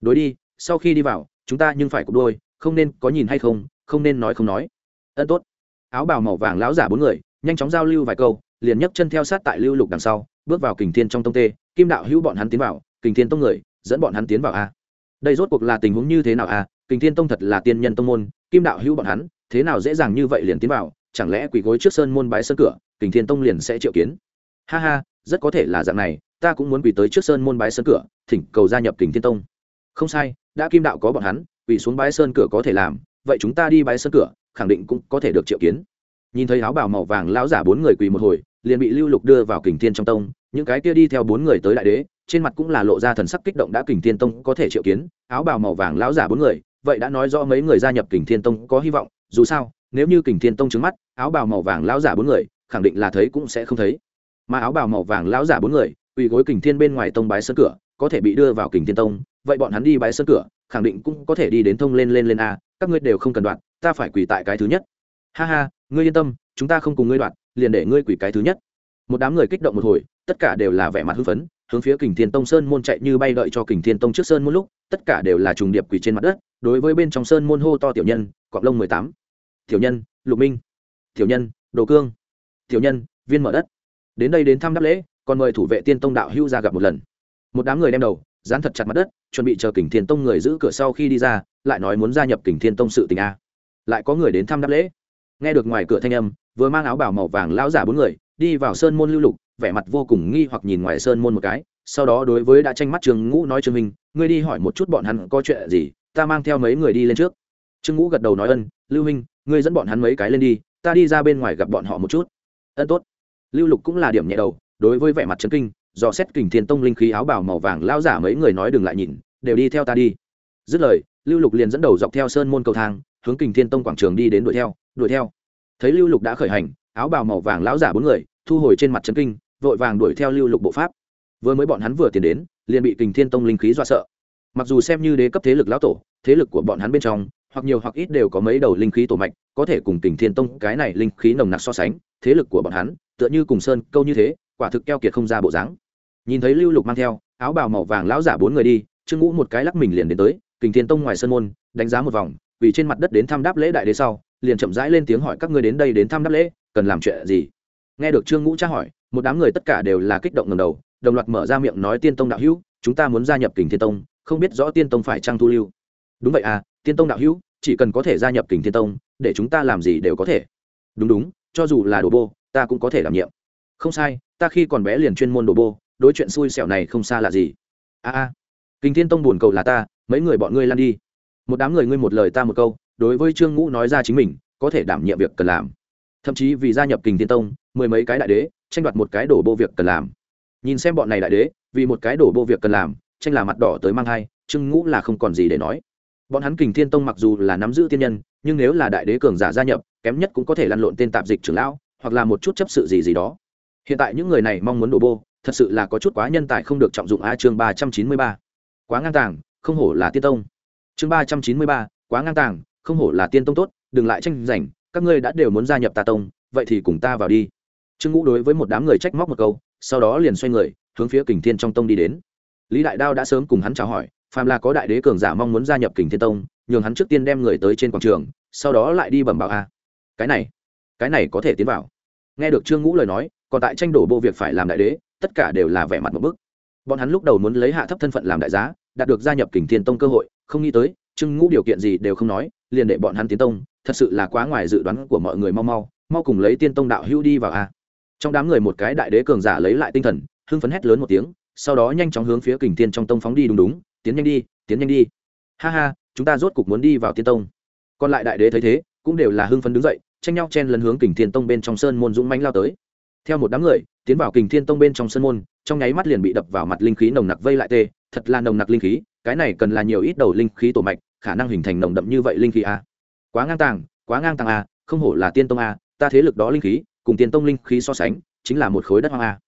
Đối đi, sau khi đi vào, chúng ta nhưng phải cục đôi, không nên có nhìn hay không không nên nói không nói. Ân tốt. Áo bào màu vàng lão giả bốn người, nhanh chóng giao lưu vài câu, liền nhấc chân theo sát tại lưu lục đằng sau, bước vào kình thiên trong tông tê, kim đạo hữu bọn hắn tiến vào, kình thiên tông người, dẫn bọn hắn tiến vào a đây rốt cuộc là tình huống như thế nào à? kình thiên tông thật là tiên nhân tông môn, kim đạo hữu bọn hắn, thế nào dễ dàng như vậy liền tiến vào? Chẳng lẽ quỳ gối trước sơn môn bái sơn cửa, kình thiên tông liền sẽ triệu kiến? Ha ha, rất có thể là dạng này, ta cũng muốn quỳ tới trước sơn môn bái sơn cửa, thỉnh cầu gia nhập kình thiên tông. Không sai, đã kim đạo có bọn hắn, quỳ xuống bái sơn cửa có thể làm, vậy chúng ta đi bái sơn cửa, khẳng định cũng có thể được triệu kiến. Nhìn thấy áo bào màu vàng lão giả bốn người quỳ một hồi, liền bị lưu lục đưa vào kình thiên trong tông, những cái kia đi theo bốn người tới đại đế trên mặt cũng là lộ ra thần sắc kích động đã kình thiên tông có thể triệu kiến, áo bào màu vàng lão giả bốn người, vậy đã nói rõ mấy người gia nhập kình thiên tông có hy vọng, dù sao, nếu như kình thiên tông trứng mắt, áo bào màu vàng lão giả bốn người, khẳng định là thấy cũng sẽ không thấy. Mà áo bào màu vàng lão giả bốn người, quỳ gối kình thiên bên ngoài tông bái sân cửa, có thể bị đưa vào kình thiên tông, vậy bọn hắn đi bái sân cửa, khẳng định cũng có thể đi đến thông lên lên lên a, các ngươi đều không cần đoạn, ta phải quỳ tại cái thứ nhất. Ha ha, ngươi yên tâm, chúng ta không cùng ngươi đoạn, liền để ngươi quỳ cái thứ nhất. Một đám người kích động một hồi, tất cả đều là vẻ mặt hưng phấn hướng phía kình thiên tông sơn môn chạy như bay đợi cho kình thiên tông trước sơn môn lúc, tất cả đều là trùng điệp quỳ trên mặt đất, đối với bên trong sơn môn hô to tiểu nhân, cọp lông mười tám. Tiểu nhân, lục minh. Tiểu nhân, đồ cương. Tiểu nhân, viên mở đất. Đến đây đến thăm đáp lễ, còn mời thủ vệ tiên tông đạo hưu ra gặp một lần. Một đám người đem đầu, dán thật chặt mặt đất, chuẩn bị chờ kình thiên tông người giữ cửa sau khi đi ra, lại nói muốn gia nhập kình thiên tông sự tình a. Lại có người đến thăm đáp lễ. Nghe được ngoài cửa thanh âm, vừa mang áo bảo màu vàng lão giả bốn người, đi vào sơn môn lưu lục vẻ mặt vô cùng nghi hoặc nhìn ngoài sơn môn một cái, sau đó đối với đã tranh mắt trương ngũ nói trương minh, ngươi đi hỏi một chút bọn hắn có chuyện gì, ta mang theo mấy người đi lên trước. Trương ngũ gật đầu nói, ân, lưu minh, ngươi dẫn bọn hắn mấy cái lên đi, ta đi ra bên ngoài gặp bọn họ một chút. Ân, tốt. Lưu lục cũng là điểm nhẹ đầu, đối với vẻ mặt trấn kinh do xét kình thiên tông linh khí áo bào màu vàng lao giả mấy người nói đừng lại nhìn, đều đi theo ta đi. Dứt lời, lưu lục liền dẫn đầu dọc theo sơn môn cầu thang, hướng kình thiên tông quảng trường đi đến đuổi theo đuổi theo. Thấy lưu lục đã khởi hành, áo bào màu vàng lão giả bốn người, thu hồi trên mặt trấn kinh vội vàng đuổi theo lưu lục bộ pháp. Vừa mới bọn hắn vừa tiến đến, liền bị kình thiên tông linh khí dọa sợ. Mặc dù xem như đế cấp thế lực lão tổ, thế lực của bọn hắn bên trong, hoặc nhiều hoặc ít đều có mấy đầu linh khí tổ mạch, có thể cùng kình thiên tông cái này linh khí nồng nặc so sánh, thế lực của bọn hắn, tựa như cùng sơn, câu như thế, quả thực keo kiệt không ra bộ dáng. Nhìn thấy lưu lục mang theo, áo bào màu vàng lão giả bốn người đi, trương ngũ một cái lắc mình liền đến tới, kình thiên tông ngoài sân môn, đánh giá một vòng, vì trên mặt đất đến thăm đáp lễ đại đế sau, liền chậm rãi lên tiếng hỏi các ngươi đến đây đến thăm đáp lễ, cần làm chuyện gì? Nghe được trương ngũ tra hỏi, một đám người tất cả đều là kích động ngầm đầu, đồng loạt mở ra miệng nói tiên tông đạo hữu, chúng ta muốn gia nhập kình thiên tông, không biết rõ tiên tông phải trang thu lưu. Đúng vậy à tiên tông đạo hữu, chỉ cần có thể gia nhập kình thiên tông, để chúng ta làm gì đều có thể. Đúng đúng, cho dù là đồ bô, ta cũng có thể đảm nhiệm. Không sai, ta khi còn bé liền chuyên môn đồ bô, đối chuyện xui xẻo này không xa là gì. A a, kình thiên tông buồn cầu là ta, mấy người bọn ngươi lan đi. Một đám người ngươi một lời ta một câu, đối với trương ngũ nói ra chính mình, có thể đảm nhiệm việc cần làm thậm chí vì gia nhập kình thiên tông, mười mấy cái đại đế, tranh đoạt một cái đổ bô việc cần làm. Nhìn xem bọn này đại đế, vì một cái đổ bô việc cần làm, tranh là mặt đỏ tới mang hai trương ngũ là không còn gì để nói. Bọn hắn kình thiên tông mặc dù là nắm giữ tiên nhân, nhưng nếu là đại đế cường giả gia nhập, kém nhất cũng có thể lăn lộn tên tạp dịch trưởng lão, hoặc là một chút chấp sự gì gì đó. Hiện tại những người này mong muốn đổ bô thật sự là có chút quá nhân tài không được trọng dụng a chương ba trăm chín mươi ba. Quá ngang tàng, không hổ là tiên tông. Chương ba trăm chín mươi ba, quá ngang tàng, không hổ là tiên tông tốt, đừng lại tranh giành các ngươi đã đều muốn gia nhập ta tông, vậy thì cùng ta vào đi. Trương ngũ đối với một đám người trách móc một câu, sau đó liền xoay người, hướng phía kình thiên trong tông đi đến. Lý đại đao đã sớm cùng hắn chào hỏi, phàm là có đại đế cường giả mong muốn gia nhập kình thiên tông, nhường hắn trước tiên đem người tới trên quảng trường, sau đó lại đi bẩm bảo a. Cái này cái này có thể tiến vào. Nghe được trương ngũ lời nói, còn tại tranh đổ bộ việc phải làm đại đế, tất cả đều là vẻ mặt một bức. Bọn hắn lúc đầu muốn lấy hạ thấp thân phận làm đại giá, đạt được gia nhập kình thiên tông cơ hội, không nghĩ tới, trương ngũ điều kiện gì đều không nói liền để bọn hắn tiến tông, thật sự là quá ngoài dự đoán của mọi người mau mau mau cùng lấy tiên tông đạo hữu đi vào a. Trong đám người một cái đại đế cường giả lấy lại tinh thần, hưng phấn hét lớn một tiếng, sau đó nhanh chóng hướng phía kình thiên trong tông phóng đi đúng đúng, tiến nhanh đi, tiến nhanh đi. Ha ha, chúng ta rốt cục muốn đi vào tiên tông. Còn lại đại đế thấy thế, cũng đều là hưng phấn đứng dậy, tranh nhau chen lấn hướng kình thiên tông bên trong sơn môn dũng mánh lao tới. Theo một đám người, tiến vào kình thiên tông bên trong sơn môn, trong nháy mắt liền bị đập vào mặt linh khí nồng nặc vây lại tê, thật là nồng nặc linh khí, cái này cần là nhiều ít đầu linh khí tổ mạch khả năng hình thành nồng đậm như vậy linh khí a. Quá ngang tàng, quá ngang tàng a, không hổ là tiên tông a, ta thế lực đó linh khí, cùng tiên tông linh khí so sánh, chính là một khối đất hoang a.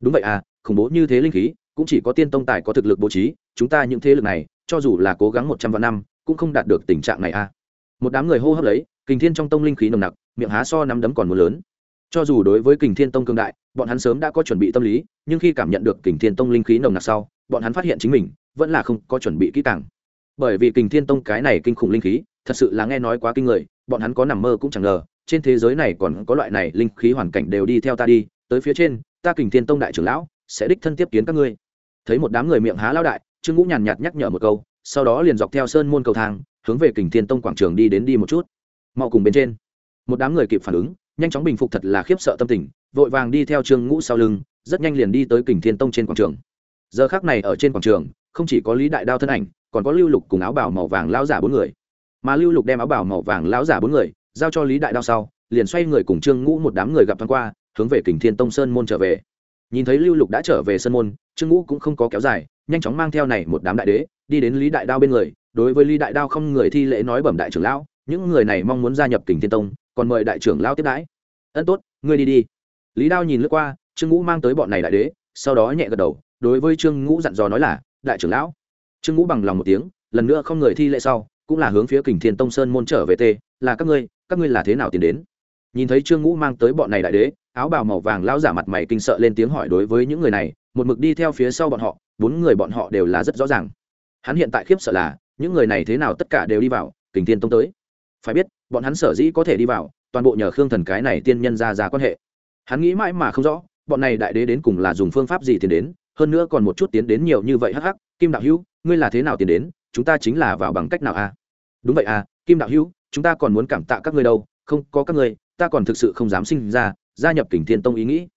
Đúng vậy a, khủng bố như thế linh khí, cũng chỉ có tiên tông tài có thực lực bố trí, chúng ta những thế lực này, cho dù là cố gắng một trăm vạn năm, cũng không đạt được tình trạng này a. Một đám người hô hấp lấy, kình thiên trong tông linh khí nồng nặc, miệng há so nắm đấm còn một lớn. Cho dù đối với kình thiên tông cương đại, bọn hắn sớm đã có chuẩn bị tâm lý, nhưng khi cảm nhận được kình thiên tông linh khí nồng nặc sau, bọn hắn phát hiện chính mình, vẫn là không có chuẩn bị kỹ càng bởi vì kình thiên tông cái này kinh khủng linh khí, thật sự là nghe nói quá kinh người, bọn hắn có nằm mơ cũng chẳng ngờ, trên thế giới này còn có loại này linh khí hoàn cảnh đều đi theo ta đi, tới phía trên, ta kình thiên tông đại trưởng lão sẽ đích thân tiếp kiến các ngươi. Thấy một đám người miệng há lao đại, trương ngũ nhàn nhạt nhắc nhở một câu, sau đó liền dọc theo sơn môn cầu thang, hướng về kình thiên tông quảng trường đi đến đi một chút. Mau cùng bên trên. Một đám người kịp phản ứng, nhanh chóng bình phục thật là khiếp sợ tâm tình, vội vàng đi theo trương ngũ sau lưng, rất nhanh liền đi tới kình thiên tông trên quảng trường. Giờ khác này ở trên quảng trường không chỉ có lý đại đao thân ảnh, còn có lưu lục cùng áo bảo màu vàng lão giả bốn người. Mà lưu lục đem áo bảo màu vàng lão giả bốn người giao cho lý đại đao sau, liền xoay người cùng trương ngũ một đám người gặp thoáng qua, hướng về kình thiên tông sơn môn trở về. Nhìn thấy lưu lục đã trở về sơn môn, trương ngũ cũng không có kéo dài, nhanh chóng mang theo này một đám đại đế, đi đến lý đại đao bên người. Đối với lý đại đao không người thi lễ nói bẩm đại trưởng lão, những người này mong muốn gia nhập kình thiên tông, còn mời đại trưởng lão tiếp đãi. Ân tốt, ngươi đi đi. Lý đao nhìn lướt qua, trương ngũ mang tới bọn này đại đế, sau đó nhẹ gật đầu, đối với trương ngũ dặn dò nói là đại trưởng lão. Trương ngũ bằng lòng một tiếng, lần nữa không người thi lễ sau, cũng là hướng phía kình thiên tông sơn môn trở về tê, là các ngươi các ngươi là thế nào tiến đến? Nhìn thấy trương ngũ mang tới bọn này đại đế, áo bào màu vàng lão giả mặt mày kinh sợ lên tiếng hỏi đối với những người này, một mực đi theo phía sau bọn họ, bốn người bọn họ đều là rất rõ ràng. Hắn hiện tại khiếp sợ là, những người này thế nào tất cả đều đi vào, kình thiên tông tới. Phải biết, bọn hắn sở dĩ có thể đi vào, toàn bộ nhờ khương thần cái này tiên nhân ra ra quan hệ. Hắn nghĩ mãi mà không rõ, bọn này đại đế đến cùng là dùng phương pháp gì tiến đến hơn nữa còn một chút tiến đến nhiều như vậy hắc hắc, kim đạo hữu, ngươi là thế nào tiến đến, chúng ta chính là vào bằng cách nào a đúng vậy à kim đạo hữu, chúng ta còn muốn cảm tạ các ngươi đâu, không, có các ngươi, ta còn thực sự không dám sinh ra, gia nhập kình thiên tông ý nghĩ.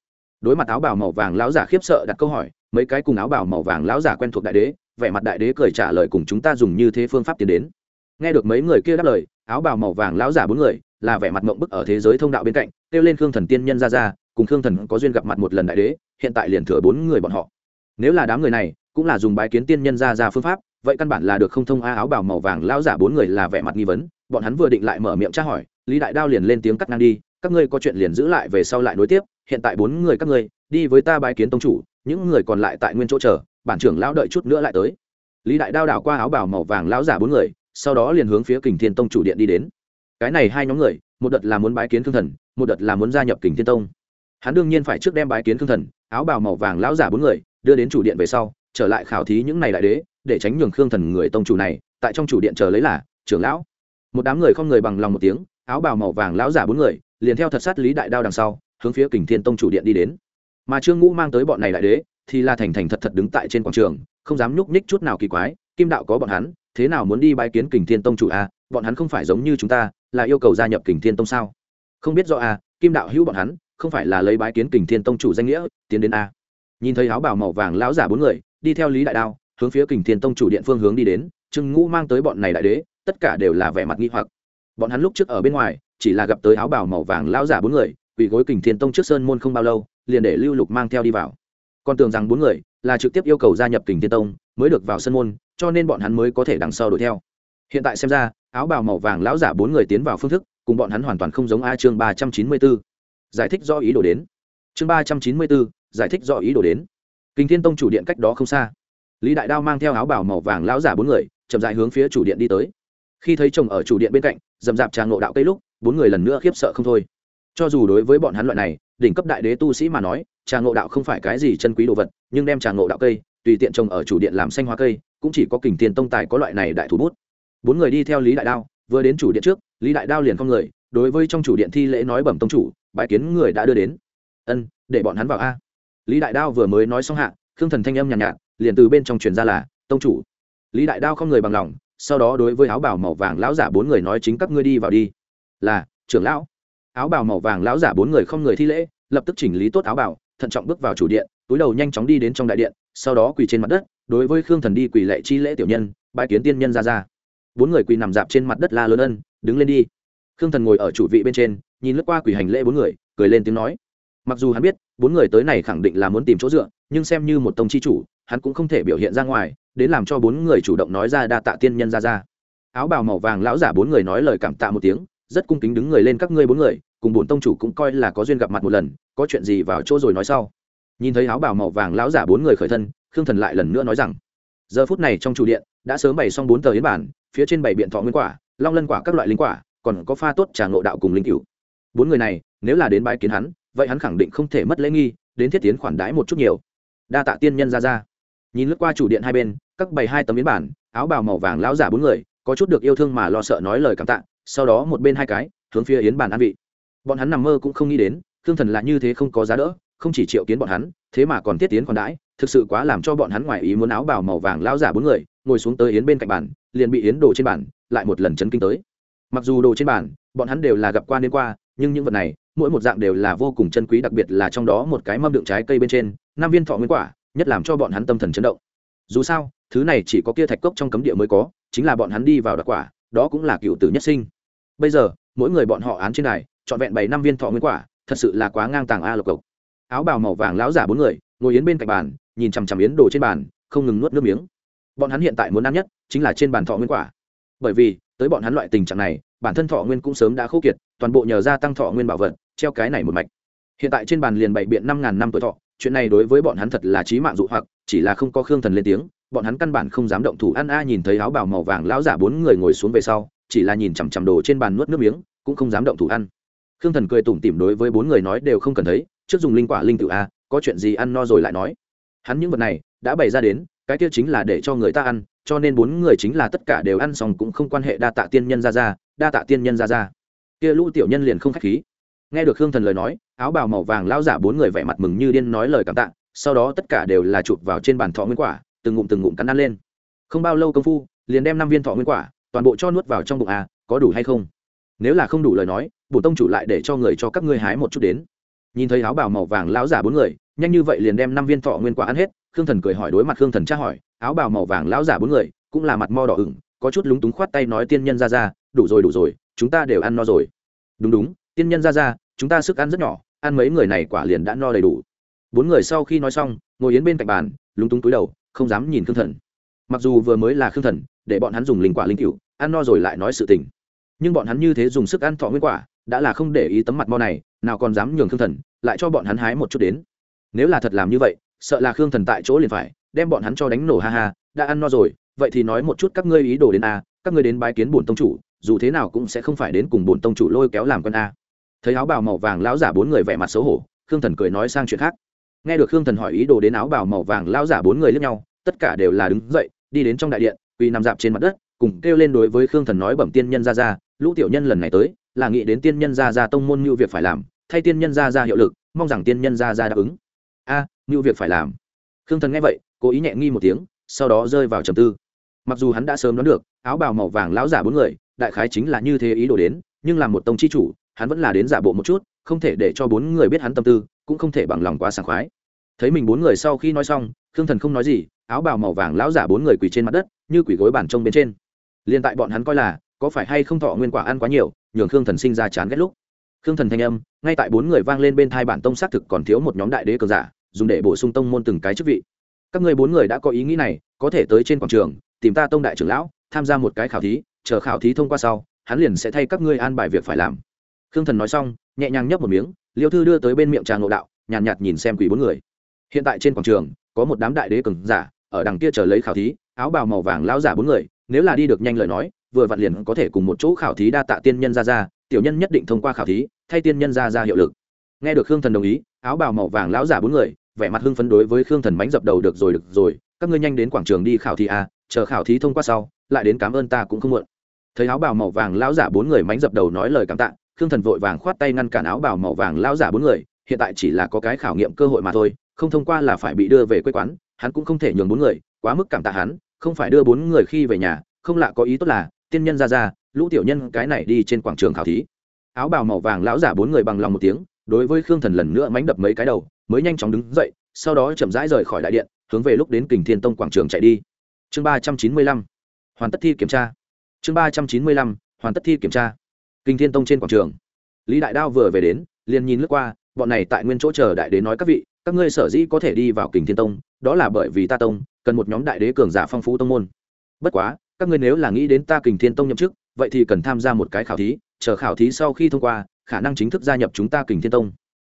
Đối mặt áo bào màu vàng lão giả khiếp sợ đặt câu hỏi, mấy cái cùng áo bào màu vàng lão giả quen thuộc đại đế, vẻ mặt đại đế cười trả lời cùng chúng ta dùng như thế phương pháp tiến đến. Nghe được mấy người kia đáp lời, áo bào màu vàng lão giả bốn người, là vẻ mặt mộng bức ở thế giới thông đạo bên cạnh, kêu lên khương thần tiên nhân ra ra, cùng khương thần có duyên gặp mặt một lần đại đế, hiện tại liền thừa bốn người bọn họ nếu là đám người này cũng là dùng bái kiến tiên nhân ra ra phương pháp, vậy căn bản là được không thông a áo bào màu vàng lão giả bốn người là vẻ mặt nghi vấn. Bọn hắn vừa định lại mở miệng tra hỏi, lý đại đao liền lên tiếng cắt ngang đi, các ngươi có chuyện liền giữ lại về sau lại nối tiếp, hiện tại bốn người các ngươi, đi với ta bái kiến tông chủ, những người còn lại tại nguyên chỗ chờ, bản trưởng lão đợi chút nữa lại tới. Lý đại đao đảo qua áo bào màu vàng lão giả bốn người, sau đó liền hướng phía kình thiên tông chủ điện đi đến. Cái này hai nhóm người, một đợt là muốn bái kiến thương thần, một đợt là muốn gia nhập kình thiên tông. Hắn đương nhiên phải trước đem bái kiến thương thần, áo bào màu vàng lão giả bốn người đưa đến chủ điện về sau trở lại khảo thí những này đại đế để tránh nhường khương thần người tông chủ này tại trong chủ điện chờ lấy là trưởng lão. Một đám người không người bằng lòng một tiếng áo bào màu vàng lão giả bốn người liền theo thật sát lý đại đao đằng sau hướng phía kình thiên tông chủ điện đi đến. Mà trương ngũ mang tới bọn này đại đế thì là thành thành thật thật đứng tại trên quảng trường không dám nhúc nhích chút nào kỳ quái kim đạo có bọn hắn thế nào muốn đi bái kiến kình thiên tông chủ a à? bọn hắn không phải giống như chúng ta là yêu cầu gia nhập kình thiên tông sao? Không biết do a à, kim đạo hữu bọn hắn không phải là lấy bái kiến kình thiên tông chủ danh nghĩa tiến đến a nhìn thấy áo bào màu vàng lão giả bốn người, đi theo lý đại đao, hướng phía kình thiên tông chủ điện phương hướng đi đến, trương ngũ mang tới bọn này đại đế, tất cả đều là vẻ mặt nghi hoặc. Bọn hắn lúc trước ở bên ngoài, chỉ là gặp tới áo bào màu vàng lão giả bốn người, quỳ gối kình thiên tông trước sơn môn không bao lâu, liền để lưu lục mang theo đi vào. Còn tưởng rằng bốn người là trực tiếp yêu cầu gia nhập kình thiên tông, mới được vào sân môn, cho nên bọn hắn mới có thể đằng sau đuổi theo. Hiện tại xem ra, áo bào màu vàng lão giả bốn người tiến vào phương thức, cùng bọn hắn hoàn toàn không giống a chương ba trăm chín mươi b ố giải thích do ý đồ đến. Chương ba trăm chín mươi b ố giải thích do ý đồ đến. Kinh thiên tông chủ điện cách đó không xa. Lý đại đao mang theo áo bào màu vàng lão giả bốn người, chậm dại hướng phía chủ điện đi tới. Khi thấy chồng ở chủ điện bên cạnh, dầm dạp trà ngộ đạo cây lúc, bốn người lần nữa khiếp sợ không thôi. Cho dù đối với bọn hắn loại này, đỉnh cấp đại đế tu sĩ mà nói trà ngộ đạo không phải cái gì chân quý đồ vật, nhưng đem trà ngộ đạo cây, tùy tiện trồng ở chủ điện làm xanh hoa cây, cũng chỉ có kình tiền tông tài có loại này đại thủ bút. Bốn người đi theo lý đại đao, vừa đến chủ điện trước, lý đại đao liền không người, đối với trong chủ điện thi lễ nói bẩm tông chủ bãi kiến người đã đưa đến. Ân, để bọn hắn vào a lý đại đao vừa mới nói xong hạ khương thần thanh âm nhàn nhạt, nhạt liền từ bên trong truyền ra là tông chủ. Lý đại đao không người bằng lòng sau đó đối với áo bào màu vàng lão giả bốn người nói chính các ngươi đi vào đi. Là trưởng lão. Áo bào màu vàng lão giả bốn người không người thi lễ lập tức chỉnh lý tốt áo bào thận trọng bước vào chủ điện túi đầu nhanh chóng đi đến trong đại điện sau đó quỳ trên mặt đất đối với khương thần đi quỳ lệ chi lễ tiểu nhân bãi kiến tiên nhân ra ra. Bốn người quỳ nằm dạp trên mặt đất la lớn ân đứng lên đi. Khương thần ngồi ở chủ vị bên trên nhìn lướt qua quỳ hành lễ bốn người cười lên tiếng nói mặc dù hắn biết, bốn người tới này khẳng định là muốn tìm chỗ dựa, nhưng xem như một tông chi chủ, hắn cũng không thể biểu hiện ra ngoài, đến làm cho bốn người chủ động nói ra đa tạ tiên nhân ra ra. Áo bào màu vàng lão giả bốn người nói lời cảm tạ một tiếng, rất cung kính đứng người lên các ngươi bốn người, cùng bổn tông chủ cũng coi là có duyên gặp mặt một lần, có chuyện gì vào chỗ rồi nói sau. Nhìn thấy áo bào màu vàng lão giả bốn người khởi thân, khương thần lại lần nữa nói rằng, giờ phút này trong chủ điện, đã sớm bày xong bốn tờ yến bản, phía trên bảy biện thọ nguyên quả, long lân quả các loại linh quả, còn có pha tốt trà ngộ đạo cùng linh cửu. Bốn người này, nếu là đến bái kiến hắn vậy hắn khẳng định không thể mất lễ nghi, đến thiết tiến khoản đãi một chút nhiều. Đa tạ tiên nhân ra ra nhìn lướt qua chủ điện hai bên, các bày hai tấm yến bản, áo bào màu vàng lão giả bốn người, có chút được yêu thương mà lo sợ nói lời cảm tạ, sau đó một bên hai cái, hướng phía yến bản an vị. Bọn hắn nằm mơ cũng không nghĩ đến thương thần là như thế không có giá đỡ, không chỉ triệu kiến bọn hắn, thế mà còn tiết tiến còn đãi, thực sự quá làm cho bọn hắn ngoài ý muốn áo bào màu vàng lão giả bốn người, ngồi xuống tới yến bên cạnh bàn, liền bị yến đồ trên bàn, lại một lần chấn kinh tới. Mặc dù đồ trên bàn, bọn hắn đều là gặp qua đêm qua, nhưng những vật này mỗi một dạng đều là vô cùng chân quý, đặc biệt là trong đó một cái mâm đựng trái cây bên trên, năm viên thọ nguyên quả, nhất làm cho bọn hắn tâm thần chấn động. Dù sao, thứ này chỉ có kia thạch cốc trong cấm địa mới có, chính là bọn hắn đi vào đặc quả, đó cũng là cựu tử nhất sinh. Bây giờ, mỗi người bọn họ án trên này trọn vẹn bảy năm viên thọ nguyên quả, thật sự là quá ngang tàng a lộc cộc. Áo bào màu vàng lão giả bốn người, ngồi yến bên cạnh bàn, nhìn chằm chằm yến đồ trên bàn, không ngừng nuốt nước miếng. Bọn hắn hiện tại muốn ăn nhất, chính là trên bàn thọ nguyên quả. Bởi vì, tới bọn hắn loại tình trạng này, bản thân thọ nguyên cũng sớm đã khô kiệt, toàn bộ nhờ gia tăng thọ nguyên bảo vật treo cái này một mạch. Hiện tại trên bàn liền bày biện năm ngàn năm tuổi thọ, chuyện này đối với bọn hắn thật là trí mạng dụ hoặc, chỉ là không có khương thần lên tiếng, bọn hắn căn bản không dám động thủ. Ăn a nhìn thấy áo bào màu vàng lão giả bốn người ngồi xuống về sau, chỉ là nhìn chằm chằm đồ trên bàn nuốt nước miếng, cũng không dám động thủ ăn. Khương thần cười tủm tỉm đối với bốn người nói đều không cần thấy, trước dùng linh quả linh tự a, có chuyện gì ăn no rồi lại nói. Hắn những vật này đã bày ra đến, cái kia chính là để cho người ta ăn, cho nên bốn người chính là tất cả đều ăn xong cũng không quan hệ đa tạ tiên nhân ra ra, đa tạ tiên nhân ra ra. Kia lũ tiểu nhân liền không khách khí nghe được khương thần lời nói, áo bào màu vàng lão giả bốn người vẻ mặt mừng như điên nói lời cảm tạ, sau đó tất cả đều là chụp vào trên bàn thọ nguyên quả, từng ngụm từng ngụm cắn ăn lên. Không bao lâu công phu, liền đem năm viên thọ nguyên quả, toàn bộ cho nuốt vào trong bụng a có đủ hay không? Nếu là không đủ lời nói, bổ tông chủ lại để cho người cho các ngươi hái một chút đến. Nhìn thấy áo bào màu vàng lão giả bốn người, nhanh như vậy liền đem năm viên thọ nguyên quả ăn hết, khương thần cười hỏi đối mặt khương thần tra hỏi, áo bào màu vàng lão giả bốn người, cũng là mặt mo đỏ ửng, có chút lúng túng khoát tay nói tiên nhân ra ra, đủ rồi đủ rồi, chúng ta đều ăn no rồi. Đúng đúng, tiên nhân ra ra chúng ta sức ăn rất nhỏ, ăn mấy người này quả liền đã no đầy đủ. Bốn người sau khi nói xong, ngồi yến bên cạnh bàn, lúng túng túi đầu, không dám nhìn khương thần. Mặc dù vừa mới là khương thần, để bọn hắn dùng linh quả linh cựu ăn no rồi lại nói sự tình. Nhưng bọn hắn như thế dùng sức ăn thọ nguyên quả, đã là không để ý tấm mặt mo này, nào còn dám nhường khương thần, lại cho bọn hắn hái một chút đến. Nếu là thật làm như vậy, sợ là khương thần tại chỗ liền phải, đem bọn hắn cho đánh nổ ha ha, đã ăn no rồi, vậy thì nói một chút các ngươi ý đồ đến a, các ngươi đến bái kiến bổn tông chủ, dù thế nào cũng sẽ không phải đến cùng bổn tông chủ lôi kéo làm con a thấy áo bào màu vàng lão giả bốn người vẻ mặt xấu hổ khương thần cười nói sang chuyện khác. Nghe được khương thần hỏi ý đồ đến áo bào màu vàng lão giả bốn người lướt nhau tất cả đều là đứng dậy đi đến trong đại điện vì nằm dạp trên mặt đất cùng kêu lên đối với khương thần nói bẩm tiên nhân ra ra lũ tiểu nhân lần này tới là nghĩ đến tiên nhân ra ra tông môn như việc phải làm thay tiên nhân ra ra hiệu lực mong rằng tiên nhân ra ra đáp ứng. A à, như việc phải làm. Khương thần nghe vậy cố ý nhẹ nghi một tiếng sau đó rơi vào trầm tư. Mặc dù hắn đã sớm đoán được áo bào màu vàng lão giả bốn người đại khái chính là như thế ý đồ đến nhưng làm một tông chi chủ hắn vẫn là đến giả bộ một chút, không thể để cho bốn người biết hắn tâm tư, cũng không thể bằng lòng quá sảng khoái. Thấy mình bốn người sau khi nói xong, khương thần không nói gì, áo bào màu vàng lão giả bốn người quỳ trên mặt đất, như quỳ gối bản trông bên trên. Liền tại bọn hắn coi là, có phải hay không thọ nguyên quả ăn quá nhiều, nhường khương thần sinh ra chán ghét lúc. Khương thần thanh âm, ngay tại bốn người vang lên bên thai bản tông xác thực còn thiếu một nhóm đại đế cường giả, dùng để bổ sung tông môn từng cái chức vị. Các người bốn người đã có ý nghĩ này, có thể tới trên quảng trường, tìm ta tông đại trưởng lão, tham gia một cái khảo thí, chờ khảo thí thông qua sau, hắn liền sẽ thay các ngươi an bài việc phải làm khương thần nói xong nhẹ nhàng nhấp một miếng liêu thư đưa tới bên miệng trà ngộ đạo nhàn nhạt, nhạt nhìn xem quỷ bốn người. Hiện tại trên quảng trường có một đám đại đế cường giả ở đằng kia chờ lấy khảo thí áo bào màu vàng lão giả bốn người nếu là đi được nhanh lời nói vừa vặn liền có thể cùng một chỗ khảo thí đa tạ tiên nhân ra ra tiểu nhân nhất định thông qua khảo thí thay tiên nhân ra ra hiệu lực. Nghe được khương thần đồng ý áo bào màu vàng lão giả bốn người vẻ mặt hưng phấn đối với khương thần bánh dập đầu được rồi được rồi các ngươi nhanh đến quảng trường đi khảo thí à chờ khảo thí thông qua sau lại đến cảm ơn ta cũng không muộn. Thấy áo bào màu vàng lão giả bốn người mánh dập đầu nói lời cảm tạ khương thần vội vàng khoát tay ngăn cản áo bào màu vàng lão giả bốn người, hiện tại chỉ là có cái khảo nghiệm cơ hội mà thôi, không thông qua là phải bị đưa về quê quán, hắn cũng không thể nhường bốn người, quá mức cảm tạ hắn, không phải đưa bốn người khi về nhà, không lạ có ý tốt là, tiên nhân ra ra, lũ tiểu nhân cái này đi trên quảng trường khảo thí. Áo bào màu vàng lão giả bốn người bằng lòng một tiếng, đối với khương thần lần nữa mánh đập mấy cái đầu, mới nhanh chóng đứng dậy, sau đó chậm rãi rời khỏi đại điện, hướng về lúc đến kình thiên tông quảng trường chạy đi. Chương ba trăm chín mươi lăm, hoàn tất thi kiểm tra. Chương ba trăm chín mươi lăm, hoàn tất thi kiểm tra kinh thiên tông trên quảng trường. Lý đại đao vừa về đến, liền nhìn lướt qua, bọn này tại nguyên chỗ chờ đại đế nói các vị, các ngươi sở dĩ có thể đi vào kình thiên tông, đó là bởi vì ta tông, cần một nhóm đại đế cường giả phong phú tông môn. Bất quá, các ngươi nếu là nghĩ đến ta kình thiên tông nhậm chức, vậy thì cần tham gia một cái khảo thí, chờ khảo thí sau khi thông qua, khả năng chính thức gia nhập chúng ta kình thiên tông.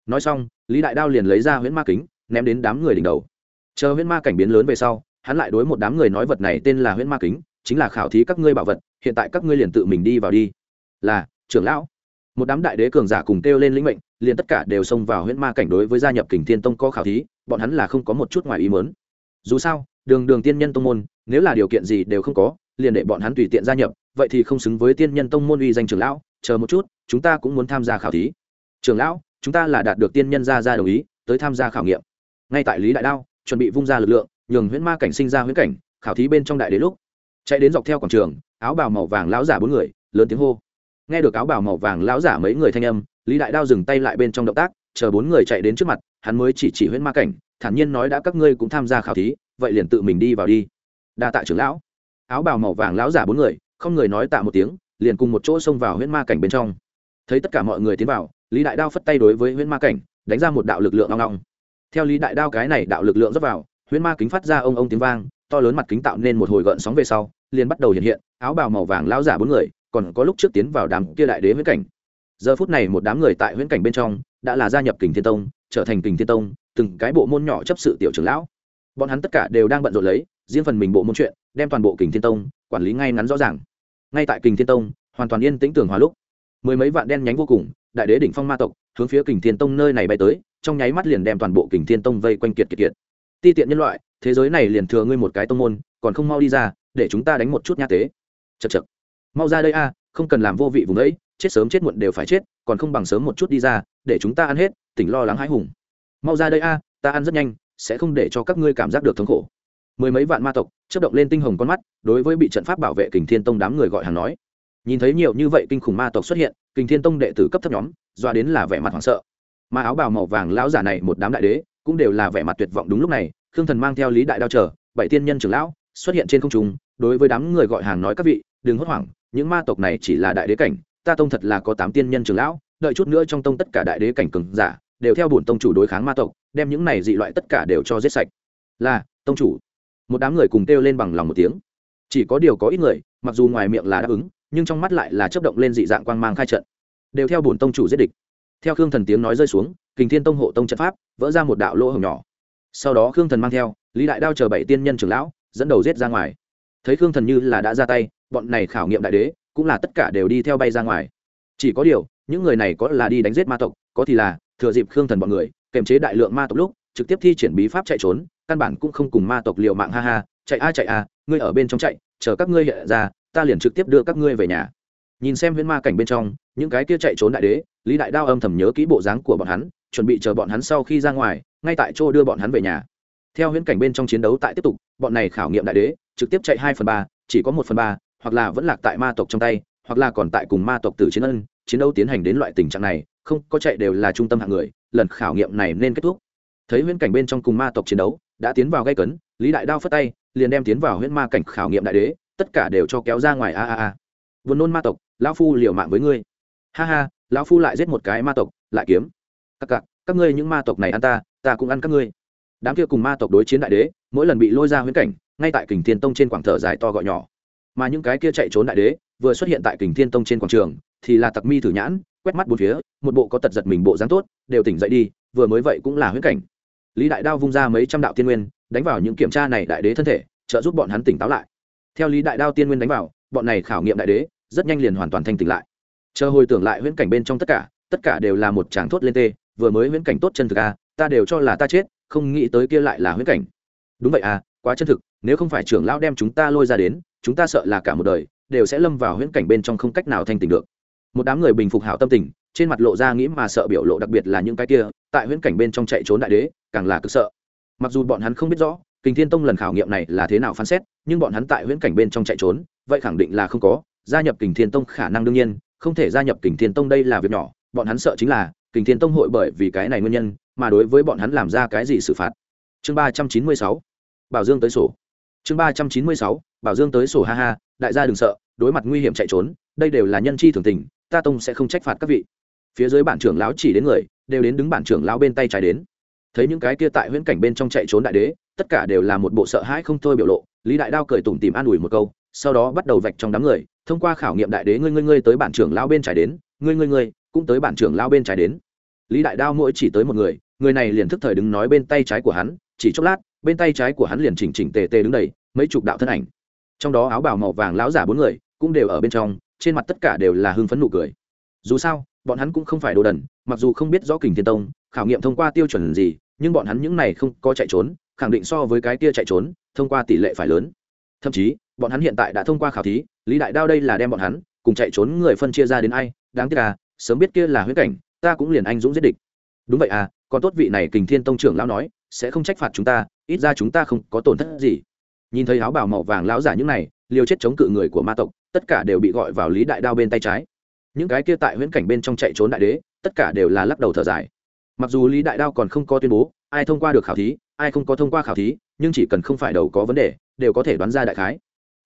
Nói xong, lý đại đao liền lấy ra huyễn ma kính, ném đến đám người đỉnh đầu. Chờ huyễn ma cảnh biến lớn về sau, hắn lại đối một đám người nói vật này tên là huyễn ma kính, chính là khảo thí các ngươi bảo vật, hiện tại các ngươi liền tự mình đi vào đi. Là trưởng lão. Một đám đại đế cường giả cùng kêu lên lĩnh mệnh, liền tất cả đều xông vào huyễn ma cảnh đối với gia nhập kình thiên tông có khảo thí, bọn hắn là không có một chút ngoài ý mớn dù sao, đường đường tiên nhân tông môn, nếu là điều kiện gì đều không có, liền để bọn hắn tùy tiện gia nhập, vậy thì không xứng với tiên nhân tông môn uy danh trưởng lão, chờ một chút, chúng ta cũng muốn tham gia khảo thí. Trưởng lão, chúng ta là đạt được tiên nhân ra ra đồng ý, tới tham gia khảo nghiệm. Ngay tại lý đại đao, chuẩn bị vung ra lực lượng, nhường huyễn ma cảnh sinh ra huyễn cảnh, khảo thí bên trong đại đế lúc, chạy đến dọc theo quảng trường, áo bào màu vàng lão giả bốn người, lớn tiếng hô nghe được áo bào màu vàng lão giả mấy người thanh âm, lý đại đao dừng tay lại bên trong động tác, chờ bốn người chạy đến trước mặt, hắn mới chỉ chỉ huyễn ma cảnh, thản nhiên nói đã các ngươi cũng tham gia khảo thí, vậy liền tự mình đi vào đi. Đa tạ trưởng lão. Áo bào màu vàng lão giả bốn người, không người nói tạ một tiếng, liền cùng một chỗ xông vào huyễn ma cảnh bên trong. Thấy tất cả mọi người tiến vào, lý đại đao phất tay đối với huyễn ma cảnh, đánh ra một đạo lực lượng ngong ngong theo lý đại đao cái này đạo lực lượng dốc vào, huyễn ma kính phát ra ông ông tiếng vang, to lớn mặt kính tạo nên một hồi gợn sóng về sau, liền bắt đầu hiện hiện, áo bào màu vàng lão giả bốn người còn có lúc trước tiến vào đám kia đại đế huyễn cảnh. Giờ phút này một đám người tại huyễn cảnh bên trong đã là gia nhập kình thiên tông, trở thành kình thiên tông, từng cái bộ môn nhỏ chấp sự tiểu trưởng lão. Bọn hắn tất cả đều đang bận rộn lấy, riêng phần mình bộ môn chuyện, đem toàn bộ kình thiên tông quản lý ngay ngắn rõ ràng. Ngay tại kình thiên tông, hoàn toàn yên tĩnh tưởng hòa lúc, mười mấy vạn đen nhánh vô cùng, đại đế đỉnh phong ma tộc, hướng phía kình thiên tông nơi này bay tới, trong nháy mắt liền đem toàn bộ kình thiên tông vây quanh kiệt kiệt kiệt. Ti tiện nhân loại, thế giới này liền thừa ngươi một cái tông môn, còn không mau đi ra, để chúng ta đánh một chút nha tế. Chật chật mau ra đây a, không cần làm vô vị vùng ấy, chết sớm chết muộn đều phải chết, còn không bằng sớm một chút đi ra, để chúng ta ăn hết, tỉnh lo lắng hãi hùng. Mau ra đây a, ta ăn rất nhanh, sẽ không để cho các ngươi cảm giác được thống khổ. Mười mấy vạn ma tộc chất động lên tinh hồng con mắt, đối với bị trận pháp bảo vệ kình thiên tông đám người gọi hàng nói. Nhìn thấy nhiều như vậy kinh khủng ma tộc xuất hiện, kình thiên tông đệ tử cấp thấp nhóm, doa đến là vẻ mặt hoảng sợ. Mà áo bào màu vàng lão giả này một đám đại đế, cũng đều là vẻ mặt tuyệt vọng đúng lúc này, khương thần mang theo lý đại đao trở bảy tiên nhân trưởng lão xuất hiện trên không trung, đối với đám người gọi hàng nói các vị, đừng hốt hoảng những ma tộc này chỉ là đại đế cảnh, ta tông thật là có tám tiên nhân trưởng lão, đợi chút nữa trong tông tất cả đại đế cảnh cường giả, đều theo bổn tông chủ đối kháng ma tộc, đem những này dị loại tất cả đều cho giết sạch. Là, tông chủ. Một đám người cùng kêu lên bằng lòng một tiếng. Chỉ có điều có ít người, mặc dù ngoài miệng là đáp ứng, nhưng trong mắt lại là chấp động lên dị dạng quang mang khai trận. Đều theo bổn tông chủ giết địch. Theo khương thần tiếng nói rơi xuống, kình thiên tông hộ tông trận pháp, vỡ ra một đạo lỗ hồng nhỏ. Sau đó khương thần mang theo, lý đại đao chờ bảy tiên nhân trưởng lão, dẫn đầu giết ra ngoài. Thấy khương thần như là đã ra tay bọn này khảo nghiệm đại đế cũng là tất cả đều đi theo bay ra ngoài. Chỉ có điều, những người này có là đi đánh giết ma tộc, có thì là thừa dịp khương thần bọn người kềm chế đại lượng ma tộc lúc, trực tiếp thi triển bí pháp chạy trốn, căn bản cũng không cùng ma tộc liều mạng, ha ha, chạy a chạy a, ngươi ở bên trong chạy, chờ các ngươi hiện ra, ta liền trực tiếp đưa các ngươi về nhà. Nhìn xem huyễn ma cảnh bên trong, những cái kia chạy trốn đại đế, lý đại đao âm thầm nhớ kỹ bộ dáng của bọn hắn, chuẩn bị chờ bọn hắn sau khi ra ngoài, ngay tại chỗ đưa bọn hắn về nhà. Theo huyễn cảnh bên trong chiến đấu tại tiếp tục, bọn này khảo nghiệm đại đế, trực tiếp chạy hai phần ba, chỉ có một phần ba hoặc là vẫn lạc tại ma tộc trong tay, hoặc là còn tại cùng ma tộc tử chiến ân, chiến đấu tiến hành đến loại tình trạng này, không có chạy đều là trung tâm hạng người, lần khảo nghiệm này nên kết thúc. Thấy huyễn cảnh bên trong cùng ma tộc chiến đấu, đã tiến vào gây cấn, lý đại đao phất tay, liền đem tiến vào huyễn ma cảnh khảo nghiệm đại đế, tất cả đều cho kéo ra ngoài, a a a. Vườn nôn ma tộc, lão phu liều mạng với ngươi. Ha ha, lão phu lại giết một cái ma tộc, lại kiếm. Các cặc, các ngươi những ma tộc này ăn ta ta cũng ăn các ngươi. Đám kia cùng ma tộc đối chiến đại đế, mỗi lần bị lôi ra huyễn cảnh, ngay tại kình thiên tông trên quảng thở dài to gọi nhỏ mà những cái kia chạy trốn đại đế, vừa xuất hiện tại kình thiên tông trên quảng trường, thì là tặc mi thử nhãn, quét mắt bốn phía, một bộ có tật giật mình bộ dáng tốt, đều tỉnh dậy đi, vừa mới vậy cũng là huyễn cảnh. Lý đại đao vung ra mấy trăm đạo tiên nguyên, đánh vào những kiểm tra này đại đế thân thể, trợ giúp bọn hắn tỉnh táo lại. Theo lý đại đao tiên nguyên đánh vào, bọn này khảo nghiệm đại đế, rất nhanh liền hoàn toàn thanh tỉnh lại. Chờ hồi tưởng lại huyễn cảnh bên trong tất cả tất cả đều là một tràng thốt lên tê, vừa mới huyễn cảnh tốt chân thực a ta đều cho là ta chết, không nghĩ tới kia lại là huyễn cảnh. Đúng vậy à quá chân thực, nếu không phải trưởng lão đem chúng ta lôi ra đến, chúng ta sợ là cả một đời đều sẽ lâm vào huyễn cảnh bên trong không cách nào thanh tỉnh được. Một đám người bình phục hảo tâm tình, trên mặt lộ ra nghĩ mà sợ biểu lộ đặc biệt là những cái kia, tại huyễn cảnh bên trong chạy trốn đại đế, càng là cực sợ. Mặc dù bọn hắn không biết rõ, kình thiên tông lần khảo nghiệm này là thế nào phán xét, nhưng bọn hắn tại huyễn cảnh bên trong chạy trốn, vậy khẳng định là không có, gia nhập kình thiên tông khả năng đương nhiên, không thể gia nhập kình thiên tông đây là việc nhỏ, bọn hắn sợ chính là kình thiên tông hội bởi vì cái này nguyên nhân, mà đối với bọn hắn làm ra cái gì xử phạt. Chương ba trăm chín mươi sáu bảo dương tới sổ. Chương ba trăm chín mươi sáu, bảo dương tới sổ, ha ha, đại gia đừng sợ, đối mặt nguy hiểm chạy trốn, đây đều là nhân chi thường tình, ta tông sẽ không trách phạt các vị. Phía dưới bản trưởng lão chỉ đến người, đều đến đứng bản trưởng lão bên tay trái đến. Thấy những cái kia tại huyễn cảnh bên trong chạy trốn đại đế, tất cả đều là một bộ sợ hãi không thôi biểu lộ, lý đại đao cười tủm tìm an ủi một câu, sau đó bắt đầu vạch trong đám người, thông qua khảo nghiệm đại đế ngươi ngươi ngươi tới bản trưởng lao bên trái đến, ngươi ngươi ngươi, cũng tới bản trưởng lao bên trái đến. Lý đại đao mỗi chỉ tới một người người này liền thức thời đứng nói bên tay trái của hắn, chỉ chốc lát bên tay trái của hắn liền chỉnh chỉnh tề tề đứng đầy, mấy chục đạo thân ảnh. Trong đó áo bào màu vàng lão giả bốn người cũng đều ở bên trong, trên mặt tất cả đều là hưng phấn nụ cười. Dù sao, bọn hắn cũng không phải đồ đần, mặc dù không biết rõ kình thiên tông, khảo nghiệm thông qua tiêu chuẩn gì, nhưng bọn hắn những này không có chạy trốn, khẳng định so với cái kia chạy trốn, thông qua tỷ lệ phải lớn. Thậm chí, bọn hắn hiện tại đã thông qua khảo thí, lý đại đao đây là đem bọn hắn cùng chạy trốn người phân chia ra đến ai, đáng tiếc là sớm biết kia là huyết cảnh, ta cũng liền anh dũng giết địch. Đúng vậy à còn tốt vị này kình thiên tông trưởng lão nói sẽ không trách phạt chúng ta ít ra chúng ta không có tổn thất gì. Nhìn thấy áo bào màu vàng lão giả những này liều chết chống cự người của ma tộc tất cả đều bị gọi vào lý đại đao bên tay trái. Những cái kia tại huyễn cảnh bên trong chạy trốn đại đế tất cả đều là lắc đầu thở dài. Mặc dù lý đại đao còn không có tuyên bố ai thông qua được khảo thí ai không có thông qua khảo thí nhưng chỉ cần không phải đầu có vấn đề đều có thể đoán ra đại khái.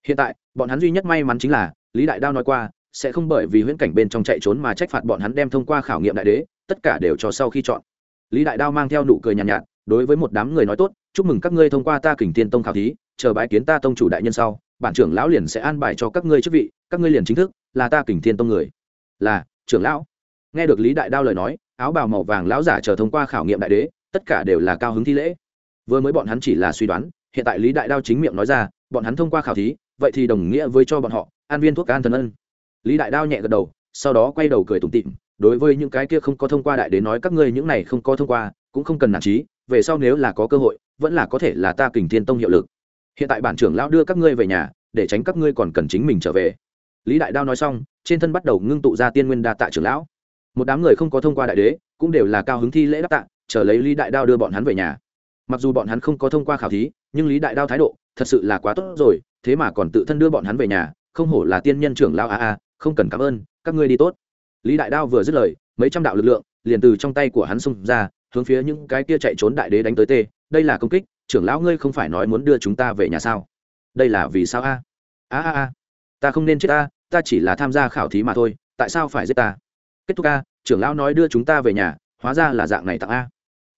Hiện tại bọn hắn duy nhất may mắn chính là lý đại đao nói qua sẽ không bởi vì huyễn cảnh bên trong chạy trốn mà trách phạt bọn hắn đem thông qua khảo nghiệm đại đế tất cả đều cho sau khi chọn. Lý đại đao mang theo nụ cười nhàn nhạt, nhạt đối với một đám người nói tốt, chúc mừng các ngươi thông qua ta kình tiên tông khảo thí, chờ bãi kiến ta tông chủ đại nhân sau, bản trưởng lão liền sẽ an bài cho các ngươi chức vị, các ngươi liền chính thức là ta kình thiên tông người. Là, trưởng lão. Nghe được lý đại đao lời nói, áo bào màu vàng lão giả chờ thông qua khảo nghiệm đại đế, tất cả đều là cao hứng thi lễ. Vừa mới bọn hắn chỉ là suy đoán, hiện tại lý đại đao chính miệng nói ra, bọn hắn thông qua khảo thí, vậy thì đồng nghĩa với cho bọn họ an viên thuốc an thần ân. Lý đại đao nhẹ gật đầu, sau đó quay đầu cười tủm tịm đối với những cái kia không có thông qua đại đế nói các ngươi những này không có thông qua, cũng không cần nản trí về sau nếu là có cơ hội, vẫn là có thể là ta kình thiên tông hiệu lực. Hiện tại bản trưởng lão đưa các ngươi về nhà, để tránh các ngươi còn cần chính mình trở về. Lý đại đao nói xong, trên thân bắt đầu ngưng tụ ra tiên nguyên đa tạ trưởng lão. Một đám người không có thông qua đại đế, cũng đều là cao hứng thi lễ đáp tạ, chờ lấy lý đại đao đưa bọn hắn về nhà. Mặc dù bọn hắn không có thông qua khảo thí, nhưng lý đại đao thái độ thật sự là quá tốt rồi, thế mà còn tự thân đưa bọn hắn về nhà, không hổ là tiên nhân trưởng lão a a, không cần cảm ơn, các ngươi đi tốt. Lý đại đao vừa dứt lời, mấy trăm đạo lực lượng liền từ trong tay của hắn xung ra hướng phía những cái kia chạy trốn đại đế đánh tới tê, đây là công kích, trưởng lão ngươi không phải nói muốn đưa chúng ta về nhà sao? Đây là vì sao a? A a a, ta không nên chết ta ta chỉ là tham gia khảo thí mà thôi, tại sao phải giết ta? Kết thúc a, trưởng lão nói đưa chúng ta về nhà, hóa ra là dạng này tặng a.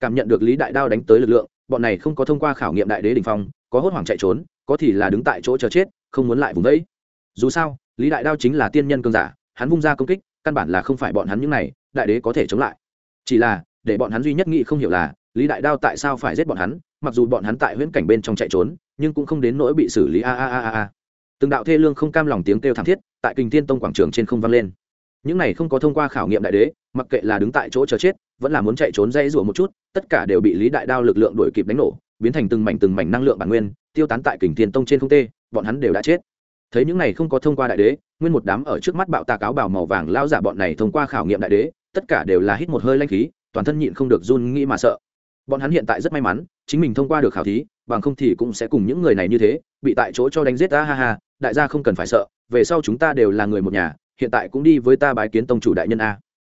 Cảm nhận được lý đại đao đánh tới lực lượng, bọn này không có thông qua khảo nghiệm đại đế đình phong, có hốt hoảng chạy trốn, có thì là đứng tại chỗ chờ chết, không muốn lại vùng đấy dù sao, lý đại đao chính là tiên nhân cơn giả, hắn vung ra công kích, căn bản là không phải bọn hắn những này, đại đế có thể chống lại. Chỉ là để bọn hắn duy nhất nghĩ không hiểu là, lý đại đao tại sao phải giết bọn hắn, mặc dù bọn hắn tại huyễn cảnh bên trong chạy trốn, nhưng cũng không đến nỗi bị xử lý, a a a a a. Từng đạo thê lương không cam lòng tiếng kêu thảm thiết, tại kinh thiên tông quảng trường trên không vang lên. Những này không có thông qua khảo nghiệm đại đế, mặc kệ là đứng tại chỗ chờ chết, vẫn là muốn chạy trốn dây rủa một chút, tất cả đều bị lý đại đao lực lượng đuổi kịp đánh nổ, biến thành từng mảnh từng mảnh năng lượng bản nguyên, tiêu tán tại kình thiên tông trên không tê, bọn hắn đều đã chết. Thấy những này không có thông qua đại đế, nguyên một đám ở trước mắt bạo tà cáo bảo màu vàng lao giả bọn này thông qua khảo nghiệm đại đế, tất cả đều là hít một hơi lanh khí toàn thân nhịn không được run nghĩ mà sợ. Bọn hắn hiện tại rất may mắn, chính mình thông qua được khảo thí, bằng không thì cũng sẽ cùng những người này như thế, bị tại chỗ cho đánh giết ta ha ha, đại gia không cần phải sợ, về sau chúng ta đều là người một nhà, hiện tại cũng đi với ta bái kiến tông chủ đại nhân a.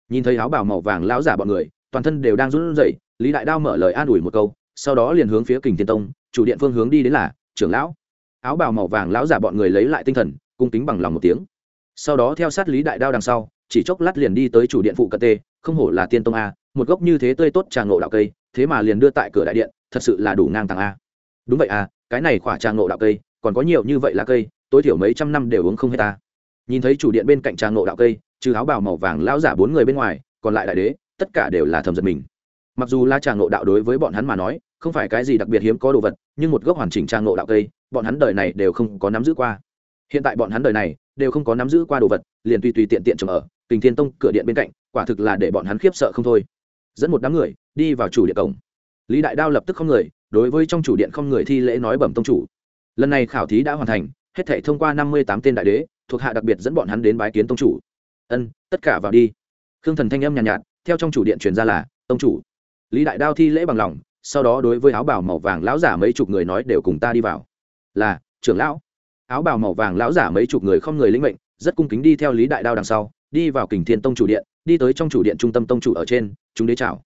Nhìn thấy áo bào màu vàng lão giả bọn người, toàn thân đều đang run rẩy, lý đại đao mở lời an ủi một câu, sau đó liền hướng phía kình thiên tông, chủ điện phương hướng đi đến là, trưởng lão. Áo bào màu vàng lão giả bọn người lấy lại tinh thần, cung kính bằng lòng một tiếng. Sau đó theo sát lý đại đao đằng sau, chỉ chốc lát liền đi tới chủ điện phụ cận tê không hổ là tiên tông a một gốc như thế tươi tốt trà ngộ đạo cây, thế mà liền đưa tại cửa đại điện, thật sự là đủ ngang tàng a. Đúng vậy à cái này khỏa trà ngộ đạo cây, còn có nhiều như vậy là cây, tối thiểu mấy trăm năm đều uống không hết ta. Nhìn thấy chủ điện bên cạnh trà ngộ đạo cây, trừ áo bào màu vàng lão giả bốn người bên ngoài, còn lại đại đế, tất cả đều là thầm giật mình. Mặc dù là trà ngộ đạo đối với bọn hắn mà nói, không phải cái gì đặc biệt hiếm có đồ vật, nhưng một gốc hoàn chỉnh trà ngộ đạo cây, bọn hắn đời này đều không có nắm giữ qua. Hiện tại bọn hắn đời này, đều không có nắm giữ qua đồ vật, liền tùy tùy tiện tiện trồng ở tình thiên tông cửa điện bên cạnh, quả thực là để bọn hắn khiếp sợ không thôi dẫn một đám người đi vào chủ điện cổng. Lý đại đao lập tức không người đối với trong chủ điện không người thi lễ nói bẩm tông chủ. Lần này khảo thí đã hoàn thành hết thể thông qua năm mươi tám tên đại đế thuộc hạ đặc biệt dẫn bọn hắn đến bái kiến tông chủ. Ân tất cả vào đi. Khương thần thanh âm nhàn nhạt, nhạt theo trong chủ điện truyền ra là tông chủ. Lý đại đao thi lễ bằng lòng sau đó đối với áo bào màu vàng lão giả mấy chục người nói đều cùng ta đi vào. Là trưởng lão. Áo bào màu vàng lão giả mấy chục người không người lĩnh mệnh rất cung kính đi theo lý đại đao đằng sau đi vào kình thiên tông chủ điện đi tới trong chủ điện trung tâm tông chủ ở trên, chúng đế chào.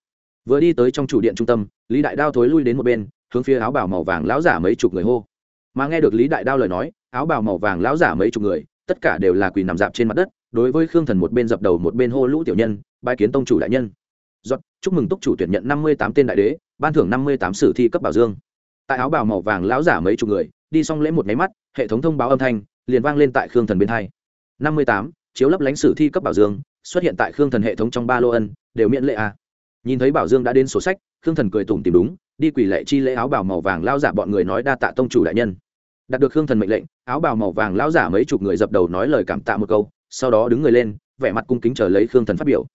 Vừa đi tới trong chủ điện trung tâm, lý đại đao thối lui đến một bên, hướng phía áo bào màu vàng lão giả mấy chục người hô. Mà nghe được lý đại đao lời nói, áo bào màu vàng lão giả mấy chục người, tất cả đều là quỳ nằm dạp trên mặt đất, đối với khương thần một bên dập đầu một bên hô lũ tiểu nhân bãi kiến tông chủ đại nhân. Giọt, chúc mừng túc chủ tuyển nhận năm mươi tám tên đại đế, ban thưởng năm mươi tám sử thi cấp bảo dương. Tại áo bào màu vàng lão giả mấy chục người, đi xong lễ một máy mắt, hệ thống thông báo âm thanh liền vang lên tại khương thần bên hai. năm mươi tám, chiếu lấp lánh sử thi cấp bảo dương xuất hiện tại khương thần hệ thống trong ba lô ân, đều miễn lệ a. Nhìn thấy bảo dương đã đến sổ sách, khương thần cười tủm tìm đúng, đi quỷ lệ chi lễ áo bào màu vàng lao giả bọn người nói đa tạ tông chủ đại nhân. Đạt được khương thần mệnh lệnh, áo bào màu vàng lao giả mấy chục người dập đầu nói lời cảm tạ một câu, sau đó đứng người lên, vẻ mặt cung kính chờ lấy khương thần phát biểu.